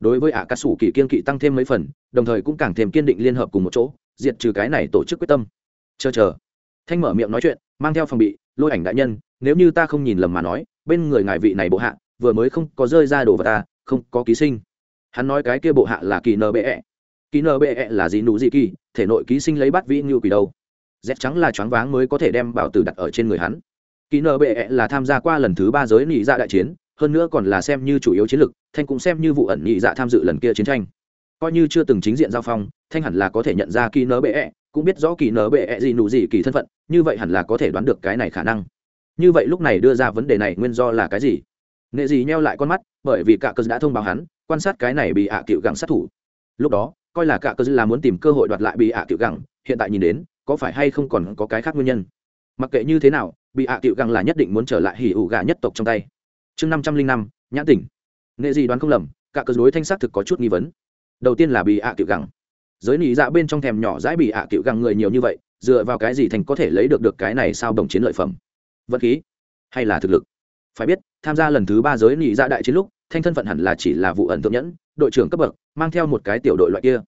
Đối với ả cà sủ kỳ kiên kỵ tăng thêm mấy phần, đồng thời cũng càng thêm kiên định liên hợp cùng một chỗ, diệt trừ cái này tổ chức quyết tâm. Chờ chờ. Thanh mở miệng nói chuyện, mang theo phòng bị, lôi ảnh đại nhân, nếu như ta không nhìn lầm mà nói, bên người ngài vị này bộ hạ, vừa mới không có rơi ra đồ vào ta, không có ký sinh. Hắn nói cái kia bộ hạ là kỳ nbe kỳ nbe là gì nụ gì kỳ, thể nội ký sinh lấy bắt vĩ như quỷ đâu. Dép trắng là choáng váng mới có thể đem bảo tử đặt ở trên người hắn. Kỳ nbe là tham gia qua lần thứ ba giới nhị dạ đại chiến, hơn nữa còn là xem như chủ yếu chiến lược. thanh cũng xem như vụ ẩn nhị dạ tham dự lần kia chiến tranh. Coi như chưa từng chính diện giao phong, thanh hẳn là có thể nhận ra kỳ nbe cũng biết rõ kỳ nở bệ ẹ gì nụ gì kỳ thân phận, như vậy hẳn là có thể đoán được cái này khả năng. Như vậy lúc này đưa ra vấn đề này nguyên do là cái gì? Nghệ gì nheo lại con mắt, bởi vì cả cơ đã thông báo hắn, quan sát cái này bị ạ à cựu gặng sát thủ. Lúc đó coi là cả cơ là muốn tìm cơ hội đoạt lại bị ạ à cựu gẳng, hiện tại nhìn đến, có phải hay không còn có cái khác nguyên nhân? Mặc kệ như thế nào, bị ạ à cựu gẳng là nhất định muốn trở lại hỉ ủ gà nhất tộc trong tay. Chương năm trăm linh năm, nhãn tỉnh. Nghệ gì đoán không lầm, cả cơ đối thanh xác thực có chút nghi vấn. Đầu tiên là bị ạ tiểu gẳng. Giới nỉ dạ bên trong thèm nhỏ dãi bị ạ tiểu gẳng người nhiều như vậy, dựa vào cái gì thành có thể lấy được được cái này sao đồng chiến lợi phẩm? Vật khí hay là thực lực? Phải biết, tham gia lần thứ ba giới nỉ dạ đại chiến lúc, thanh thân phận hẳn là chỉ là vụ ẩn tượng nhẫn đội trưởng cấp bậc, mang theo một cái tiểu đội loại kia.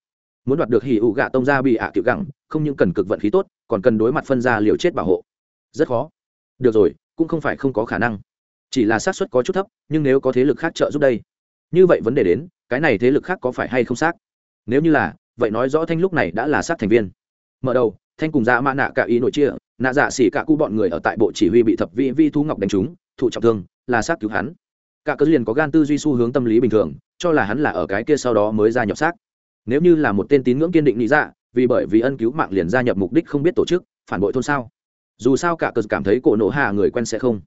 Muốn đoạt được hỉ ủ gạ tông ra bị ạ cựu gẳng, không những cần cực vận khí tốt, còn cần đối mặt phân ra liều chết bảo hộ. Rất khó. Được rồi, cũng không phải không có khả năng. Chỉ là xác suất có chút thấp, nhưng nếu có thế lực khác trợ giúp đây. Như vậy vấn đề đến, cái này thế lực khác có phải hay không xác? Nếu như là, vậy nói rõ thanh lúc này đã là sát thành viên. Mở đầu, thanh cùng dạ mã nạ cả ý nội chia, nạ dạ xỉ cả cu bọn người ở tại bộ chỉ huy bị thập vi vi thu ngọc đánh trúng, thụ trọng thương, là sát cứu hắn. Cả cớ liền có gan tư duy xu hướng tâm lý bình thường cho là hắn là ở cái kia sau đó mới gia nhập xác. Nếu như là một tên tín ngưỡng kiên định lý dạ vì bởi vì ân cứu mạng liền gia nhập mục đích không biết tổ chức, phản bội thôn sao? Dù sao cả cờ cảm thấy cổ nộ hạ người quen sẽ không.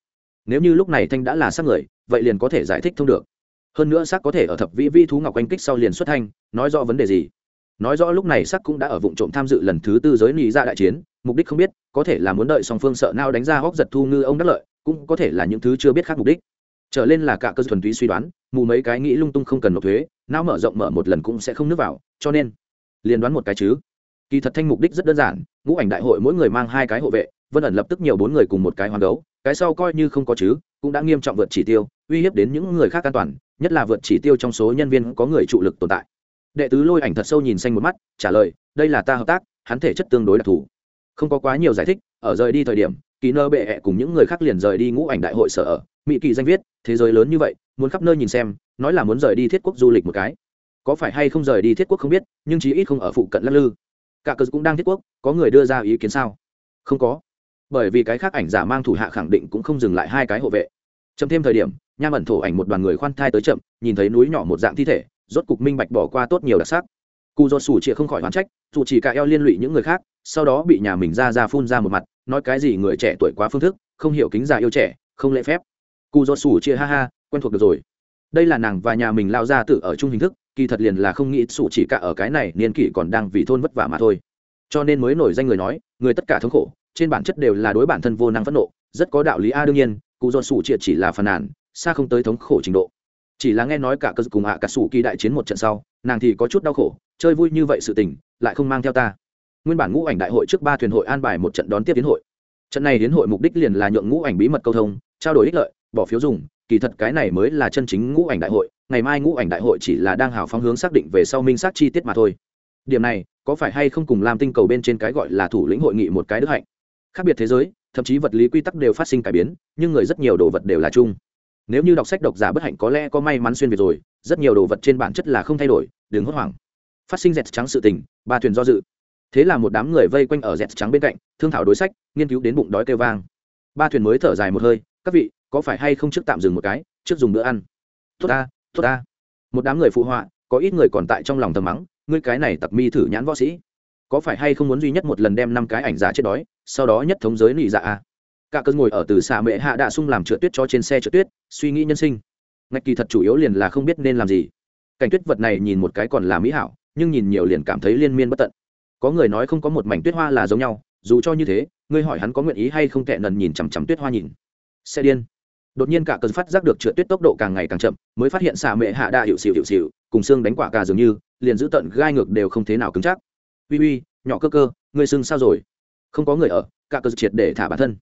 Nếu như lúc này thanh đã là xác người, vậy liền có thể giải thích thông được. Hơn nữa xác có thể ở thập vĩ vi thú ngọc oanh kích sau liền xuất thanh nói rõ vấn đề gì? Nói rõ lúc này sắc cũng đã ở vụ trộm tham dự lần thứ tư giới nị ra đại chiến, mục đích không biết, có thể là muốn đợi song phương sợ nào đánh ra hóc giật thu ngư ông đắc lợi, cũng có thể là những thứ chưa biết khác mục đích trở lên là cả cơ thuần túy suy đoán, mù mấy cái nghĩ lung tung không cần nộp thuế, não mở rộng mở một lần cũng sẽ không nước vào, cho nên, liền đoán một cái chứ. Kỳ thật thanh mục đích rất đơn giản, ngũ ảnh đại hội mỗi người mang hai cái hộ vệ, vân ẩn lập tức nhiều bốn người cùng một cái hoàng gấu cái sau coi như không có chứ, cũng đã nghiêm trọng vượt chỉ tiêu, uy hiếp đến những người khác an toàn, nhất là vượt chỉ tiêu trong số nhân viên có người trụ lực tồn tại. Đệ tứ lôi ảnh thật sâu nhìn xanh một mắt, trả lời, đây là ta hợp tác, hắn thể chất tương đối đặc thù. Không có quá nhiều giải thích, ở rời đi thời điểm kỳ nơ bệ hẹ cùng những người khác liền rời đi ngũ ảnh đại hội sở ở mỹ kỳ danh viết, thế giới lớn như vậy, muốn khắp nơi nhìn xem, nói là muốn rời đi thiết quốc du lịch một cái. Có phải hay không rời đi thiết quốc không biết, nhưng chí ít không ở phụ cận lắc lư. Cả cờ cũng đang thiết quốc, có người đưa ra ý kiến sao? Không có. Bởi vì cái khác ảnh giả mang thủ hạ khẳng định cũng không dừng lại hai cái hộ vệ. Chậm thêm thời điểm, nham ẩn thổ ảnh một đoàn người khoan thai tới chậm, nhìn thấy núi nhỏ một dạng thi thể, rốt cục minh bạch bỏ qua tốt nhiều đặc sắc. Cụ dột sủ chịa không khỏi hoán trách, dù chỉ cả eo liên lụy những người khác, sau đó bị nhà mình ra ra phun ra một mặt, nói cái gì người trẻ tuổi quá phương thức, không hiểu kính già yêu trẻ, không lễ phép cụ do sủ chia ha ha, quen thuộc được rồi. Đây là nàng và nhà mình lao ra tự ở chung hình thức, kỳ thật liền là không nghĩ sủ chỉ cả ở cái này niên kỷ còn đang vì thôn vất vả mà thôi. Cho nên mới nổi danh người nói, người tất cả thống khổ, trên bản chất đều là đối bản thân vô năng phẫn nộ, rất có đạo lý a, đương nhiên cụ do sủ chia chỉ là phàn nàn, xa không tới thống khổ trình độ. Chỉ là nghe nói cả cơ cùng hạ cả sủ kỳ đại chiến một trận sau, nàng thì có chút đau khổ, chơi vui như vậy sự tình, lại không mang theo ta. Nguyên bản ngũ ảnh đại hội trước ba thuyền hội an bài một trận đón tiếp tiến hội. Trận này đến hội mục đích liền là nhượng ngũ ảnh bí mật câu thông, trao đổi ích lợi bỏ phiếu dùng, kỳ thật cái này mới là chân chính ngũ ảnh đại hội, ngày mai ngũ ảnh đại hội chỉ là đang hào phóng hướng xác định về sau minh xác chi tiết mà thôi. Điểm này, có phải hay không cùng làm tinh cầu bên trên cái gọi là thủ lĩnh hội nghị một cái đức hạnh? Khác biệt thế giới, thậm chí vật lý quy tắc đều phát sinh cải biến, nhưng người rất nhiều đồ vật đều là chung. Nếu như đọc sách độc giả bất hạnh có lẽ có may mắn xuyên việt rồi, rất nhiều đồ vật trên bản chất là không thay đổi, đừng hốt hoảng. Phát sinh dẹt trắng sự tình, ba thuyền do dự. Thế là một đám người vây quanh ở dẹt trắng bên cạnh, thương thảo đối sách, nghiên cứu đến bụng đói kêu vang. Ba thuyền mới thở dài một hơi, các vị có phải hay không trước tạm dừng một cái, trước dùng bữa ăn? Tốt ta tốt ta. Một đám người phụ họa, có ít người còn tại trong lòng thầm mắng, ngươi cái này tặc mi thử nhãn võ sĩ. Có phải hay không muốn duy nhất một lần đem năm cái ảnh giả chết đói, sau đó nhất thống giới nị dạ a cả cơn ngồi ở từ xạ mệ hạ đạ sung làm trượt tuyết cho trên xe trượt tuyết, suy nghĩ nhân sinh. Ngạch kỳ thật chủ yếu liền là không biết nên làm gì. Cảnh tuyết vật này nhìn một cái còn là mỹ hảo, nhưng nhìn nhiều liền cảm thấy liên miên bất tận. Có người nói không có một mảnh tuyết hoa là giống nhau, dù cho như thế, ngươi hỏi hắn có nguyện ý hay không tệ nần nhìn chằm chằm tuyết hoa nhìn. Xe điên đột nhiên cả cơn phát giác được trượt tuyết tốc độ càng ngày càng chậm, mới phát hiện xạ mệ hạ đa hiệu xịu hiệu xịu cùng xương đánh quả cà dường như, liền giữ tận gai ngược đều không thế nào cứng chắc. Uy uy, nhỏ cơ cơ người xương sao rồi? Không có người ở, cả cơn triệt để thả bản thân.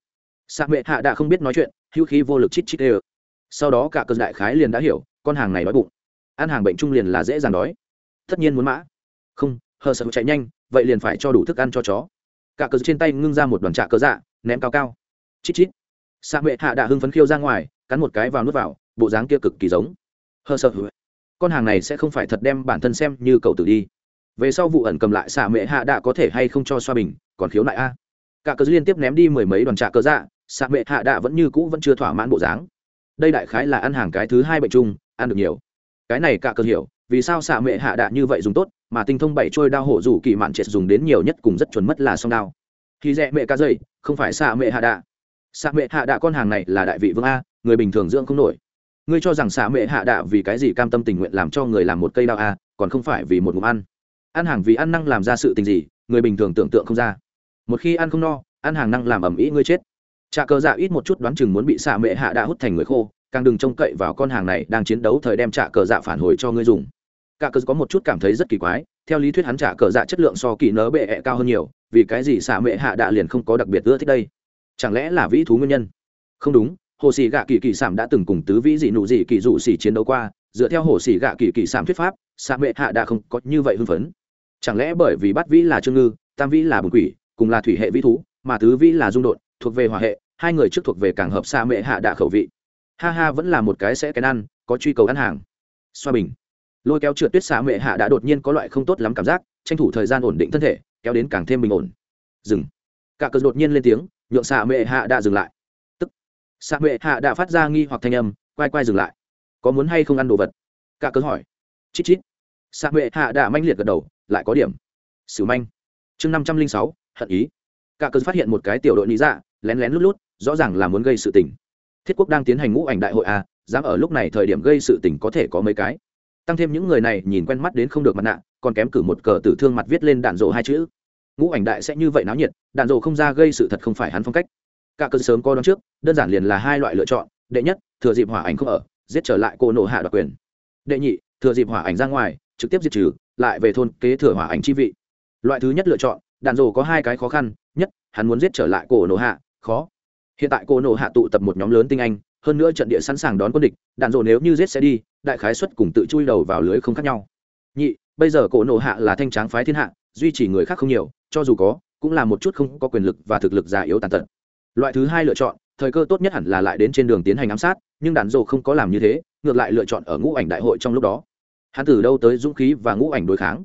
Xà mệ hạ đã không biết nói chuyện, hữu khí vô lực chít chít ê sau đó cả cơn đại khái liền đã hiểu, con hàng này đói bụng. Ăn hàng bệnh trung liền là dễ dàng đói. Tất nhiên muốn mã. Không, hờ sợ chạy nhanh, vậy liền phải cho đủ thức ăn cho chó. Cả cờ trên tay ngưng ra một đoàn trạ cờ dạ ném cao cao. Chít chít xạ mệ hạ đã hưng phấn khiêu ra ngoài, cắn một cái vào nuốt vào, bộ dáng kia cực kỳ giống. Hơ sợ con hàng này sẽ không phải thật đem bản thân xem như cậu tử đi. Về sau vụ ẩn cầm lại xạ mệ hạ đã có thể hay không cho xoa bình, còn khiếu nại a. Cả cớ liên tiếp ném đi mười mấy đoàn trạ cớ dạ xạ mệ hạ đạ vẫn như cũ vẫn chưa thỏa mãn bộ dáng. Đây đại khái là ăn hàng cái thứ hai bệnh chung, ăn được nhiều. Cái này cả cơ hiểu, vì sao xạ mệ hạ đạ như vậy dùng tốt, mà tinh thông bảy trôi đao hổ rủ kỳ mạn triệt dùng đến nhiều nhất cùng rất chuẩn mất là song đao. Khi rẽ mẹ ca dây không phải xạ mệ hạ đạ xạ mệ hạ đạ con hàng này là đại vị vương a, người bình thường dưỡng không nổi. Ngươi cho rằng xạ mệ hạ đạ vì cái gì cam tâm tình nguyện làm cho người làm một cây đao a, còn không phải vì một ngụm ăn? Ăn hàng vì ăn năng làm ra sự tình gì, người bình thường tưởng tượng không ra. Một khi ăn không no, ăn hàng năng làm ẩm ĩ ngươi chết. Trà cờ dạ ít một chút đoán chừng muốn bị xạ mệ hạ đạ hút thành người khô, càng đừng trông cậy vào con hàng này đang chiến đấu thời đem trả cờ dạ phản hồi cho ngươi dùng. Cả cờ có một chút cảm thấy rất kỳ quái, theo lý thuyết hắn trả cờ dạ chất lượng so kỳ nớ bệ -ẹ cao hơn nhiều, vì cái gì xạ mệ hạ đạ liền không có đặc biệt ưa thích đây? Chẳng lẽ là vĩ thú nguyên nhân? Không đúng, hồ sĩ gạ kỳ kỳ sảm đã từng cùng tứ vĩ dị nụ dị kỳ dụ xỉ chiến đấu qua, dựa theo hồ sĩ gạ kỳ kỳ sảm thuyết pháp xạ mệ hạ đã không có như vậy hưng phấn. Chẳng lẽ bởi vì bắt vĩ là trương ngư, tam vĩ là bùn quỷ, cùng là thủy hệ vĩ thú, mà tứ vĩ là dung độn, thuộc về hỏa hệ, hai người trước thuộc về càng hợp xạ mệ hạ đạ khẩu vị. Ha ha, vẫn là một cái sẽ cái ăn, có truy cầu ăn hàng. Xoa bình. Lôi kéo trượt tuyết xạ mệ hạ đã đột nhiên có loại không tốt lắm cảm giác, tranh thủ thời gian ổn định thân thể, kéo đến càng thêm bình ổn. Dừng. Cả cờ đột nhiên lên tiếng nhượng xạ mệ hạ đã dừng lại. Tức, xạ mệ hạ đã phát ra nghi hoặc thanh âm, quay quay dừng lại. Có muốn hay không ăn đồ vật? Cả cớ hỏi. Chít chít. Xạ mệ hạ đã manh liệt gật đầu, lại có điểm. Sử manh. Chương năm trăm linh sáu, hận ý. Cả cớ phát hiện một cái tiểu đội lý dạ lén lén lút lút, rõ ràng là muốn gây sự tình. Thiết quốc đang tiến hành ngũ ảnh đại hội a dám ở lúc này thời điểm gây sự tình có thể có mấy cái. Tăng thêm những người này nhìn quen mắt đến không được mặt nạ, còn kém cử một cờ tử thương mặt viết lên đạn rộ hai chữ ngũ ảnh đại sẽ như vậy náo nhiệt, đạn dộ không ra gây sự thật không phải hắn phong cách. Cả cơ sớm co đón trước, đơn giản liền là hai loại lựa chọn, đệ nhất, thừa dịp hỏa ảnh không ở, giết trở lại cô nổ hạ đoạt quyền. Đệ nhị, thừa dịp hỏa ảnh ra ngoài, trực tiếp diệt trừ, lại về thôn kế thừa hỏa ảnh chi vị. Loại thứ nhất lựa chọn, đạn dộ có hai cái khó khăn, nhất, hắn muốn giết trở lại cổ nổ hạ, khó. Hiện tại cổ nổ hạ tụ tập một nhóm lớn tinh anh, hơn nữa trận địa sẵn sàng đón quân địch, đạn dộ nếu như giết sẽ đi, đại khái xuất cùng tự chui đầu vào lưới không khác nhau. Nhị, bây giờ cổ nổ hạ là thanh tráng phái thiên hạ, duy trì người khác không nhiều cho dù có cũng là một chút không có quyền lực và thực lực già yếu tàn tật. Loại thứ hai lựa chọn thời cơ tốt nhất hẳn là lại đến trên đường tiến hành ám sát nhưng đàn rồ không có làm như thế ngược lại lựa chọn ở ngũ ảnh đại hội trong lúc đó. Hắn từ đâu tới dũng khí và ngũ ảnh đối kháng?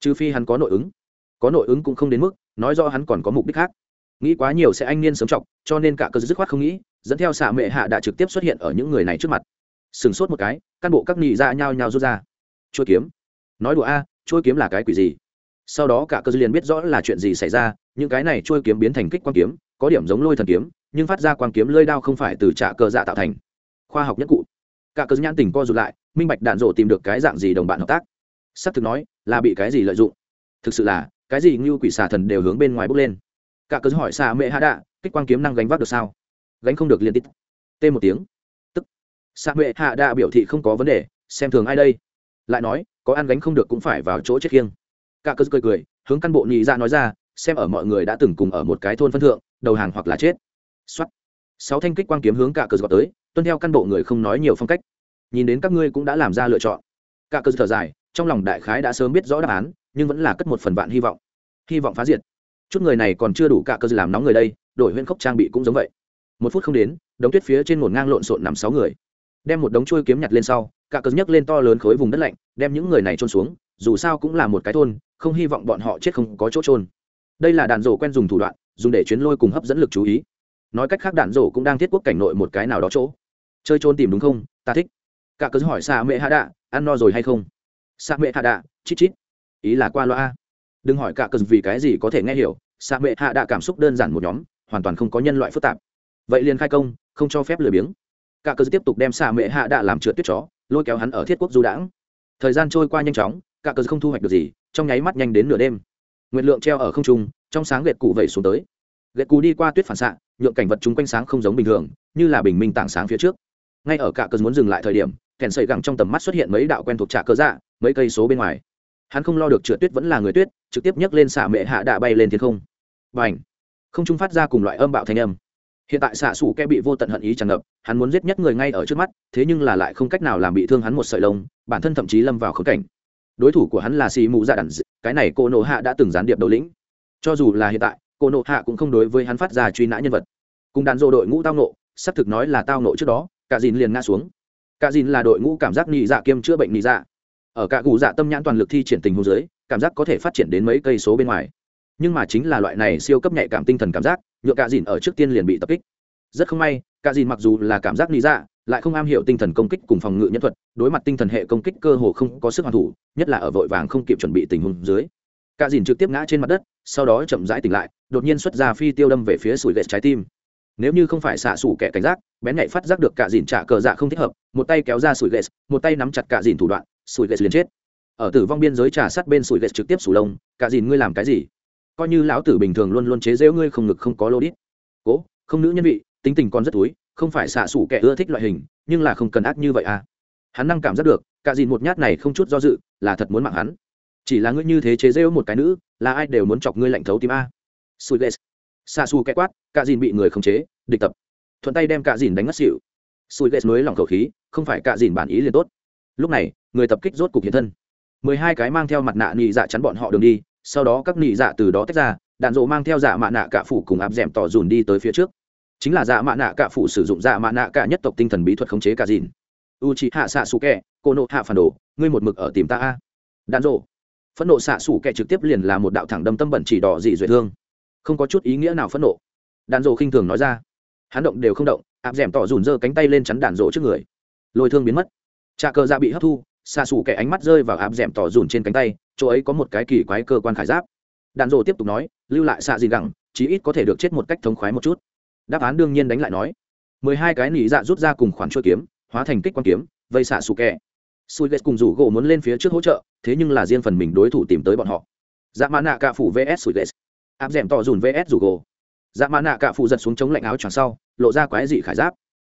Trừ phi hắn có nội ứng. Có nội ứng cũng không đến mức nói do hắn còn có mục đích khác. Nghĩ quá nhiều sẽ anh niên sớm trọng cho nên cả cơ dứt khoát không nghĩ dẫn theo xạ mệ hạ đã trực tiếp xuất hiện ở những người này trước mặt. Sừng sốt một cái căn bộ các nghị ra dạ nhao nhao rút ra. Chua kiếm. Nói đùa a à, chua kiếm là cái quỷ gì? Sau đó cả cơ liền biết rõ là chuyện gì xảy ra, những cái này trôi kiếm biến thành kích quang kiếm, có điểm giống lôi thần kiếm, nhưng phát ra quang kiếm lơi đao không phải từ trả cơ dạ tạo thành. Khoa học nhất cụ. Cả cơ nhãn tình co rụt lại, minh bạch đạn rộ tìm được cái dạng gì đồng bạn hợp tác. Sắp thực nói, là bị cái gì lợi dụng? Thực sự là, cái gì như quỷ xà thần đều hướng bên ngoài bốc lên. Cả cơ hỏi xà mẹ hạ đạ, kích quang kiếm năng gánh vác được sao? Gánh không được liên tít. T một tiếng. Tức. Xà mẹ hạ đạ biểu thị không có vấn đề, xem thường ai đây? Lại nói, có ăn gánh không được cũng phải vào chỗ chết khiêng cả cơ cười cười, hướng căn bộ nhị ra nói ra, xem ở mọi người đã từng cùng ở một cái thôn phân thượng, đầu hàng hoặc là chết. Xuất sáu thanh kích quang kiếm hướng cả cơ gọi tới, tuân theo căn bộ người không nói nhiều phong cách. Nhìn đến các ngươi cũng đã làm ra lựa chọn. Cả cơ thở dài, trong lòng đại khái đã sớm biết rõ đáp án, nhưng vẫn là cất một phần vạn hy vọng. Hy vọng phá diệt. Chút người này còn chưa đủ cả cơ làm nóng người đây, đổi huyên khốc trang bị cũng giống vậy. Một phút không đến, đống tuyết phía trên một ngang lộn xộn nằm sáu người. Đem một đống chuôi kiếm nhặt lên sau, cả cơ nhấc lên to lớn khối vùng đất lạnh, đem những người này trôn xuống dù sao cũng là một cái thôn, không hy vọng bọn họ chết không có chỗ trôn đây là đạn rổ quen dùng thủ đoạn, dùng để chuyến lôi cùng hấp dẫn lực chú ý. Nói cách khác đạn rổ cũng đang thiết quốc cảnh nội một cái nào đó chỗ. Chơi trôn tìm đúng không? Ta thích. Cả cớ hỏi xa mẹ hạ đạ, ăn no rồi hay không? Xa mẹ hạ đạ, chít chít. Ý là qua loa. Đừng hỏi cả cớ vì cái gì có thể nghe hiểu xa mẹ hạ đạ cảm xúc đơn giản một nhóm, hoàn toàn không có nhân loại phức tạp. Vậy liền khai công, không cho phép lười biếng. Cả cớ tiếp tục đem xa mẹ hạ đạ làm trượt tuyết chó, lôi kéo hắn ở thiết quốc du đãng. Thời gian trôi qua nhanh chóng cả cờ không thu hoạch được gì, trong nháy mắt nhanh đến nửa đêm. Nguyệt lượng treo ở không trung, trong sáng gậy cụ vẩy xuống tới. Gậy cụ đi qua tuyết phản xạ, nhượng cảnh vật chúng quanh sáng không giống bình thường, như là bình minh tảng sáng phía trước. Ngay ở cả cờ muốn dừng lại thời điểm, kèn sợi gẳng trong tầm mắt xuất hiện mấy đạo quen thuộc trạ cơ dạ mấy cây số bên ngoài. Hắn không lo được trượt tuyết vẫn là người tuyết, trực tiếp nhấc lên xạ mệ hạ đạ bay lên thiên không. Và ảnh không trung phát ra cùng loại âm bạo thanh âm. Hiện tại xạ xủ kẽ bị vô tận hận ý tràn ngập, hắn muốn giết nhất người ngay ở trước mắt, thế nhưng là lại không cách nào làm bị thương hắn một sợi lông, bản thân thậm chí lâm vào khớp cảnh đối thủ của hắn là xì mù dạ Đản, cái này cô nộ hạ đã từng gián điệp đầu lĩnh. Cho dù là hiện tại cô nộ hạ cũng không đối với hắn phát ra truy nã nhân vật. Cùng đàn dô đội ngũ tao nộ xác thực nói là tao nộ trước đó cả dìn liền ngã xuống. Cả dìn là đội ngũ cảm giác nhị dạ kiêm chữa bệnh nhị dạ. Ở cả gù dạ tâm nhãn toàn lực thi triển tình hồ dưới cảm giác có thể phát triển đến mấy cây số bên ngoài. Nhưng mà chính là loại này siêu cấp nhạy cảm tinh thần cảm giác nhựa cả dìn ở trước tiên liền bị tập kích. Rất không may cả dìn mặc dù là cảm giác nhị dạ lại không am hiểu tinh thần công kích cùng phòng ngự nhân thuật, đối mặt tinh thần hệ công kích cơ hồ không có sức hoàn thủ, nhất là ở vội vàng không kịp chuẩn bị tình huống dưới. Cả dìn trực tiếp ngã trên mặt đất, sau đó chậm rãi tỉnh lại, đột nhiên xuất ra phi tiêu đâm về phía sủi ghét trái tim. Nếu như không phải xạ sủ kẻ cảnh giác, bén nhạy phát giác được cả dìn trả cờ dạ không thích hợp, một tay kéo ra sủi ghét một tay nắm chặt cả dìn thủ đoạn, sủi ghét liền chết. Ở tử vong biên giới trà sát bên sủi ghét trực tiếp sủ lông, cả dìn ngươi làm cái gì? Coi như lão tử bình thường luôn luôn chế giễu ngươi không ngực không có lô đít. Cố, không nữ nhân vị, tính tình còn rất túi không phải xạ xủ kẻ ưa thích loại hình, nhưng là không cần ác như vậy à. Hắn năng cảm giác được, cả dìn một nhát này không chút do dự, là thật muốn mạng hắn. Chỉ là ngươi như thế chế rêu một cái nữ, là ai đều muốn chọc ngươi lạnh thấu tim a. Sùi ghét xạ xù kẻ quát, cả dìn bị người khống chế, địch tập. Thuận tay đem cả dìn đánh ngất xịu sùi ghét mới lỏng khẩu khí, không phải cả dìn bản ý liền tốt. Lúc này, người tập kích rốt cục hiện thân. Mười hai cái mang theo mặt nạ nị dạ chắn bọn họ đường đi, sau đó các nị dạ từ đó tách ra, đạn dộ mang theo dạ mạ nạ cả phủ cùng áp d ẻ m tỏ dùn đi tới phía trước chính là dạ mạ nạ cả phụ sử dụng dạ mạ nạ cả nhất tộc tinh thần bí thuật khống chế cả dìn. U c h ị hạ xạ xù kẹ cô nộ hạ phản đồ, ngươi một mực ở tìm ta a. Đạn rộ. Phẫn nộ xạ xù kẹ trực tiếp liền là một đạo thẳng đâm tâm bẩn chỉ đỏ dị duệ thương không có chút ý nghĩa nào phẫn nộ. Đạn rộ khinh thường nói ra. Hắn động đều không động, áp d ẻ m tỏ rủn giơ cánh tay lên chắn đạn rộ trước người. Lôi thương biến mất. Trà cờ dạ bị hấp thu xạ xù kẹ ánh mắt rơi vào áp d ẻ m tỏ rủn trên cánh tay, chỗ ấy có một cái kỳ quái cơ quan khải giáp. Đạn rộ tiếp tục nói, lưu lại xạ gì gẳng, chí ít có thể được chết một cách thống khoái một chút đáp án đương nhiên đánh lại nói. Mười hai cái nỉ dạ rút ra cùng khoản chuỗi kiếm, hóa thành kích quan kiếm, vây xạ xù kẹ. Sùi ghét cùng rủ gỗ muốn lên phía trước hỗ trợ, thế nhưng là riêng phần mình đối thủ tìm tới bọn họ. Dạ mã nạ cạ phủ vs sùi ghét áp d ẻ m tỏ dùn vs rủ gỗ. Dạ mã nạ cạ phủ giật xuống chống lạnh áo choàng sau, lộ ra quái dị khải giáp.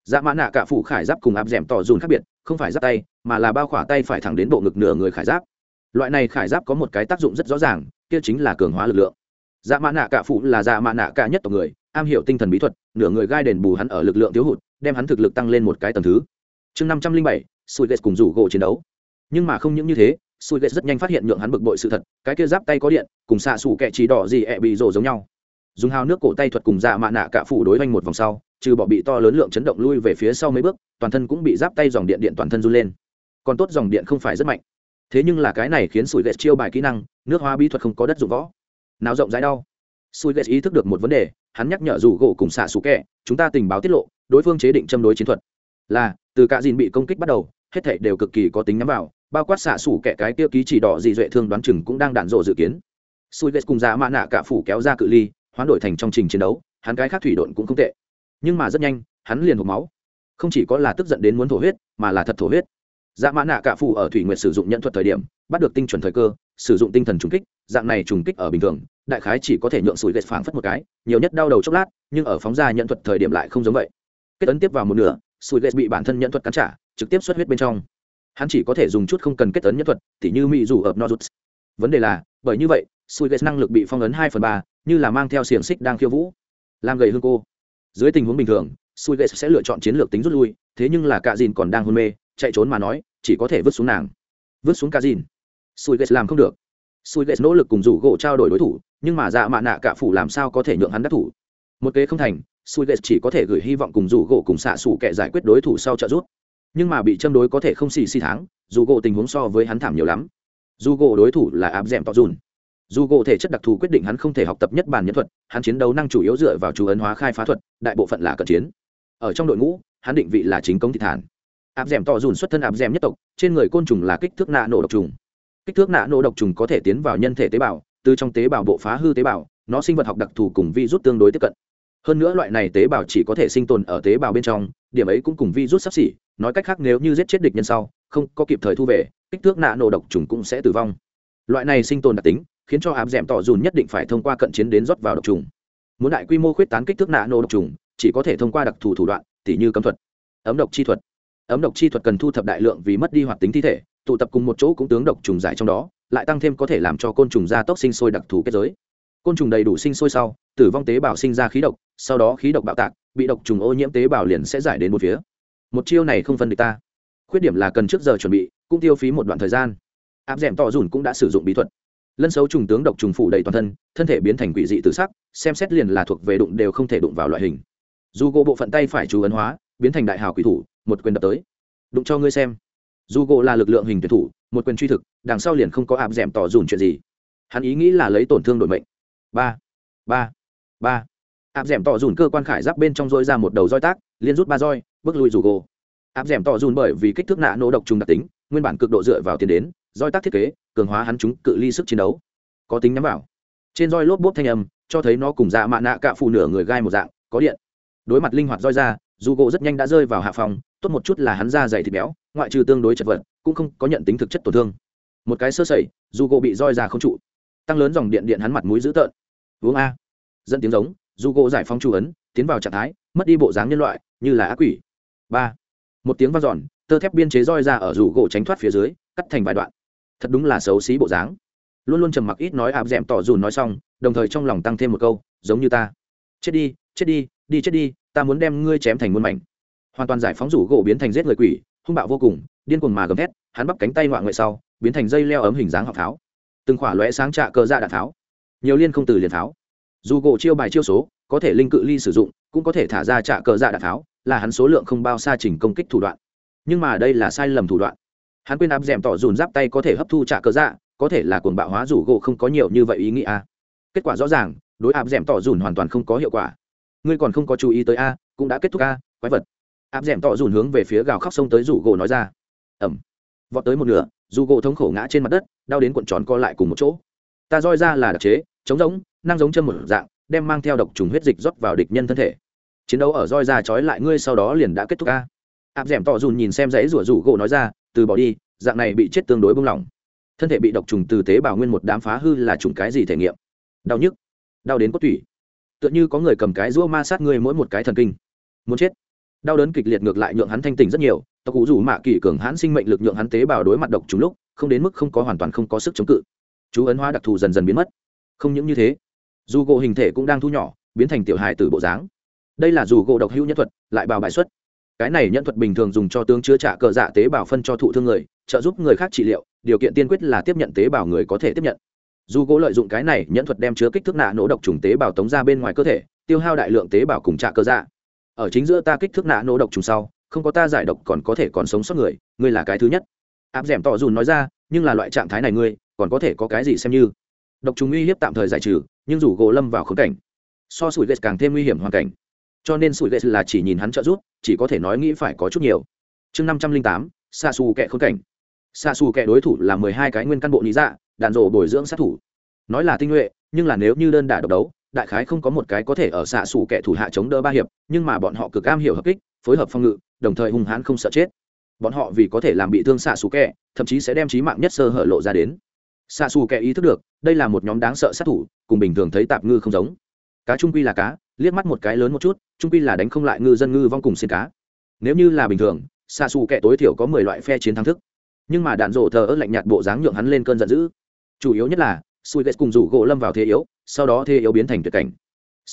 Dạ mã nạ cạ phủ khải giáp cùng áp d ẻ m tỏ dùn khác biệt, không phải giáp tay, mà là bao khỏa tay phải thẳng đến bộ ngực nửa người khải giáp. Loại này khải giáp có một cái tác dụng rất rõ ràng, kia chính là cường hóa lực lượng. Dạ mã nạ cạ phụ là dạ mã nạ cạ nhất tộc người am hiểu tinh thần bí thuật, nửa người gai đền bù hắn ở lực lượng thiếu hụt, đem hắn thực lực tăng lên một cái tầng thứ. Chương năm trăm linh bảy sùi ghét cùng rủ gỗ chiến đấu. Nhưng mà không những như thế sùi ghét rất nhanh phát hiện nhượng hắn bực bội sự thật, cái kia giáp tay có điện, cùng xạ xủ kẹ trí đỏ gì ẹ bị rổ giống nhau. Dùng hào nước cổ tay thuật cùng dạ mạ nạ cả phụ đối oanh một vòng sau, trừ bỏ bị to lớn lượng chấn động lui về phía sau mấy bước, toàn thân cũng bị giáp tay dòng điện điện toàn thân run lên. Còn tốt dòng điện không phải rất mạnh. Thế nhưng là cái này khiến sùi ghét chiêu bài kỹ năng, nước hoa bí thuật không có đất dụng võ. Nào rộng rãi đau. Sui ghét ý thức được một vấn đề, hắn nhắc nhở rủ gỗ cùng xạ xù kẹ, chúng ta tình báo tiết lộ, đối phương chế định châm đối chiến thuật. Là, từ cả dìn bị công kích bắt đầu, hết thảy đều cực kỳ có tính nhắm vào, bao quát xạ xù kẹ cái tiêu ký chỉ đỏ dị duệ thương đoán chừng cũng đang đạn rộ dự kiến. Sùi ghét cùng Dạ mạ nạ cả phủ kéo ra cự ly, hoán đổi thành trong trình chiến đấu, hắn cái khác thủy độn cũng không tệ. Nhưng mà rất nhanh, hắn liền hộp máu. Không chỉ có là tức giận đến muốn thổ huyết, mà là thật thổ huyết. Dạ mã nạ cả phủ ở thủy nguyệt sử dụng nhận thuật thời điểm, bắt được tinh chuẩn thời cơ, sử dụng tinh thần trùng kích, dạng này trùng kích ở bình thường đại khái chỉ có thể nhượng sủi ghét phảng phất một cái, nhiều nhất đau đầu chốc lát, nhưng ở phóng ra nhận thuật thời điểm lại không giống vậy. Kết ấn tiếp vào một nửa, sủi ghét bị bản thân nhận thuật cắn trả, trực tiếp xuất huyết bên trong. Hắn chỉ có thể dùng chút không cần kết ấn nhận thuật, tỉ như mỹ dù ập nozuts. Vấn đề là, bởi như vậy, sủi ghét năng lực bị phong ấn hai phần ba, như là mang theo xiềng xích đang khiêu vũ. Làm gầy hương cô. Dưới tình huống bình thường, sủi ghét sẽ lựa chọn chiến lược tính rút lui, thế nhưng là cạ dìn còn đang hôn mê, chạy trốn mà nói, chỉ có thể vứt xuống nàng. Vứt xuống cạ dìn. Sủi ghét làm không được. Sủi ghét nỗ lực cùng rủ gỗ trao đổi đối thủ nhưng mà dạ mạ nạ cả phủ làm sao có thể nhượng hắn đắc thủ? Một kế không thành sùi ghét chỉ có thể gửi hy vọng cùng rủ gỗ cùng xạ xủ kẻ giải quyết đối thủ sau trợ giúp. Nhưng mà bị châm đối có thể không xì xì tháng dù gỗ tình huống so với hắn thảm nhiều lắm. Dù gỗ đối thủ là áp d ẻ m dùn. Dù gỗ thể chất đặc thù quyết định hắn không thể học tập nhất bản nhân thuật, hắn chiến đấu năng chủ yếu dựa vào chú ấn hóa khai phá thuật, đại bộ phận là cận chiến. Ở trong đội ngũ, hắn định vị là chính công thị thản. Áp d ẻ m dùn xuất thân áp d ẻ m nhất tộc, trên người côn trùng là kích thước nạ nổ độc trùng. Kích thước nạ nổ độc trùng có thể tiến vào nhân thể tế bào từ trong tế bào bộ phá hư tế bào, nó sinh vật học đặc thù cùng vi rút tương đối tiếp cận. Hơn nữa loại này tế bào chỉ có thể sinh tồn ở tế bào bên trong, điểm ấy cũng cùng vi rút sắp xỉ, nói cách khác nếu như giết chết địch nhân sau, không có kịp thời thu về, kích thước nạ nổ độc trùng cũng sẽ tử vong. Loại này sinh tồn đặc tính, khiến cho áp d ẻ m tỏ dùn nhất định phải thông qua cận chiến đến rót vào độc trùng. Muốn đại quy mô khuyết tán kích thước nạ nổ độc trùng, chỉ có thể thông qua đặc thù thủ đoạn, tỉ như cấm thuật, ấm độc chi thuật. Ấm độc chi thuật cần thu thập đại lượng vì mất đi hoạt tính thi thể, tụ tập cùng một chỗ cũng tướng độc trùng giải trong đó lại tăng thêm có thể làm cho côn trùng gia tốc sinh sôi đặc thù kết giới. Côn trùng đầy đủ sinh sôi sau, tử vong tế bào sinh ra khí độc, sau đó khí độc bạo tạc, bị độc trùng ô nhiễm tế bào liền sẽ giải đến một phía. Một chiêu này không phân địch ta. Khuyết điểm là cần trước giờ chuẩn bị, cũng tiêu phí một đoạn thời gian. Áp d ẻ m tỏ dùn cũng đã sử dụng bí thuật. Lân xấu trùng tướng độc trùng phủ đầy toàn thân thân thể biến thành quỷ dị tự sắc, xem xét liền là thuộc về đụng đều không thể đụng vào loại hình. Dù gỗ bộ phận tay phải chú ấn hóa, biến thành đại hào quỷ thủ, một quyền đập tới. Đụng cho ngươi xem. Dù gỗ là lực lượng hình tuyệt thủ một quyền truy thực, đằng sau liền không có áp d ẻ m tỏ dùn chuyện gì. Hắn ý nghĩ là lấy tổn thương đổi mệnh. Ba ba ba. Áp d ẻ m tỏ dùn cơ quan khải giáp bên trong roi ra một đầu roi tác, liên rút ba roi, bước lui dù gỗ áp d ẻ m tỏ dùn bởi vì kích thước nạ nổ độc trùng đặc tính, nguyên bản cực độ dựa vào tiền đến, roi tác thiết kế, cường hóa hắn chúng cự ly sức chiến đấu. Có tính nhắm vào. Trên roi lốp bốp thanh âm, cho thấy nó cùng dạ mạ nạ cạ phụ nửa người gai một dạng, có điện. Đối mặt linh hoạt roi ra, dù gỗ rất nhanh đã rơi vào hạ phòng, tốt một chút là hắn da dày thịt béo, ngoại trừ tương đối chật vật cũng không có nhận tính thực chất tổn thương. Một cái sơ sẩy dù gỗ bị roi ra không trụ. Tăng lớn dòng điện điện hắn mặt mũi dữ tợn. Uống a. Dẫn tiếng giống dù gỗ giải phóng chu ấn, tiến vào trạng thái, mất đi bộ dáng nhân loại, như là ác quỷ. Ba. Một tiếng vang giòn tơ thép biên chế roi ra ở rủ gỗ tránh thoát phía dưới, cắt thành vài đoạn. Thật đúng là xấu xí bộ dáng. Luôn luôn trầm mặc ít nói áp d m tỏ dù nói xong, đồng thời trong lòng tăng thêm một câu, giống như ta. Chết đi chết đi đi chết đi, ta muốn đem ngươi chém thành muôn mảnh. Hoàn toàn giải phóng rủ gỗ biến thành giết người quỷ, hung bạo vô cùng điên cuồng mà gầm thét, hắn bắp cánh tay ngoại ngoại sau, biến thành dây leo ấm hình dáng học pháo từng khỏa lóe sáng trạ cờ dạ đạn pháo nhiều liên không từ liền pháo dù gỗ chiêu bài chiêu số, có thể linh cự ly sử dụng, cũng có thể thả ra trạ cờ dạ đạn pháo là hắn số lượng không bao xa trình công kích thủ đoạn. Nhưng mà đây là sai lầm thủ đoạn. Hắn quên áp d ẻ m tỏ dùn giáp tay có thể hấp thu trạ cờ dạ có thể là cuồng bạo hóa rủ gỗ không có nhiều như vậy ý nghĩa a. Kết quả rõ ràng, đối áp d ẻ m tỏ dùn hoàn toàn không có hiệu quả. Ngươi còn không có chú ý tới a, cũng đã kết thúc a, quái vật. Áp d ẻ m tỏ dùn hướng về phía gào khóc sông tới rủ gỗ nói ra ẩm. Vọt tới một nửa, dù gỗ thống khổ ngã trên mặt đất, đau đến cuộn tròn co lại cùng một chỗ. Ta roi ra là đặc chế, chống giống, năng giống chân một dạng, đem mang theo độc trùng huyết dịch rót vào địch nhân thân thể. Chiến đấu ở roi ra trói lại ngươi sau đó liền đã kết thúc ca áp d ẻ m tỏ dùn nhìn xem dãy rủa rủ gỗ nói ra, từ bỏ đi, dạng này bị chết tương đối bung lỏng thân thể bị độc trùng từ tế bào nguyên một đám phá hư là trùng cái gì thể nghiệm? Đau nhức, đau đến cốt tủy. Tựa như có người cầm cái rũa ma sát ngươi mỗi một cái thần kinh. Muốn chết. Đau đớn kịch liệt ngược lại nhượng hắn thanh tỉnh rất nhiều tộc cụ rủ mạ kỳ cường hãn sinh mệnh lực nhượng hắn tế bào đối mặt độc trùng lúc, không đến mức không có hoàn toàn không có sức chống cự. Chú ấn hóa đặc thù dần dần biến mất. Không những như thế, dù gỗ hình thể cũng đang thu nhỏ, biến thành tiểu hài từ bộ dáng. Đây là dù gỗ độc hữu nhân thuật, lại bào bại xuất cái này nhân thuật bình thường dùng cho tướng chứa trả cờ dạ tế bào phân cho thụ thương người, trợ giúp người khác trị liệu, điều kiện tiên quyết là tiếp nhận tế bào người có thể tiếp nhận. Dù gỗ lợi dụng cái này nhẫn thuật đem chứa kích thước nạ nổ độc trùng tế bào tống ra bên ngoài cơ thể, tiêu hao đại lượng tế bào cùng trả cơ dạ. Ở chính giữa ta kích thước nạ nổ độc trùng sau không có ta giải độc còn có thể còn sống sót người, ngươi là cái thứ nhất. Áp d ẻ m tỏ dùn nói ra, nhưng là loại trạng thái này ngươi, còn có thể có cái gì xem như? Độc trùng uy hiếp tạm thời giải trừ, nhưng dù gỗ lâm vào khống cảnh, so sủi ghét càng thêm nguy hiểm hoàn cảnh. Cho nên sủi ghét là chỉ nhìn hắn trợ giúp, chỉ có thể nói nghĩ phải có chút nhiều. Chương năm trăm linh tám xa xù kẹ khốn cảnh. Xa xù kẹ đối thủ là mười hai cái nguyên căn bộ lý dạ đạn rộ bồi dưỡng sát thủ. Nói là tinh nhuệ, nhưng là nếu như đơn đả độc đấu, đại khái không có một cái có thể ở xạ xù kẻ thủ hạ chống đỡ ba hiệp, nhưng mà bọn họ cực cam hiểu hợp kích, phối hợp phòng ngự đồng thời hung hãn không sợ chết. Bọn họ vì có thể làm bị thương xạ xù kẻ, thậm chí sẽ đem trí mạng nhất sơ hở lộ ra đến. Xạ xù kẻ ý thức được, đây là một nhóm đáng sợ sát thủ, cùng bình thường thấy tạp ngư không giống. Cá trung quy là cá, liếc mắt một cái lớn một chút, trung quy là đánh không lại ngư dân ngư vong cùng xin cá. Nếu như là bình thường, xạ xù kẻ tối thiểu có mười loại phe chiến thắng thức. Nhưng mà đạn rổ thờ ớt lạnh nhạt bộ dáng nhượng hắn lên cơn giận dữ. Chủ yếu nhất là sùi ghét cùng rủ gỗ lâm vào thế yếu, sau đó thế yếu biến thành tuyệt cảnh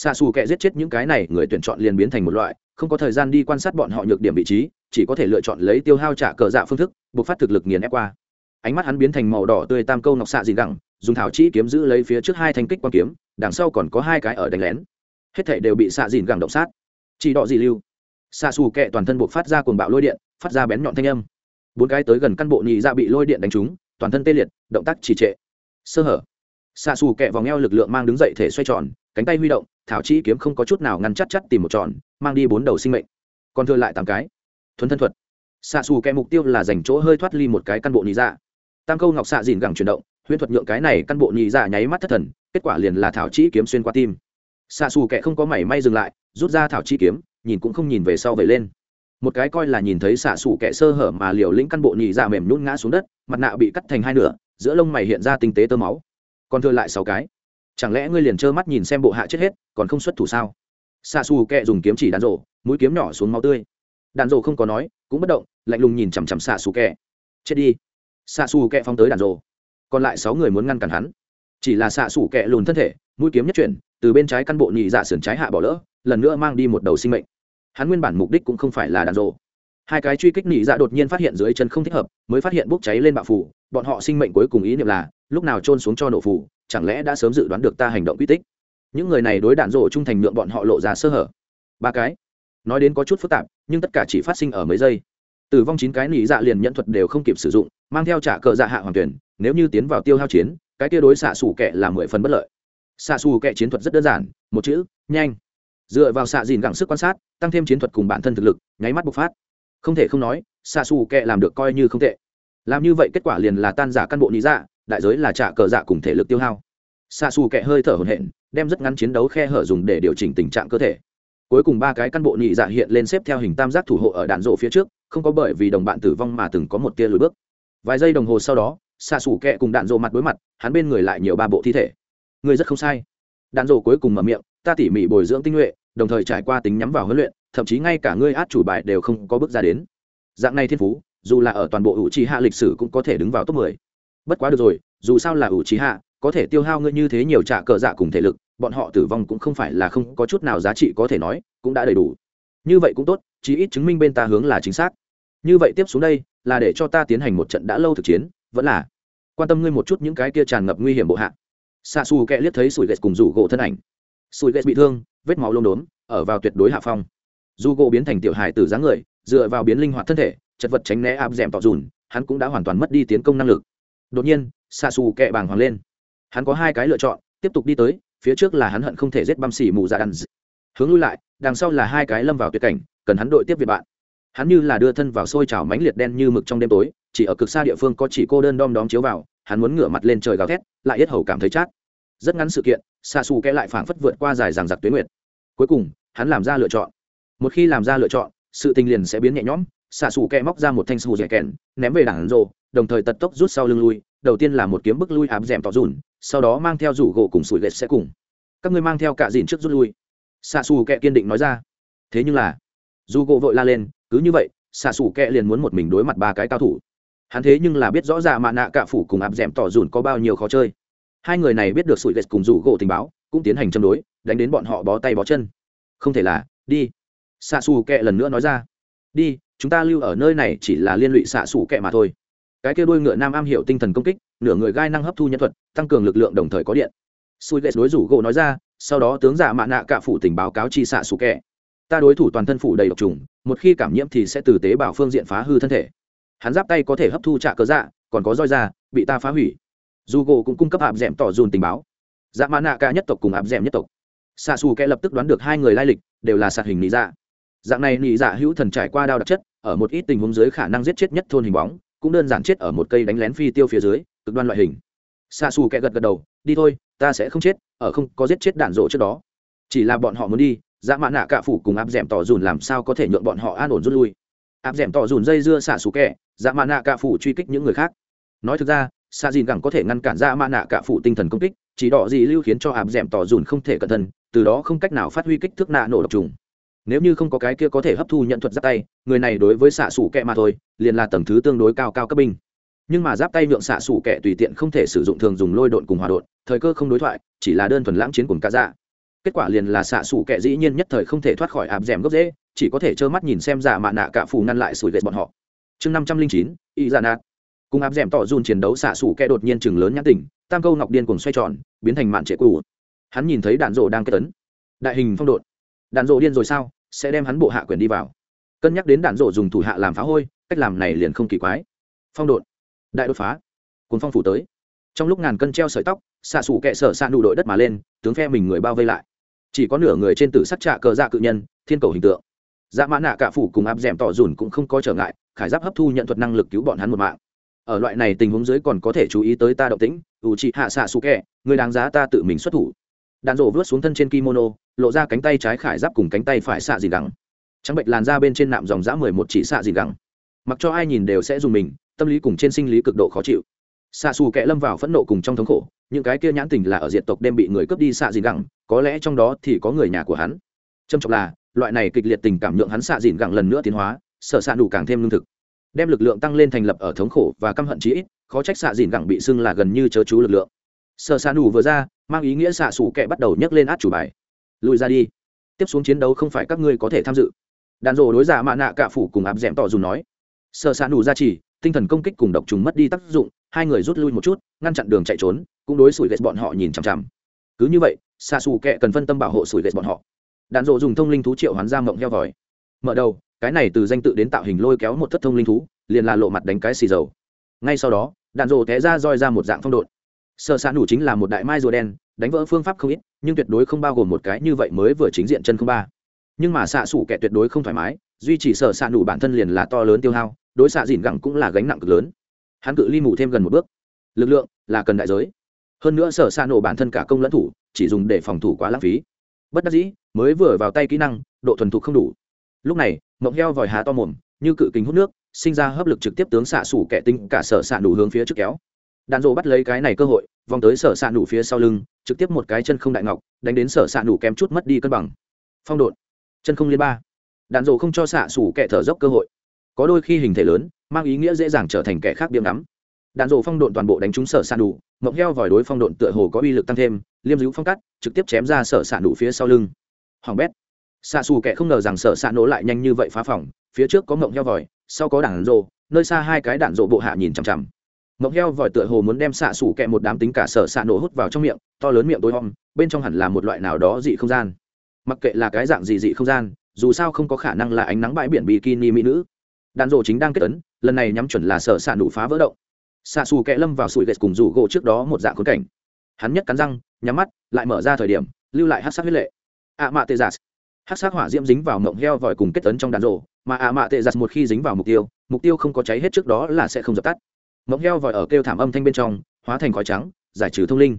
xa xù kệ giết chết những cái này, người tuyển chọn liền biến thành một loại, không có thời gian đi quan sát bọn họ nhược điểm vị trí, chỉ có thể lựa chọn lấy tiêu hao trả cờ dạ phương thức, buộc phát thực lực nghiền ép qua. Ánh mắt hắn biến thành màu đỏ tươi tam câu nọc xạ dị gẳng, dùng thảo chỉ kiếm giữ lấy phía trước hai thanh kích quan kiếm, đằng sau còn có hai cái ở đánh lén. Hết thảy đều bị xạ dìn gẳng động sát. Chỉ đỏ dị lưu. Xạ xù kệ toàn thân buộc phát ra cuồng bạo lôi điện, phát ra bén nhọn thanh âm. Bốn cái tới gần căn bộ nhị ra bị lôi điện đánh trúng, toàn thân tê liệt, động tác trì trệ. Sơ hở. Xạ xù kẹ vòng eo lực lượng mang đứng dậy thể xoay tròn, cánh tay huy động thảo chi kiếm không có chút nào ngăn chắc chắc tìm một tròn mang đi bốn đầu sinh mệnh. Còn thừa lại tám cái. Thuấn thân thuật. Xạ xù kẹ mục tiêu là dành chỗ hơi thoát ly một cái căn bộ nhị dạ. Tam câu ngọc xạ dìn gẳng chuyển động, huyễn thuật nhượng cái này căn bộ nhị dạ nháy mắt thất thần, kết quả liền là thảo chi kiếm xuyên qua tim. Xạ xù kẹ không có mảy may dừng lại, rút ra thảo chi kiếm, nhìn cũng không nhìn về sau về lên. Một cái coi là nhìn thấy xạ xù kẹ sơ hở mà liều lĩnh căn bộ nhị dạ mềm nhún ngã xuống đất, mặt nạ bị cắt thành hai nửa, giữa lông mày hiện ra tinh tế tơ máu. Còn thừa lại sáu cái chẳng lẽ ngươi liền trơ mắt nhìn xem bộ hạ chết hết, còn không xuất thủ sao? Xa xù kẹ dùng kiếm chỉ đàn rổ, mũi kiếm nhỏ xuống máu tươi. Đàn rổ không có nói, cũng bất động, lạnh lùng nhìn chằm chằm xạ xù kẹ. Chết đi. Xạ xù kẹ phóng tới đàn rổ. Còn lại sáu người muốn ngăn cản hắn. Chỉ là xạ xù kẹ lùn thân thể, mũi kiếm nhất chuyển, từ bên trái căn bộ nhị dạ sườn trái hạ bỏ lỡ, lần nữa mang đi một đầu sinh mệnh. Hắn nguyên bản mục đích cũng không phải là đàn rổ. Hai cái truy kích nhị dạ đột nhiên phát hiện dưới chân không thích hợp, mới phát hiện bốc cháy lên bạo phủ, bọn họ sinh mệnh cuối cùng ý niệm là, lúc nào trôn xuống cho nổ phủ chẳng lẽ đã sớm dự đoán được ta hành động quy tích? Những người này đối đạn rộ trung thành nhượng bọn họ lộ ra sơ hở. Ba cái. Nói đến có chút phức tạp, nhưng tất cả chỉ phát sinh ở mấy giây. Tử vong chín cái nỉ dạ liền nhận thuật đều không kịp sử dụng, mang theo trả cờ dạ hạ hoàng tuyển, nếu như tiến vào tiêu hao chiến, cái kia đối xạ xù kẹ là mười phần bất lợi. Xạ xù kẹ chiến thuật rất đơn giản, một chữ, nhanh. Dựa vào xạ dìn gẳng sức quan sát, tăng thêm chiến thuật cùng bản thân thực lực, nháy mắt bộc phát. Không thể không nói, xạ xù kệ làm được coi như không tệ. Làm như vậy kết quả liền là tan giả căn bộ nỉ dạ đại giới là trả cờ dạ cùng thể lực tiêu hao. Xa xù kệ hơi thở hồn hện đem rất ngắn chiến đấu khe hở dùng để điều chỉnh tình trạng cơ thể. Cuối cùng ba cái căn bộ nhị dạ hiện lên xếp theo hình tam giác thủ hộ ở đạn rộ phía trước, không có bởi vì đồng bạn tử vong mà từng có một tia lùi bước. Vài giây đồng hồ sau đó xạ xù kẹ cùng đạn rộ mặt đối mặt, hắn bên người lại nhiều ba bộ thi thể. Người rất không sai. Đạn rộ cuối cùng mở miệng, ta tỉ mỉ bồi dưỡng tinh nhuệ, đồng thời trải qua tính nhắm vào huấn luyện, thậm chí ngay cả ngươi át chủ bài đều không có bước ra đến. Dạng này thiên phú, dù là ở toàn bộ hữu trí hạ lịch sử cũng có thể đứng vào top 10 bất quá được rồi, dù sao là ủ trí hạ, có thể tiêu hao ngươi như thế nhiều trả cờ dạ cùng thể lực, bọn họ tử vong cũng không phải là không có chút nào giá trị có thể nói, cũng đã đầy đủ. Như vậy cũng tốt, chí ít chứng minh bên ta hướng là chính xác. Như vậy tiếp xuống đây, là để cho ta tiến hành một trận đã lâu thực chiến, vẫn là quan tâm ngươi một chút những cái kia tràn ngập nguy hiểm bộ hạ. Xa xù kẹ liếc thấy sủi ghét cùng rủ gỗ thân ảnh. Sủi ghét bị thương, vết máu lông đốm, ở vào tuyệt đối hạ phong. Dù gỗ biến thành tiểu hài từ dáng người, dựa vào biến linh hoạt thân thể, chật vật tránh né áp d ẻ m tỏ dùn, hắn cũng đã hoàn toàn mất đi tiến công năng lực đột nhiên xạ xù kẹ bàng hoàng lên. Hắn có hai cái lựa chọn, tiếp tục đi tới, phía trước là hắn hận không thể giết băm xỉ mù dạ đàn hướng lui lại, đằng sau là hai cái lâm vào tuyệt cảnh, cần hắn đội tiếp việt bạn. Hắn như là đưa thân vào sôi trào mánh liệt đen như mực trong đêm tối, chỉ ở cực xa địa phương có chỉ cô đơn đom đóm chiếu vào, hắn muốn ngửa mặt lên trời gào thét, lại yết hầu cảm thấy chát. Rất ngắn sự kiện xa xù kẽ lại phảng phất vượt qua dài ràng giặc tuyến nguyệt. Cuối cùng, hắn làm ra lựa chọn. Một khi làm ra lựa chọn, sự tình liền sẽ biến nhẹ nhõm xạ xù kẹ móc ra một thanh xù dẻ kèn ném về đảng rồ đồng thời tật tốc rút sau lưng lui, đầu tiên là một kiếm bức lui áp d ẻ m tỏ dùn, sau đó mang theo rủ gỗ cùng sủi lệch sẽ cùng. Các ngươi mang theo cả dìn trước rút lui. Xạ xù kẹ kiên định nói ra. Thế nhưng là dù gỗ vội la lên, cứ như vậy, xạ xù kẹ liền muốn một mình đối mặt ba cái cao thủ. Hắn thế nhưng là biết rõ ràng mạ nạ cạ phủ cùng áp d ẻ m tỏ dùn có bao nhiêu khó chơi. Hai người này biết được sủi lệch cùng rủ gỗ tình báo, cũng tiến hành châm đối, đánh đến bọn họ bó tay bó chân. Không thể là, đi. Xạ xù kẹ lần nữa nói ra. Đi, chúng ta lưu ở nơi này chỉ là liên lụy xạ xù kẹ mà thôi cái kia đuôi ngựa nam am hiểu tinh thần công kích, nửa người gai năng hấp thu nhân thuật, tăng cường lực lượng đồng thời có điện. Sùi ghét đối rủ gỗ nói ra, sau đó tướng giả mạ nạ cả phủ tình báo cáo chi xạ xù kẹ ta đối thủ toàn thân phủ đầy độc trùng, một khi cảm nhiễm thì sẽ từ tế bào phương diện phá hư thân thể. Hắn giáp tay có thể hấp thu trả cớ dạ còn có roi da bị ta phá hủy. Dù gỗ cũng cung cấp hạp d ẻ m tỏ dùn tình báo. Dạ mạ nạ cả nhất tộc cùng hạp d ẻ m nhất tộc. Xạ xù kẹ lập tức đoán được hai người lai lịch, đều là sạt hình lý dạ. Dạng này nị dạ hữu thần trải qua đao đặc chất, ở một ít tình huống dưới khả năng giết chết nhất thôn hình bóng cũng đơn giản chết ở một cây đánh lén phi tiêu phía dưới, cực đoan loại hình. Xa xù kẹ gật gật đầu, đi thôi, ta sẽ không chết, ở không có giết chết đạn rộ trước đó. Chỉ là bọn họ muốn đi dạ dã mạ nạ cạ phủ cùng áp d ẻ m tỏ dùn làm sao có thể nhượng bọn họ an ổn rút lui? Áp d ẻ m tỏ dùn dây dưa xạ xù kẹ dạ dã mạ nạ cạ phủ truy kích những người khác. Nói thực ra xa dìn gẳng có thể ngăn cản dạ dã mạ nạ cạ phủ tinh thần công kích, chỉ đỏ gì lưu khiến cho áp d ẻ m tỏ dùn không thể cẩn thận, từ đó không cách nào phát huy kích thước nạ nổ độc trùng nếu như không có cái kia có thể hấp thu nhận thuật giáp tay, người này đối với xạ xủ kẹ mà thôi, liền là tầng thứ tương đối cao cao cấp binh. Nhưng mà giáp tay nhượng xạ xủ kẹ tùy tiện không thể sử dụng thường dùng lôi độn cùng hòa độn, thời cơ không đối thoại, chỉ là đơn thuần lãng chiến cùng cá dạ. Kết quả liền là xạ xủ kẹ dĩ nhiên nhất thời không thể thoát khỏi áp d gốc dễ chỉ có thể trơ mắt nhìn xem giả mạ nạ cả phù ngăn lại sủi gậy bọn họ. Chương năm trăm linh chín, y giả nạt cùng áp d tỏ dùn chiến đấu, xạ xủ kẹ đột nhiên chừng lớn nhãn tỉnh tam câu ngọc điên cùng xoay tròn, biến thành mạn trệ cũ. Hắn nhìn thấy đạn rộ đang kết tấn. Đại hình phong độn. Đạn rộ điên rồi sao? Sẽ đem hắn bộ hạ quyền đi vào. Cân nhắc đến đạn rộ dùng thủ hạ làm phá hôi, cách làm này liền không kỳ quái. Phong độn. Đại đột phá. Cuốn phong phủ tới. Trong lúc ngàn cân treo sợi tóc, xạ xủ kẹ sở xạ nụ đội đất mà lên, tướng phe mình người bao vây lại. Chỉ có nửa người trên tử sắc trạ cờ dạ cự nhân, thiên cầu hình tượng. Dạ mã nạ cả phủ cùng áp d ẻ m tỏ dùn cũng không có trở ngại, khải giáp hấp thu nhận thuật năng lực cứu bọn hắn một mạng. Ở loại này tình huống dưới còn có thể chú ý tới ta động tĩnh ủ trị hạ xạ xù kẹ người đáng giá ta tự mình xuất thủ đạn rổ vớt xuống thân trên kimono, lộ ra cánh tay trái khải giáp cùng cánh tay phải xạ dìn gẳng. Trắng bệnh làn ra bên trên nạm dòng giã mười một chỉ xạ dìn gẳng. Mặc cho ai nhìn đều sẽ dùng mình, tâm lý cùng trên sinh lý cực độ khó chịu. Xạ xù kẹ lâm vào phẫn nộ cùng trong thống khổ, những cái kia nhãn tình là ở diện tộc đem bị người cướp đi xạ dìn gẳng, có lẽ trong đó thì có người nhà của hắn. Trầm trọng là, loại này kịch liệt tình cảm nhượng hắn xạ dìn gẳng lần nữa tiến hóa, sợ xạ đủ càng thêm lương thực. Đem lực lượng tăng lên thành lập ở thống khổ và căm hận chí ít, khó trách xạ dìn gẳng bị xưng là gần như chớ chú lực lượng sợ xa đủ vừa ra, mang ý nghĩa xạ xù kệ bắt đầu nhấc lên át chủ bài. Lùi ra đi. Tiếp xuống chiến đấu không phải các ngươi có thể tham dự. Đàn rồ đối giả mạ nạ cả phủ cùng áp d ẻ m tỏ dùng nói. Sợ xa nù ra chỉ, tinh thần công kích cùng độc trùng mất đi tác dụng, hai người rút lui một chút, ngăn chặn đường chạy trốn, cũng đối sủi ghét bọn họ nhìn chằm chằm. Cứ như vậy xạ xù kệ cần phân tâm bảo hộ sủi ghét bọn họ. Đàn rộ dùng thông linh thú triệu hoán ra mộng heo vòi. Mở đầu, cái này từ danh tự đến tạo hình lôi kéo một thất thông linh thú, liền là lộ mặt đánh cái xì dầu. Ngay sau đó, đàn rộ té ra roi ra một dạng phong độn sợ xạ nủ chính là một đại mai rùa đen, đánh vỡ phương pháp không ít, nhưng tuyệt đối không bao gồm một cái như vậy mới vừa chính diện chân không ba. Nhưng mà xạ xủ kẻ tuyệt đối không thoải mái, duy trì sở xạ nủ bản thân liền là to lớn tiêu hao, đối xạ dìn gẳng cũng là gánh nặng cực lớn. Hắn cự ly mù thêm gần một bước. Lực lượng là cần đại giới. Hơn nữa sở s ạ nổ bản thân cả công lẫn thủ, chỉ dùng để phòng thủ quá lãng phí. Bất đắc dĩ, mới vừa vào tay kỹ năng, độ thuần thục không đủ. Lúc này, mộng heo vòi há to mồm, như cự kính hút nước, sinh ra hấp lực trực tiếp tướng xạ xủ kẻ tinh cả sở s ạ hướng phía trước kéo đạn dộ bắt lấy cái này cơ hội, vòng tới sở s ạ nụ phía sau lưng, trực tiếp một cái chân không đại ngọc, đánh đến sở s ạ nụ kém chút mất đi cân bằng. Phong độn. Chân không liên ba. Đạn dộ không cho xạ xủ kẻ thở dốc cơ hội. Có đôi khi hình thể lớn, mang ý nghĩa dễ dàng trở thành kẻ khác biếm đắm. đạn dộ phong độn toàn bộ đánh trúng sở s ạ nụ mộng heo vòi đối phong độn tựa hồ có uy lực tăng thêm, liêm dữ phong cắt, trực tiếp chém ra sở s ạ nụ phía sau lưng. Hoàng bét. Xạ xù kẻ không ngờ rằng sở s ạ nổ lại nhanh như vậy phá phòng, phía trước có mộng heo vòi, sau có đạn dộ nơi xa hai cái đạn dộ bộ hạ nhìn chằm chằm mộng heo vòi tựa hồ muốn đem xạ xủ kẹ một đám tính cả sở xạ nổ hút vào trong miệng, to lớn miệng tối om, bên trong hẳn là một loại nào đó dị không gian. Mặc kệ là cái dạng gì dị không gian, dù sao không có khả năng là ánh nắng bãi biển bikini mỹ nữ. Đàn rộ chính đang kết ấn, lần này nhắm chuẩn là sở xạ nổ phá vỡ động. Xạ xù kẹ lâm vào sủi gậy cùng rủ gỗ trước đó một dạng khốn cảnh. Hắn nhất cắn răng, nhắm mắt, lại mở ra thời điểm, lưu lại hát sắc huyết lệ. Ạ mạ tê giả hát sắc hỏa diễm dính vào mộng heo vòi cùng kết tấn trong đàn rộ mà ạ mạ tê giặt một khi dính vào mục tiêu mục tiêu không có cháy hết trước đó là sẽ không dập tắt mộng heo vòi ở kêu thảm âm thanh bên trong, hóa thành khói trắng, giải trừ thông linh.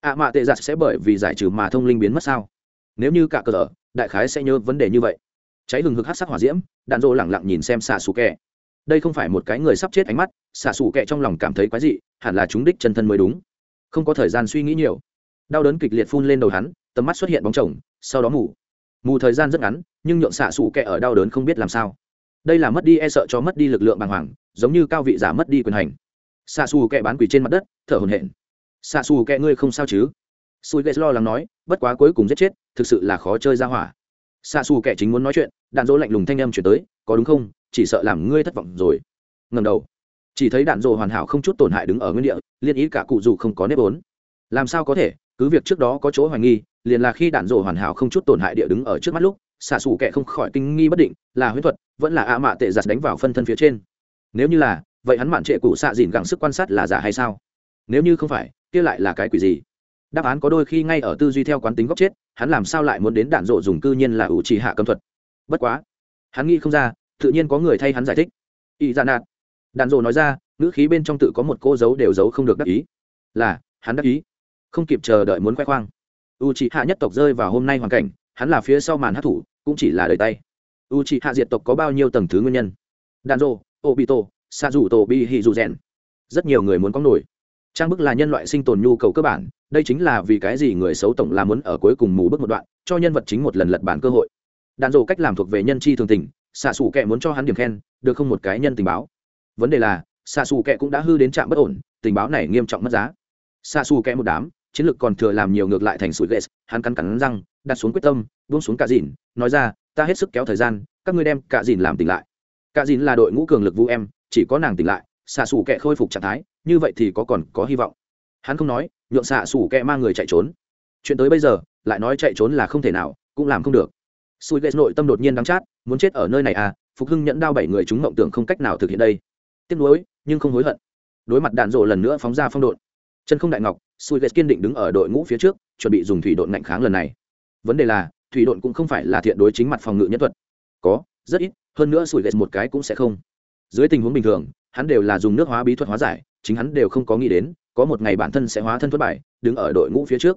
Ạ mạ tệ giặt sẽ bởi vì giải trừ mà thông linh biến mất sao? Nếu như cả cờ ở, đại khái sẽ nhớ vấn đề như vậy. Cháy hừng hực hát sắc hỏa diễm, đạn dỗ lẳng lặng nhìn xem xạ xù kẹ đây không phải một cái người sắp chết ánh mắt, xạ xù kẹ trong lòng cảm thấy quái dị, hẳn là chúng đích chân thân mới đúng. Không có thời gian suy nghĩ nhiều. Đau đớn kịch liệt phun lên đầu hắn, tầm mắt xuất hiện bóng chồng, sau đó mù. Mù thời gian rất ngắn, nhưng nhượng xạ xù kẹ ở đau đớn không biết làm sao. Đây là mất đi e sợ cho mất đi lực lượng bàng hoàng, giống như cao vị giả mất đi quyền hành xạ xù kẹ bán quỷ trên mặt đất, thở hồn hển. Xạ xù kẹ ngươi không sao chứ? Sùi ghét lo lắng nói, bất quá cuối cùng giết chết, thực sự là khó chơi ra hỏa. Xạ xù kẹ chính muốn nói chuyện, đạn dỗ lạnh lùng thanh âm chuyển tới, có đúng không? Chỉ sợ làm ngươi thất vọng rồi. Ngầm đầu. Chỉ thấy đạn dỗ hoàn hảo không chút tổn hại đứng ở nguyên địa, liên ý cả cụ dù không có nếp ốn. Làm sao có thể? Cứ việc trước đó có chỗ hoài nghi, liền là khi đạn dỗ hoàn hảo không chút tổn hại địa đứng ở trước mắt lúc xạ xù kẹ không khỏi kinh nghi bất định, là huyết thuật, vẫn là ạ mạ tệ giặt đánh vào phân thân phía trên. Nếu như là vậy hắn mạn trệ cụ xạ dìn gẳng sức quan sát là giả hay sao? Nếu như không phải, kia lại là cái quỷ gì? Đáp án có đôi khi ngay ở tư duy theo quán tính góc chết, hắn làm sao lại muốn đến đạn rộ dùng cư nhiên là ủ trì hạ cấm thuật? Bất quá, hắn nghĩ không ra, tự nhiên có người thay hắn giải thích. Y dạ nạt. Đạn rộ nói ra, ngữ khí bên trong tự có một cô dấu đều giấu không được đắc ý. Là, hắn đắc ý. Không kịp chờ đợi muốn khoe khoang. U trì hạ nhất tộc rơi vào hôm nay hoàn cảnh, hắn là phía sau màn hát thủ, cũng chỉ là đời tay. U trì hạ diệt tộc có bao nhiêu tầng thứ nguyên nhân? Đạn rộ, obito sa dù tổ bi hì dù rèn. Rất nhiều người muốn có nổi. Trang bức là nhân loại sinh tồn nhu cầu cơ bản, đây chính là vì cái gì người xấu tổng là muốn ở cuối cùng mù bước một đoạn, cho nhân vật chính một lần lật bản cơ hội. Đạn dộ cách làm thuộc về nhân chi thường tình xạ xù kệ muốn cho hắn điểm khen, được không một cái nhân tình báo. Vấn đề là xạ xù kệ cũng đã hư đến trạm bất ổn, tình báo này nghiêm trọng mất giá. Xạ xù kệ một đám, chiến lược còn thừa làm nhiều ngược lại thành sủi ghê hắn cắn cắn răng, đặt xuống quyết tâm, buông xuống cả dìn, nói ra, ta hết sức kéo thời gian, các ngươi đem cả dìn làm tỉnh lại. Cả dìn là đội ngũ cường lực vũ em chỉ có nàng tỉnh lại, xạ xù kẹ khôi phục trạng thái, như vậy thì có còn có hy vọng. Hắn không nói, nhượng xạ xù kẹ mang người chạy trốn. Chuyện tới bây giờ, lại nói chạy trốn là không thể nào, cũng làm không được. Sùi ghét nội tâm đột nhiên đắng chát, muốn chết ở nơi này à phục hưng nhẫn đao bảy người chúng mộng tưởng không cách nào thực hiện đây. Tiếc nuối, nhưng không hối hận. Đối mặt đạn rộ lần nữa phóng ra phong độn. Chân không đại ngọc sùi ghét kiên định đứng ở đội ngũ phía trước, chuẩn bị dùng thủy độn ngạnh kháng lần này. Vấn đề là, thủy độn cũng không phải là thiện đối chính mặt phòng ngự nhân thuật. Có, rất ít, hơn nữa sùi ghét một cái cũng sẽ không dưới tình huống bình thường, hắn đều là dùng nước hóa bí thuật hóa giải, chính hắn đều không có nghĩ đến, có một ngày bản thân sẽ hóa thân thất bại đứng ở đội ngũ phía trước.